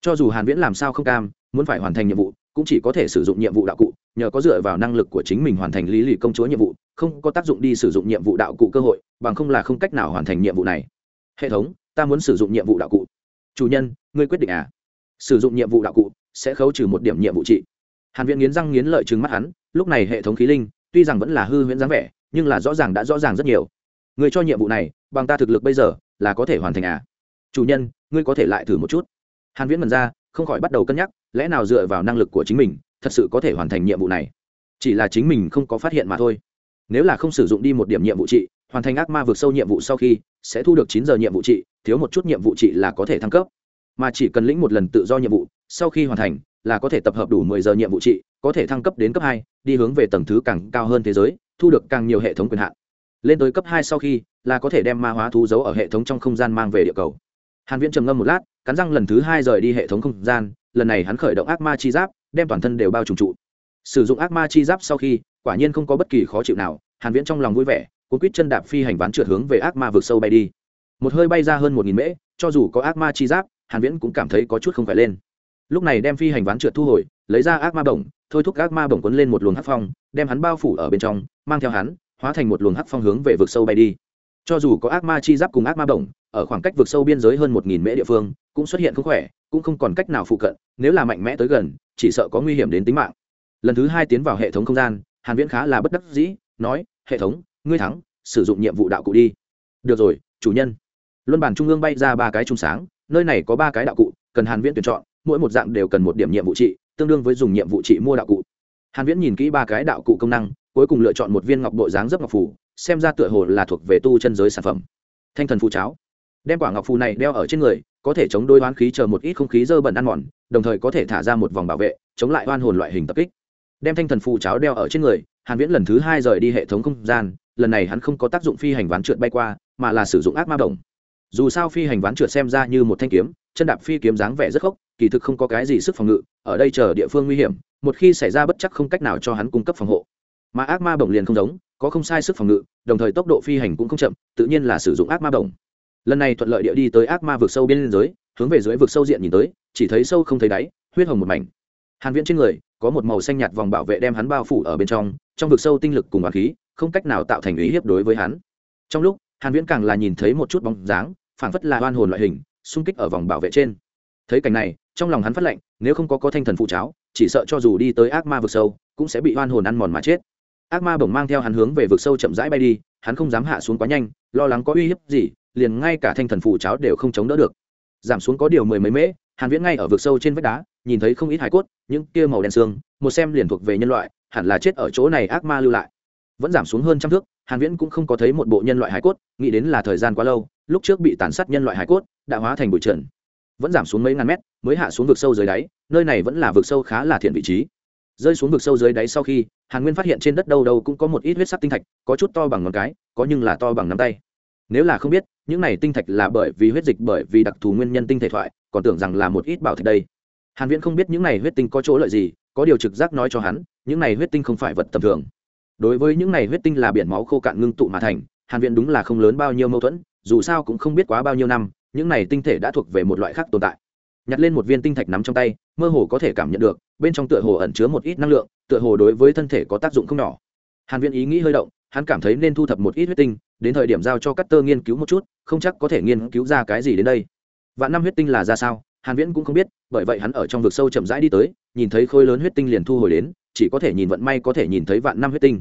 Cho dù hàn viễn làm sao không cam, muốn phải hoàn thành nhiệm vụ, cũng chỉ có thể sử dụng nhiệm vụ đạo cụ, nhờ có dựa vào năng lực của chính mình hoàn thành lý lì công chúa nhiệm vụ, không có tác dụng đi sử dụng nhiệm vụ đạo cụ cơ hội, bằng không là không cách nào hoàn thành nhiệm vụ này. Hệ thống, ta muốn sử dụng nhiệm vụ đạo cụ. Chủ nhân, ngươi quyết định à? Sử dụng nhiệm vụ đạo cụ sẽ khấu trừ một điểm nhiệm vụ trị. Hàn viễn nghiến răng nghiến lợi trừng mắt hắn, lúc này hệ thống khí linh, tuy rằng vẫn là hư huyễn dáng vẻ, nhưng là rõ ràng đã rõ ràng rất nhiều người cho nhiệm vụ này, bằng ta thực lực bây giờ, là có thể hoàn thành à? Chủ nhân, ngươi có thể lại thử một chút. Hàn viễn mần ra, không khỏi bắt đầu cân nhắc, lẽ nào dựa vào năng lực của chính mình, thật sự có thể hoàn thành nhiệm vụ này? Chỉ là chính mình không có phát hiện mà thôi. Nếu là không sử dụng đi một điểm nhiệm vụ trị, hoàn thành ác ma vượt sâu nhiệm vụ sau khi, sẽ thu được chín giờ nhiệm vụ trị, thiếu một chút nhiệm vụ trị là có thể thăng cấp. Mà chỉ cần lĩnh một lần tự do nhiệm vụ, sau khi hoàn thành, là có thể tập hợp đủ mười giờ nhiệm vụ trị, có thể thăng cấp đến cấp hai, đi hướng về tầng thứ càng cao hơn thế giới, thu được càng nhiều hệ thống quyền hạn lên tới cấp hai sau khi, là có thể đem ma hóa thú giấu ở hệ thống trong không gian mang về địa cầu. Hàn viễn trầm ngâm một lát, cắn răng lần thứ hai rời đi hệ thống không gian, lần này hắn khởi động ác ma chi giáp, đem toàn thân đều bao trùm trụ. Sử dụng ác ma chi giáp sau khi, quả nhiên không có bất kỳ khó chịu nào, hàn viễn trong lòng vui vẻ, cuốn quýt chân đạp phi hành ván trượt hướng về ác ma vực sâu bay đi. Một hơi bay ra hơn một nghìn mễ, cho dù có ác ma chi giáp, hàn viễn cũng cảm thấy có chút không phải lên. Lúc này đem phi hành ván trượt thu hồi, lấy ra ác ma bổng, thôi thúc ác ma bổng quấn lên một luồng hắc phong, đem hắn bao phủ ở bên trong, mang theo hắn hóa thành một luồng hắc phong hướng về vực sâu bay đi. Cho dù có ác ma chi giáp cùng ác ma bổng, ở khoảng cách vực sâu biên giới hơn một nghìn mễ địa phương, cũng xuất hiện không khỏe, cũng không còn cách nào phụ cận, nếu là mạnh mẽ tới gần, chỉ sợ có nguy hiểm đến tính mạng. Lần thứ hai tiến vào hệ thống không gian, hàn viễn khá là bất đắc dĩ, nói, hệ thống, ngươi thắng, sử dụng nhiệm vụ đạo cụ đi. Được rồi, chủ nhân. Luân bản trung ương bay ra ba cái trung sáng, nơi này có ba cái đạo cụ, cần hàn viễn tuyển chọn, mỗi một dạng đều cần một điểm nhiệm vụ trị, tương đương với dùng nhiệm vụ trị mua đạo cụ. Hàn viễn nhìn kỹ ba cái đạo cụ công năng cuối cùng lựa chọn một viên ngọc bội dáng dấp ngọc phù, xem ra tựa hồ là thuộc về tu chân giới sản phẩm. Thanh thần phù cháo. Đem quả ngọc phù này đeo ở trên người, có thể chống đôi oán khí chờ một ít không khí dơ bẩn ăn mòn, đồng thời có thể thả ra một vòng bảo vệ, chống lại oan hồn loại hình tập kích. Đem thanh thần phù cháo đeo ở trên người, hàn viễn lần thứ hai rời đi hệ thống không gian, lần này hắn không có tác dụng phi hành ván trượt bay qua, mà là sử dụng ác ma đồng dù sao phi hành ván trượt xem ra như một thanh kiếm, chân đạp phi kiếm dáng vẻ rất khốc, kỳ thực không có cái gì sức phòng ngự, ở đây chờ địa phương nguy hiểm, một khi xảy ra bất chắc không cách nào cho hắn cung cấp phòng hộ mà ác ma bổng liền không giống có không sai sức phòng ngự đồng thời tốc độ phi hành cũng không chậm tự nhiên là sử dụng ác ma bổng. Lần này thuận lợi địa đi tới ác ma vực sâu bên giới, hướng về dưới vực sâu diện nhìn tới chỉ thấy sâu không thấy đáy huyết hồng một mảnh. Hàn viễn trên người có một màu xanh nhạt vòng bảo vệ đem hắn bao phủ ở bên trong trong vực sâu tinh lực cùng hỏa khí không cách nào tạo thành ý hiếp đối với hắn. Trong lúc hàn viễn càng là nhìn thấy một chút bóng dáng phảng phất là oan hồn loại hình xung kích ở vòng bảo vệ trên. Thấy cảnh này trong lòng hắn phát lạnh, nếu không có có thanh thần phụ cháo chỉ sợ cho dù đi tới ác ma vực sâu cũng sẽ bị oan hồn ăn mòn mà chết ác ma bổng mang theo hắn hướng về vực sâu chậm rãi bay đi, hắn không dám hạ xuống quá nhanh, lo lắng có uy hiếp gì, liền ngay cả thanh thần phụ cháo đều không chống đỡ được. Giảm xuống có điều mười mấy mễ, hàn viễn ngay ở vực sâu trên vách đá, nhìn thấy không ít hải cốt, những kia màu đen xương, một xem liền thuộc về nhân loại, hẳn là chết ở chỗ này ác ma lưu lại. Vẫn giảm xuống hơn trăm thước, hàn viễn cũng không có thấy một bộ nhân loại hải cốt, nghĩ đến là thời gian quá lâu, lúc trước bị tàn sát nhân loại hải cốt, đã hóa thành bụi trần. Vẫn giảm xuống mấy ngàn mét, mới hạ xuống vực sâu dưới đáy, nơi này vẫn là vực sâu khá là thiện vị trí. Rơi xuống vực sâu dưới đáy sau khi hàn nguyên phát hiện trên đất đâu đâu cũng có một ít huyết sắc tinh thạch, có chút to bằng ngón cái, có nhưng là to bằng nắm tay. Nếu là không biết, những này tinh thạch là bởi vì huyết dịch, bởi vì đặc thù nguyên nhân tinh thể thoại, còn tưởng rằng là một ít bảo thạch đây. Hàn viễn không biết những này huyết tinh có chỗ lợi gì, có điều trực giác nói cho hắn, những này huyết tinh không phải vật tầm thường. Đối với những này huyết tinh là biển máu khô cạn ngưng tụ mà thành, hàn viễn đúng là không lớn bao nhiêu mâu thuẫn, dù sao cũng không biết quá bao nhiêu năm, những này tinh thể đã thuộc về một loại khác tồn tại. Nhặt lên một viên tinh thạch nắm trong tay, mơ hồ có thể cảm nhận được bên trong tựa hồ ẩn chứa một ít năng lượng, tựa hồ đối với thân thể có tác dụng không nhỏ. Hàn viễn ý nghĩ hơi động, hắn cảm thấy nên thu thập một ít huyết tinh, đến thời điểm giao cho các tơ nghiên cứu một chút, không chắc có thể nghiên cứu ra cái gì đến đây. Vạn năm huyết tinh là ra sao, hàn viễn cũng không biết, bởi vậy hắn ở trong vực sâu chậm rãi đi tới, nhìn thấy khối lớn huyết tinh liền thu hồi đến, chỉ có thể nhìn vận may có thể nhìn thấy vạn năm huyết tinh.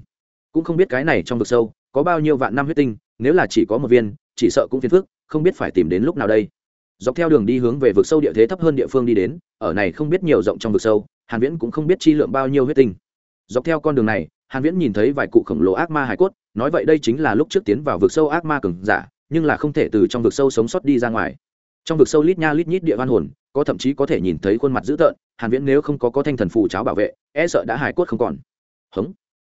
Cũng không biết cái này trong vực sâu, có bao nhiêu vạn năm huyết tinh, nếu là chỉ có một viên, chỉ sợ cũng phiền phức, không biết phải tìm đến lúc nào đây. Dọc theo đường đi hướng về vực sâu địa thế thấp hơn địa phương đi đến, ở này không biết nhiều rộng trong vực sâu hàn viễn cũng không biết chi lượng bao nhiêu huyết tinh. Dọc theo con đường này, hàn viễn nhìn thấy vài cụ khổng lồ ác ma hải cốt, nói vậy đây chính là lúc trước tiến vào vực sâu ác ma cường giả, nhưng là không thể từ trong vực sâu sống sót đi ra ngoài. Trong vực sâu lít nha lít nhít địa văn hồn, có thậm chí có thể nhìn thấy khuôn mặt dữ tợn, hàn viễn nếu không có có thanh thần phù cháo bảo vệ e sợ đã hải cốt không còn. Hống.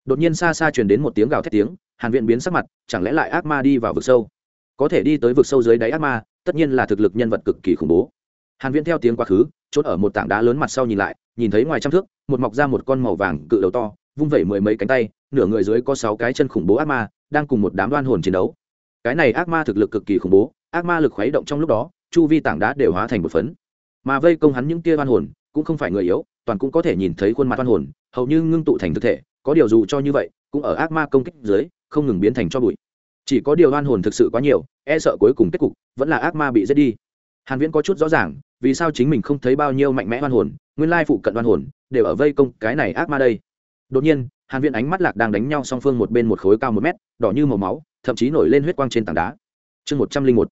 Đột nhiên xa xa truyền đến một tiếng gào thét tiếng, hàn viễn biến sắc mặt, chẳng lẽ lại ác ma đi vào vực sâu? Có thể đi tới vực sâu dưới đáy ác ma, tất nhiên là thực lực nhân vật cực kỳ khủng bố. Hàn viễn theo tiếng quá khứ chốt ở một tảng đá lớn mặt sau nhìn lại, nhìn thấy ngoài trăm thước, một mọc ra một con màu vàng cự đầu to, vung vẩy mười mấy cánh tay, nửa người dưới có sáu cái chân khủng bố ác ma, đang cùng một đám đoan hồn chiến đấu. Cái này ác ma thực lực cực kỳ khủng bố, ác ma lực khuấy động trong lúc đó, chu vi tảng đá đều hóa thành một phấn. Mà vây công hắn những tia đoan hồn, cũng không phải người yếu, toàn cũng có thể nhìn thấy khuôn mặt đoan hồn, hầu như ngưng tụ thành thực thể, có điều dù cho như vậy, cũng ở ác ma công kích dưới, không ngừng biến thành cho bụi. Chỉ có điều đoan hồn thực sự quá nhiều e sợ cuối cùng kết cục vẫn là ác ma bị giết đi. Hàn viễn có chút rõ ràng vì sao chính mình không thấy bao nhiêu mạnh mẽ oan hồn, nguyên lai phụ cận đoan hồn đều ở vây công cái này ác ma đây. Đột nhiên, hàn viễn ánh mắt lạc đang đánh nhau song phương một bên một khối cao một mét, đỏ như màu máu, thậm chí nổi lên huyết quang trên tảng đá. Chương một trăm linh một.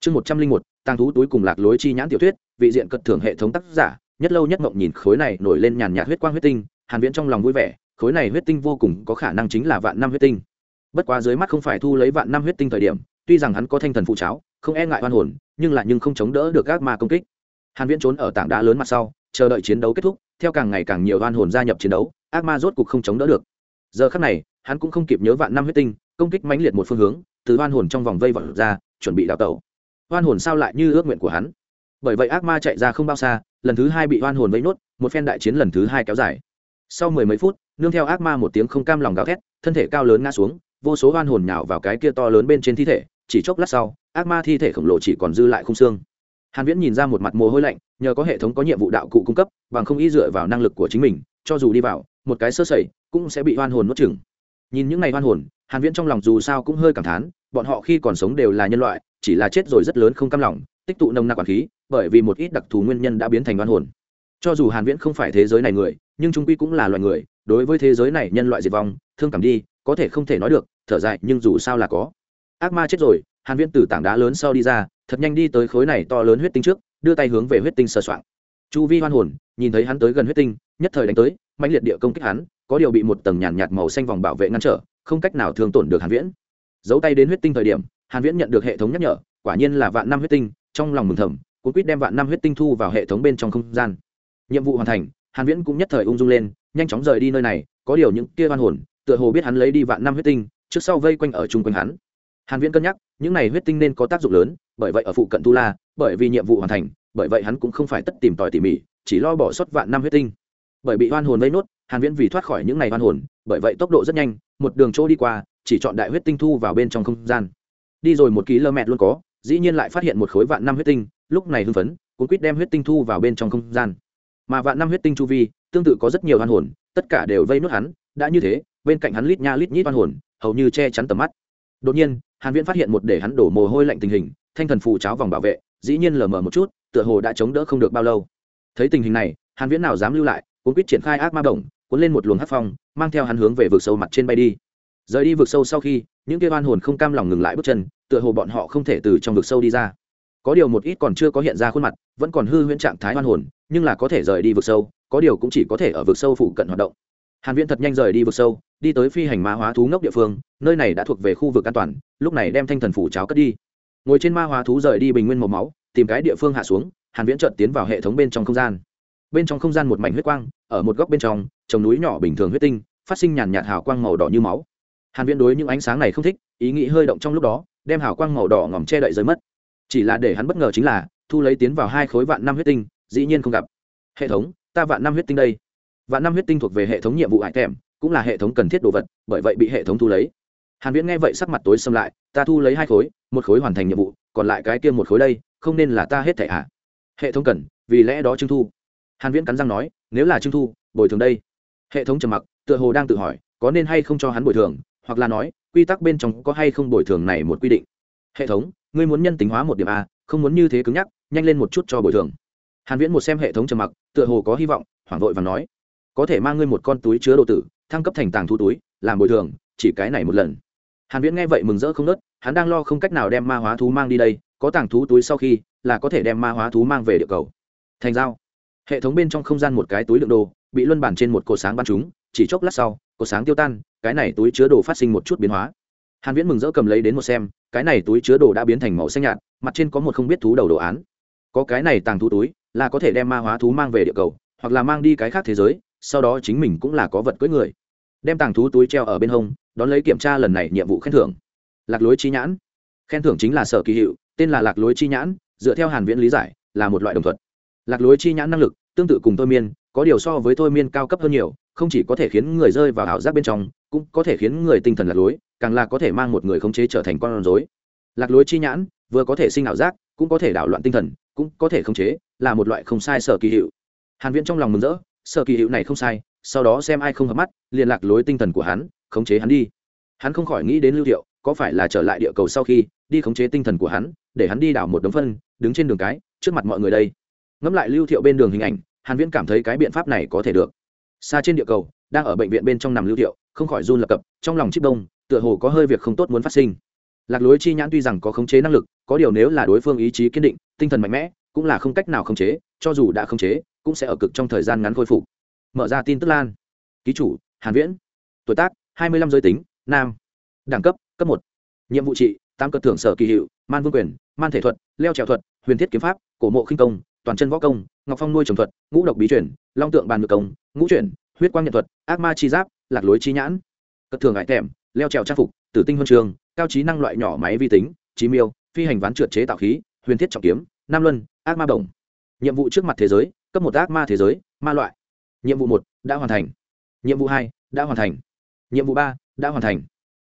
Chương một trăm linh một, tàng thú túi cùng lạc lối chi nhãn tiểu thuyết, vị diện cật thưởng hệ thống tác giả, nhất lâu nhất mộng nhìn khối này nổi lên nhàn nhạt huyết quang huyết tinh, hàn viễn trong lòng vui vẻ, khối này huyết tinh vô cùng có khả năng chính là vạn năm huyết tinh. Bất quá dưới mắt không phải thu lấy vạn năm huyết tinh thời điểm, tuy rằng hắn có thanh thần phụ cháo, không e ngại oan hồn, nhưng lại nhưng không chống đỡ được các ma công kích hàn viễn trốn ở tảng đá lớn mặt sau, chờ đợi chiến đấu kết thúc, theo càng ngày càng nhiều oan hồn gia nhập chiến đấu, ác ma rốt cục không chống đỡ được. Giờ khắc này, hắn cũng không kịp nhớ vạn năm huyết tinh, công kích mãnh liệt một phương hướng, từ oan hồn trong vòng vây vọt ra, chuẩn bị đào tẩu. Oan hồn sao lại như ước nguyện của hắn? Bởi vậy ác ma chạy ra không bao xa, lần thứ hai bị oan hồn vây nốt, một phen đại chiến lần thứ hai kéo dài. Sau mười mấy phút, nương theo ác ma một tiếng không cam lòng gào thét, thân thể cao lớn ngã xuống, vô số oan hồn nhào vào cái kia to lớn bên trên thi thể, chỉ chốc lát sau, ác ma thi thể khổng lồ chỉ còn dư lại khung xương hàn viễn nhìn ra một mặt mồ hôi lạnh, nhờ có hệ thống có nhiệm vụ đạo cụ cung cấp, bằng không ý dựa vào năng lực của chính mình, cho dù đi vào, một cái sơ sẩy cũng sẽ bị oan hồn nuốt chửng. Nhìn những ngày oan hồn, hàn viễn trong lòng dù sao cũng hơi cảm thán, bọn họ khi còn sống đều là nhân loại, chỉ là chết rồi rất lớn không cam lòng, tích tụ nồng nặc quản khí, bởi vì một ít đặc thù nguyên nhân đã biến thành oan hồn. Cho dù hàn viễn không phải thế giới này người, nhưng chúng quy cũng là loài người, đối với thế giới này nhân loại diệt vong, thương cảm đi, có thể không thể nói được, thở dài, nhưng dù sao là có. Ác ma chết rồi hàn viễn từ tảng đá lớn sau đi ra, thật nhanh đi tới khối này to lớn huyết tinh trước, đưa tay hướng về huyết tinh sờ soạng. Chu vi hoan hồn, nhìn thấy hắn tới gần huyết tinh, nhất thời đánh tới mạnh liệt địa công kích hắn, có điều bị một tầng nhàn nhạt màu xanh vòng bảo vệ ngăn trở, không cách nào thương tổn được hàn viễn. Giấu tay đến huyết tinh thời điểm, hàn viễn nhận được hệ thống nhắc nhở, quả nhiên là vạn năm huyết tinh, trong lòng mừng thầm, cuốn quýt đem vạn năm huyết tinh thu vào hệ thống bên trong không gian. Nhiệm vụ hoàn thành, hàn viễn cũng nhất thời ung dung lên, nhanh chóng rời đi nơi này, có điều những kia hoan hồn, tựa hồ biết hắn lấy đi vạn năm huyết tinh, trước sau vây quanh ở chung quanh hắn hàn viễn cân nhắc, những này huyết tinh nên có tác dụng lớn, bởi vậy ở phụ cận tu la, bởi vì nhiệm vụ hoàn thành, bởi vậy hắn cũng không phải tất tìm tòi tỉ mỉ, chỉ lo bỏ sót vạn năm huyết tinh. Bởi bị oan hồn vây nốt, hàn viễn vì thoát khỏi những này oan hồn, bởi vậy tốc độ rất nhanh, một đường chỗ đi qua, chỉ chọn đại huyết tinh thu vào bên trong không gian. Đi rồi một ký lơ mẹ luôn có, dĩ nhiên lại phát hiện một khối vạn năm huyết tinh, lúc này hưng phấn, cũng quyết đem huyết tinh thu vào bên trong không gian. Mà vạn năm huyết tinh chu vi, tương tự có rất nhiều oan hồn, tất cả đều vây nốt hắn, đã như thế, bên cạnh hắn lít nha lít nhít oan hồn, hầu như che chắn tầm mắt. Đột nhiên hàn viễn phát hiện một để hắn đổ mồ hôi lạnh tình hình, thanh thần phù cháo vòng bảo vệ, dĩ nhiên lờ mờ một chút, tựa hồ đã chống đỡ không được bao lâu. Thấy tình hình này, hàn viễn nào dám lưu lại, cuốn quyết triển khai ác ma đồng cuốn lên một luồng hắc phong, mang theo hắn hướng về vực sâu mặt trên bay đi. Rời đi vực sâu sau khi, những kia oan hồn không cam lòng ngừng lại bước chân, tựa hồ bọn họ không thể từ trong vực sâu đi ra. Có điều một ít còn chưa có hiện ra khuôn mặt, vẫn còn hư huyễn trạng thái oan hồn, nhưng là có thể rời đi vực sâu, có điều cũng chỉ có thể ở vực sâu phụ cận hoạt động hàn viễn thật nhanh rời đi vực sâu, đi tới phi hành ma hóa thú ngốc địa phương, nơi này đã thuộc về khu vực an toàn, lúc này đem thanh thần phủ cháo cất đi. Ngồi trên ma hóa thú rời đi bình nguyên màu máu, tìm cái địa phương hạ xuống, hàn viễn chợt tiến vào hệ thống bên trong không gian. Bên trong không gian một mảnh huyết quang, ở một góc bên trong, trồng núi nhỏ bình thường huyết tinh, phát sinh nhàn nhạt hào quang màu đỏ như máu. Hàn viễn đối những ánh sáng này không thích, ý nghĩ hơi động trong lúc đó, đem hào quang màu đỏ ngòm che đậy rơi mất. Chỉ là để hắn bất ngờ chính là, thu lấy tiến vào hai khối vạn năm huyết tinh, dĩ nhiên không gặp. Hệ thống, ta vạn năm huyết tinh đây vạn năm huyết tinh thuộc về hệ thống nhiệm vụ hải thèm cũng là hệ thống cần thiết đồ vật, bởi vậy bị hệ thống thu lấy. Hàn viễn nghe vậy sắc mặt tối xâm lại, ta thu lấy hai khối, một khối hoàn thành nhiệm vụ, còn lại cái kia một khối đây, không nên là ta hết thảy à? Hệ thống cần, vì lẽ đó trưng thu. Hàn viễn cắn răng nói, nếu là trưng thu, bồi thường đây. Hệ thống trầm mặc, tựa hồ đang tự hỏi, có nên hay không cho hắn bồi thường, hoặc là nói, quy tắc bên trong có hay không bồi thường này một quy định. Hệ thống, ngươi muốn nhân tính hóa một điểm a, không muốn như thế cứng nhắc, nhanh lên một chút cho bồi thường. Hàn viễn một xem hệ thống trầm mặc, tựa hồ có hy vọng, hoảng vội và nói có thể mang ngươi một con túi chứa đồ tử, thăng cấp thành tàng thu túi, làm bồi thường, chỉ cái này một lần. Hàn viễn nghe vậy mừng rỡ không nớt, hắn đang lo không cách nào đem ma hóa thú mang đi đây, có tàng thú túi sau khi, là có thể đem ma hóa thú mang về địa cầu. Thành giao. Hệ thống bên trong không gian một cái túi đựng đồ, bị luân bản trên một cột sáng bắn chúng chỉ chốc lát sau, cột sáng tiêu tan, cái này túi chứa đồ phát sinh một chút biến hóa. Hàn viễn mừng rỡ cầm lấy đến một xem, cái này túi chứa đồ đã biến thành màu xanh nhạt, mặt trên có một không biết thú đầu đồ án. Có cái này tàng thú túi, là có thể đem ma hóa thú mang về địa cầu, hoặc là mang đi cái khác thế giới sau đó chính mình cũng là có vật cưỡi người. Đem tàng thú túi treo ở bên hông, đón lấy kiểm tra lần này nhiệm vụ khen thưởng. Lạc lối chi nhãn. Khen thưởng chính là sở kỳ hiệu, tên là lạc lối chi nhãn, dựa theo hàn viễn lý giải, là một loại đồng thuật. Lạc lối chi nhãn năng lực, tương tự cùng thôi miên, có điều so với thôi miên cao cấp hơn nhiều, không chỉ có thể khiến người rơi vào ảo giác bên trong, cũng có thể khiến người tinh thần lạc lối, càng là có thể mang một người khống chế trở thành con rối. Lạc lối chi nhãn, vừa có thể sinh ảo giác, cũng có thể đảo loạn tinh thần, cũng có thể khống chế, là một loại không sai sở kỳ hiệu. Hàn viễn trong lòng mừng rỡ sở kỳ hiệu này không sai, sau đó xem ai không hợp mắt, liên lạc lối tinh thần của hắn, khống chế hắn đi. Hắn không khỏi nghĩ đến lưu thiệu, có phải là trở lại địa cầu sau khi, đi khống chế tinh thần của hắn, để hắn đi đảo một đống phân, đứng trên đường cái, trước mặt mọi người đây. Ngẫm lại lưu thiệu bên đường hình ảnh, hàn viễn cảm thấy cái biện pháp này có thể được. Xa trên địa cầu, đang ở bệnh viện bên trong nằm lưu thiệu, không khỏi run lập cập, trong lòng chip đông, tựa hồ có hơi việc không tốt muốn phát sinh. Lạc lối chi nhãn tuy rằng có khống chế năng lực, có điều nếu là đối phương ý chí kiên định, tinh thần mạnh mẽ, cũng là không cách nào khống chế, cho dù đã khống chế cũng sẽ ở cực trong thời gian ngắn khôi phục. Mở ra tin tức lan. Ký chủ, hàn viễn. Tuổi tác 25 giới tính, nam. Đẳng cấp cấp một. Nhiệm vụ trị tam cơ thưởng sở kỳ hiệu, man vương quyền, man thể thuật, leo trèo thuật, huyền thiết kiếm pháp, cổ mộ khinh công, toàn chân võ công, ngọc phong nuôi trồng thuật, ngũ độc bí chuyển long tượng bàn ngược công, ngũ chuyển, huyết quang nhận thuật, ác ma chi giáp, lạc lối chi nhãn. Cất thường ngại thèm leo trèo trang phục, tử tinh huân trường, cao trí năng loại nhỏ máy vi tính trí miêu, phi hành ván trượt chế tạo khí, huyền thiết trọng kiếm, nam luân, ác ma bổng. Nhiệm vụ trước mặt thế giới cấp một ác ma thế giới, ma loại. Nhiệm vụ một, đã hoàn thành. Nhiệm vụ hai, đã hoàn thành. Nhiệm vụ ba, đã hoàn thành.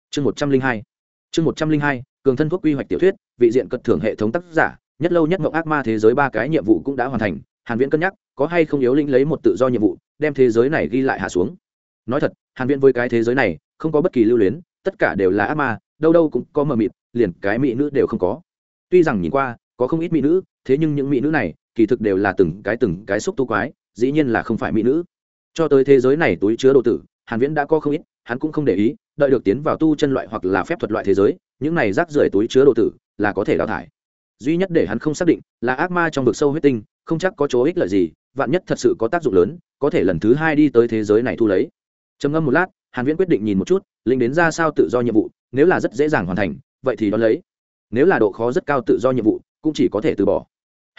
Chương một trăm linh hai. Chương một trăm linh hai, cường thân thuốc quy hoạch tiểu thuyết, vị diện cất thưởng hệ thống tác giả, nhất lâu nhất mộng ác ma thế giới ba cái nhiệm vụ cũng đã hoàn thành. Hàn viễn cân nhắc, có hay không yếu lĩnh lấy một tự do nhiệm vụ, đem thế giới này ghi lại hạ xuống. Nói thật, hàn viễn với cái thế giới này, không có bất kỳ lưu luyến, tất cả đều là ác ma, đâu đâu cũng có mờ mịt, liền cái mỹ nữ đều không có. Tuy rằng nhìn qua, có không ít mỹ nữ, thế nhưng những mỹ nữ này kỳ thực đều là từng cái từng cái xúc tu quái, dĩ nhiên là không phải mỹ nữ. Cho tới thế giới này túi chứa đồ tử, hàn viễn đã có không ít, hắn cũng không để ý, đợi được tiến vào tu chân loại hoặc là phép thuật loại thế giới, những này rác rưởi túi chứa đồ tử là có thể đào thải. Duy nhất để hắn không xác định là ác ma trong vực sâu huyết tinh, không chắc có chỗ ích lợi gì, vạn nhất thật sự có tác dụng lớn, có thể lần thứ hai đi tới thế giới này thu lấy. Trầm ngâm một lát, hàn viễn quyết định nhìn một chút linh đến ra sao tự do nhiệm vụ, nếu là rất dễ dàng hoàn thành, vậy thì đón lấy. Nếu là độ khó rất cao tự do nhiệm vụ, cũng chỉ có thể từ bỏ.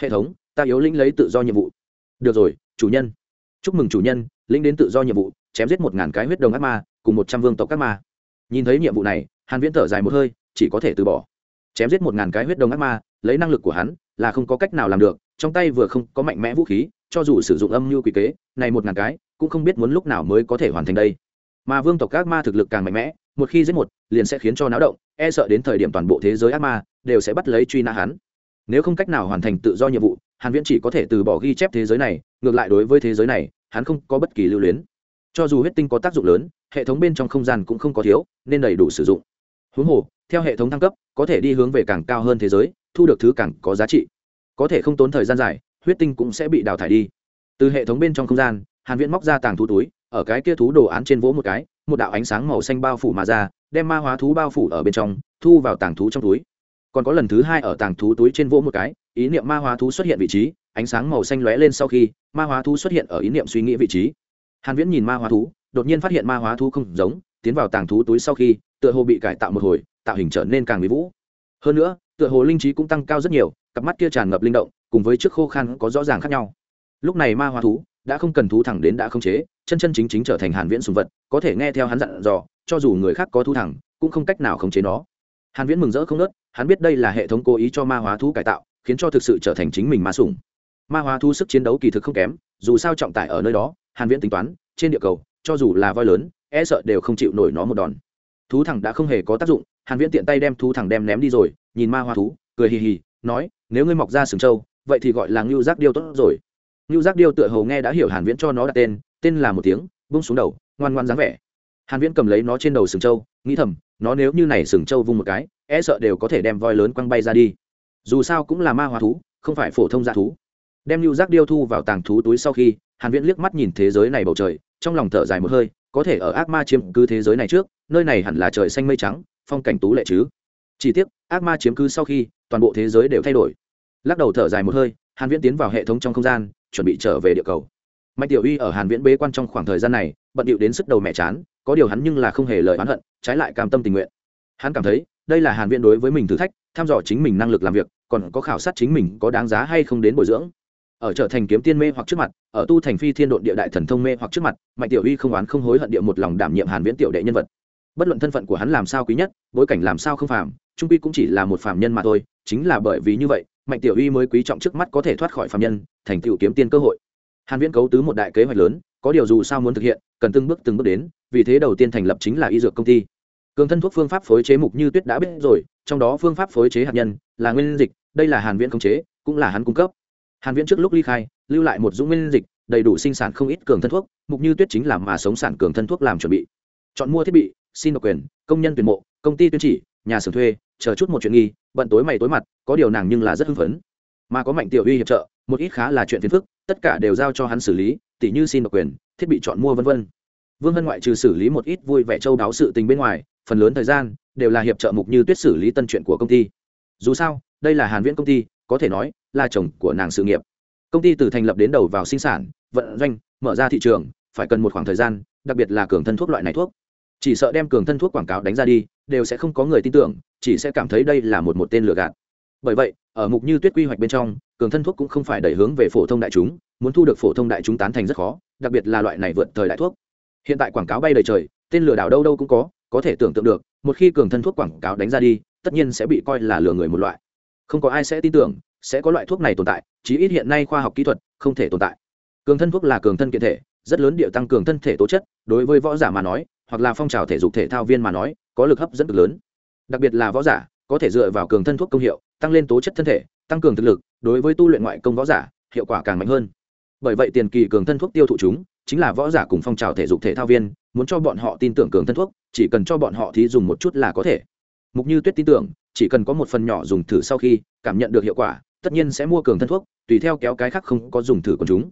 Hệ thống ta yếu linh lấy tự do nhiệm vụ. Được rồi, chủ nhân. Chúc mừng chủ nhân linh đến tự do nhiệm vụ, chém giết một ngàn cái huyết đồng ác ma, cùng một trăm vương tộc ác ma. Nhìn thấy nhiệm vụ này, hàn viễn thở dài một hơi, chỉ có thể từ bỏ. Chém giết một ngàn cái huyết đồng ác ma, lấy năng lực của hắn là không có cách nào làm được, trong tay vừa không có mạnh mẽ vũ khí, cho dù sử dụng âm mưu quỷ kế, này một ngàn cái cũng không biết muốn lúc nào mới có thể hoàn thành đây. Mà vương tộc ác ma thực lực càng mạnh mẽ, một khi giết một, liền sẽ khiến cho náo động e sợ đến thời điểm toàn bộ thế giới ác ma đều sẽ bắt lấy truy nã hắn. Nếu không cách nào hoàn thành tự do nhiệm vụ hàn viễn chỉ có thể từ bỏ ghi chép thế giới này, ngược lại đối với thế giới này, hắn không có bất kỳ lưu luyến. Cho dù huyết tinh có tác dụng lớn, hệ thống bên trong không gian cũng không có thiếu, nên đầy đủ sử dụng. Huống hồ, theo hệ thống thăng cấp, có thể đi hướng về càng cao hơn thế giới, thu được thứ càng có giá trị. Có thể không tốn thời gian dài, huyết tinh cũng sẽ bị đào thải đi. Từ hệ thống bên trong không gian, hàn viễn móc ra tàng thú túi, ở cái kia thú đồ án trên vỗ một cái, một đạo ánh sáng màu xanh bao phủ mà ra, đem ma hóa thú bao phủ ở bên trong, thu vào tàng thú trong túi. Còn có lần thứ hai ở tàng thú túi trên vỗ một cái ý niệm ma hóa thú xuất hiện vị trí, ánh sáng màu xanh lóe lên sau khi, ma hóa thú xuất hiện ở ý niệm suy nghĩ vị trí. Hàn viễn nhìn ma hóa thú, đột nhiên phát hiện ma hóa thú không giống, tiến vào tàng thú túi sau khi, tựa hồ bị cải tạo một hồi, tạo hình trở nên càng mỹ vũ. Hơn nữa, tựa hồ linh trí cũng tăng cao rất nhiều, cặp mắt kia tràn ngập linh động, cùng với trước khô khan có rõ ràng khác nhau. Lúc này ma hóa thú đã không cần thú thẳng đến đã không chế, chân chân chính chính trở thành hàn viễn sùng vật, có thể nghe theo hắn dặn dò, cho dù người khác có thú thẳng, cũng không cách nào khống chế nó. Hàn viễn mừng rỡ không nớt, hắn biết đây là hệ thống cố ý cho ma hóa thú cải tạo khiến cho thực sự trở thành chính mình ma sủng. Ma hóa thú sức chiến đấu kỳ thực không kém, dù sao trọng tải ở nơi đó, hàn viễn tính toán, trên địa cầu, cho dù là voi lớn e sợ đều không chịu nổi nó một đòn. Thú thẳng đã không hề có tác dụng, hàn viễn tiện tay đem thú thẳng đem ném đi rồi, nhìn ma hóa thú, cười hì hì, nói, nếu ngươi mọc ra sừng trâu, vậy thì gọi là ngưu giác điêu tốt rồi. Ngưu giác điêu tựa hồ nghe đã hiểu hàn viễn cho nó đặt tên tên là một tiếng bung xuống đầu, ngoan ngoan dáng vẻ. Hàn viễn cầm lấy nó trên đầu sừng trâu, nghĩ thầm, nó nếu như này sừng trâu vung một cái e sợ đều có thể đem voi lớn quăng bay ra đi dù sao cũng là ma hóa thú, không phải phổ thông dạ thú. Đem lưu giác điêu thu vào tàng thú túi sau khi, hàn viễn liếc mắt nhìn thế giới này bầu trời, trong lòng thở dài một hơi, có thể ở ác ma chiếm cứ thế giới này trước, nơi này hẳn là trời xanh mây trắng, phong cảnh tú lệ chứ. Chỉ tiếc, ác ma chiếm cứ sau khi, toàn bộ thế giới đều thay đổi. Lắc đầu thở dài một hơi, hàn viễn tiến vào hệ thống trong không gian, chuẩn bị trở về địa cầu. Mạnh tiểu uy ở hàn viễn bế quan trong khoảng thời gian này, bận điệu đến sức đầu mẹ chán, có điều hắn nhưng là không hề lời oán hận, trái lại cam tâm tình nguyện. Hắn cảm thấy, đây là hàn viễn đối với mình thử thách thăm dò chính mình năng lực làm việc, còn có khảo sát chính mình có đáng giá hay không đến bồi dưỡng. Ở trở thành kiếm tiên mê hoặc trước mặt, ở tu thành phi thiên độn địa đại thần thông mê hoặc trước mặt, mạnh tiểu uy không oán không hối hận địa một lòng đảm nhiệm hàn viễn tiểu đệ nhân vật. Bất luận thân phận của hắn làm sao quý nhất, bối cảnh làm sao không phàm, trung quy cũng chỉ là một phàm nhân mà thôi, chính là bởi vì như vậy, mạnh tiểu uy mới quý trọng trước mắt có thể thoát khỏi phàm nhân, thành tiểu kiếm tiên cơ hội. Hàn viễn cấu tứ một đại kế hoạch lớn, có điều dù sao muốn thực hiện, cần từng bước từng bước đến, vì thế đầu tiên thành lập chính là y dược công ty. Cường thân thuốc phương pháp phối chế mục như tuyết đã biết rồi trong đó phương pháp phối chế hạt nhân là nguyên dịch, đây là hàn viễn công chế, cũng là hắn cung cấp. Hàn viễn trước lúc ly khai, lưu lại một dũng nguyên dịch, đầy đủ sinh sản không ít cường thân thuốc, mục như tuyết chính là mà sống sản cường thân thuốc làm chuẩn bị. Chọn mua thiết bị, xin độc quyền, công nhân tuyển mộ, công ty tuyên chỉ, nhà xưởng thuê, chờ chút một chuyện nghi, bận tối mày tối mặt, có điều nàng nhưng là rất hưng phấn. Mà có mạnh tiểu uy hiệp trợ, một ít khá là chuyện phiền phức, tất cả đều giao cho hắn xử lý, tỉ như xin độc quyền, thiết bị chọn mua vân vân. Vương hân ngoại trừ xử lý một ít vui vẻ châu đáo sự tình bên ngoài phần lớn thời gian đều là hiệp trợ mục như tuyết xử lý tân chuyện của công ty. Dù sao, đây là hàn viễn công ty, có thể nói là chồng của nàng sự nghiệp. Công ty từ thành lập đến đầu vào sinh sản, vận doanh, mở ra thị trường, phải cần một khoảng thời gian, đặc biệt là cường thân thuốc loại này thuốc. Chỉ sợ đem cường thân thuốc quảng cáo đánh ra đi, đều sẽ không có người tin tưởng, chỉ sẽ cảm thấy đây là một một tên lừa gạt. Bởi vậy, ở mục như tuyết quy hoạch bên trong, cường thân thuốc cũng không phải đẩy hướng về phổ thông đại chúng, muốn thu được phổ thông đại chúng tán thành rất khó, đặc biệt là loại này vượt thời đại thuốc. Hiện tại quảng cáo bay đầy trời, tên lừa đảo đâu đâu cũng có có thể tưởng tượng được, một khi cường thân thuốc quảng cáo đánh ra đi, tất nhiên sẽ bị coi là lừa người một loại. Không có ai sẽ tin tưởng, sẽ có loại thuốc này tồn tại, chí ít hiện nay khoa học kỹ thuật không thể tồn tại. Cường thân thuốc là cường thân kiện thể, rất lớn địa tăng cường thân thể tố chất, đối với võ giả mà nói, hoặc là phong trào thể dục thể thao viên mà nói, có lực hấp dẫn cực lớn. Đặc biệt là võ giả, có thể dựa vào cường thân thuốc công hiệu, tăng lên tố chất thân thể, tăng cường thực lực, đối với tu luyện ngoại công võ giả, hiệu quả càng mạnh hơn. Bởi vậy tiền kỳ cường thân thuốc tiêu thụ chúng chính là võ giả cùng phong trào thể dục thể thao viên, muốn cho bọn họ tin tưởng cường thân thuốc, chỉ cần cho bọn họ thí dùng một chút là có thể. Mục như tuyết tin tưởng, chỉ cần có một phần nhỏ dùng thử sau khi cảm nhận được hiệu quả, tất nhiên sẽ mua cường thân thuốc, tùy theo kéo cái khác không có dùng thử của chúng.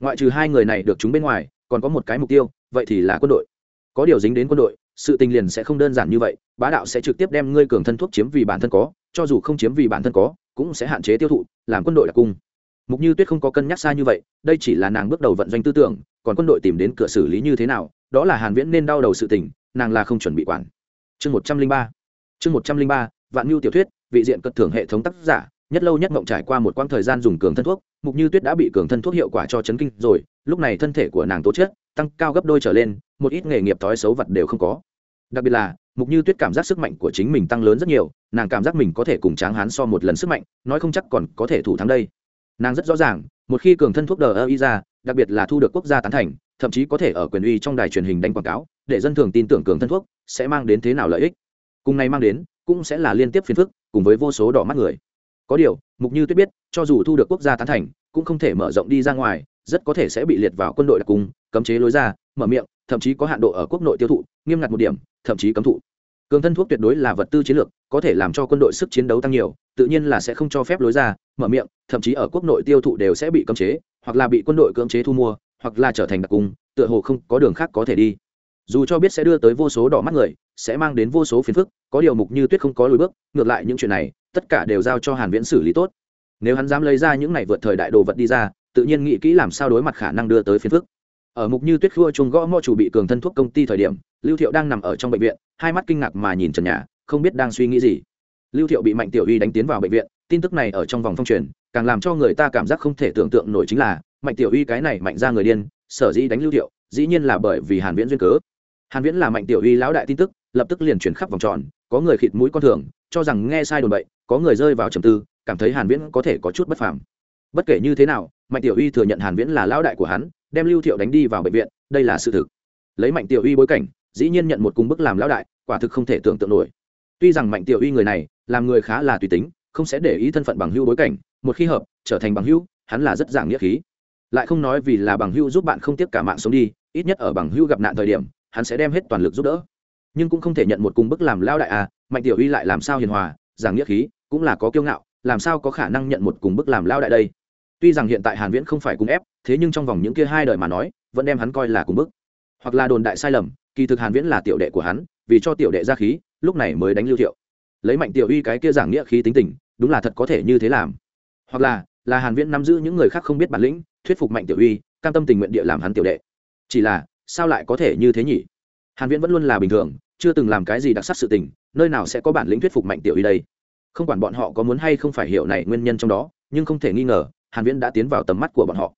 Ngoại trừ hai người này được chúng bên ngoài, còn có một cái mục tiêu, vậy thì là quân đội. Có điều dính đến quân đội, sự tình liền sẽ không đơn giản như vậy, bá đạo sẽ trực tiếp đem ngươi cường thân thuốc chiếm vì bản thân có, cho dù không chiếm vì bản thân có, cũng sẽ hạn chế tiêu thụ, làm quân đội đặc cung mục như tuyết không có cân nhắc xa như vậy, đây chỉ là nàng bước đầu vận doanh tư tưởng, còn quân đội tìm đến cửa xử lý như thế nào, đó là hàn viễn nên đau đầu sự tình, nàng là không chuẩn bị quản. Chương một trăm linh ba. Chương một trăm linh ba, vạn nhu tiểu thuyết, vị diện cất thưởng hệ thống tác giả, nhất lâu nhất mộng trải qua một quãng thời gian dùng cường thân thuốc, mục như tuyết đã bị cường thân thuốc hiệu quả cho chấn kinh rồi, lúc này thân thể của nàng tố chất, tăng cao gấp đôi trở lên, một ít nghề nghiệp thói xấu vật đều không có. Đặc biệt là, mục như tuyết cảm giác sức mạnh của chính mình tăng lớn rất nhiều, nàng cảm giác mình có thể cùng tráng hán so một lần sức mạnh, nói không chắc còn có thể thủ thắng đây nàng rất rõ ràng, một khi cường thân thuốc đờ ơ y ra đặc biệt là thu được quốc gia tán thành, thậm chí có thể ở quyền uy trong đài truyền hình đánh quảng cáo, để dân thường tin tưởng cường thân thuốc sẽ mang đến thế nào lợi ích. Cùng này mang đến, cũng sẽ là liên tiếp phiền phức, cùng với vô số đỏ mắt người. Có điều, mục như tuyết biết, cho dù thu được quốc gia tán thành, cũng không thể mở rộng đi ra ngoài, rất có thể sẽ bị liệt vào quân đội đặc cung, cấm chế lối ra, mở miệng, thậm chí có hạn độ ở quốc nội tiêu thụ, nghiêm ngặt một điểm, thậm chí cấm thụ cường thân thuốc tuyệt đối là vật tư chiến lược, có thể làm cho quân đội sức chiến đấu tăng nhiều, tự nhiên là sẽ không cho phép lối ra, mở miệng, thậm chí ở quốc nội tiêu thụ đều sẽ bị cấm chế, hoặc là bị quân đội cưỡng chế thu mua, hoặc là trở thành đặc cung, tựa hồ không có đường khác có thể đi. Dù cho biết sẽ đưa tới vô số đỏ mắt người, sẽ mang đến vô số phiền phức, có điều mục như tuyết không có lối bước, ngược lại những chuyện này, tất cả đều giao cho hàn viễn xử lý tốt. Nếu hắn dám lấy ra những này vượt thời đại đồ vật đi ra, tự nhiên nghĩ kỹ làm sao đối mặt khả năng đưa tới phiền phức ở mục như tuyết khua chuông gõ mõ chủ bị cường thân thuốc công ty thời điểm, lưu thiệu đang nằm ở trong bệnh viện, hai mắt kinh ngạc mà nhìn trần nhà, không biết đang suy nghĩ gì. Lưu thiệu bị mạnh tiểu uy đánh tiến vào bệnh viện, tin tức này ở trong vòng phong truyền, càng làm cho người ta cảm giác không thể tưởng tượng nổi chính là, mạnh tiểu uy cái này mạnh ra người điên, sở dĩ đánh lưu thiệu, dĩ nhiên là bởi vì hàn viễn duyên cớ. Hàn viễn là mạnh tiểu uy lão đại tin tức, lập tức liền chuyển khắp vòng tròn, có người khịt mũi con thường, cho rằng nghe sai đồn bậy, có người rơi vào trầm tư, cảm thấy hàn viễn có thể có chút bất phàm. Bất kể như thế nào, mạnh tiểu uy thừa nhận hàn viễn là lão đại của hắn đem lưu thiệu đánh đi vào bệnh viện đây là sự thực lấy mạnh tiểu uy bối cảnh dĩ nhiên nhận một cung bức làm lão đại quả thực không thể tưởng tượng nổi tuy rằng mạnh tiểu uy người này làm người khá là tùy tính không sẽ để ý thân phận bằng hưu bối cảnh một khi hợp trở thành bằng hưu, hắn là rất giảng nghĩa khí lại không nói vì là bằng hưu giúp bạn không tiếp cả mạng sống đi ít nhất ở bằng hưu gặp nạn thời điểm hắn sẽ đem hết toàn lực giúp đỡ nhưng cũng không thể nhận một cung bức làm lao đại à mạnh tiểu uy lại làm sao hiền hòa giảng nghĩa khí cũng là có kiêu ngạo làm sao có khả năng nhận một cung bức làm lao đại đây tuy rằng hiện tại hàn viễn không phải cùng ép, thế nhưng trong vòng những kia hai đời mà nói, vẫn đem hắn coi là cùng bức. Hoặc là đồn đại sai lầm, kỳ thực hàn viễn là tiểu đệ của hắn, vì cho tiểu đệ ra khí, lúc này mới đánh lưu thiệu. Lấy mạnh tiểu uy cái kia giảng nghĩa khí tính tình, đúng là thật có thể như thế làm. Hoặc là là hàn viễn nắm giữ những người khác không biết bản lĩnh, thuyết phục mạnh tiểu uy, cam tâm tình nguyện địa làm hắn tiểu đệ. Chỉ là, sao lại có thể như thế nhỉ? Hàn viễn vẫn luôn là bình thường, chưa từng làm cái gì đặc sắc sự tình, nơi nào sẽ có bản lĩnh thuyết phục mạnh tiểu uy đây? Không quản bọn họ có muốn hay không phải hiểu này nguyên nhân trong đó, nhưng không thể nghi ngờ hàn viễn đã tiến vào tầm mắt của bọn họ.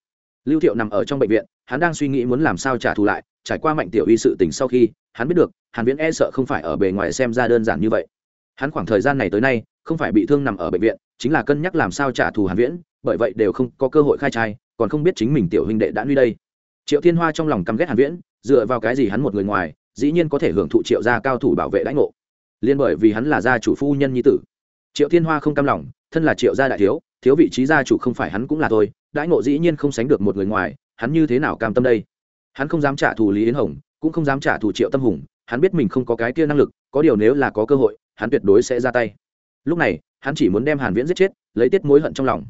Lưu thiệu nằm ở trong bệnh viện, hắn đang suy nghĩ muốn làm sao trả thù lại, trải qua mạnh tiểu uy sự tình sau khi, hắn biết được, hàn viễn e sợ không phải ở bề ngoài xem ra đơn giản như vậy. Hắn khoảng thời gian này tới nay, không phải bị thương nằm ở bệnh viện, chính là cân nhắc làm sao trả thù hàn viễn, bởi vậy đều không có cơ hội khai trai, còn không biết chính mình tiểu huynh đệ đã nuôi đây. Triệu thiên hoa trong lòng căm ghét hàn viễn, dựa vào cái gì hắn một người ngoài, dĩ nhiên có thể hưởng thụ triệu gia cao thủ bảo vệ lãnh ngộ. Liên bởi vì hắn là gia chủ phu nhân nhi tử. Triệu thiên hoa không cam lòng thân là triệu gia đại thiếu thiếu vị trí gia chủ không phải hắn cũng là thôi, đãi ngộ dĩ nhiên không sánh được một người ngoài, hắn như thế nào cam tâm đây? Hắn không dám trả thù lý yến hồng, cũng không dám trả thù triệu tâm hùng, hắn biết mình không có cái kia năng lực, có điều nếu là có cơ hội, hắn tuyệt đối sẽ ra tay. Lúc này, hắn chỉ muốn đem hàn viễn giết chết, lấy tiết mối hận trong lòng.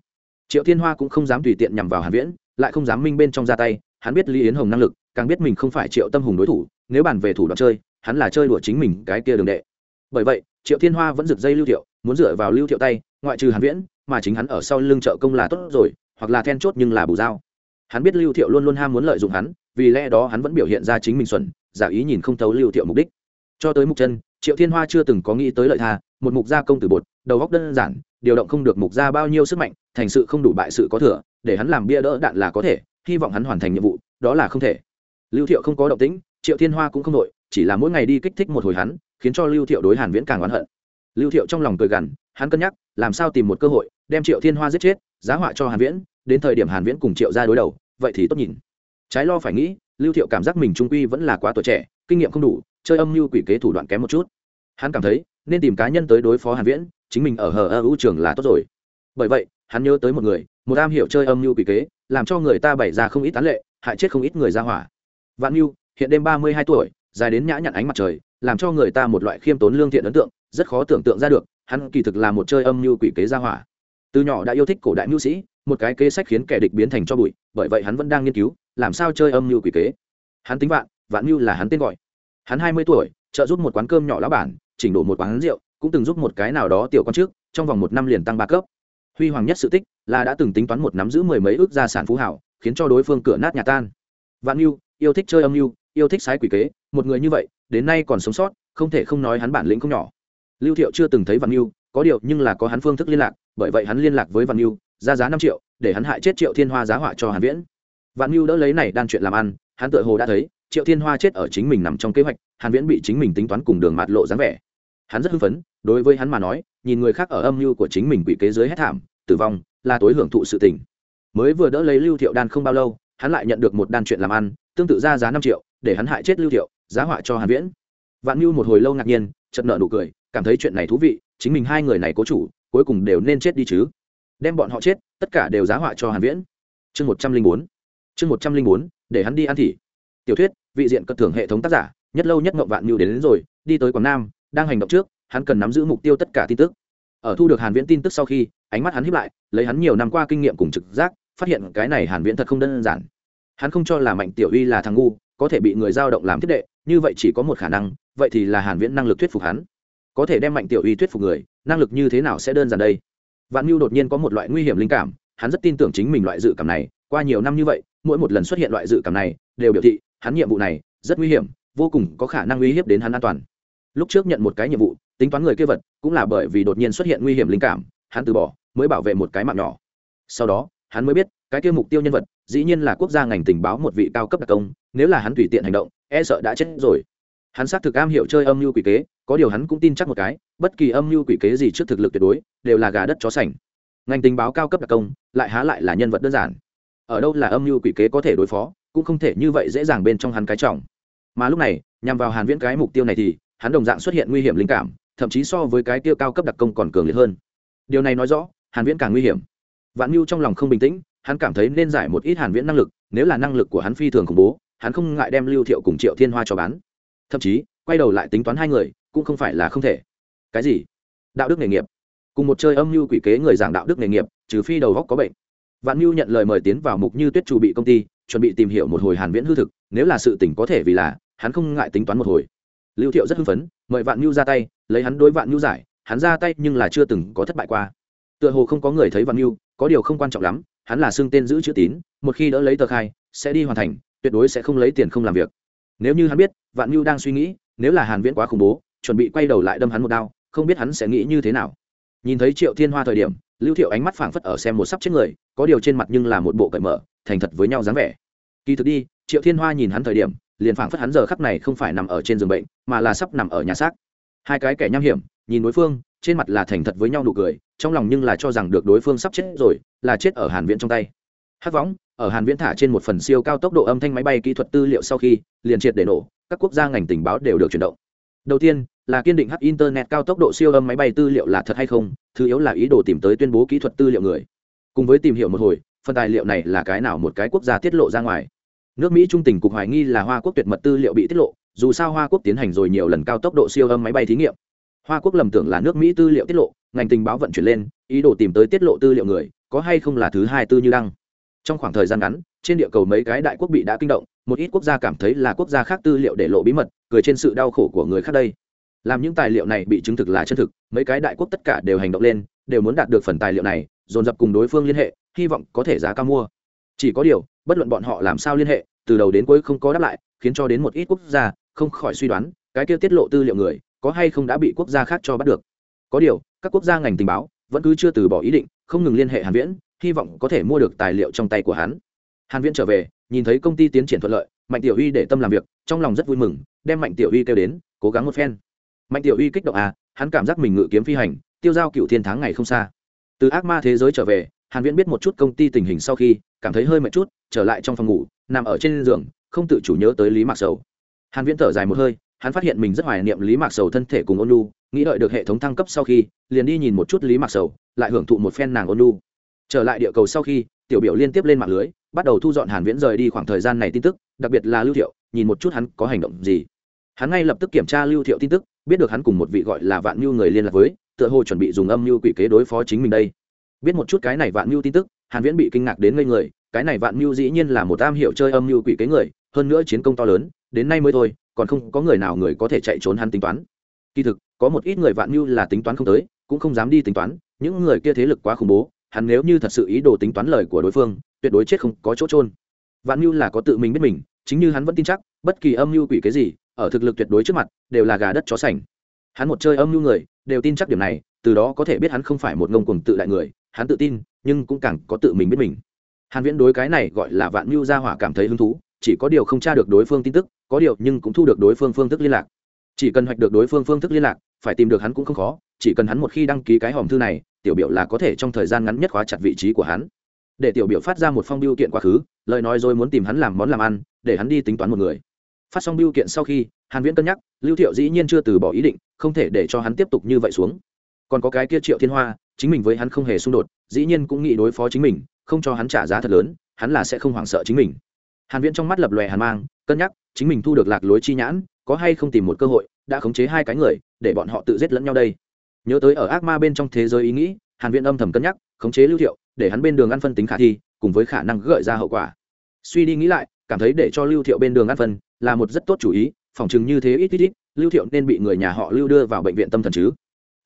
Triệu thiên hoa cũng không dám tùy tiện nhằm vào hàn viễn, lại không dám minh bên trong ra tay, hắn biết lý yến hồng năng lực, càng biết mình không phải triệu tâm hùng đối thủ, nếu bàn về thủ đoạn chơi, hắn là chơi đùa chính mình cái kia đường đệ. Bởi vậy, triệu thiên hoa vẫn rực dây lưu thiệu, muốn dựa vào lưu thiệu tay ngoại trừ hàn viễn, mà chính hắn ở sau lưng trợ công là tốt rồi, hoặc là then chốt nhưng là bù dao hắn biết lưu thiệu luôn luôn ham muốn lợi dụng hắn, vì lẽ đó hắn vẫn biểu hiện ra chính mình xuẩn, giả ý nhìn không thấu lưu thiệu mục đích. Cho tới mục chân, triệu thiên hoa chưa từng có nghĩ tới lợi tha, một mục gia công tử bột, đầu góc đơn giản, điều động không được mục gia bao nhiêu sức mạnh, thành sự không đủ bại sự có thừa, để hắn làm bia đỡ đạn là có thể, hy vọng hắn hoàn thành nhiệm vụ, đó là không thể. Lưu thiệu không có động tĩnh, triệu thiên hoa cũng không đội, chỉ là mỗi ngày đi kích thích một hồi hắn, khiến cho lưu thiệu đối hàn viễn càng oán hận. Lưu thiệu trong lòng cười gằn, hắn cân nhắc làm sao tìm một cơ hội đem triệu thiên hoa giết chết, giá họa cho hàn viễn, đến thời điểm hàn viễn cùng triệu ra đối đầu, vậy thì tốt nhìn. Trái lo phải nghĩ, lưu thiệu cảm giác mình trung quy vẫn là quá tuổi trẻ, kinh nghiệm không đủ, chơi âm mưu quỷ kế thủ đoạn kém một chút. Hắn cảm thấy, nên tìm cá nhân tới đối phó hàn viễn, chính mình ở hờ ơ ưu trường là tốt rồi. Bởi vậy, hắn nhớ tới một người, một am hiểu chơi âm mưu quỷ kế, làm cho người ta bày ra không ít tán lệ, hại chết không ít người ra hỏa. Vạn mưu hiện đêm ba mươi hai tuổi, dài đến nhã nhặn ánh mặt trời, làm cho người ta một loại khiêm tốn lương thiện ấn tượng, rất khó tưởng tượng ra được hắn kỳ thực là một chơi âm mưu quỷ kế gia hỏa. Từ nhỏ đã yêu thích cổ đại mưu sĩ, một cái kế sách khiến kẻ địch biến thành cho bụi, bởi vậy hắn vẫn đang nghiên cứu, làm sao chơi âm mưu quỷ kế. Hắn tính vạn vạn mưu là hắn tên gọi. Hắn hai mươi tuổi, trợ giúp một quán cơm nhỏ lão bản, chỉnh đổ một quán rượu, cũng từng giúp một cái nào đó tiểu con trước, trong vòng một năm liền tăng ba cấp. Huy hoàng nhất sự tích là đã từng tính toán một nắm giữ mười mấy ước gia sản phú hảo, khiến cho đối phương cửa nát nhà tan. Vạn mưu, yêu thích chơi âm mưu, yêu thích sái quỷ kế, một người như vậy, đến nay còn sống sót, không thể không nói hắn bản lĩnh không nhỏ lưu thiệu chưa từng thấy vạn mưu có điều nhưng là có hắn phương thức liên lạc, bởi vậy hắn liên lạc với vạn mưu ra giá năm triệu, để hắn hại chết triệu thiên hoa giá họa cho hàn viễn. Vạn mưu đỡ lấy này đan chuyện làm ăn, hắn tự hồ đã thấy, triệu thiên hoa chết ở chính mình nằm trong kế hoạch, hàn viễn bị chính mình tính toán cùng đường mạt lộ dáng vẻ. Hắn rất hưng phấn, đối với hắn mà nói, nhìn người khác ở âm mưu của chính mình bị kế dưới hết thảm, tử vong, là tối hưởng thụ sự tình. Mới vừa đỡ lấy lưu thiệu đan không bao lâu, hắn lại nhận được một đan chuyện làm ăn, tương tự ra giá năm triệu, để hắn hại chết lưu thiệu, giá họa cho hàn viễn. Vạn mưu một hồi lâu ngạc nhiên chật nợ nụ cười cảm thấy chuyện này thú vị chính mình hai người này cố chủ cuối cùng đều nên chết đi chứ. Đem bọn họ chết tất cả đều giá họa cho hàn viễn. Chương một trăm linh bốn. Chương một trăm linh bốn để hắn đi ăn thị. Tiểu thuyết vị diện cất thưởng hệ thống tác giả nhất lâu nhất ngậm vạn mưu đến, đến rồi đi tới quảng nam đang hành động trước hắn cần nắm giữ mục tiêu tất cả tin tức. Ở thu được hàn viễn tin tức sau khi ánh mắt hắn híp lại lấy hắn nhiều năm qua kinh nghiệm cùng trực giác phát hiện cái này hàn viễn thật không đơn giản hắn không cho là mạnh tiểu uy là thằng ngu, có thể bị người giao động làm thiết đệ, như vậy chỉ có một khả năng, vậy thì là hàn viễn năng lực thuyết phục hắn. Có thể đem mạnh tiểu uy thuyết phục người, năng lực như thế nào sẽ đơn giản đây? Vạn mưu đột nhiên có một loại nguy hiểm linh cảm, hắn rất tin tưởng chính mình loại dự cảm này, qua nhiều năm như vậy, mỗi một lần xuất hiện loại dự cảm này, đều biểu thị, hắn nhiệm vụ này, rất nguy hiểm, vô cùng có khả năng uy hiếp đến hắn an toàn. Lúc trước nhận một cái nhiệm vụ, tính toán người kia vật, cũng là bởi vì đột nhiên xuất hiện nguy hiểm linh cảm, hắn từ bỏ, mới bảo vệ một cái mạng nhỏ. Sau đó, hắn mới biết cái kia mục tiêu nhân vật, dĩ nhiên là quốc gia ngành tình báo một vị cao cấp đặc công, nếu là hắn tùy tiện hành động e sợ đã chết rồi. Hắn xác thực am hiểu chơi âm mưu quỷ kế, có điều hắn cũng tin chắc một cái, bất kỳ âm mưu quỷ kế gì trước thực lực tuyệt đối, đều là gà đất chó sành. Ngành tình báo cao cấp đặc công, lại há lại là nhân vật đơn giản. Ở đâu là âm mưu quỷ kế có thể đối phó, cũng không thể như vậy dễ dàng bên trong hắn cái trọng. Mà lúc này, nhằm vào hàn viễn cái mục tiêu này thì, hắn đồng dạng xuất hiện nguy hiểm linh cảm, thậm chí so với cái tiêu cao cấp đặc công còn cường liệt hơn. Điều này nói rõ, hàn viễn càng nguy hiểm. Vạn mưu trong lòng không bình tĩnh hắn cảm thấy nên giải một ít hàn viễn năng lực, nếu là năng lực của hắn phi thường khủng bố, hắn không ngại đem lưu thiệu cùng triệu thiên hoa cho bán. Thậm chí, quay đầu lại tính toán hai người, cũng không phải là không thể. Cái gì? Đạo đức nghề nghiệp. Cùng một chơi âm mưu quỷ kế người giảng đạo đức nghề nghiệp, trừ phi đầu góc có bệnh. Vạn mưu nhận lời mời tiến vào mục như tuyết chủ bị công ty, chuẩn bị tìm hiểu một hồi hàn viễn hư thực, nếu là sự tỉnh có thể vì là, hắn không ngại tính toán một hồi. Lưu thiệu rất hưng phấn, mời vạn mưu ra tay, lấy hắn đối vạn mưu giải, hắn ra tay nhưng là chưa từng có thất bại qua. Tựa hồ không có người thấy vạn mưu có điều không quan trọng lắm hắn là xưng tên giữ chữ tín, một khi đỡ lấy tờ khai, sẽ đi hoàn thành, tuyệt đối sẽ không lấy tiền không làm việc. Nếu như hắn biết, vạn mưu đang suy nghĩ, nếu là hàn viễn quá khủng bố, chuẩn bị quay đầu lại đâm hắn một đao, không biết hắn sẽ nghĩ như thế nào. Nhìn thấy triệu thiên hoa thời điểm, lưu thiệu ánh mắt phảng phất ở xem một sắp chết người, có điều trên mặt nhưng là một bộ cởi mở, thành thật với nhau dáng vẻ. Kỳ thực đi, triệu thiên hoa nhìn hắn thời điểm, liền phảng phất hắn giờ khắc này không phải nằm ở trên giường bệnh, mà là sắp nằm ở nhà xác. Hai cái kẻ nham hiểm, nhìn đối phương trên mặt là thành thật với nhau nụ cười, trong lòng nhưng là cho rằng được đối phương sắp chết rồi, là chết ở hàn viễn trong tay. Hát võng, ở hàn viễn thả trên một phần siêu cao tốc độ âm thanh máy bay kỹ thuật tư liệu sau khi, liền triệt để nổ, các quốc gia ngành tình báo đều được chuyển động. Đầu tiên, là kiên định hắc internet cao tốc độ siêu âm máy bay tư liệu là thật hay không, thứ yếu là ý đồ tìm tới tuyên bố kỹ thuật tư liệu người. Cùng với tìm hiểu một hồi, phần tài liệu này là cái nào một cái quốc gia tiết lộ ra ngoài. Nước mỹ trung tình cục hoài nghi là hoa quốc tuyệt mật tư liệu bị tiết lộ, dù sao hoa quốc tiến hành rồi nhiều lần cao tốc độ siêu âm máy bay thí nghiệm hoa quốc lầm tưởng là nước mỹ tư liệu tiết lộ, ngành tình báo vận chuyển lên, ý đồ tìm tới tiết lộ tư liệu người, có hay không là thứ hai tư như đăng. Trong khoảng thời gian ngắn, trên địa cầu mấy cái đại quốc bị đã kinh động, một ít quốc gia cảm thấy là quốc gia khác tư liệu để lộ bí mật, cười trên sự đau khổ của người khác đây. Làm những tài liệu này bị chứng thực là chân thực, mấy cái đại quốc tất cả đều hành động lên, đều muốn đạt được phần tài liệu này, dồn dập cùng đối phương liên hệ, hy vọng có thể giá cao mua. Chỉ có điều, bất luận bọn họ làm sao liên hệ, từ đầu đến cuối không có đáp lại, khiến cho đến một ít quốc gia không khỏi suy đoán, cái kia tiết lộ tư liệu người có hay không đã bị quốc gia khác cho bắt được. Có điều, các quốc gia ngành tình báo vẫn cứ chưa từ bỏ ý định, không ngừng liên hệ hàn viễn, hy vọng có thể mua được tài liệu trong tay của hắn. Hàn viễn trở về, nhìn thấy công ty tiến triển thuận lợi, mạnh tiểu uy để tâm làm việc, trong lòng rất vui mừng, đem mạnh tiểu uy kêu đến, cố gắng một phen. Mạnh tiểu uy kích động à hắn cảm giác mình ngự kiếm phi hành, tiêu giao cựu thiên tháng ngày không xa. Từ ác ma thế giới trở về, hàn viễn biết một chút công ty tình hình sau khi, cảm thấy hơi mệt chút, trở lại trong phòng ngủ, nằm ở trên giường, không tự chủ nhớ tới lý mạc sầu. Hàn viễn thở dài một hơi hắn phát hiện mình rất hoài niệm lý mạc sầu thân thể cùng ôn lu nghĩ đợi được hệ thống thăng cấp sau khi, liền đi nhìn một chút lý mạc sầu, lại hưởng thụ một phen nàng ôn lu trở lại địa cầu sau khi, tiểu biểu liên tiếp lên mạng lưới, bắt đầu thu dọn hàn viễn rời đi khoảng thời gian này tin tức, đặc biệt là lưu thiệu, nhìn một chút hắn có hành động gì. Hắn ngay lập tức kiểm tra lưu thiệu tin tức, biết được hắn cùng một vị gọi là vạn mưu người liên lạc với, tựa hồ chuẩn bị dùng âm mưu quỷ kế đối phó chính mình đây. Biết một chút cái này vạn mưu tin tức, hàn viễn bị kinh ngạc đến ngây người, cái này vạn mưu dĩ nhiên là một am hiểu chơi âm mưu quỷ kế người, hơn nữa chiến công to lớn, đến nay mới thôi còn không có người nào người có thể chạy trốn hắn tính toán. Kỳ thực, có một ít người vạn như là tính toán không tới, cũng không dám đi tính toán, những người kia thế lực quá khủng bố, hắn nếu như thật sự ý đồ tính toán lời của đối phương, tuyệt đối chết không có chỗ trôn vạn mưu là có tự mình biết mình, chính như hắn vẫn tin chắc, bất kỳ âm mưu quỷ cái gì, ở thực lực tuyệt đối trước mặt, đều là gà đất chó sành. Hắn một chơi âm mưu người, đều tin chắc điểm này, từ đó có thể biết hắn không phải một ngông cuồng tự đại người, hắn tự tin, nhưng cũng càng có tự mình biết mình. Hàn viễn đối cái này gọi là vạn mưu gia hỏa cảm thấy hứng thú, chỉ có điều không tra được đối phương tin tức có điều nhưng cũng thu được đối phương phương thức liên lạc. Chỉ cần hoạch được đối phương phương thức liên lạc, phải tìm được hắn cũng không khó, chỉ cần hắn một khi đăng ký cái hòm thư này, tiểu biểu là có thể trong thời gian ngắn nhất khóa chặt vị trí của hắn. Để tiểu biểu phát ra một phong biêu kiện quá khứ, lời nói rồi muốn tìm hắn làm món làm ăn, để hắn đi tính toán một người. Phát xong biêu kiện sau khi, hàn viễn cân nhắc, lưu thiệu dĩ nhiên chưa từ bỏ ý định, không thể để cho hắn tiếp tục như vậy xuống. Còn có cái kia triệu thiên hoa, chính mình với hắn không hề xung đột, dĩ nhiên cũng nghĩ đối phó chính mình, không cho hắn trả giá thật lớn, hắn là sẽ không hoảng sợ chính mình. Hàn viễn trong mắt lập lòe hàn mang, cân nhắc chính mình thu được lạc lối chi nhãn, có hay không tìm một cơ hội, đã khống chế hai cái người, để bọn họ tự giết lẫn nhau đây. Nhớ tới ở ác ma bên trong thế giới ý nghĩ, hàn viễn âm thầm cân nhắc, khống chế lưu thiệu, để hắn bên đường ăn phân tính khả thi, cùng với khả năng gợi ra hậu quả. Suy đi nghĩ lại, cảm thấy để cho lưu thiệu bên đường ăn phân, là một rất tốt chủ ý phỏng chừng như thế ít ít ít, lưu thiệu nên bị người nhà họ lưu đưa vào bệnh viện tâm thần chứ.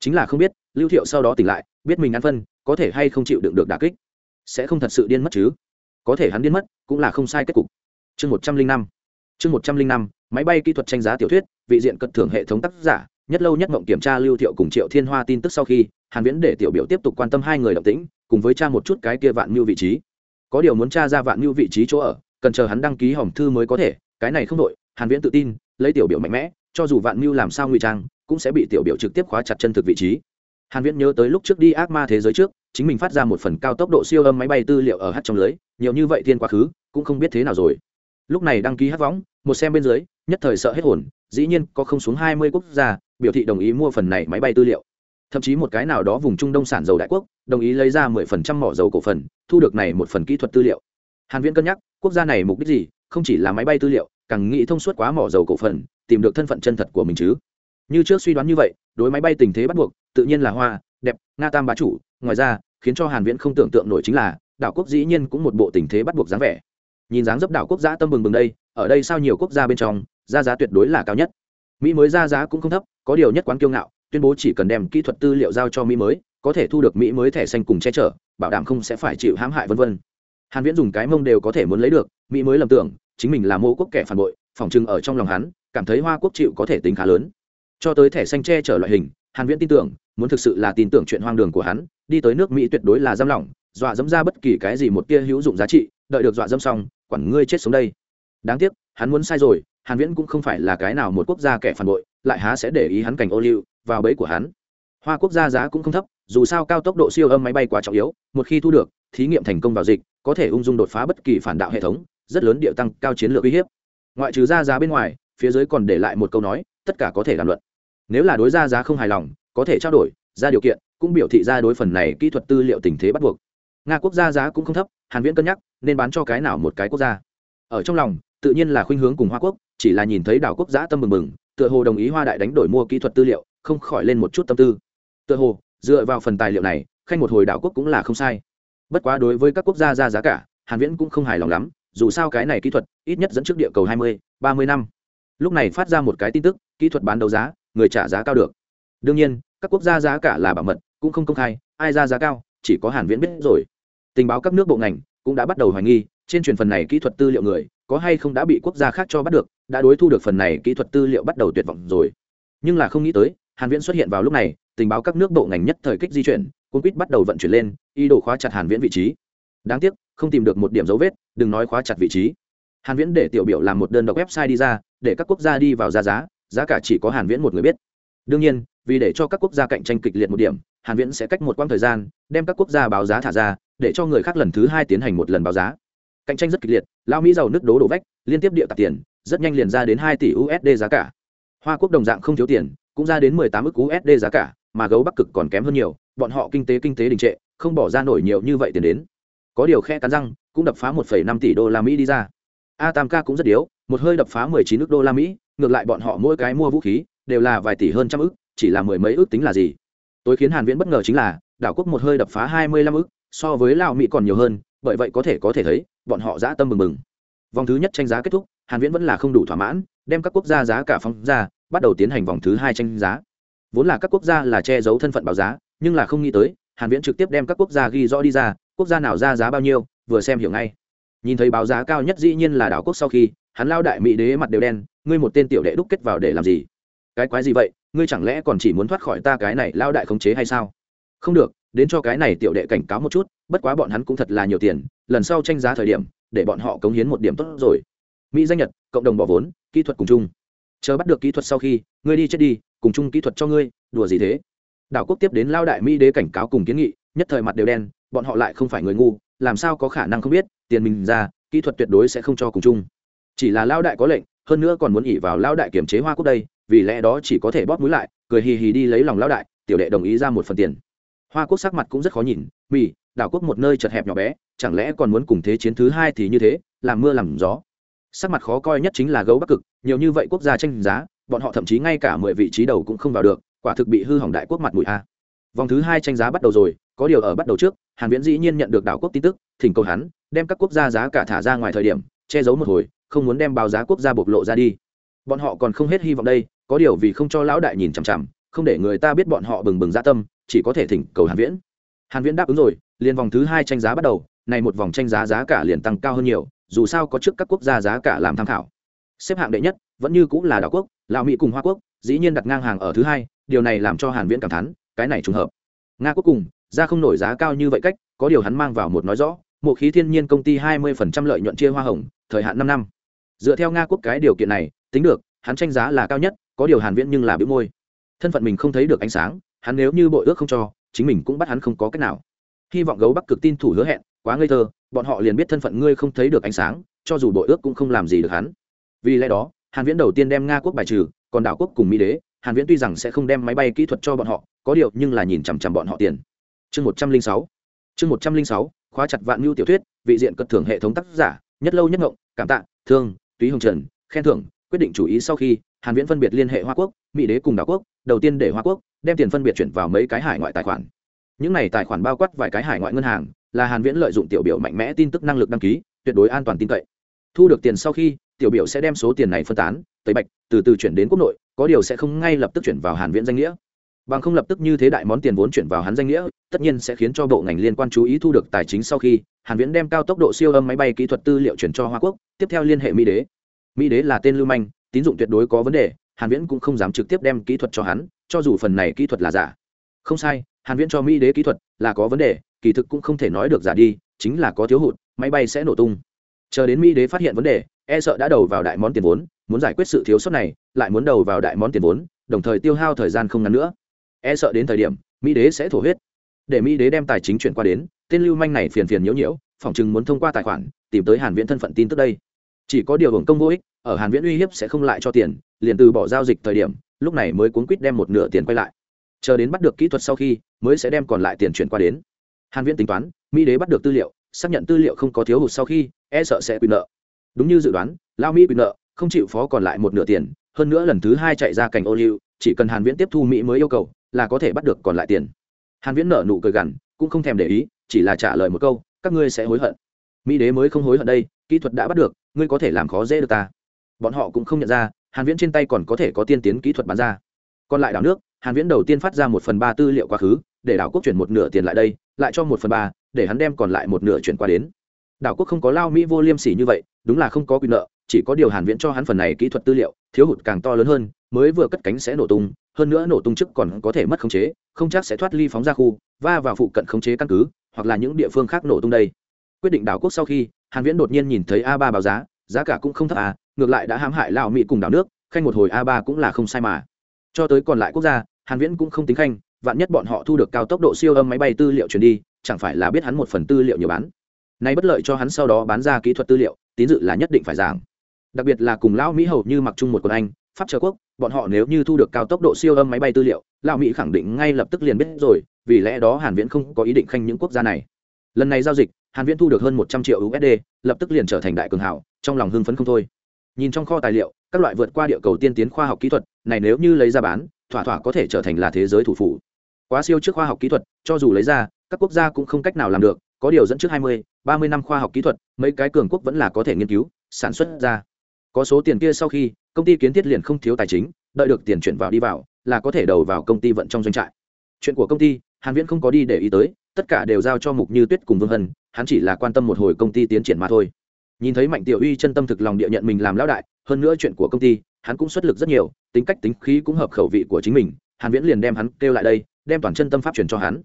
Chính là không biết, lưu thiệu sau đó tỉnh lại, biết mình ăn phân, có thể hay không chịu đựng được đả kích. Sẽ không thật sự điên mất chứ. Có thể hắn điên mất, cũng là không sai kết cục. Chương một trăm linh năm chương một trăm linh năm, máy bay kỹ thuật tranh giá tiểu thuyết, vị diện cận thưởng hệ thống tác giả, nhất lâu nhất mộng kiểm tra lưu thiệu cùng triệu thiên hoa tin tức sau khi, hàn viễn để tiểu biểu tiếp tục quan tâm hai người động tĩnh, cùng với tra một chút cái kia vạn mưu vị trí. Có điều muốn tra ra vạn mưu vị trí chỗ ở, cần chờ hắn đăng ký hòm thư mới có thể, cái này không đội hàn viễn tự tin, lấy tiểu biểu mạnh mẽ, cho dù vạn mưu làm sao nguy trang, cũng sẽ bị tiểu biểu trực tiếp khóa chặt chân thực vị trí. Hàn viễn nhớ tới lúc trước đi ác ma thế giới trước, chính mình phát ra một phần cao tốc độ siêu âm máy bay tư liệu ở h trong lưới, nhiều như vậy thiên quá khứ, cũng không biết thế nào rồi lúc này đăng ký hát võng, một xem bên dưới, nhất thời sợ hết hồn, dĩ nhiên có không xuống 20 quốc gia, biểu thị đồng ý mua phần này máy bay tư liệu. Thậm chí một cái nào đó vùng trung đông sản dầu đại quốc, đồng ý lấy ra 10% mỏ dầu cổ phần, thu được này một phần kỹ thuật tư liệu. Hàn viễn cân nhắc, quốc gia này mục đích gì? Không chỉ là máy bay tư liệu, càng nghĩ thông suốt quá mỏ dầu cổ phần, tìm được thân phận chân thật của mình chứ. Như trước suy đoán như vậy, đối máy bay tình thế bắt buộc, tự nhiên là hoa, đẹp, nga tam bá chủ. Ngoài ra, khiến cho hàn viễn không tưởng tượng nổi chính là, đảo quốc dĩ nhiên cũng một bộ tình thế bắt buộc dáng vẻ nhìn dáng dấp đảo quốc gia tâm bừng bừng đây, ở đây sao nhiều quốc gia bên trong giá giá tuyệt đối là cao nhất. Mỹ mới ra giá cũng không thấp, có điều nhất quán kiêu ngạo, tuyên bố chỉ cần đem kỹ thuật tư liệu giao cho mỹ mới, có thể thu được mỹ mới thẻ xanh cùng che chở, bảo đảm không sẽ phải chịu hãm hại vân vân. Hàn viễn dùng cái mông đều có thể muốn lấy được, mỹ mới lầm tưởng, chính mình là mô quốc kẻ phản bội, phỏng chừng ở trong lòng hắn, cảm thấy hoa quốc chịu có thể tính khá lớn. Cho tới thẻ xanh che chở loại hình, hàn viễn tin tưởng, muốn thực sự là tin tưởng chuyện hoang đường của hắn, đi tới nước mỹ tuyệt đối là giam lỏng, dọa dẫm ra bất kỳ cái gì một tia hữu dụng giá trị đợi được dọa dâm xong, quản ngươi chết sống đây. Đáng tiếc, hắn muốn sai rồi, hàn viễn cũng không phải là cái nào một quốc gia kẻ phản bội, lại há sẽ để ý hắn cảnh ô liu vào bẫy của hắn. Hoa quốc gia giá cũng không thấp, dù sao cao tốc độ siêu âm máy bay quá trọng yếu, một khi thu được, thí nghiệm thành công vào dịch, có thể ung dung đột phá bất kỳ phản đạo hệ thống, rất lớn địa tăng cao chiến lược uy hiếp. Ngoại trừ ra giá bên ngoài, phía dưới còn để lại một câu nói, tất cả có thể đàm luận. Nếu là đối ra giá không hài lòng, có thể trao đổi, ra điều kiện, cũng biểu thị ra đối phần này kỹ thuật tư liệu tình thế bắt buộc nga quốc gia giá cũng không thấp hàn viễn cân nhắc nên bán cho cái nào một cái quốc gia. Ở trong lòng tự nhiên là khuynh hướng cùng hoa quốc chỉ là nhìn thấy đảo quốc giá tâm mừng mừng tựa hồ đồng ý hoa đại đánh đổi mua kỹ thuật tư liệu không khỏi lên một chút tâm tư. Tựa hồ dựa vào phần tài liệu này khanh một hồi đảo quốc cũng là không sai. Bất quá đối với các quốc gia ra giá cả hàn viễn cũng không hài lòng lắm dù sao cái này kỹ thuật ít nhất dẫn trước địa cầu 20, 30 năm. Lúc này phát ra một cái tin tức kỹ thuật bán đấu giá người trả giá cao được. Đương nhiên các quốc gia giá cả là bảo mật cũng không công khai ai ra giá cao chỉ có hàn viễn biết rồi tình báo các nước bộ ngành cũng đã bắt đầu hoài nghi, trên truyền phần này kỹ thuật tư liệu người có hay không đã bị quốc gia khác cho bắt được, đã đối thu được phần này kỹ thuật tư liệu bắt đầu tuyệt vọng rồi. Nhưng là không nghĩ tới, hàn viễn xuất hiện vào lúc này, tình báo các nước bộ ngành nhất thời kích di chuyển cung quýt bắt đầu vận chuyển lên, ý đồ khóa chặt hàn viễn vị trí. Đáng tiếc, không tìm được một điểm dấu vết, đừng nói khóa chặt vị trí. Hàn viễn để tiểu biểu làm một đơn độc website đi ra, để các quốc gia đi vào ra giá giá cả chỉ có hàn viễn một người biết. Đương nhiên, vì để cho các quốc gia cạnh tranh kịch liệt một điểm hàn viễn sẽ cách một quãng thời gian, đem các quốc gia báo giá thả ra, để cho người khác lần thứ hai tiến hành một lần báo giá. Cạnh tranh rất kịch liệt lao mỹ giàu nước đố đổ vách, liên tiếp địa tạp tiền, rất nhanh liền ra đến hai tỷ usd giá cả. Hoa quốc đồng dạng không thiếu tiền, cũng ra đến mười tám ức usd giá cả, mà gấu bắc cực còn kém hơn nhiều, bọn họ kinh tế kinh tế đình trệ, không bỏ ra nổi nhiều như vậy tiền đến. Có điều khe cắn răng, cũng đập phá một phẩy năm tỷ đô la mỹ đi ra. A tam Ca cũng rất yếu một hơi đập phá mười chín ức đô la mỹ, ngược lại bọn họ mỗi cái mua vũ khí, đều là vài tỷ hơn trăm ức, chỉ là mười mấy ức tính là gì? Tối khiến hàn viễn bất ngờ chính là, đảo quốc một hơi đập phá hai mươi lăm ức so với lào mỹ còn nhiều hơn, bởi vậy có thể có thể thấy, bọn họ dã tâm mừng mừng. Vòng thứ nhất tranh giá kết thúc, hàn viễn vẫn là không đủ thỏa mãn, đem các quốc gia giá cả phóng ra, bắt đầu tiến hành vòng thứ hai tranh giá. Vốn là các quốc gia là che giấu thân phận báo giá, nhưng là không nghĩ tới, hàn viễn trực tiếp đem các quốc gia ghi rõ đi ra, quốc gia nào ra giá bao nhiêu, vừa xem hiểu ngay. Nhìn thấy báo giá cao nhất dĩ nhiên là đảo quốc sau khi, hắn lao đại mỹ đế mặt đều đen, ngươi một tên tiểu đệ đúc kết vào để làm gì? Cái quái gì vậy? Ngươi chẳng lẽ còn chỉ muốn thoát khỏi ta cái này lao đại khống chế hay sao? Không được, đến cho cái này tiểu đệ cảnh cáo một chút, bất quá bọn hắn cũng thật là nhiều tiền, lần sau tranh giá thời điểm, để bọn họ cống hiến một điểm tốt rồi. Mỹ danh nhật, cộng đồng bỏ vốn, kỹ thuật cùng chung. Chờ bắt được kỹ thuật sau khi, ngươi đi chết đi, cùng chung kỹ thuật cho ngươi, đùa gì thế? Đảo quốc tiếp đến lao đại mỹ đế cảnh cáo cùng kiến nghị, nhất thời mặt đều đen, bọn họ lại không phải người ngu, làm sao có khả năng không biết, tiền mình ra, kỹ thuật tuyệt đối sẽ không cho cùng chung. Chỉ là lao đại có lệnh, hơn nữa còn muốn ỉ vào lao đại kiểm chế hoa quốc đây vì lẽ đó chỉ có thể bóp mũi lại, cười hì hì đi lấy lòng lão đại, tiểu đệ đồng ý ra một phần tiền. Hoa quốc sắc mặt cũng rất khó nhìn mỹ đảo quốc một nơi chật hẹp nhỏ bé, chẳng lẽ còn muốn cùng thế chiến thứ hai thì như thế, làm mưa làm gió? Sắc mặt khó coi nhất chính là gấu bắc cực, nhiều như vậy quốc gia tranh giá, bọn họ thậm chí ngay cả mười vị trí đầu cũng không vào được, quả thực bị hư hỏng đại quốc mặt mũi a. Vòng thứ hai tranh giá bắt đầu rồi, có điều ở bắt đầu trước, hàn viễn dĩ nhiên nhận được đảo quốc tin tức, thỉnh cầu hắn, đem các quốc gia giá cả thả ra ngoài thời điểm, che giấu một hồi, không muốn đem báo giá quốc gia bộc lộ ra đi. Bọn họ còn không hết hy vọng đây có điều vì không cho lão đại nhìn chằm chằm, không để người ta biết bọn họ bừng bừng dạ tâm, chỉ có thể thỉnh cầu hàn viễn. Hàn viễn đáp ứng rồi, liền vòng thứ hai tranh giá bắt đầu, này một vòng tranh giá giá cả liền tăng cao hơn nhiều, dù sao có trước các quốc gia giá cả làm tham khảo. Xếp hạng đệ nhất, vẫn như cũng là đảo quốc, lào mỹ cùng hoa quốc, dĩ nhiên đặt ngang hàng ở thứ hai, điều này làm cho hàn viễn cảm thán, cái này trùng hợp. Nga cuối cùng, ra không nổi giá cao như vậy cách, có điều hắn mang vào một nói rõ một khí thiên nhiên công ty 20% lợi nhuận chia hoa hồng, thời hạn 5 năm. Dựa theo nga quốc cái điều kiện này, tính được, hắn tranh giá là cao nhất có điều hàn viễn nhưng là biểu môi. Thân phận mình không thấy được ánh sáng, hắn nếu như bội ước không cho, chính mình cũng bắt hắn không có cách nào. Hy vọng gấu bắc cực tin thủ hứa hẹn, quá ngây thơ, bọn họ liền biết thân phận ngươi không thấy được ánh sáng, cho dù bội ước cũng không làm gì được hắn. Vì lẽ đó, hàn viễn đầu tiên đem nga quốc bài trừ, còn đảo quốc cùng mỹ đế, hàn viễn tuy rằng sẽ không đem máy bay kỹ thuật cho bọn họ, có điều nhưng là nhìn chằm chằm bọn họ tiền. Chương 106 chương 106 khóa chặt vạn lưu tiểu thuyết, vị diện cất thưởng hệ thống tác giả, nhất lâu nhất ngộng, cảm tạ, thương, túy hồng trần, khen thưởng quyết định chủ ý sau khi, hàn viễn phân biệt liên hệ hoa quốc, mỹ đế cùng đảo quốc, đầu tiên để hoa quốc, đem tiền phân biệt chuyển vào mấy cái hải ngoại tài khoản. Những này tài khoản bao quát vài cái hải ngoại ngân hàng, là hàn viễn lợi dụng tiểu biểu mạnh mẽ tin tức năng lực đăng ký, tuyệt đối an toàn tin cậy. Thu được tiền sau khi, tiểu biểu sẽ đem số tiền này phân tán, tẩy bạch, từ từ chuyển đến quốc nội, có điều sẽ không ngay lập tức chuyển vào hàn viễn danh nghĩa. Bằng không lập tức như thế đại món tiền vốn chuyển vào hắn danh nghĩa, tất nhiên sẽ khiến cho bộ ngành liên quan chú ý thu được tài chính sau khi, hàn viễn đem cao tốc độ siêu âm máy bay kỹ thuật tư liệu chuyển cho hoa quốc, tiếp theo liên hệ mỹ đế mỹ đế là tên lưu manh, tín dụng tuyệt đối có vấn đề, hàn viễn cũng không dám trực tiếp đem kỹ thuật cho hắn, cho dù phần này kỹ thuật là giả. Không sai, hàn viễn cho mỹ đế kỹ thuật là có vấn đề, kỳ thực cũng không thể nói được giả đi, chính là có thiếu hụt, máy bay sẽ nổ tung. Chờ đến mỹ đế phát hiện vấn đề e sợ đã đầu vào đại món tiền vốn, muốn giải quyết sự thiếu sót này, lại muốn đầu vào đại món tiền vốn, đồng thời tiêu hao thời gian không ngắn nữa. E sợ đến thời điểm, mỹ đế sẽ thổ huyết. Để mỹ đế đem tài chính chuyển qua đến, tên lưu manh này phiền phiền nhiễu nhiễu, phỏng chừng muốn thông qua tài khoản, tìm tới hàn viễn thân phận tin tức đây chỉ có điều hưởng công vô ích, ở hàn viễn uy hiếp sẽ không lại cho tiền, liền từ bỏ giao dịch thời điểm, lúc này mới cuốn quýt đem một nửa tiền quay lại. Chờ đến bắt được kỹ thuật sau khi, mới sẽ đem còn lại tiền chuyển qua đến. Hàn viễn tính toán, mỹ đế bắt được tư liệu, xác nhận tư liệu không có thiếu hụt sau khi e sợ sẽ bị nợ. Đúng như dự đoán, lao mỹ bị nợ, không chịu phó còn lại một nửa tiền, hơn nữa lần thứ hai chạy ra cảnh ô liu, chỉ cần hàn viễn tiếp thu mỹ mới yêu cầu, là có thể bắt được còn lại tiền. Hàn viễn nợ nụ cười gằn, cũng không thèm để ý, chỉ là trả lời một câu, các ngươi sẽ hối hận. Mỹ đế mới không hối hận đây, kỹ thuật đã bắt được ngươi có thể làm khó dễ được ta. Bọn họ cũng không nhận ra, hàn viễn trên tay còn có thể có tiên tiến kỹ thuật bán ra. Còn lại đảo nước, hàn viễn đầu tiên phát ra một phần ba tư liệu quá khứ, để đảo quốc chuyển một nửa tiền lại đây, lại cho một phần ba, để hắn đem còn lại một nửa chuyển qua đến. Đảo quốc không có lao mỹ vô liêm sỉ như vậy, đúng là không có quyền nợ, chỉ có điều hàn viễn cho hắn phần này kỹ thuật tư liệu, thiếu hụt càng to lớn hơn, mới vừa cất cánh sẽ nổ tung, hơn nữa nổ tung trước còn có thể mất khống chế, không chắc sẽ thoát ly phóng ra khu, va vào phụ cận khống chế căn cứ, hoặc là những địa phương khác nổ tung đây. Quyết định đảo quốc sau khi hàn viễn đột nhiên nhìn thấy a 3 báo giá giá cả cũng không thấp à ngược lại đã hãm hại lão mỹ cùng đảo nước khanh một hồi a 3 cũng là không sai mà. Cho tới còn lại quốc gia, hàn viễn cũng không tính khanh vạn nhất bọn họ thu được cao tốc độ siêu âm máy bay tư liệu chuyển đi, chẳng phải là biết hắn một phần tư liệu nhiều bán. Nay bất lợi cho hắn sau đó bán ra kỹ thuật tư liệu, tín dự là nhất định phải giảng. Đặc biệt là cùng lão mỹ hầu như mặc chung một quần anh, pháp trợ quốc, bọn họ nếu như thu được cao tốc độ siêu âm máy bay tư liệu, lão mỹ khẳng định ngay lập tức liền biết rồi, vì lẽ đó hàn viễn không có ý định khanh những quốc gia này. Lần này giao dịch hàn viễn thu được hơn 100 triệu usd lập tức liền trở thành đại cường hảo trong lòng hưng phấn không thôi. Nhìn trong kho tài liệu các loại vượt qua địa cầu tiên tiến khoa học kỹ thuật này nếu như lấy ra bán thỏa thỏa có thể trở thành là thế giới thủ phủ. Quá siêu trước khoa học kỹ thuật cho dù lấy ra các quốc gia cũng không cách nào làm được có điều dẫn trước 20, 30 năm khoa học kỹ thuật mấy cái cường quốc vẫn là có thể nghiên cứu sản xuất ra. Có số tiền kia sau khi công ty kiến thiết liền không thiếu tài chính đợi được tiền chuyển vào đi vào là có thể đầu vào công ty vận trong doanh trại. Chuyện của công ty hàn viễn không có đi để ý tới tất cả đều giao cho mục như tuyết cùng vương hân, hắn chỉ là quan tâm một hồi công ty tiến triển mà thôi. Nhìn thấy mạnh tiểu uy chân tâm thực lòng địa nhận mình làm lão đại, hơn nữa chuyện của công ty, hắn cũng xuất lực rất nhiều, tính cách tính khí cũng hợp khẩu vị của chính mình, hàn viễn liền đem hắn kêu lại đây, đem toàn chân tâm pháp truyền cho hắn.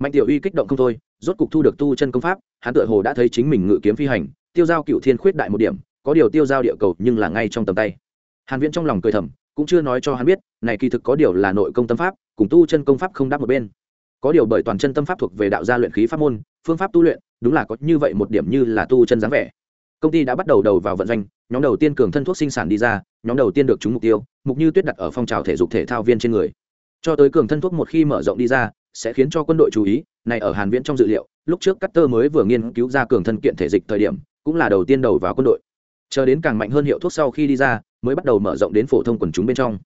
Mạnh tiểu uy kích động không thôi, rốt cục thu được tu chân công pháp, hắn tựa hồ đã thấy chính mình ngự kiếm phi hành, tiêu giao cựu thiên khuyết đại một điểm, có điều tiêu giao địa cầu nhưng là ngay trong tầm tay. Hàn viễn trong lòng cười thầm, cũng chưa nói cho hắn biết, này kỳ thực có điều là nội công tâm pháp, cùng tu chân công pháp không đáp một bên có điều bởi toàn chân tâm pháp thuộc về đạo gia luyện khí pháp môn, phương pháp tu luyện, đúng là có như vậy một điểm như là tu chân dáng vẻ. Công ty đã bắt đầu đầu vào vận doanh, nhóm đầu tiên cường thân thuốc sinh sản đi ra, nhóm đầu tiên được trúng mục tiêu, mục như tuyết đặt ở phong trào thể dục thể thao viên trên người. Cho tới cường thân thuốc một khi mở rộng đi ra, sẽ khiến cho quân đội chú ý, này ở hàn viễn trong dự liệu, lúc trước cắt tơ mới vừa nghiên cứu ra cường thân kiện thể dịch thời điểm, cũng là đầu tiên đầu vào quân đội. Chờ đến càng mạnh hơn hiệu thuốc sau khi đi ra, mới bắt đầu mở rộng đến phổ thông quần chúng bên trong.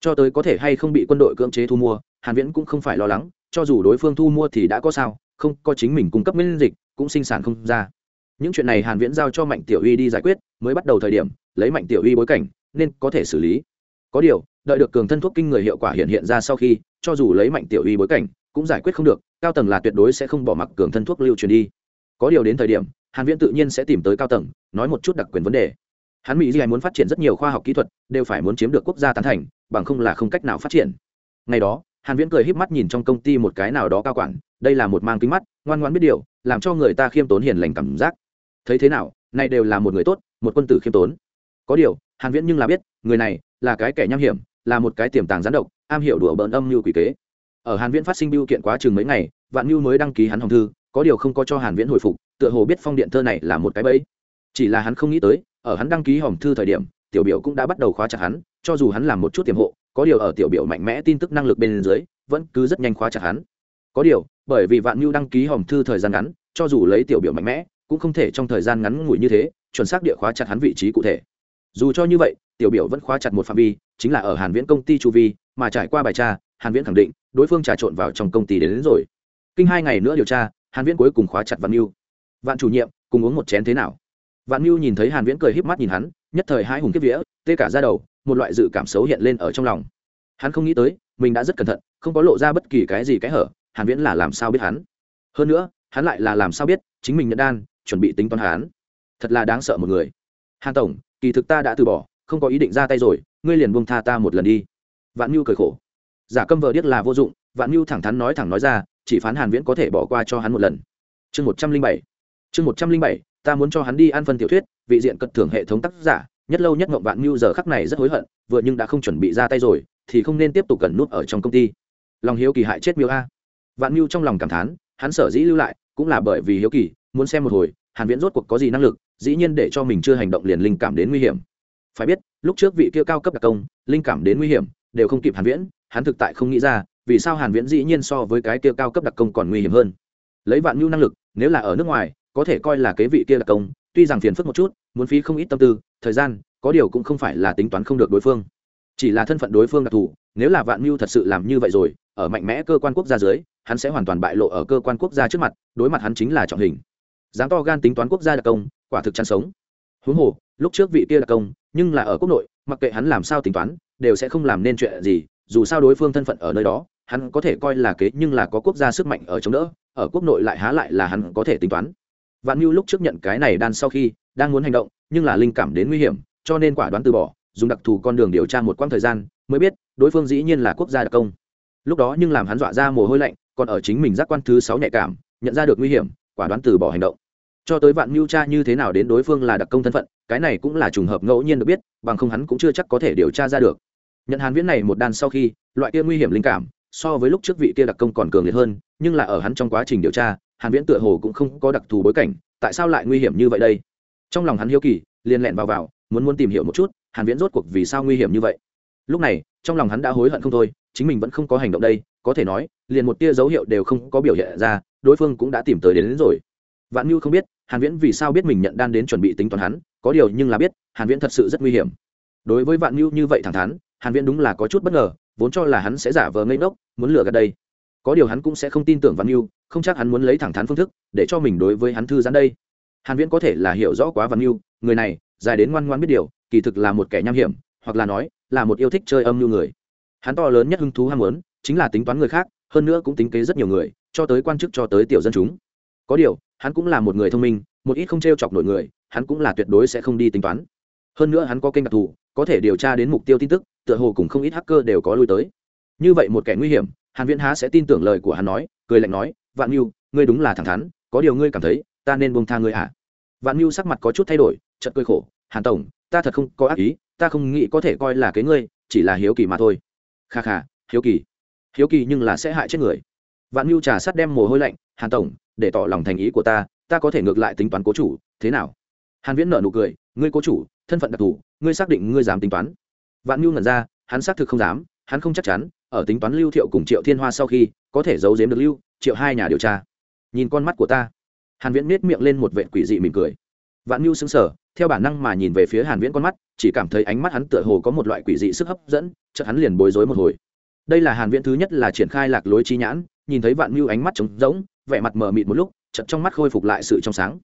Cho tới có thể hay không bị quân đội cưỡng chế thu mua, hàn viễn cũng không phải lo lắng cho dù đối phương thu mua thì đã có sao, không có chính mình cung cấp miễn dịch, cũng sinh sản không ra. Những chuyện này hàn viễn giao cho mạnh tiểu uy đi giải quyết, mới bắt đầu thời điểm, lấy mạnh tiểu uy bối cảnh, nên có thể xử lý. Có điều, đợi được cường thân thuốc kinh người hiệu quả hiện hiện ra sau khi, cho dù lấy mạnh tiểu uy bối cảnh, cũng giải quyết không được, cao tầng là tuyệt đối sẽ không bỏ mặc cường thân thuốc lưu truyền đi. Có điều đến thời điểm, hàn viễn tự nhiên sẽ tìm tới cao tầng, nói một chút đặc quyền vấn đề. Hắn mỹ gì muốn phát triển rất nhiều khoa học kỹ thuật, đều phải muốn chiếm được quốc gia tán thành, bằng không là không cách nào phát triển. Ngày đó hàn viễn cười híp mắt nhìn trong công ty một cái nào đó cao quản, đây là một mang kính mắt, ngoan ngoãn biết điều, làm cho người ta khiêm tốn hiền lành cảm giác. Thấy thế nào, này đều là một người tốt, một quân tử khiêm tốn. Có điều, hàn viễn nhưng là biết, người này là cái kẻ nham hiểm, là một cái tiềm tàng gián độc, am hiểu đùa bỡn âm như quỷ kế. Ở hàn viễn phát sinh biêu kiện quá chừng mấy ngày, vạn nhu mới đăng ký hắn hồng thư, có điều không có cho hàn viễn hồi phục, tựa hồ biết phong điện thơ này là một cái bẫy. Chỉ là hắn không nghĩ tới, ở hắn đăng ký hồng thư thời điểm, tiểu biểu cũng đã bắt đầu khóa chặt hắn, cho dù hắn làm một chút tiềm hộ có điều ở tiểu biểu mạnh mẽ tin tức năng lực bên dưới vẫn cứ rất nhanh khóa chặt hắn. Có điều bởi vì vạn nhu đăng ký hồng thư thời gian ngắn cho dù lấy tiểu biểu mạnh mẽ cũng không thể trong thời gian ngắn ngủi như thế chuẩn xác địa khóa chặt hắn vị trí cụ thể. Dù cho như vậy tiểu biểu vẫn khóa chặt một phạm vi chính là ở hàn viễn công ty chu vi mà trải qua bài tra hàn viễn khẳng định đối phương trà trộn vào trong công ty đến, đến rồi. Kinh hai ngày nữa điều tra hàn viễn cuối cùng khóa chặt vạn mưu vạn chủ nhiệm cùng uống một chén thế nào? Vạn mưu nhìn thấy hàn viễn cười híp mắt nhìn hắn nhất thời hai hùng kiếp vía tê cả ra đầu một loại dự cảm xấu hiện lên ở trong lòng. Hắn không nghĩ tới, mình đã rất cẩn thận, không có lộ ra bất kỳ cái gì cái hở, hàn viễn là làm sao biết hắn? Hơn nữa, hắn lại là làm sao biết chính mình nhận đan, chuẩn bị tính toán hắn? Thật là đáng sợ một người. Hàn tổng, kỳ thực ta đã từ bỏ, không có ý định ra tay rồi, ngươi liền buông tha ta một lần đi. Vạn mưu cười khổ. Giả câm vờ điếc là vô dụng, vạn mưu thẳng thắn nói thẳng nói ra, chỉ phán hàn viễn có thể bỏ qua cho hắn một lần. Chương một trăm linh bảy. Chương một trăm linh bảy, ta muốn cho hắn đi ăn phân tiểu thuyết, vị diện cật thưởng hệ thống tác giả nhất lâu nhất ngộng vạn mưu giờ khắc này rất hối hận, vừa nhưng đã không chuẩn bị ra tay rồi, thì không nên tiếp tục cần nút ở trong công ty. Lòng hiếu kỳ hại chết miêu a. Vạn mưu trong lòng cảm thán, hắn sở dĩ lưu lại, cũng là bởi vì hiếu kỳ, muốn xem một hồi, hàn viễn rốt cuộc có gì năng lực, dĩ nhiên để cho mình chưa hành động liền linh cảm đến nguy hiểm. Phải biết, lúc trước vị kia cao cấp đặc công, linh cảm đến nguy hiểm, đều không kịp hàn viễn, hắn thực tại không nghĩ ra, vì sao hàn viễn dĩ nhiên so với cái kia cao cấp đặc công còn nguy hiểm hơn. Lấy vạn nhu năng lực, nếu là ở nước ngoài, có thể coi là kế vị kia đặc công, tuy rằng phiền phức một chút muốn phí không ít tâm tư, thời gian, có điều cũng không phải là tính toán không được đối phương. Chỉ là thân phận đối phương đặc thù, nếu là vạn mưu thật sự làm như vậy rồi, ở mạnh mẽ cơ quan quốc gia dưới, hắn sẽ hoàn toàn bại lộ ở cơ quan quốc gia trước mặt, đối mặt hắn chính là trọng hình. Dám to gan tính toán quốc gia đặc công, quả thực chăn sống. Huống hồ, lúc trước vị kia đặc công, nhưng là ở quốc nội, mặc kệ hắn làm sao tính toán, đều sẽ không làm nên chuyện gì, dù sao đối phương thân phận ở nơi đó, hắn có thể coi là kế nhưng là có quốc gia sức mạnh ở chống đỡ, ở quốc nội lại há lại là hắn có thể tính toán. Vạn mưu lúc trước nhận cái này đan sau khi đang muốn hành động, nhưng là linh cảm đến nguy hiểm, cho nên quả đoán từ bỏ, dùng đặc thù con đường điều tra một quãng thời gian, mới biết, đối phương dĩ nhiên là quốc gia đặc công. Lúc đó nhưng làm hắn dọa ra mồ hôi lạnh, còn ở chính mình giác quan thứ sáu nhạy cảm, nhận ra được nguy hiểm, quả đoán từ bỏ hành động. Cho tới vạn mưu tra như thế nào đến đối phương là đặc công thân phận, cái này cũng là trùng hợp ngẫu nhiên được biết, bằng không hắn cũng chưa chắc có thể điều tra ra được. Nhận hàn viễn này một đàn sau khi, loại kia nguy hiểm linh cảm, so với lúc trước vị kia đặc công còn cường liệt hơn, nhưng là ở hắn trong quá trình điều tra, hàn viễn tựa hồ cũng không có đặc thù bối cảnh, tại sao lại nguy hiểm như vậy đây? Trong lòng hắn hiếu kỳ liền lẹn vào vào muốn muốn tìm hiểu một chút hàn viễn rốt cuộc vì sao nguy hiểm như vậy. Lúc này trong lòng hắn đã hối hận không thôi chính mình vẫn không có hành động đây có thể nói liền một tia dấu hiệu đều không có biểu hiện ra đối phương cũng đã tìm tới đến, đến rồi. Vạn mưu không biết hàn viễn vì sao biết mình nhận đan đến chuẩn bị tính toán hắn có điều nhưng là biết hàn viễn thật sự rất nguy hiểm. Đối với vạn mưu như vậy thẳng thắn hàn viễn đúng là có chút bất ngờ vốn cho là hắn sẽ giả vờ ngây ngốc muốn lừa gạt đây. Có điều hắn cũng sẽ không tin tưởng vạn mưu không chắc hắn muốn lấy thẳng thắn phương thức để cho mình đối với hắn thư giãn đây hàn viễn có thể là hiểu rõ quá vạn mưu người này, dài đến ngoan ngoan biết điều, kỳ thực là một kẻ nham hiểm, hoặc là nói, là một yêu thích chơi âm mưu người. Hắn to lớn nhất hứng thú ham muốn, chính là tính toán người khác, hơn nữa cũng tính kế rất nhiều người, cho tới quan chức cho tới tiểu dân chúng. Có điều, hắn cũng là một người thông minh, một ít không t r e o chọc nổi người, hắn cũng là tuyệt đối sẽ không đi tính toán. Hơn nữa hắn có kênh đặc thù, có thể điều tra đến mục tiêu tin tức, tựa hồ cùng không ít hacker đều có lui tới. Như vậy một kẻ nguy hiểm, hàn viễn há sẽ tin tưởng lời của hắn nói, cười lạnh nói, vạn mưu ngươi đúng là thẳng thắn, có điều ngươi cảm thấy ta nên buông tha ngươi hả vạn mưu sắc mặt có chút thay đổi, chợt cười khổ, hàn tổng, ta thật không có ác ý, ta không nghĩ có thể coi là cái ngươi, chỉ là hiếu kỳ mà thôi. Kha kha, hiếu kỳ. Hiếu kỳ nhưng là sẽ hại chết người. Vạn mưu trà sắt đem mồ hôi lạnh, hàn tổng, để tỏ lòng thành ý của ta ta có thể ngược lại tính toán cố chủ, thế nào? Hàn viễn nở nụ cười, ngươi cố chủ, thân phận đặc thù, ngươi xác định ngươi dám tính toán. Vạn mưu ngẩn ra, hắn xác thực không dám, hắn không chắc chắn, ở tính toán lưu thiệu cùng triệu thiên hoa sau khi có thể giấu giếm được lưu triệu hai nhà điều tra. Nhìn con mắt của ta hàn viễn nết miệng lên một vệt quỷ dị mỉm cười. Vạn Nhu sững sờ, theo bản năng mà nhìn về phía hàn viễn con mắt, chỉ cảm thấy ánh mắt hắn tựa hồ có một loại quỷ dị sức hấp dẫn, chợt hắn liền bối rối một hồi. Đây là hàn viễn thứ nhất là triển khai lạc lối chi nhãn, nhìn thấy vạn Nhu ánh mắt trống rỗng, vẻ mặt mờ mịt một lúc, chợt trong mắt khôi phục lại sự trong sáng.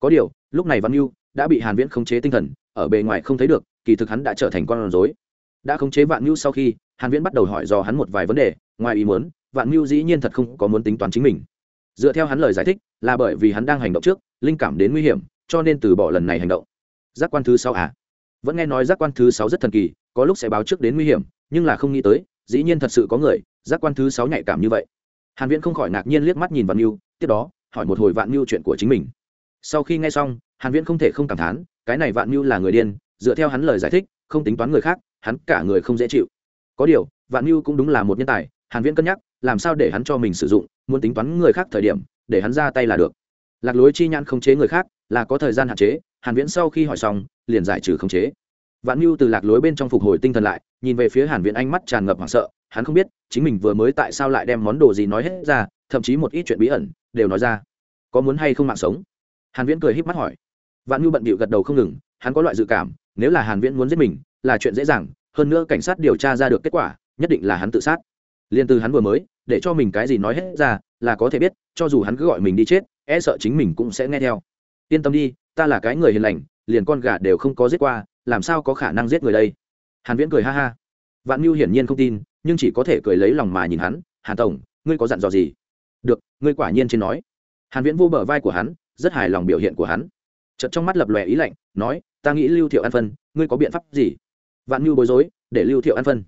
Có điều, lúc này vạn Nhu đã bị hàn viễn khống chế tinh thần, ở bề ngoài không thấy được, kỳ thực hắn đã trở thành con rối. Đã khống chế vạn Nhu sau khi, hàn viễn bắt đầu hỏi dò hắn một vài vấn đề, ngoài ý muốn, vạn Nhu dĩ nhiên thật không có muốn tính toán chính mình dựa theo hắn lời giải thích, là bởi vì hắn đang hành động trước, linh cảm đến nguy hiểm, cho nên từ bỏ lần này hành động. Giác quan thứ sáu à? Vẫn nghe nói giác quan thứ sáu rất thần kỳ, có lúc sẽ báo trước đến nguy hiểm, nhưng là không nghĩ tới, dĩ nhiên thật sự có người, giác quan thứ sáu nhạy cảm như vậy. Hàn viễn không khỏi ngạc nhiên liếc mắt nhìn vạn mưu tiếp đó, hỏi một hồi vạn mưu chuyện của chính mình. Sau khi nghe xong, hàn viễn không thể không cảm thán, cái này vạn mưu là người điên, dựa theo hắn lời giải thích, không tính toán người khác, hắn cả người không dễ chịu. Có điều, vạn mưu cũng đúng là một nhân tài, hàn viễn cân nhắc làm sao để hắn cho mình sử dụng, muốn tính toán người khác thời điểm, để hắn ra tay là được. Lạc lối chi nhãn không chế người khác, là có thời gian hạn chế, hàn viễn sau khi hỏi xong, liền giải trừ không chế. Vạn mưu từ lạc lối bên trong phục hồi tinh thần lại, nhìn về phía hàn viễn ánh mắt tràn ngập hoảng sợ, hắn không biết, chính mình vừa mới tại sao lại đem món đồ gì nói hết ra, thậm chí một ít chuyện bí ẩn, đều nói ra. Có muốn hay không mạng sống? Hàn viễn cười híp mắt hỏi. Vạn mưu bận bịu gật đầu không ngừng, hắn có loại dự cảm, nếu là hàn viễn muốn giết mình, là chuyện dễ dàng, hơn nữa cảnh sát điều tra ra được kết quả, nhất định là hắn tự sát. Liên từ hắn vừa mới để cho mình cái gì nói hết ra, là có thể biết, cho dù hắn cứ gọi mình đi chết e sợ chính mình cũng sẽ nghe theo. Yên tâm đi, ta là cái người hiền lành, liền con gà đều không có giết qua, làm sao có khả năng giết người đây? Hàn viễn cười ha ha. Vạn mưu hiển nhiên không tin, nhưng chỉ có thể cười lấy lòng mà nhìn hắn, hàn tổng, ngươi có dặn dò gì? Được, ngươi quả nhiên trên nói. Hàn viễn vô bờ vai của hắn, rất hài lòng biểu hiện của hắn. Chợt trong mắt lập lòe ý lạnh, nói, ta nghĩ lưu thiệu An phân, ngươi có biện pháp gì? Vạn mưu bối rối, để lưu thiệu An phân.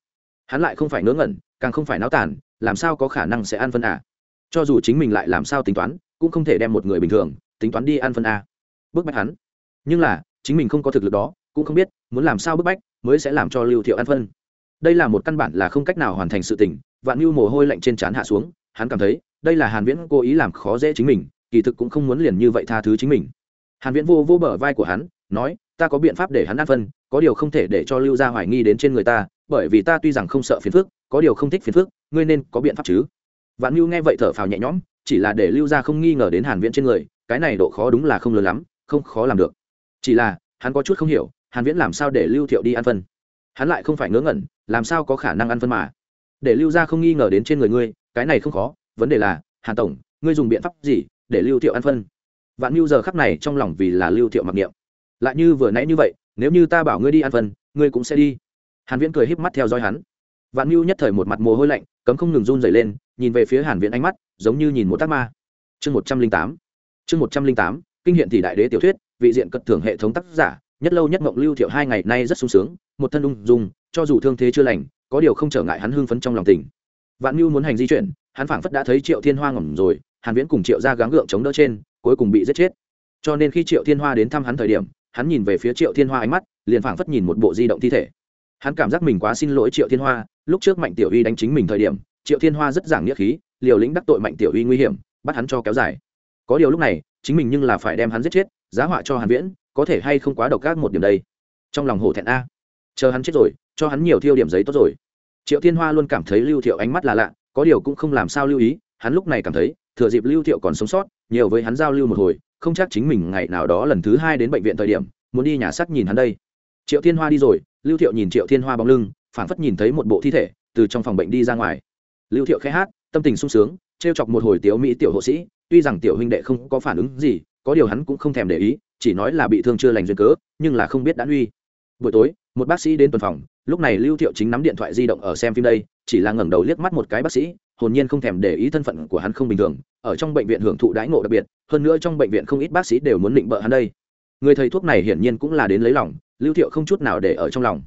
Hắn lại không phải ngớ ngẩn, càng không phải náo tàn làm sao có khả năng sẽ ăn phân à? Cho dù chính mình lại làm sao tính toán, cũng không thể đem một người bình thường, tính toán đi ăn phân à. a bước bách hắn. Nhưng là, chính mình không có thực lực đó, cũng không biết, muốn làm sao bức bách, mới sẽ làm cho lưu thiệu ăn phân. Đây là một căn bản là không cách nào hoàn thành sự tình, vạn mưu mồ hôi lạnh trên trán hạ xuống, hắn cảm thấy, đây là hàn viễn cố ý làm khó dễ chính mình, kỳ thực cũng không muốn liền như vậy tha thứ chính mình. Hàn viễn vô vô bờ vai của hắn, nói, ta có biện pháp để hắn ăn phân, có điều không thể để cho lưu gia hoài nghi đến trên người ta, bởi vì ta tuy rằng không sợ phiền phức, có điều không thích phiền phức ngươi nên có biện pháp chứ? Vạn mưu nghe vậy thở phào nhẹ nhõm, chỉ là để lưu gia không nghi ngờ đến hàn viễn trên người, cái này độ khó đúng là không lớn lắm, không khó làm được. Chỉ là, hắn có chút không hiểu, hàn viễn làm sao để lưu thiệu đi ăn phân? Hắn lại không phải ngớ ngẩn, làm sao có khả năng ăn phân mà? Để lưu gia không nghi ngờ đến trên người ngươi, cái này không khó, vấn đề là, hàn tổng, ngươi dùng biện pháp gì để lưu thiệu ăn phân? Vạn mưu giờ khắc này trong lòng vì là lưu thiệu mặc niệm. Lại như vừa nãy như vậy, nếu như ta bảo ngươi đi ăn phân, ngươi cũng sẽ đi. Hàn viễn cười híp mắt theo dõi hắn vạn mưu nhất thời một mặt mồ hôi lạnh, cấm không ngừng run rẩy lên, nhìn về phía hàn viễn ánh mắt, giống như nhìn một tác ma. Chương 108 chương 108 kinh hiện thì đại đế tiểu thuyết, vị diện cật thưởng hệ thống tác giả, nhất lâu nhất mộng lưu thiệu hai ngày nay rất sung sướng, một thân ung dung, cho dù thương thế chưa lành, có điều không trở ngại hắn hưng phấn trong lòng tình. Vạn mưu muốn hành di chuyển, hắn phảng phất đã thấy triệu thiên hoa ngỏm rồi, hàn viễn cùng triệu gia gắng gượng chống đỡ trên, cuối cùng bị giết chết. Cho nên khi triệu thiên hoa đến thăm hắn thời điểm, hắn nhìn về phía triệu thiên hoa ánh mắt, liền phảng phất nhìn một bộ di động thi thể. Hắn cảm giác mình quá xin lỗi triệu thiên hoa lúc trước mạnh tiểu uy đánh chính mình thời điểm, triệu thiên hoa rất giảng nghĩa khí, liều lĩnh đắc tội mạnh tiểu uy nguy hiểm, bắt hắn cho kéo dài. Có điều lúc này, chính mình nhưng là phải đem hắn giết chết, giá họa cho hàn viễn, có thể hay không quá độc ác một điểm đây? Trong lòng hổ thẹn a. Chờ hắn chết rồi, cho hắn nhiều thiêu điểm giấy tốt rồi. Triệu thiên hoa luôn cảm thấy lưu thiệu ánh mắt là lạ, có điều cũng không làm sao lưu ý, hắn lúc này cảm thấy, thừa dịp lưu thiệu còn sống sót, nhiều với hắn giao lưu một hồi, không chắc chính mình ngày nào đó lần thứ hai đến bệnh viện thời điểm, muốn đi nhà xác nhìn hắn đây. Triệu thiên hoa đi rồi, lưu thiệu nhìn triệu thiên hoa bóng lưng phảng phất nhìn thấy một bộ thi thể, từ trong phòng bệnh đi ra ngoài. Lưu thiệu khẽ hát, tâm tình sung sướng, trêu chọc một hồi tiếu mỹ tiểu hộ sĩ, tuy rằng tiểu huynh đệ không có phản ứng gì, có điều hắn cũng không thèm để ý, chỉ nói là bị thương chưa lành duyên cớ, nhưng là không biết đã uy. Buổi tối, một bác sĩ đến tuần phòng, lúc này lưu thiệu chính nắm điện thoại di động ở xem phim đây, chỉ là ngẩng đầu liếc mắt một cái bác sĩ, hồn nhiên không thèm để ý thân phận của hắn không bình thường, ở trong bệnh viện hưởng thụ đãi ngộ đặc biệt, hơn nữa trong bệnh viện không ít bác sĩ đều muốn định bợ hắn đây. Người thầy thuốc này hiển nhiên cũng là đến lấy lòng, lưu thiệu không chút nào để ở trong lòng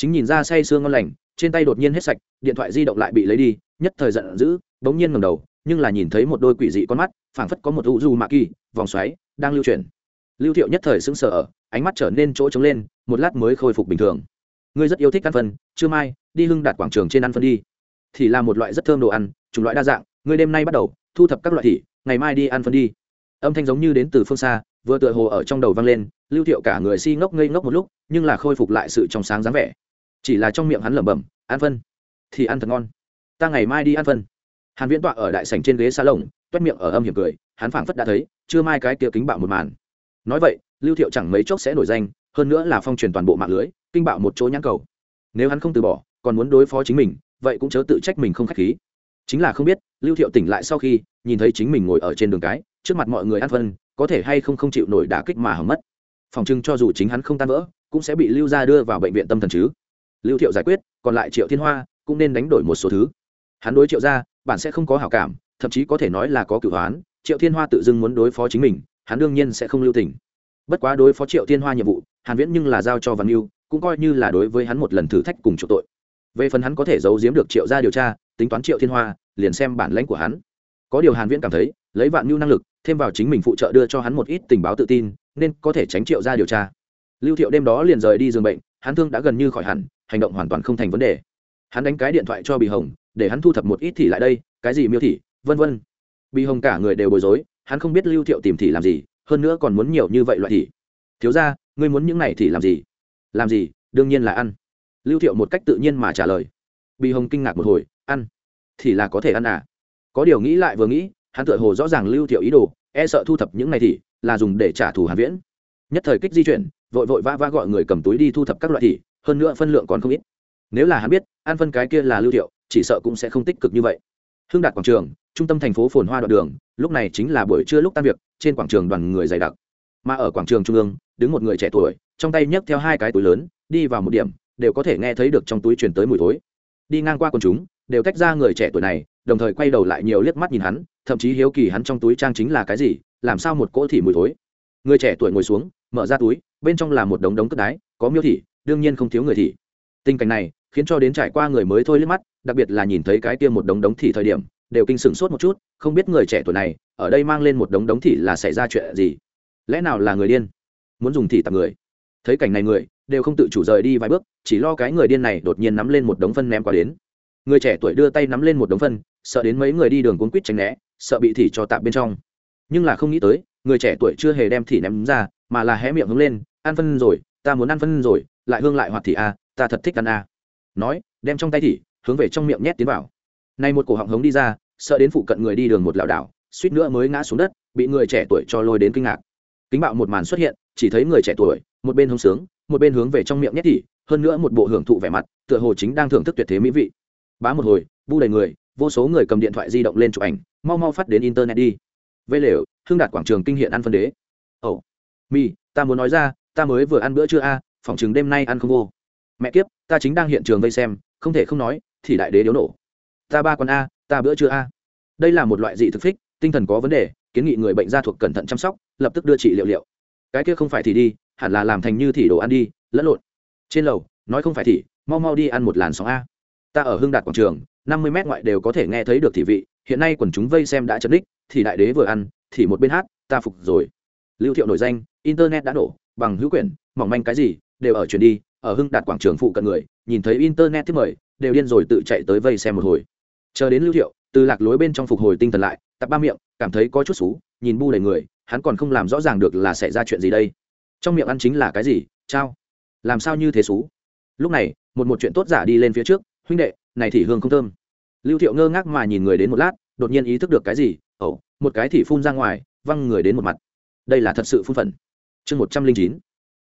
chính nhìn ra say sương ngon lành, trên tay đột nhiên hết sạch, điện thoại di động lại bị lấy đi, nhất thời giận dữ bỗng nhiên ngầm đầu, nhưng là nhìn thấy một đôi quỷ dị con mắt, phảng phất có một u du mạ kỳ, vòng xoáy, đang lưu chuyển. Lưu thiệu nhất thời sững sờ ở, ánh mắt trở nên chỗ trống lên, một lát mới khôi phục bình thường. Ngươi rất yêu thích ăn phân, chưa mai, đi hưng đạt quảng trường trên ăn phân đi. Thì là một loại rất thơm đồ ăn, chủng loại đa dạng, ngươi đêm nay bắt đầu, thu thập các loại thịt ngày mai đi ăn phân đi. Âm thanh giống như đến từ phương xa, vừa tựa hồ ở trong đầu vang lên, lưu thiệu cả người si ngốc ngây ngốc một lúc, nhưng là khôi phục lại sự trong sáng dáng vẻ chỉ là trong miệng hắn lẩm bẩm ăn phân, thì ăn thật ngon. Ta ngày mai đi ăn phân. Hàn viễn tọa ở đại sảnh trên ghế xa lồng toét miệng ở âm hiểm cười, hắn phảng phất đã thấy chưa mai cái kia kính bạo một màn. Nói vậy, lưu thiệu chẳng mấy chốc sẽ nổi danh, hơn nữa là phong truyền toàn bộ mạng lưới, kinh bạo một chỗ nhãn cầu. Nếu hắn không từ bỏ, còn muốn đối phó chính mình, vậy cũng chớ tự trách mình không khách khí. Chính là không biết, lưu thiệu tỉnh lại sau khi, nhìn thấy chính mình ngồi ở trên đường cái, trước mặt mọi người ăn phân, có thể hay không không chịu nổi đả kích mà hỏng mất. Phòng trưng cho dù chính hắn không tan vỡ, cũng sẽ bị lưu ra đưa vào bệnh viện tâm thần chứ lưu thiệu giải quyết, còn lại triệu thiên hoa cũng nên đánh đổi một số thứ. Hắn đối triệu ra bạn sẽ không có hảo cảm, thậm chí có thể nói là có cửu hoán. Triệu thiên hoa tự dưng muốn đối phó chính mình, hắn đương nhiên sẽ không lưu tình. Bất quá đối phó triệu thiên hoa nhiệm vụ, hàn viễn nhưng là giao cho văn mưu cũng coi như là đối với hắn một lần thử thách cùng chỗ tội. Về phần hắn có thể giấu giếm được triệu ra điều tra, tính toán triệu thiên hoa, liền xem bản lãnh của hắn. Có điều hàn viễn cảm thấy, lấy vạn mưu năng lực, thêm vào chính mình phụ trợ đưa cho hắn một ít tình báo tự tin, nên có thể tránh triệu ra điều tra. Lưu thiệu đêm đó liền rời đi giường bệnh, hắn thương đã gần như khỏi hẳn hành động hoàn toàn không thành vấn đề. Hắn đánh cái điện thoại cho bì hồng, để hắn thu thập một ít thì lại đây, cái gì miêu thị, vân vân. Bì hồng cả người đều bối rối, hắn không biết lưu thiệu tìm thị làm gì, hơn nữa còn muốn nhiều như vậy loại thị. Thiếu ra ngươi muốn những này thì làm gì? Làm gì? Đương nhiên là ăn. Lưu thiệu một cách tự nhiên mà trả lời. Bì hồng kinh ngạc một hồi, ăn? Thì là có thể ăn à? Có điều nghĩ lại vừa nghĩ, hắn tựa hồ rõ ràng lưu thiệu ý đồ e sợ thu thập những này thì là dùng để trả thù hàn viễn. Nhất thời kích di chuyển, vội vội vã vã gọi người cầm túi đi thu thập các loại thị hơn nữa phân lượng còn không ít. Nếu là hắn biết an phân cái kia là lưu thiệu chỉ sợ cũng sẽ không tích cực như vậy. Hưng đạt quảng trường, trung tâm thành phố phồn hoa đoạn đường, lúc này chính là buổi trưa lúc tan việc, trên quảng trường đoàn người dày đặc. Mà ở quảng trường trung ương, đứng một người trẻ tuổi, trong tay nhấc theo hai cái túi lớn, đi vào một điểm, đều có thể nghe thấy được trong túi truyền tới mùi thối. Đi ngang qua quần chúng, đều tách ra người trẻ tuổi này, đồng thời quay đầu lại nhiều liếc mắt nhìn hắn, thậm chí hiếu kỳ hắn trong túi trang chính là cái gì, làm sao một cỗ thị mùi thối. Người trẻ tuổi ngồi xuống, mở ra túi, bên trong là một đống đống cất đái, có miêu thị đương nhiên không thiếu người thị tình cảnh này khiến cho đến trải qua người mới thôi liếc mắt, đặc biệt là nhìn thấy cái kia một đống đống thị thời điểm, đều kinh sửng sốt một chút, không biết người trẻ tuổi này, ở đây mang lên một đống đống thị là xảy ra chuyện gì? Lẽ nào là người điên? Muốn dùng thị tặng người. Thấy cảnh này người, đều không tự chủ rời đi vài bước, chỉ lo cái người điên này đột nhiên nắm lên một đống phân ném qua đến. Người trẻ tuổi đưa tay nắm lên một đống phân, sợ đến mấy người đi đường cuốn quýt tránh né, sợ bị thị cho tạm bên trong. Nhưng là không nghĩ tới, người trẻ tuổi chưa hề đem thị ném ra, mà là hé miệng hướng lên, ăn phân rồi, ta muốn ăn phân rồi lại hương lại hoạt thị a, ta thật thích ăn a. Nói, đem trong tay thị hướng về trong miệng nhét tiến vào. Nay một cổ họng hống đi ra, sợ đến phụ cận người đi đường một lảo đảo, suýt nữa mới ngã xuống đất, bị người trẻ tuổi cho lôi đến kinh ngạc. Kính bạo một màn xuất hiện, chỉ thấy người trẻ tuổi, một bên hống sướng, một bên hướng về trong miệng nhét thị hơn nữa một bộ hưởng thụ vẻ mặt, tựa hồ chính đang thưởng thức tuyệt thế mỹ vị. Bá một hồi, bu đầy người, vô số người cầm điện thoại di động lên chụp ảnh, mau mau phát đến internet đi. Vây lều hương đạt quảng trường kinh hiện ăn phân đế. Ồ, mi, ta muốn nói ra, ta mới vừa ăn bữa trưa a phòng chừng đêm nay ăn không vô. Mẹ kiếp, ta chính đang hiện trường vây xem, không thể không nói, thì đại đế điếu nổ. Ta ba con a, ta bữa trưa a. Đây là một loại dị thực phích, tinh thần có vấn đề, kiến nghị người bệnh gia thuộc cẩn thận chăm sóc, lập tức đưa trị liệu liệu. Cái kia không phải thì đi, hẳn là làm thành như thì đồ ăn đi, lẫn lộn. Trên lầu, nói không phải thì, mau mau đi ăn một làn sóng a. Ta ở hưng đạt quảng trường, năm mươi mét ngoại đều có thể nghe thấy được thị vị, hiện nay quần chúng vây xem đã chấn đích thì đại đế vừa ăn, thì một bên hát, ta phục rồi. Lưu thiệu nổi danh, internet đã nổ bằng hữu quyển, mỏng manh cái gì đều ở chuyển đi, ở hưng đạt quảng trường phụ cận người, nhìn thấy internet tiếp mời, đều điên rồi tự chạy tới vây xem một hồi. Chờ đến lưu thiệu, từ lạc lối bên trong phục hồi tinh thần lại, tập ba miệng, cảm thấy có chút xú, nhìn bu đầy người, hắn còn không làm rõ ràng được là xảy ra chuyện gì đây. Trong miệng ăn chính là cái gì trao làm sao như thế xú? Lúc này, một một chuyện tốt giả đi lên phía trước, huynh đệ, này thì hương không thơm. Lưu thiệu ngơ ngác mà nhìn người đến một lát, đột nhiên ý thức được cái gì ẩu một cái thì phun ra ngoài, văng người đến một mặt. Đây là thật sự phun phần chương một trăm linh chín.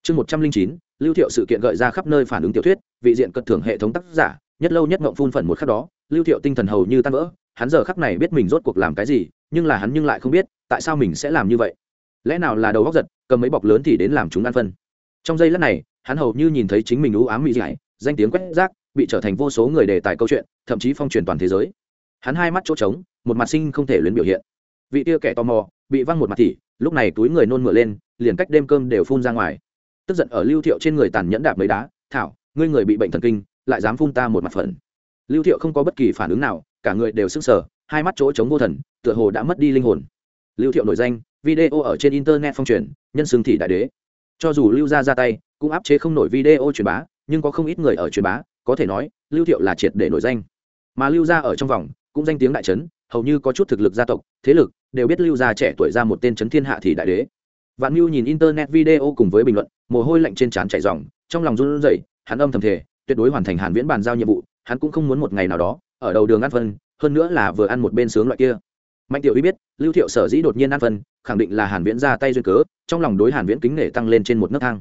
Chương một trăm linh chín lưu thiệu sự kiện gợi ra khắp nơi phản ứng tiểu thuyết, vị diện cất thưởng hệ thống tác giả, nhất lâu nhất ngộng phun phần một khắc đó, lưu thiệu tinh thần hầu như tan vỡ, hắn giờ khắc này biết mình rốt cuộc làm cái gì, nhưng là hắn nhưng lại không biết, tại sao mình sẽ làm như vậy? Lẽ nào là đầu góc giật, cầm mấy bọc lớn thì đến làm chúng ăn phân? Trong giây lát này, hắn hầu như nhìn thấy chính mình ưu ám mỹ dạy danh tiếng quét rác, bị trở thành vô số người đề tài câu chuyện, thậm chí phong truyền toàn thế giới. Hắn hai mắt chỗ trống, một mặt sinh không thể luyến biểu hiện. Vị tia kẻ tò mò, bị văng một mặt thì, lúc này túi người nôn mửa lên, liền cách đêm cơm đều phun ra ngoài tức giận ở lưu thiệu trên người tàn nhẫn đạp mấy đá, thảo, ngươi người bị bệnh thần kinh, lại dám phun ta một mặt phần lưu thiệu không có bất kỳ phản ứng nào, cả người đều sững sở hai mắt chỗ trống vô thần, tựa hồ đã mất đi linh hồn. Lưu thiệu nổi danh, video ở trên internet phong truyền, nhân xương thị đại đế. Cho dù lưu gia ra tay, cũng áp chế không nổi video truyền bá, nhưng có không ít người ở truyền bá, có thể nói, lưu thiệu là triệt để nổi danh. Mà lưu gia ở trong vòng, cũng danh tiếng đại trấn hầu như có chút thực lực gia tộc, thế lực, đều biết lưu gia trẻ tuổi ra một tên trấn thiên hạ thì đại đế vạn mưu nhìn internet video cùng với bình luận, mồ hôi lạnh trên trán chảy ròng, trong lòng run rẩy, hắn âm thầm thể tuyệt đối hoàn thành hàn viễn bàn giao nhiệm vụ, hắn cũng không muốn một ngày nào đó, ở đầu đường ăn phân, hơn nữa là vừa ăn một bên sướng loại kia. Mạnh tiểu uy biết, lưu thiệu sở dĩ đột nhiên ăn phân, khẳng định là hàn viễn ra tay duyên cớ, trong lòng đối hàn viễn kính nể tăng lên trên một nấc thang.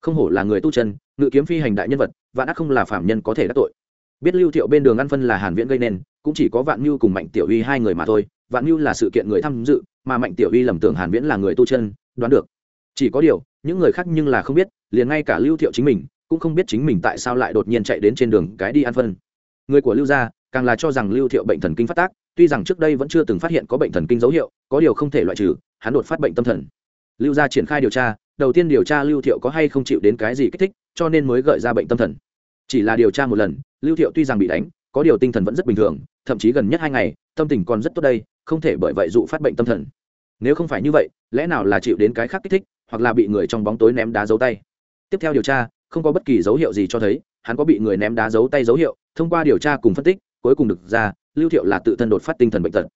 Không hổ là người tu chân, ngự kiếm phi hành đại nhân vật, vạn ác không là phạm nhân có thể đắc tội. Biết lưu thiệu bên đường ăn phân là hàn viễn gây nên, cũng chỉ có vạn mưu cùng mạnh tiểu uy hai người mà thôi, vạn mưu là sự kiện người tham dự, mà mạnh tiểu uy lầm tưởng hàn viễn là người tu chân đoán được. Chỉ có điều, những người khác nhưng là không biết, liền ngay cả lưu thiệu chính mình, cũng không biết chính mình tại sao lại đột nhiên chạy đến trên đường cái đi ăn phân. Người của lưu gia, càng là cho rằng lưu thiệu bệnh thần kinh phát tác, tuy rằng trước đây vẫn chưa từng phát hiện có bệnh thần kinh dấu hiệu, có điều không thể loại trừ, hắn đột phát bệnh tâm thần. Lưu gia triển khai điều tra, đầu tiên điều tra lưu thiệu có hay không chịu đến cái gì kích thích, cho nên mới gợi ra bệnh tâm thần. Chỉ là điều tra một lần, lưu thiệu tuy rằng bị đánh, có điều tinh thần vẫn rất bình thường, thậm chí gần nhất hai ngày, tâm tình còn rất tốt đây, không thể bởi vậy dụ phát bệnh tâm thần nếu không phải như vậy, lẽ nào là chịu đến cái khác kích thích, hoặc là bị người trong bóng tối ném đá dấu tay? Tiếp theo điều tra, không có bất kỳ dấu hiệu gì cho thấy, hắn có bị người ném đá dấu tay dấu hiệu, thông qua điều tra cùng phân tích, cuối cùng được ra, lưu thiệu là tự thân đột phát tinh thần bệnh tật.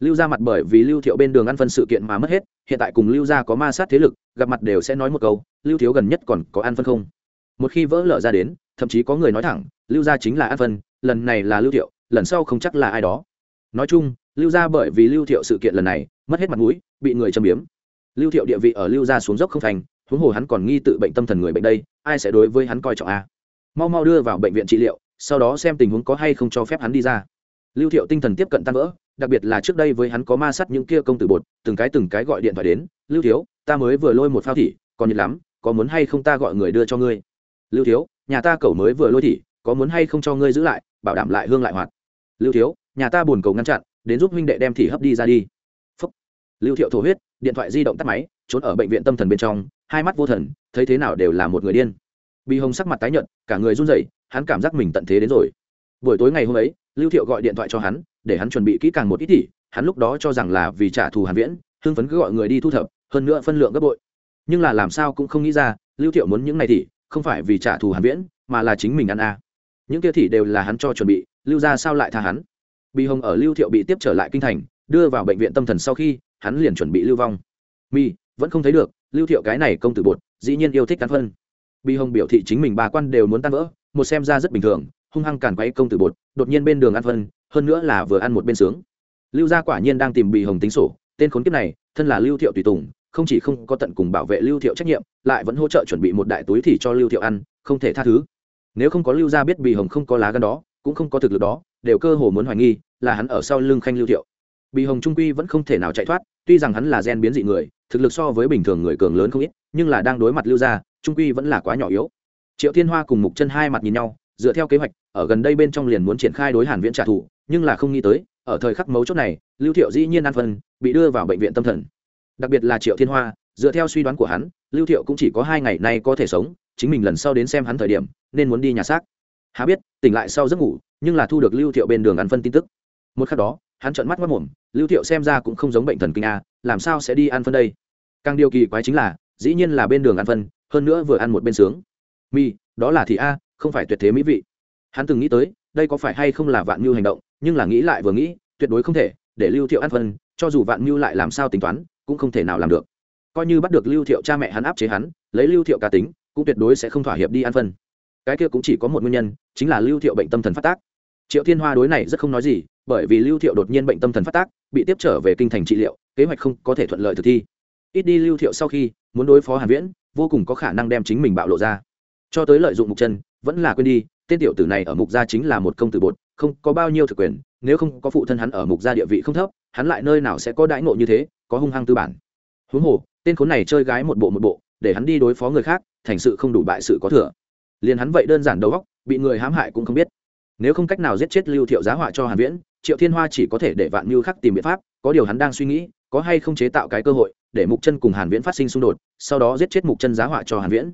Lưu ra mặt bởi vì lưu thiệu bên đường ăn phân sự kiện mà mất hết, hiện tại cùng lưu ra có ma sát thế lực, gặp mặt đều sẽ nói một câu, lưu thiếu gần nhất còn có ăn phân không? Một khi vỡ lở ra đến, thậm chí có người nói thẳng, lưu ra chính là ăn phân, lần này là lưu thiệu, lần sau không chắc là ai đó nói chung, lưu gia bởi vì lưu thiệu sự kiện lần này, mất hết mặt mũi, bị người châm biếm. Lưu thiệu địa vị ở lưu gia xuống dốc không thành, huống hồ hắn còn nghi tự bệnh tâm thần người bệnh đây, ai sẽ đối với hắn coi trọng a? Mau mau đưa vào bệnh viện trị liệu, sau đó xem tình huống có hay không cho phép hắn đi ra. Lưu thiệu tinh thần tiếp cận tan vỡ, đặc biệt là trước đây với hắn có ma sát những kia công tử bột, từng cái từng cái gọi điện thoại đến, lưu thiếu, ta mới vừa lôi một phao thỉ, còn nhiệt lắm, có muốn hay không ta gọi người đưa cho ngươi? Lưu thiếu, nhà ta cẩu mới vừa lôi thỉ, có muốn hay không cho ngươi giữ lại, bảo đảm lại hương lại hoạt? Lưu thiếu nhà ta buồn cầu ngăn chặn, đến giúp huynh đệ đem thì hấp đi ra đi. Phúc. lưu thiệu thổ huyết, điện thoại di động tắt máy, trốn ở bệnh viện tâm thần bên trong, hai mắt vô thần, thấy thế nào đều là một người điên. Bị hồng sắc mặt tái nhợt, cả người run rẩy, hắn cảm giác mình tận thế đến rồi. Buổi tối ngày hôm ấy, lưu thiệu gọi điện thoại cho hắn, để hắn chuẩn bị kỹ càng một ít tỷ hắn lúc đó cho rằng là vì trả thù hàn viễn, hưng phấn cứ gọi người đi thu thập, hơn nữa phân lượng gấp bội. Nhưng là làm sao cũng không nghĩ ra, lưu thiệu muốn những này thì không phải vì trả thù hàn viễn, mà là chính mình ăn a. À. những kia thì đều là hắn cho chuẩn bị, lưu ra sao lại tha hắn? Bị hồng ở lưu thiệu bị tiếp trở lại kinh thành, đưa vào bệnh viện tâm thần sau khi, hắn liền chuẩn bị lưu vong. Mi, vẫn không thấy được, lưu thiệu cái này công tử bột, dĩ nhiên yêu thích cắn phân. Bị hồng biểu thị chính mình bà quan đều muốn tan vỡ, một xem ra rất bình thường, hung hăng càn quay công tử bột, đột nhiên bên đường ăn phân, hơn nữa là vừa ăn một bên sướng. Lưu gia quả nhiên đang tìm bị hồng tính sổ, tên khốn kiếp này, thân là lưu thiệu tùy tùng, không chỉ không có tận cùng bảo vệ lưu thiệu trách nhiệm, lại vẫn hỗ trợ chuẩn bị một đại túi thì cho lưu thiệu ăn, không thể tha thứ. Nếu không có lưu gia biết bị hồng không có lá gan đó, cũng không có thực lực đó đều cơ hồ muốn hoài nghi là hắn ở sau lưng khanh lưu thiệu. Bị hồng trung quy vẫn không thể nào chạy thoát, tuy rằng hắn là gen biến dị người, thực lực so với bình thường người cường lớn không ít, nhưng là đang đối mặt lưu gia, trung quy vẫn là quá nhỏ yếu. Triệu thiên hoa cùng mục chân hai mặt nhìn nhau, dựa theo kế hoạch, ở gần đây bên trong liền muốn triển khai đối hàn viễn trả thù, nhưng là không nghĩ tới, ở thời khắc mấu chốt này, lưu thiệu dĩ nhiên an phân, bị đưa vào bệnh viện tâm thần. Đặc biệt là triệu thiên hoa, dựa theo suy đoán của hắn, lưu thiệu cũng chỉ có hai ngày nay có thể sống, chính mình lần sau đến xem hắn thời điểm, nên muốn đi nhà xác. Há biết, tỉnh lại sau giấc ngủ nhưng là thu được lưu thiệu bên đường ăn phân tin tức. Một khắc đó, hắn trợn mắt mất mồm, lưu thiệu xem ra cũng không giống bệnh thần kinh a, làm sao sẽ đi ăn phân đây? Càng điều kỳ quái chính là, dĩ nhiên là bên đường ăn phân, hơn nữa vừa ăn một bên sướng. Mi, đó là thị a, không phải tuyệt thế mỹ vị. Hắn từng nghĩ tới, đây có phải hay không là vạn mưu hành động, nhưng là nghĩ lại vừa nghĩ, tuyệt đối không thể, để lưu thiệu ăn phân, cho dù vạn mưu lại làm sao tính toán, cũng không thể nào làm được. Coi như bắt được lưu thiệu cha mẹ hắn áp chế hắn, lấy lưu thiệu cá tính, cũng tuyệt đối sẽ không thỏa hiệp đi ăn phân. Cái kia cũng chỉ có một nguyên nhân, chính là lưu thiệu bệnh tâm thần phát tác triệu thiên hoa đối này rất không nói gì, bởi vì lưu thiệu đột nhiên bệnh tâm thần phát tác, bị tiếp trở về kinh thành trị liệu, kế hoạch không có thể thuận lợi thực thi. Ít đi lưu thiệu sau khi, muốn đối phó hàn viễn, vô cùng có khả năng đem chính mình bạo lộ ra. Cho tới lợi dụng mục chân, vẫn là quên đi, tên tiểu tử này ở mục gia chính là một công tử bột, không có bao nhiêu thực quyền, nếu không có phụ thân hắn ở mục gia địa vị không thấp, hắn lại nơi nào sẽ có đãi ngộ như thế, có hung hăng tư bản. Huống hồ, tên khốn này chơi gái một bộ một bộ, để hắn đi đối phó người khác, thành sự không đủ bại sự có thừa. Liền hắn vậy đơn giản đầu óc, bị người hãm hại cũng không biết nếu không cách nào giết chết lưu thiệu giá họa cho hàn viễn, triệu thiên hoa chỉ có thể để vạn mưu khắc tìm biện pháp, có điều hắn đang suy nghĩ, có hay không chế tạo cái cơ hội để mục chân cùng hàn viễn phát sinh xung đột, sau đó giết chết mục chân giá họa cho hàn viễn.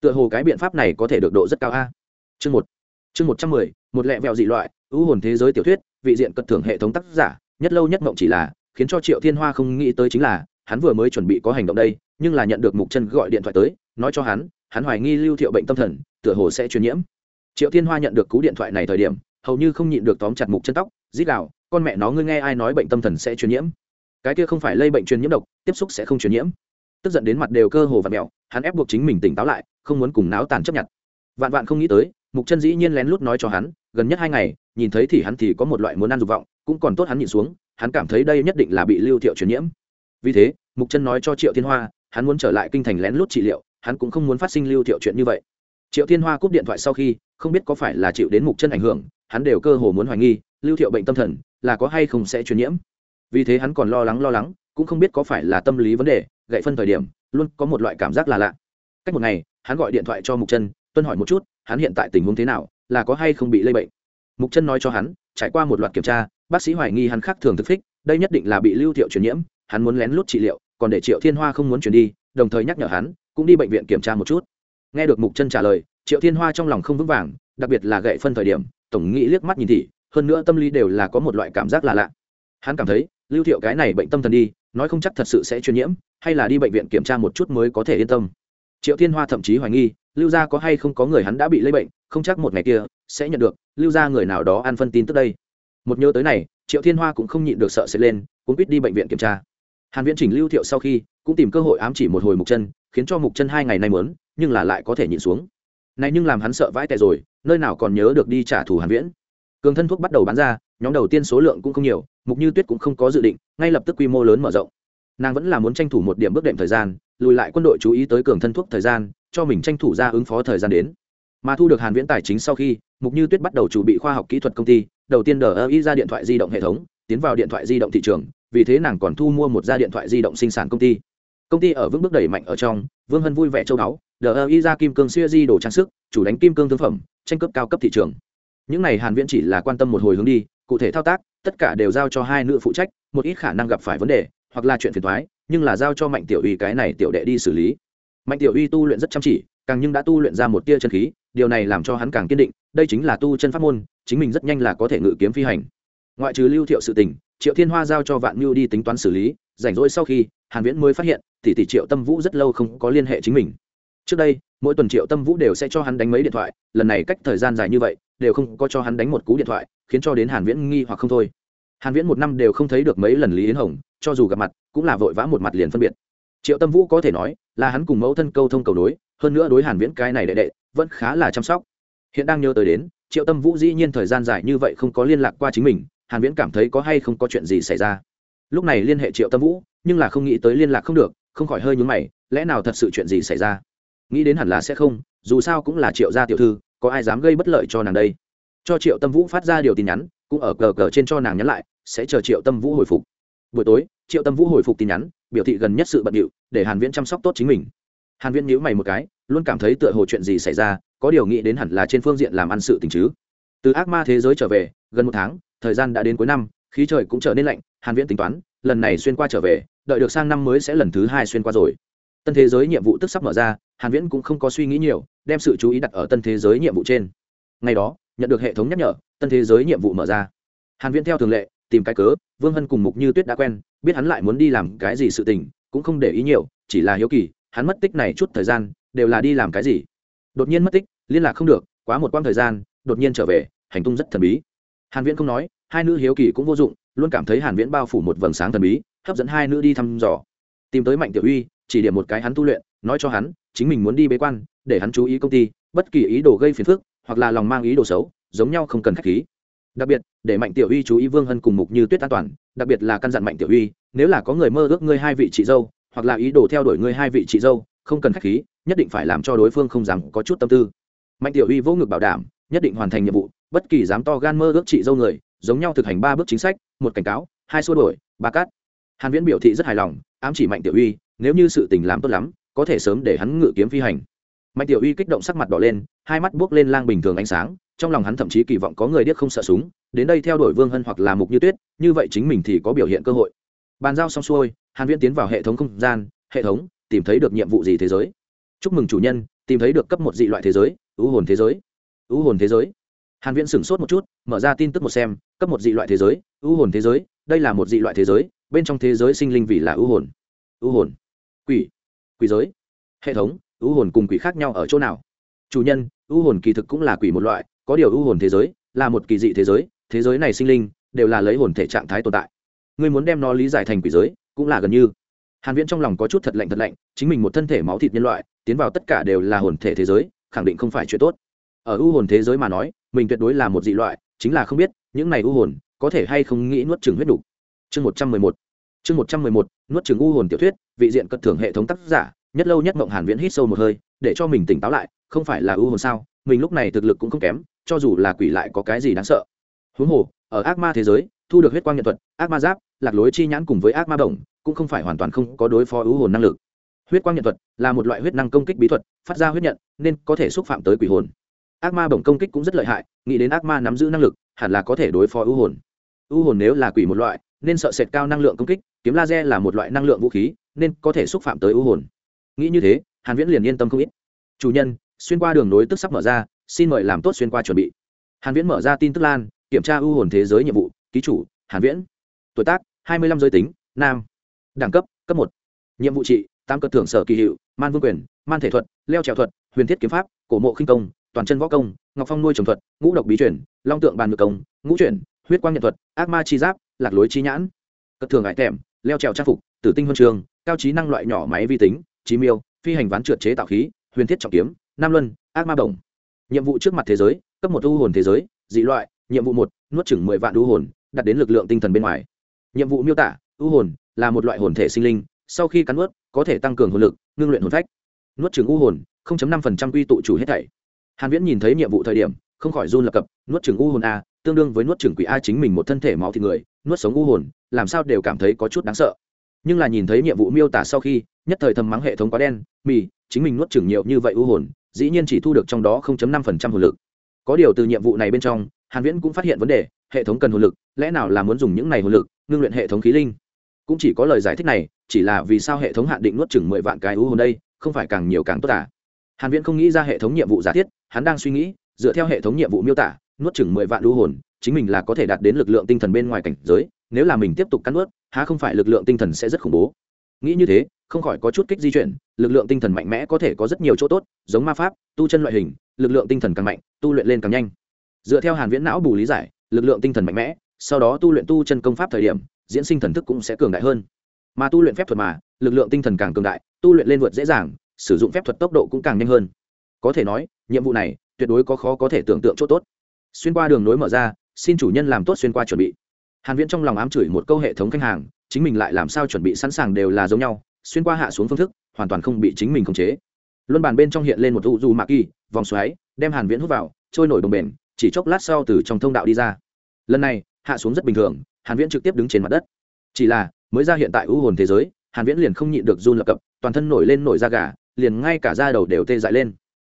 Tựa hồ cái biện pháp này có thể được độ rất cao a. Chương một chương một trăm mười, một lẹ vẹo dị loại ưu hồn thế giới tiểu thuyết, vị diện cật thưởng hệ thống tác giả, nhất lâu nhất mộng chỉ là, khiến cho triệu thiên hoa không nghĩ tới chính là, hắn vừa mới chuẩn bị có hành động đây, nhưng là nhận được mục chân gọi điện thoại tới, nói cho hắn hắn hoài nghi lưu thiệu bệnh tâm thần, tựa hồ sẽ truyền nhiễm triệu thiên hoa nhận được cú điện thoại này thời điểm, hầu như không nhịn được tóm chặt mục chân tóc dít đạo con mẹ nó, ngươi nghe ai nói bệnh tâm thần sẽ truyền nhiễm? Cái kia không phải lây bệnh truyền nhiễm độc, tiếp xúc sẽ không truyền nhiễm. Tức giận đến mặt đều cơ hồ và mẹo hắn ép buộc chính mình tỉnh táo lại, không muốn cùng náo tàn chấp nhận. Vạn vạn không nghĩ tới, mục chân dĩ nhiên lén lút nói cho hắn, gần nhất hai ngày, nhìn thấy thì hắn thì có một loại muốn ăn dục vọng, cũng còn tốt hắn nhìn xuống, hắn cảm thấy đây nhất định là bị lưu thiệu truyền nhiễm. Vì thế, mục chân nói cho triệu thiên hoa, hắn muốn trở lại kinh thành lén lút trị liệu, hắn cũng không muốn phát sinh lưu thiệu chuyện như vậy triệu thiên hoa cúp điện thoại sau khi không biết có phải là chịu đến mục chân ảnh hưởng hắn đều cơ hồ muốn hoài nghi lưu thiệu bệnh tâm thần là có hay không sẽ truyền nhiễm. Vì thế hắn còn lo lắng lo lắng cũng không biết có phải là tâm lý vấn đề gậy phân thời điểm luôn có một loại cảm giác là lạ. Cách một ngày hắn gọi điện thoại cho mục chân tuân hỏi một chút hắn hiện tại tình huống thế nào là có hay không bị lây bệnh. Mục chân nói cho hắn trải qua một loạt kiểm tra bác sĩ hoài nghi hắn khác thường thực thích, đây nhất định là bị lưu thiệu truyền nhiễm hắn muốn lén lút trị liệu còn để triệu thiên hoa không muốn chuyển đi đồng thời nhắc nhở hắn cũng đi bệnh viện kiểm tra một chút nghe được mục chân trả lời, triệu thiên hoa trong lòng không vững vàng, đặc biệt là gậy phân thời điểm, tổng nghĩ liếc mắt nhìn thị hơn nữa tâm lý đều là có một loại cảm giác là lạ. Hắn cảm thấy, lưu thiệu cái này bệnh tâm thần đi, nói không chắc thật sự sẽ truyền nhiễm, hay là đi bệnh viện kiểm tra một chút mới có thể yên tâm. Triệu thiên hoa thậm chí hoài nghi, lưu gia có hay không có người hắn đã bị lây bệnh, không chắc một ngày kia, sẽ nhận được, lưu gia người nào đó ăn phân tin tức đây. Một nhớ tới này, triệu thiên hoa cũng không nhịn được sợ sẽ lên cũng biết đi bệnh viện kiểm tra. Hàn viễn chỉnh lưu thiệu sau khi, cũng tìm cơ hội ám chỉ một hồi mục chân khiến cho mục chân hai ngày nay muốn, nhưng là lại có thể nhịn xuống. Này nhưng làm hắn sợ vãi tệ rồi, nơi nào còn nhớ được đi trả thù hàn viễn. Cường thân thuốc bắt đầu bán ra, nhóm đầu tiên số lượng cũng không nhiều, mục như tuyết cũng không có dự định, ngay lập tức quy mô lớn mở rộng. Nàng vẫn là muốn tranh thủ một điểm bước đệm thời gian, lùi lại quân đội chú ý tới cường thân thuốc thời gian, cho mình tranh thủ ra ứng phó thời gian đến. Mà thu được hàn viễn tài chính sau khi, mục như tuyết bắt đầu chuẩn bị khoa học kỹ thuật công ty, đầu tiên đờ ý ra điện thoại di động hệ thống, tiến vào điện thoại di động thị trường, vì thế nàng còn thu mua một gia điện thoại di động sinh sản công ty công ty ở vững bước đẩy mạnh ở trong, vương hân vui vẻ châu đáo đờ ý ra kim cương siêu di đồ trang sức, chủ đánh kim cương thương phẩm, tranh cấp cao cấp thị trường. Những này hàn viễn chỉ là quan tâm một hồi hướng đi, cụ thể thao tác, tất cả đều giao cho hai nữ phụ trách, một ít khả năng gặp phải vấn đề, hoặc là chuyện phiền toái, nhưng là giao cho mạnh tiểu uy cái này tiểu đệ đi xử lý. Mạnh tiểu uy tu luyện rất chăm chỉ, càng nhưng đã tu luyện ra một tia chân khí, điều này làm cho hắn càng kiên định, đây chính là tu chân pháp môn, chính mình rất nhanh là có thể ngự kiếm phi hành. Ngoại trừ lưu thiệu sự tình, triệu thiên hoa giao cho vạn mưu đi tính toán xử lý, rảnh rỗi sau khi, hàn viễn mới phát hiện tỷ tỷ triệu tâm vũ rất lâu không có liên hệ chính mình. Trước đây, mỗi tuần triệu tâm vũ đều sẽ cho hắn đánh mấy điện thoại, lần này cách thời gian dài như vậy, đều không có cho hắn đánh một cú điện thoại, khiến cho đến hàn viễn nghi hoặc không thôi. Hàn viễn một năm đều không thấy được mấy lần lý yến hồng, cho dù gặp mặt, cũng là vội vã một mặt liền phân biệt. Triệu tâm vũ có thể nói là hắn cùng mẫu thân câu thông cầu đối, hơn nữa đối hàn viễn cái này đệ đệ, vẫn khá là chăm sóc. Hiện đang nhớ tới đến, triệu tâm vũ dĩ nhiên thời gian dài như vậy không có liên lạc qua chính mình, hàn viễn cảm thấy có hay không có chuyện gì xảy ra. Lúc này liên hệ triệu tâm vũ, nhưng là không nghĩ tới liên lạc không được không khỏi hơi nhúng mày, lẽ nào thật sự chuyện gì xảy ra? Nghĩ đến hẳn là sẽ không, dù sao cũng là triệu gia tiểu thư, có ai dám gây bất lợi cho nàng đây? Cho triệu tâm vũ phát ra điều tin nhắn, cũng ở cờ cờ trên cho nàng nhắn lại, sẽ chờ triệu tâm vũ hồi phục. Buổi tối, triệu tâm vũ hồi phục tin nhắn, biểu thị gần nhất sự bận điệu, để hàn viễn chăm sóc tốt chính mình. Hàn viễn nhíu mày một cái, luôn cảm thấy tựa hồ chuyện gì xảy ra, có điều nghĩ đến hẳn là trên phương diện làm ăn sự tình chứ. Từ ác ma thế giới trở về, gần một tháng, thời gian đã đến cuối năm, khí trời cũng trở nên lạnh, hàn viễn tính toán, lần này xuyên qua trở về đợi được sang năm mới sẽ lần thứ hai xuyên qua rồi. Tân thế giới nhiệm vụ tức sắp mở ra, hàn viễn cũng không có suy nghĩ nhiều, đem sự chú ý đặt ở tân thế giới nhiệm vụ trên. Ngày đó, nhận được hệ thống nhắc nhở, tân thế giới nhiệm vụ mở ra. Hàn viễn theo thường lệ, tìm cái cớ, vương hân cùng mục như tuyết đã quen, biết hắn lại muốn đi làm cái gì sự tình, cũng không để ý nhiều, chỉ là hiếu kỳ, hắn mất tích này chút thời gian, đều là đi làm cái gì? Đột nhiên mất tích, liên lạc không được, quá một quãng thời gian, đột nhiên trở về, hành tung rất thần bí. Hàn viễn không nói, hai nữ hiếu kỳ cũng vô dụng, luôn cảm thấy hàn viễn bao phủ một vầng sáng thần bí hấp dẫn hai nữ đi thăm dò. Tìm tới mạnh tiểu uy, chỉ điểm một cái hắn tu luyện, nói cho hắn, chính mình muốn đi bế quan, để hắn chú ý công ty, bất kỳ ý đồ gây phiền phức, hoặc là lòng mang ý đồ xấu, giống nhau không cần khách khí. Đặc biệt, để mạnh tiểu uy chú ý vương hân cùng mục như tuyết an toàn, đặc biệt là căn dặn mạnh tiểu uy, nếu là có người mơ ước ngươi hai vị chị dâu, hoặc là ý đồ theo đuổi ngươi hai vị chị dâu, không cần khách khí, nhất định phải làm cho đối phương không dám có chút tâm tư. Mạnh tiểu uy vỗ ngực bảo đảm, nhất định hoàn thành nhiệm vụ, bất kỳ dám to gan mơ ước chị dâu người, giống nhau thực hành ba bước chính sách, một cảnh cáo, hai xua đổi ba cát hàn viễn biểu thị rất hài lòng, ám chỉ mạnh tiểu uy, nếu như sự tình làm tốt lắm, có thể sớm để hắn ngự kiếm phi hành. Mạnh tiểu uy kích động sắc mặt đỏ lên, hai mắt buốc lên lang bình thường ánh sáng, trong lòng hắn thậm chí kỳ vọng có người điếc không sợ súng, đến đây theo đuổi vương hân hoặc là mục như tuyết, như vậy chính mình thì có biểu hiện cơ hội. Bàn giao xong xuôi, hàn viễn tiến vào hệ thống không gian, hệ thống, tìm thấy được nhiệm vụ gì thế giới. Chúc mừng chủ nhân, tìm thấy được cấp một dị loại thế giới, ưu hồn thế giới. Ưu hồn thế giới. Hàn viễn sửng sốt một chút, mở ra tin tức một xem, cấp một dị loại thế giới, ưu hồn thế giới, đây là một dị loại thế giới bên trong thế giới sinh linh vì là ưu hồn. Ưu hồn. Quỷ. Quỷ giới. Hệ thống, ưu hồn cùng quỷ khác nhau ở chỗ nào? Chủ nhân, ưu hồn kỳ thực cũng là quỷ một loại, có điều ưu hồn thế giới là một kỳ dị thế giới thế giới này sinh linh đều là lấy hồn thể trạng thái tồn tại. Ngươi muốn đem nó lý giải thành quỷ giới cũng là gần như. Hàn viễn trong lòng có chút thật lạnh thật lạnh, chính mình một thân thể máu thịt nhân loại, tiến vào tất cả đều là hồn thể thế giới, khẳng định không phải chuyện tốt. Ở ưu hồn thế giới mà nói, mình tuyệt đối là một dị loại, chính là không biết, những này ưu hồn có thể hay không nghĩ nuốt chửng huyết đủ chương 111 chương 111 nuốt chửng u hồn tiểu thuyết, vị diện cất thưởng hệ thống tác giả, nhất lâu nhất mộng hàn viễn hít sâu một hơi, để cho mình tỉnh táo lại, không phải là u hồn sao, mình lúc này thực lực cũng không kém, cho dù là quỷ lại có cái gì đáng sợ. Huống hồ, ở ác ma thế giới, thu được huyết quang nhận thuật, ác ma giáp, lạc lối chi nhãn cùng với ác ma đồng cũng không phải hoàn toàn không có đối phó u hồn năng lực. Huyết quang nhận thuật là một loại huyết năng công kích bí thuật, phát ra huyết nhận, nên có thể xúc phạm tới quỷ hồn. Ác ma bổng công kích cũng rất lợi hại, nghĩ đến ác ma nắm giữ năng lực, hẳn là có thể đối phó u hồn. U hồn nếu là quỷ một loại nên sợ sệt cao năng lượng công kích, kiếm laser là một loại năng lượng vũ khí, nên có thể xúc phạm tới ưu hồn. Nghĩ như thế, hàn viễn liền yên tâm không ít. Chủ nhân, xuyên qua đường nối tức sắp mở ra, xin mời làm tốt xuyên qua chuẩn bị. Hàn viễn mở ra tin tức lan, kiểm tra ưu hồn thế giới nhiệm vụ, ký chủ, hàn viễn. Tuổi tác 25 giới tính, nam. Đẳng cấp cấp một. Nhiệm vụ trị tam cất thưởng sở kỳ hiệu, man vương quyền, man thể thuật, leo trèo thuật, huyền thiết kiếm pháp, cổ mộ khinh công, toàn chân võ công, ngọc phong nuôi trồng thuật, ngũ độc bí chuyển long tượng bàn ngược công, ngũ chuyển, huyết quang nhận thuật, ác ma chi giáp lạc lối chi nhãn. Cất thường ải thèm, leo trèo trang phục, tử tinh huân trường, cao trí năng loại nhỏ máy vi tính, trí miêu, phi hành ván trượt chế tạo khí, huyền thiết trọng kiếm, nam luân, ác ma đồng nhiệm vụ trước mặt thế giới, cấp một u hồn thế giới, dị loại, nhiệm vụ một, nuốt chừng mười vạn u hồn, đặt đến lực lượng tinh thần bên ngoài. Nhiệm vụ miêu tả, u hồn là một loại hồn thể sinh linh, sau khi cắn nuốt, có thể tăng cường hồn lực, ngưng luyện hồn phách. Nuốt chừng u hồn 0.5% quy tụ chủ hết thảy. Hàn viễn nhìn thấy nhiệm vụ thời điểm, không khỏi run lập cập, nuốt chừng u hồn a, tương đương với nuốt chừng quỷ a chính mình một thân thể máu thịt người nuốt sống u hồn, làm sao đều cảm thấy có chút đáng sợ. Nhưng là nhìn thấy nhiệm vụ miêu tả sau khi, nhất thời thầm mắng hệ thống quá đen, mì, chính mình nuốt chừng nhiều như vậy u hồn, dĩ nhiên chỉ thu được trong đó 0.5% hồn lực. Có điều từ nhiệm vụ này bên trong, hàn viễn cũng phát hiện vấn đề, hệ thống cần hồn lực, lẽ nào là muốn dùng những này hồn lực, ngưng luyện hệ thống khí linh? Cũng chỉ có lời giải thích này, chỉ là vì sao hệ thống hạn định nuốt chừng mười vạn cái u hồn đây, không phải càng nhiều càng tốt à? Hàn viễn không nghĩ ra hệ thống nhiệm vụ giả thiết, hắn đang suy nghĩ, dựa theo hệ thống nhiệm vụ miêu tả, nuốt chừng mười vạn u hồn chính mình là có thể đạt đến lực lượng tinh thần bên ngoài cảnh giới, nếu là mình tiếp tục cắn ướt há không phải lực lượng tinh thần sẽ rất khủng bố? Nghĩ như thế, không khỏi có chút kích di chuyển, lực lượng tinh thần mạnh mẽ có thể có rất nhiều chỗ tốt, giống ma pháp, tu chân loại hình, lực lượng tinh thần càng mạnh, tu luyện lên càng nhanh. Dựa theo hàn viễn não bù lý giải, lực lượng tinh thần mạnh mẽ, sau đó tu luyện tu chân công pháp thời điểm, diễn sinh thần thức cũng sẽ cường đại hơn. Mà tu luyện phép thuật mà, lực lượng tinh thần càng cường đại, tu luyện lên vượt dễ dàng, sử dụng phép thuật tốc độ cũng càng nhanh hơn. Có thể nói, nhiệm vụ này tuyệt đối có khó có thể tưởng tượng chỗ tốt. Xuyên qua đường nối mở ra xin chủ nhân làm tốt xuyên qua chuẩn bị. Hàn viễn trong lòng ám chửi một câu hệ thống khách hàng, chính mình lại làm sao chuẩn bị sẵn sàng đều là giống nhau, xuyên qua hạ xuống phương thức, hoàn toàn không bị chính mình khống chế. Luân bàn bên trong hiện lên một u du mạc kỳ, vòng xoáy, đem hàn viễn hút vào, trôi nổi đồng bền chỉ chốc lát sau từ trong thông đạo đi ra. Lần này, hạ xuống rất bình thường, hàn viễn trực tiếp đứng trên mặt đất. Chỉ là, mới ra hiện tại u hồn thế giới, hàn viễn liền không nhịn được run lập cập, toàn thân nổi lên nổi da gà, liền ngay cả da đầu đều tê dại lên.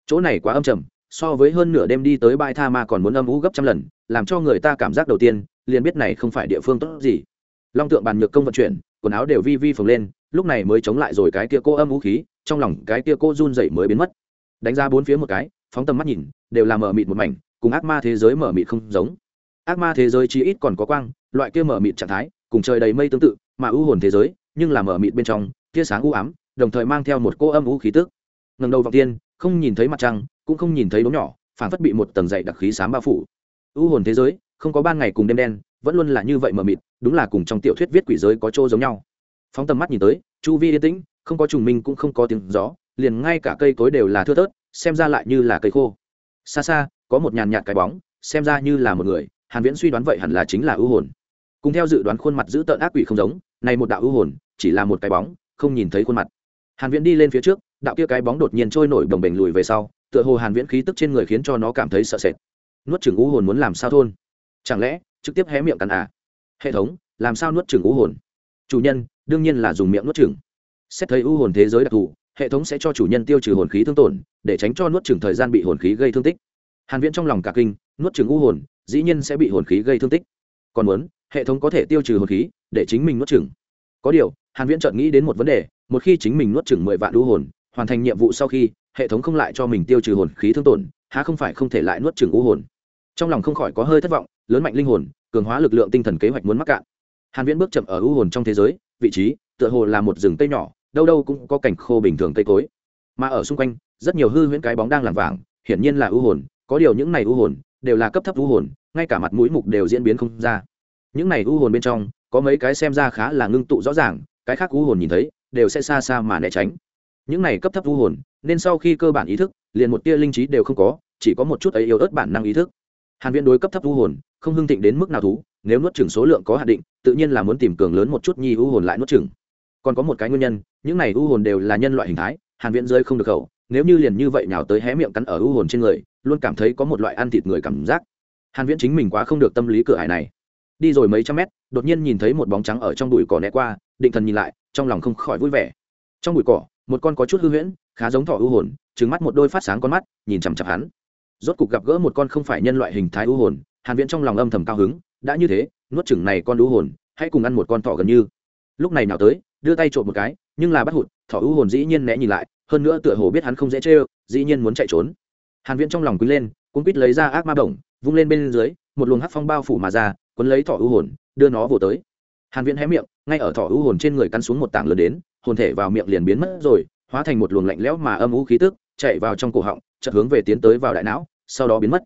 Chỗ này quá âm trầm so với hơn nửa đêm đi tới bãi tha ma còn muốn âm u gấp trăm lần, làm cho người ta cảm giác đầu tiên, liền biết này không phải địa phương tốt gì. Long tượng bàn nhược công vận chuyển, quần áo đều vi vi phồng lên, lúc này mới chống lại rồi cái kia cô âm vũ khí, trong lòng cái kia cô run dậy mới biến mất. Đánh ra bốn phía một cái, phóng tầm mắt nhìn, đều là mở mịt một mảnh, cùng ác ma thế giới mở mịt không giống. Ác ma thế giới chí ít còn có quang, loại kia mở mịt trạng thái, cùng trời đầy mây tương tự, mà ưu hồn thế giới, nhưng là mở mịt bên trong, tia sáng u ám, đồng thời mang theo một cô âm u khí tức. Ngầm đầu vào tiên, không nhìn thấy mặt trăng cũng không nhìn thấy đốm nhỏ phản phất bị một tầng dày đặc khí sám bao phủ. Ưu hồn thế giới, không có ban ngày cùng đêm đen, vẫn luôn là như vậy mờ mịt, đúng là cùng trong tiểu thuyết viết quỷ giới có chỗ giống nhau. Phóng tầm mắt nhìn tới, chu vi yên tĩnh, không có trùng minh cũng không có tiếng gió, liền ngay cả cây cối đều là thưa thớt, xem ra lại như là cây khô. Xa xa, có một nhàn nhạt cái bóng, xem ra như là một người, hàn viễn suy đoán vậy hẳn là chính là ưu hồn. Cùng theo dự đoán khuôn mặt giữ tợn ác quỷ không giống, này một đạo ưu hồn, chỉ là một cái bóng, không nhìn thấy khuôn mặt. Hàn viễn đi lên phía trước, đạo kia cái bóng đột nhiên trôi nổi đồng bềnh lùi về sau tựa hồ hàn viễn khí tức trên người khiến cho nó cảm thấy sợ sệt. Nuốt chửng u hồn muốn làm sao thôn? Chẳng lẽ, trực tiếp hé miệng cắn à? Hệ thống, làm sao nuốt chửng u hồn? Chủ nhân, đương nhiên là dùng miệng nuốt chửng. Xét thấy u hồn thế giới đặc thù, hệ thống sẽ cho chủ nhân tiêu trừ hồn khí thương tổn, để tránh cho nuốt chửng thời gian bị hồn khí gây thương tích. Hàn viễn trong lòng cả kinh, nuốt chửng u hồn, dĩ nhiên sẽ bị hồn khí gây thương tích. Còn muốn, hệ thống có thể tiêu trừ hồn khí, để chính mình nuốt chửng. Có điều, hàn viễn chợt nghĩ đến một vấn đề, một khi chính mình nuốt chửng mười vạn u hồn, hoàn thành nhiệm vụ sau khi hệ thống không lại cho mình tiêu trừ hồn khí thương tổn, há không phải không thể lại nuốt chửng u hồn. Trong lòng không khỏi có hơi thất vọng, lớn mạnh linh hồn, cường hóa lực lượng tinh thần kế hoạch muốn mắc cạn. Hàn viễn bước chậm ở u hồn trong thế giới, vị trí, tựa hồ là một rừng cây nhỏ, đâu đâu cũng có cảnh khô bình thường cây cối. Mà ở xung quanh, rất nhiều hư huyễn cái bóng đang làm vàng, hiển nhiên là u hồn, có điều những này u hồn, đều là cấp thấp u hồn, ngay cả mặt mũi mục đều diễn biến không ra. Những này u hồn bên trong, có mấy cái xem ra khá là ngưng tụ rõ ràng, cái khác u hồn nhìn thấy, đều sẽ xa xa mà né tránh những này cấp thấp vu hồn, nên sau khi cơ bản ý thức, liền một tia linh trí đều không có, chỉ có một chút ấy yếu ớt bản năng ý thức. Hàn viễn đối cấp thấp vu hồn, không hưng thịnh đến mức nào thú, nếu nuốt chửng số lượng có hạn định, tự nhiên là muốn tìm cường lớn một chút nhi u hồn lại nuốt chửng. Còn có một cái nguyên nhân, những này u hồn đều là nhân loại hình thái, hàn viễn rơi không được khẩu, nếu như liền như vậy nào tới hé miệng cắn ở u hồn trên người, luôn cảm thấy có một loại ăn thịt người cảm giác. Hàn viễn chính mình quá không được tâm lý cửa hải này. Đi rồi mấy trăm mét, đột nhiên nhìn thấy một bóng trắng ở trong bụi cỏ né qua, định thần nhìn lại, trong lòng không khỏi vui vẻ. Trong bụi cỏ một con có chút hư huyễn, khá giống thỏ ưu hồn, trừng mắt một đôi phát sáng con mắt, nhìn chằm chặp hắn. Rốt cục gặp gỡ một con không phải nhân loại hình thái ưu hồn, hàn viễn trong lòng âm thầm cao hứng, đã như thế, nuốt chừng này con ưu hồn, hãy cùng ăn một con thỏ gần như. Lúc này nào tới, đưa tay trộm một cái, nhưng là bắt hụt, thỏ ưu hồn dĩ nhiên né nhìn lại, hơn nữa tựa hồ biết hắn không dễ chơi, dĩ nhiên muốn chạy trốn. Hàn viễn trong lòng quý lên cũng quýt lấy ra ác ma bổng, vung lên bên dưới, một luồng hắc phong bao phủ mà ra, cuốn lấy thỏ ưu hồn, đưa nó vồ tới. Hàn viễn hé miệng, ngay ở thỏ ưu hồn trên người cắn xuống một tảng lớn đến hồn thể vào miệng liền biến mất rồi, hóa thành một luồng lạnh lẽo mà âm u khí tức chạy vào trong cổ họng, chợt hướng về tiến tới vào đại não, sau đó biến mất.